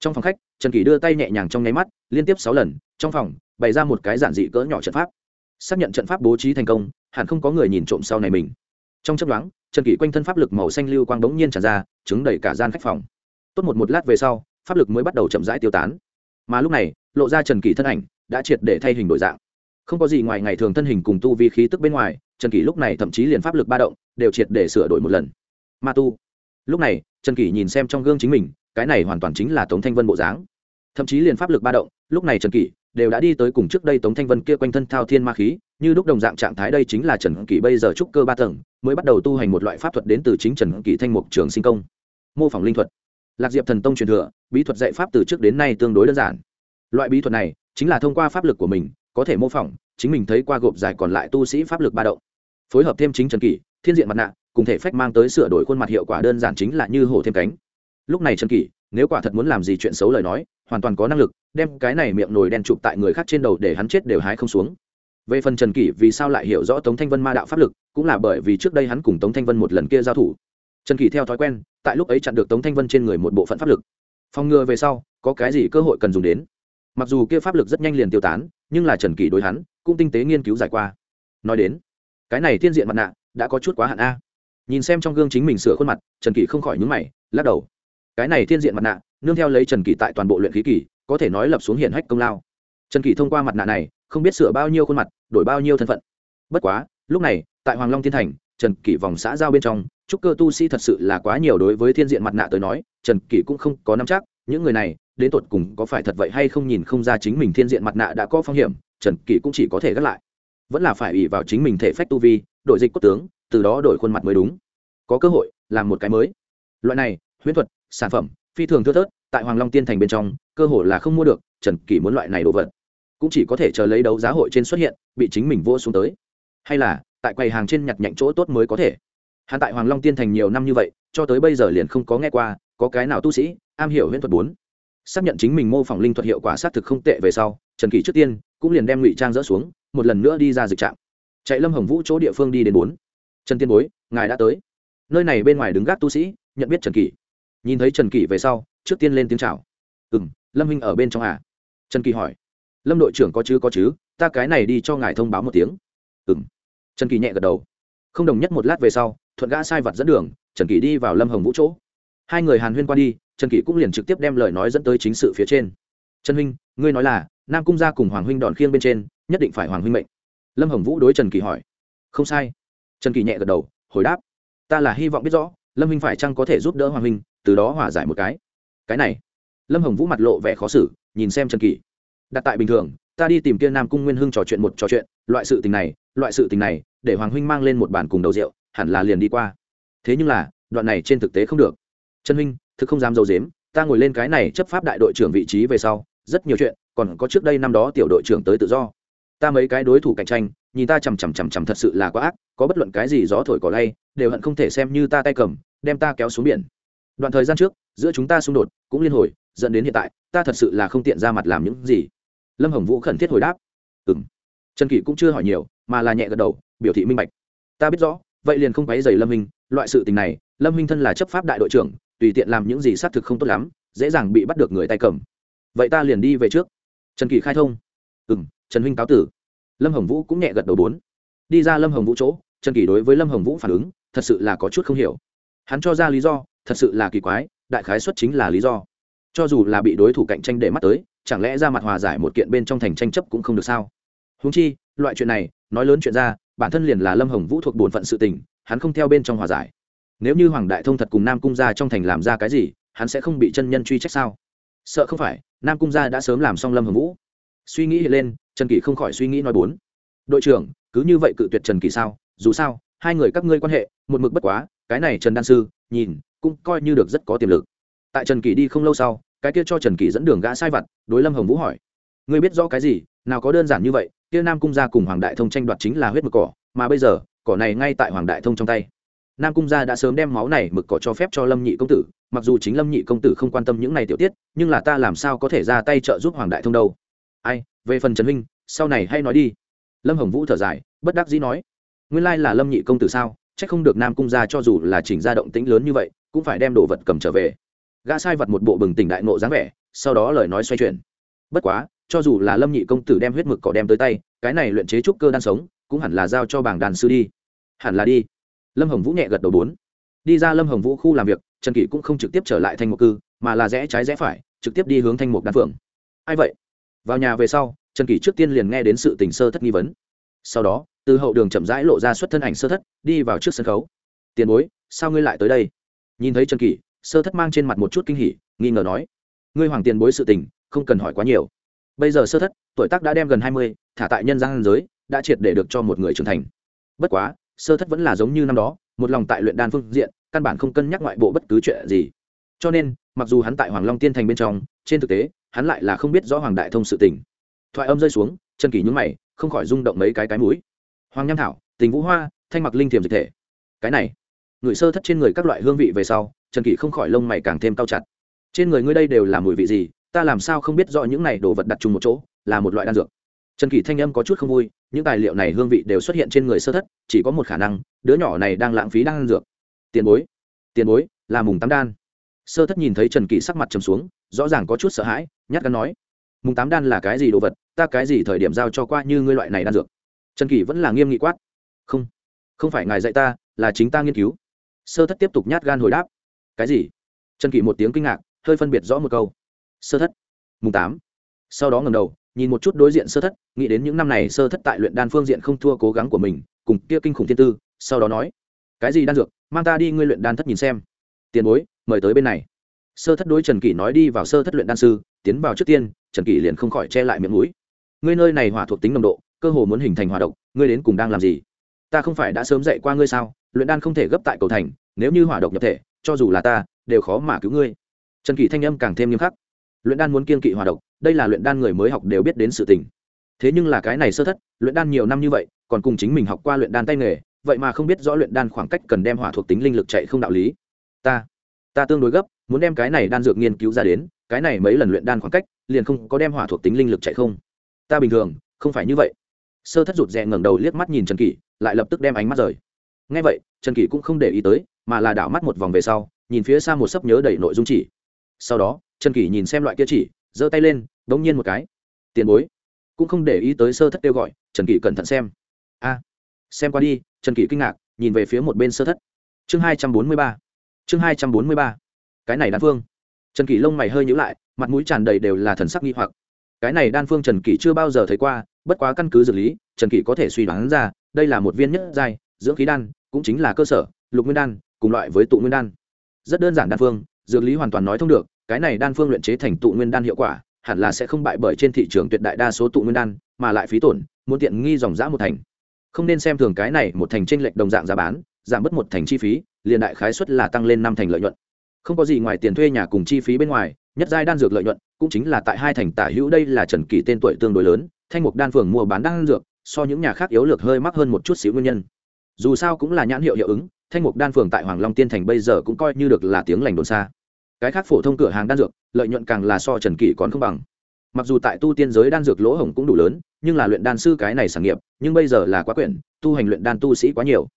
trong phòng khách, trần kỳ đưa tay nhẹ nhàng trong nháy mắt, liên tiếp sáu lần, trong phòng, bày ra một cái giản dị cỡ nhỏ trận pháp. Xác nhận trận pháp bố trí thành công, hẳn không có người nhìn trộm sau này mình. Trong chấp đoán trần kỳ quanh thân pháp lực màu xanh lưu quang đống nhiên tràn ra chứng đầy cả gian khách phòng. Tốt một một lát về sau, pháp lực mới bắt đầu chậm rãi tiêu tán. Mà lúc này, lộ ra trần kỳ thân ảnh, đã triệt để thay hình đổi dạng. Không có gì ngoài ngày thường thân hình cùng tu vi khí tức bên ngoài, trần kỳ lúc này thậm chí liền pháp lực ba động, đều triệt để sửa đổi một lần. Ma tu. Lúc này, trần kỳ nhìn xem trong gương chính mình cái này hoàn toàn chính là tống thanh vân bộ dáng. Thậm chí liền pháp lực ba động, lúc này trần kỷ đều đã đi tới cùng trước đây tống thanh vân kia quanh thân thao thiên ma khí, như lúc đồng dạng trạng thái đây chính là trần kỷ bây giờ trúc cơ ba tầng, mới bắt đầu tu hành một loại pháp thuật đến từ chính trần kỷ thanh mục trường sinh công. Mô phỏng linh thuật. Lạc diệp thần tông truyền thừa, bí thuật dạy pháp từ trước đến nay tương đối đơn giản. Loại bí thuật này chính là thông qua pháp lực của mình, có thể mô phỏng, chính mình thấy qua gộp dài còn lại tu sĩ pháp lực ba động. Phối hợp thêm chính trần kỷ, thiên diện mặt nạ, cùng thể phách mang tới sửa đổi khuôn mặt hiệu quả đơn giản chính là như hổ thêm cánh lúc này trần kỷ, nếu quả thật muốn làm gì chuyện xấu lời nói, hoàn toàn có năng lực, đem cái này miệng nồi đen chụp tại người khác trên đầu để hắn chết đều hái không xuống. Về phần trần kỷ, vì sao lại hiểu rõ tống thanh vân ma đạo pháp lực, cũng là bởi vì trước đây hắn cùng tống thanh vân một lần kia giao thủ. Trần kỷ theo thói quen, tại lúc ấy chặn được tống thanh vân trên người một bộ phận pháp lực. Phòng ngừa về sau, có cái gì cơ hội cần dùng đến? Mặc dù kia pháp lực rất nhanh liền tiêu tán, nhưng là trần kỷ đối hắn, cũng tinh tế nghiên cứu giải qua. Nói đến, cái này thiên diện mặt nạ, đã có chút quá hạn a. Nhìn xem trong gương chính mình sửa khuôn mặt, trần kỷ không khỏi nhúng mày, lắc đầu cái này thiên diện mặt nạ, nương theo lấy trần kỳ tại toàn bộ luyện khí kỳ, có thể nói lập xuống hiển hách công lao. Trần kỳ thông qua mặt nạ này, không biết sửa bao nhiêu khuôn mặt, đổi bao nhiêu thân phận. Bất quá, lúc này, tại hoàng long thiên thành, trần kỳ vòng xã giao bên trong trúc cơ tu sĩ thật sự là quá nhiều đối với thiên diện mặt nạ tới nói, trần kỳ cũng không có nắm chắc, những người này, đến tột cùng có phải thật vậy hay không nhìn không ra chính mình thiên diện mặt nạ đã có phong hiểm, trần kỳ cũng chỉ có thể gác lại. Vẫn là phải ủy vào chính mình thể phách tu vi, đổi dịch cốt tướng, từ đó đổi khuôn mặt mới đúng. Có cơ hội, làm một cái mới. Loại này huyễn thuật, sản phẩm, phi thường thưa thớt, tại hoàng long tiên thành bên trong, cơ hội là không mua được, trần kỳ muốn loại này đồ vật. Cũng chỉ có thể chờ lấy đấu giá hội trên xuất hiện, bị chính mình vô xuống tới. Hay là, tại quầy hàng trên nhặt nhạnh chỗ tốt mới có thể. Hắn tại hoàng long tiên thành nhiều năm như vậy, cho tới bây giờ liền không có nghe qua, có cái nào tu sĩ, am hiểu huyễn thuật bốn. Xác nhận chính mình mô phỏng linh thuật hiệu quả xác thực không tệ về sau, trần kỳ trước tiên cũng liền đem ngụy trang dỡ xuống, một lần nữa đi ra dịch trạm. Chạy lâm hồng vũ chỗ địa phương đi đến bốn. Trần tiên bối, ngài đã tới. Nơi này bên ngoài đứng gác tu sĩ, nhận biết trần kỳ nhìn thấy trần kỷ về sau trước tiên lên tiếng chào ừ m lâm huynh ở bên trong à? trần kỳ hỏi lâm đội trưởng có chứ có chứ ta cái này đi cho ngài thông báo một tiếng ừ m trần kỳ nhẹ gật đầu không đồng nhất một lát về sau thuận gã sai vật dẫn đường trần kỳ đi vào lâm hồng vũ chỗ hai người hàn huyên qua đi trần kỳ cũng liền trực tiếp đem lời nói dẫn tới chính sự phía trên trần huynh ngươi nói là nam cung gia cùng hoàng huynh đòn khiêng bên trên nhất định phải hoàng huynh mệnh lâm hồng vũ đối trần kỳ hỏi không sai trần kỳ nhẹ gật đầu hồi đáp ta là hy vọng biết rõ lâm huynh phải chăng có thể giúp đỡ hoàng huynh từ đó hòa giải một cái. Cái này, lâm hồng vũ mặt lộ vẻ khó xử, nhìn xem trần kỳ đặt tại bình thường, ta đi tìm kia nam cung nguyên hưng trò chuyện một trò chuyện, loại sự tình này, loại sự tình này, để hoàng huynh mang lên một bàn cùng đầu rượu, hẳn là liền đi qua. Thế nhưng là, đoạn này trên thực tế không được. Trần huynh, thực không dám dầu dếm ta ngồi lên cái này chấp pháp đại đội trưởng vị trí về sau, rất nhiều chuyện, còn có trước đây năm đó tiểu đội trưởng tới tự do. Ta mấy cái đối thủ cạnh tranh, nhìn ta chằm chằm chằm chằm thật sự là quá ác, có bất luận cái gì gió thổi cỏ lay, đều hận không thể xem như ta tay cầm, đem ta kéo xuống biển đoạn thời gian trước, giữa chúng ta xung đột cũng liên hồi, dẫn đến hiện tại, ta thật sự là không tiện ra mặt làm những gì. Lâm hồng vũ khẩn thiết hồi đáp. Ừ m trần kỷ cũng chưa hỏi nhiều, mà là nhẹ gật đầu, biểu thị minh bạch. Ta biết rõ, vậy liền không quáy dày lâm minh loại sự tình này, lâm minh thân là chấp pháp đại đội trưởng, tùy tiện làm những gì xác thực không tốt lắm, dễ dàng bị bắt được người tay cầm. Vậy ta liền đi về trước. Trần kỳ khai thông. Ừ m trần huynh cáo tử. Lâm hồng vũ cũng nhẹ gật đầu bốn. Đi ra lâm hồng vũ chỗ, trần kỳ đối với lâm hồng vũ phản ứng, thật sự là có chút không hiểu. Hắn cho ra lý do thật sự là kỳ quái, đại khái xuất chính là lý do. Cho dù là bị đối thủ cạnh tranh để mắt tới, chẳng lẽ ra mặt hòa giải một kiện bên trong thành tranh chấp cũng không được sao? Húng chi, loại chuyện này, nói lớn chuyện ra, bản thân liền là lâm hồng vũ thuộc bổn phận sự tình, hắn không theo bên trong hòa giải. Nếu như hoàng đại thông thật cùng nam cung gia trong thành làm ra cái gì, hắn sẽ không bị chân nhân truy trách sao? Sợ không phải, nam cung gia đã sớm làm xong lâm hồng vũ. Suy nghĩ lên, trần kỳ không khỏi suy nghĩ nói bốn. Đội trưởng, cứ như vậy cự tuyệt trần kỳ sao? Dù sao, hai người các ngươi quan hệ, một mực bất quá, cái này trần đan sư, nhìn cũng coi như được rất có tiềm lực. Tại trần kỳ đi không lâu sau, cái kia cho trần kỳ dẫn đường gã sai vặt, đối lâm hồng vũ hỏi, ngươi biết rõ cái gì? Nào có đơn giản như vậy, kia nam cung gia cùng hoàng đại thông tranh đoạt chính là huyết mực cỏ, mà bây giờ, cỏ này ngay tại hoàng đại thông trong tay. Nam cung gia đã sớm đem máu này mực cỏ cho phép cho lâm nhị công tử, mặc dù chính lâm nhị công tử không quan tâm những này tiểu tiết, nhưng là ta làm sao có thể ra tay trợ giúp hoàng đại thông đâu. Ai, về phần trần huynh, sau này hay nói đi. Lâm hồng vũ thở dài, bất đắc dĩ nói, nguyên lai là lâm nhị công tử sao? Chắc không được nam cung ra cho dù là chỉnh ra động tĩnh lớn như vậy, cũng phải đem đồ vật cầm trở về. Gã sai vật một bộ bừng tỉnh đại nộ dáng vẻ, sau đó lời nói xoay chuyển. Bất quá, cho dù là lâm nhị công tử đem huyết mực cỏ đem tới tay, cái này luyện chế trúc cơ đan sống, cũng hẳn là giao cho bảng đàn sư đi. Hẳn là đi. Lâm hồng vũ nhẹ gật đầu bốn. Đi ra lâm hồng vũ khu làm việc, trần kỷ cũng không trực tiếp trở lại thanh mục cư, mà là rẽ trái rẽ phải, trực tiếp đi hướng thanh mục đan phượng. Ai vậy? Vào nhà về sau, trần kỷ trước tiên liền nghe đến sự tình sơ thất nghi vấn. Sau đó từ hậu đường chậm rãi lộ ra xuất thân ảnh sơ thất, đi vào trước sân khấu. Tiền bối, sao ngươi lại tới đây? Nhìn thấy trần kỷ, sơ thất mang trên mặt một chút kinh hỉ, nghi ngờ nói, ngươi hoàng tiền bối sự tình, không cần hỏi quá nhiều. Bây giờ sơ thất, tuổi tác đã đem gần hai mươi, thả tại nhân gian giới, đã triệt để được cho một người trưởng thành. Bất quá, sơ thất vẫn là giống như năm đó, một lòng tại luyện đan phương diện, căn bản không cân nhắc ngoại bộ bất cứ chuyện gì. Cho nên, mặc dù hắn tại hoàng long tiên thành bên trong, trên thực tế, hắn lại là không biết rõ hoàng đại thông sự tình. Thoại âm rơi xuống chân kỳ nhúng mày, không khỏi rung động mấy cái cái mũi hoàng nham thảo, tình vũ hoa, thanh mặc linh thiềm dịch thể. Cái này người sơ thất trên người các loại hương vị về sau, trần kỷ không khỏi lông mày càng thêm cao chặt. Trên người ngươi đây đều là mùi vị gì, ta làm sao không biết rõ những này đồ vật đặt chung một chỗ, là một loại đan dược. Trần kỷ thanh âm có chút không vui, những tài liệu này hương vị đều xuất hiện trên người sơ thất, chỉ có một khả năng, đứa nhỏ này đang lãng phí đan dược. Tiền bối tiền bối, là mùng tám đan. Sơ thất nhìn thấy trần kỷ sắc mặt trầm xuống, rõ ràng có chút sợ hãi, nhát gắn nói, mùng tám đan là cái gì đồ vật? Ta cái gì thời điểm giao cho qua như ngươi loại này đan dược? Trần kỷ vẫn là nghiêm nghị quát. Không không phải ngài dạy ta, là chính ta nghiên cứu. Sơ thất tiếp tục nhát gan hồi đáp. Cái gì? Trần kỷ một tiếng kinh ngạc, hơi phân biệt rõ một câu. Sơ thất. Mùng tám. Sau đó ngầm đầu, nhìn một chút đối diện sơ thất, nghĩ đến những năm này sơ thất tại luyện đan phương diện không thua cố gắng của mình, cùng kia kinh khủng thiên tư, sau đó nói, cái gì đan dược? Mang ta đi ngươi luyện đan thất nhìn xem. Tiền bối, mời tới bên này. Sơ thất đối trần kỷ nói đi vào sơ thất luyện đan sư, tiến vào trước tiên, trần kỷ liền không khỏi che lại miệng mũi. Ngươi nơi này hỏa thuộc tính nồng độ cơ hồ muốn hình thành hòa độc, ngươi đến cùng đang làm gì? Ta không phải đã sớm dạy qua ngươi sao? Luyện đan không thể gấp tại cầu thành, nếu như hỏa độc nhập thể, cho dù là ta, đều khó mà cứu ngươi. Trần kỷ thanh âm càng thêm nghiêm khắc. Luyện đan muốn kiên kỵ hòa độc, đây là luyện đan người mới học đều biết đến sự tình. Thế nhưng là cái này sơ thất, luyện đan nhiều năm như vậy, còn cùng chính mình học qua luyện đan tay nghề, vậy mà không biết rõ luyện đan khoảng cách cần đem hỏa thuộc tính linh lực chạy không đạo lý. Ta ta tương đối gấp, muốn đem cái này đan dược nghiên cứu ra đến, cái này mấy lần luyện đan khoảng cách, liền không có đem hỏa thuộc tính linh lực chạy không. Ta bình thường, không phải như vậy sơ thất rụt rè ngẩng đầu liếc mắt nhìn trần kỷ, lại lập tức đem ánh mắt rời. Ngay vậy, trần kỷ cũng không để ý tới, mà là đảo mắt một vòng về sau, nhìn phía xa một sấp nhớ đầy nội dung chỉ. Sau đó, trần kỷ nhìn xem loại kia chỉ, giơ tay lên đ ỗ n g nhiên một cái. Tiền bối. Cũng không để ý tới sơ thất kêu gọi, trần kỷ cẩn thận xem. A. Xem qua đi, trần kỷ kinh ngạc, nhìn về phía một bên sơ thất. Chương hai trăm bốn mươi ba. Chương hai trăm bốn mươi ba. Cái này đan phương. Trần kỷ lông mày hơi nhữ lại, mặt mũi tràn đầy đều là thần sắc nghi hoặc. Cái này đan phương trần kỷ chưa bao giờ thấy qua bất quá căn cứ dược lý, trần kỷ có thể suy đoán ra, đây là một viên nhất giai, dưỡng khí đan, cũng chính là cơ sở, lục nguyên đan, cùng loại với tụ nguyên đan. Rất đơn giản đan phương, dược lý hoàn toàn nói thông được, cái này đan phương luyện chế thành tụ nguyên đan hiệu quả, hẳn là sẽ không bại bởi trên thị trường tuyệt đại đa số tụ nguyên đan, mà lại phí tổn, muốn tiện nghi dòng giã một thành. Không nên xem thường cái này một thành tranh lệch đồng dạng giá bán, giảm bớt một thành chi phí, liền đại khái suất là tăng lên năm thành lợi nhuận. Không có gì ngoài tiền thuê nhà cùng chi phí bên ngoài, nhất giai đan dược lợi nhuận, cũng chính là tại hai thành tả hữu, đây là trần kỳ tên tuổi tương đối lớn thanh mục đan phường mua bán đan dược, so những nhà khác yếu lược hơi mắc hơn một chút xíu nguyên nhân. Dù sao cũng là nhãn hiệu hiệu ứng, thanh mục đan phường tại hoàng long tiên thành bây giờ cũng coi như được là tiếng lành đồn xa. Cái khác phổ thông cửa hàng đan dược, lợi nhuận càng là so trần kỷ còn không bằng. Mặc dù tại tu tiên giới đan dược lỗ hổng cũng đủ lớn, nhưng là luyện đan sư cái này sản nghiệp, nhưng bây giờ là quá quyển, tu hành luyện đan tu sĩ quá nhiều.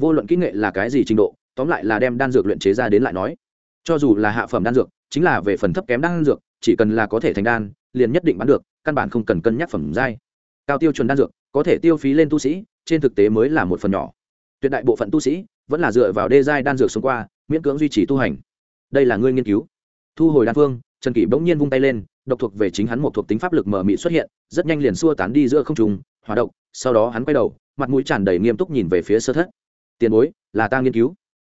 Vô luận kỹ nghệ là cái gì trình độ, tóm lại là đem đan dược luyện chế ra đến lại nói. Cho dù là hạ phẩm đan dược, chính là về phần thấp kém đan dược, chỉ cần là có thể thành đan, liền nhất định bán được căn bản không cần cân nhắc phẩm giai. Cao tiêu chuẩn đan dược, có thể tiêu phí lên tu sĩ, trên thực tế mới là một phần nhỏ. Tuyệt đại bộ phận tu sĩ, vẫn là dựa vào đê giai đan dược xung qua, miễn cưỡng duy trì tu hành. Đây là ngươi nghiên cứu. Thu hồi đan phương, trần kỷ bỗng nhiên vung tay lên, độc thuộc về chính hắn một thuộc tính pháp lực mờ mị xuất hiện, rất nhanh liền xua tán đi giữa không trùng hòa động sau đó hắn quay đầu, mặt mũi tràn đầy nghiêm túc nhìn về phía sơ thất. Tiền bối, là ta nghiên cứu.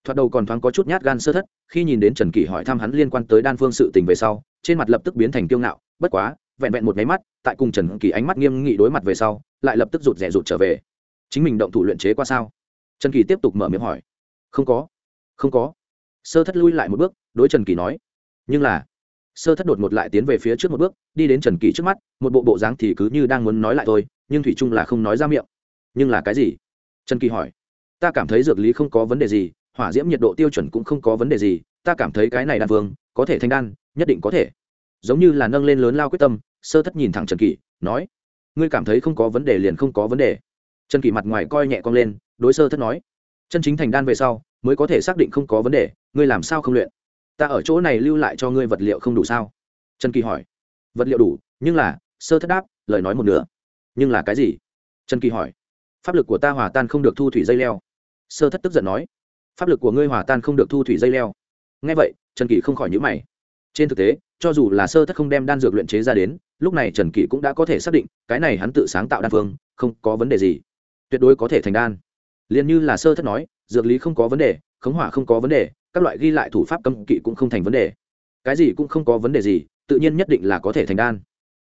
Thoạt đầu còn thoáng có chút nhát gan sơ thất, khi nhìn đến trần kỷ hỏi thăm hắn liên quan tới đan phương sự tình về sau, trên mặt lập tức biến thành kiêu ngạo, bất quá vẹn vẹn một máy mắt, tại cùng trần kỳ ánh mắt nghiêm nghị đối mặt về sau, lại lập tức rụt rè rụt trở về. Chính mình động thủ luyện chế qua sao? Trần kỳ tiếp tục mở miệng hỏi. Không có không có. Sơ thất lui lại một bước, đối trần kỳ nói. Nhưng là, sơ thất đột một lại tiến về phía trước một bước, đi đến trần kỳ trước mắt, một bộ bộ dáng thì cứ như đang muốn nói lại thôi, nhưng thủy trung là không nói ra miệng. Nhưng là cái gì? Trần kỳ hỏi. Ta cảm thấy dược lý không có vấn đề gì, hỏa diễm nhiệt độ tiêu chuẩn cũng không có vấn đề gì, ta cảm thấy cái này đan vương, có thể thanh đan, nhất định có thể giống như là nâng lên lớn lao quyết tâm, sơ thất nhìn thẳng trần kỷ, nói, ngươi cảm thấy không có vấn đề liền không có vấn đề. Trần kỷ mặt ngoài coi nhẹ cong lên, đối sơ thất nói, chân chính thành đan về sau, mới có thể xác định không có vấn đề, ngươi làm sao không luyện? Ta ở chỗ này lưu lại cho ngươi vật liệu không đủ sao? Trần kỳ hỏi, vật liệu đủ, nhưng là, sơ thất đáp, lời nói một nửa. Nhưng là cái gì? Trần kỳ hỏi, pháp lực của ta hòa tan không được thu thủy dây leo. Sơ thất tức giận nói, pháp lực của ngươi hòa tan không được thu thủy dây leo. Nghe vậy, trần kỳ không khỏi nhữ mày trên thực tế, cho dù là sơ thất không đem đan dược luyện chế ra đến, lúc này trần kỷ cũng đã có thể xác định, cái này hắn tự sáng tạo đan phương, không có vấn đề gì. Tuyệt đối có thể thành đan. Liền như là sơ thất nói, dược lý không có vấn đề, khống hỏa không có vấn đề, các loại ghi lại thủ pháp cấm kỵ cũng không thành vấn đề. Cái gì cũng không có vấn đề gì, tự nhiên nhất định là có thể thành đan.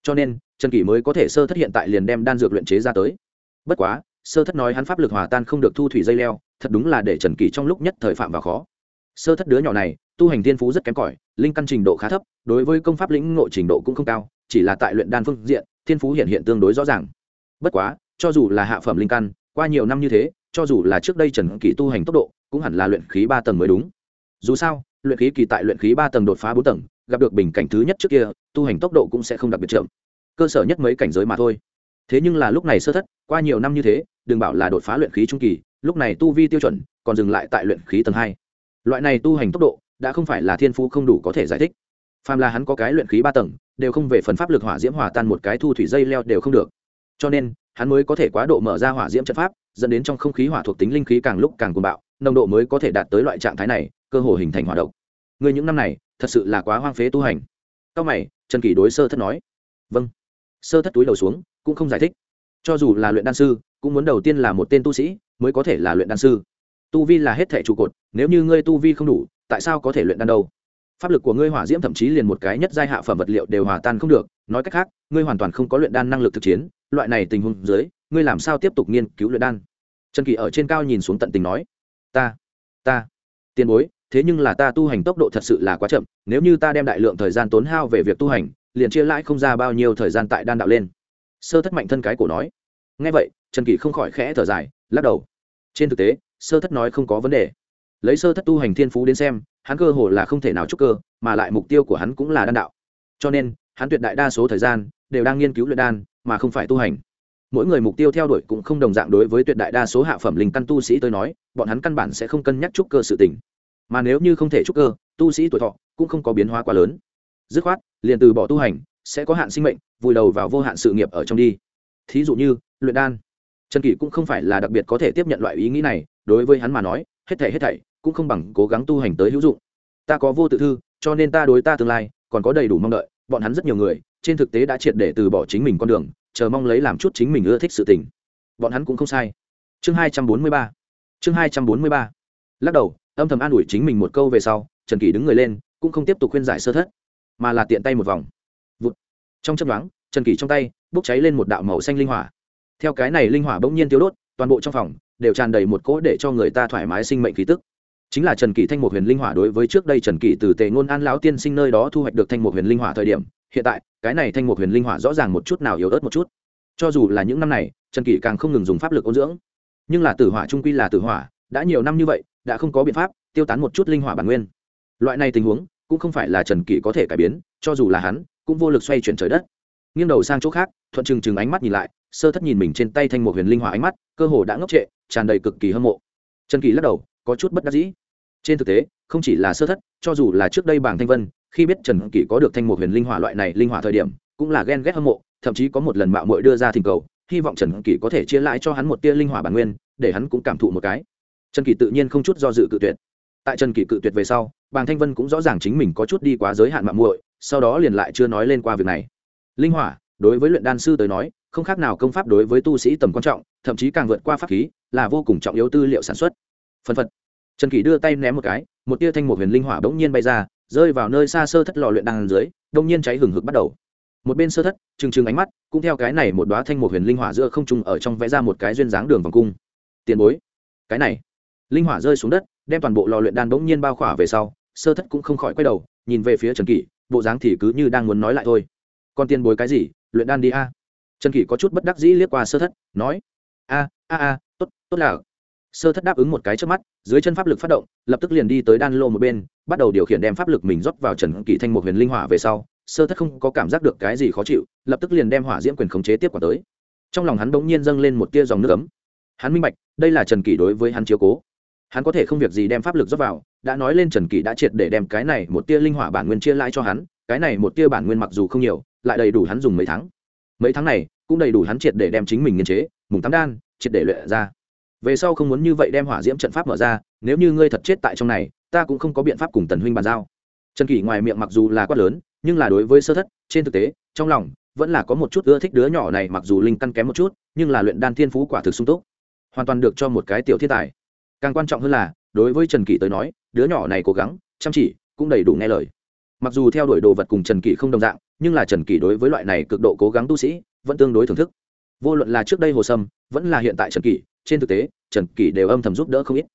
Cho nên, trần kỷ mới có thể sơ thất hiện tại liền đem đan dược luyện chế ra tới. Bất quá, sơ thất nói hắn pháp lực hòa tan không được thu thủy dây leo, thật đúng là để trần kỷ trong lúc nhất thời phạm vào khó. Sơ thất đứa nhỏ này tu hành thiên phú rất kém cỏi, linh căn trình độ khá thấp, đối với công pháp lĩnh ngộ trình độ cũng không cao, chỉ là tại luyện đan phương diện, thiên phú hiện hiện tương đối rõ ràng. Bất quá, cho dù là hạ phẩm linh căn, qua nhiều năm như thế, cho dù là trước đây trần kỷ tu hành tốc độ, cũng hẳn là luyện khí ba tầng mới đúng. Dù sao, luyện khí kỳ tại luyện khí ba tầng đột phá bốn tầng, gặp được bình cảnh thứ nhất trước kia, tu hành tốc độ cũng sẽ không đặc biệt chậm. Cơ sở nhất mấy cảnh giới mà thôi. Thế nhưng là lúc này sơ thất, qua nhiều năm như thế, đừng bảo là đột phá luyện khí trung kỳ, lúc này tu vi tiêu chuẩn còn dừng lại tại luyện khí tầng hai. Loại này tu hành tốc độ đã không phải là thiên phú không đủ có thể giải thích. Phàm là hắn có cái luyện khí ba tầng, đều không về phần pháp lực hỏa diễm hòa tan một cái thu thủy dây leo đều không được. Cho nên, hắn mới có thể quá độ mở ra hỏa diễm trận pháp, dẫn đến trong không khí hỏa thuộc tính linh khí càng lúc càng cuồng bạo, nồng độ mới có thể đạt tới loại trạng thái này, cơ hồ hình thành hỏa độc. Người những năm này, thật sự là quá hoang phế tu hành. Cao mày, trần kỳ đối sơ thất nói. Vâng. Sơ thất túi đầu xuống, cũng không giải thích. Cho dù là luyện đan sư, cũng muốn đầu tiên là một tên tu sĩ, mới có thể là luyện đan sư. Tu vi là hết thẻ trụ cột, nếu như ngươi tu vi không đủ tại sao có thể luyện đan đâu? Pháp lực của ngươi hỏa diễm thậm chí liền một cái nhất giai hạ phẩm vật liệu đều hòa tan không được, nói cách khác, ngươi hoàn toàn không có luyện đan năng lực thực chiến, loại này tình huống dưới, ngươi làm sao tiếp tục nghiên cứu luyện đan? Trần kỳ ở trên cao nhìn xuống tận tình nói. Ta ta, tiền bối, thế nhưng là ta tu hành tốc độ thật sự là quá chậm, nếu như ta đem đại lượng thời gian tốn hao về việc tu hành, liền chia lãi không ra bao nhiêu thời gian tại đan đạo lên. Sơ thất mạnh thân cái cổ nói. Ngay vậy, trần kỳ không khỏi khẽ thở dài, lắc đầu. Trên thực tế, sơ thất nói không có vấn đề lấy sơ thất tu hành thiên phú đến xem, hắn cơ hồ là không thể nào trúc cơ, mà lại mục tiêu của hắn cũng là đan đạo. Cho nên, hắn tuyệt đại đa số thời gian đều đang nghiên cứu luyện đan, mà không phải tu hành. Mỗi người mục tiêu theo đuổi cũng không đồng dạng đối với tuyệt đại đa số hạ phẩm linh căn tu sĩ tôi nói, bọn hắn căn bản sẽ không cân nhắc trúc cơ sự tình. Mà nếu như không thể trúc cơ, tu sĩ tuổi thọ cũng không có biến hóa quá lớn. Dứt khoát, liền từ bỏ tu hành, sẽ có hạn sinh mệnh, vùi đầu vào vô hạn sự nghiệp ở trong đi. Thí dụ như, luyện đan. Trần kỷ cũng không phải là đặc biệt có thể tiếp nhận loại ý nghĩ này, đối với hắn mà nói hết thảy hết thảy, cũng không bằng cố gắng tu hành tới hữu dụng. Ta có vô tự thư, cho nên ta đối ta tương lai còn có đầy đủ mong đợi. Bọn hắn rất nhiều người, trên thực tế đã triệt để từ bỏ chính mình con đường, chờ mong lấy làm chút chính mình ưa thích sự tình. Bọn hắn cũng không sai. Chương hai trăm bốn mươi ba. Chương hai trăm bốn mươi ba. Lắc đầu, âm thầm an ủi chính mình một câu về sau, trần kỳ đứng người lên, cũng không tiếp tục khuyên giải sơ thất, mà là tiện tay một vòng. Vụt. trong chấp đoán trần kỳ trong tay bốc cháy lên một đạo màu xanh linh hỏa. Theo cái này linh hỏa bỗng nhiên tiêu đốt, toàn bộ trong phòng đều tràn đầy một cỗ để cho người ta thoải mái sinh mệnh khí tức. Chính là trần kỳ thanh một huyền linh hỏa đối với trước đây trần kỳ từ tề ngôn an lão tiên sinh nơi đó thu hoạch được thanh một huyền linh hỏa thời điểm, hiện tại, cái này thanh một huyền linh hỏa rõ ràng một chút nào yếu ớt một chút. Cho dù là những năm này, trần kỳ càng không ngừng dùng pháp lực ôn dưỡng. Nhưng là tử hỏa trung quy là tử hỏa, đã nhiều năm như vậy, đã không có biện pháp tiêu tán một chút linh hỏa bản nguyên. Loại này tình huống cũng không phải là trần kỳ có thể cải biến, cho dù là hắn, cũng vô lực xoay chuyển trời đất. Nghiêng đầu sang chỗ khác, thuận chừng chừng ánh mắt nhìn lại, sơ thất nhìn mình trên tay thanh một huyền linh hỏa ánh mắt, cơ hồ đã ngốc trệ tràn đầy cực kỳ hâm mộ. Trần kỳ lắc đầu, có chút bất đắc dĩ. Trên thực tế, không chỉ là sơ thất, cho dù là trước đây bảng thanh vân, khi biết trần kỳ có được thanh một huyền linh hỏa loại này linh hỏa thời điểm, cũng là ghen ghét hâm mộ, thậm chí có một lần mạo muội đưa ra thỉnh cầu, hy vọng trần kỳ có thể chia lại cho hắn một tia linh hỏa bản nguyên, để hắn cũng cảm thụ một cái. Trần kỳ tự nhiên không chút do dự cự tuyệt. Tại trần kỳ cự tuyệt về sau bàng thanh vân cũng rõ ràng chính mình có chút đi quá giới hạn mạng muội, sau đó liền lại chưa nói lên qua việc này. Linh hỏa, đối với luyện đan sư tới nói, không khác nào công pháp đối với tu sĩ tầm quan trọng, thậm chí càng vượt qua pháp khí là vô cùng trọng yếu tư liệu sản xuất. Phân phật. Trần kỷ đưa tay ném một cái, một tia thanh một huyền linh hỏa bỗng nhiên bay ra, rơi vào nơi xa sơ thất lò luyện đan dưới, đông nhiên cháy hừng hực bắt đầu. Một bên sơ thất, trừng trừng ánh mắt, cũng theo cái này một đoá thanh một huyền linh hỏa giữa không trung ở trong vẽ ra một cái duyên dáng đường vòng cung. Tiền bối. Cái này. Linh hỏa rơi xuống đất, đem toàn bộ lò luyện đan bỗng nhiên bao khỏa về sau, sơ thất cũng không khỏi quay đầu, nhìn về phía trần kỷ, bộ dáng thì cứ như đang muốn nói lại thôi. Còn tiền bối cái gì? Luyện đan đi a. Trần kỷ có chút bất đắc dĩ liếc qua sơ thất, nói. A a a tốt là sơ thất đáp ứng một cái trước mắt, dưới chân pháp lực phát động, lập tức liền đi tới đan lô một bên, bắt đầu điều khiển đem pháp lực mình rót vào trần kỳ thanh một huyền linh hỏa về sau, sơ thất không có cảm giác được cái gì khó chịu, lập tức liền đem hỏa diễm quyền khống chế tiếp quả tới. Trong lòng hắn bỗng nhiên dâng lên một tia dòng nước ấm. Hắn minh bạch, đây là trần kỳ đối với hắn chiếu cố. Hắn có thể không việc gì đem pháp lực rót vào, đã nói lên trần kỳ đã triệt để đem cái này một tia linh hỏa bản nguyên chia lại cho hắn, cái này một tia bản nguyên mặc dù không nhiều, lại đầy đủ hắn dùng mấy tháng. Mấy tháng này, cũng đầy đủ hắn triệt để đem chính mình nghiên chế, mùng tám đan, triệt để luyện ra về sau không muốn như vậy đem hỏa diễm trận pháp mở ra, nếu như ngươi thật chết tại trong này, ta cũng không có biện pháp cùng tần huynh bàn giao. Trần kỷ ngoài miệng mặc dù là quát lớn, nhưng là đối với sơ thất, trên thực tế, trong lòng vẫn là có một chút ưa thích đứa nhỏ này mặc dù linh căn kém một chút, nhưng là luyện đan thiên phú quả thực sung túc. Hoàn toàn được cho một cái tiểu thiên tài. Càng quan trọng hơn là, đối với trần kỷ tới nói, đứa nhỏ này cố gắng, chăm chỉ cũng đầy đủ nghe lời. Mặc dù theo đuổi đồ vật cùng trần kỷ không đồng dạng, nhưng là trần kỷ đối với loại này cực độ cố gắng tu sĩ vẫn tương đối thưởng thức. Vô luận là trước đây hồ sâm, vẫn là hiện tại trần kỷ trên thực tế, trần kỷ đều âm thầm giúp đỡ không ít.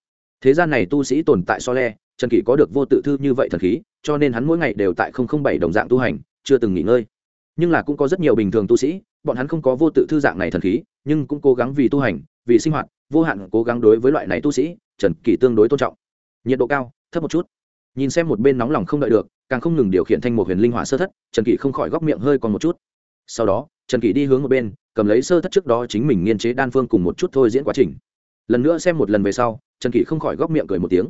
Thế gian này tu sĩ tồn tại so le, trần kỷ có được vô tự thư như vậy thần khí, cho nên hắn mỗi ngày đều tại không không bảy đồng dạng tu hành, chưa từng nghỉ ngơi. Nhưng là cũng có rất nhiều bình thường tu sĩ, bọn hắn không có vô tự thư dạng này thần khí, nhưng cũng cố gắng vì tu hành, vì sinh hoạt, vô hạn cố gắng đối với loại này tu sĩ, trần kỷ tương đối tôn trọng. Nhiệt độ cao, thấp một chút. Nhìn xem một bên nóng lòng không đợi được, càng không ngừng điều khiển thanh một huyền linh hỏa sơ thất, trần kỷ không khỏi góc miệng hơi còn một chút. Sau đó, trần kỷ đi hướng một bên cầm lấy sơ thất trước đó chính mình nghiên chế đan phương cùng một chút thôi diễn quá trình. Lần nữa xem một lần về sau, trần kỷ không khỏi góc miệng cười một tiếng.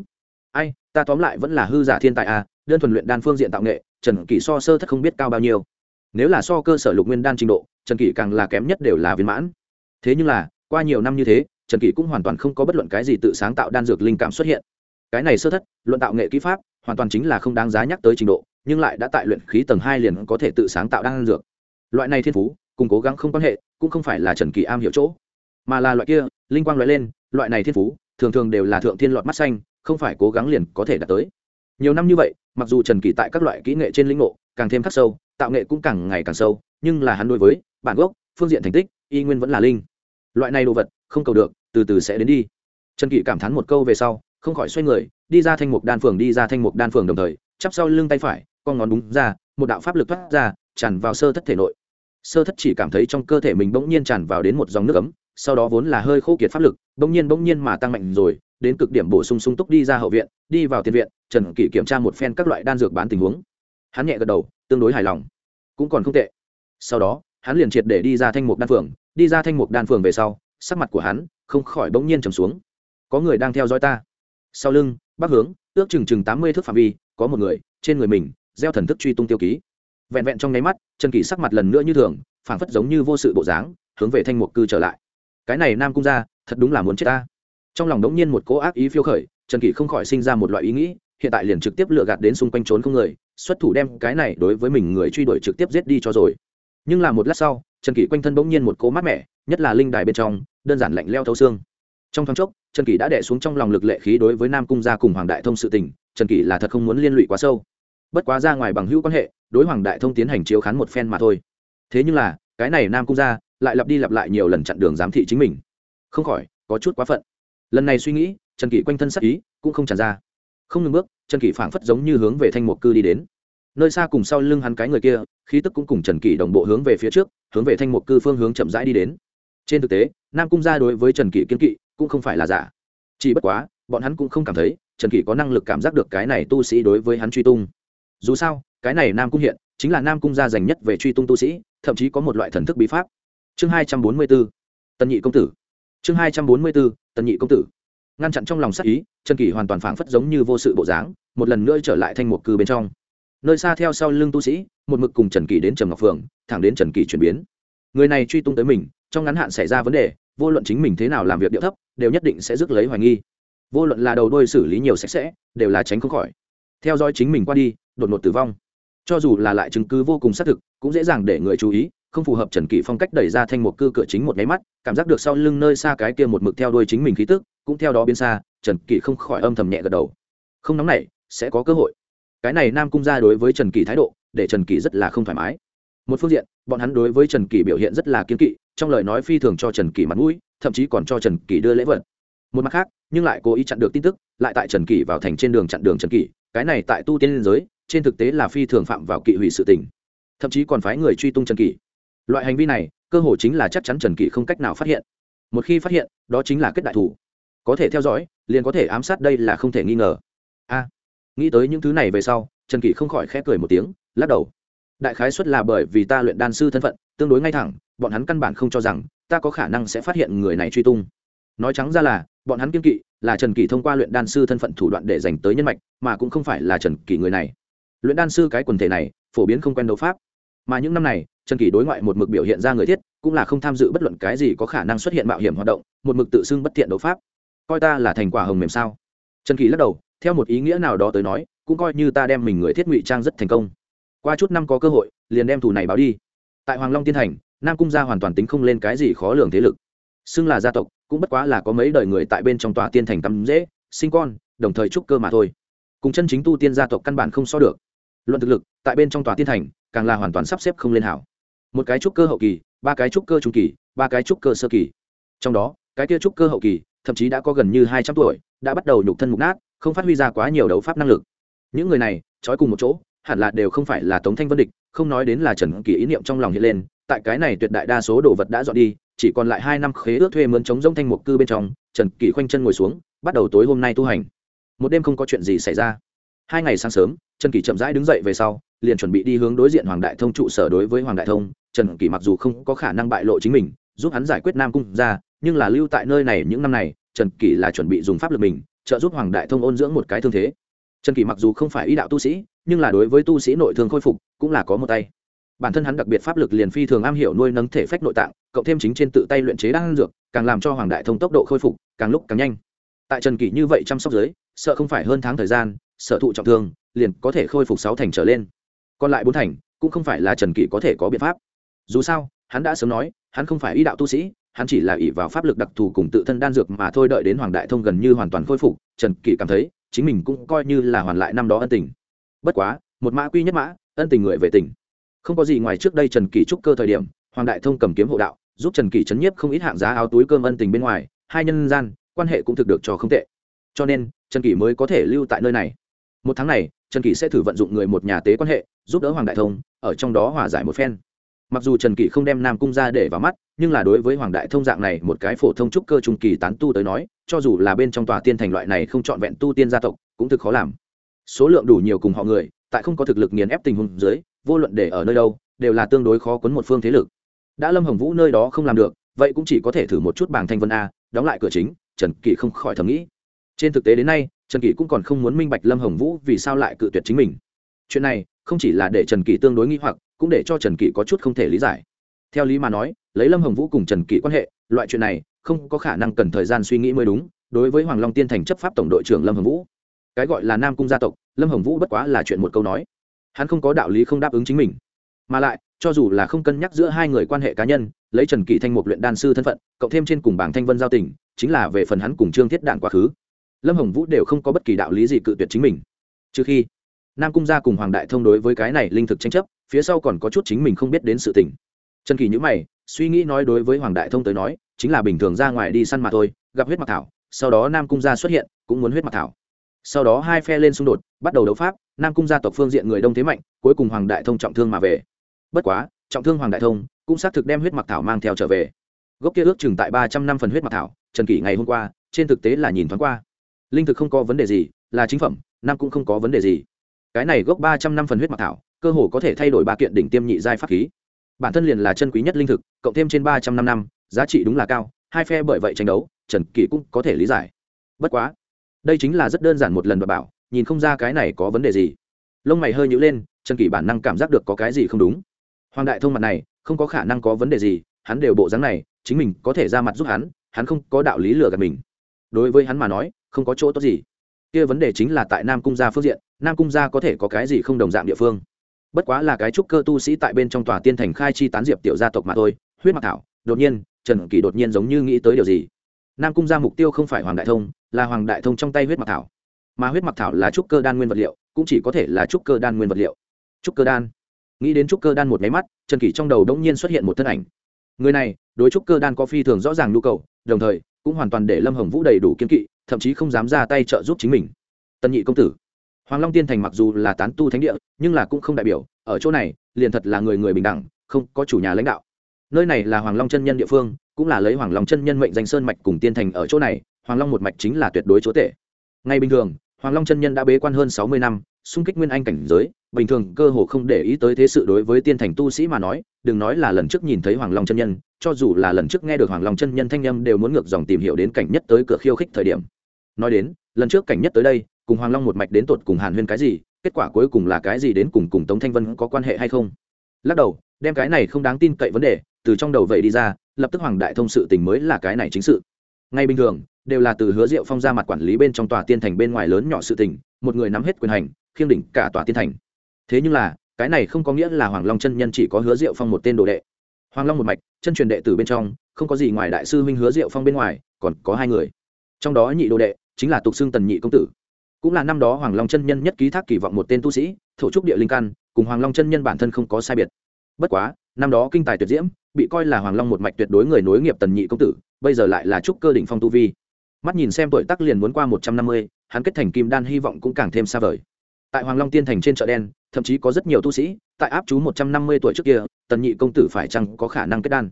Ai, ta tóm lại vẫn là hư giả thiên tài à đơn thuần luyện đan phương diện tạo nghệ, trần kỷ so sơ thất không biết cao bao nhiêu. Nếu là so cơ sở lục nguyên đan trình độ, trần kỷ càng là kém nhất đều là viên mãn. Thế nhưng là, qua nhiều năm như thế, trần kỷ cũng hoàn toàn không có bất luận cái gì tự sáng tạo đan dược linh cảm xuất hiện. Cái này sơ thất, luận tạo nghệ kỹ pháp, hoàn toàn chính là không đáng giá nhắc tới trình độ, nhưng lại đã tại luyện khí tầng hai liền có thể tự sáng tạo đan dược. Loại này thiên phú cùng cố gắng không quan hệ, cũng không phải là trần kỳ am hiểu chỗ, mà là loại kia, linh quang loại lên, loại này thiên phú, thường thường đều là thượng thiên lọt mắt xanh, không phải cố gắng liền có thể đạt tới. Nhiều năm như vậy, mặc dù trần kỳ tại các loại kỹ nghệ trên lĩnh ngộ càng thêm khắc sâu, tạo nghệ cũng càng ngày càng sâu, nhưng là hắn đối với bản gốc, phương diện thành tích, y nguyên vẫn là linh. Loại này đồ vật, không cầu được, từ từ sẽ đến đi. Trần kỳ cảm thán một câu về sau, không khỏi xoay người, đi ra thanh mục đan phường, đi ra thanh mục đan phường đồng thời, chắp sau lưng tay phải, con ngón đúng ra, một đạo pháp lực thoát ra, tràn vào sơ thất thể nội sơ thất chỉ cảm thấy trong cơ thể mình bỗng nhiên tràn vào đến một dòng nước ấm, sau đó vốn là hơi khô kiệt pháp lực, bỗng nhiên bỗng nhiên mà tăng mạnh rồi, đến cực điểm bổ sung sung túc đi ra hậu viện, đi vào tiền viện, trần kỷ kiểm tra một phen các loại đan dược bán tình huống. Hắn nhẹ gật đầu, tương đối hài lòng. Cũng còn không tệ. Sau đó, hắn liền triệt để đi ra thanh mục đan phường. Đi ra thanh mục đan phường về sau, sắc mặt của hắn không khỏi bỗng nhiên trầm xuống. Có người đang theo dõi ta. Sau lưng, bắc hướng, ước chừng chừng tám mươi thước phạm vi, có một người, trên người mình, gieo thần thức truy tung tiêu ký vẹn vẹn trong nháy mắt, trần kỷ sắc mặt lần nữa như thường, phảng phất giống như vô sự bộ dáng, hướng về thanh mục cư trở lại. Cái này nam cung ra thật đúng là muốn chết ta. Trong lòng đống nhiên một cỗ ác ý phiêu khởi, trần kỷ không khỏi sinh ra một loại ý nghĩ, hiện tại liền trực tiếp lựa gạt đến xung quanh trốn không người, xuất thủ đem cái này đối với mình người truy đuổi trực tiếp giết đi cho rồi. Nhưng là một lát sau, trần kỷ quanh thân bỗng nhiên một cỗ mát mẻ, nhất là linh đài bên trong, đơn giản lạnh leo thấu xương. Trong thoáng chốc, trần kỷ đã đẻ xuống trong lòng lực lệ khí đối với nam cung gia cùng hoàng đại thông sự tình, trần kỷ là thật không muốn liên lụy quá sâu bất quá ra ngoài bằng hữu quan hệ, đối hoàng đại thông tiến hành chiếu khán một phen mà thôi. Thế nhưng là, cái này nam cung gia lại lặp đi lặp lại nhiều lần chặn đường giám thị chính mình. Không khỏi, có chút quá phận. Lần này suy nghĩ, trần kỷ quanh thân sắc ý cũng không tràn ra. Không ngừng bước, trần kỷ phảng phất giống như hướng về thanh mục cư đi đến. Nơi xa cùng sau lưng hắn cái người kia, khí tức cũng cùng trần kỷ đồng bộ hướng về phía trước, hướng về thanh mục cư phương hướng chậm rãi đi đến. Trên thực tế, nam cung gia đối với trần kỷ kiên kỵ cũng không phải là giả. Chỉ bất quá, bọn hắn cũng không cảm thấy trần kỷ có năng lực cảm giác được cái này tu sĩ đối với hắn truy tung dù sao, cái này nam cung hiện, chính là nam cung gia dành nhất về truy tung tu sĩ, thậm chí có một loại thần thức bí pháp. Chương hai trăm bốn mươi b ố tần nhị công tử. Chương hai trăm bốn mươi b ố tần nhị công tử. Ngăn chặn trong lòng sắc ý, trần kỷ hoàn toàn phảng phất giống như vô sự bộ dáng, một lần nữa trở lại thanh một cư bên trong. Nơi xa theo sau lưng tu sĩ, một mực cùng trần kỷ đến trầm ngọc phường thẳng đến trần kỷ chuyển biến. Người này truy tung tới mình, trong ngắn hạn xảy ra vấn đề, vô luận chính mình thế nào làm việc điệu thấp, đều nhất định sẽ rước lấy hoài nghi. Vô luận là đầu đôi xử lý nhiều sạch sẽ, đều là tránh không khỏi theo dõi chính mình qua đi, đột ngột tử vong. Cho dù là lại chứng cứ vô cùng xác thực, cũng dễ dàng để người chú ý, không phù hợp trần kỷ phong cách đẩy ra thanh một cư cửa chính một nháy mắt, cảm giác được sau lưng nơi xa cái kia một mực theo đuôi chính mình khí tức, cũng theo đó biến xa, trần kỷ không khỏi âm thầm nhẹ gật đầu. Không nóng này, sẽ có cơ hội. Cái này nam cung ra đối với trần kỷ thái độ, để trần kỷ rất là không thoải mái. Một phương diện, bọn hắn đối với trần kỷ biểu hiện rất là kiên kỵ, trong lời nói phi thường cho trần kỷ mặt mũi, thậm chí còn cho trần kỷ đưa lễ vật. Một mặt khác, nhưng lại cố ý chặn được tin tức, lại tại trần kỷ vào thành trên đường chặn đường trần kỷ cái này tại tu tiên liên giới, trên thực tế là phi thường phạm vào kỵ hủy sự tình. Thậm chí còn phái người truy tung trần kỷ. Loại hành vi này, cơ hội chính là chắc chắn trần kỷ không cách nào phát hiện. Một khi phát hiện, đó chính là kết đại thủ. Có thể theo dõi, liền có thể ám sát đây là không thể nghi ngờ. A. Nghĩ tới những thứ này về sau, trần kỷ không khỏi khẽ cười một tiếng, lắc đầu. Đại khái xuất là bởi vì ta luyện đan sư thân phận, tương đối ngay thẳng, bọn hắn căn bản không cho rằng, ta có khả năng sẽ phát hiện người này truy tung. Nói trắng ra là, bọn hắn kiên kỵ là trần kỷ thông qua luyện đan sư thân phận thủ đoạn để dành tới nhân mạch, mà cũng không phải là trần kỷ người này. Luyện đan sư cái quần thể này, phổ biến không quen đấu pháp. Mà những năm này, trần kỷ đối ngoại một mực biểu hiện ra người thiết, cũng là không tham dự bất luận cái gì có khả năng xuất hiện mạo hiểm hoạt động, một mực tự xưng bất thiện đấu pháp. Coi ta là thành quả hồng mềm sao? Trần kỷ lắc đầu, theo một ý nghĩa nào đó tới nói, cũng coi như ta đem mình người thiết ngụy trang rất thành công. Qua chút năm có cơ hội, liền đem thủ này báo đi. Tại hoàng long tiên thành, nam cung gia hoàn toàn tính không lên cái gì khó lường thế lực. Xưng là gia tộc cũng bất quá là có mấy đời người tại bên trong tòa tiên thành tắm dễ, sinh con, đồng thời trúc cơ mà thôi. Cùng chân chính tu tiên gia tộc căn bản không so được. Luận thực lực, tại bên trong tòa tiên thành, càng là hoàn toàn sắp xếp không lên hảo. Một cái trúc cơ hậu kỳ, ba cái trúc cơ trung kỳ, ba cái trúc cơ sơ kỳ. Trong đó, cái kia trúc cơ hậu kỳ, thậm chí đã có gần như hai trăm tuổi, đã bắt đầu nhục thân mục nát, không phát huy ra quá nhiều đấu pháp năng lực. Những người này, trói cùng một chỗ, hẳn là đều không phải là tống thanh vân địch, không nói đến là trần kỳ ý niệm trong lòng hiện lên, tại cái này tuyệt đại đa số đồ vật đã dọn đi chỉ còn lại hai năm khế ước thuê mướn chống giống thanh mục cư bên trong, trần kỳ khoanh chân ngồi xuống, bắt đầu tối hôm nay tu hành. Một đêm không có chuyện gì xảy ra. Hai ngày sáng sớm, trần kỳ chậm rãi đứng dậy về sau, liền chuẩn bị đi hướng đối diện hoàng đại thông trụ sở đối với hoàng đại thông. Trần kỳ mặc dù không có khả năng bại lộ chính mình, giúp hắn giải quyết nam cung ra, nhưng là lưu tại nơi này những năm này, trần kỳ là chuẩn bị dùng pháp lực mình, trợ giúp hoàng đại thông ôn dưỡng một cái thương thế. Trần kỳ mặc dù không phải ý đạo tu sĩ, nhưng là đối với tu sĩ nội thương khôi phục cũng là có một tay. Bản thân hắn đặc biệt pháp lực liền phi thường am hiểu nuôi nấng thể phách nội tạng cộng thêm chính trên tự tay luyện chế đan dược càng làm cho hoàng đại thông tốc độ khôi phục càng lúc càng nhanh. Tại trần kỷ như vậy chăm sóc dưới, sợ không phải hơn tháng thời gian sợ thụ trọng thương liền có thể khôi phục sáu thành trở lên. Còn lại bốn thành cũng không phải là trần kỷ có thể có biện pháp. Dù sao hắn đã sớm nói hắn không phải ý đạo tu sĩ hắn chỉ là ỷ vào pháp lực đặc thù cùng tự thân đan dược mà thôi đợi đến hoàng đại thông gần như hoàn toàn khôi phục trần kỷ cảm thấy chính mình cũng coi như là hoàn lại năm đó ân tình. Bất quá một mã quy nhất mã ân tình người về tình không có gì ngoài trước đây trần kỷ trúc cơ thời điểm hoàng đại thông cầm kiếm hộ đạo giúp trần kỷ chấn nhiếp không ít hạng giá áo túi cơm ân tình bên ngoài, hai nhân gian, quan hệ cũng thực được cho không tệ. Cho nên, trần kỷ mới có thể lưu tại nơi này. Một tháng này, trần kỷ sẽ thử vận dụng người một nhà tế quan hệ, giúp đỡ hoàng đại thông, ở trong đó hòa giải một phen. Mặc dù trần kỷ không đem nam cung ra để vào mắt, nhưng là đối với hoàng đại thông dạng này một cái phổ thông trúc cơ trung kỳ tán tu tới nói, cho dù là bên trong tòa tiên thành loại này không trọn vẹn tu tiên gia tộc, cũng thực khó làm. Số lượng đủ nhiều cùng họ người, tại không có thực lực nghiền ép tình huống dưới, vô luận để ở nơi đâu, đều là tương đối khó quấn một phương thế lực đã lâm hồng vũ nơi đó không làm được, vậy cũng chỉ có thể thử một chút bảng thanh vân a, đóng lại cửa chính, trần kỷ không khỏi thầm nghĩ. Trên thực tế đến nay, trần kỷ cũng còn không muốn minh bạch lâm hồng vũ vì sao lại cự tuyệt chính mình. Chuyện này, không chỉ là để trần kỷ tương đối nghi hoặc, cũng để cho trần kỷ có chút không thể lý giải. Theo lý mà nói, lấy lâm hồng vũ cùng trần kỷ quan hệ, loại chuyện này, không có khả năng cần thời gian suy nghĩ mới đúng, đối với hoàng long tiên thành chấp pháp tổng đội trưởng lâm hồng vũ. Cái gọi là nam cung gia tộc, lâm hồng vũ bất quá là chuyện một câu nói. Hắn không có đạo lý không đáp ứng chính mình. Mà lại cho dù là không cân nhắc giữa hai người quan hệ cá nhân, lấy trần kỳ thanh một luyện đan sư thân phận, cộng thêm trên cùng bảng thanh vân giao tình, chính là về phần hắn cùng trương thiết đạn quá khứ. Lâm hồng vũ đều không có bất kỳ đạo lý gì cự tuyệt chính mình. Trừ khi, nam cung gia cùng hoàng đại thông đối với cái này linh thực tranh chấp, phía sau còn có chút chính mình không biết đến sự tình. Trần kỳ nhữ mày, suy nghĩ nói đối với hoàng đại thông tới nói, chính là bình thường ra ngoài đi săn mà thôi, gặp huyết mặc thảo, sau đó nam cung gia xuất hiện, cũng muốn huyết mặc thảo. Sau đó hai phe lên xung đột, bắt đầu đấu pháp, nam cung gia tộc phương diện người đông thế mạnh, cuối cùng hoàng đại thông trọng thương mà về bất quá, trọng thương hoàng đại thông cũng xác thực đem huyết mặc thảo mang theo trở về. Gốc kia ước chừng tại ba trăm năm phần huyết mặc thảo, trần kỷ ngày hôm qua, trên thực tế là nhìn thoáng qua. Linh thực không có vấn đề gì, là chính phẩm nam cũng không có vấn đề gì. Cái này gốc ba trăm năm phần huyết mặc thảo, cơ hồ có thể thay đổi ba kiện đỉnh tiêm nhị giai pháp khí. Bản thân liền là chân quý nhất linh thực, cộng thêm trên ba trăm năm năm, giá trị đúng là cao, hai phe bởi vậy tranh đấu, trần kỷ cũng có thể lý giải. Bất quá, đây chính là rất đơn giản một lần và bảo, nhìn không ra cái này có vấn đề gì. Lông mày hơi nhữ lên, trần kỷ bản năng cảm giác được có cái gì không đúng hoàng đại thông mặt này, không có khả năng có vấn đề gì, hắn đều bộ dáng này, chính mình có thể ra mặt giúp hắn hắn không có đạo lý lừa gạt mình. Đối với hắn mà nói, không có chỗ tốt gì. Kia vấn đề chính là tại nam cung gia phương diện, nam cung gia có thể có cái gì không đồng dạng địa phương. Bất quá là cái trúc cơ tu sĩ tại bên trong tòa tiên thành khai chi tán diệp tiểu gia tộc mà thôi, huyết mặc thảo, đột nhiên, trần kỳ đột nhiên giống như nghĩ tới điều gì. Nam cung gia mục tiêu không phải hoàng đại thông, là hoàng đại thông trong tay huyết mặc thảo. Mà huyết mặc thảo là trúc cơ đan nguyên vật liệu, cũng chỉ có thể là trúc cơ đan nguyên vật liệu. Trúc cơ đan nghĩ đến trúc cơ đan một máy mắt, trần kỷ trong đầu đống nhiên xuất hiện một thân ảnh. Người này, đối trúc cơ đan có phi thường rõ ràng nhu cầu, đồng thời, cũng hoàn toàn để lâm hồng vũ đầy đủ kiên kỵ, thậm chí không dám ra tay trợ giúp chính mình. Tân nhị công tử, hoàng long tiên thành mặc dù là tán tu thánh địa, nhưng là cũng không đại biểu, ở chỗ này, liền thật là người người bình đẳng, không có chủ nhà lãnh đạo. Nơi này là hoàng long chân nhân địa phương, cũng là lấy hoàng long chân nhân mệnh danh sơn mạch cùng tiên thành ở chỗ này, hoàng long một mạch chính là tuyệt đối chúa tể. Ngay bình thường, hoàng long chân nhân đã bế quan hơn sáu mươi năm, xung kích nguyên anh cảnh giới bình thường cơ hồ không để ý tới thế sự đối với tiên thành tu sĩ mà nói, đừng nói là lần trước nhìn thấy hoàng long chân nhân, cho dù là lần trước nghe được hoàng long chân nhân thanh âm đều muốn ngược dòng tìm hiểu đến cảnh nhất tới cửa khiêu khích thời điểm. Nói đến, lần trước cảnh nhất tới đây, cùng hoàng long một mạch đến tột cùng hàn huyên cái gì, kết quả cuối cùng là cái gì đến cùng cùng tống thanh vân có quan hệ hay không? Lắc đầu, đem cái này không đáng tin cậy vấn đề, từ trong đầu vậy đi ra, lập tức hoàng đại thông sự tình mới là cái này chính sự. Ngay bình thường, đều là từ hứa diệu phong ra mặt quản lý bên trong tòa tiên thành bên ngoài lớn nhỏ sự tình, một người nắm hết quyền hành, khiêng đỉnh cả tòa tiên thành thế nhưng là, cái này không có nghĩa là hoàng long chân nhân chỉ có hứa diệu phong một tên đồ đệ. Hoàng long một mạch, chân truyền đệ tử bên trong, không có gì ngoài đại sư huynh hứa diệu phong bên ngoài, còn có hai người. Trong đó nhị đồ đệ, chính là tục xưng tần nhị công tử. Cũng là năm đó hoàng long chân nhân nhất ký thác kỳ vọng một tên tu sĩ, thổ trúc địa linh căn, cùng hoàng long chân nhân bản thân không có sai biệt. Bất quá, năm đó kinh tài tuyệt diễm, bị coi là hoàng long một mạch tuyệt đối người nối nghiệp tần nhị công tử, bây giờ lại là trúc cơ đỉnh phong tu vi. Mắt nhìn xem tuổi tắc liền muốn qua một trăm năm mươi, hắn kết thành kim đan hy vọng cũng càng thêm xa vời. Tại hoàng long tiên thành trên chợ đen thậm chí có rất nhiều tu sĩ, tại áp chú một trăm năm mươi tuổi trước kia, tần nhị công tử phải chăng có khả năng kết đan?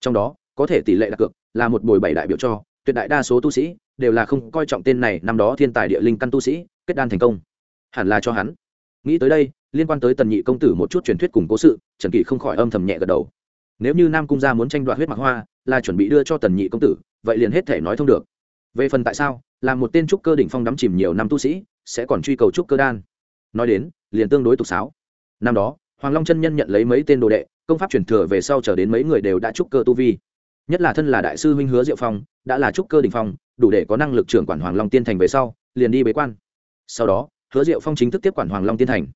Trong đó, có thể tỷ lệ đặt cược là một bồi bảy đại biểu cho, tuyệt đại đa số tu sĩ đều là không coi trọng tên này, năm đó thiên tài địa linh căn tu sĩ, kết đan thành công. Hẳn là cho hắn. Nghĩ tới đây, liên quan tới tần nhị công tử một chút truyền thuyết cùng cố sự, trần kỷ không khỏi âm thầm nhẹ gật đầu. Nếu như nam cung gia muốn tranh đoạt huyết mạch hoa, là chuẩn bị đưa cho tần nhị công tử, vậy liền hết thể nói thông được. Về phần tại sao, là một tên trúc cơ đỉnh phong đắm chìm nhiều năm tu sĩ, sẽ còn truy cầu trúc cơ đan? Nói đến, liền tương đối tục sáo. Năm đó, hoàng long chân nhân nhận lấy mấy tên đồ đệ, công pháp truyền thừa về sau trở đến mấy người đều đã trúc cơ tu vi. Nhất là thân là đại sư huynh hứa diệu phong, đã là trúc cơ đình phong, đủ để có năng lực trưởng quản hoàng long tiên thành về sau, liền đi bế quan. Sau đó, hứa diệu phong chính thức tiếp quản hoàng long tiên thành.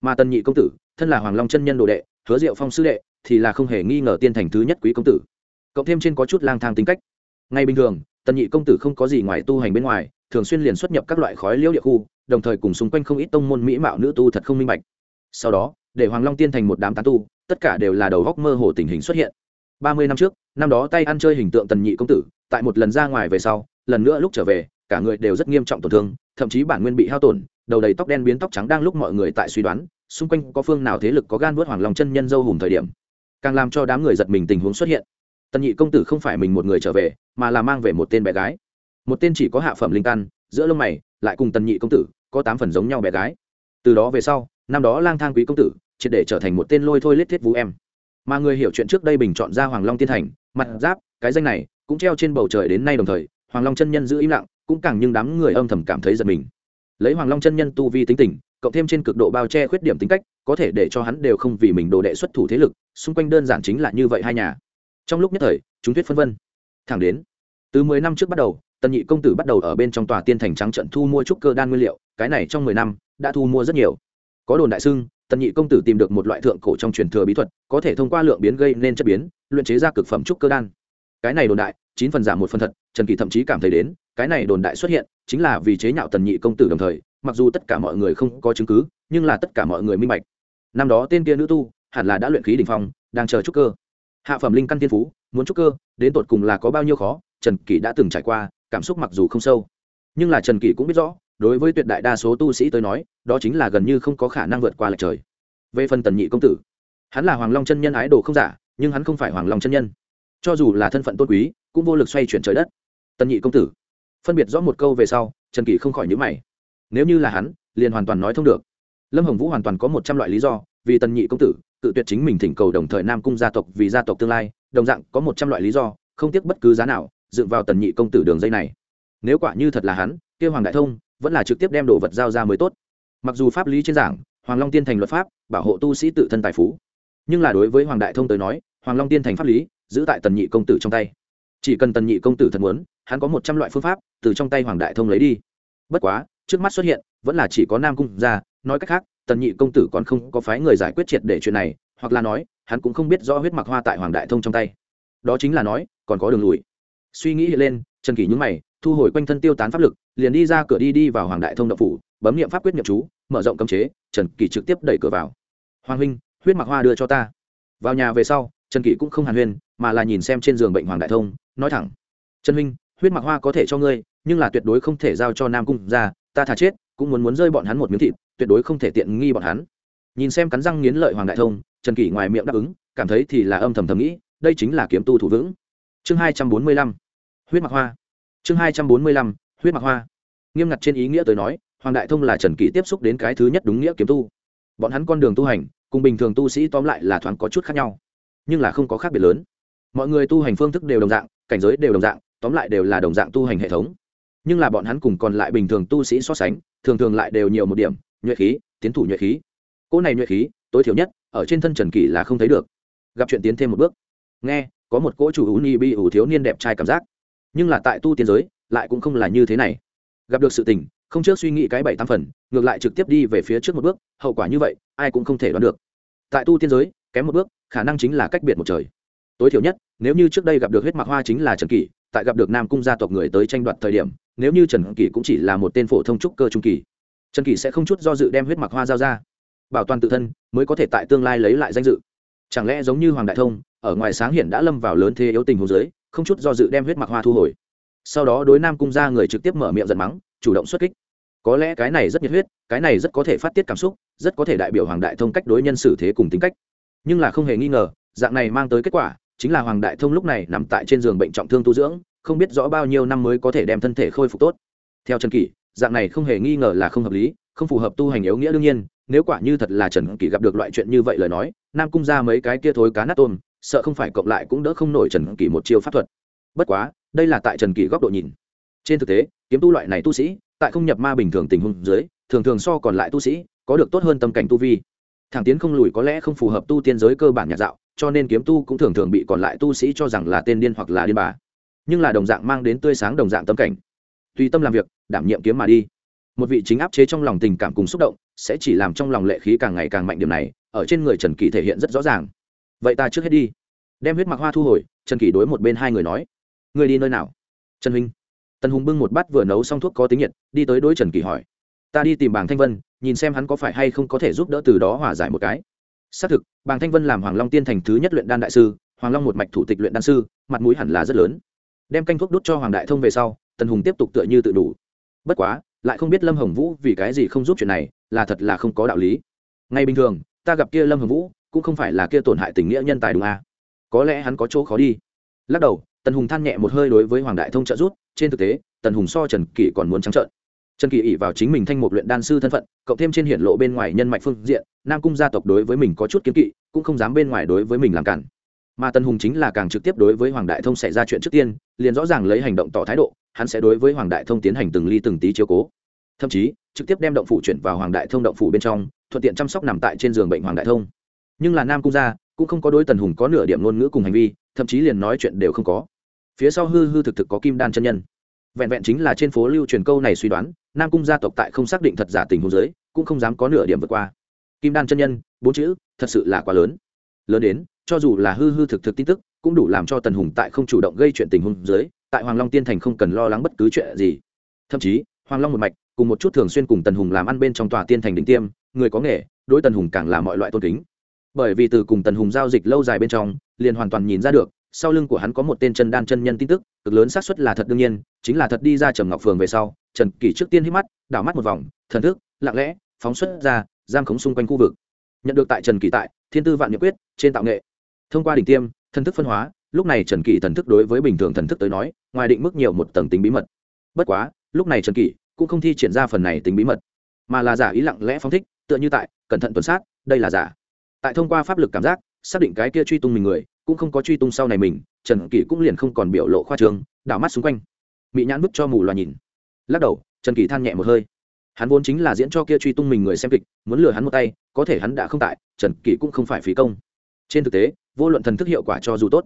Mà tân nhị công tử, thân là hoàng long chân nhân đồ đệ, hứa diệu phong sư đệ, thì là không hề nghi ngờ tiên thành thứ nhất quý công tử. Cộng thêm trên có chút lang thang tính cách. Ngay bình thường tần nhị công tử không có gì ngoài tu hành bên ngoài thường xuyên liền xuất nhập các loại khói liễu địa khu, đồng thời cùng xung quanh không ít tông môn mỹ mạo nữ tu thật không minh bạch. Sau đó, để hoàng long tiên thành một đám tán tu, tất cả đều là đầu góc mơ hồ tình hình xuất hiện. Ba mươi năm trước, năm đó tay ăn chơi hình tượng tần nhị công tử, tại một lần ra ngoài về sau, lần nữa lúc trở về, cả người đều rất nghiêm trọng tổn thương, thậm chí bản nguyên bị hao tổn, đầu đầy tóc đen biến tóc trắng đang lúc mọi người tại suy đoán, xung quanh có phương nào thế lực có gan vớt hoàng long chân nhân dâu hùm thời điểm. Càng làm cho đám người giật mình tình huống xuất hiện. Tần nhị công tử không phải mình một người trở về, mà là mang về một tên bé gái một tên chỉ có hạ phẩm linh căn, giữa lông mày, lại cùng tần nhị công tử, có tám phần giống nhau bé gái. Từ đó về sau, năm đó lang thang quý công tử, triệt để trở thành một tên lôi thôi lết thiết vũ em. Mà người hiểu chuyện trước đây bình chọn ra hoàng long tiên thành, mặt giáp, cái danh này, cũng treo trên bầu trời đến nay đồng thời, hoàng long chân nhân giữ im lặng, cũng càng nhưng đám người âm thầm cảm thấy giật mình. Lấy hoàng long chân nhân tu vi tính tình, cộng thêm trên cực độ bao che khuyết điểm tính cách, có thể để cho hắn đều không vì mình đồ đệ xuất thủ thế lực, xung quanh đơn giản chính là như vậy hai nhà. Trong lúc nhất thời, chúng thuyết phân vân. Thẳng đến, từ mười năm trước bắt đầu tần nhị công tử bắt đầu ở bên trong tòa tiên thành trắng trận thu mua trúc cơ đan nguyên liệu cái này trong mười năm đã thu mua rất nhiều. Có đồn đại sưng, tần nhị công tử tìm được một loại thượng cổ trong truyền thừa bí thuật có thể thông qua lượng biến gây nên chất biến luyện chế ra cực phẩm trúc cơ đan. Cái này đồn đại chín phần giả một phần thật trần kỳ thậm chí cảm thấy đến cái này đồn đại xuất hiện chính là vì chế nhạo tần nhị công tử đồng thời mặc dù tất cả mọi người không có chứng cứ nhưng là tất cả mọi người minh bạch. Năm đó tên kia nữ tu hẳn là đã luyện khí đ ỉ n h phong đang chờ trúc cơ. Hạ phẩm linh căn tiên phú muốn trúc cơ đến tột cùng là có bao nhiêu khó trần kỳ đã từng trải qua cảm xúc mặc dù không sâu. Nhưng là trần kỷ cũng biết rõ, đối với tuyệt đại đa số tu sĩ tới nói, đó chính là gần như không có khả năng vượt qua lệch trời. Về phần tần nhị công tử, hắn là hoàng long chân nhân ái đồ không giả, nhưng hắn không phải hoàng long chân nhân. Cho dù là thân phận tôn quý, cũng vô lực xoay chuyển trời đất. Tần nhị công tử, phân biệt rõ một câu về sau, trần kỷ không khỏi nhữ mày. Nếu như là hắn, liền hoàn toàn nói thông được. Lâm hồng vũ hoàn toàn có một trăm loại lý do, vì tần nhị công tử tự tuyệt chính mình thỉnh cầu đồng thời nam cung gia tộc vì gia tộc tương lai, đồng dạng có một trăm loại lý do, không tiếc bất cứ giá nào dựng vào tần nhị công tử đường dây này. Nếu quả như thật là hắn kêu hoàng đại thông vẫn là trực tiếp đem đồ vật giao ra mới tốt. Mặc dù pháp lý trên giảng, hoàng long tiên thành luật pháp, bảo hộ tu sĩ tự thân tài phú. Nhưng là đối với hoàng đại thông tới nói, hoàng long tiên thành pháp lý giữ tại tần nhị công tử trong tay. Chỉ cần tần nhị công tử thật muốn, hắn có một trăm loại phương pháp từ trong tay hoàng đại thông lấy đi. Bất quá, trước mắt xuất hiện, vẫn là chỉ có nam cung ra nói cách khác, tần nhị công tử còn không có phái người giải quyết triệt để chuyện này, hoặc là nói, hắn cũng không biết rõ huyết mặc hoa tại hoàng đại thông trong tay. Đó chính là nói, còn có đường lùi suy nghĩ lên, trần kỷ nhúng mày, thu hồi quanh thân tiêu tán pháp lực, liền đi ra cửa đi đi vào hoàng đại thông đậu phủ, bấm nghiệm pháp quyết nhập chú, mở rộng cấm chế, trần kỷ trực tiếp đẩy cửa vào. Hoàng huynh, huyết mặc hoa đưa cho ta. Vào nhà về sau, trần kỷ cũng không hàn huyên, mà là nhìn xem trên giường bệnh hoàng đại thông, nói thẳng, trần huynh, huyết mặc hoa có thể cho ngươi, nhưng là tuyệt đối không thể giao cho nam cung ra ta thà chết, cũng muốn muốn rơi bọn hắn một miếng thịt, tuyệt đối không thể tiện nghi bọn hắn. Nhìn xem cắn răng nghiến lợi hoàng đại thông, trần kỷ ngoài miệng đáp ứng, cảm thấy thì là âm thầm thầm nghĩ, đây chính là kiếm tu thủ vững chương hai trăm bốn mươi lăm, huyết mặc hoa. Chương hai trăm bốn mươi lăm, huyết mặc hoa. Nghiêm ngặt trên ý nghĩa tới nói, hoàng đại thông là trần kỷ tiếp xúc đến cái thứ nhất đúng nghĩa kiếm tu. Bọn hắn con đường tu hành, cùng bình thường tu sĩ tóm lại là thoáng có chút khác nhau, nhưng là không có khác biệt lớn. Mọi người tu hành phương thức đều đồng dạng, cảnh giới đều đồng dạng, tóm lại đều là đồng dạng tu hành hệ thống. Nhưng là bọn hắn cùng còn lại bình thường tu sĩ so sánh, thường thường lại đều nhiều một điểm, nhuệ khí, tiến thủ nhuệ khí. Cỗ này nhuệ khí, tối thiểu nhất, ở trên thân trần kỷ là không thấy được. Gặp chuyện tiến thêm một bước. Nghe có một cỗ chủ ú ni bi ủ thiếu niên đẹp trai cảm giác. Nhưng là tại tu tiên giới, lại cũng không là như thế này. Gặp được sự tình, không trước suy nghĩ cái bảy tam phần, ngược lại trực tiếp đi về phía trước một bước, hậu quả như vậy, ai cũng không thể đoán được. Tại tu tiên giới, kém một bước, khả năng chính là cách biệt một trời. Tối thiểu nhất, nếu như trước đây gặp được huyết mạc hoa chính là trần kỷ, tại gặp được nam cung gia tộc người tới tranh đoạt thời điểm, nếu như trần kỷ cũng chỉ là một tên phổ thông trúc cơ trung kỳ, trần kỷ sẽ không chút do dự đem huyết mạc hoa giao ra, bảo toàn tự thân, mới có thể tại tương lai lấy lại danh dự. Chẳng lẽ giống như hoàng đại thông ở ngoài sáng hiện đã lâm vào lớn thế yếu tình hồ dưới, không chút do dự đem huyết mặc hoa thu hồi. Sau đó đối nam cung ra người trực tiếp mở miệng giận mắng, chủ động xuất kích. Có lẽ cái này rất nhiệt huyết, cái này rất có thể phát tiết cảm xúc, rất có thể đại biểu hoàng đại thông cách đối nhân xử thế cùng tính cách. Nhưng là không hề nghi ngờ, dạng này mang tới kết quả, chính là hoàng đại thông lúc này nằm tại trên giường bệnh trọng thương tu dưỡng, không biết rõ bao nhiêu năm mới có thể đem thân thể khôi phục tốt. Theo trần kỷ, dạng này không hề nghi ngờ là không hợp lý, không phù hợp tu hành yếu nghĩa đương nhiên, nếu quả như thật là trần kỷ gặp được loại chuyện như vậy lời nói, nam cung ra mấy cái kia thối cá nát tôm sợ không phải cộng lại cũng đỡ không nổi trần kỷ một chiêu pháp thuật. Bất quá, đây là tại trần kỷ góc độ nhìn. Trên thực tế, kiếm tu loại này tu sĩ, tại không nhập ma bình thường tình huống dưới, thường thường so còn lại tu sĩ, có được tốt hơn tâm cảnh tu vi. Thẳng tiến không lùi có lẽ không phù hợp tu tiên giới cơ bản nhạc dạo, cho nên kiếm tu cũng thường thường bị còn lại tu sĩ cho rằng là tên điên hoặc là điên bà. Nhưng là đồng dạng mang đến tươi sáng đồng dạng tâm cảnh. Tùy tâm làm việc, đảm nhiệm kiếm mà đi. Một vị chính áp chế trong lòng tình cảm cùng xúc động, sẽ chỉ làm trong lòng lệ khí càng ngày càng mạnh điểm này, ở trên người trần kỳ thể hiện rất rõ ràng vậy ta trước hết đi. Đem huyết mặc hoa thu hồi, trần kỳ đối một bên hai người nói. Người đi nơi nào? Trần huynh. Tần hùng bưng một bát vừa nấu xong thuốc có tính nhiệt, đi tới đối trần kỳ hỏi. Ta đi tìm bảng thanh vân, nhìn xem hắn có phải hay không có thể giúp đỡ từ đó hòa giải một cái. Xác thực, bàng thanh vân làm hoàng long tiên thành thứ nhất luyện đan đại sư, hoàng long một mạch thủ tịch luyện đan sư, mặt mũi hẳn là rất lớn. Đem canh thuốc đút cho hoàng đại thông về sau, tần hùng tiếp tục tựa như tự đủ. Bất quá, lại không biết lâm hồng vũ vì cái gì không giúp chuyện này, là thật là không có đạo lý. Ngay bình thường, ta gặp kia lâm hồng vũ cũng không phải là kia tổn hại tình nghĩa nhân tài đúng à. có lẽ hắn có chỗ khó đi lắc đầu, tần hùng than nhẹ một hơi đối với hoàng đại thông trợ rút. trên thực tế, tần hùng so trần kỷ còn muốn trắng trợn trần kỳ ỉ vào chính mình thanh một luyện đan sư thân phận, cộng thêm trên hiển lộ bên ngoài nhân mạch phương diện, nam cung gia tộc đối với mình có chút kiếm kỵ, cũng không dám bên ngoài đối với mình làm cản mà tần hùng chính là càng trực tiếp đối với hoàng đại thông xảy ra chuyện trước tiên, liền rõ ràng lấy hành động tỏ thái độ, hắn sẽ đối với hoàng đại thông tiến hành từng ly từng tí chiếu cố thậm chí, trực tiếp đem động phủ chuyển vào hoàng đại thông động phủ bên trong, thuận tiện chăm sóc nằm tại trên giường bệnh hoàng đại thông nhưng là nam cung gia cũng không có đối tần hùng có nửa điểm ngôn ngữ cùng hành vi thậm chí liền nói chuyện đều không có. Phía sau hư hư thực thực có kim đan chân nhân. Vẹn vẹn chính là trên phố lưu truyền câu này suy đoán nam cung gia tộc tại không xác định thật giả tình huống giới cũng không dám có nửa điểm vượt qua. Kim đan chân nhân bốn chữ thật sự là quá lớn. Lớn đến cho dù là hư hư thực thực tin tức cũng đủ làm cho tần hùng tại không chủ động gây chuyện tình huống giới, tại hoàng long tiên thành không cần lo lắng bất cứ chuyện gì. Thậm chí hoàng long một mạch cùng một chút thường xuyên cùng tần hùng làm ăn bên trong tòa tiên thành đỉnh tiêm người có nghề đối tần hùng càng là mọi loại tôn kính bởi vì từ cùng tần hùng giao dịch lâu dài bên trong, liền hoàn toàn nhìn ra được, sau lưng của hắn có một tên chân đan chân nhân tin tức, cực lớn xác suất là thật đương nhiên, chính là thật đi ra trầm ngọc phường về sau, trần kỷ trước tiên hít mắt, đảo mắt một vòng, thần thức, lặng lẽ, phóng xuất ra, giam khống xung quanh khu vực. Nhận được tại trần kỷ tại, thiên tư vạn nhật quyết, trên tạo nghệ. Thông qua đỉnh tiêm, thần thức phân hóa, lúc này trần kỷ thần thức đối với bình thường thần thức tới nói, ngoài định mức nhiều một tầng tính bí mật. Bất quá, lúc này trần kỷ cũng không thi triển ra phần này tính bí mật, mà là giả ý lặng lẽ phóng thích, tựa như tại, cẩn thận tuần sát, đây là giả tại thông qua pháp lực cảm giác, xác định cái kia truy tung mình người, cũng không có truy tung sau này mình, trần kỷ cũng liền không còn biểu lộ khoa trương, đảo mắt xung quanh. Bị nhãn bức cho mù loà nhìn. Lắc đầu, trần kỷ than nhẹ một hơi. Hắn vốn chính là diễn cho kia truy tung mình người xem kịch, muốn lừa hắn một tay, có thể hắn đã không tại, trần kỷ cũng không phải phí công. Trên thực tế, vô luận thần thức hiệu quả cho dù tốt,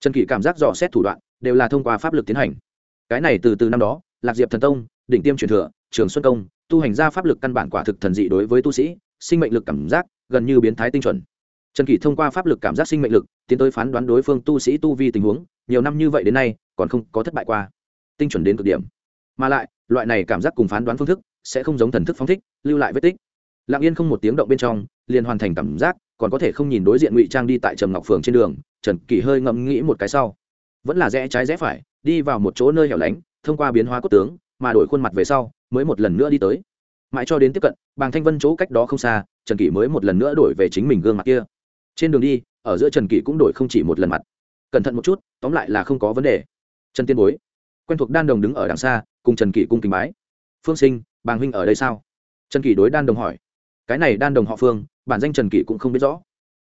trần kỷ cảm giác dò xét thủ đoạn, đều là thông qua pháp lực tiến hành. Cái này từ từ năm đó, lạc diệp thần tông, đỉnh tiêm truyền thừa, trường xuân công, tu hành ra pháp lực căn bản quả thực thần dị đối với tu sĩ, sinh mệnh lực cảm giác gần như biến thái tinh chuẩn. Trần kỷ thông qua pháp lực cảm giác sinh mệnh lực, tiến tới phán đoán đối phương tu sĩ tu vi tình huống, nhiều năm như vậy đến nay, còn không có thất bại qua. Tinh chuẩn đến cực điểm. Mà lại, loại này cảm giác cùng phán đoán phương thức, sẽ không giống thần thức phóng thích, lưu lại vết tích. Lặng yên không một tiếng động bên trong, liền hoàn thành cảm giác, còn có thể không nhìn đối diện ngụy trang đi tại trầm ngọc phường trên đường, trần kỷ hơi ngẫm nghĩ một cái sau. Vẫn là rẽ trái rẽ phải, đi vào một chỗ nơi hẻo lánh, thông qua biến hóa cốt tướng, mà đổi khuôn mặt về sau, mới một lần nữa đi tới. Mãi cho đến tiếp cận, bàng thanh vân chỗ cách đó không xa trần kỷ mới một lần nữa đổi về chính mình gương mặt kia. Trên đường đi, ở giữa trần kỷ cũng đổi không chỉ một lần mặt. Cẩn thận một chút, tóm lại là không có vấn đề. Trần tiên bối, quen thuộc đan đồng đứng ở đằng xa, cùng trần kỷ cung kính bái. Phương sinh, bàng huynh ở đây sao? Trần kỷ đối đan đồng hỏi. Cái này đan đồng họ phương, bản danh trần kỷ cũng không biết rõ.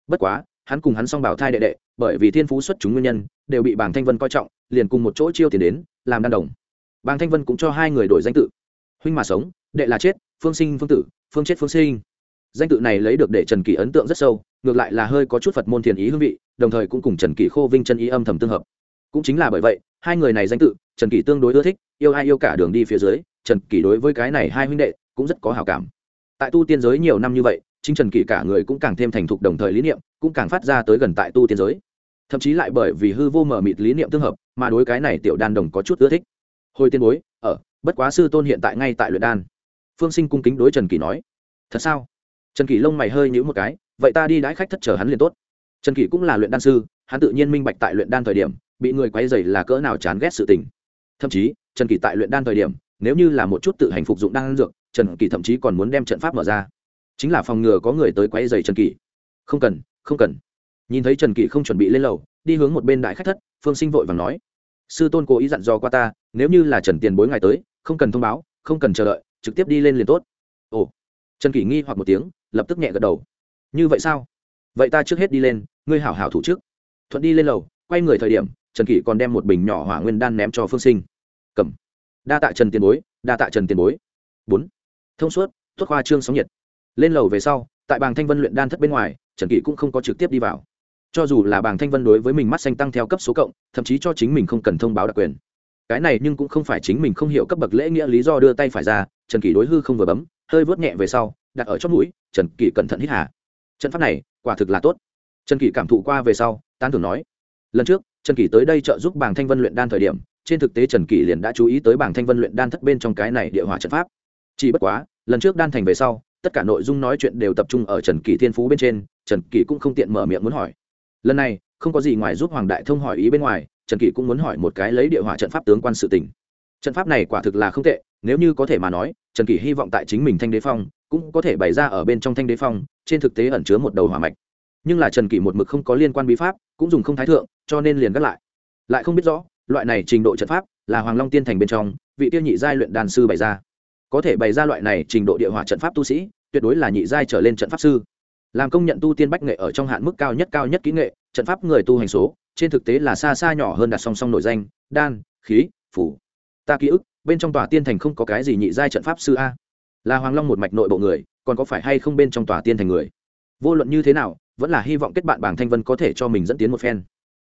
Bất quá, hắn cùng hắn song bảo thai đệ đệ, bởi vì thiên phú xuất chúng nguyên nhân, đều bị bàng thanh vân coi trọng, liền cùng một chỗ chiêu tiền đến, làm đan đồng. Bàng thanh vân cũng cho hai người đổi danh tự. Huynh mà sống, đệ là chết, phương sinh phương tử, phương chết phương sinh danh tự này lấy được để trần kỳ ấn tượng rất sâu, ngược lại là hơi có chút phật môn thiền ý hương vị, đồng thời cũng cùng trần kỳ khô vinh chân ý âm thầm tương hợp. Cũng chính là bởi vậy, hai người này danh tự, trần kỳ tương đối ưa thích, yêu ai yêu cả đường đi phía dưới, trần kỳ đối với cái này hai huynh đệ cũng rất có hào cảm. Tại tu tiên giới nhiều năm như vậy, chính trần kỳ cả người cũng càng thêm thành thục đồng thời lý niệm, cũng càng phát ra tới gần tại tu tiên giới. Thậm chí lại bởi vì hư vô mở mịt lý niệm tương hợp, mà đối cái này tiểu đan đồng có chút ưa thích. Hồi tiên bối, ở, bất quá sư tôn hiện tại ngay tại luyện đan. Phương sinh cung kính đối trần kỳ nói, thật sao? Trần kỷ lông mày hơi nhữ một cái, vậy ta đi đãi khách thất chờ hắn liền tốt. Trần kỷ cũng là luyện đan sư, hắn tự nhiên minh bạch tại luyện đan thời điểm, bị người quay dày là cỡ nào chán ghét sự tình. Thậm chí, trần kỷ tại luyện đan thời điểm, nếu như là một chút tự hành phục dụng đan dược, trần kỷ thậm chí còn muốn đem trận pháp mở ra. Chính là phòng ngừa có người tới quay dày trần kỷ. Không cần không cần. Nhìn thấy trần kỷ không chuẩn bị lên lầu, đi hướng một bên đại khách thất, phương sinh vội và nói, sư tôn cố ý dặn dò qua ta, nếu như là trần tiền bối ngày tới, không cần thông báo, không cần chờ đợi, trực tiếp đi lên liền tốt. Ồ. Trần kỷ nghi hoặc một tiếng lập tức nhẹ gật đầu. Như vậy sao? Vậy ta trước hết đi lên, ngươi hảo hảo thủ trước. Thuận đi lên lầu, quay người thời điểm, trần kỷ còn đem một bình nhỏ hỏa nguyên đan ném cho phương sinh. Cầm. Đa tạ trần tiền bối, đa tạ trần tiền bối. Bốn. Thông suốt thoát khoa trương sóng nhiệt. Lên lầu về sau, tại bàng thanh vân luyện đan thất bên ngoài, trần kỷ cũng không có trực tiếp đi vào. Cho dù là bàng thanh vân đối với mình mắt xanh tăng theo cấp số cộng, thậm chí cho chính mình không cần thông báo đặc quyền. Cái này nhưng cũng không phải chính mình không hiểu cấp bậc lễ nghĩa lý do đưa tay phải ra, trần kỷ đối hư không vừa bấm, hơi vớt nhẹ về sau, đặt ở chót mũi trần kỷ cẩn thận hít hà. Trận pháp này, quả thực là tốt. Trần kỷ cảm thụ qua về sau, tán thưởng nói, lần trước, trần kỷ tới đây trợ giúp bàng thanh vân luyện đan thời điểm, trên thực tế trần kỷ liền đã chú ý tới bảng thanh vân luyện đan thất bên trong cái này địa hỏa trận pháp. Chỉ bất quá, lần trước đan thành về sau, tất cả nội dung nói chuyện đều tập trung ở trần kỷ thiên phú bên trên, trần kỷ cũng không tiện mở miệng muốn hỏi. Lần này, không có gì ngoài giúp hoàng đại thông hỏi ý bên ngoài, trần kỷ cũng muốn hỏi một cái lấy địa hỏa trận pháp tướng quan sự tình. Trận pháp này quả thực là không tệ, nếu như có thể mà nói, trần kỷ hy vọng tại chính mình thanh đế phong cũng có thể bày ra ở bên trong thanh đế phong, trên thực tế ẩn chứa một đầu hỏa mạch. Nhưng là trần kỷ một mực không có liên quan bí pháp, cũng dùng không thái thượng, cho nên liền gác lại. Lại không biết rõ, loại này trình độ trận pháp là hoàng long tiên thành bên trong, vị tiêu nhị giai luyện đàn sư bày ra. Có thể bày ra loại này trình độ địa hỏa trận pháp tu sĩ, tuyệt đối là nhị giai trở lên trận pháp sư. Làm công nhận tu tiên bách nghệ ở trong hạn mức cao nhất cao nhất kỹ nghệ, trận pháp người tu hành số, trên thực tế là xa xa nhỏ hơn đặt song song nội danh, đan, khí, phủ. Ta ký ức, bên trong tòa tiên thành không có cái gì nhị giai trận pháp sư a là hoàng long một mạch nội bộ người, còn có phải hay không bên trong tòa tiên thành người? Vô luận như thế nào, vẫn là hy vọng kết bạn bảng thanh vân có thể cho mình dẫn tiến một phen.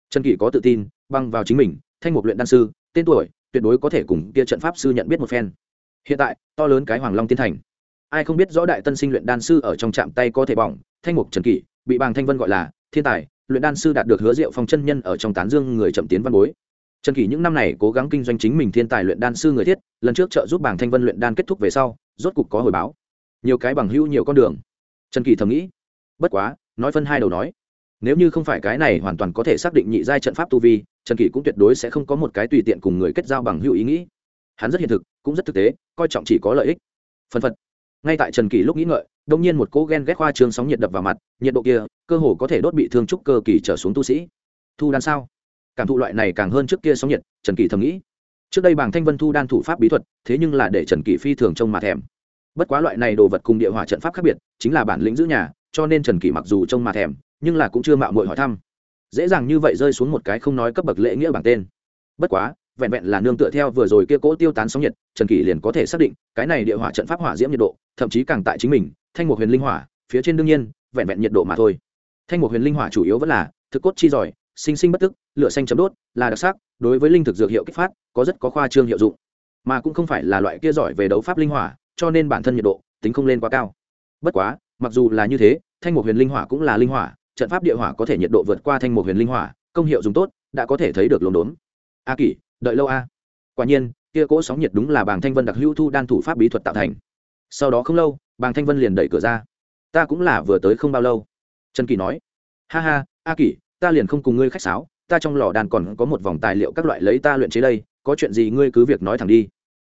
Trần kỷ có tự tin, băng vào chính mình, thanh một luyện đan sư, tên tuổi, tuyệt đối có thể cùng kia trận pháp sư nhận biết một phen. Hiện tại, to lớn cái hoàng long tiên thành. Ai không biết rõ đại tân sinh luyện đan sư ở trong trạm tay có thể bỏng, thanh mục trần kỷ, bị bàng thanh vân gọi là thiên tài, luyện đan sư đạt được hứa diệu phong chân nhân ở trong tán dương người chậm tiến văn bối. Trần kỷ những năm này cố gắng kinh doanh chính mình thiên tài luyện đan sư người thiết, lần trước trợ giúp bàng thanh vân luyện đan kết thúc về sau rốt cục có hồi báo. Nhiều cái bằng hữu, nhiều con đường. Trần kỳ thầm nghĩ. Bất quá, nói phân hai đầu nói. Nếu như không phải cái này hoàn toàn có thể xác định nhị giai trận pháp tu vi, trần kỳ cũng tuyệt đối sẽ không có một cái tùy tiện cùng người kết giao bằng hữu ý nghĩ. Hắn rất hiện thực, cũng rất thực tế, coi trọng chỉ có lợi ích. Phân phật. Ngay tại trần kỳ lúc nghĩ ngợi đông nhiên một cỗ ghen ghét khoa trương sóng nhiệt đập vào mặt, nhiệt độ kia, cơ hồ có thể đốt bị thương trúc cơ kỳ trở xuống tu sĩ. Thu đan sao? Cảm thụ loại này càng hơn trước kia sóng nhiệt, trần kỳ thầm nghĩ trước đây bảng thanh vân thu đan thủ pháp bí thuật, thế nhưng là để trần kỳ phi thường trông mà thèm. Bất quá loại này đồ vật cùng địa hỏa trận pháp khác biệt, chính là bản lĩnh giữ nhà, cho nên trần kỳ mặc dù trông mà thèm, nhưng là cũng chưa mạo mội hỏi thăm. Dễ dàng như vậy rơi xuống một cái không nói cấp bậc lễ nghĩa bảng tên. Bất quá, vẹn vẹn là nương tựa theo vừa rồi kia cỗ tiêu tán sóng nhiệt, trần kỳ liền có thể xác định, cái này địa hỏa trận pháp hỏa diễm nhiệt độ, thậm chí càng tại chính mình, thanh một huyền linh hỏa, phía trên đương nhiên, vẹn vẹn nhiệt độ mà thôi. Thanh một huyền linh hỏa chủ yếu vẫn là, thực cốt chi giỏi sinh sinh bất tức, lửa xanh chấm đốt, là đặc sắc, đối với linh thực dược hiệu kích phát, có rất có khoa trương hiệu dụng. Mà cũng không phải là loại kia giỏi về đấu pháp linh hỏa, cho nên bản thân nhiệt độ, tính không lên quá cao. Bất quá, mặc dù là như thế, thanh một huyền linh hỏa cũng là linh hỏa, trận pháp địa hỏa có thể nhiệt độ vượt qua thanh một huyền linh hỏa, công hiệu dùng tốt, đã có thể thấy được lồn đốn. A kỷ, đợi lâu a. Quả nhiên, kia cỗ sóng nhiệt đúng là bàng thanh vân đặc hữu thu đan thủ pháp bí thuật tạo thành. Sau đó không lâu, bàng thanh vân liền đẩy cửa ra. Ta cũng là vừa tới không bao lâu. Trần kỳ nói, ha ha, a kỷ ta liền không cùng ngươi khách sáo, ta trong lò đàn còn có một vòng tài liệu các loại lấy ta luyện chế đây, có chuyện gì ngươi cứ việc nói thẳng đi.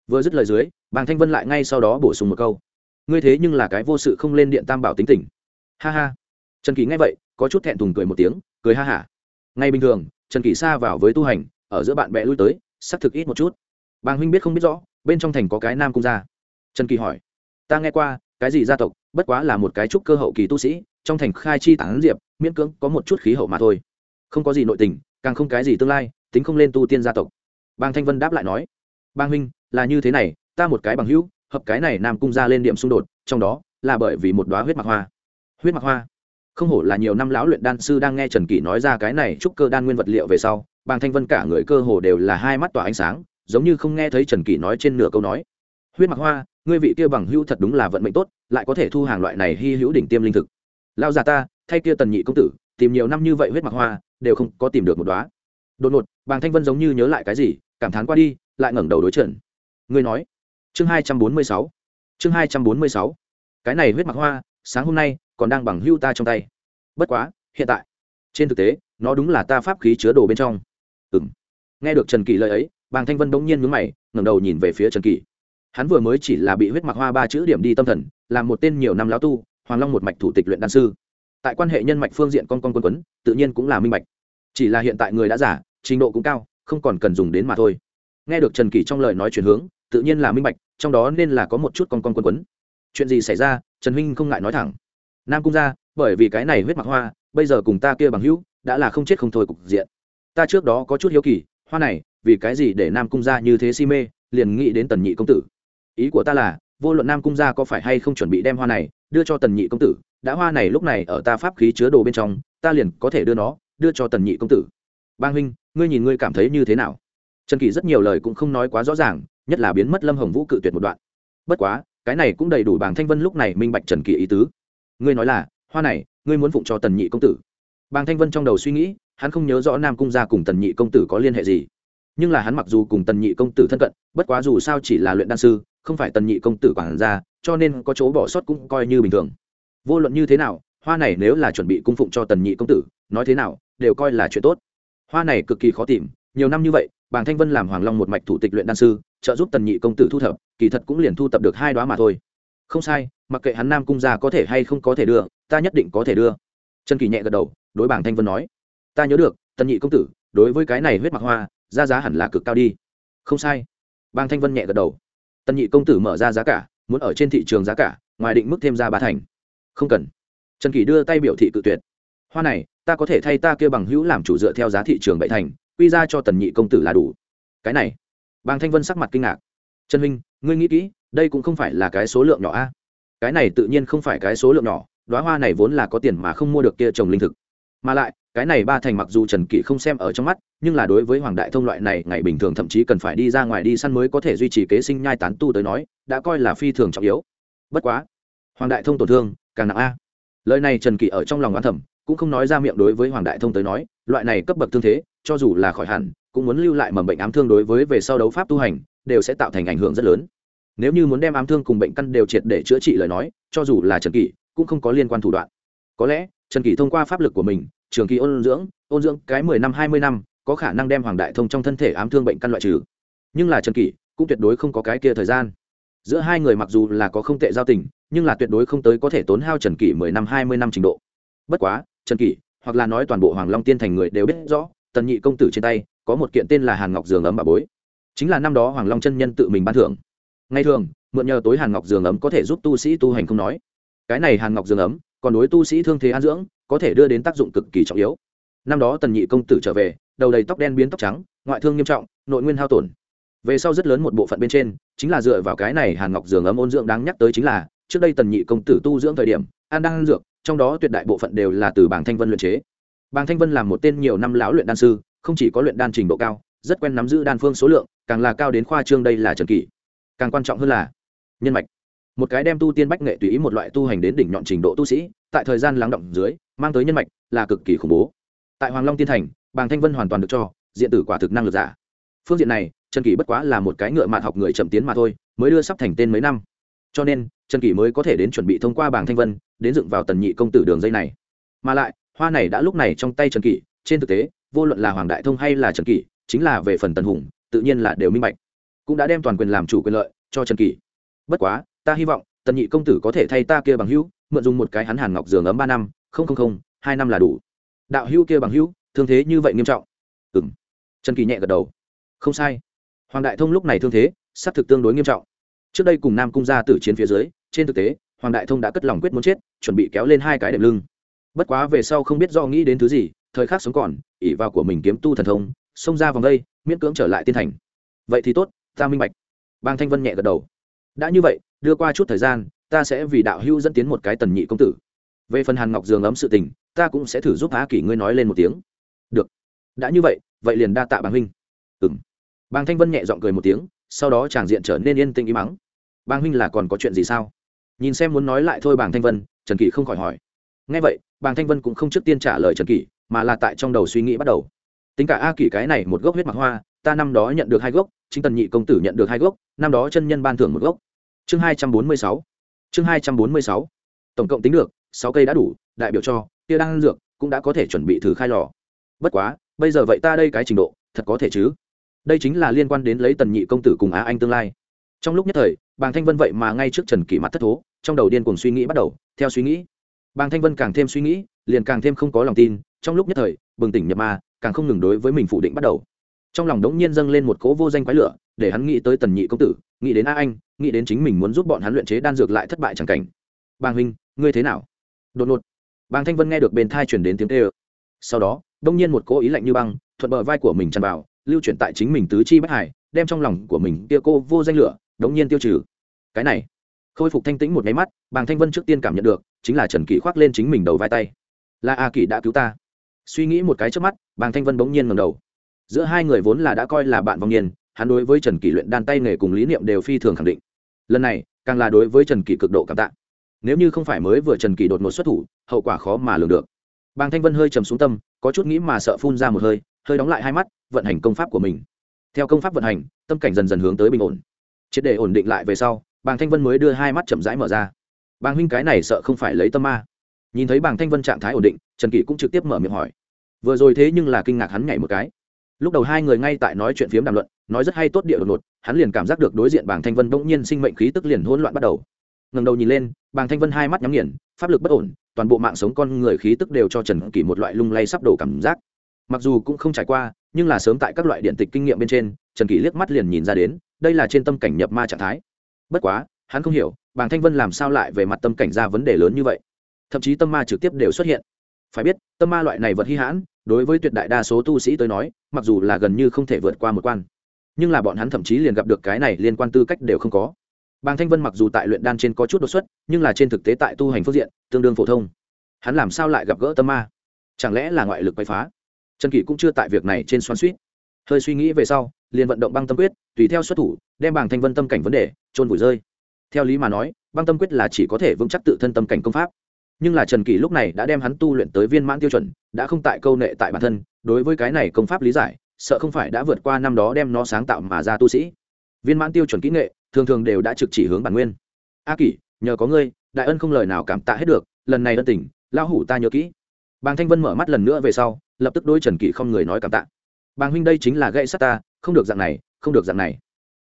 Vừa dứt lời dưới, bàng thanh vân lại ngay sau đó bổ sung một câu. Ngươi thế nhưng là cái vô sự không lên điện tam bảo tính tình. Ha ha. Trần kỳ nghe vậy, có chút thẹn thùng cười một tiếng, cười ha hả. Ngay bình thường, trần kỳ xa vào với tu hành, ở giữa bạn bè lui tới, xác thực ít một chút. Bàng huynh biết không biết rõ, bên trong thành có cái nam cung gia. Trần kỳ hỏi, ta nghe qua, cái gì gia tộc, bất quá là một cái trúc cơ hậu kỳ tu sĩ trong thành khai chi tán diệp, miễn cưỡng có một chút khí hậu mà thôi. Không có gì nội tình, càng không cái gì tương lai, tính không lên tu tiên gia tộc. Bang thanh vân đáp lại nói bang huynh, là như thế này, ta một cái bằng hữu, hợp cái này nam cung ra lên điểm xung đột, trong đó là bởi vì một đoá huyết mặc hoa. Huyết mặc hoa? Không hổ là nhiều năm lão luyện đan sư đang nghe trần kỷ nói ra cái này trúc cơ đan nguyên vật liệu về sau, bàng thanh vân cả người cơ hồ đều là hai mắt tỏa ánh sáng, giống như không nghe thấy trần kỷ nói trên nửa câu nói. Huyết mặc hoa, ngươi vị kia bằng hữu thật đúng là vận mệnh tốt, lại có thể thu hàng loại này hy hữu đỉnh tiêm linh thực lao già ta, thay kia tần nhị công tử, tìm nhiều năm như vậy huyết mặc hoa, đều không có tìm được một đoá đột ngột, bàng thanh vân giống như nhớ lại cái gì, cảm thán qua đi, lại ngẩng đầu đối trần. Ngươi nói, chương hai trăm bốn mươi sáu, chương hai trăm bốn mươi sáu, cái này huyết mặc hoa, sáng hôm nay, còn đang bằng hưu ta trong tay. Bất quá, hiện tại, trên thực tế, nó đúng là ta pháp khí chứa đồ bên trong. Ừ m nghe được trần kỳ lời ấy, bàng thanh vân bỗng nhiên mướn mày, ngẩng đầu nhìn về phía trần kỳ hắn vừa mới chỉ là bị huyết mặc hoa ba chữ điểm đi tâm thần làm một tên nhiều năm lão tu hoàng long một mạch thủ tịch luyện đan sư. Tại quan hệ nhân mạch phương diện con con quân quấn, tự nhiên cũng là minh mạch chỉ là hiện tại người đã giả trình độ cũng cao, không còn cần dùng đến mà thôi. Nghe được trần kỳ trong lời nói chuyển hướng, tự nhiên là minh bạch, trong đó nên là có một chút con con quân quấn. Chuyện gì xảy ra? Trần huynh không ngại nói thẳng. Nam cung ra bởi vì cái này huyết mặc hoa, bây giờ cùng ta kia bằng hữu, đã là không chết không thôi cục diện. Ta trước đó có chút hiếu kỳ, hoa này, vì cái gì để nam cung ra như thế si mê, liền nghĩ đến tần nhị công tử. Ý của ta là, vô luận nam cung gia có phải hay không chuẩn bị đem hoa này đưa cho tần nhị công tử, đã hoa này lúc này ở ta pháp khí chứa đồ bên trong, ta liền có thể đưa nó, đưa cho tần nhị công tử. Bang huynh, ngươi nhìn ngươi cảm thấy như thế nào? Trần kỳ rất nhiều lời cũng không nói quá rõ ràng, nhất là biến mất lâm hồng vũ cự tuyệt một đoạn. Bất quá, cái này cũng đầy đủ bảng thanh vân lúc này minh bạch trần kỳ ý tứ. Ngươi nói là, hoa này, ngươi muốn phụng cho tần nhị công tử. Bàng thanh vân trong đầu suy nghĩ, hắn không nhớ rõ nam cung gia cùng tần nhị công tử có liên hệ gì. Nhưng là hắn mặc dù cùng tần nhị công tử thân cận, bất quá dù sao chỉ là luyện đan sư không phải tần nhị công tử quản gia, cho nên có chỗ bỏ sót cũng coi như bình thường. Vô luận như thế nào, hoa này nếu là chuẩn bị cung phụng cho tần nhị công tử, nói thế nào, đều coi là chuyện tốt. Hoa này cực kỳ khó tìm, nhiều năm như vậy, bàng thanh vân làm hoàng long một mạch thủ tịch luyện đan sư, trợ giúp tần nhị công tử thu thập, kỳ thật cũng liền thu thập được hai đoá mà thôi. Không sai, mặc kệ hắn nam cung gia có thể hay không có thể đưa, ta nhất định có thể đưa. Trần kỳ nhẹ gật đầu, đối bàng thanh vân nói, ta nhớ được, tần nhị công tử, đối với cái này huyết mặc hoa ra giá hẳn là cực cao đi. Không sai. Bang thanh vân nhẹ gật đầu tân nhị công tử mở ra giá cả, muốn ở trên thị trường giá cả, ngoài định mức thêm ra ba thành. Không cần. Trần kỳ đưa tay biểu thị cự tuyệt. Hoa này, ta có thể thay ta kia bằng hữu làm chủ dựa theo giá thị trường bảy thành, quy ra cho tần nhị công tử là đủ. Cái này. Bang thanh vân sắc mặt kinh ngạc. Trần huynh, ngươi nghĩ kỹ, đây cũng không phải là cái số lượng nhỏ a. Cái này tự nhiên không phải cái số lượng nhỏ đoá hoa này vốn là có tiền mà không mua được kia trồng linh thực. Mà lại cái này ba thành mặc dù trần kỵ không xem ở trong mắt, nhưng là đối với hoàng đại thông loại này, ngày bình thường thậm chí cần phải đi ra ngoài đi săn mới có thể duy trì kế sinh nhai tán tu tới nói, đã coi là phi thường trọng yếu. Bất quá, hoàng đại thông tổn thương, càng nặng a. Lời này trần kỷ ở trong lòng oán thẩm cũng không nói ra miệng đối với hoàng đại thông tới nói, loại này cấp bậc thương thế, cho dù là khỏi hẳn, cũng muốn lưu lại mầm bệnh ám thương đối với về sau đấu pháp tu hành, đều sẽ tạo thành ảnh hưởng rất lớn. Nếu như muốn đem ám thương cùng bệnh căn đều triệt để chữa trị lời nói, cho dù là trần kỷ, cũng không có liên quan thủ đoạn. Có lẽ, trần kỷ thông qua pháp lực của mình trường kỳ ôn dưỡng ôn dưỡng cái mười năm, hai mươi năm, có khả năng đem hoàng đại thông trong thân thể ám thương bệnh căn loại trừ. Nhưng là trần kỷ, cũng tuyệt đối không có cái kia thời gian. Giữa hai người mặc dù là có không tệ giao tình, nhưng là tuyệt đối không tới có thể tốn hao trần kỷ mười năm, hai mươi năm trình độ. Bất quá, trần kỷ, hoặc là nói toàn bộ hoàng long tiên thành người đều biết rõ, tần nhị công tử trên tay, có một kiện tên là hàn ngọc giường ấm bà bối. Chính là năm đó hoàng long chân nhân tự mình ban thưởng. Ngay thường, mượn nhờ tối hàn ngọc giường ấm có thể giúp tu sĩ tu hành không nói. Cái này hàn ngọc giường ấm còn đối tu sĩ thương thế an dưỡng, có thể đưa đến tác dụng cực kỳ trọng yếu. Năm đó tần nhị công tử trở về, đầu đầy tóc đen biến tóc trắng, ngoại thương nghiêm trọng, nội nguyên hao tổn. Về sau rất lớn một bộ phận bên trên, chính là dựa vào cái này hàn ngọc dường ấm ôn dưỡng đáng nhắc tới chính là, trước đây tần nhị công tử tu dưỡng thời điểm an đang ăn dược, trong đó tuyệt đại bộ phận đều là từ bảng thanh vân luyện chế. Bảng thanh vân là một tên nhiều năm lão luyện đan sư, không chỉ có luyện đan trình độ cao, rất quen nắm giữ đan phương số lượng, càng là cao đến khoa trương đây là trần kỷ. Càng quan trọng hơn là nhân mạch một cái đem tu tiên bách nghệ tùy ý một loại tu hành đến đỉnh nhọn trình độ tu sĩ, tại thời gian lắng động dưới, mang tới nhân mạch là cực kỳ khủng bố. Tại hoàng long tiên thành, bàng thanh vân hoàn toàn được cho, diện tử quả thực năng lực giả. Phương diện này, trần kỷ bất quá là một cái ngựa mạn học người chậm tiến mà thôi, mới đưa sắp thành tên mấy năm. Cho nên, trần kỷ mới có thể đến chuẩn bị thông qua bàng thanh vân, đến dựng vào tần nhị công tử đường dây này. Mà lại, hoa này đã lúc này trong tay trần kỷ, trên thực tế, vô luận là hoàng đại thông hay là trần kỷ, chính là về phần tần hùng, tự nhiên là đều minh bạch. Cũng đã đem toàn quyền làm chủ quyền lợi cho trần kỷ. Bất quá ta hy vọng, tần nhị công tử có thể thay ta kia bằng hữu, mượn dùng một cái hắn hàn ngọc giường ấm ba năm, không không không, hai năm là đủ. Đạo hữu kia bằng hữu, thương thế như vậy nghiêm trọng. Ừ m trần kỳ nhẹ gật đầu. Không sai. Hoàng đại thông lúc này thương thế s á c thực tương đối nghiêm trọng. Trước đây cùng nam cung ra từ chiến phía dưới, trên thực tế, hoàng đại thông đã cất lòng quyết muốn chết, chuẩn bị kéo lên hai cái đệm lưng. Bất quá về sau không biết do nghĩ đến thứ gì, thời khắc sống còn ỉ vào của mình kiếm tu thần thông, xông ra vòng đây, miễn cưỡng trở lại tiên thành. Vậy thì tốt, ta minh bạch. Bang thanh vân nhẹ gật đầu đã như vậy, đưa qua chút thời gian, ta sẽ vì đạo hưu dẫn tiến một cái tần nhị công tử. Về phần hàn ngọc giường ấm sự tình, ta cũng sẽ thử giúp á kỷ ngươi nói lên một tiếng. Được. Đã như vậy vậy liền đa tạ bàng huynh. Ừ m bàng thanh vân nhẹ g i ọ n g cười một tiếng, sau đó chàng diện trở nên yên tĩnh im mắng bàng huynh là còn có chuyện gì sao? Nhìn xem muốn nói lại thôi bàng thanh vân, trần kỷ không khỏi hỏi. Ngay vậy, bàng thanh vân cũng không trước tiên trả lời trần kỷ, mà là tại trong đầu suy nghĩ bắt đầu. Tính cả a kỷ cái này một gốc huyết mặc hoa, ta năm đó nhận được hai gốc, chính tần nhị công tử nhận được hai gốc, năm đó chân nhân ban thưởng một gốc chương hai trăm bốn mươi sáu. Chương hai trăm bốn mươi sáu. Tổng cộng tính được, sáu cây đã đủ, đại biểu cho kia đang dược cũng đã có thể chuẩn bị thử khai lò. Bất quá, bây giờ vậy ta đây cái trình độ, thật có thể chứ? Đây chính là liên quan đến lấy tần nhị công tử cùng á anh tương lai. Trong lúc nhất thời, bàng thanh vân vậy mà ngay trước trần kỷ mặt thất thố, trong đầu điên cùng suy nghĩ bắt đầu, theo suy nghĩ. Bàng thanh vân càng thêm suy nghĩ, liền càng thêm không có lòng tin, trong lúc nhất thời, bừng tỉnh nhập ma, càng không ngừng đối với mình phủ định bắt đầu. Trong lòng đống nhiên dâng lên một cỗ vô danh quái lửa để hắn nghĩ tới tần nhị công tử, nghĩ đến a anh, nghĩ đến chính mình muốn giúp bọn hắn luyện chế đan dược lại thất bại chẳng cảnh. Bàng huynh, ngươi thế nào? Đột ngột, bàng thanh vân nghe được bên thai chuyển đến tiếng tê ơ sau đó, đông nhiên một cố ý lạnh như băng, thuận bờ vai của mình tràn vào, lưu chuyển tại chính mình tứ chi bất hải, đem trong lòng của mình tia cô vô danh lửa, đống nhiên tiêu trừ. Cái này, khôi phục thanh tĩnh một nháy mắt, bàng thanh vân trước tiên cảm nhận được, chính là trần kỷ khoác lên chính mình đầu vai tay. Là a kỷ đã cứu ta. Suy nghĩ một cái trước mắt, bàng thanh vân bỗng nhiên ngầm đầu. Giữa hai người vốn là đã coi là bạn vong niên hắn đối với trần kỷ luyện đan tay nghề cùng lý niệm đều phi thường khẳng định. Lần này, càng là đối với trần kỷ cực độ cảm tạ. Nếu như không phải mới vừa trần kỷ đột ngột xuất thủ, hậu quả khó mà lường được. Bàng thanh vân hơi trầm xuống tâm, có chút nghĩ mà sợ phun ra một hơi hơi đóng lại hai mắt, vận hành công pháp của mình. Theo công pháp vận hành, tâm cảnh dần dần hướng tới bình ổn. Triệt để ổn định lại về sau, bàng thanh vân mới đưa hai mắt chậm rãi mở ra. Bàng huynh cái này sợ không phải lấy tâm ma. Nhìn thấy bàng thanh vân trạng thái ổn định, trần kỷ cũng trực tiếp mở miệng hỏi. Vừa rồi thế nhưng là kinh ngạc hắn nhảy một cái lúc đầu hai người ngay tại nói chuyện phiếm đàm luận, nói rất hay tốt địa đột ngột, hắn liền cảm giác được đối diện bàng thanh vân bỗng nhiên sinh mệnh khí tức liền hỗn loạn bắt đầu. Ngần đầu nhìn lên, bàng thanh vân hai mắt nhắm nghiền, pháp lực bất ổn, toàn bộ mạng sống con người khí tức đều cho trần kỷ một loại lung lay sắp đổ cảm giác. Mặc dù cũng không trải qua, nhưng là sớm tại các loại điện tịch kinh nghiệm bên trên, trần kỷ liếc mắt liền nhìn ra đến, đây là trên tâm cảnh nhập ma trạng thái. Bất quá, hắn không hiểu, bàng thanh vân làm sao lại về mặt tâm cảnh ra vấn đề lớn như vậy. Thậm chí tâm ma trực tiếp đều xuất hiện. Phải biết, tâm ma loại này vật hy hãn đối với tuyệt đại đa số tu sĩ tới nói, mặc dù là gần như không thể vượt qua một quan, nhưng là bọn hắn thậm chí liền gặp được cái này liên quan tư cách đều không có. Bàng thanh vân mặc dù tại luyện đan trên có chút đột xuất, nhưng là trên thực tế tại tu hành phương diện, tương đương phổ thông. Hắn làm sao lại gặp gỡ tâm ma? Chẳng lẽ là ngoại lực quay phá? Trần kỷ cũng chưa tại việc này trên xoắn suýt hơi suy nghĩ về sau, liền vận động băng tâm quyết, tùy theo xuất thủ, đem bàng thanh vân tâm cảnh vấn đề trôn vùi rơi. Theo lý mà nói, băng tâm quyết là chỉ có thể vững chắc tự thân tâm cảnh công pháp nhưng là trần kỳ lúc này đã đem hắn tu luyện tới viên mãn tiêu chuẩn, đã không tại câu nệ tại bản thân, đối với cái này công pháp lý giải, sợ không phải đã vượt qua năm đó đem nó sáng tạo mà ra tu sĩ. Viên mãn tiêu chuẩn kỹ nghệ, thường thường đều đã trực chỉ hướng bản nguyên. A kỷ, nhờ có ngươi, đại ân không lời nào cảm tạ hết được, lần này ân tình, lão hủ ta nhớ kỹ. Bàng thanh vân mở mắt lần nữa về sau, lập tức đôi trần kỷ không người nói cảm tạ. Bàng huynh đây chính là gậy sắt ta, không được dạng này, không được dạng này.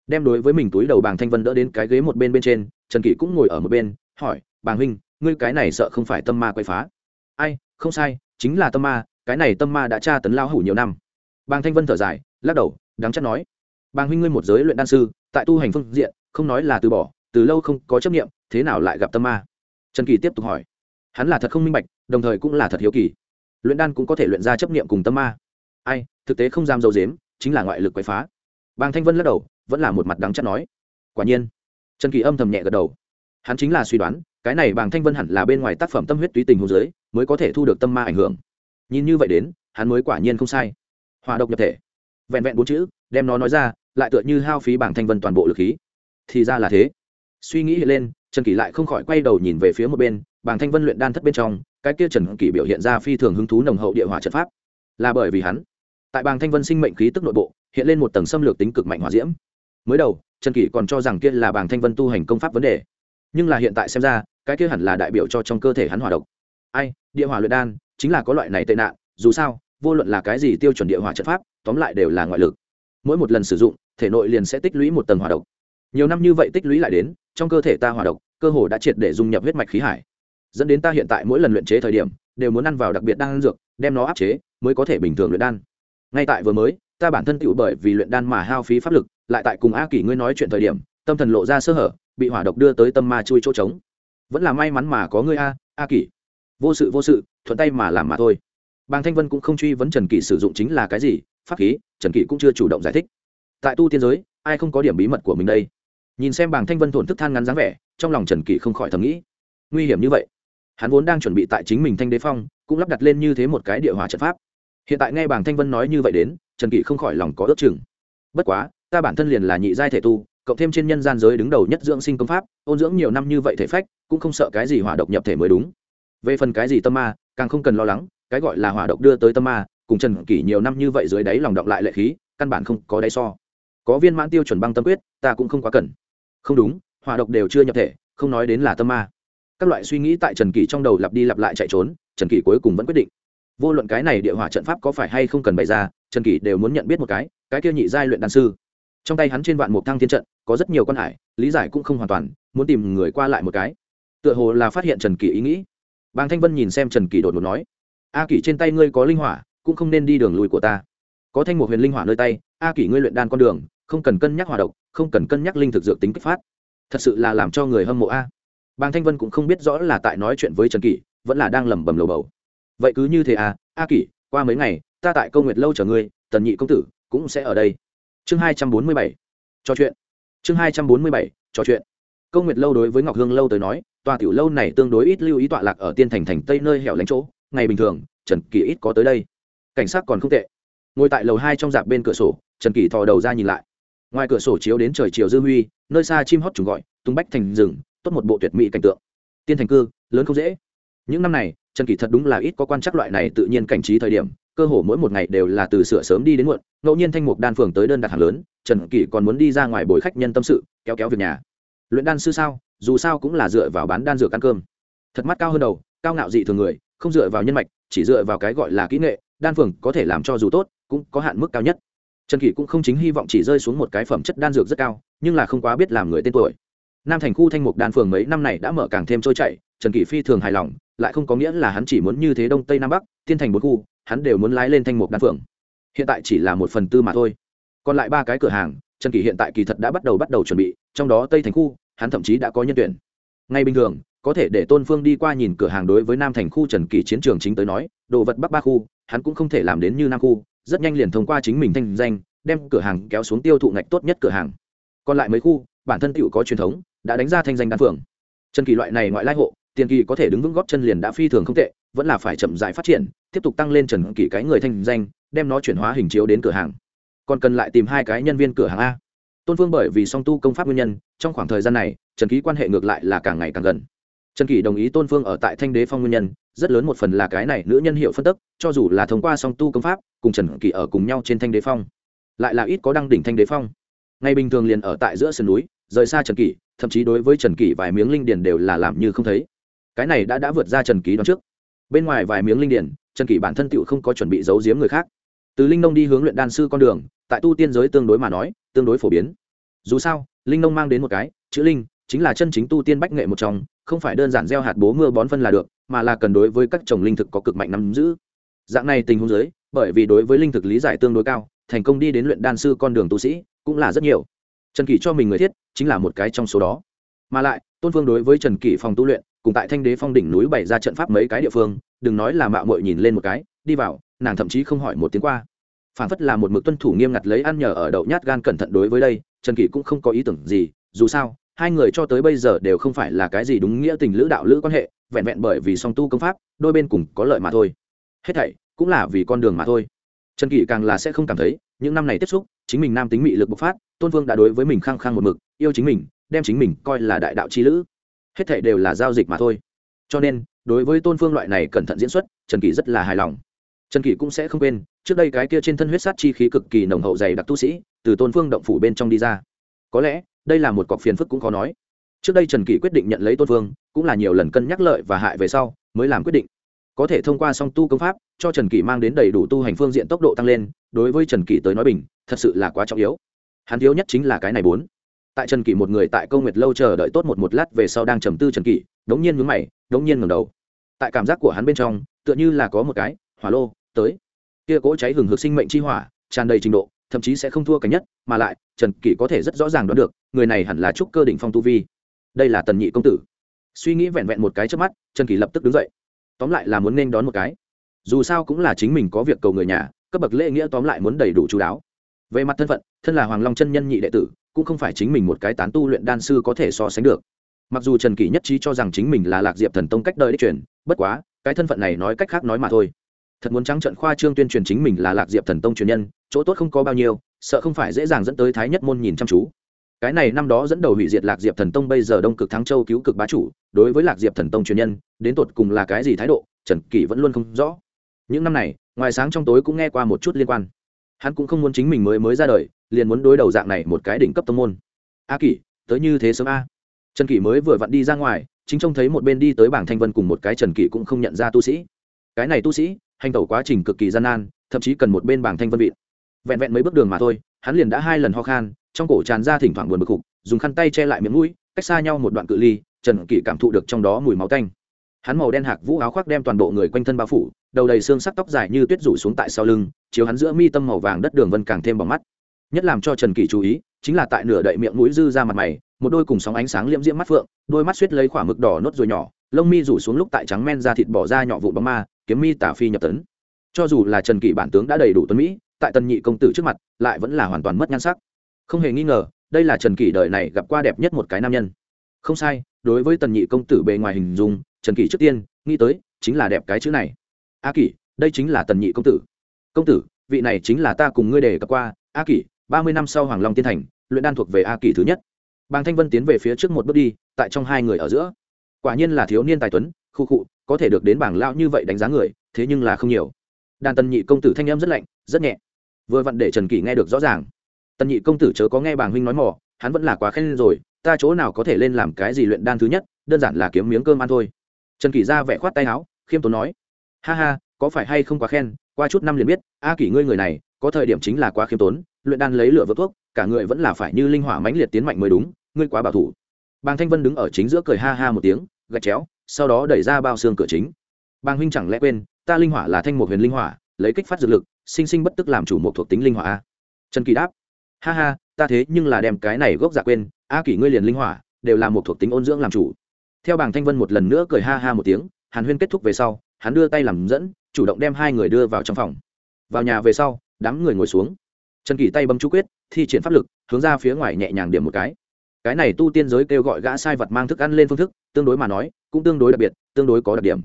Đem đối với mình túi đầu bàng thanh vân đỡ đến cái ghế một bên bên trên, trần kỷ cũng ngồi ở một bên, hỏi, bàng huynh ngươi cái này sợ không phải tâm ma quay phá. Ai, không sai, chính là tâm ma, cái này tâm ma đã tra tấn lao hủ nhiều năm. Bàng thanh vân thở dài, lắc đầu, đáng chắc nói. Bàng huynh ngươi một giới luyện đan sư, tại tu hành phương diện, không nói là từ bỏ, từ lâu không có chấp nghiệm thế nào lại gặp tâm ma? Trần kỳ tiếp tục hỏi. Hắn là thật không minh bạch, đồng thời cũng là thật hiếu kỳ. Luyện đan cũng có thể luyện ra chấp nghiệm cùng tâm ma. Ai, thực tế không dám dâu dếm, chính là ngoại lực quậy phá. Bàng thanh vân lắc đầu, vẫn là một mặt đắng chắc nói. Quả nhiên. Trần kỳ âm thầm nhẹ gật đầu hắn chính là suy đoán, cái này bàng thanh vân hẳn là bên ngoài tác phẩm tâm huyết túy tình hồ dưới mới có thể thu được tâm ma ảnh hưởng. Nhìn như vậy đến, hắn mới quả nhiên không sai. Hòa độc nhập thể. Vẹn vẹn bốn chữ, đem nó nói ra, lại tựa như hao phí bảng thanh vân toàn bộ lực khí. Thì ra là thế. Suy nghĩ hiện lên, trần kỷ lại không khỏi quay đầu nhìn về phía một bên bảng thanh vân luyện đan thất bên trong, cái kia trần kỷ biểu hiện ra phi thường hứng thú nồng hậu địa hỏa trận pháp. Là bởi vì hắn, tại bảng thanh vân sinh mệnh khí tức nội bộ, hiện lên một tầng xâm lược tính cực mạnh hỏa diễm. Mới đầu, trần kỷ còn cho rằng kia là bảng thanh vân tu hành công pháp vấn đề nhưng là hiện tại xem ra, cái kia hẳn là đại biểu cho trong cơ thể hắn hỏa độc. Ai, địa hỏa luyện đan, chính là có loại này tệ nạn, dù sao, vô luận là cái gì tiêu chuẩn địa hỏa trận pháp, tóm lại đều là ngoại lực. Mỗi một lần sử dụng, thể nội liền sẽ tích lũy một tầng hỏa độc. Nhiều năm như vậy tích lũy lại đến, trong cơ thể ta hỏa độc, cơ hồ đã triệt để dung nhập huyết mạch khí hải. Dẫn đến ta hiện tại mỗi lần luyện chế thời điểm, đều muốn ăn vào đặc biệt đan dược, đem nó áp chế, mới có thể bình thường luyện đan. Ngay tại vừa mới, ta bản thân tựu bởi vì luyện đan mà hao phí pháp lực, lại tại cùng a kỷ ngươi nói chuyện thời điểm, tâm thần lộ ra sơ hở bị hỏa độc đưa tới tâm ma chui chỗ trống. Vẫn là may mắn mà có ngươi a a kỷ. Vô sự vô sự, thuận tay mà làm mà thôi. Bàng thanh vân cũng không truy vấn trần kỷ sử dụng chính là cái gì, pháp khí, trần kỷ cũng chưa chủ động giải thích. Tại tu tiên giới, ai không có điểm bí mật của mình đây? Nhìn xem bàng thanh vân thổn thức than ngắn dáng vẻ, trong lòng trần kỷ không khỏi thầm nghĩ. Nguy hiểm như vậy. Hắn vốn đang chuẩn bị tại chính mình thanh đế phong, cũng lắp đặt lên như thế một cái địa hỏa trận pháp. Hiện tại nghe bàng thanh vân nói như vậy đến, trần kỷ không khỏi lòng có ước chừng. Bất quá, ta bản thân liền là nhị giai thể tu cộng thêm trên nhân gian giới đứng đầu nhất dưỡng sinh công pháp, ôn dưỡng nhiều năm như vậy thể phách, cũng không sợ cái gì hỏa độc nhập thể mới đúng. Về phần cái gì tâm ma, càng không cần lo lắng, cái gọi là hỏa độc đưa tới tâm ma, cùng trần kỷ nhiều năm như vậy dưới đáy lòng động lại lệ khí, căn bản không có đáy so. Có viên mãn tiêu chuẩn băng tâm quyết, ta cũng không quá cần. Không đúng, hỏa độc đều chưa nhập thể, không nói đến là tâm ma. Các loại suy nghĩ tại trần kỷ trong đầu lặp đi lặp lại chạy trốn, trần kỷ cuối cùng vẫn quyết định. Vô luận cái này địa hỏa trận pháp có phải hay không cần bày ra, trần kỷ đều muốn nhận biết một cái cái kia nhị giai luyện đan sư trong tay hắn trên vạn mục thăng thiên trận, có rất nhiều con hải, lý giải cũng không hoàn toàn, muốn tìm người qua lại một cái. Tựa hồ là phát hiện trần kỳ ý nghĩ. Bàng thanh vân nhìn xem trần kỳ đột ngột nói, a kỷ trên tay ngươi có linh hỏa, cũng không nên đi đường lùi của ta. Có thanh một huyền linh hỏa nơi tay, a kỷ ngươi luyện đan con đường, không cần cân nhắc hòa độc, không cần cân nhắc linh thực dược tính kích phát. Thật sự là làm cho người hâm mộ a. Bàng thanh vân cũng không biết rõ là tại nói chuyện với trần kỷ, vẫn là đang lẩm bẩm lầu bầu. Vậy cứ như thế à a kỷ, qua mấy ngày, ta tại câu nguyệt lâu chờ ngươi, tần nhị công tử cũng sẽ ở đây chương hai trăm bốn mươi bảy, trò chuyện. Chương hai trăm bốn mươi bảy, trò chuyện. Câu nguyệt lâu đối với ngọc hương lâu tới nói, tòa tiểu lâu này tương đối ít lưu ý tọa lạc ở tiên thành thành tây nơi hẻo lánh chỗ. Ngày bình thường, trần kỳ ít có tới đây. Cảnh sát còn không tệ. Ngồi tại lầu hai trong dạp bên cửa sổ, trần kỳ thò đầu ra nhìn lại. Ngoài cửa sổ chiếu đến trời chiều dư huy, nơi xa chim hót trùng gọi, tung bách thành rừng, tốt một bộ tuyệt mỹ cảnh tượng. Tiên thành cư, lớn không dễ. Những năm này, trần kỳ thật đúng là ít có quan trắc loại này tự nhiên cảnh trí thời điểm cơ hồ mỗi một ngày đều là từ sửa sớm đi đến muộn, ngẫu nhiên thanh mục đan phường tới đơn đặt hàng lớn, trần kỳ còn muốn đi ra ngoài bồi khách nhân tâm sự, kéo kéo việc nhà. Luyện đan sư sao? Dù sao cũng là dựa vào bán đan dược ăn cơm. Thật mắt cao hơn đầu, cao ngạo dị thường người, không dựa vào nhân mạch, chỉ dựa vào cái gọi là kỹ nghệ, đan phường có thể làm cho dù tốt, cũng có hạn mức cao nhất. Trần kỷ cũng không chính hy vọng chỉ rơi xuống một cái phẩm chất đan dược rất cao, nhưng là không quá biết làm người tên tuổi. Nam thành khu thanh mục đan phường mấy năm này đã mở càng thêm trôi chảy, trần kỷ phi thường hài lòng, lại không có nghĩa là hắn chỉ muốn như thế đông tây nam bắc, thiên thành bốn khu hắn đều muốn lái lên thanh mục đan phượng. hiện tại chỉ là một phần tư mà thôi. Còn lại ba cái cửa hàng, trần kỳ hiện tại kỳ thật đã bắt đầu bắt đầu chuẩn bị, trong đó tây thành khu, hắn thậm chí đã có nhân tuyển. Ngay bình thường, có thể để tôn phương đi qua nhìn cửa hàng đối với nam thành khu trần kỳ chiến trường chính tới nói, đồ vật bắc ba khu, hắn cũng không thể làm đến như nam khu, rất nhanh liền thông qua chính mình thanh danh, đem cửa hàng kéo xuống tiêu thụ ngạch tốt nhất cửa hàng. Còn lại mấy khu, bản thân tựu có truyền thống, đã đánh ra thanh danh đan phường trần kỳ loại này ngoại lai hộ, tiền kỳ có thể đứng vững góp chân liền đã phi thường không tệ vẫn là phải chậm rãi phát triển, tiếp tục tăng lên trần kỷ cái người thanh danh, đem nó chuyển hóa hình chiếu đến cửa hàng. Còn cần lại tìm hai cái nhân viên cửa hàng a. Tôn phương bởi vì song tu công pháp nguyên nhân, trong khoảng thời gian này, trần ký quan hệ ngược lại là càng ngày càng gần. Trần kỷ đồng ý tôn phương ở tại thanh đế phong nguyên nhân, rất lớn một phần là cái này nữ nhân hiệu phân tức, cho dù là thông qua song tu công pháp, cùng trần kỷ ở cùng nhau trên thanh đế phong, lại là ít có đăng đỉnh thanh đế phong. Ngày bình thường liền ở tại giữa sườn núi, rời xa trần kỷ, thậm chí đối với trần kỷ vài miếng linh điền đều là làm như không thấy. Cái này đã đã vượt ra trần ký đón trước bên ngoài vài miếng linh điển, trần kỷ bản thân tựu không có chuẩn bị giấu giếm người khác. Từ linh nông đi hướng luyện đan sư con đường tại tu tiên giới tương đối mà nói tương đối phổ biến. Dù sao linh nông mang đến một cái chữ linh chính là chân chính tu tiên bách nghệ một trong không phải đơn giản gieo hạt bố mưa bón phân là được mà là cần đối với các trồng linh thực có cực mạnh nắm giữ. Dạng này tình huống giới bởi vì đối với linh thực lý giải tương đối cao thành công đi đến luyện đan sư con đường tu sĩ cũng là rất nhiều. Trần kỷ cho mình người thiết chính là một cái trong số đó. Mà lại tôn phương đối với trần kỷ phòng tu luyện cùng tại thanh đế phong đỉnh núi bày ra trận pháp mấy cái địa phương, đừng nói là mạo mội nhìn lên một cái, đi vào, nàng thậm chí không hỏi một tiếng qua. Phản phất là một mực tuân thủ nghiêm ngặt lấy ăn nhờ ở đậu nhát gan cẩn thận đối với đây, trần kỷ cũng không có ý tưởng gì, dù sao, hai người cho tới bây giờ đều không phải là cái gì đúng nghĩa tình lữ đạo lữ quan hệ, vẹn vẹn bởi vì song tu công pháp, đôi bên cùng có lợi mà thôi. Hết thảy cũng là vì con đường mà thôi. Trần kỷ càng là sẽ không cảm thấy, những năm này tiếp xúc, chính mình nam tính mị lực bộc phát, tôn vương đã đối với mình khăng khăng một mực, yêu chính mình, đem chính mình coi là đại đạo chi lữ hết thảy đều là giao dịch mà thôi. Cho nên, đối với tôn phương loại này cẩn thận diễn xuất, trần kỷ rất là hài lòng. Trần kỷ cũng sẽ không quên, trước đây cái kia trên thân huyết sát chi khí cực kỳ nồng hậu dày đặc tu sĩ, từ tôn phương động phủ bên trong đi ra. Có lẽ, đây là một cọc phiền phức cũng khó nói. Trước đây trần kỷ quyết định nhận lấy tôn phương, cũng là nhiều lần cân nhắc lợi và hại về sau, mới làm quyết định. Có thể thông qua song tu công pháp, cho trần kỷ mang đến đầy đủ tu hành phương diện tốc độ tăng lên, đối với trần kỷ tới nói bình, thật sự là quá trọng yếu. Hắn thiếu nhất chính là cái này bốn tại trần kỷ một người tại công nguyệt lâu chờ đợi tốt một một lát về sau đang trầm tư trần kỷ, đống nhiên mướn mày, đống nhiên ngầm đầu. Tại cảm giác của hắn bên trong, tựa như là có một cái, hỏa lô, tới. Kia cỗ cháy hừng hực sinh mệnh chi hỏa, tràn đầy trình độ, thậm chí sẽ không thua cảnh nhất, mà lại, trần kỷ có thể rất rõ ràng đoán được, người này hẳn là trúc cơ đỉnh phong tu vi. Đây là tần nhị công tử. Suy nghĩ vẹn vẹn một cái trước mắt, trần kỷ lập tức đứng dậy. Tóm lại là muốn nên đón một cái. Dù sao cũng là chính mình có việc cầu người nhà, cấp bậc lễ nghĩa tóm lại muốn đầy đủ chú đáo. Về mặt thân phận, thân là hoàng long chân nhân nhị đệ tử cũng không phải chính mình một cái tán tu luyện đan sư có thể so sánh được. Mặc dù trần kỷ nhất trí cho rằng chính mình là lạc diệp thần tông cách đời đích truyền, bất quá, cái thân phận này nói cách khác nói mà thôi. Thật muốn trắng trận khoa trương tuyên truyền chính mình là lạc diệp thần tông truyền nhân, chỗ tốt không có bao nhiêu, sợ không phải dễ dàng dẫn tới thái nhất môn nhìn chăm chú. Cái này năm đó dẫn đầu hủy diệt lạc diệp thần tông bây giờ đông cực thắng châu cứu cực bá chủ, đối với lạc diệp thần tông truyền nhân, đến tột cùng là cái gì thái độ, trần kỷ vẫn luôn không rõ. Những năm này, ngoài sáng trong tối cũng nghe qua một chút liên quan hắn cũng không muốn chính mình mới mới ra đời, liền muốn đối đầu dạng này một cái đỉnh cấp tông môn. A kỷ, tới như thế sớm a. Trần kỷ mới vừa vặn đi ra ngoài, chính trông thấy một bên đi tới bảng thanh vân cùng một cái trần kỷ cũng không nhận ra tu sĩ. Cái này tu sĩ, hành tẩu quá trình cực kỳ gian nan, thậm chí cần một bên bảng thanh vân vịn vẹn vẹn mấy bước đường mà thôi, hắn liền đã hai lần ho khan, trong cổ tràn ra thỉnh thoảng buồn bực khục, dùng khăn tay che lại miệng mũi, cách xa nhau một đoạn cự ly, trần kỷ cảm thụ được trong đó mùi máu tanh hắn màu đen hạc vũ áo khoác đem toàn bộ người quanh thân bao phủ, đầu đầy xương sắc tóc dài như tuyết rủ xuống tại sau lưng, chiếu hắn giữa mi tâm màu vàng đất đường vân càng thêm bằng mắt. Nhất làm cho trần kỳ chú ý, chính là tại nửa đậy miệng mũi dư ra mặt mày, một đôi cùng sóng ánh sáng liễm diễm mắt phượng, đôi mắt suýt lấy khỏa mực đỏ nốt rồi nhỏ, lông mi rủ xuống lúc tại trắng men ra thịt bỏ ra nhỏ vụ bóng ma, kiếm mi tả phi nhập tấn. Cho dù là trần kỳ bản tướng đã đầy đủ tuấn mỹ, tại tần nhị công tử trước mặt, lại vẫn là hoàn toàn mất nhan sắc. Không hề nghi ngờ, đây là trần kỳ đời này gặp qua đẹp nhất một cái nam nhân. Không sai, đối với tần nhị công tử bề ngoài hình dung trần kỷ trước tiên, nghĩ tới, chính là đẹp cái chữ này. A kỷ, đây chính là tần nhị công tử. Công tử, vị này chính là ta cùng ngươi đề cập qua. A kỷ, ba mươi năm sau hoàng long tiên thành, luyện đan thuộc về a kỷ thứ nhất. Bàng thanh vân tiến về phía trước một bước đi, tại trong hai người ở giữa. Quả nhiên là thiếu niên tài tuấn, khu khụ có thể được đến bảng lao như vậy đánh giá người, thế nhưng là không nhiều. Đàn tần nhị công tử thanh em rất lạnh, rất nhẹ. Vừa vặn để trần kỷ nghe được rõ ràng. Tần nhị công tử chớ có nghe bàng huynh nói mỏ hắn vẫn là quá khen rồi, ta chỗ nào có thể lên làm cái gì luyện đan thứ nhất, đơn giản là kiếm miếng cơm ăn thôi trần kỷ ra vẻ khoát tay áo, khiêm tốn nói, ha ha, có phải hay không quá khen, qua chút năm liền biết, a kỷ ngươi người này, có thời điểm chính là quá khiêm tốn, luyện đan lấy lửa vượt thuốc, cả người vẫn là phải như linh hỏa mãnh liệt tiến mạnh mới đúng, ngươi quá bảo thủ. Bàng thanh vân đứng ở chính giữa cười ha ha một tiếng, gạch chéo, sau đó đẩy ra bao xương cửa chính. Bàng huynh chẳng lẽ quên, ta linh hỏa là thanh một huyền linh hỏa, lấy kích phát dược lực, sinh sinh bất tức làm chủ một thuộc tính linh hỏa a. Trần kỳ đáp, ha ha, ta thế nhưng là đem cái này gốc giả quên, a kỷ ngươi liền linh hỏa, đều là một thuộc tính ôn dưỡng làm chủ theo bảng thanh vân một lần nữa cười ha ha một tiếng, hàn huyên kết thúc về sau, hắn đưa tay làm dẫn, chủ động đem hai người đưa vào trong phòng. Vào nhà về sau, đám người ngồi xuống. Trần kỷ tay bấm chú quyết, thi triển pháp lực, hướng ra phía ngoài nhẹ nhàng điểm một cái. Cái này tu tiên giới kêu gọi gã sai vật mang thức ăn lên phương thức, tương đối mà nói, cũng tương đối đặc biệt, tương đối có đặc điểm.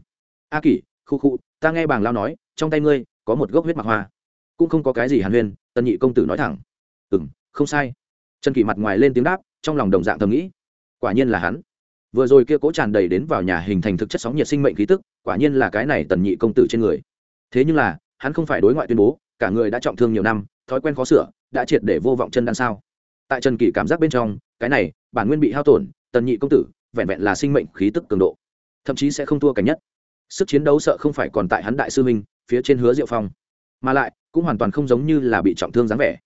A kỷ, khu khu, ta nghe bàng lao nói, trong tay ngươi có một gốc huyết mặc hoa. Cũng không có cái gì hàn huyên, tân nhị công tử nói thẳng. Ừ m không sai. Trần kỳ mặt ngoài lên tiếng đáp, trong lòng đồng dạng thầm nghĩ. Quả nhiên là hắn vừa rồi kia cố tràn đầy đến vào nhà hình thành thực chất sóng nhiệt sinh mệnh khí tức, quả nhiên là cái này tần nhị công tử trên người. Thế nhưng là, hắn không phải đối ngoại tuyên bố, cả người đã trọng thương nhiều năm, thói quen khó sửa, đã triệt để vô vọng chân đan sao? Tại trần kỳ cảm giác bên trong, cái này, bản nguyên bị hao tổn, tần nhị công tử, vẹn vẹn là sinh mệnh khí tức cường độ. Thậm chí sẽ không thua cảnh nhất. Sức chiến đấu sợ không phải còn tại hắn đại sư minh phía trên hứa diệu phong. Mà lại, cũng hoàn toàn không giống như là bị trọng thương dáng vẻ.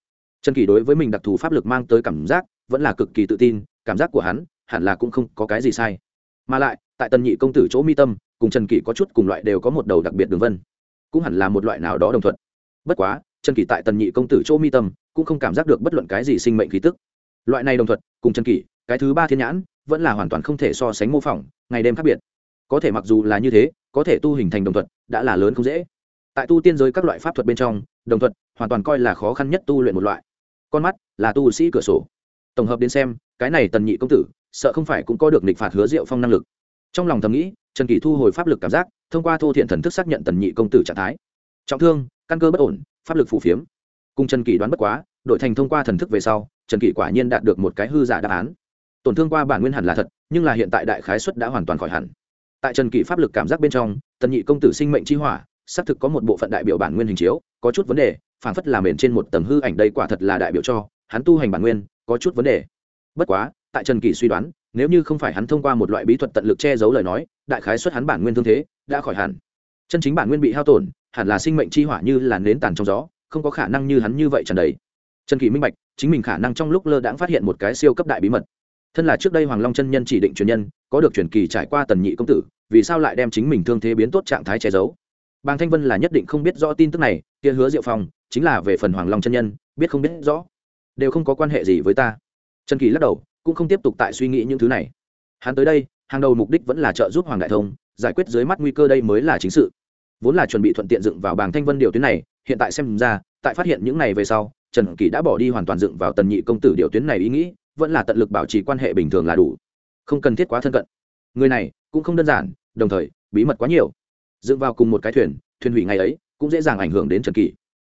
Trần kỳ đối với mình đặc thù pháp lực mang tới cảm giác, vẫn là cực kỳ tự tin, cảm giác của hắn hẳn là cũng không có cái gì sai. Mà lại, tại tần nhị công tử chỗ mi tâm, cùng trần kỷ có chút cùng loại đều có một đầu đặc biệt đường vân. Cũng hẳn là một loại nào đó đồng thuận. Bất quá, trần kỷ tại tần nhị công tử chỗ mi tâm, cũng không cảm giác được bất luận cái gì sinh mệnh khí tức. Loại này đồng thuận, cùng trần kỷ, cái thứ ba thiên nhãn, vẫn là hoàn toàn không thể so sánh mô phỏng, ngày đêm khác biệt. Có thể mặc dù là như thế, có thể tu hình thành đồng thuận, đã là lớn không dễ. Tại tu tiên giới các loại pháp thuật bên trong, đồng thuận hoàn toàn coi là khó khăn nhất tu luyện một loại. Con mắt là tu sĩ cửa sổ. Tổng hợp đến xem, cái này tần nhị công tử sợ không phải cũng có được nịch phạt hứa diệu phong năng lực. Trong lòng thầm nghĩ, trần kỳ thu hồi pháp lực cảm giác, thông qua thô thiện thần thức xác nhận tần nhị công tử trạng thái. Trọng thương, căn cơ bất ổn, pháp lực phủ phiếm. Cùng trần kỳ đoán bất quá đội thành thông qua thần thức về sau, trần kỳ quả nhiên đạt được một cái hư giả đáp án. Tổn thương qua bản nguyên hẳn là thật, nhưng là hiện tại đại khái xuất đã hoàn toàn khỏi hẳn. Tại trần kỳ pháp lực cảm giác bên trong, tần nhị công tử sinh mệnh chi hỏa, xác thực có một bộ phận đại biểu bản nguyên hình chiếu, có chút vấn đề phản phất làm mền trên một tầng hư ảnh đây quả thật là đại biểu cho, hắn tu hành bản nguyên, có chút vấn đề. Bất quá tại trần kỳ suy đoán, nếu như không phải hắn thông qua một loại bí thuật tận lực che giấu lời nói, đại khái xuất hắn bản nguyên thương thế, đã khỏi hẳn. Chân chính bản nguyên bị hao tổn, hẳn là sinh mệnh chi hỏa như là nến tàn trong gió, không có khả năng như hắn như vậy trần đấy trần kỳ minh bạch, chính mình khả năng trong lúc lơ đãng phát hiện một cái siêu cấp đại bí mật. Thân là trước đây hoàng long chân nhân chỉ định truyền nhân, có được truyền kỳ trải qua tần nhị công tử, vì sao lại đem chính mình thương thế biến tốt trạng thái che giấu? Bàng thanh vân là nhất định không biết rõ tin tức này, kia hứa diệu phong, chính là về phần hoàng long chân nhân, biết không biết rõ. Đều không có quan hệ gì với ta. Trần kỳ lắc đầu cũng không tiếp tục tại suy nghĩ những thứ này. Hắn tới đây, hàng đầu mục đích vẫn là trợ giúp hoàng đại thông, giải quyết dưới mắt nguy cơ đây mới là chính sự. Vốn là chuẩn bị thuận tiện dựng vào bảng thanh vân điều tuyến này, hiện tại xem ra, tại phát hiện những này về sau, trần kỳ đã bỏ đi hoàn toàn dựng vào tần nhị công tử điều tuyến này ý nghĩ, vẫn là tận lực bảo trì quan hệ bình thường là đủ. Không cần thiết quá thân cận. Người này cũng không đơn giản, đồng thời, bí mật quá nhiều. Dựng vào cùng một cái thuyền thuyền hủy ngày ấy, cũng dễ dàng ảnh hưởng đến trần kỳ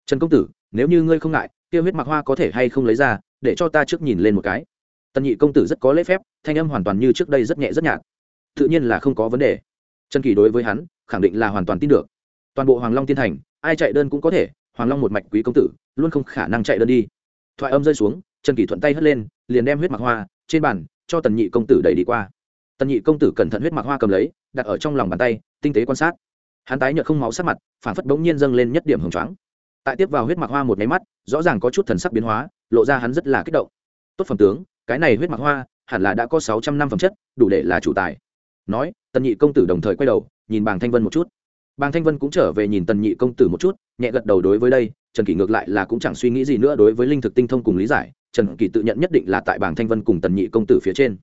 trần công tử, nếu như ngươi không ngại tiêu huyết mặc hoa có thể hay không lấy ra, để cho ta trước nhìn lên một cái tần nhị công tử rất có lễ phép, thanh âm hoàn toàn như trước đây rất nhẹ rất nhạt. Tự nhiên là không có vấn đề. Trần kỳ đối với hắn, khẳng định là hoàn toàn tin được. Toàn bộ hoàng long tiên thành, ai chạy đơn cũng có thể, hoàng long một mạch quý công tử, luôn không khả năng chạy đơn đi. Thoại âm rơi xuống, trần kỳ thuận tay hất lên, liền đem huyết mặc hoa, trên bàn, cho tần nhị công tử đẩy đi qua. Tần nhị công tử cẩn thận huyết mặc hoa cầm lấy, đặt ở trong lòng bàn tay, tinh tế quan sát. Hắn tái nhợt không máu sắc mặt phản phất bỗng nhiên dâng lên nhất điểm hồng choáng. Tại tiếp vào huyết mặc hoa một máy mắt, rõ ràng có chút thần sắc biến hóa, lộ ra hắn rất là kích động. Tốt phẩm tướng cái này huyết mặc hoa hẳn là đã có sáu trăm năm phẩm chất, đủ để là chủ tài. Nói, tần nhị công tử đồng thời quay đầu, nhìn bàng thanh vân một chút. Bàng thanh vân cũng trở về nhìn tần nhị công tử một chút, nhẹ gật đầu đối với đây, trần kỷ ngược lại là cũng chẳng suy nghĩ gì nữa đối với linh thực tinh thông cùng lý giải, trần kỷ tự nhận nhất định là tại bàng thanh vân cùng tần nhị công tử phía trên.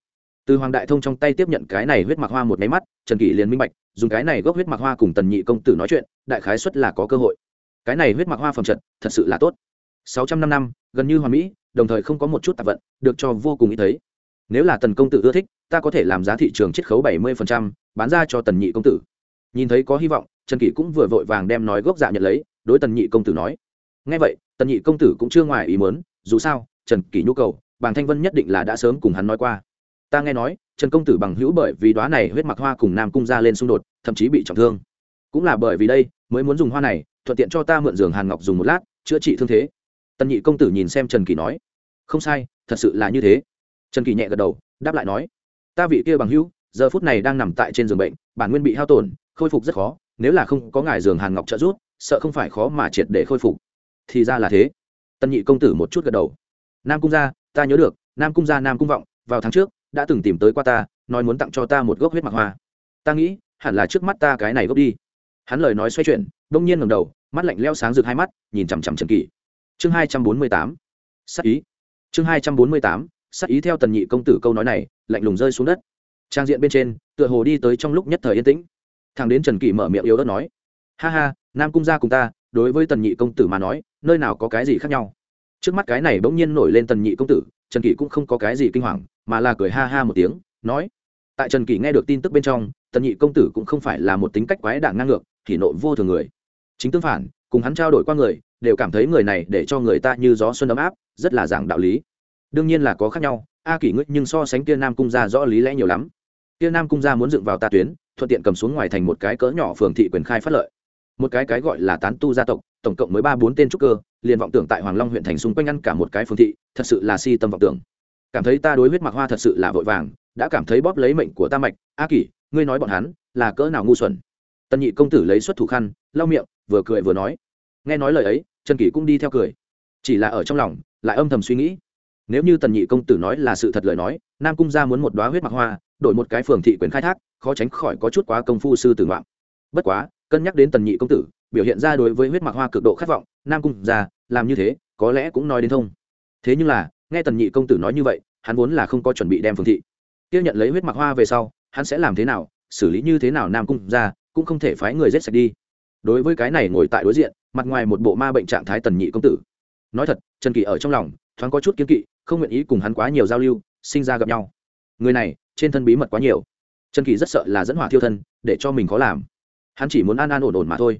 Từ hoàng đại thông trong tay tiếp nhận cái này huyết mặc hoa một máy mắt, trần kỷ liền minh bạch, dùng cái này gốc huyết mặc hoa cùng tần nhị công tử nói chuyện, đại khái xuất là có cơ hội. Cái này huyết mặc hoa phẩm trật thật sự là tốt sáu trăm năm năm, gần như hoàn mỹ, đồng thời không có một chút tạp vận được cho vô cùng ý thấy. Nếu là tần công tử ưa thích, ta có thể làm giá thị trường chiết khấu bảy mươi bán ra cho tần nhị công tử. Nhìn thấy có hy vọng, trần kỷ cũng vừa vội vàng đem nói gốc dạ nhận lấy, đối tần nhị công tử nói. Ngay vậy, tần nhị công tử cũng chưa ngoài ý mớn dù sao, trần kỷ nhu cầu, bàng thanh vân nhất định là đã sớm cùng hắn nói qua. Ta nghe nói, trần công tử bằng hữu bởi vì đoá này huyết mặc hoa cùng nam cung ra lên xung đột, thậm chí bị trọng thương. Cũng là bởi vì đây, mới muốn dùng hoa này, thuận tiện cho ta mượn giường hàn ngọc dùng một lát, chữa trị thương thế tần nhị công tử nhìn xem trần kỳ nói, không sai, thật sự là như thế. Trần kỳ nhẹ gật đầu, đáp lại nói, ta vị kia bằng hữu, giờ phút này đang nằm tại trên giường bệnh, bản nguyên bị hao tổn, khôi phục rất khó, nếu là không có ngài giường hàn ngọc trợ giúp, sợ không phải khó mà triệt để khôi phục. Thì ra là thế. Tần nhị công tử một chút gật đầu, nam cung gia, ta nhớ được, nam cung gia nam cung vọng, vào tháng trước, đã từng tìm tới qua ta, nói muốn tặng cho ta một gốc huyết mặc hoa. Ta nghĩ, hẳn là trước mắt ta cái này gốc đi. Hắn lời nói xoay chuyển, đông nhiên ngầm đầu, mắt lạnh leo sáng rực hai mắt, nhìn chằm chằm trần kỳ chương hai trăm bốn mươi tám sắc ý. Chương hai trăm bốn mươi tám sắc ý theo tần nhị công tử câu nói này, lạnh lùng rơi xuống đất. Trang diện bên trên, tựa hồ đi tới trong lúc nhất thời yên tĩnh. Thằng đến trần kỷ mở miệng yếu đất nói, ha ha, nam cung gia cùng ta, đối với tần nhị công tử mà nói, nơi nào có cái gì khác nhau? Trước mắt cái này bỗng nhiên nổi lên tần nhị công tử, trần kỷ cũng không có cái gì kinh hoàng, mà là cười ha ha một tiếng, nói, tại trần kỷ nghe được tin tức bên trong, tần nhị công tử cũng không phải là một tính cách quái đảng ngang ngược, thì nội vô thường người. Chính tương phản, cùng hắn trao đổi qua người đều cảm thấy người này để cho người ta như gió xuân ấm áp, rất là giảng đạo lý. Đương nhiên là có khác nhau, a kỷ ngươi nhưng so sánh kia nam cung gia rõ lý lẽ nhiều lắm. Kia nam cung gia muốn dựng vào ta tuyến, thuận tiện cầm xuống ngoài thành một cái cỡ nhỏ phường thị quyền khai phát lợi. Một cái cái gọi là tán tu gia tộc, tổng cộng mới ba bốn tên trúc cơ, liền vọng tưởng tại hoàng long huyện thành xung quanh ăn cả một cái phường thị, thật sự là si tâm vọng tưởng. Cảm thấy ta đối huyết mặc hoa thật sự là vội vàng, đã cảm thấy bóp lấy mệnh của ta mạch, a kỷ, ngươi nói bọn hắn, là cỡ nào ngu xuẩn? Tân nhị công tử lấy xuất thủ khăn, lau miệng, vừa cười vừa nói. Nghe nói lời ấy trần kỷ cũng đi theo cười. Chỉ là ở trong lòng, lại âm thầm suy nghĩ. Nếu như tần nhị công tử nói là sự thật lời nói, nam cung gia muốn một đoá huyết mặc hoa, đổi một cái phường thị quyền khai thác, khó tránh khỏi có chút quá công phu sư tử ngoạn. Bất quá, cân nhắc đến tần nhị công tử, biểu hiện ra đối với huyết mặc hoa cực độ khát vọng, nam cung gia, làm như thế, có lẽ cũng nói đến thông. Thế nhưng là, nghe tần nhị công tử nói như vậy, hắn vốn là không có chuẩn bị đem phường thị. Tiếp nhận lấy huyết mặc hoa về sau, hắn sẽ làm thế nào, xử lý như thế nào nam cung gia, cũng không thể phái người giết sạch đi đối với cái này ngồi tại đối diện, mặt ngoài một bộ ma bệnh trạng thái tần nhị công tử. Nói thật, trần kỳ ở trong lòng, thoáng có chút kiên kỵ, không nguyện ý cùng hắn quá nhiều giao lưu, sinh ra gặp nhau. Người này, trên thân bí mật quá nhiều. Trần kỳ rất sợ là dẫn hỏa thiêu thân, để cho mình khó làm. Hắn chỉ muốn an an ổn ổn mà thôi.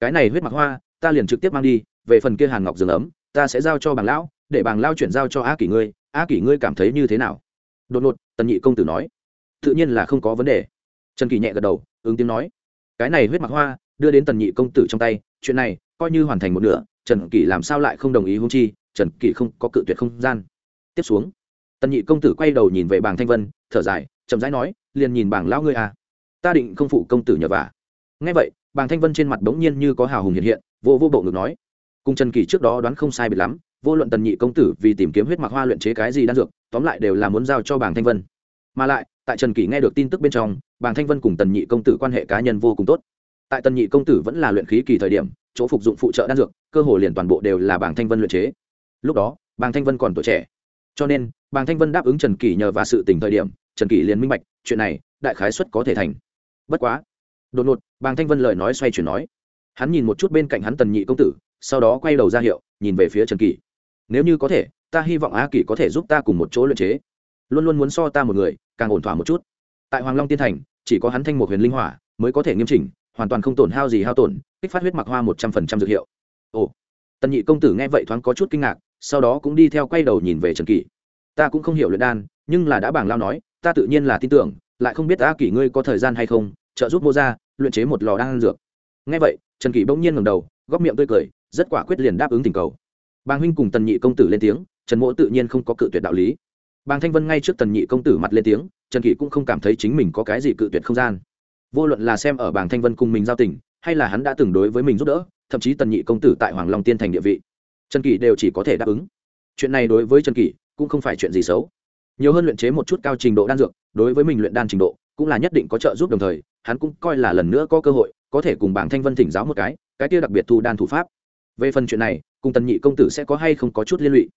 Cái này huyết mặc hoa, ta liền trực tiếp mang đi, về phần kia hàn ngọc rừng ấm, ta sẽ giao cho bàng lão, để bàng lao chuyển giao cho a kỷ ngươi, a kỷ ngươi cảm thấy như thế nào? Đột ngột, tần nhị công tử nói. Tự nhiên là không có vấn đề. Trần kỳ nhẹ gật đầu, ứng tiếng nói. Cái này huyết mặc hoa đưa đến tần nhị công tử trong tay, chuyện này coi như hoàn thành một nửa, trần kỷ làm sao lại không đồng ý hung chi, trần kỷ không có cự tuyệt không gian. Tiếp xuống, tần nhị công tử quay đầu nhìn về bàng thanh vân, thở dài, chậm rãi nói, liền nhìn bảng lão ngươi à. Ta định không phụ công tử nhờ vả. Nghe vậy bàng thanh vân trên mặt bỗng nhiên như có hào hùng hiện hiện, vô vô bộ ngực nói, cùng trần kỷ trước đó đoán không sai biệt lắm, vô luận tần nhị công tử vì tìm kiếm huyết mặc hoa luyện chế cái gì đan dược, tóm lại đều là muốn giao cho bàng thanh vân. Mà lại, tại trần kỷ nghe được tin tức bên trong bàng thanh vân cùng tần nhị công tử quan hệ cá nhân vô cùng tốt tại tần nhị công tử vẫn là luyện khí kỳ thời điểm, chỗ phục dụng phụ trợ đan dược, cơ hồ liền toàn bộ đều là bàng thanh vân luyện chế. Lúc đó, bàng thanh vân còn tuổi trẻ. Cho nên, bàng thanh vân đáp ứng trần kỷ nhờ và sự tình thời điểm, trần kỷ liền minh bạch, chuyện này, đại khái xuất có thể thành. Bất quá, đột ngột, bàng thanh vân lời nói xoay chuyển nói. Hắn nhìn một chút bên cạnh hắn tần nhị công tử, sau đó quay đầu ra hiệu, nhìn về phía trần kỷ. nếu như có thể, ta hy vọng a kỷ có thể giúp ta cùng một chỗ luyện chế. Luôn luôn muốn so ta một người, càng ổn thỏa một chút. Tại hoàng long tiên thành, chỉ có hắn thanh một huyền linh hỏa, mới có thể nghiêm chỉnh hoàn toàn không tổn hao gì hao tổn, kích phát huyết mặc hoa một trăm phần trăm dược hiệu. Ồ, tần nhị công tử nghe vậy thoáng có chút kinh ngạc, sau đó cũng đi theo quay đầu nhìn về trần kỷ. ta cũng không hiểu luyện đan, nhưng là đã bảng lao nói, ta tự nhiên là tin tưởng, lại không biết ta kỷ ngươi có thời gian hay không, trợ giúp mô ra luyện chế một lò đan dược. Nghe vậy, trần kỷ bỗng nhiên ngầm đầu, góc miệng tươi cười, rất quả quyết liền đáp ứng tình cầu. Bàng huynh cùng tần nhị công tử lên tiếng, trần mỗ tự nhiên không có cự tuyệt đạo lý. Bàng thanh vân ngay trước tần nhị công tử mặt lên tiếng, trần kỷ cũng không cảm thấy chính mình có cái gì cự tuyệt không gian vô luận là xem ở bảng thanh vân cùng mình giao tình, hay là hắn đã từng đối với mình giúp đỡ, thậm chí tần nhị công tử tại hoàng long tiên thành địa vị, trần kỷ đều chỉ có thể đáp ứng. Chuyện này đối với trần kỷ cũng không phải chuyện gì xấu. Nhiều hơn luyện chế một chút cao trình độ đan dược, đối với mình luyện đan trình độ cũng là nhất định có trợ giúp đồng thời, hắn cũng coi là lần nữa có cơ hội, có thể cùng bảng thanh vân thỉnh giáo một cái cái kia đặc biệt thu đan thủ pháp. Về phần chuyện này, cùng tần nhị công tử sẽ có hay không có chút liên lụy.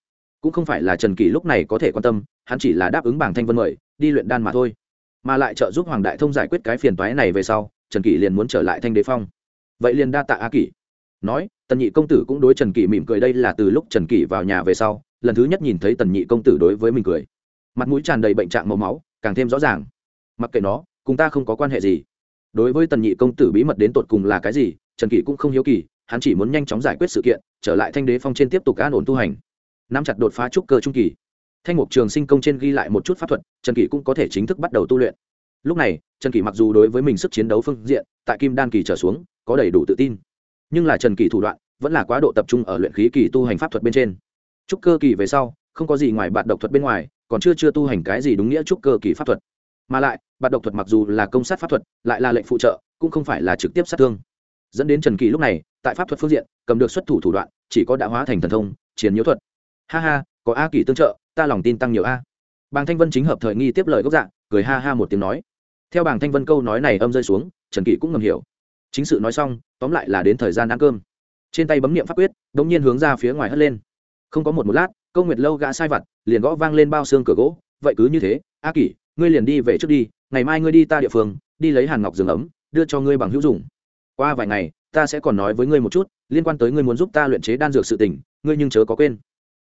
Cũng không phải là trần kỳ lúc này có thể quan tâm, hắn chỉ là đáp ứng bảng thanh vân mời, đi luyện đan mà thôi mà lại trợ giúp hoàng đại thông giải quyết cái phiền toái này về sau, trần kỷ liền muốn trở lại thanh đế phong. Vậy liền đa tạ a kỷ. Nói, tần nhị công tử cũng đối trần kỷ mỉm cười đây là từ lúc trần kỷ vào nhà về sau, lần thứ nhất nhìn thấy tần nhị công tử đối với mình cười. Mặt mũi tràn đầy bệnh trạng màu máu, càng thêm rõ ràng. Mặc kệ nó, cùng ta không có quan hệ gì. Đối với tần nhị công tử bí mật đến tột cùng là cái gì, trần kỷ cũng không hiếu kỳ, hắn chỉ muốn nhanh chóng giải quyết sự kiện, trở lại thanh đế phong trên tiếp tục an ổn tu hành. Nắm chặt đột phá trúc cơ trung kỳ thanh mục trường sinh công trên ghi lại một chút pháp thuật, trần kỷ cũng có thể chính thức bắt đầu tu luyện. Lúc này, trần kỷ mặc dù đối với mình sức chiến đấu phương diện, tại kim đan kỳ trở xuống, có đầy đủ tự tin. Nhưng là trần kỷ thủ đoạn, vẫn là quá độ tập trung ở luyện khí kỳ tu hành pháp thuật bên trên. Trúc cơ kỳ về sau, không có gì ngoài bạn độc thuật bên ngoài, còn chưa chưa tu hành cái gì đúng nghĩa trúc cơ kỳ pháp thuật. Mà lại bạn độc thuật mặc dù là công sát pháp thuật, lại là lệnh phụ trợ, cũng không phải là trực tiếp sát thương. Dẫn đến trần kỳ lúc này, tại pháp thuật phương diện, cầm được xuất thủ thủ đoạn, chỉ có đã hóa thành thần thông chiến nhiễu thuật. Ha ha, có a kỳ tương trợ ta lòng tin tăng nhiều a. Bàng thanh vân chính hợp thời nghi tiếp lời gốc dạng cười ha ha một tiếng nói. Theo bàng thanh vân câu nói này âm rơi xuống, trần Kỵ cũng ngầm hiểu. Chính sự nói xong, tóm lại là đến thời gian ăn cơm. Trên tay bấm niệm pháp quyết đ ỗ n g nhiên hướng ra phía ngoài hất lên. Không có một một lát, câu nguyệt lâu gã sai vặt, liền gõ vang lên bao xương cửa gỗ. Vậy cứ như thế, a kỷ, ngươi liền đi về trước đi, ngày mai ngươi đi ta địa phương, đi lấy hàn ngọc giường ấm, đưa cho ngươi bằng hữu dùng. Qua vài ngày, ta sẽ còn nói với ngươi một chút, liên quan tới ngươi muốn giúp ta luyện chế đan dược sự tình, ngươi nhưng chớ có quên.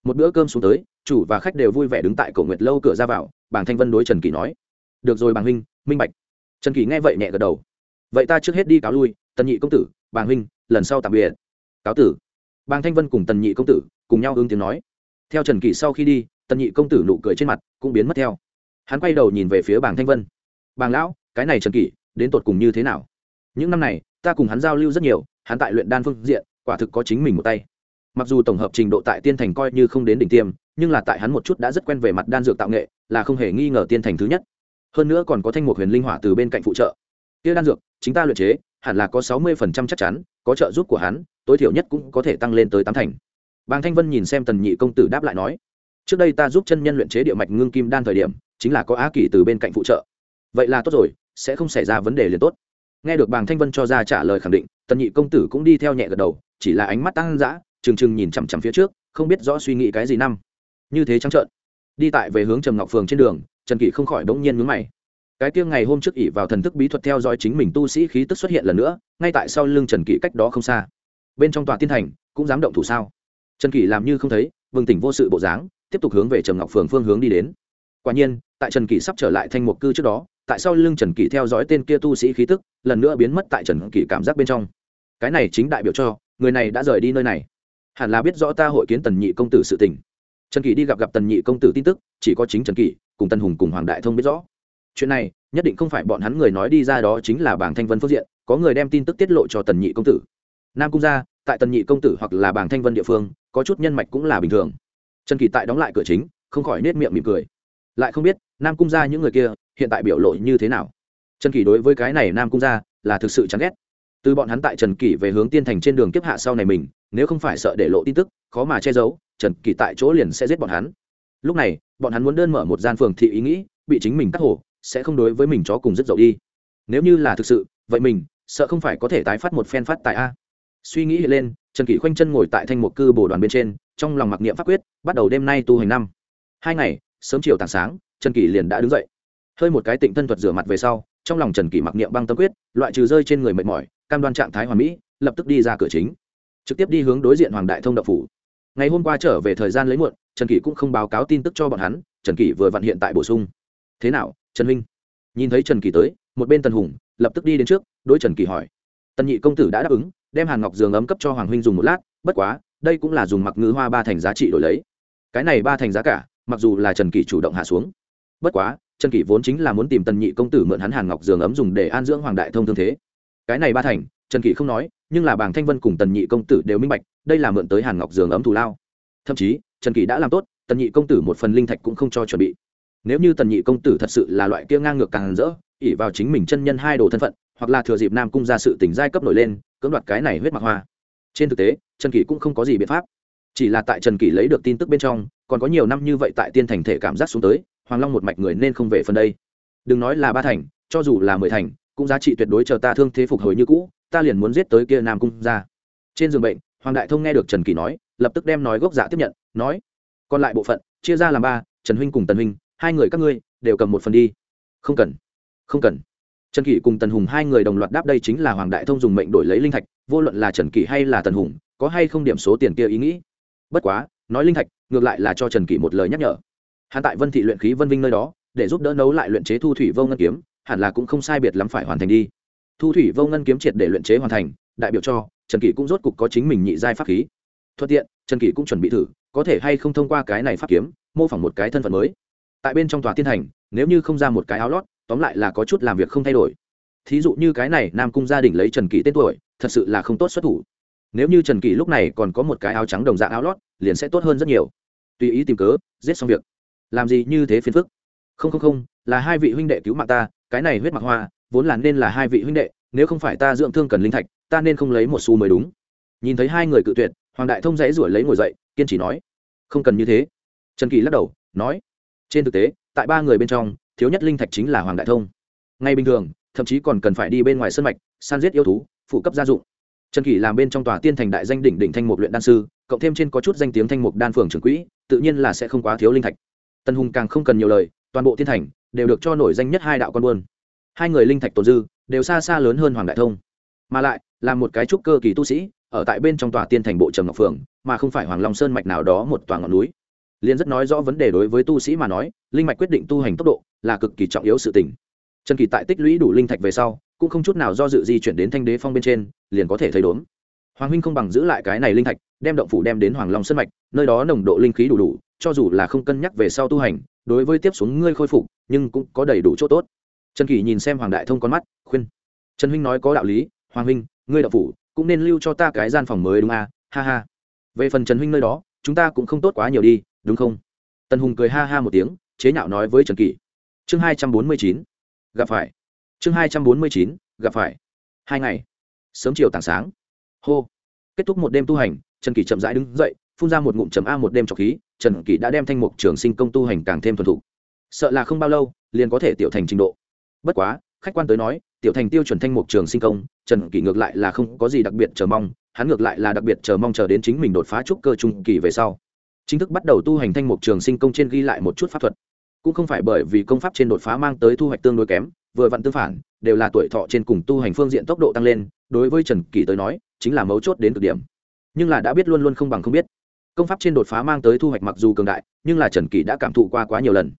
Một bữa cơm xuống tới chủ và khách đều vui vẻ đứng tại cổ nguyệt lâu cửa ra vào, bàng thanh vân đối trần kỳ nói. Được rồi bàng huynh, minh bạch. Trần kỳ nghe vậy nhẹ gật đầu. Vậy ta trước hết đi cáo lui, tần nhị công tử, bàng huynh, lần sau tạm biệt. Cáo tử. Bàng thanh vân cùng tần nhị công tử cùng nhau ứng tiếng nói. Theo trần kỳ sau khi đi, tần nhị công tử nụ cười trên mặt cũng biến mất theo. Hắn quay đầu nhìn về phía bàng thanh vân. Bàng lão, cái này trần kỳ đến tột cùng như thế nào? Những năm này, ta cùng hắn giao lưu rất nhiều, hắn tại luyện đan phương diện, quả thực có chính mình một tay mặc dù tổng hợp trình độ tại tiên thành coi như không đến đỉnh tiêm, nhưng là tại hắn một chút đã rất quen về mặt đan dược tạo nghệ, là không hề nghi ngờ tiên thành thứ nhất. Hơn nữa còn có thanh mục huyền linh hỏa từ bên cạnh phụ trợ. Kia đan dược, chính ta luyện chế, hẳn là có sáu mươi phần trăm chắc chắn, có trợ giúp của hắn, tối thiểu nhất cũng có thể tăng lên tới tám thành. Bàng thanh vân nhìn xem tần nhị công tử đáp lại nói, trước đây ta giúp chân nhân luyện chế địa mạch ngưng kim đan thời điểm, chính là có á kỳ từ bên cạnh phụ trợ. Vậy là tốt rồi, sẽ không xảy ra vấn đề liền tốt. Nghe được bàng thanh vân cho ra trả lời khẳng định, tần nhị công tử cũng đi theo nhẹ gật đầu, chỉ là ánh mắt tăng dã trừng trừng nhìn chằm chằm phía trước, không biết rõ suy nghĩ cái gì năm. Như thế trắng trợn. Đi tại về hướng trầm ngọc phường trên đường, trần kỷ không khỏi bỗng nhiên mướn mày. Cái tiêng ngày hôm trước ỉ vào thần thức bí thuật theo dõi chính mình tu sĩ khí tức xuất hiện lần nữa, ngay tại sau lưng trần kỷ cách đó không xa. Bên trong tòa tiên thành, cũng dám động thủ sao? Trần kỷ làm như không thấy vừng tỉnh vô sự bộ dáng, tiếp tục hướng về trầm ngọc phường phương hướng đi đến. Quả nhiên, tại trần kỷ sắp trở lại thanh mục cư trước đó, tại sau lưng trần kỷ theo dõi tên kia tu sĩ khí tức, lần nữa biến mất tại trần kỷ cảm giác bên trong. Cái này chính đại biểu cho, người này đã rời đi nơi này hẳn là biết rõ ta hội kiến tần nhị công tử sự tình. Trần kỷ đi gặp gặp tần nhị công tử tin tức, chỉ có chính trần kỷ, cùng tần hùng cùng hoàng đại thông biết rõ. Chuyện này, nhất định không phải bọn hắn người nói đi ra đó chính là bảng thanh vân phước diện, có người đem tin tức tiết lộ cho tần nhị công tử. Nam cung gia, tại tần nhị công tử hoặc là bảng thanh vân địa phương, có chút nhân mạch cũng là bình thường. Trần kỳ tại đóng lại cửa chính, không khỏi nết miệng mỉm cười. Lại không biết, nam cung gia những người kia, hiện tại biểu lộ như thế nào? Trần kỳ đối với cái này nam cung gia là thực sự chán ghét từ bọn hắn tại trần kỷ về hướng tiên thành trên đường kiếp hạ sau này mình, nếu không phải sợ để lộ tin tức, khó mà che giấu, trần kỷ tại chỗ liền sẽ giết bọn hắn. Lúc này, bọn hắn muốn đơn mở một gian phường thị ý nghĩ, bị chính mình cắt hổ, sẽ không đối với mình chó cùng rất dậu đi. Nếu như là thực sự, vậy mình, sợ không phải có thể tái phát một phen phát tại a. Suy nghĩ lên, trần kỷ khoanh chân ngồi tại thanh một cư bồ đoàn bên trên, trong lòng mặc niệm pháp quyết, bắt đầu đêm nay tu hành năm. Hai ngày, sớm chiều tảng sáng, trần kỷ liền đã đứng dậy. Hơi một cái tịnh thân thuật rửa mặt về sau, trong lòng trần kỷ mặc niệm băng tâm quyết, loại trừ rơi trên người mệt mỏi cam đoan trạng thái hoàn mỹ, lập tức đi ra cửa chính. Trực tiếp đi hướng đối diện hoàng đại thông đạo phủ. Ngày hôm qua trở về thời gian lấy muộn, trần kỷ cũng không báo cáo tin tức cho bọn hắn, trần kỷ vừa vặn hiện tại bổ sung. Thế nào, trần huynh? Nhìn thấy trần kỷ tới, một bên tần hùng lập tức đi đến trước, đối trần kỷ hỏi. Tần nhị công tử đã đáp ứng, đem hàn ngọc giường ấm cấp cho hoàng huynh dùng một lát, bất quá, đây cũng là dùng mặc ngư hoa ba thành giá trị đổi lấy. Cái này ba thành giá cả, mặc dù là trần kỷ chủ động hạ xuống, bất quá, trần kỷ vốn chính là muốn tìm tần nhị công tử mượn hắn hàn ngọc giường ấm dùng để an dưỡng hoàng đại thông thương thế cái này ba thành, trần kỷ không nói, nhưng là bàng thanh vân cùng tần nhị công tử đều minh bạch, đây là mượn tới hàn ngọc giường ấm thù lao. Thậm chí, trần kỷ đã làm tốt, tần nhị công tử một phần linh thạch cũng không cho chuẩn bị. Nếu như tần nhị công tử thật sự là loại kia ngang ngược càng rỡ ỉ vào chính mình chân nhân hai đồ thân phận, hoặc là thừa dịp nam cung ra sự tỉnh giai cấp nổi lên, cưỡng đoạt cái này huyết mặc hoa. Trên thực tế, trần kỷ cũng không có gì biện pháp. Chỉ là tại trần kỷ lấy được tin tức bên trong, còn có nhiều năm như vậy tại tiên thành thể cảm giác xuống tới, hoàng long một mạch người nên không về phần đây. Đừng nói là ba thành, cho dù là mười thành cũng giá trị tuyệt đối chờ ta thương thế phục hồi như cũ, ta liền muốn giết tới kia nam cung ra trên giường bệnh, hoàng đại thông nghe được trần kỳ nói, lập tức đem nói gốc giả tiếp nhận, nói, còn lại bộ phận, chia ra làm ba, trần huynh cùng tần huynh, hai người các ngươi đều cầm một phần đi. Không cần không cần. Trần kỷ cùng tần hùng hai người đồng loạt đáp đây chính là hoàng đại thông dùng mệnh đổi lấy linh thạch, vô luận là trần kỷ hay là tần hùng, có hay không điểm số tiền kia ý nghĩ. Bất quá, nói linh thạch, ngược lại là cho trần kỷ một lời nhắc nhở. Hắn tại vân thị luyện khí vân vinh nơi đó, để giúp đỡ nấu lại luyện chế thu thủy vô ngân kiếm hẳn là cũng không sai biệt lắm phải hoàn thành đi. Thu thủy vô ngân kiếm triệt để luyện chế hoàn thành, đại biểu cho, trần kỷ cũng rốt cục có chính mình nhị giai pháp khí. Thuận tiện, trần kỷ cũng chuẩn bị thử, có thể hay không thông qua cái này pháp kiếm, mô phỏng một cái thân phận mới. Tại bên trong tòa thiên thành, nếu như không ra một cái áo lót, tóm lại là có chút làm việc không thay đổi. Thí dụ như cái này, nam cung gia đình lấy trần kỷ tên tuổi, thật sự là không tốt xuất thủ. Nếu như trần kỷ lúc này còn có một cái áo trắng đồng dạng áo lót, liền sẽ tốt hơn rất nhiều. Tùy ý tìm cớ, giết xong việc. Làm gì như thế phiền phức. Không không không, là hai vị huynh đệ cứu mạng ta cái này huyết mặc hoa vốn là nên là hai vị huynh đệ, nếu không phải ta dưỡng thương cần linh thạch, ta nên không lấy một xu mới đúng. Nhìn thấy hai người cự tuyệt, hoàng đại thông dãy ruổi lấy ngồi dậy, kiên trì nói, không cần như thế. Trần kỳ lắc đầu, nói, trên thực tế, tại ba người bên trong, thiếu nhất linh thạch chính là hoàng đại thông. Ngay bình thường, thậm chí còn cần phải đi bên ngoài sân mạch, san giết yêu thú, phụ cấp gia dụng. Trần kỳ làm bên trong tòa tiên thành đại danh đỉnh đỉnh thanh mục luyện đan sư, cộng thêm trên có chút danh tiếng thanh mục đan phường trưởng quỹ, tự nhiên là sẽ không quá thiếu linh thạch. Tân hùng càng không cần nhiều lời, toàn bộ tiên thành đều được cho nổi danh nhất hai đạo con buôn. Hai người linh thạch tồn dư, đều xa xa lớn hơn hoàng đại thông. Mà lại, là một cái trúc cơ kỳ tu sĩ, ở tại bên trong tòa tiên thành bộ trầm ngọc phường, mà không phải hoàng long sơn mạch nào đó một tòa ngọn núi. Liên rất nói rõ vấn đề đối với tu sĩ mà nói, linh mạch quyết định tu hành tốc độ, là cực kỳ trọng yếu sự tình. Trần kỳ tại tích lũy đủ linh thạch về sau, cũng không chút nào do dự di chuyển đến thanh đế phong bên trên, liền có thể thấy đốn. Hoàng huynh không bằng giữ lại cái này linh thạch, đem động phủ đem đến hoàng long sân mạch, nơi đó nồng độ linh khí đủ đủ, cho dù là không cân nhắc về sau tu hành, đối với tiếp xuống ngươi khôi phục nhưng cũng có đầy đủ chỗ tốt. Trần kỳ nhìn xem hoàng đại thông con mắt, khuyên. Trần huynh nói có đạo lý, hoàng huynh, ngươi đạo phủ, cũng nên lưu cho ta cái gian phòng mới đúng à? Ha ha. Về phần trần huynh nơi đó, chúng ta cũng không tốt quá nhiều đi, đúng không? Tần hùng cười ha ha một tiếng, chế nhạo nói với trần kỳ chương hai trăm bốn mươi chín, gặp phải. Chương hai trăm bốn mươi chín, gặp phải. Hai ngày. Sớm chiều tảng sáng. Hô. Kết thúc một đêm tu hành, trần kỳ chậm rãi đứng dậy, phun ra một ngụm chấm a một đêm trọc khí, trần kỳ đã đem thanh mục trường sinh công tu hành càng thêm thuần thục sợ là không bao lâu, liền có thể tiểu thành trình độ. Bất quá, khách quan tới nói, tiểu thành tiêu chuẩn thanh mục trường sinh công, trần kỷ ngược lại là không có gì đặc biệt chờ mong, hắn ngược lại là đặc biệt chờ mong chờ đến chính mình đột phá trúc cơ trung kỳ về sau. Chính thức bắt đầu tu hành thanh mục trường sinh công trên ghi lại một chút pháp thuật. Cũng không phải bởi vì công pháp trên đột phá mang tới thu hoạch tương đối kém, vừa vặn tương phản, đều là tuổi thọ trên cùng tu hành phương diện tốc độ tăng lên, đối với trần kỳ tới nói, chính là mấu chốt đến cực điểm. Nhưng là đã biết luôn luôn không bằng không biết. Công pháp trên đột phá mang tới thu hoạch mặc dù cường đại, nhưng là trần kỳ đã cảm thụ qua quá nhiều lần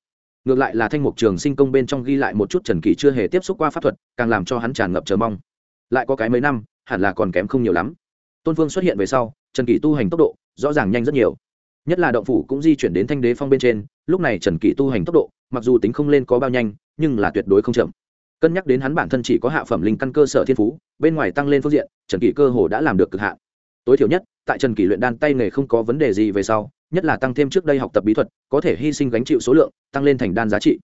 ngược lại là thanh mục trường sinh công bên trong ghi lại một chút trần kỳ chưa hề tiếp xúc qua pháp thuật, càng làm cho hắn tràn ngập chờ mong. Lại có cái mấy năm, hẳn là còn kém không nhiều lắm. Tôn phương xuất hiện về sau, trần kỳ tu hành tốc độ, rõ ràng nhanh rất nhiều. Nhất là động phủ cũng di chuyển đến thanh đế phong bên trên, lúc này trần kỳ tu hành tốc độ, mặc dù tính không lên có bao nhanh, nhưng là tuyệt đối không chậm. Cân nhắc đến hắn bản thân chỉ có hạ phẩm linh căn cơ sở thiên phú, bên ngoài tăng lên phương diện, trần kỳ cơ hồ đã làm được cực hạn tối thiểu nhất, tại trần kỷ luyện đan tay nghề không có vấn đề gì về sau, nhất là tăng thêm trước đây học tập bí thuật, có thể hy sinh gánh chịu số lượng, tăng lên thành đan giá trị.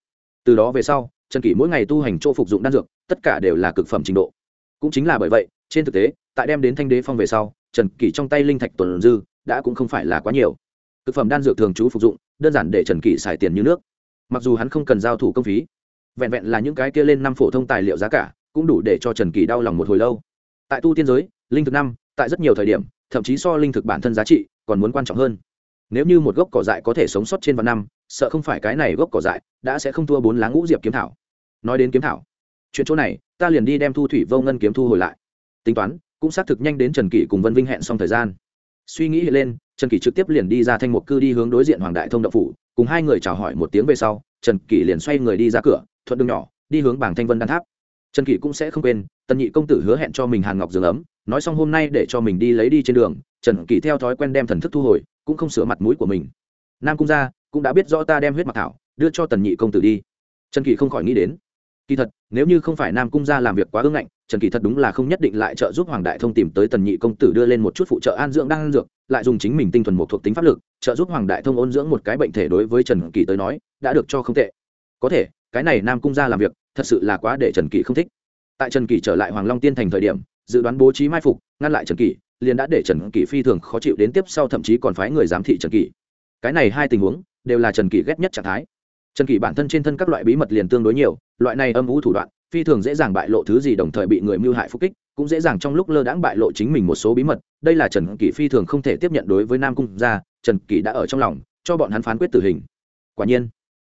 Từ đó về sau, trần kỷ mỗi ngày tu hành chỗ phục dụng đan dược, tất cả đều là cực phẩm trình độ. Cũng chính là bởi vậy, trên thực tế, tại đem đến thanh đế phong về sau, trần kỷ trong tay linh thạch tuần dư đã cũng không phải là quá nhiều. Thực phẩm đan dược thường trú phục dụng, đơn giản để trần kỷ xài tiền như nước. Mặc dù hắn không cần giao thủ công phí, vẹn vẹn là những cái kia lên năm phổ thông tài liệu giá cả, cũng đủ để cho trần kỳ đau lòng một hồi lâu. Tại tu tiên giới, linh thực năm tại rất nhiều thời điểm, thậm chí so linh thực bản thân giá trị còn muốn quan trọng hơn. Nếu như một gốc cỏ dại có thể sống sót trên vạn năm, sợ không phải cái này gốc cỏ dại đã sẽ không thua bốn lá ngũ diệp kiếm thảo. Nói đến kiếm thảo, chuyện chỗ này, ta liền đi đem thu thủy vô ngân kiếm thu hồi lại. Tính toán, cũng xác thực nhanh đến trần kỷ cùng vân vinh hẹn xong thời gian. Suy nghĩ lên, trần kỷ trực tiếp liền đi ra thanh một cư đi hướng đối diện hoàng đại thông đậu phủ, cùng hai người chào hỏi một tiếng về sau, trần kỷ liền xoay người đi ra cửa, thuận đường nhỏ, đi hướng bảng thanh vân đan tháp. Trần kỷ cũng sẽ không quên, tần nhị công tử hứa hẹn cho mình hàn ngọc giường ấm nói xong hôm nay để cho mình đi lấy đi trên đường, trần kỳ theo thói quen đem thần thức thu hồi, cũng không sửa mặt mũi của mình. Nam cung gia cũng đã biết rõ ta đem huyết mặc thảo, đưa cho tần nhị công tử đi. Trần kỳ không khỏi nghĩ đến. Kỳ thật, nếu như không phải nam cung gia làm việc quá ưng ngạnh, trần kỳ thật đúng là không nhất định lại trợ giúp hoàng đại thông tìm tới tần nhị công tử đưa lên một chút phụ trợ an dưỡng đang ăn dược, lại dùng chính mình tinh thuần một thuộc tính pháp lực, trợ giúp hoàng đại thông ôn dưỡng một cái bệnh thể đối với trần kỳ tới nói, đã được cho không tệ. Có thể, cái này nam cung gia làm việc, thật sự là quá để trần kỳ không thích. Tại trần kỳ trở lại hoàng long tiên thành thời điểm dự đoán bố trí mai phục, ngăn lại trần kỷ, liền đã để trần kỷ phi thường khó chịu đến tiếp sau thậm chí còn phái người giám thị trần kỷ. Cái này hai tình huống đều là trần kỷ ghét nhất trạng thái. Trần kỷ bản thân trên thân các loại bí mật liền tương đối nhiều, loại này âm ủ thủ đoạn, phi thường dễ dàng bại lộ thứ gì đồng thời bị người mưu hại phúc kích, cũng dễ dàng trong lúc lơ đãng bại lộ chính mình một số bí mật. Đây là trần kỷ phi thường không thể tiếp nhận đối với nam cung gia, trần kỷ đã ở trong lòng, cho bọn hắn phán quyết tử hình. Quả nhiên,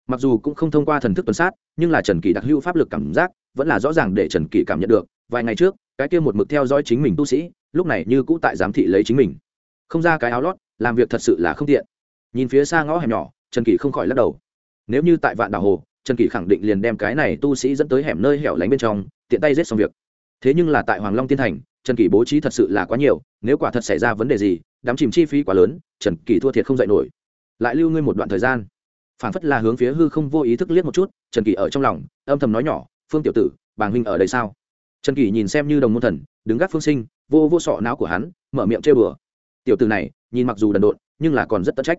mặc dù cũng không thông qua thần thức tuần sát, nhưng là trần kỷ đặc hữu pháp lực cảm giác vẫn là rõ ràng để trần kỷ cảm nhận được. Vài ngày trước cái kia một mực theo dõi chính mình tu sĩ, lúc này như cũ tại giám thị lấy chính mình. Không ra cái áo lót, làm việc thật sự là không tiện. Nhìn phía xa ngõ hẻm nhỏ, trần kỷ không khỏi lắc đầu. Nếu như tại vạn đảo hồ, trần kỷ khẳng định liền đem cái này tu sĩ dẫn tới hẻm nơi hẻo lánh bên trong, tiện tay giết xong việc. Thế nhưng là tại hoàng long tiên thành, trần kỷ bố trí thật sự là quá nhiều, nếu quả thật xảy ra vấn đề gì, đám chìm chi phí quá lớn, trần kỷ thua thiệt không dạy nổi. Lại lưu ngươi một đoạn thời gian. Phản phất là hướng phía hư không vô ý thức liếc một chút, trần kỷ ở trong lòng, âm thầm nói nhỏ, phương tiểu tử, bàng huynh ở đây sao? Trần kỷ nhìn xem như đồng môn thần, đứng gác phương sinh, vô vô sọ não của hắn, mở miệng trêu bừa tiểu tử này, nhìn mặc dù đần độn, nhưng là còn rất tận trách.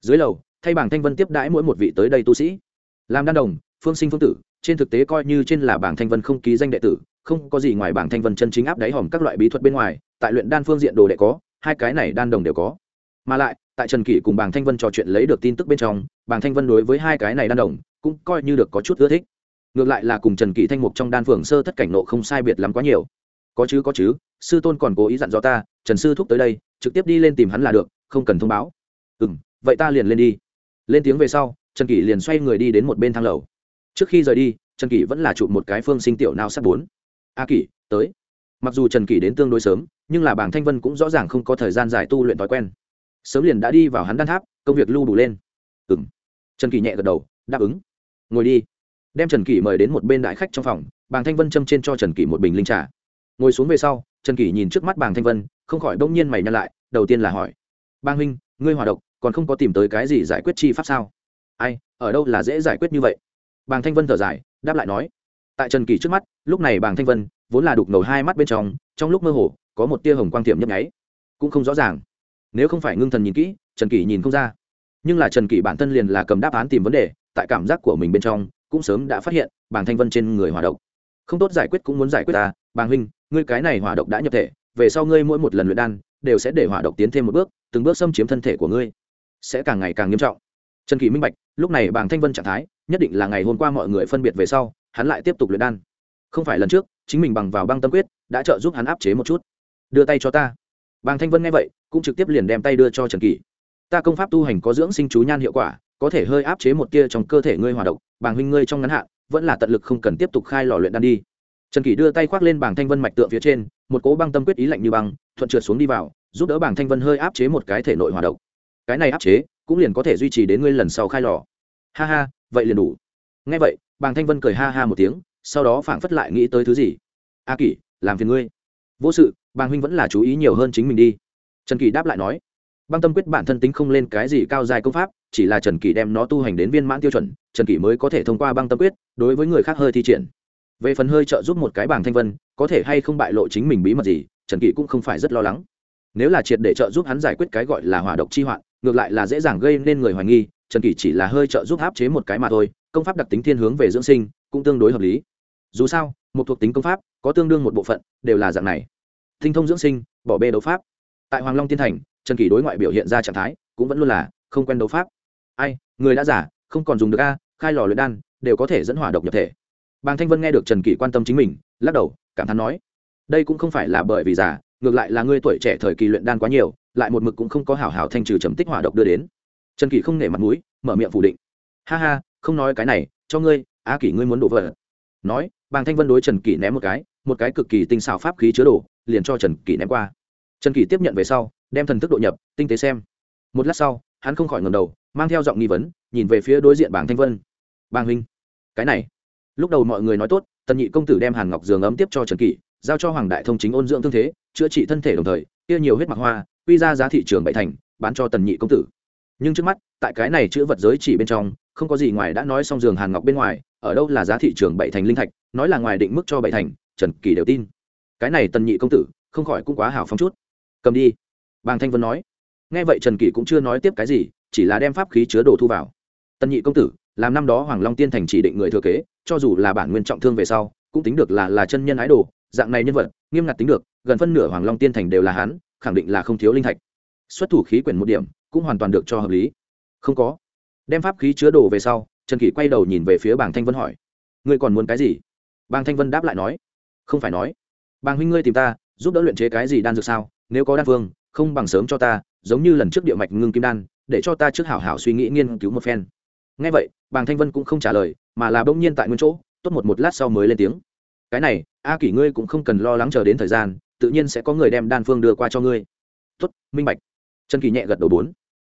Dưới lầu, thay bảng thanh vân tiếp đãi mỗi một vị tới đây tu sĩ. Làm đan đồng, phương sinh phương tử, trên thực tế coi như trên là bảng thanh vân không ký danh đệ tử, không có gì ngoài bảng thanh vân chân chính áp đáy hòm các loại bí thuật bên ngoài, tại luyện đan phương diện đồ đệ có, hai cái này đan đồng đều có. Mà lại, tại trần kỷ cùng bảng thanh vân trò chuyện lấy được tin tức bên trong, bảng thanh vân đối với hai cái này đan đồng, cũng coi như được có chút ưa thích ngược lại là cùng trần kỷ thanh mục trong đan phường sơ thất cảnh nộ không sai biệt lắm quá nhiều. Có chứ có chứ, sư tôn còn cố ý dặn dò ta, trần sư thúc tới đây, trực tiếp đi lên tìm hắn là được, không cần thông báo. Ừ m vậy ta liền lên đi. Lên tiếng về sau, trần kỷ liền xoay người đi đến một bên thang lầu. Trước khi rời đi, trần kỷ vẫn là chụp một cái phương sinh tiểu nao sắp bốn. A kỷ, tới. Mặc dù trần kỷ đến tương đối sớm, nhưng là bảng thanh vân cũng rõ ràng không có thời gian dài tu luyện thói quen. Sớm liền đã đi vào hắn đan tháp, công việc lưu đủ lên. Ừ m trần kỷ nhẹ gật đầu, đáp ứng. Ngồi đi đem trần kỷ mời đến một bên đại khách trong phòng, bàng thanh vân châm trên cho trần kỷ một bình linh trà. Ngồi xuống về sau, trần kỷ nhìn trước mắt bàng thanh vân, không khỏi đông nhiên mày nhăn lại, đầu tiên là hỏi bang huynh, ngươi hòa độc, còn không có tìm tới cái gì giải quyết chi pháp sao? Ai, ở đâu là dễ giải quyết như vậy? Bàng thanh vân thở dài, đáp lại nói, tại trần kỳ trước mắt, lúc này bàng thanh vân, vốn là đục ngầu hai mắt bên trong trong lúc mơ hồ, có một tia hồng quang tiệm nhấp nháy. Cũng không rõ ràng. Nếu không phải ngưng thần nhìn kỹ, trần kỳ nhìn không ra. Nhưng là trần kỳ bản thân liền là cầm đáp án tìm vấn đề, tại cảm giác của mình bên trong cũng sớm đã phát hiện, bàng thanh vân trên người hòa độc. Không tốt giải quyết cũng muốn giải quyết ta, bàng huynh, ngươi cái này hỏa độc đã nhập thể, về sau ngươi mỗi một lần luyện đan, đều sẽ để hỏa độc tiến thêm một bước, từng bước xâm chiếm thân thể của ngươi. Sẽ càng ngày càng nghiêm trọng. Trần kỳ minh bạch, lúc này bàng thanh vân trạng thái, nhất định là ngày hôm qua mọi người phân biệt về sau, hắn lại tiếp tục luyện đan. Không phải lần trước, chính mình bằng vào băng tâm quyết, đã trợ giúp hắn áp chế một chút. Đưa tay cho ta. Bàng thanh vân nghe vậy, cũng trực tiếp liền đem tay đưa cho trần kỳ ta công pháp tu hành có dưỡng sinh chú nhan hiệu quả có thể hơi áp chế một tia trong cơ thể ngươi hòa độc, bàng huynh ngươi trong ngắn hạn, vẫn là tận lực không cần tiếp tục khai lò luyện đan đi. Trần kỳ đưa tay khoác lên bảng thanh vân mạch tượng phía trên, một cố băng tâm quyết ý lạnh như băng, thuận trượt xuống đi vào, giúp đỡ bảng thanh vân hơi áp chế một cái thể nội hòa độc. Cái này áp chế, cũng liền có thể duy trì đến ngươi lần sau khai lò. Ha ha, vậy liền đủ. Ngay vậy, bàng thanh vân cười ha ha một tiếng, sau đó phảng phất lại nghĩ tới thứ gì. A kỷ, làm phiền ngươi. Vô sự, bàng huynh vẫn là chú ý nhiều hơn chính mình đi. Trần kỳ đáp lại nói băng tâm quyết bản thân tính không lên cái gì cao dài công pháp, chỉ là trần kỳ đem nó tu hành đến viên mãn tiêu chuẩn, trần kỳ mới có thể thông qua băng tâm quyết, đối với người khác hơi thi triển. Về phần hơi trợ giúp một cái bảng thanh vân, có thể hay không bại lộ chính mình bí mật gì, trần kỳ cũng không phải rất lo lắng. Nếu là triệt để trợ giúp hắn giải quyết cái gọi là hỏa độc chi hoạn, ngược lại là dễ dàng gây nên người hoài nghi, trần kỳ chỉ là hơi trợ giúp áp chế một cái mà thôi, công pháp đặc tính thiên hướng về dưỡng sinh, cũng tương đối hợp lý. Dù sao, một thuộc tính công pháp, có tương đương một bộ phận, đều là dạng này. Tinh thông dưỡng sinh, bỏ bê đấu pháp. Tại hoàng long tiên thành trần kỳ đối ngoại biểu hiện ra trạng thái cũng vẫn luôn là không quen đấu pháp. Ai người đã giả không còn dùng được a khai lò luyện đan đều có thể dẫn hỏa độc nhập thể. Bàng thanh vân nghe được trần kỳ quan tâm chính mình lắc đầu cảm thán nói đây cũng không phải là bởi vì giả, ngược lại là ngươi tuổi trẻ thời kỳ luyện đan quá nhiều lại một mực cũng không có hảo hảo thanh trừ chấm tích hỏa độc đưa đến. Trần kỳ không nể mặt mũi mở miệng phủ định. Ha ha không nói cái này cho ngươi á kỷ ngươi muốn đổ vỡ. Nói bàng thanh vân đối trần kỳ ném một cái một cái cực kỳ tinh xảo pháp khí chứa đồ liền cho trần kỳ ném qua. Trần kỳ tiếp nhận về sau đem thần thức độ nhập, tinh tế xem. Một lát sau, hắn không khỏi ngầm đầu, mang theo giọng nghi vấn, nhìn về phía đối diện bảng thanh vân. Bàng huynh, cái này. Lúc đầu mọi người nói tốt, tần nhị công tử đem hàn ngọc giường ấm tiếp cho trần kỷ, giao cho hoàng đại thông chính ôn dưỡng thương thế, chữa trị thân thể đồng thời kia nhiều huyết mặc hoa, quy ra giá thị trường bảy thành, bán cho tần nhị công tử. Nhưng trước mắt, tại cái này chữ vật giới chỉ bên trong, không có gì ngoài đã nói xong giường hàn ngọc bên ngoài, ở đâu là giá thị trường bảy thành linh thạch, nói là ngoài định mức cho bảy thành, trần kỳ đều tin. Cái này tần nhị công tử, không khỏi cũng quá hào phóng chút. Cầm đi bàng thanh vân nói. Nghe vậy trần kỷ cũng chưa nói tiếp cái gì, chỉ là đem pháp khí chứa đồ thu vào. Tân nhị công tử, làm năm đó hoàng long tiên thành chỉ định người thừa kế, cho dù là bản nguyên trọng thương về sau, cũng tính được là là chân nhân ái đồ, dạng này nhân vật, nghiêm ngặt tính được, gần phân nửa hoàng long tiên thành đều là hắn, khẳng định là không thiếu linh thạch. Xuất thủ khí quyển một điểm, cũng hoàn toàn được cho hợp lý. Không có. Đem pháp khí chứa đồ về sau, trần kỷ quay đầu nhìn về phía bàng thanh vân hỏi. Ngươi còn muốn cái gì? Bàng thanh vân đáp lại nói. Không phải nói. Bàng huynh ngươi tìm ta, giúp đỡ luyện chế cái gì đan dược sao? Nếu có đan phương không bằng sớm cho ta, giống như lần trước địa mạch ngưng kim đan, để cho ta trước hảo hảo suy nghĩ nghiên cứu một phen. Ngay vậy, bàng thanh vân cũng không trả lời, mà là bỗng nhiên tại nguyên chỗ, tốt một một lát sau mới lên tiếng. Cái này, a kỷ ngươi cũng không cần lo lắng chờ đến thời gian, tự nhiên sẽ có người đem đan phương đưa qua cho ngươi. Tốt, minh bạch. Trần kỳ nhẹ gật đầu bốn.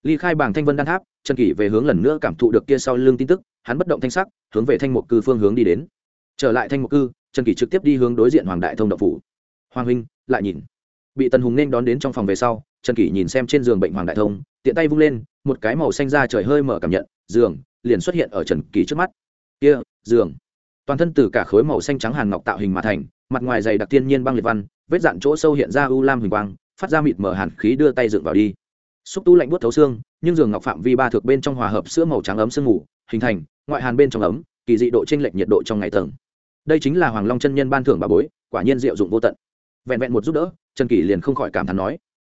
Ly khai bảng thanh vân đan tháp, trần kỳ về hướng lần nữa cảm thụ được kia sau lưng tin tức, hắn bất động thanh sắc, hướng về thanh mục cư phương hướng đi đến. Trở lại thanh mục cư, trần kỳ trực tiếp đi hướng đối diện hoàng đại thông đậu phủ. Hoàng huynh, lại nhìn bị tần hùng nên đón đến trong phòng về sau, trần kỷ nhìn xem trên giường bệnh hoàng đại thông, tiện tay vung lên, một cái màu xanh ra trời hơi mở cảm nhận, giường, liền xuất hiện ở trần kỷ trước mắt. Kia, giường. Toàn thân từ cả khối màu xanh trắng hàn ngọc tạo hình mà thành, mặt ngoài dày đặc tiên nhiên băng liệt văn, vết dạn chỗ sâu hiện ra u lam hình quang, phát ra mịt mở hàn khí đưa tay dựng vào đi. Xúc tu lạnh buốt thấu xương, nhưng giường ngọc phạm vi ba thước bên trong hòa hợp sữa màu trắng ấm sương ngủ hình thành, ngoại hàn bên trong ấm, kỳ dị độ t r ê n lệch nhiệt độ trong ngày tầng. Đây chính là hoàng long chân nhân ban thưởng bà bối, quả nhiên diệu dụng vô tận vẹn vẹn một giúp đỡ, trần kỷ liền không khỏi cảm thán nói,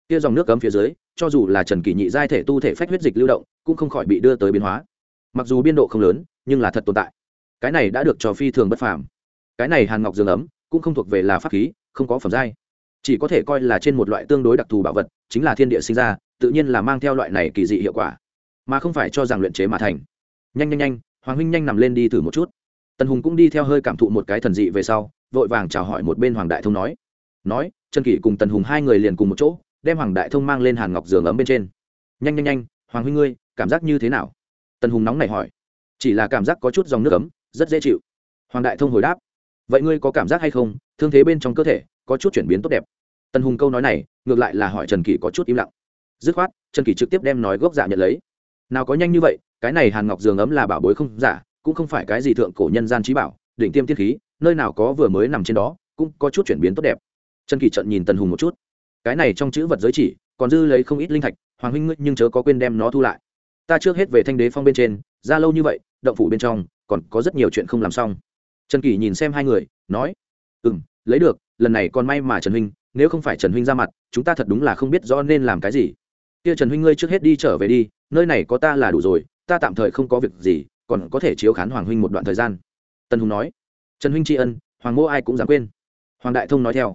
kia dòng nước cấm phía dưới, cho dù là trần kỷ nhị giai thể tu thể phách huyết dịch lưu động, cũng không khỏi bị đưa tới biến hóa. Mặc dù biên độ không lớn, nhưng là thật tồn tại. Cái này đã được cho phi thường bất phàm. Cái này hàn ngọc dương ấm, cũng không thuộc về là pháp khí, không có phẩm giai. Chỉ có thể coi là trên một loại tương đối đặc thù bảo vật, chính là thiên địa sinh ra, tự nhiên là mang theo loại này kỳ dị hiệu quả. Mà không phải cho rằng luyện chế mà thành. Nhanh nhanh nhanh, hoàng huynh nhanh nằm lên đi thử một chút. Tần hùng cũng đi theo hơi cảm thụ một cái thần dị về sau, vội vàng chào hỏi một bên hoàng đại thông nói nói, trần kỷ cùng tần hùng hai người liền cùng một chỗ, đem hoàng đại thông mang lên hàn ngọc giường ấm bên trên. Nhanh nhanh nhanh, hoàng huy ngươi, cảm giác như thế nào? Tần hùng nóng này hỏi. Chỉ là cảm giác có chút dòng nước ấm, rất dễ chịu. Hoàng đại thông hồi đáp. Vậy ngươi có cảm giác hay không? Thương thế bên trong cơ thể, có chút chuyển biến tốt đẹp. Tần hùng câu nói này, ngược lại là hỏi trần kỷ có chút im lặng. Dứt khoát, trần kỷ trực tiếp đem nói gốc giả nhận lấy. Nào có nhanh như vậy, cái này hàn ngọc giường ấm là bảo bối không giả, cũng không phải cái gì thượng cổ nhân gian trí bảo, đỉnh tiêm tiết khí, nơi nào có vừa mới nằm trên đó, cũng có chút chuyển biến tốt đẹp trần kỳ trận nhìn tần hùng một chút. Cái này trong chữ vật giới chỉ, còn dư lấy không ít linh thạch, hoàng huynh ngươi nhưng chớ có quên đem nó thu lại. Ta trước hết về thanh đế phong bên trên, ra lâu như vậy, động phủ bên trong, còn có rất nhiều chuyện không làm xong. Trần kỳ nhìn xem hai người, nói ừ m lấy được, lần này còn may mà trần huynh, nếu không phải trần huynh ra mặt, chúng ta thật đúng là không biết rõ nên làm cái gì. Kia trần huynh ngươi trước hết đi trở về đi, nơi này có ta là đủ rồi, ta tạm thời không có việc gì, còn có thể chiếu khán hoàng huynh một đoạn thời gian. Tân hùng nói. Trần huynh tri ân, hoàng mô ai cũng dám quên. Hoàng đại thông nói theo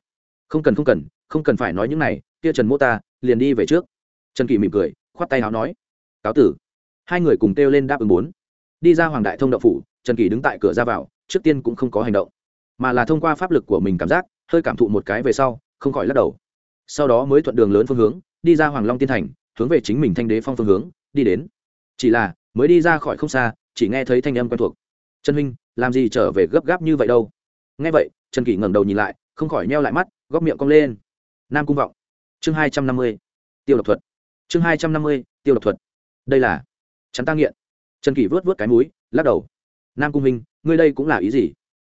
không cần không cần không cần phải nói những này, kia trần mô ta, liền đi về trước. Trần kỳ mỉm cười, khoát tay áo nói, cáo tử. Hai người cùng kêu lên đáp ứng bốn. Đi ra hoàng đại thông đậu phủ, trần kỳ đứng tại cửa ra vào, trước tiên cũng không có hành động, mà là thông qua pháp lực của mình cảm giác, hơi cảm thụ một cái về sau, không khỏi lắc đầu. Sau đó mới thuận đường lớn phương hướng, đi ra hoàng long tiên thành, hướng về chính mình thanh đế phong phương hướng, đi đến. Chỉ là, mới đi ra khỏi không xa, chỉ nghe thấy thanh âm quen thuộc. Trần huynh, làm gì trở về gấp gáp như vậy đâu? Nghe vậy, trần kỳ ngẩng đầu nhìn lại, không khỏi neo lại mắt góc miệng cong lên. Nam cung vọng. Chương hai trăm năm mươi tiêu độc thuật. Chương hai trăm năm mươi tiêu độc thuật. Đây là chắn ta nghiện. Trần kỷ vớt vớt cái múi lắc đầu. Nam cung minh ngươi đây cũng là ý gì?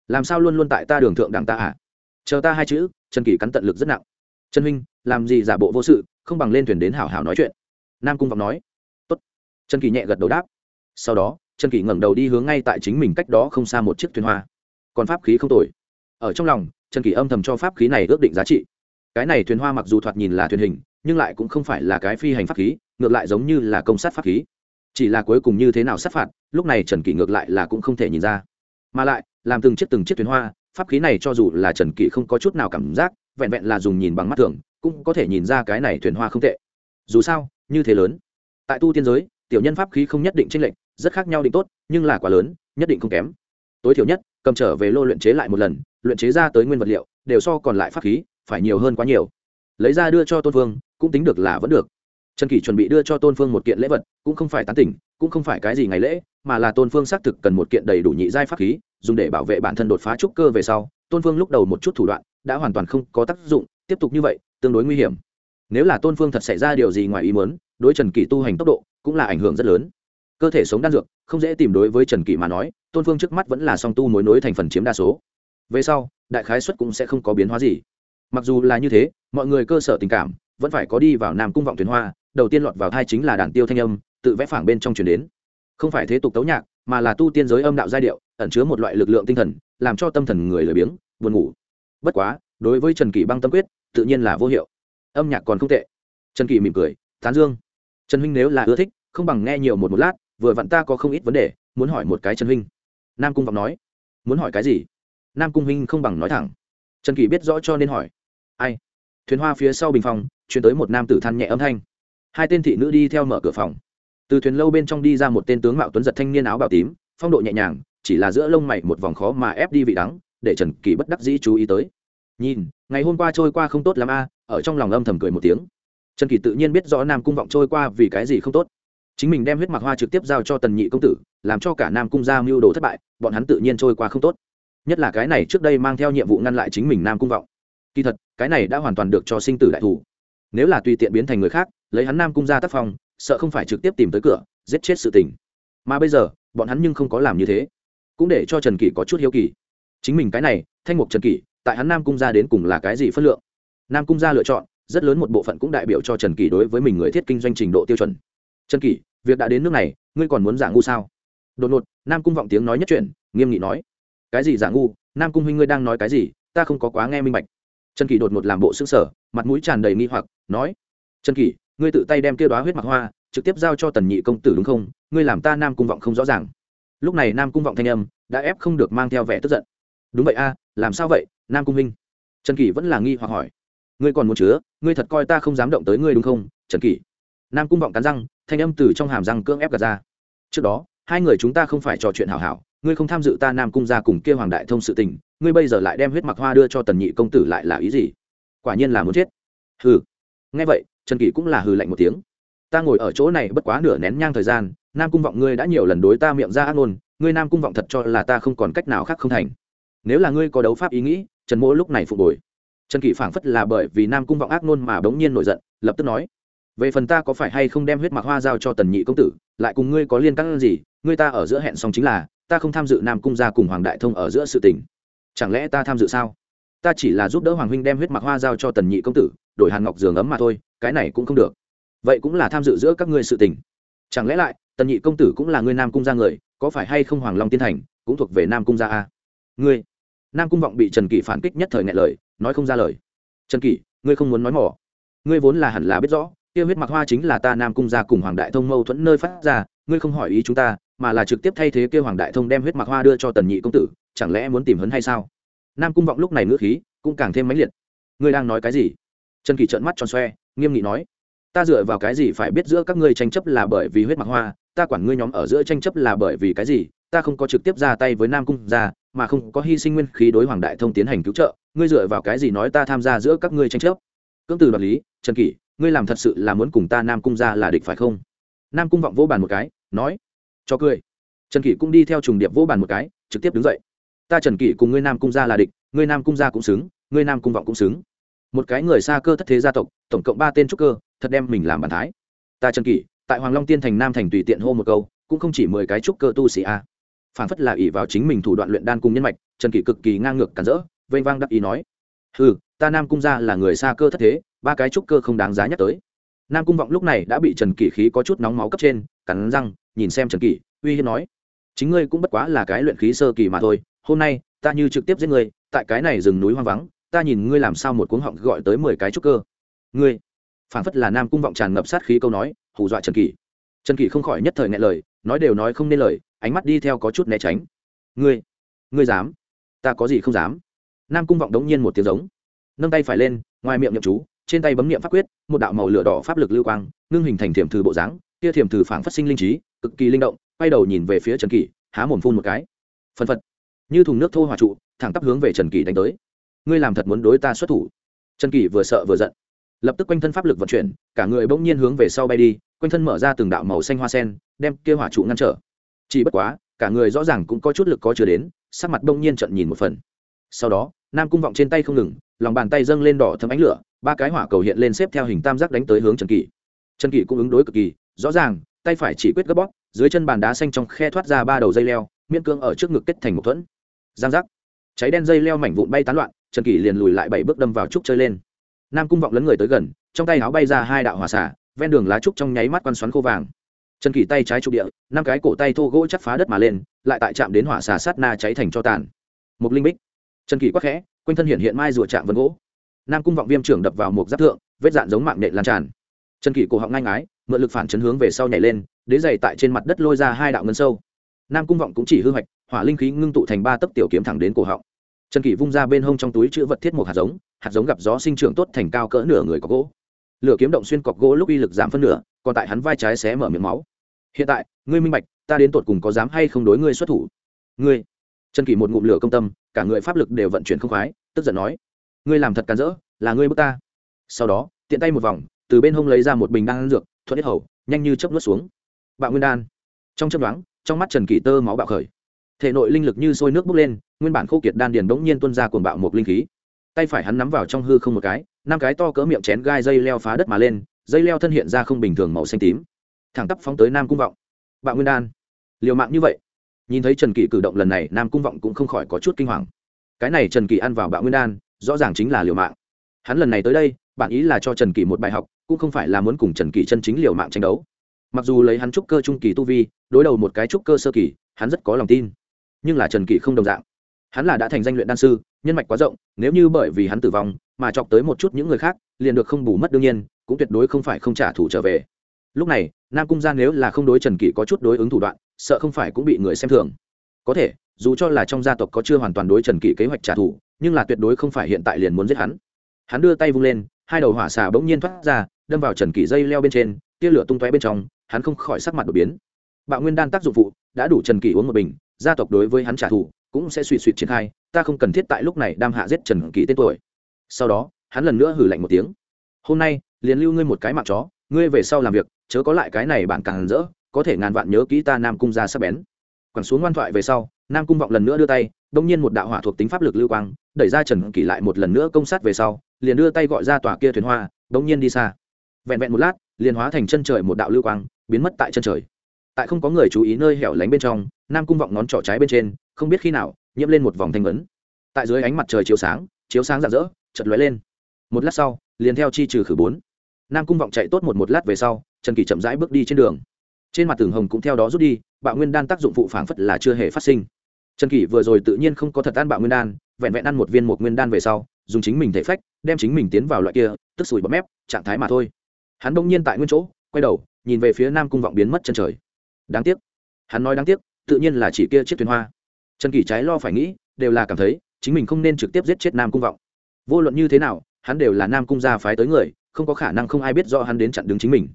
Làm sao luôn luôn tại ta đường thượng đẳng ta à? Chờ ta hai chữ trần kỷ cắn tận lực rất nặng. Trần Minh, làm gì giả bộ vô sự không bằng lên thuyền đến hảo hảo nói chuyện. Nam cung vọng nói. Tốt. trần kỷ nhẹ gật đầu đáp. Sau đó trần kỷ ngẩng đầu đi hướng ngay tại chính mình cách đó không xa một chiếc thuyền hoa. Còn pháp khí không tồi. Ở trong lòng trần kỷ âm thầm cho pháp khí này ước định giá trị. Cái này thuyền hoa mặc dù thoạt nhìn là thuyền hình, nhưng lại cũng không phải là cái phi hành pháp khí, ngược lại giống như là công sát pháp khí. Chỉ là cuối cùng như thế nào sát phạt, lúc này trần kỷ ngược lại là cũng không thể nhìn ra. Mà lại, làm từng chiếc từng chiếc thuyền hoa, pháp khí này cho dù là trần kỷ không có chút nào cảm giác, vẹn vẹn là dùng nhìn bằng mắt thường, cũng có thể nhìn ra cái này thuyền hoa không tệ. Dù sao, như thế lớn. Tại tu tiên giới, tiểu nhân pháp khí không nhất định tranh lệch, rất khác nhau định tốt, nhưng là quá lớn, nhất định không kém. Tối thiểu nhất, cầm trở về lô luyện chế lại một lần luyện chế ra tới nguyên vật liệu, đều so còn lại pháp khí, phải nhiều hơn quá nhiều. Lấy ra đưa cho tôn phương, cũng tính được là vẫn được. Trần kỷ chuẩn bị đưa cho tôn phương một kiện lễ vật, cũng không phải tán tỉnh, cũng không phải cái gì ngày lễ, mà là tôn phương xác thực cần một kiện đầy đủ nhị giai pháp khí, dùng để bảo vệ bản thân đột phá trúc cơ về sau. Tôn phương lúc đầu một chút thủ đoạn, đã hoàn toàn không có tác dụng, tiếp tục như vậy, tương đối nguy hiểm. Nếu là tôn phương thật xảy ra điều gì ngoài ý muốn, đối trần kỷ tu hành tốc độ, cũng là ảnh hưởng rất lớn. Cơ thể sống đan dược, không dễ tìm đối với trần kỷ mà nói, tôn phương trước mắt vẫn là song tu mối nối thành phần chiếm đa số về sau, đại khái xuất cũng sẽ không có biến hóa gì. Mặc dù là như thế, mọi người cơ sở tình cảm vẫn phải có đi vào nam cung vọng thuyền hoa, đầu tiên lọt vào thai chính là đàn tiêu thanh âm, tự vẽ phảng bên trong chuyển đến. Không phải thế tục tấu nhạc, mà là tu tiên giới âm đạo giai điệu, ẩn chứa một loại lực lượng tinh thần, làm cho tâm thần người lười biếng, buồn ngủ. Bất quá, đối với trần kỷ băng tâm quyết, tự nhiên là vô hiệu. Âm nhạc còn không tệ. Trần kỷ mỉm cười, tán dương. Trần huynh nếu là ưa thích, không bằng nghe nhiều một một lát, vừa vặn ta có không ít vấn đề, muốn hỏi một cái trần huynh. Nam cung vọng nói, muốn hỏi cái gì? Nam cung huynh không bằng nói thẳng. Trần kỳ biết rõ cho nên hỏi. Ai? Thuyền hoa phía sau bình phòng, chuyển tới một nam tử than nhẹ âm thanh. Hai tên thị nữ đi theo mở cửa phòng. Từ thuyền lâu bên trong đi ra một tên tướng mạo tuấn giật thanh niên áo bào tím, phong độ nhẹ nhàng, chỉ là giữa lông mày một vòng khó mà ép đi vị đắng, để trần kỳ bất đắc dĩ chú ý tới. Nhìn, ngày hôm qua trôi qua không tốt lắm a, ở trong lòng âm thầm cười một tiếng. Trần kỳ tự nhiên biết rõ nam cung vọng trôi qua vì cái gì không tốt. Chính mình đem huyết mặc hoa trực tiếp giao cho tần nhị công tử, làm cho cả nam cung gia mưu đồ thất bại, bọn hắn tự nhiên trôi qua không tốt nhất là cái này trước đây mang theo nhiệm vụ ngăn lại chính mình nam cung vọng. Kỳ thật, cái này đã hoàn toàn được cho sinh tử đại thủ. Nếu là tùy tiện biến thành người khác, lấy hắn nam cung ra tác phong, sợ không phải trực tiếp tìm tới cửa, giết chết sự tình. Mà bây giờ, bọn hắn nhưng không có làm như thế. Cũng để cho trần kỷ có chút hiếu kỳ. Chính mình cái này, thanh mục trần kỷ, tại hắn nam cung ra đến cùng là cái gì phân lượng? Nam cung ra lựa chọn, rất lớn một bộ phận cũng đại biểu cho trần kỷ đối với mình người thiết kinh doanh trình độ tiêu chuẩn. Trần kỷ, việc đã đến nước này, ngươi còn muốn giả ngu sao? Đột ngột, nam cung vọng tiếng nói nhất chuyện nghiêm nghị nói cái gì giả ngu? Nam cung huynh ngươi đang nói cái gì? Ta không có quá nghe minh bạch. Trần kỷ đột ngột làm bộ xương sở mặt mũi tràn đầy nghi hoặc, nói, trần kỷ, ngươi tự tay đem kia đoá huyết mặc hoa trực tiếp giao cho tần nhị công tử đúng không? Ngươi làm ta nam cung vọng không rõ ràng. Lúc này nam cung vọng thanh âm đã ép không được mang theo vẻ tức giận. Đúng vậy a, làm sao vậy, nam cung huynh? Trần kỷ vẫn là nghi hoặc hỏi. Ngươi còn muốn chứa? Ngươi thật coi ta không dám động tới ngươi đúng không, trần kỷ? Nam cung vọng cắn răng, thanh âm từ trong hàm răng cưỡng ép gạt ra. Trước đó, hai người chúng ta không phải trò chuyện hảo hảo ngươi không tham dự ta nam cung ra cùng kia hoàng đại thông sự tình, ngươi bây giờ lại đem huyết mặc hoa đưa cho tần nhị công tử lại là ý gì? Quả nhiên là muốn chết. Hừ. Nghe vậy, trần kỷ cũng là hừ lạnh một tiếng. Ta ngồi ở chỗ này bất quá nửa nén nhang thời gian, nam cung vọng ngươi đã nhiều lần đối ta miệng ra ác ngôn, ngươi nam cung vọng thật cho là ta không còn cách nào khác không thành. Nếu là ngươi có đấu pháp ý nghĩ, trần mỗ lúc này phục hồi. Trần kỷ phảng phất là bởi vì nam cung vọng ác ngôn mà bỗng nhiên nổi giận, lập tức nói, về phần ta có phải hay không đem huyết mặc hoa giao cho tần nhị công tử, lại cùng ngươi có liên căng gì, ngươi ta ở giữa hẹn xong chính là ta không tham dự nam cung gia cùng hoàng đại thông ở giữa sự tình. Chẳng lẽ ta tham dự sao? Ta chỉ là giúp đỡ hoàng huynh đem huyết mặc hoa giao cho tần nhị công tử, đổi hàn ngọc giường ấm mà thôi, cái này cũng không được. Vậy cũng là tham dự giữa các ngươi sự tình. Chẳng lẽ lại, tần nhị công tử cũng là ngươi nam cung gia người, có phải hay không hoàng long tiên thành, cũng thuộc về nam cung gia a? Ngươi, nam cung vọng bị trần kỷ phản kích nhất thời ngại lời, nói không ra lời. Trần kỷ, ngươi không muốn nói mỏ. Ngươi vốn là hẳn là biết rõ tiêu huyết mặc hoa chính là ta nam cung gia cùng hoàng đại thông mâu thuẫn nơi phát ra, ngươi không hỏi ý chúng ta mà là trực tiếp thay thế kêu hoàng đại thông đem huyết mặc hoa đưa cho tần nhị công tử, chẳng lẽ muốn tìm hấn hay sao? Nam cung vọng lúc này ngữ khí cũng càng thêm mãnh liệt. Ngươi đang nói cái gì? Trần kỳ trợn mắt tròn xoe, nghiêm nghị nói, ta dựa vào cái gì phải biết giữa các ngươi tranh chấp là bởi vì huyết mặc hoa, ta quản ngươi nhóm ở giữa tranh chấp là bởi vì cái gì, ta không có trực tiếp ra tay với nam cung gia mà không có hy sinh nguyên khí đối hoàng đại thông tiến hành cứu trợ, ngươi dựa vào cái gì nói ta tham gia giữa các ngươi tranh chấp? Cưỡng từ đoạt lý, trần kỷ, ngươi làm thật sự là muốn cùng ta nam cung gia là địch phải không? Nam cung vọng vỗ bàn một cái, nói cho cười. Trần kỷ cũng đi theo trùng điệp vỗ bàn một cái, trực tiếp đứng dậy. Ta trần kỷ cùng ngươi nam cung gia là địch, ngươi nam cung gia cũng xứng, ngươi nam cung vọng cũng xứng. Một cái người xa cơ thất thế gia tộc, tổng cộng ba tên trúc cơ, thật đem mình làm bàn thái. Ta trần kỷ, tại hoàng long tiên thành nam thành tùy tiện hô một câu, cũng không chỉ mười cái trúc cơ tu sĩ a. Phản phất là ỷ vào chính mình thủ đoạn luyện đan cung nhân mạch, trần kỷ cực kỳ ngang ngược cản rỡ, vênh vang đắc ý nói. Ừ ta nam cung gia là người xa cơ thất thế, ba cái trúc cơ không đáng giá nhắc tới. Nam cung vọng lúc này đã bị trần kỷ khí có chút nóng máu cấp trên cắn răng, nhìn xem trần kỷ, uy hiếp nói, chính ngươi cũng bất quá là cái luyện khí sơ kỳ mà thôi, hôm nay, ta như trực tiếp giết ngươi, tại cái này rừng núi hoang vắng, ta nhìn ngươi làm sao một cuống họng gọi tới mười cái trúc cơ. Ngươi? Phản phất là nam cung vọng tràn ngập sát khí câu nói, hù dọa trần kỷ. Trần kỷ không khỏi nhất thời ngại lời, nói đều nói không nên lời, ánh mắt đi theo có chút né tránh. Ngươi ngươi dám? Ta có gì không dám? Nam cung vọng đống nhiên một tiếng giống, nâng tay phải lên, ngoài miệng nhậm chú, trên tay bấm niệm pháp quyết, một đạo màu lửa đỏ pháp lực lưu quang, ngưng hình thành thiểm thư bộ dáng kia thiểm thử phảng phát sinh linh trí, cực kỳ linh động, quay đầu nhìn về phía trần kỷ, há mồm phun một cái. Phân phật. Như thùng nước thô hòa trụ, thẳng tắp hướng về trần kỷ đánh tới. Ngươi làm thật muốn đối ta xuất thủ. Trần kỷ vừa sợ vừa giận. Lập tức quanh thân pháp lực vận chuyển, cả người bỗng nhiên hướng về sau bay đi, quanh thân mở ra từng đạo màu xanh hoa sen, đem kia hỏa trụ ngăn trở. Chỉ bất quá, cả người rõ ràng cũng có chút lực có chưa đến, sắc mặt bỗng nhiên trận nhìn một phần. Sau đó, nam cung vọng trên tay không ngừng, lòng bàn tay dâng lên đỏ thấm ánh lửa, ba cái hỏa cầu hiện lên xếp theo hình tam giác đánh tới hướng trần kỷ. Trần kỷ cũng ứng đối cực kỳ rõ ràng, tay phải chỉ quyết gấp bóp, dưới chân bàn đá xanh trong khe thoát ra ba đầu dây leo, miễn cương ở trước ngực kết thành một thuẫn. Giang giác. Cháy đen dây leo mảnh vụn bay tán loạn, trần kỷ liền lùi lại bảy bước đâm vào trúc chơi lên. Nam cung vọng lấn người tới gần, trong tay áo bay ra hai đạo hỏa xả, ven đường lá trúc trong nháy mắt quan xoắn khô vàng. Trần kỷ tay trái trục địa, năm cái cổ tay thô gỗ chắc phá đất mà lên, lại tại chạm đến hỏa xà sát na cháy thành cho tàn. Một linh bích. Trần kỷ quắc khẽ, quanh thân hiện hiện mai rùa chạm vân gỗ. Nam cung vọng viêm trưởng đập vào một giáp thượng, vết dạn giống mạng nện lan tràn trần kỷ cổ họng ngang ái mượn lực phản chấn hướng về sau nhảy lên, đế dày tại trên mặt đất lôi ra hai đạo ngân sâu. Nam cung vọng cũng chỉ hư hoạch hỏa linh khí ngưng tụ thành ba tấc tiểu kiếm thẳng đến cổ họng. Trần kỷ vung ra bên hông trong túi chữ vật thiết một hạt giống hạt giống gặp gió sinh trưởng tốt thành cao cỡ nửa người có gỗ. Lửa kiếm động xuyên cọc gỗ lúc uy lực giảm phân nửa, còn tại hắn vai trái xé mở miệng máu. Hiện tại, ngươi minh bạch, ta đến tột cùng có dám hay không đối ngươi xuất thủ? Ngươi? Trần kỷ một ngụm lửa công tâm, cả người pháp lực đều vận chuyển không khoái, tức giận nói, ngươi làm thật càn rỡ, là ngươi bước ta. Sau đó, tiện tay một vòng từ bên hông lấy ra một bình đan dược, thuận hết hầu, nhanh như chớp nuốt xuống. Bạo nguyên đan. Trong chớp đoán trong mắt trần kỷ tơ máu bạo khởi. Thể nội linh lực như sôi nước bốc lên, nguyên bản khô kiệt đan điền bỗng nhiên tuôn ra cuồng bạo một linh khí. Tay phải hắn nắm vào trong hư không một cái, năm cái to cỡ miệng chén gai dây leo phá đất mà lên, dây leo thân hiện ra không bình thường màu xanh tím. Thẳng tắp phóng tới nam cung vọng. Bạo nguyên đan. Liều mạng như vậy. Nhìn thấy trần kỷ cử động lần này, nam cung vọng cũng không khỏi có chút kinh hoàng. Cái này trần kỷ ăn vào bạo nguyên đan, rõ ràng chính là liều mạng. Hắn lần này tới đây bản ý là cho trần kỷ một bài học, cũng không phải là muốn cùng trần kỷ chân chính liều mạng tranh đấu. Mặc dù lấy hắn trúc cơ trung kỳ tu vi, đối đầu một cái trúc cơ sơ kỳ, hắn rất có lòng tin. Nhưng là trần kỷ không đồng dạng. Hắn là đã thành danh luyện đan sư, nhân mạch quá rộng, nếu như bởi vì hắn tử vong, mà chọc tới một chút những người khác, liền được không bù mất đương nhiên, cũng tuyệt đối không phải không trả thù trở về. Lúc này, nam cung gia nếu là không đối trần kỷ có chút đối ứng thủ đoạn, sợ không phải cũng bị người xem thường. Có thể, dù cho là trong gia tộc có chưa hoàn toàn đối trần kỷ kế hoạch trả thù, nhưng là tuyệt đối không phải hiện tại liền muốn giết hắn. Hắn đưa tay vung lên hai đầu hỏa xà bỗng nhiên thoát ra, đâm vào trần kỷ dây leo bên trên, tia lửa tung tóe bên trong, hắn không khỏi sắc mặt đột biến. Bạo nguyên đan tác dụng phụ, đã đủ trần kỷ uống một bình, gia tộc đối với hắn trả thù, cũng sẽ suy suy triển khai, ta không cần thiết tại lúc này đam hạ giết trần kỷ tên tuổi. Sau đó, hắn lần nữa hử lạnh một tiếng. Hôm nay, liền lưu ngươi một cái mạng chó, ngươi về sau làm việc, chớ có lại cái này bạn càng rỡ, có thể ngàn vạn nhớ kỹ ta nam cung ra sắp bén. Quẳng xuống ngoan thoại về sau, nam cung vọng lần nữa đưa tay, đông nhiên một đạo hỏa thuộc tính pháp lực lưu quang, đẩy ra trần kỷ lại một lần nữa công sát về sau liền đưa tay gọi ra tòa kia thuyền hoa bỗng nhiên đi xa. Vẹn vẹn một lát, liền hóa thành chân trời một đạo lưu quang, biến mất tại chân trời. Tại không có người chú ý nơi hẻo lánh bên trong, nam cung vọng ngón trỏ trái bên trên, không biết khi nào, nhiễm lên một vòng thanh vấn tại dưới ánh mặt trời chiếu sáng chiếu sáng rạng rỡ chật lóe lên. Một lát sau, liền theo chi trừ khử bốn. Nam cung vọng chạy tốt một một lát về sau, trần kỳ chậm rãi bước đi trên đường. Trên mặt tường hồng cũng theo đó rút đi, bạo nguyên đan tác dụng phụ phản phất là chưa hề phát sinh. Trần kỷ vừa rồi tự nhiên không có thật ăn bạo nguyên đan, vẹn vẹn ăn một viên một nguyên đan về sau dùng chính mình thể phách, đem chính mình tiến vào loại kia, tức sủi bọt mép, trạng thái mà thôi. Hắn bỗng nhiên tại nguyên chỗ, quay đầu, nhìn về phía nam cung vọng biến mất chân trời. Đáng tiếc. Hắn nói đáng tiếc, tự nhiên là chỉ kia chiếc thuyền hoa. Trần kỷ trái lo phải nghĩ, đều là cảm thấy, chính mình không nên trực tiếp giết chết nam cung vọng. Vô luận như thế nào, hắn đều là nam cung gia phái tới người, không có khả năng không ai biết do hắn đến chặn đứng chính mình.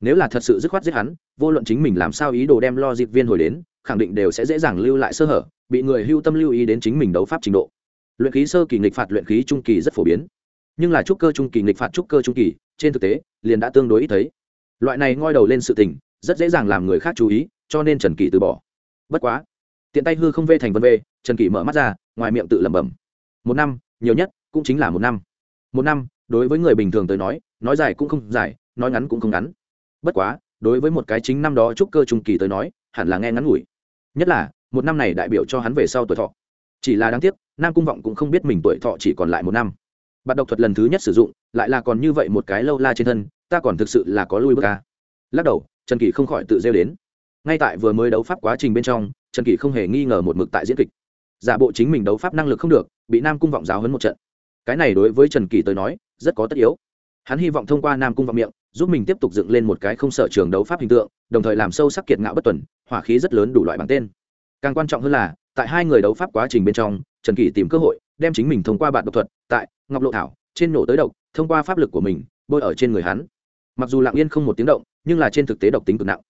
Nếu là thật sự dứt khoát giết hắn, vô luận chính mình làm sao ý đồ đem lo dịp viên hồi đến, khẳng định đều sẽ dễ dàng lưu lại sơ hở, bị người hưu tâm lưu ý đến chính mình đấu pháp trình độ luyện khí sơ kỳ nghịch phạt luyện khí trung kỳ rất phổ biến. Nhưng là trúc cơ trung kỳ nghịch phạt trúc cơ trung kỳ, trên thực tế, liền đã tương đối ít thấy. Loại này ngoi đầu lên sự tình, rất dễ dàng làm người khác chú ý, cho nên trần kỳ từ bỏ. Bất quá, tiện tay hư không vê thành vân vê, trần kỳ mở mắt ra, ngoài miệng tự lẩm bẩm. Một năm, nhiều nhất, cũng chính là một năm. Một năm, đối với người bình thường tới nói nói dài cũng không dài, nói ngắn cũng không ngắn. Bất quá, đối với một cái chính năm đó trúc cơ trung kỳ tới nói, hẳn là nghe ngắn ngủi. Nhất là, một năm này đại biểu cho hắn về sau tuổi thọ. Chỉ là đáng tiếc nam cung vọng cũng không biết mình tuổi thọ chỉ còn lại một năm. Bạn độc thuật lần thứ nhất sử dụng, lại là còn như vậy một cái lâu la trên thân, ta còn thực sự là có lui bước ca lắc đầu, trần kỳ không khỏi tự rêu đến. Ngay tại vừa mới đấu pháp quá trình bên trong, trần kỳ không hề nghi ngờ một mực tại diễn kịch. Giả bộ chính mình đấu pháp năng lực không được, bị nam cung vọng giáo hấn một trận. Cái này đối với trần kỳ tới nói, rất có tất yếu. Hắn hy vọng thông qua nam cung vọng miệng, giúp mình tiếp tục dựng lên một cái không sợ trường đấu pháp hình tượng, đồng thời làm sâu sắc kiệt ngạo bất tuần, hỏa khí rất lớn đủ loại bằng tên. Càng quan trọng hơn là, tại hai người đấu pháp quá trình bên trong trần kỳ tìm cơ hội, đem chính mình thông qua bạn độc thuật, tại ngọc lộ thảo, trên nổ tới độc, thông qua pháp lực của mình, bôi ở trên người hắn. Mặc dù lặng yên không một tiếng động, nhưng là trên thực tế độc tính cực nặng.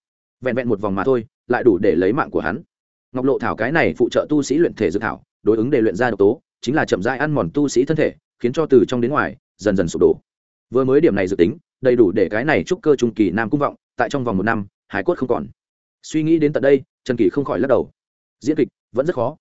Vẹn vẹn một vòng mà thôi, lại đủ để lấy mạng của hắn. Ngọc lộ thảo cái này phụ trợ tu sĩ luyện thể dược thảo, đối ứng để luyện ra độc tố, chính là chậm rãi ăn mòn tu sĩ thân thể, khiến cho từ trong đến ngoài, dần dần sụp đổ. Vừa mới điểm này dự tính, đầy đủ để cái này trúc cơ trung kỳ nam cung vọng, tại trong vòng một năm, hải cốt không còn. Suy nghĩ đến tận đây, trần kỳ không khỏi lắc đầu. Diễn kịch vẫn rất khó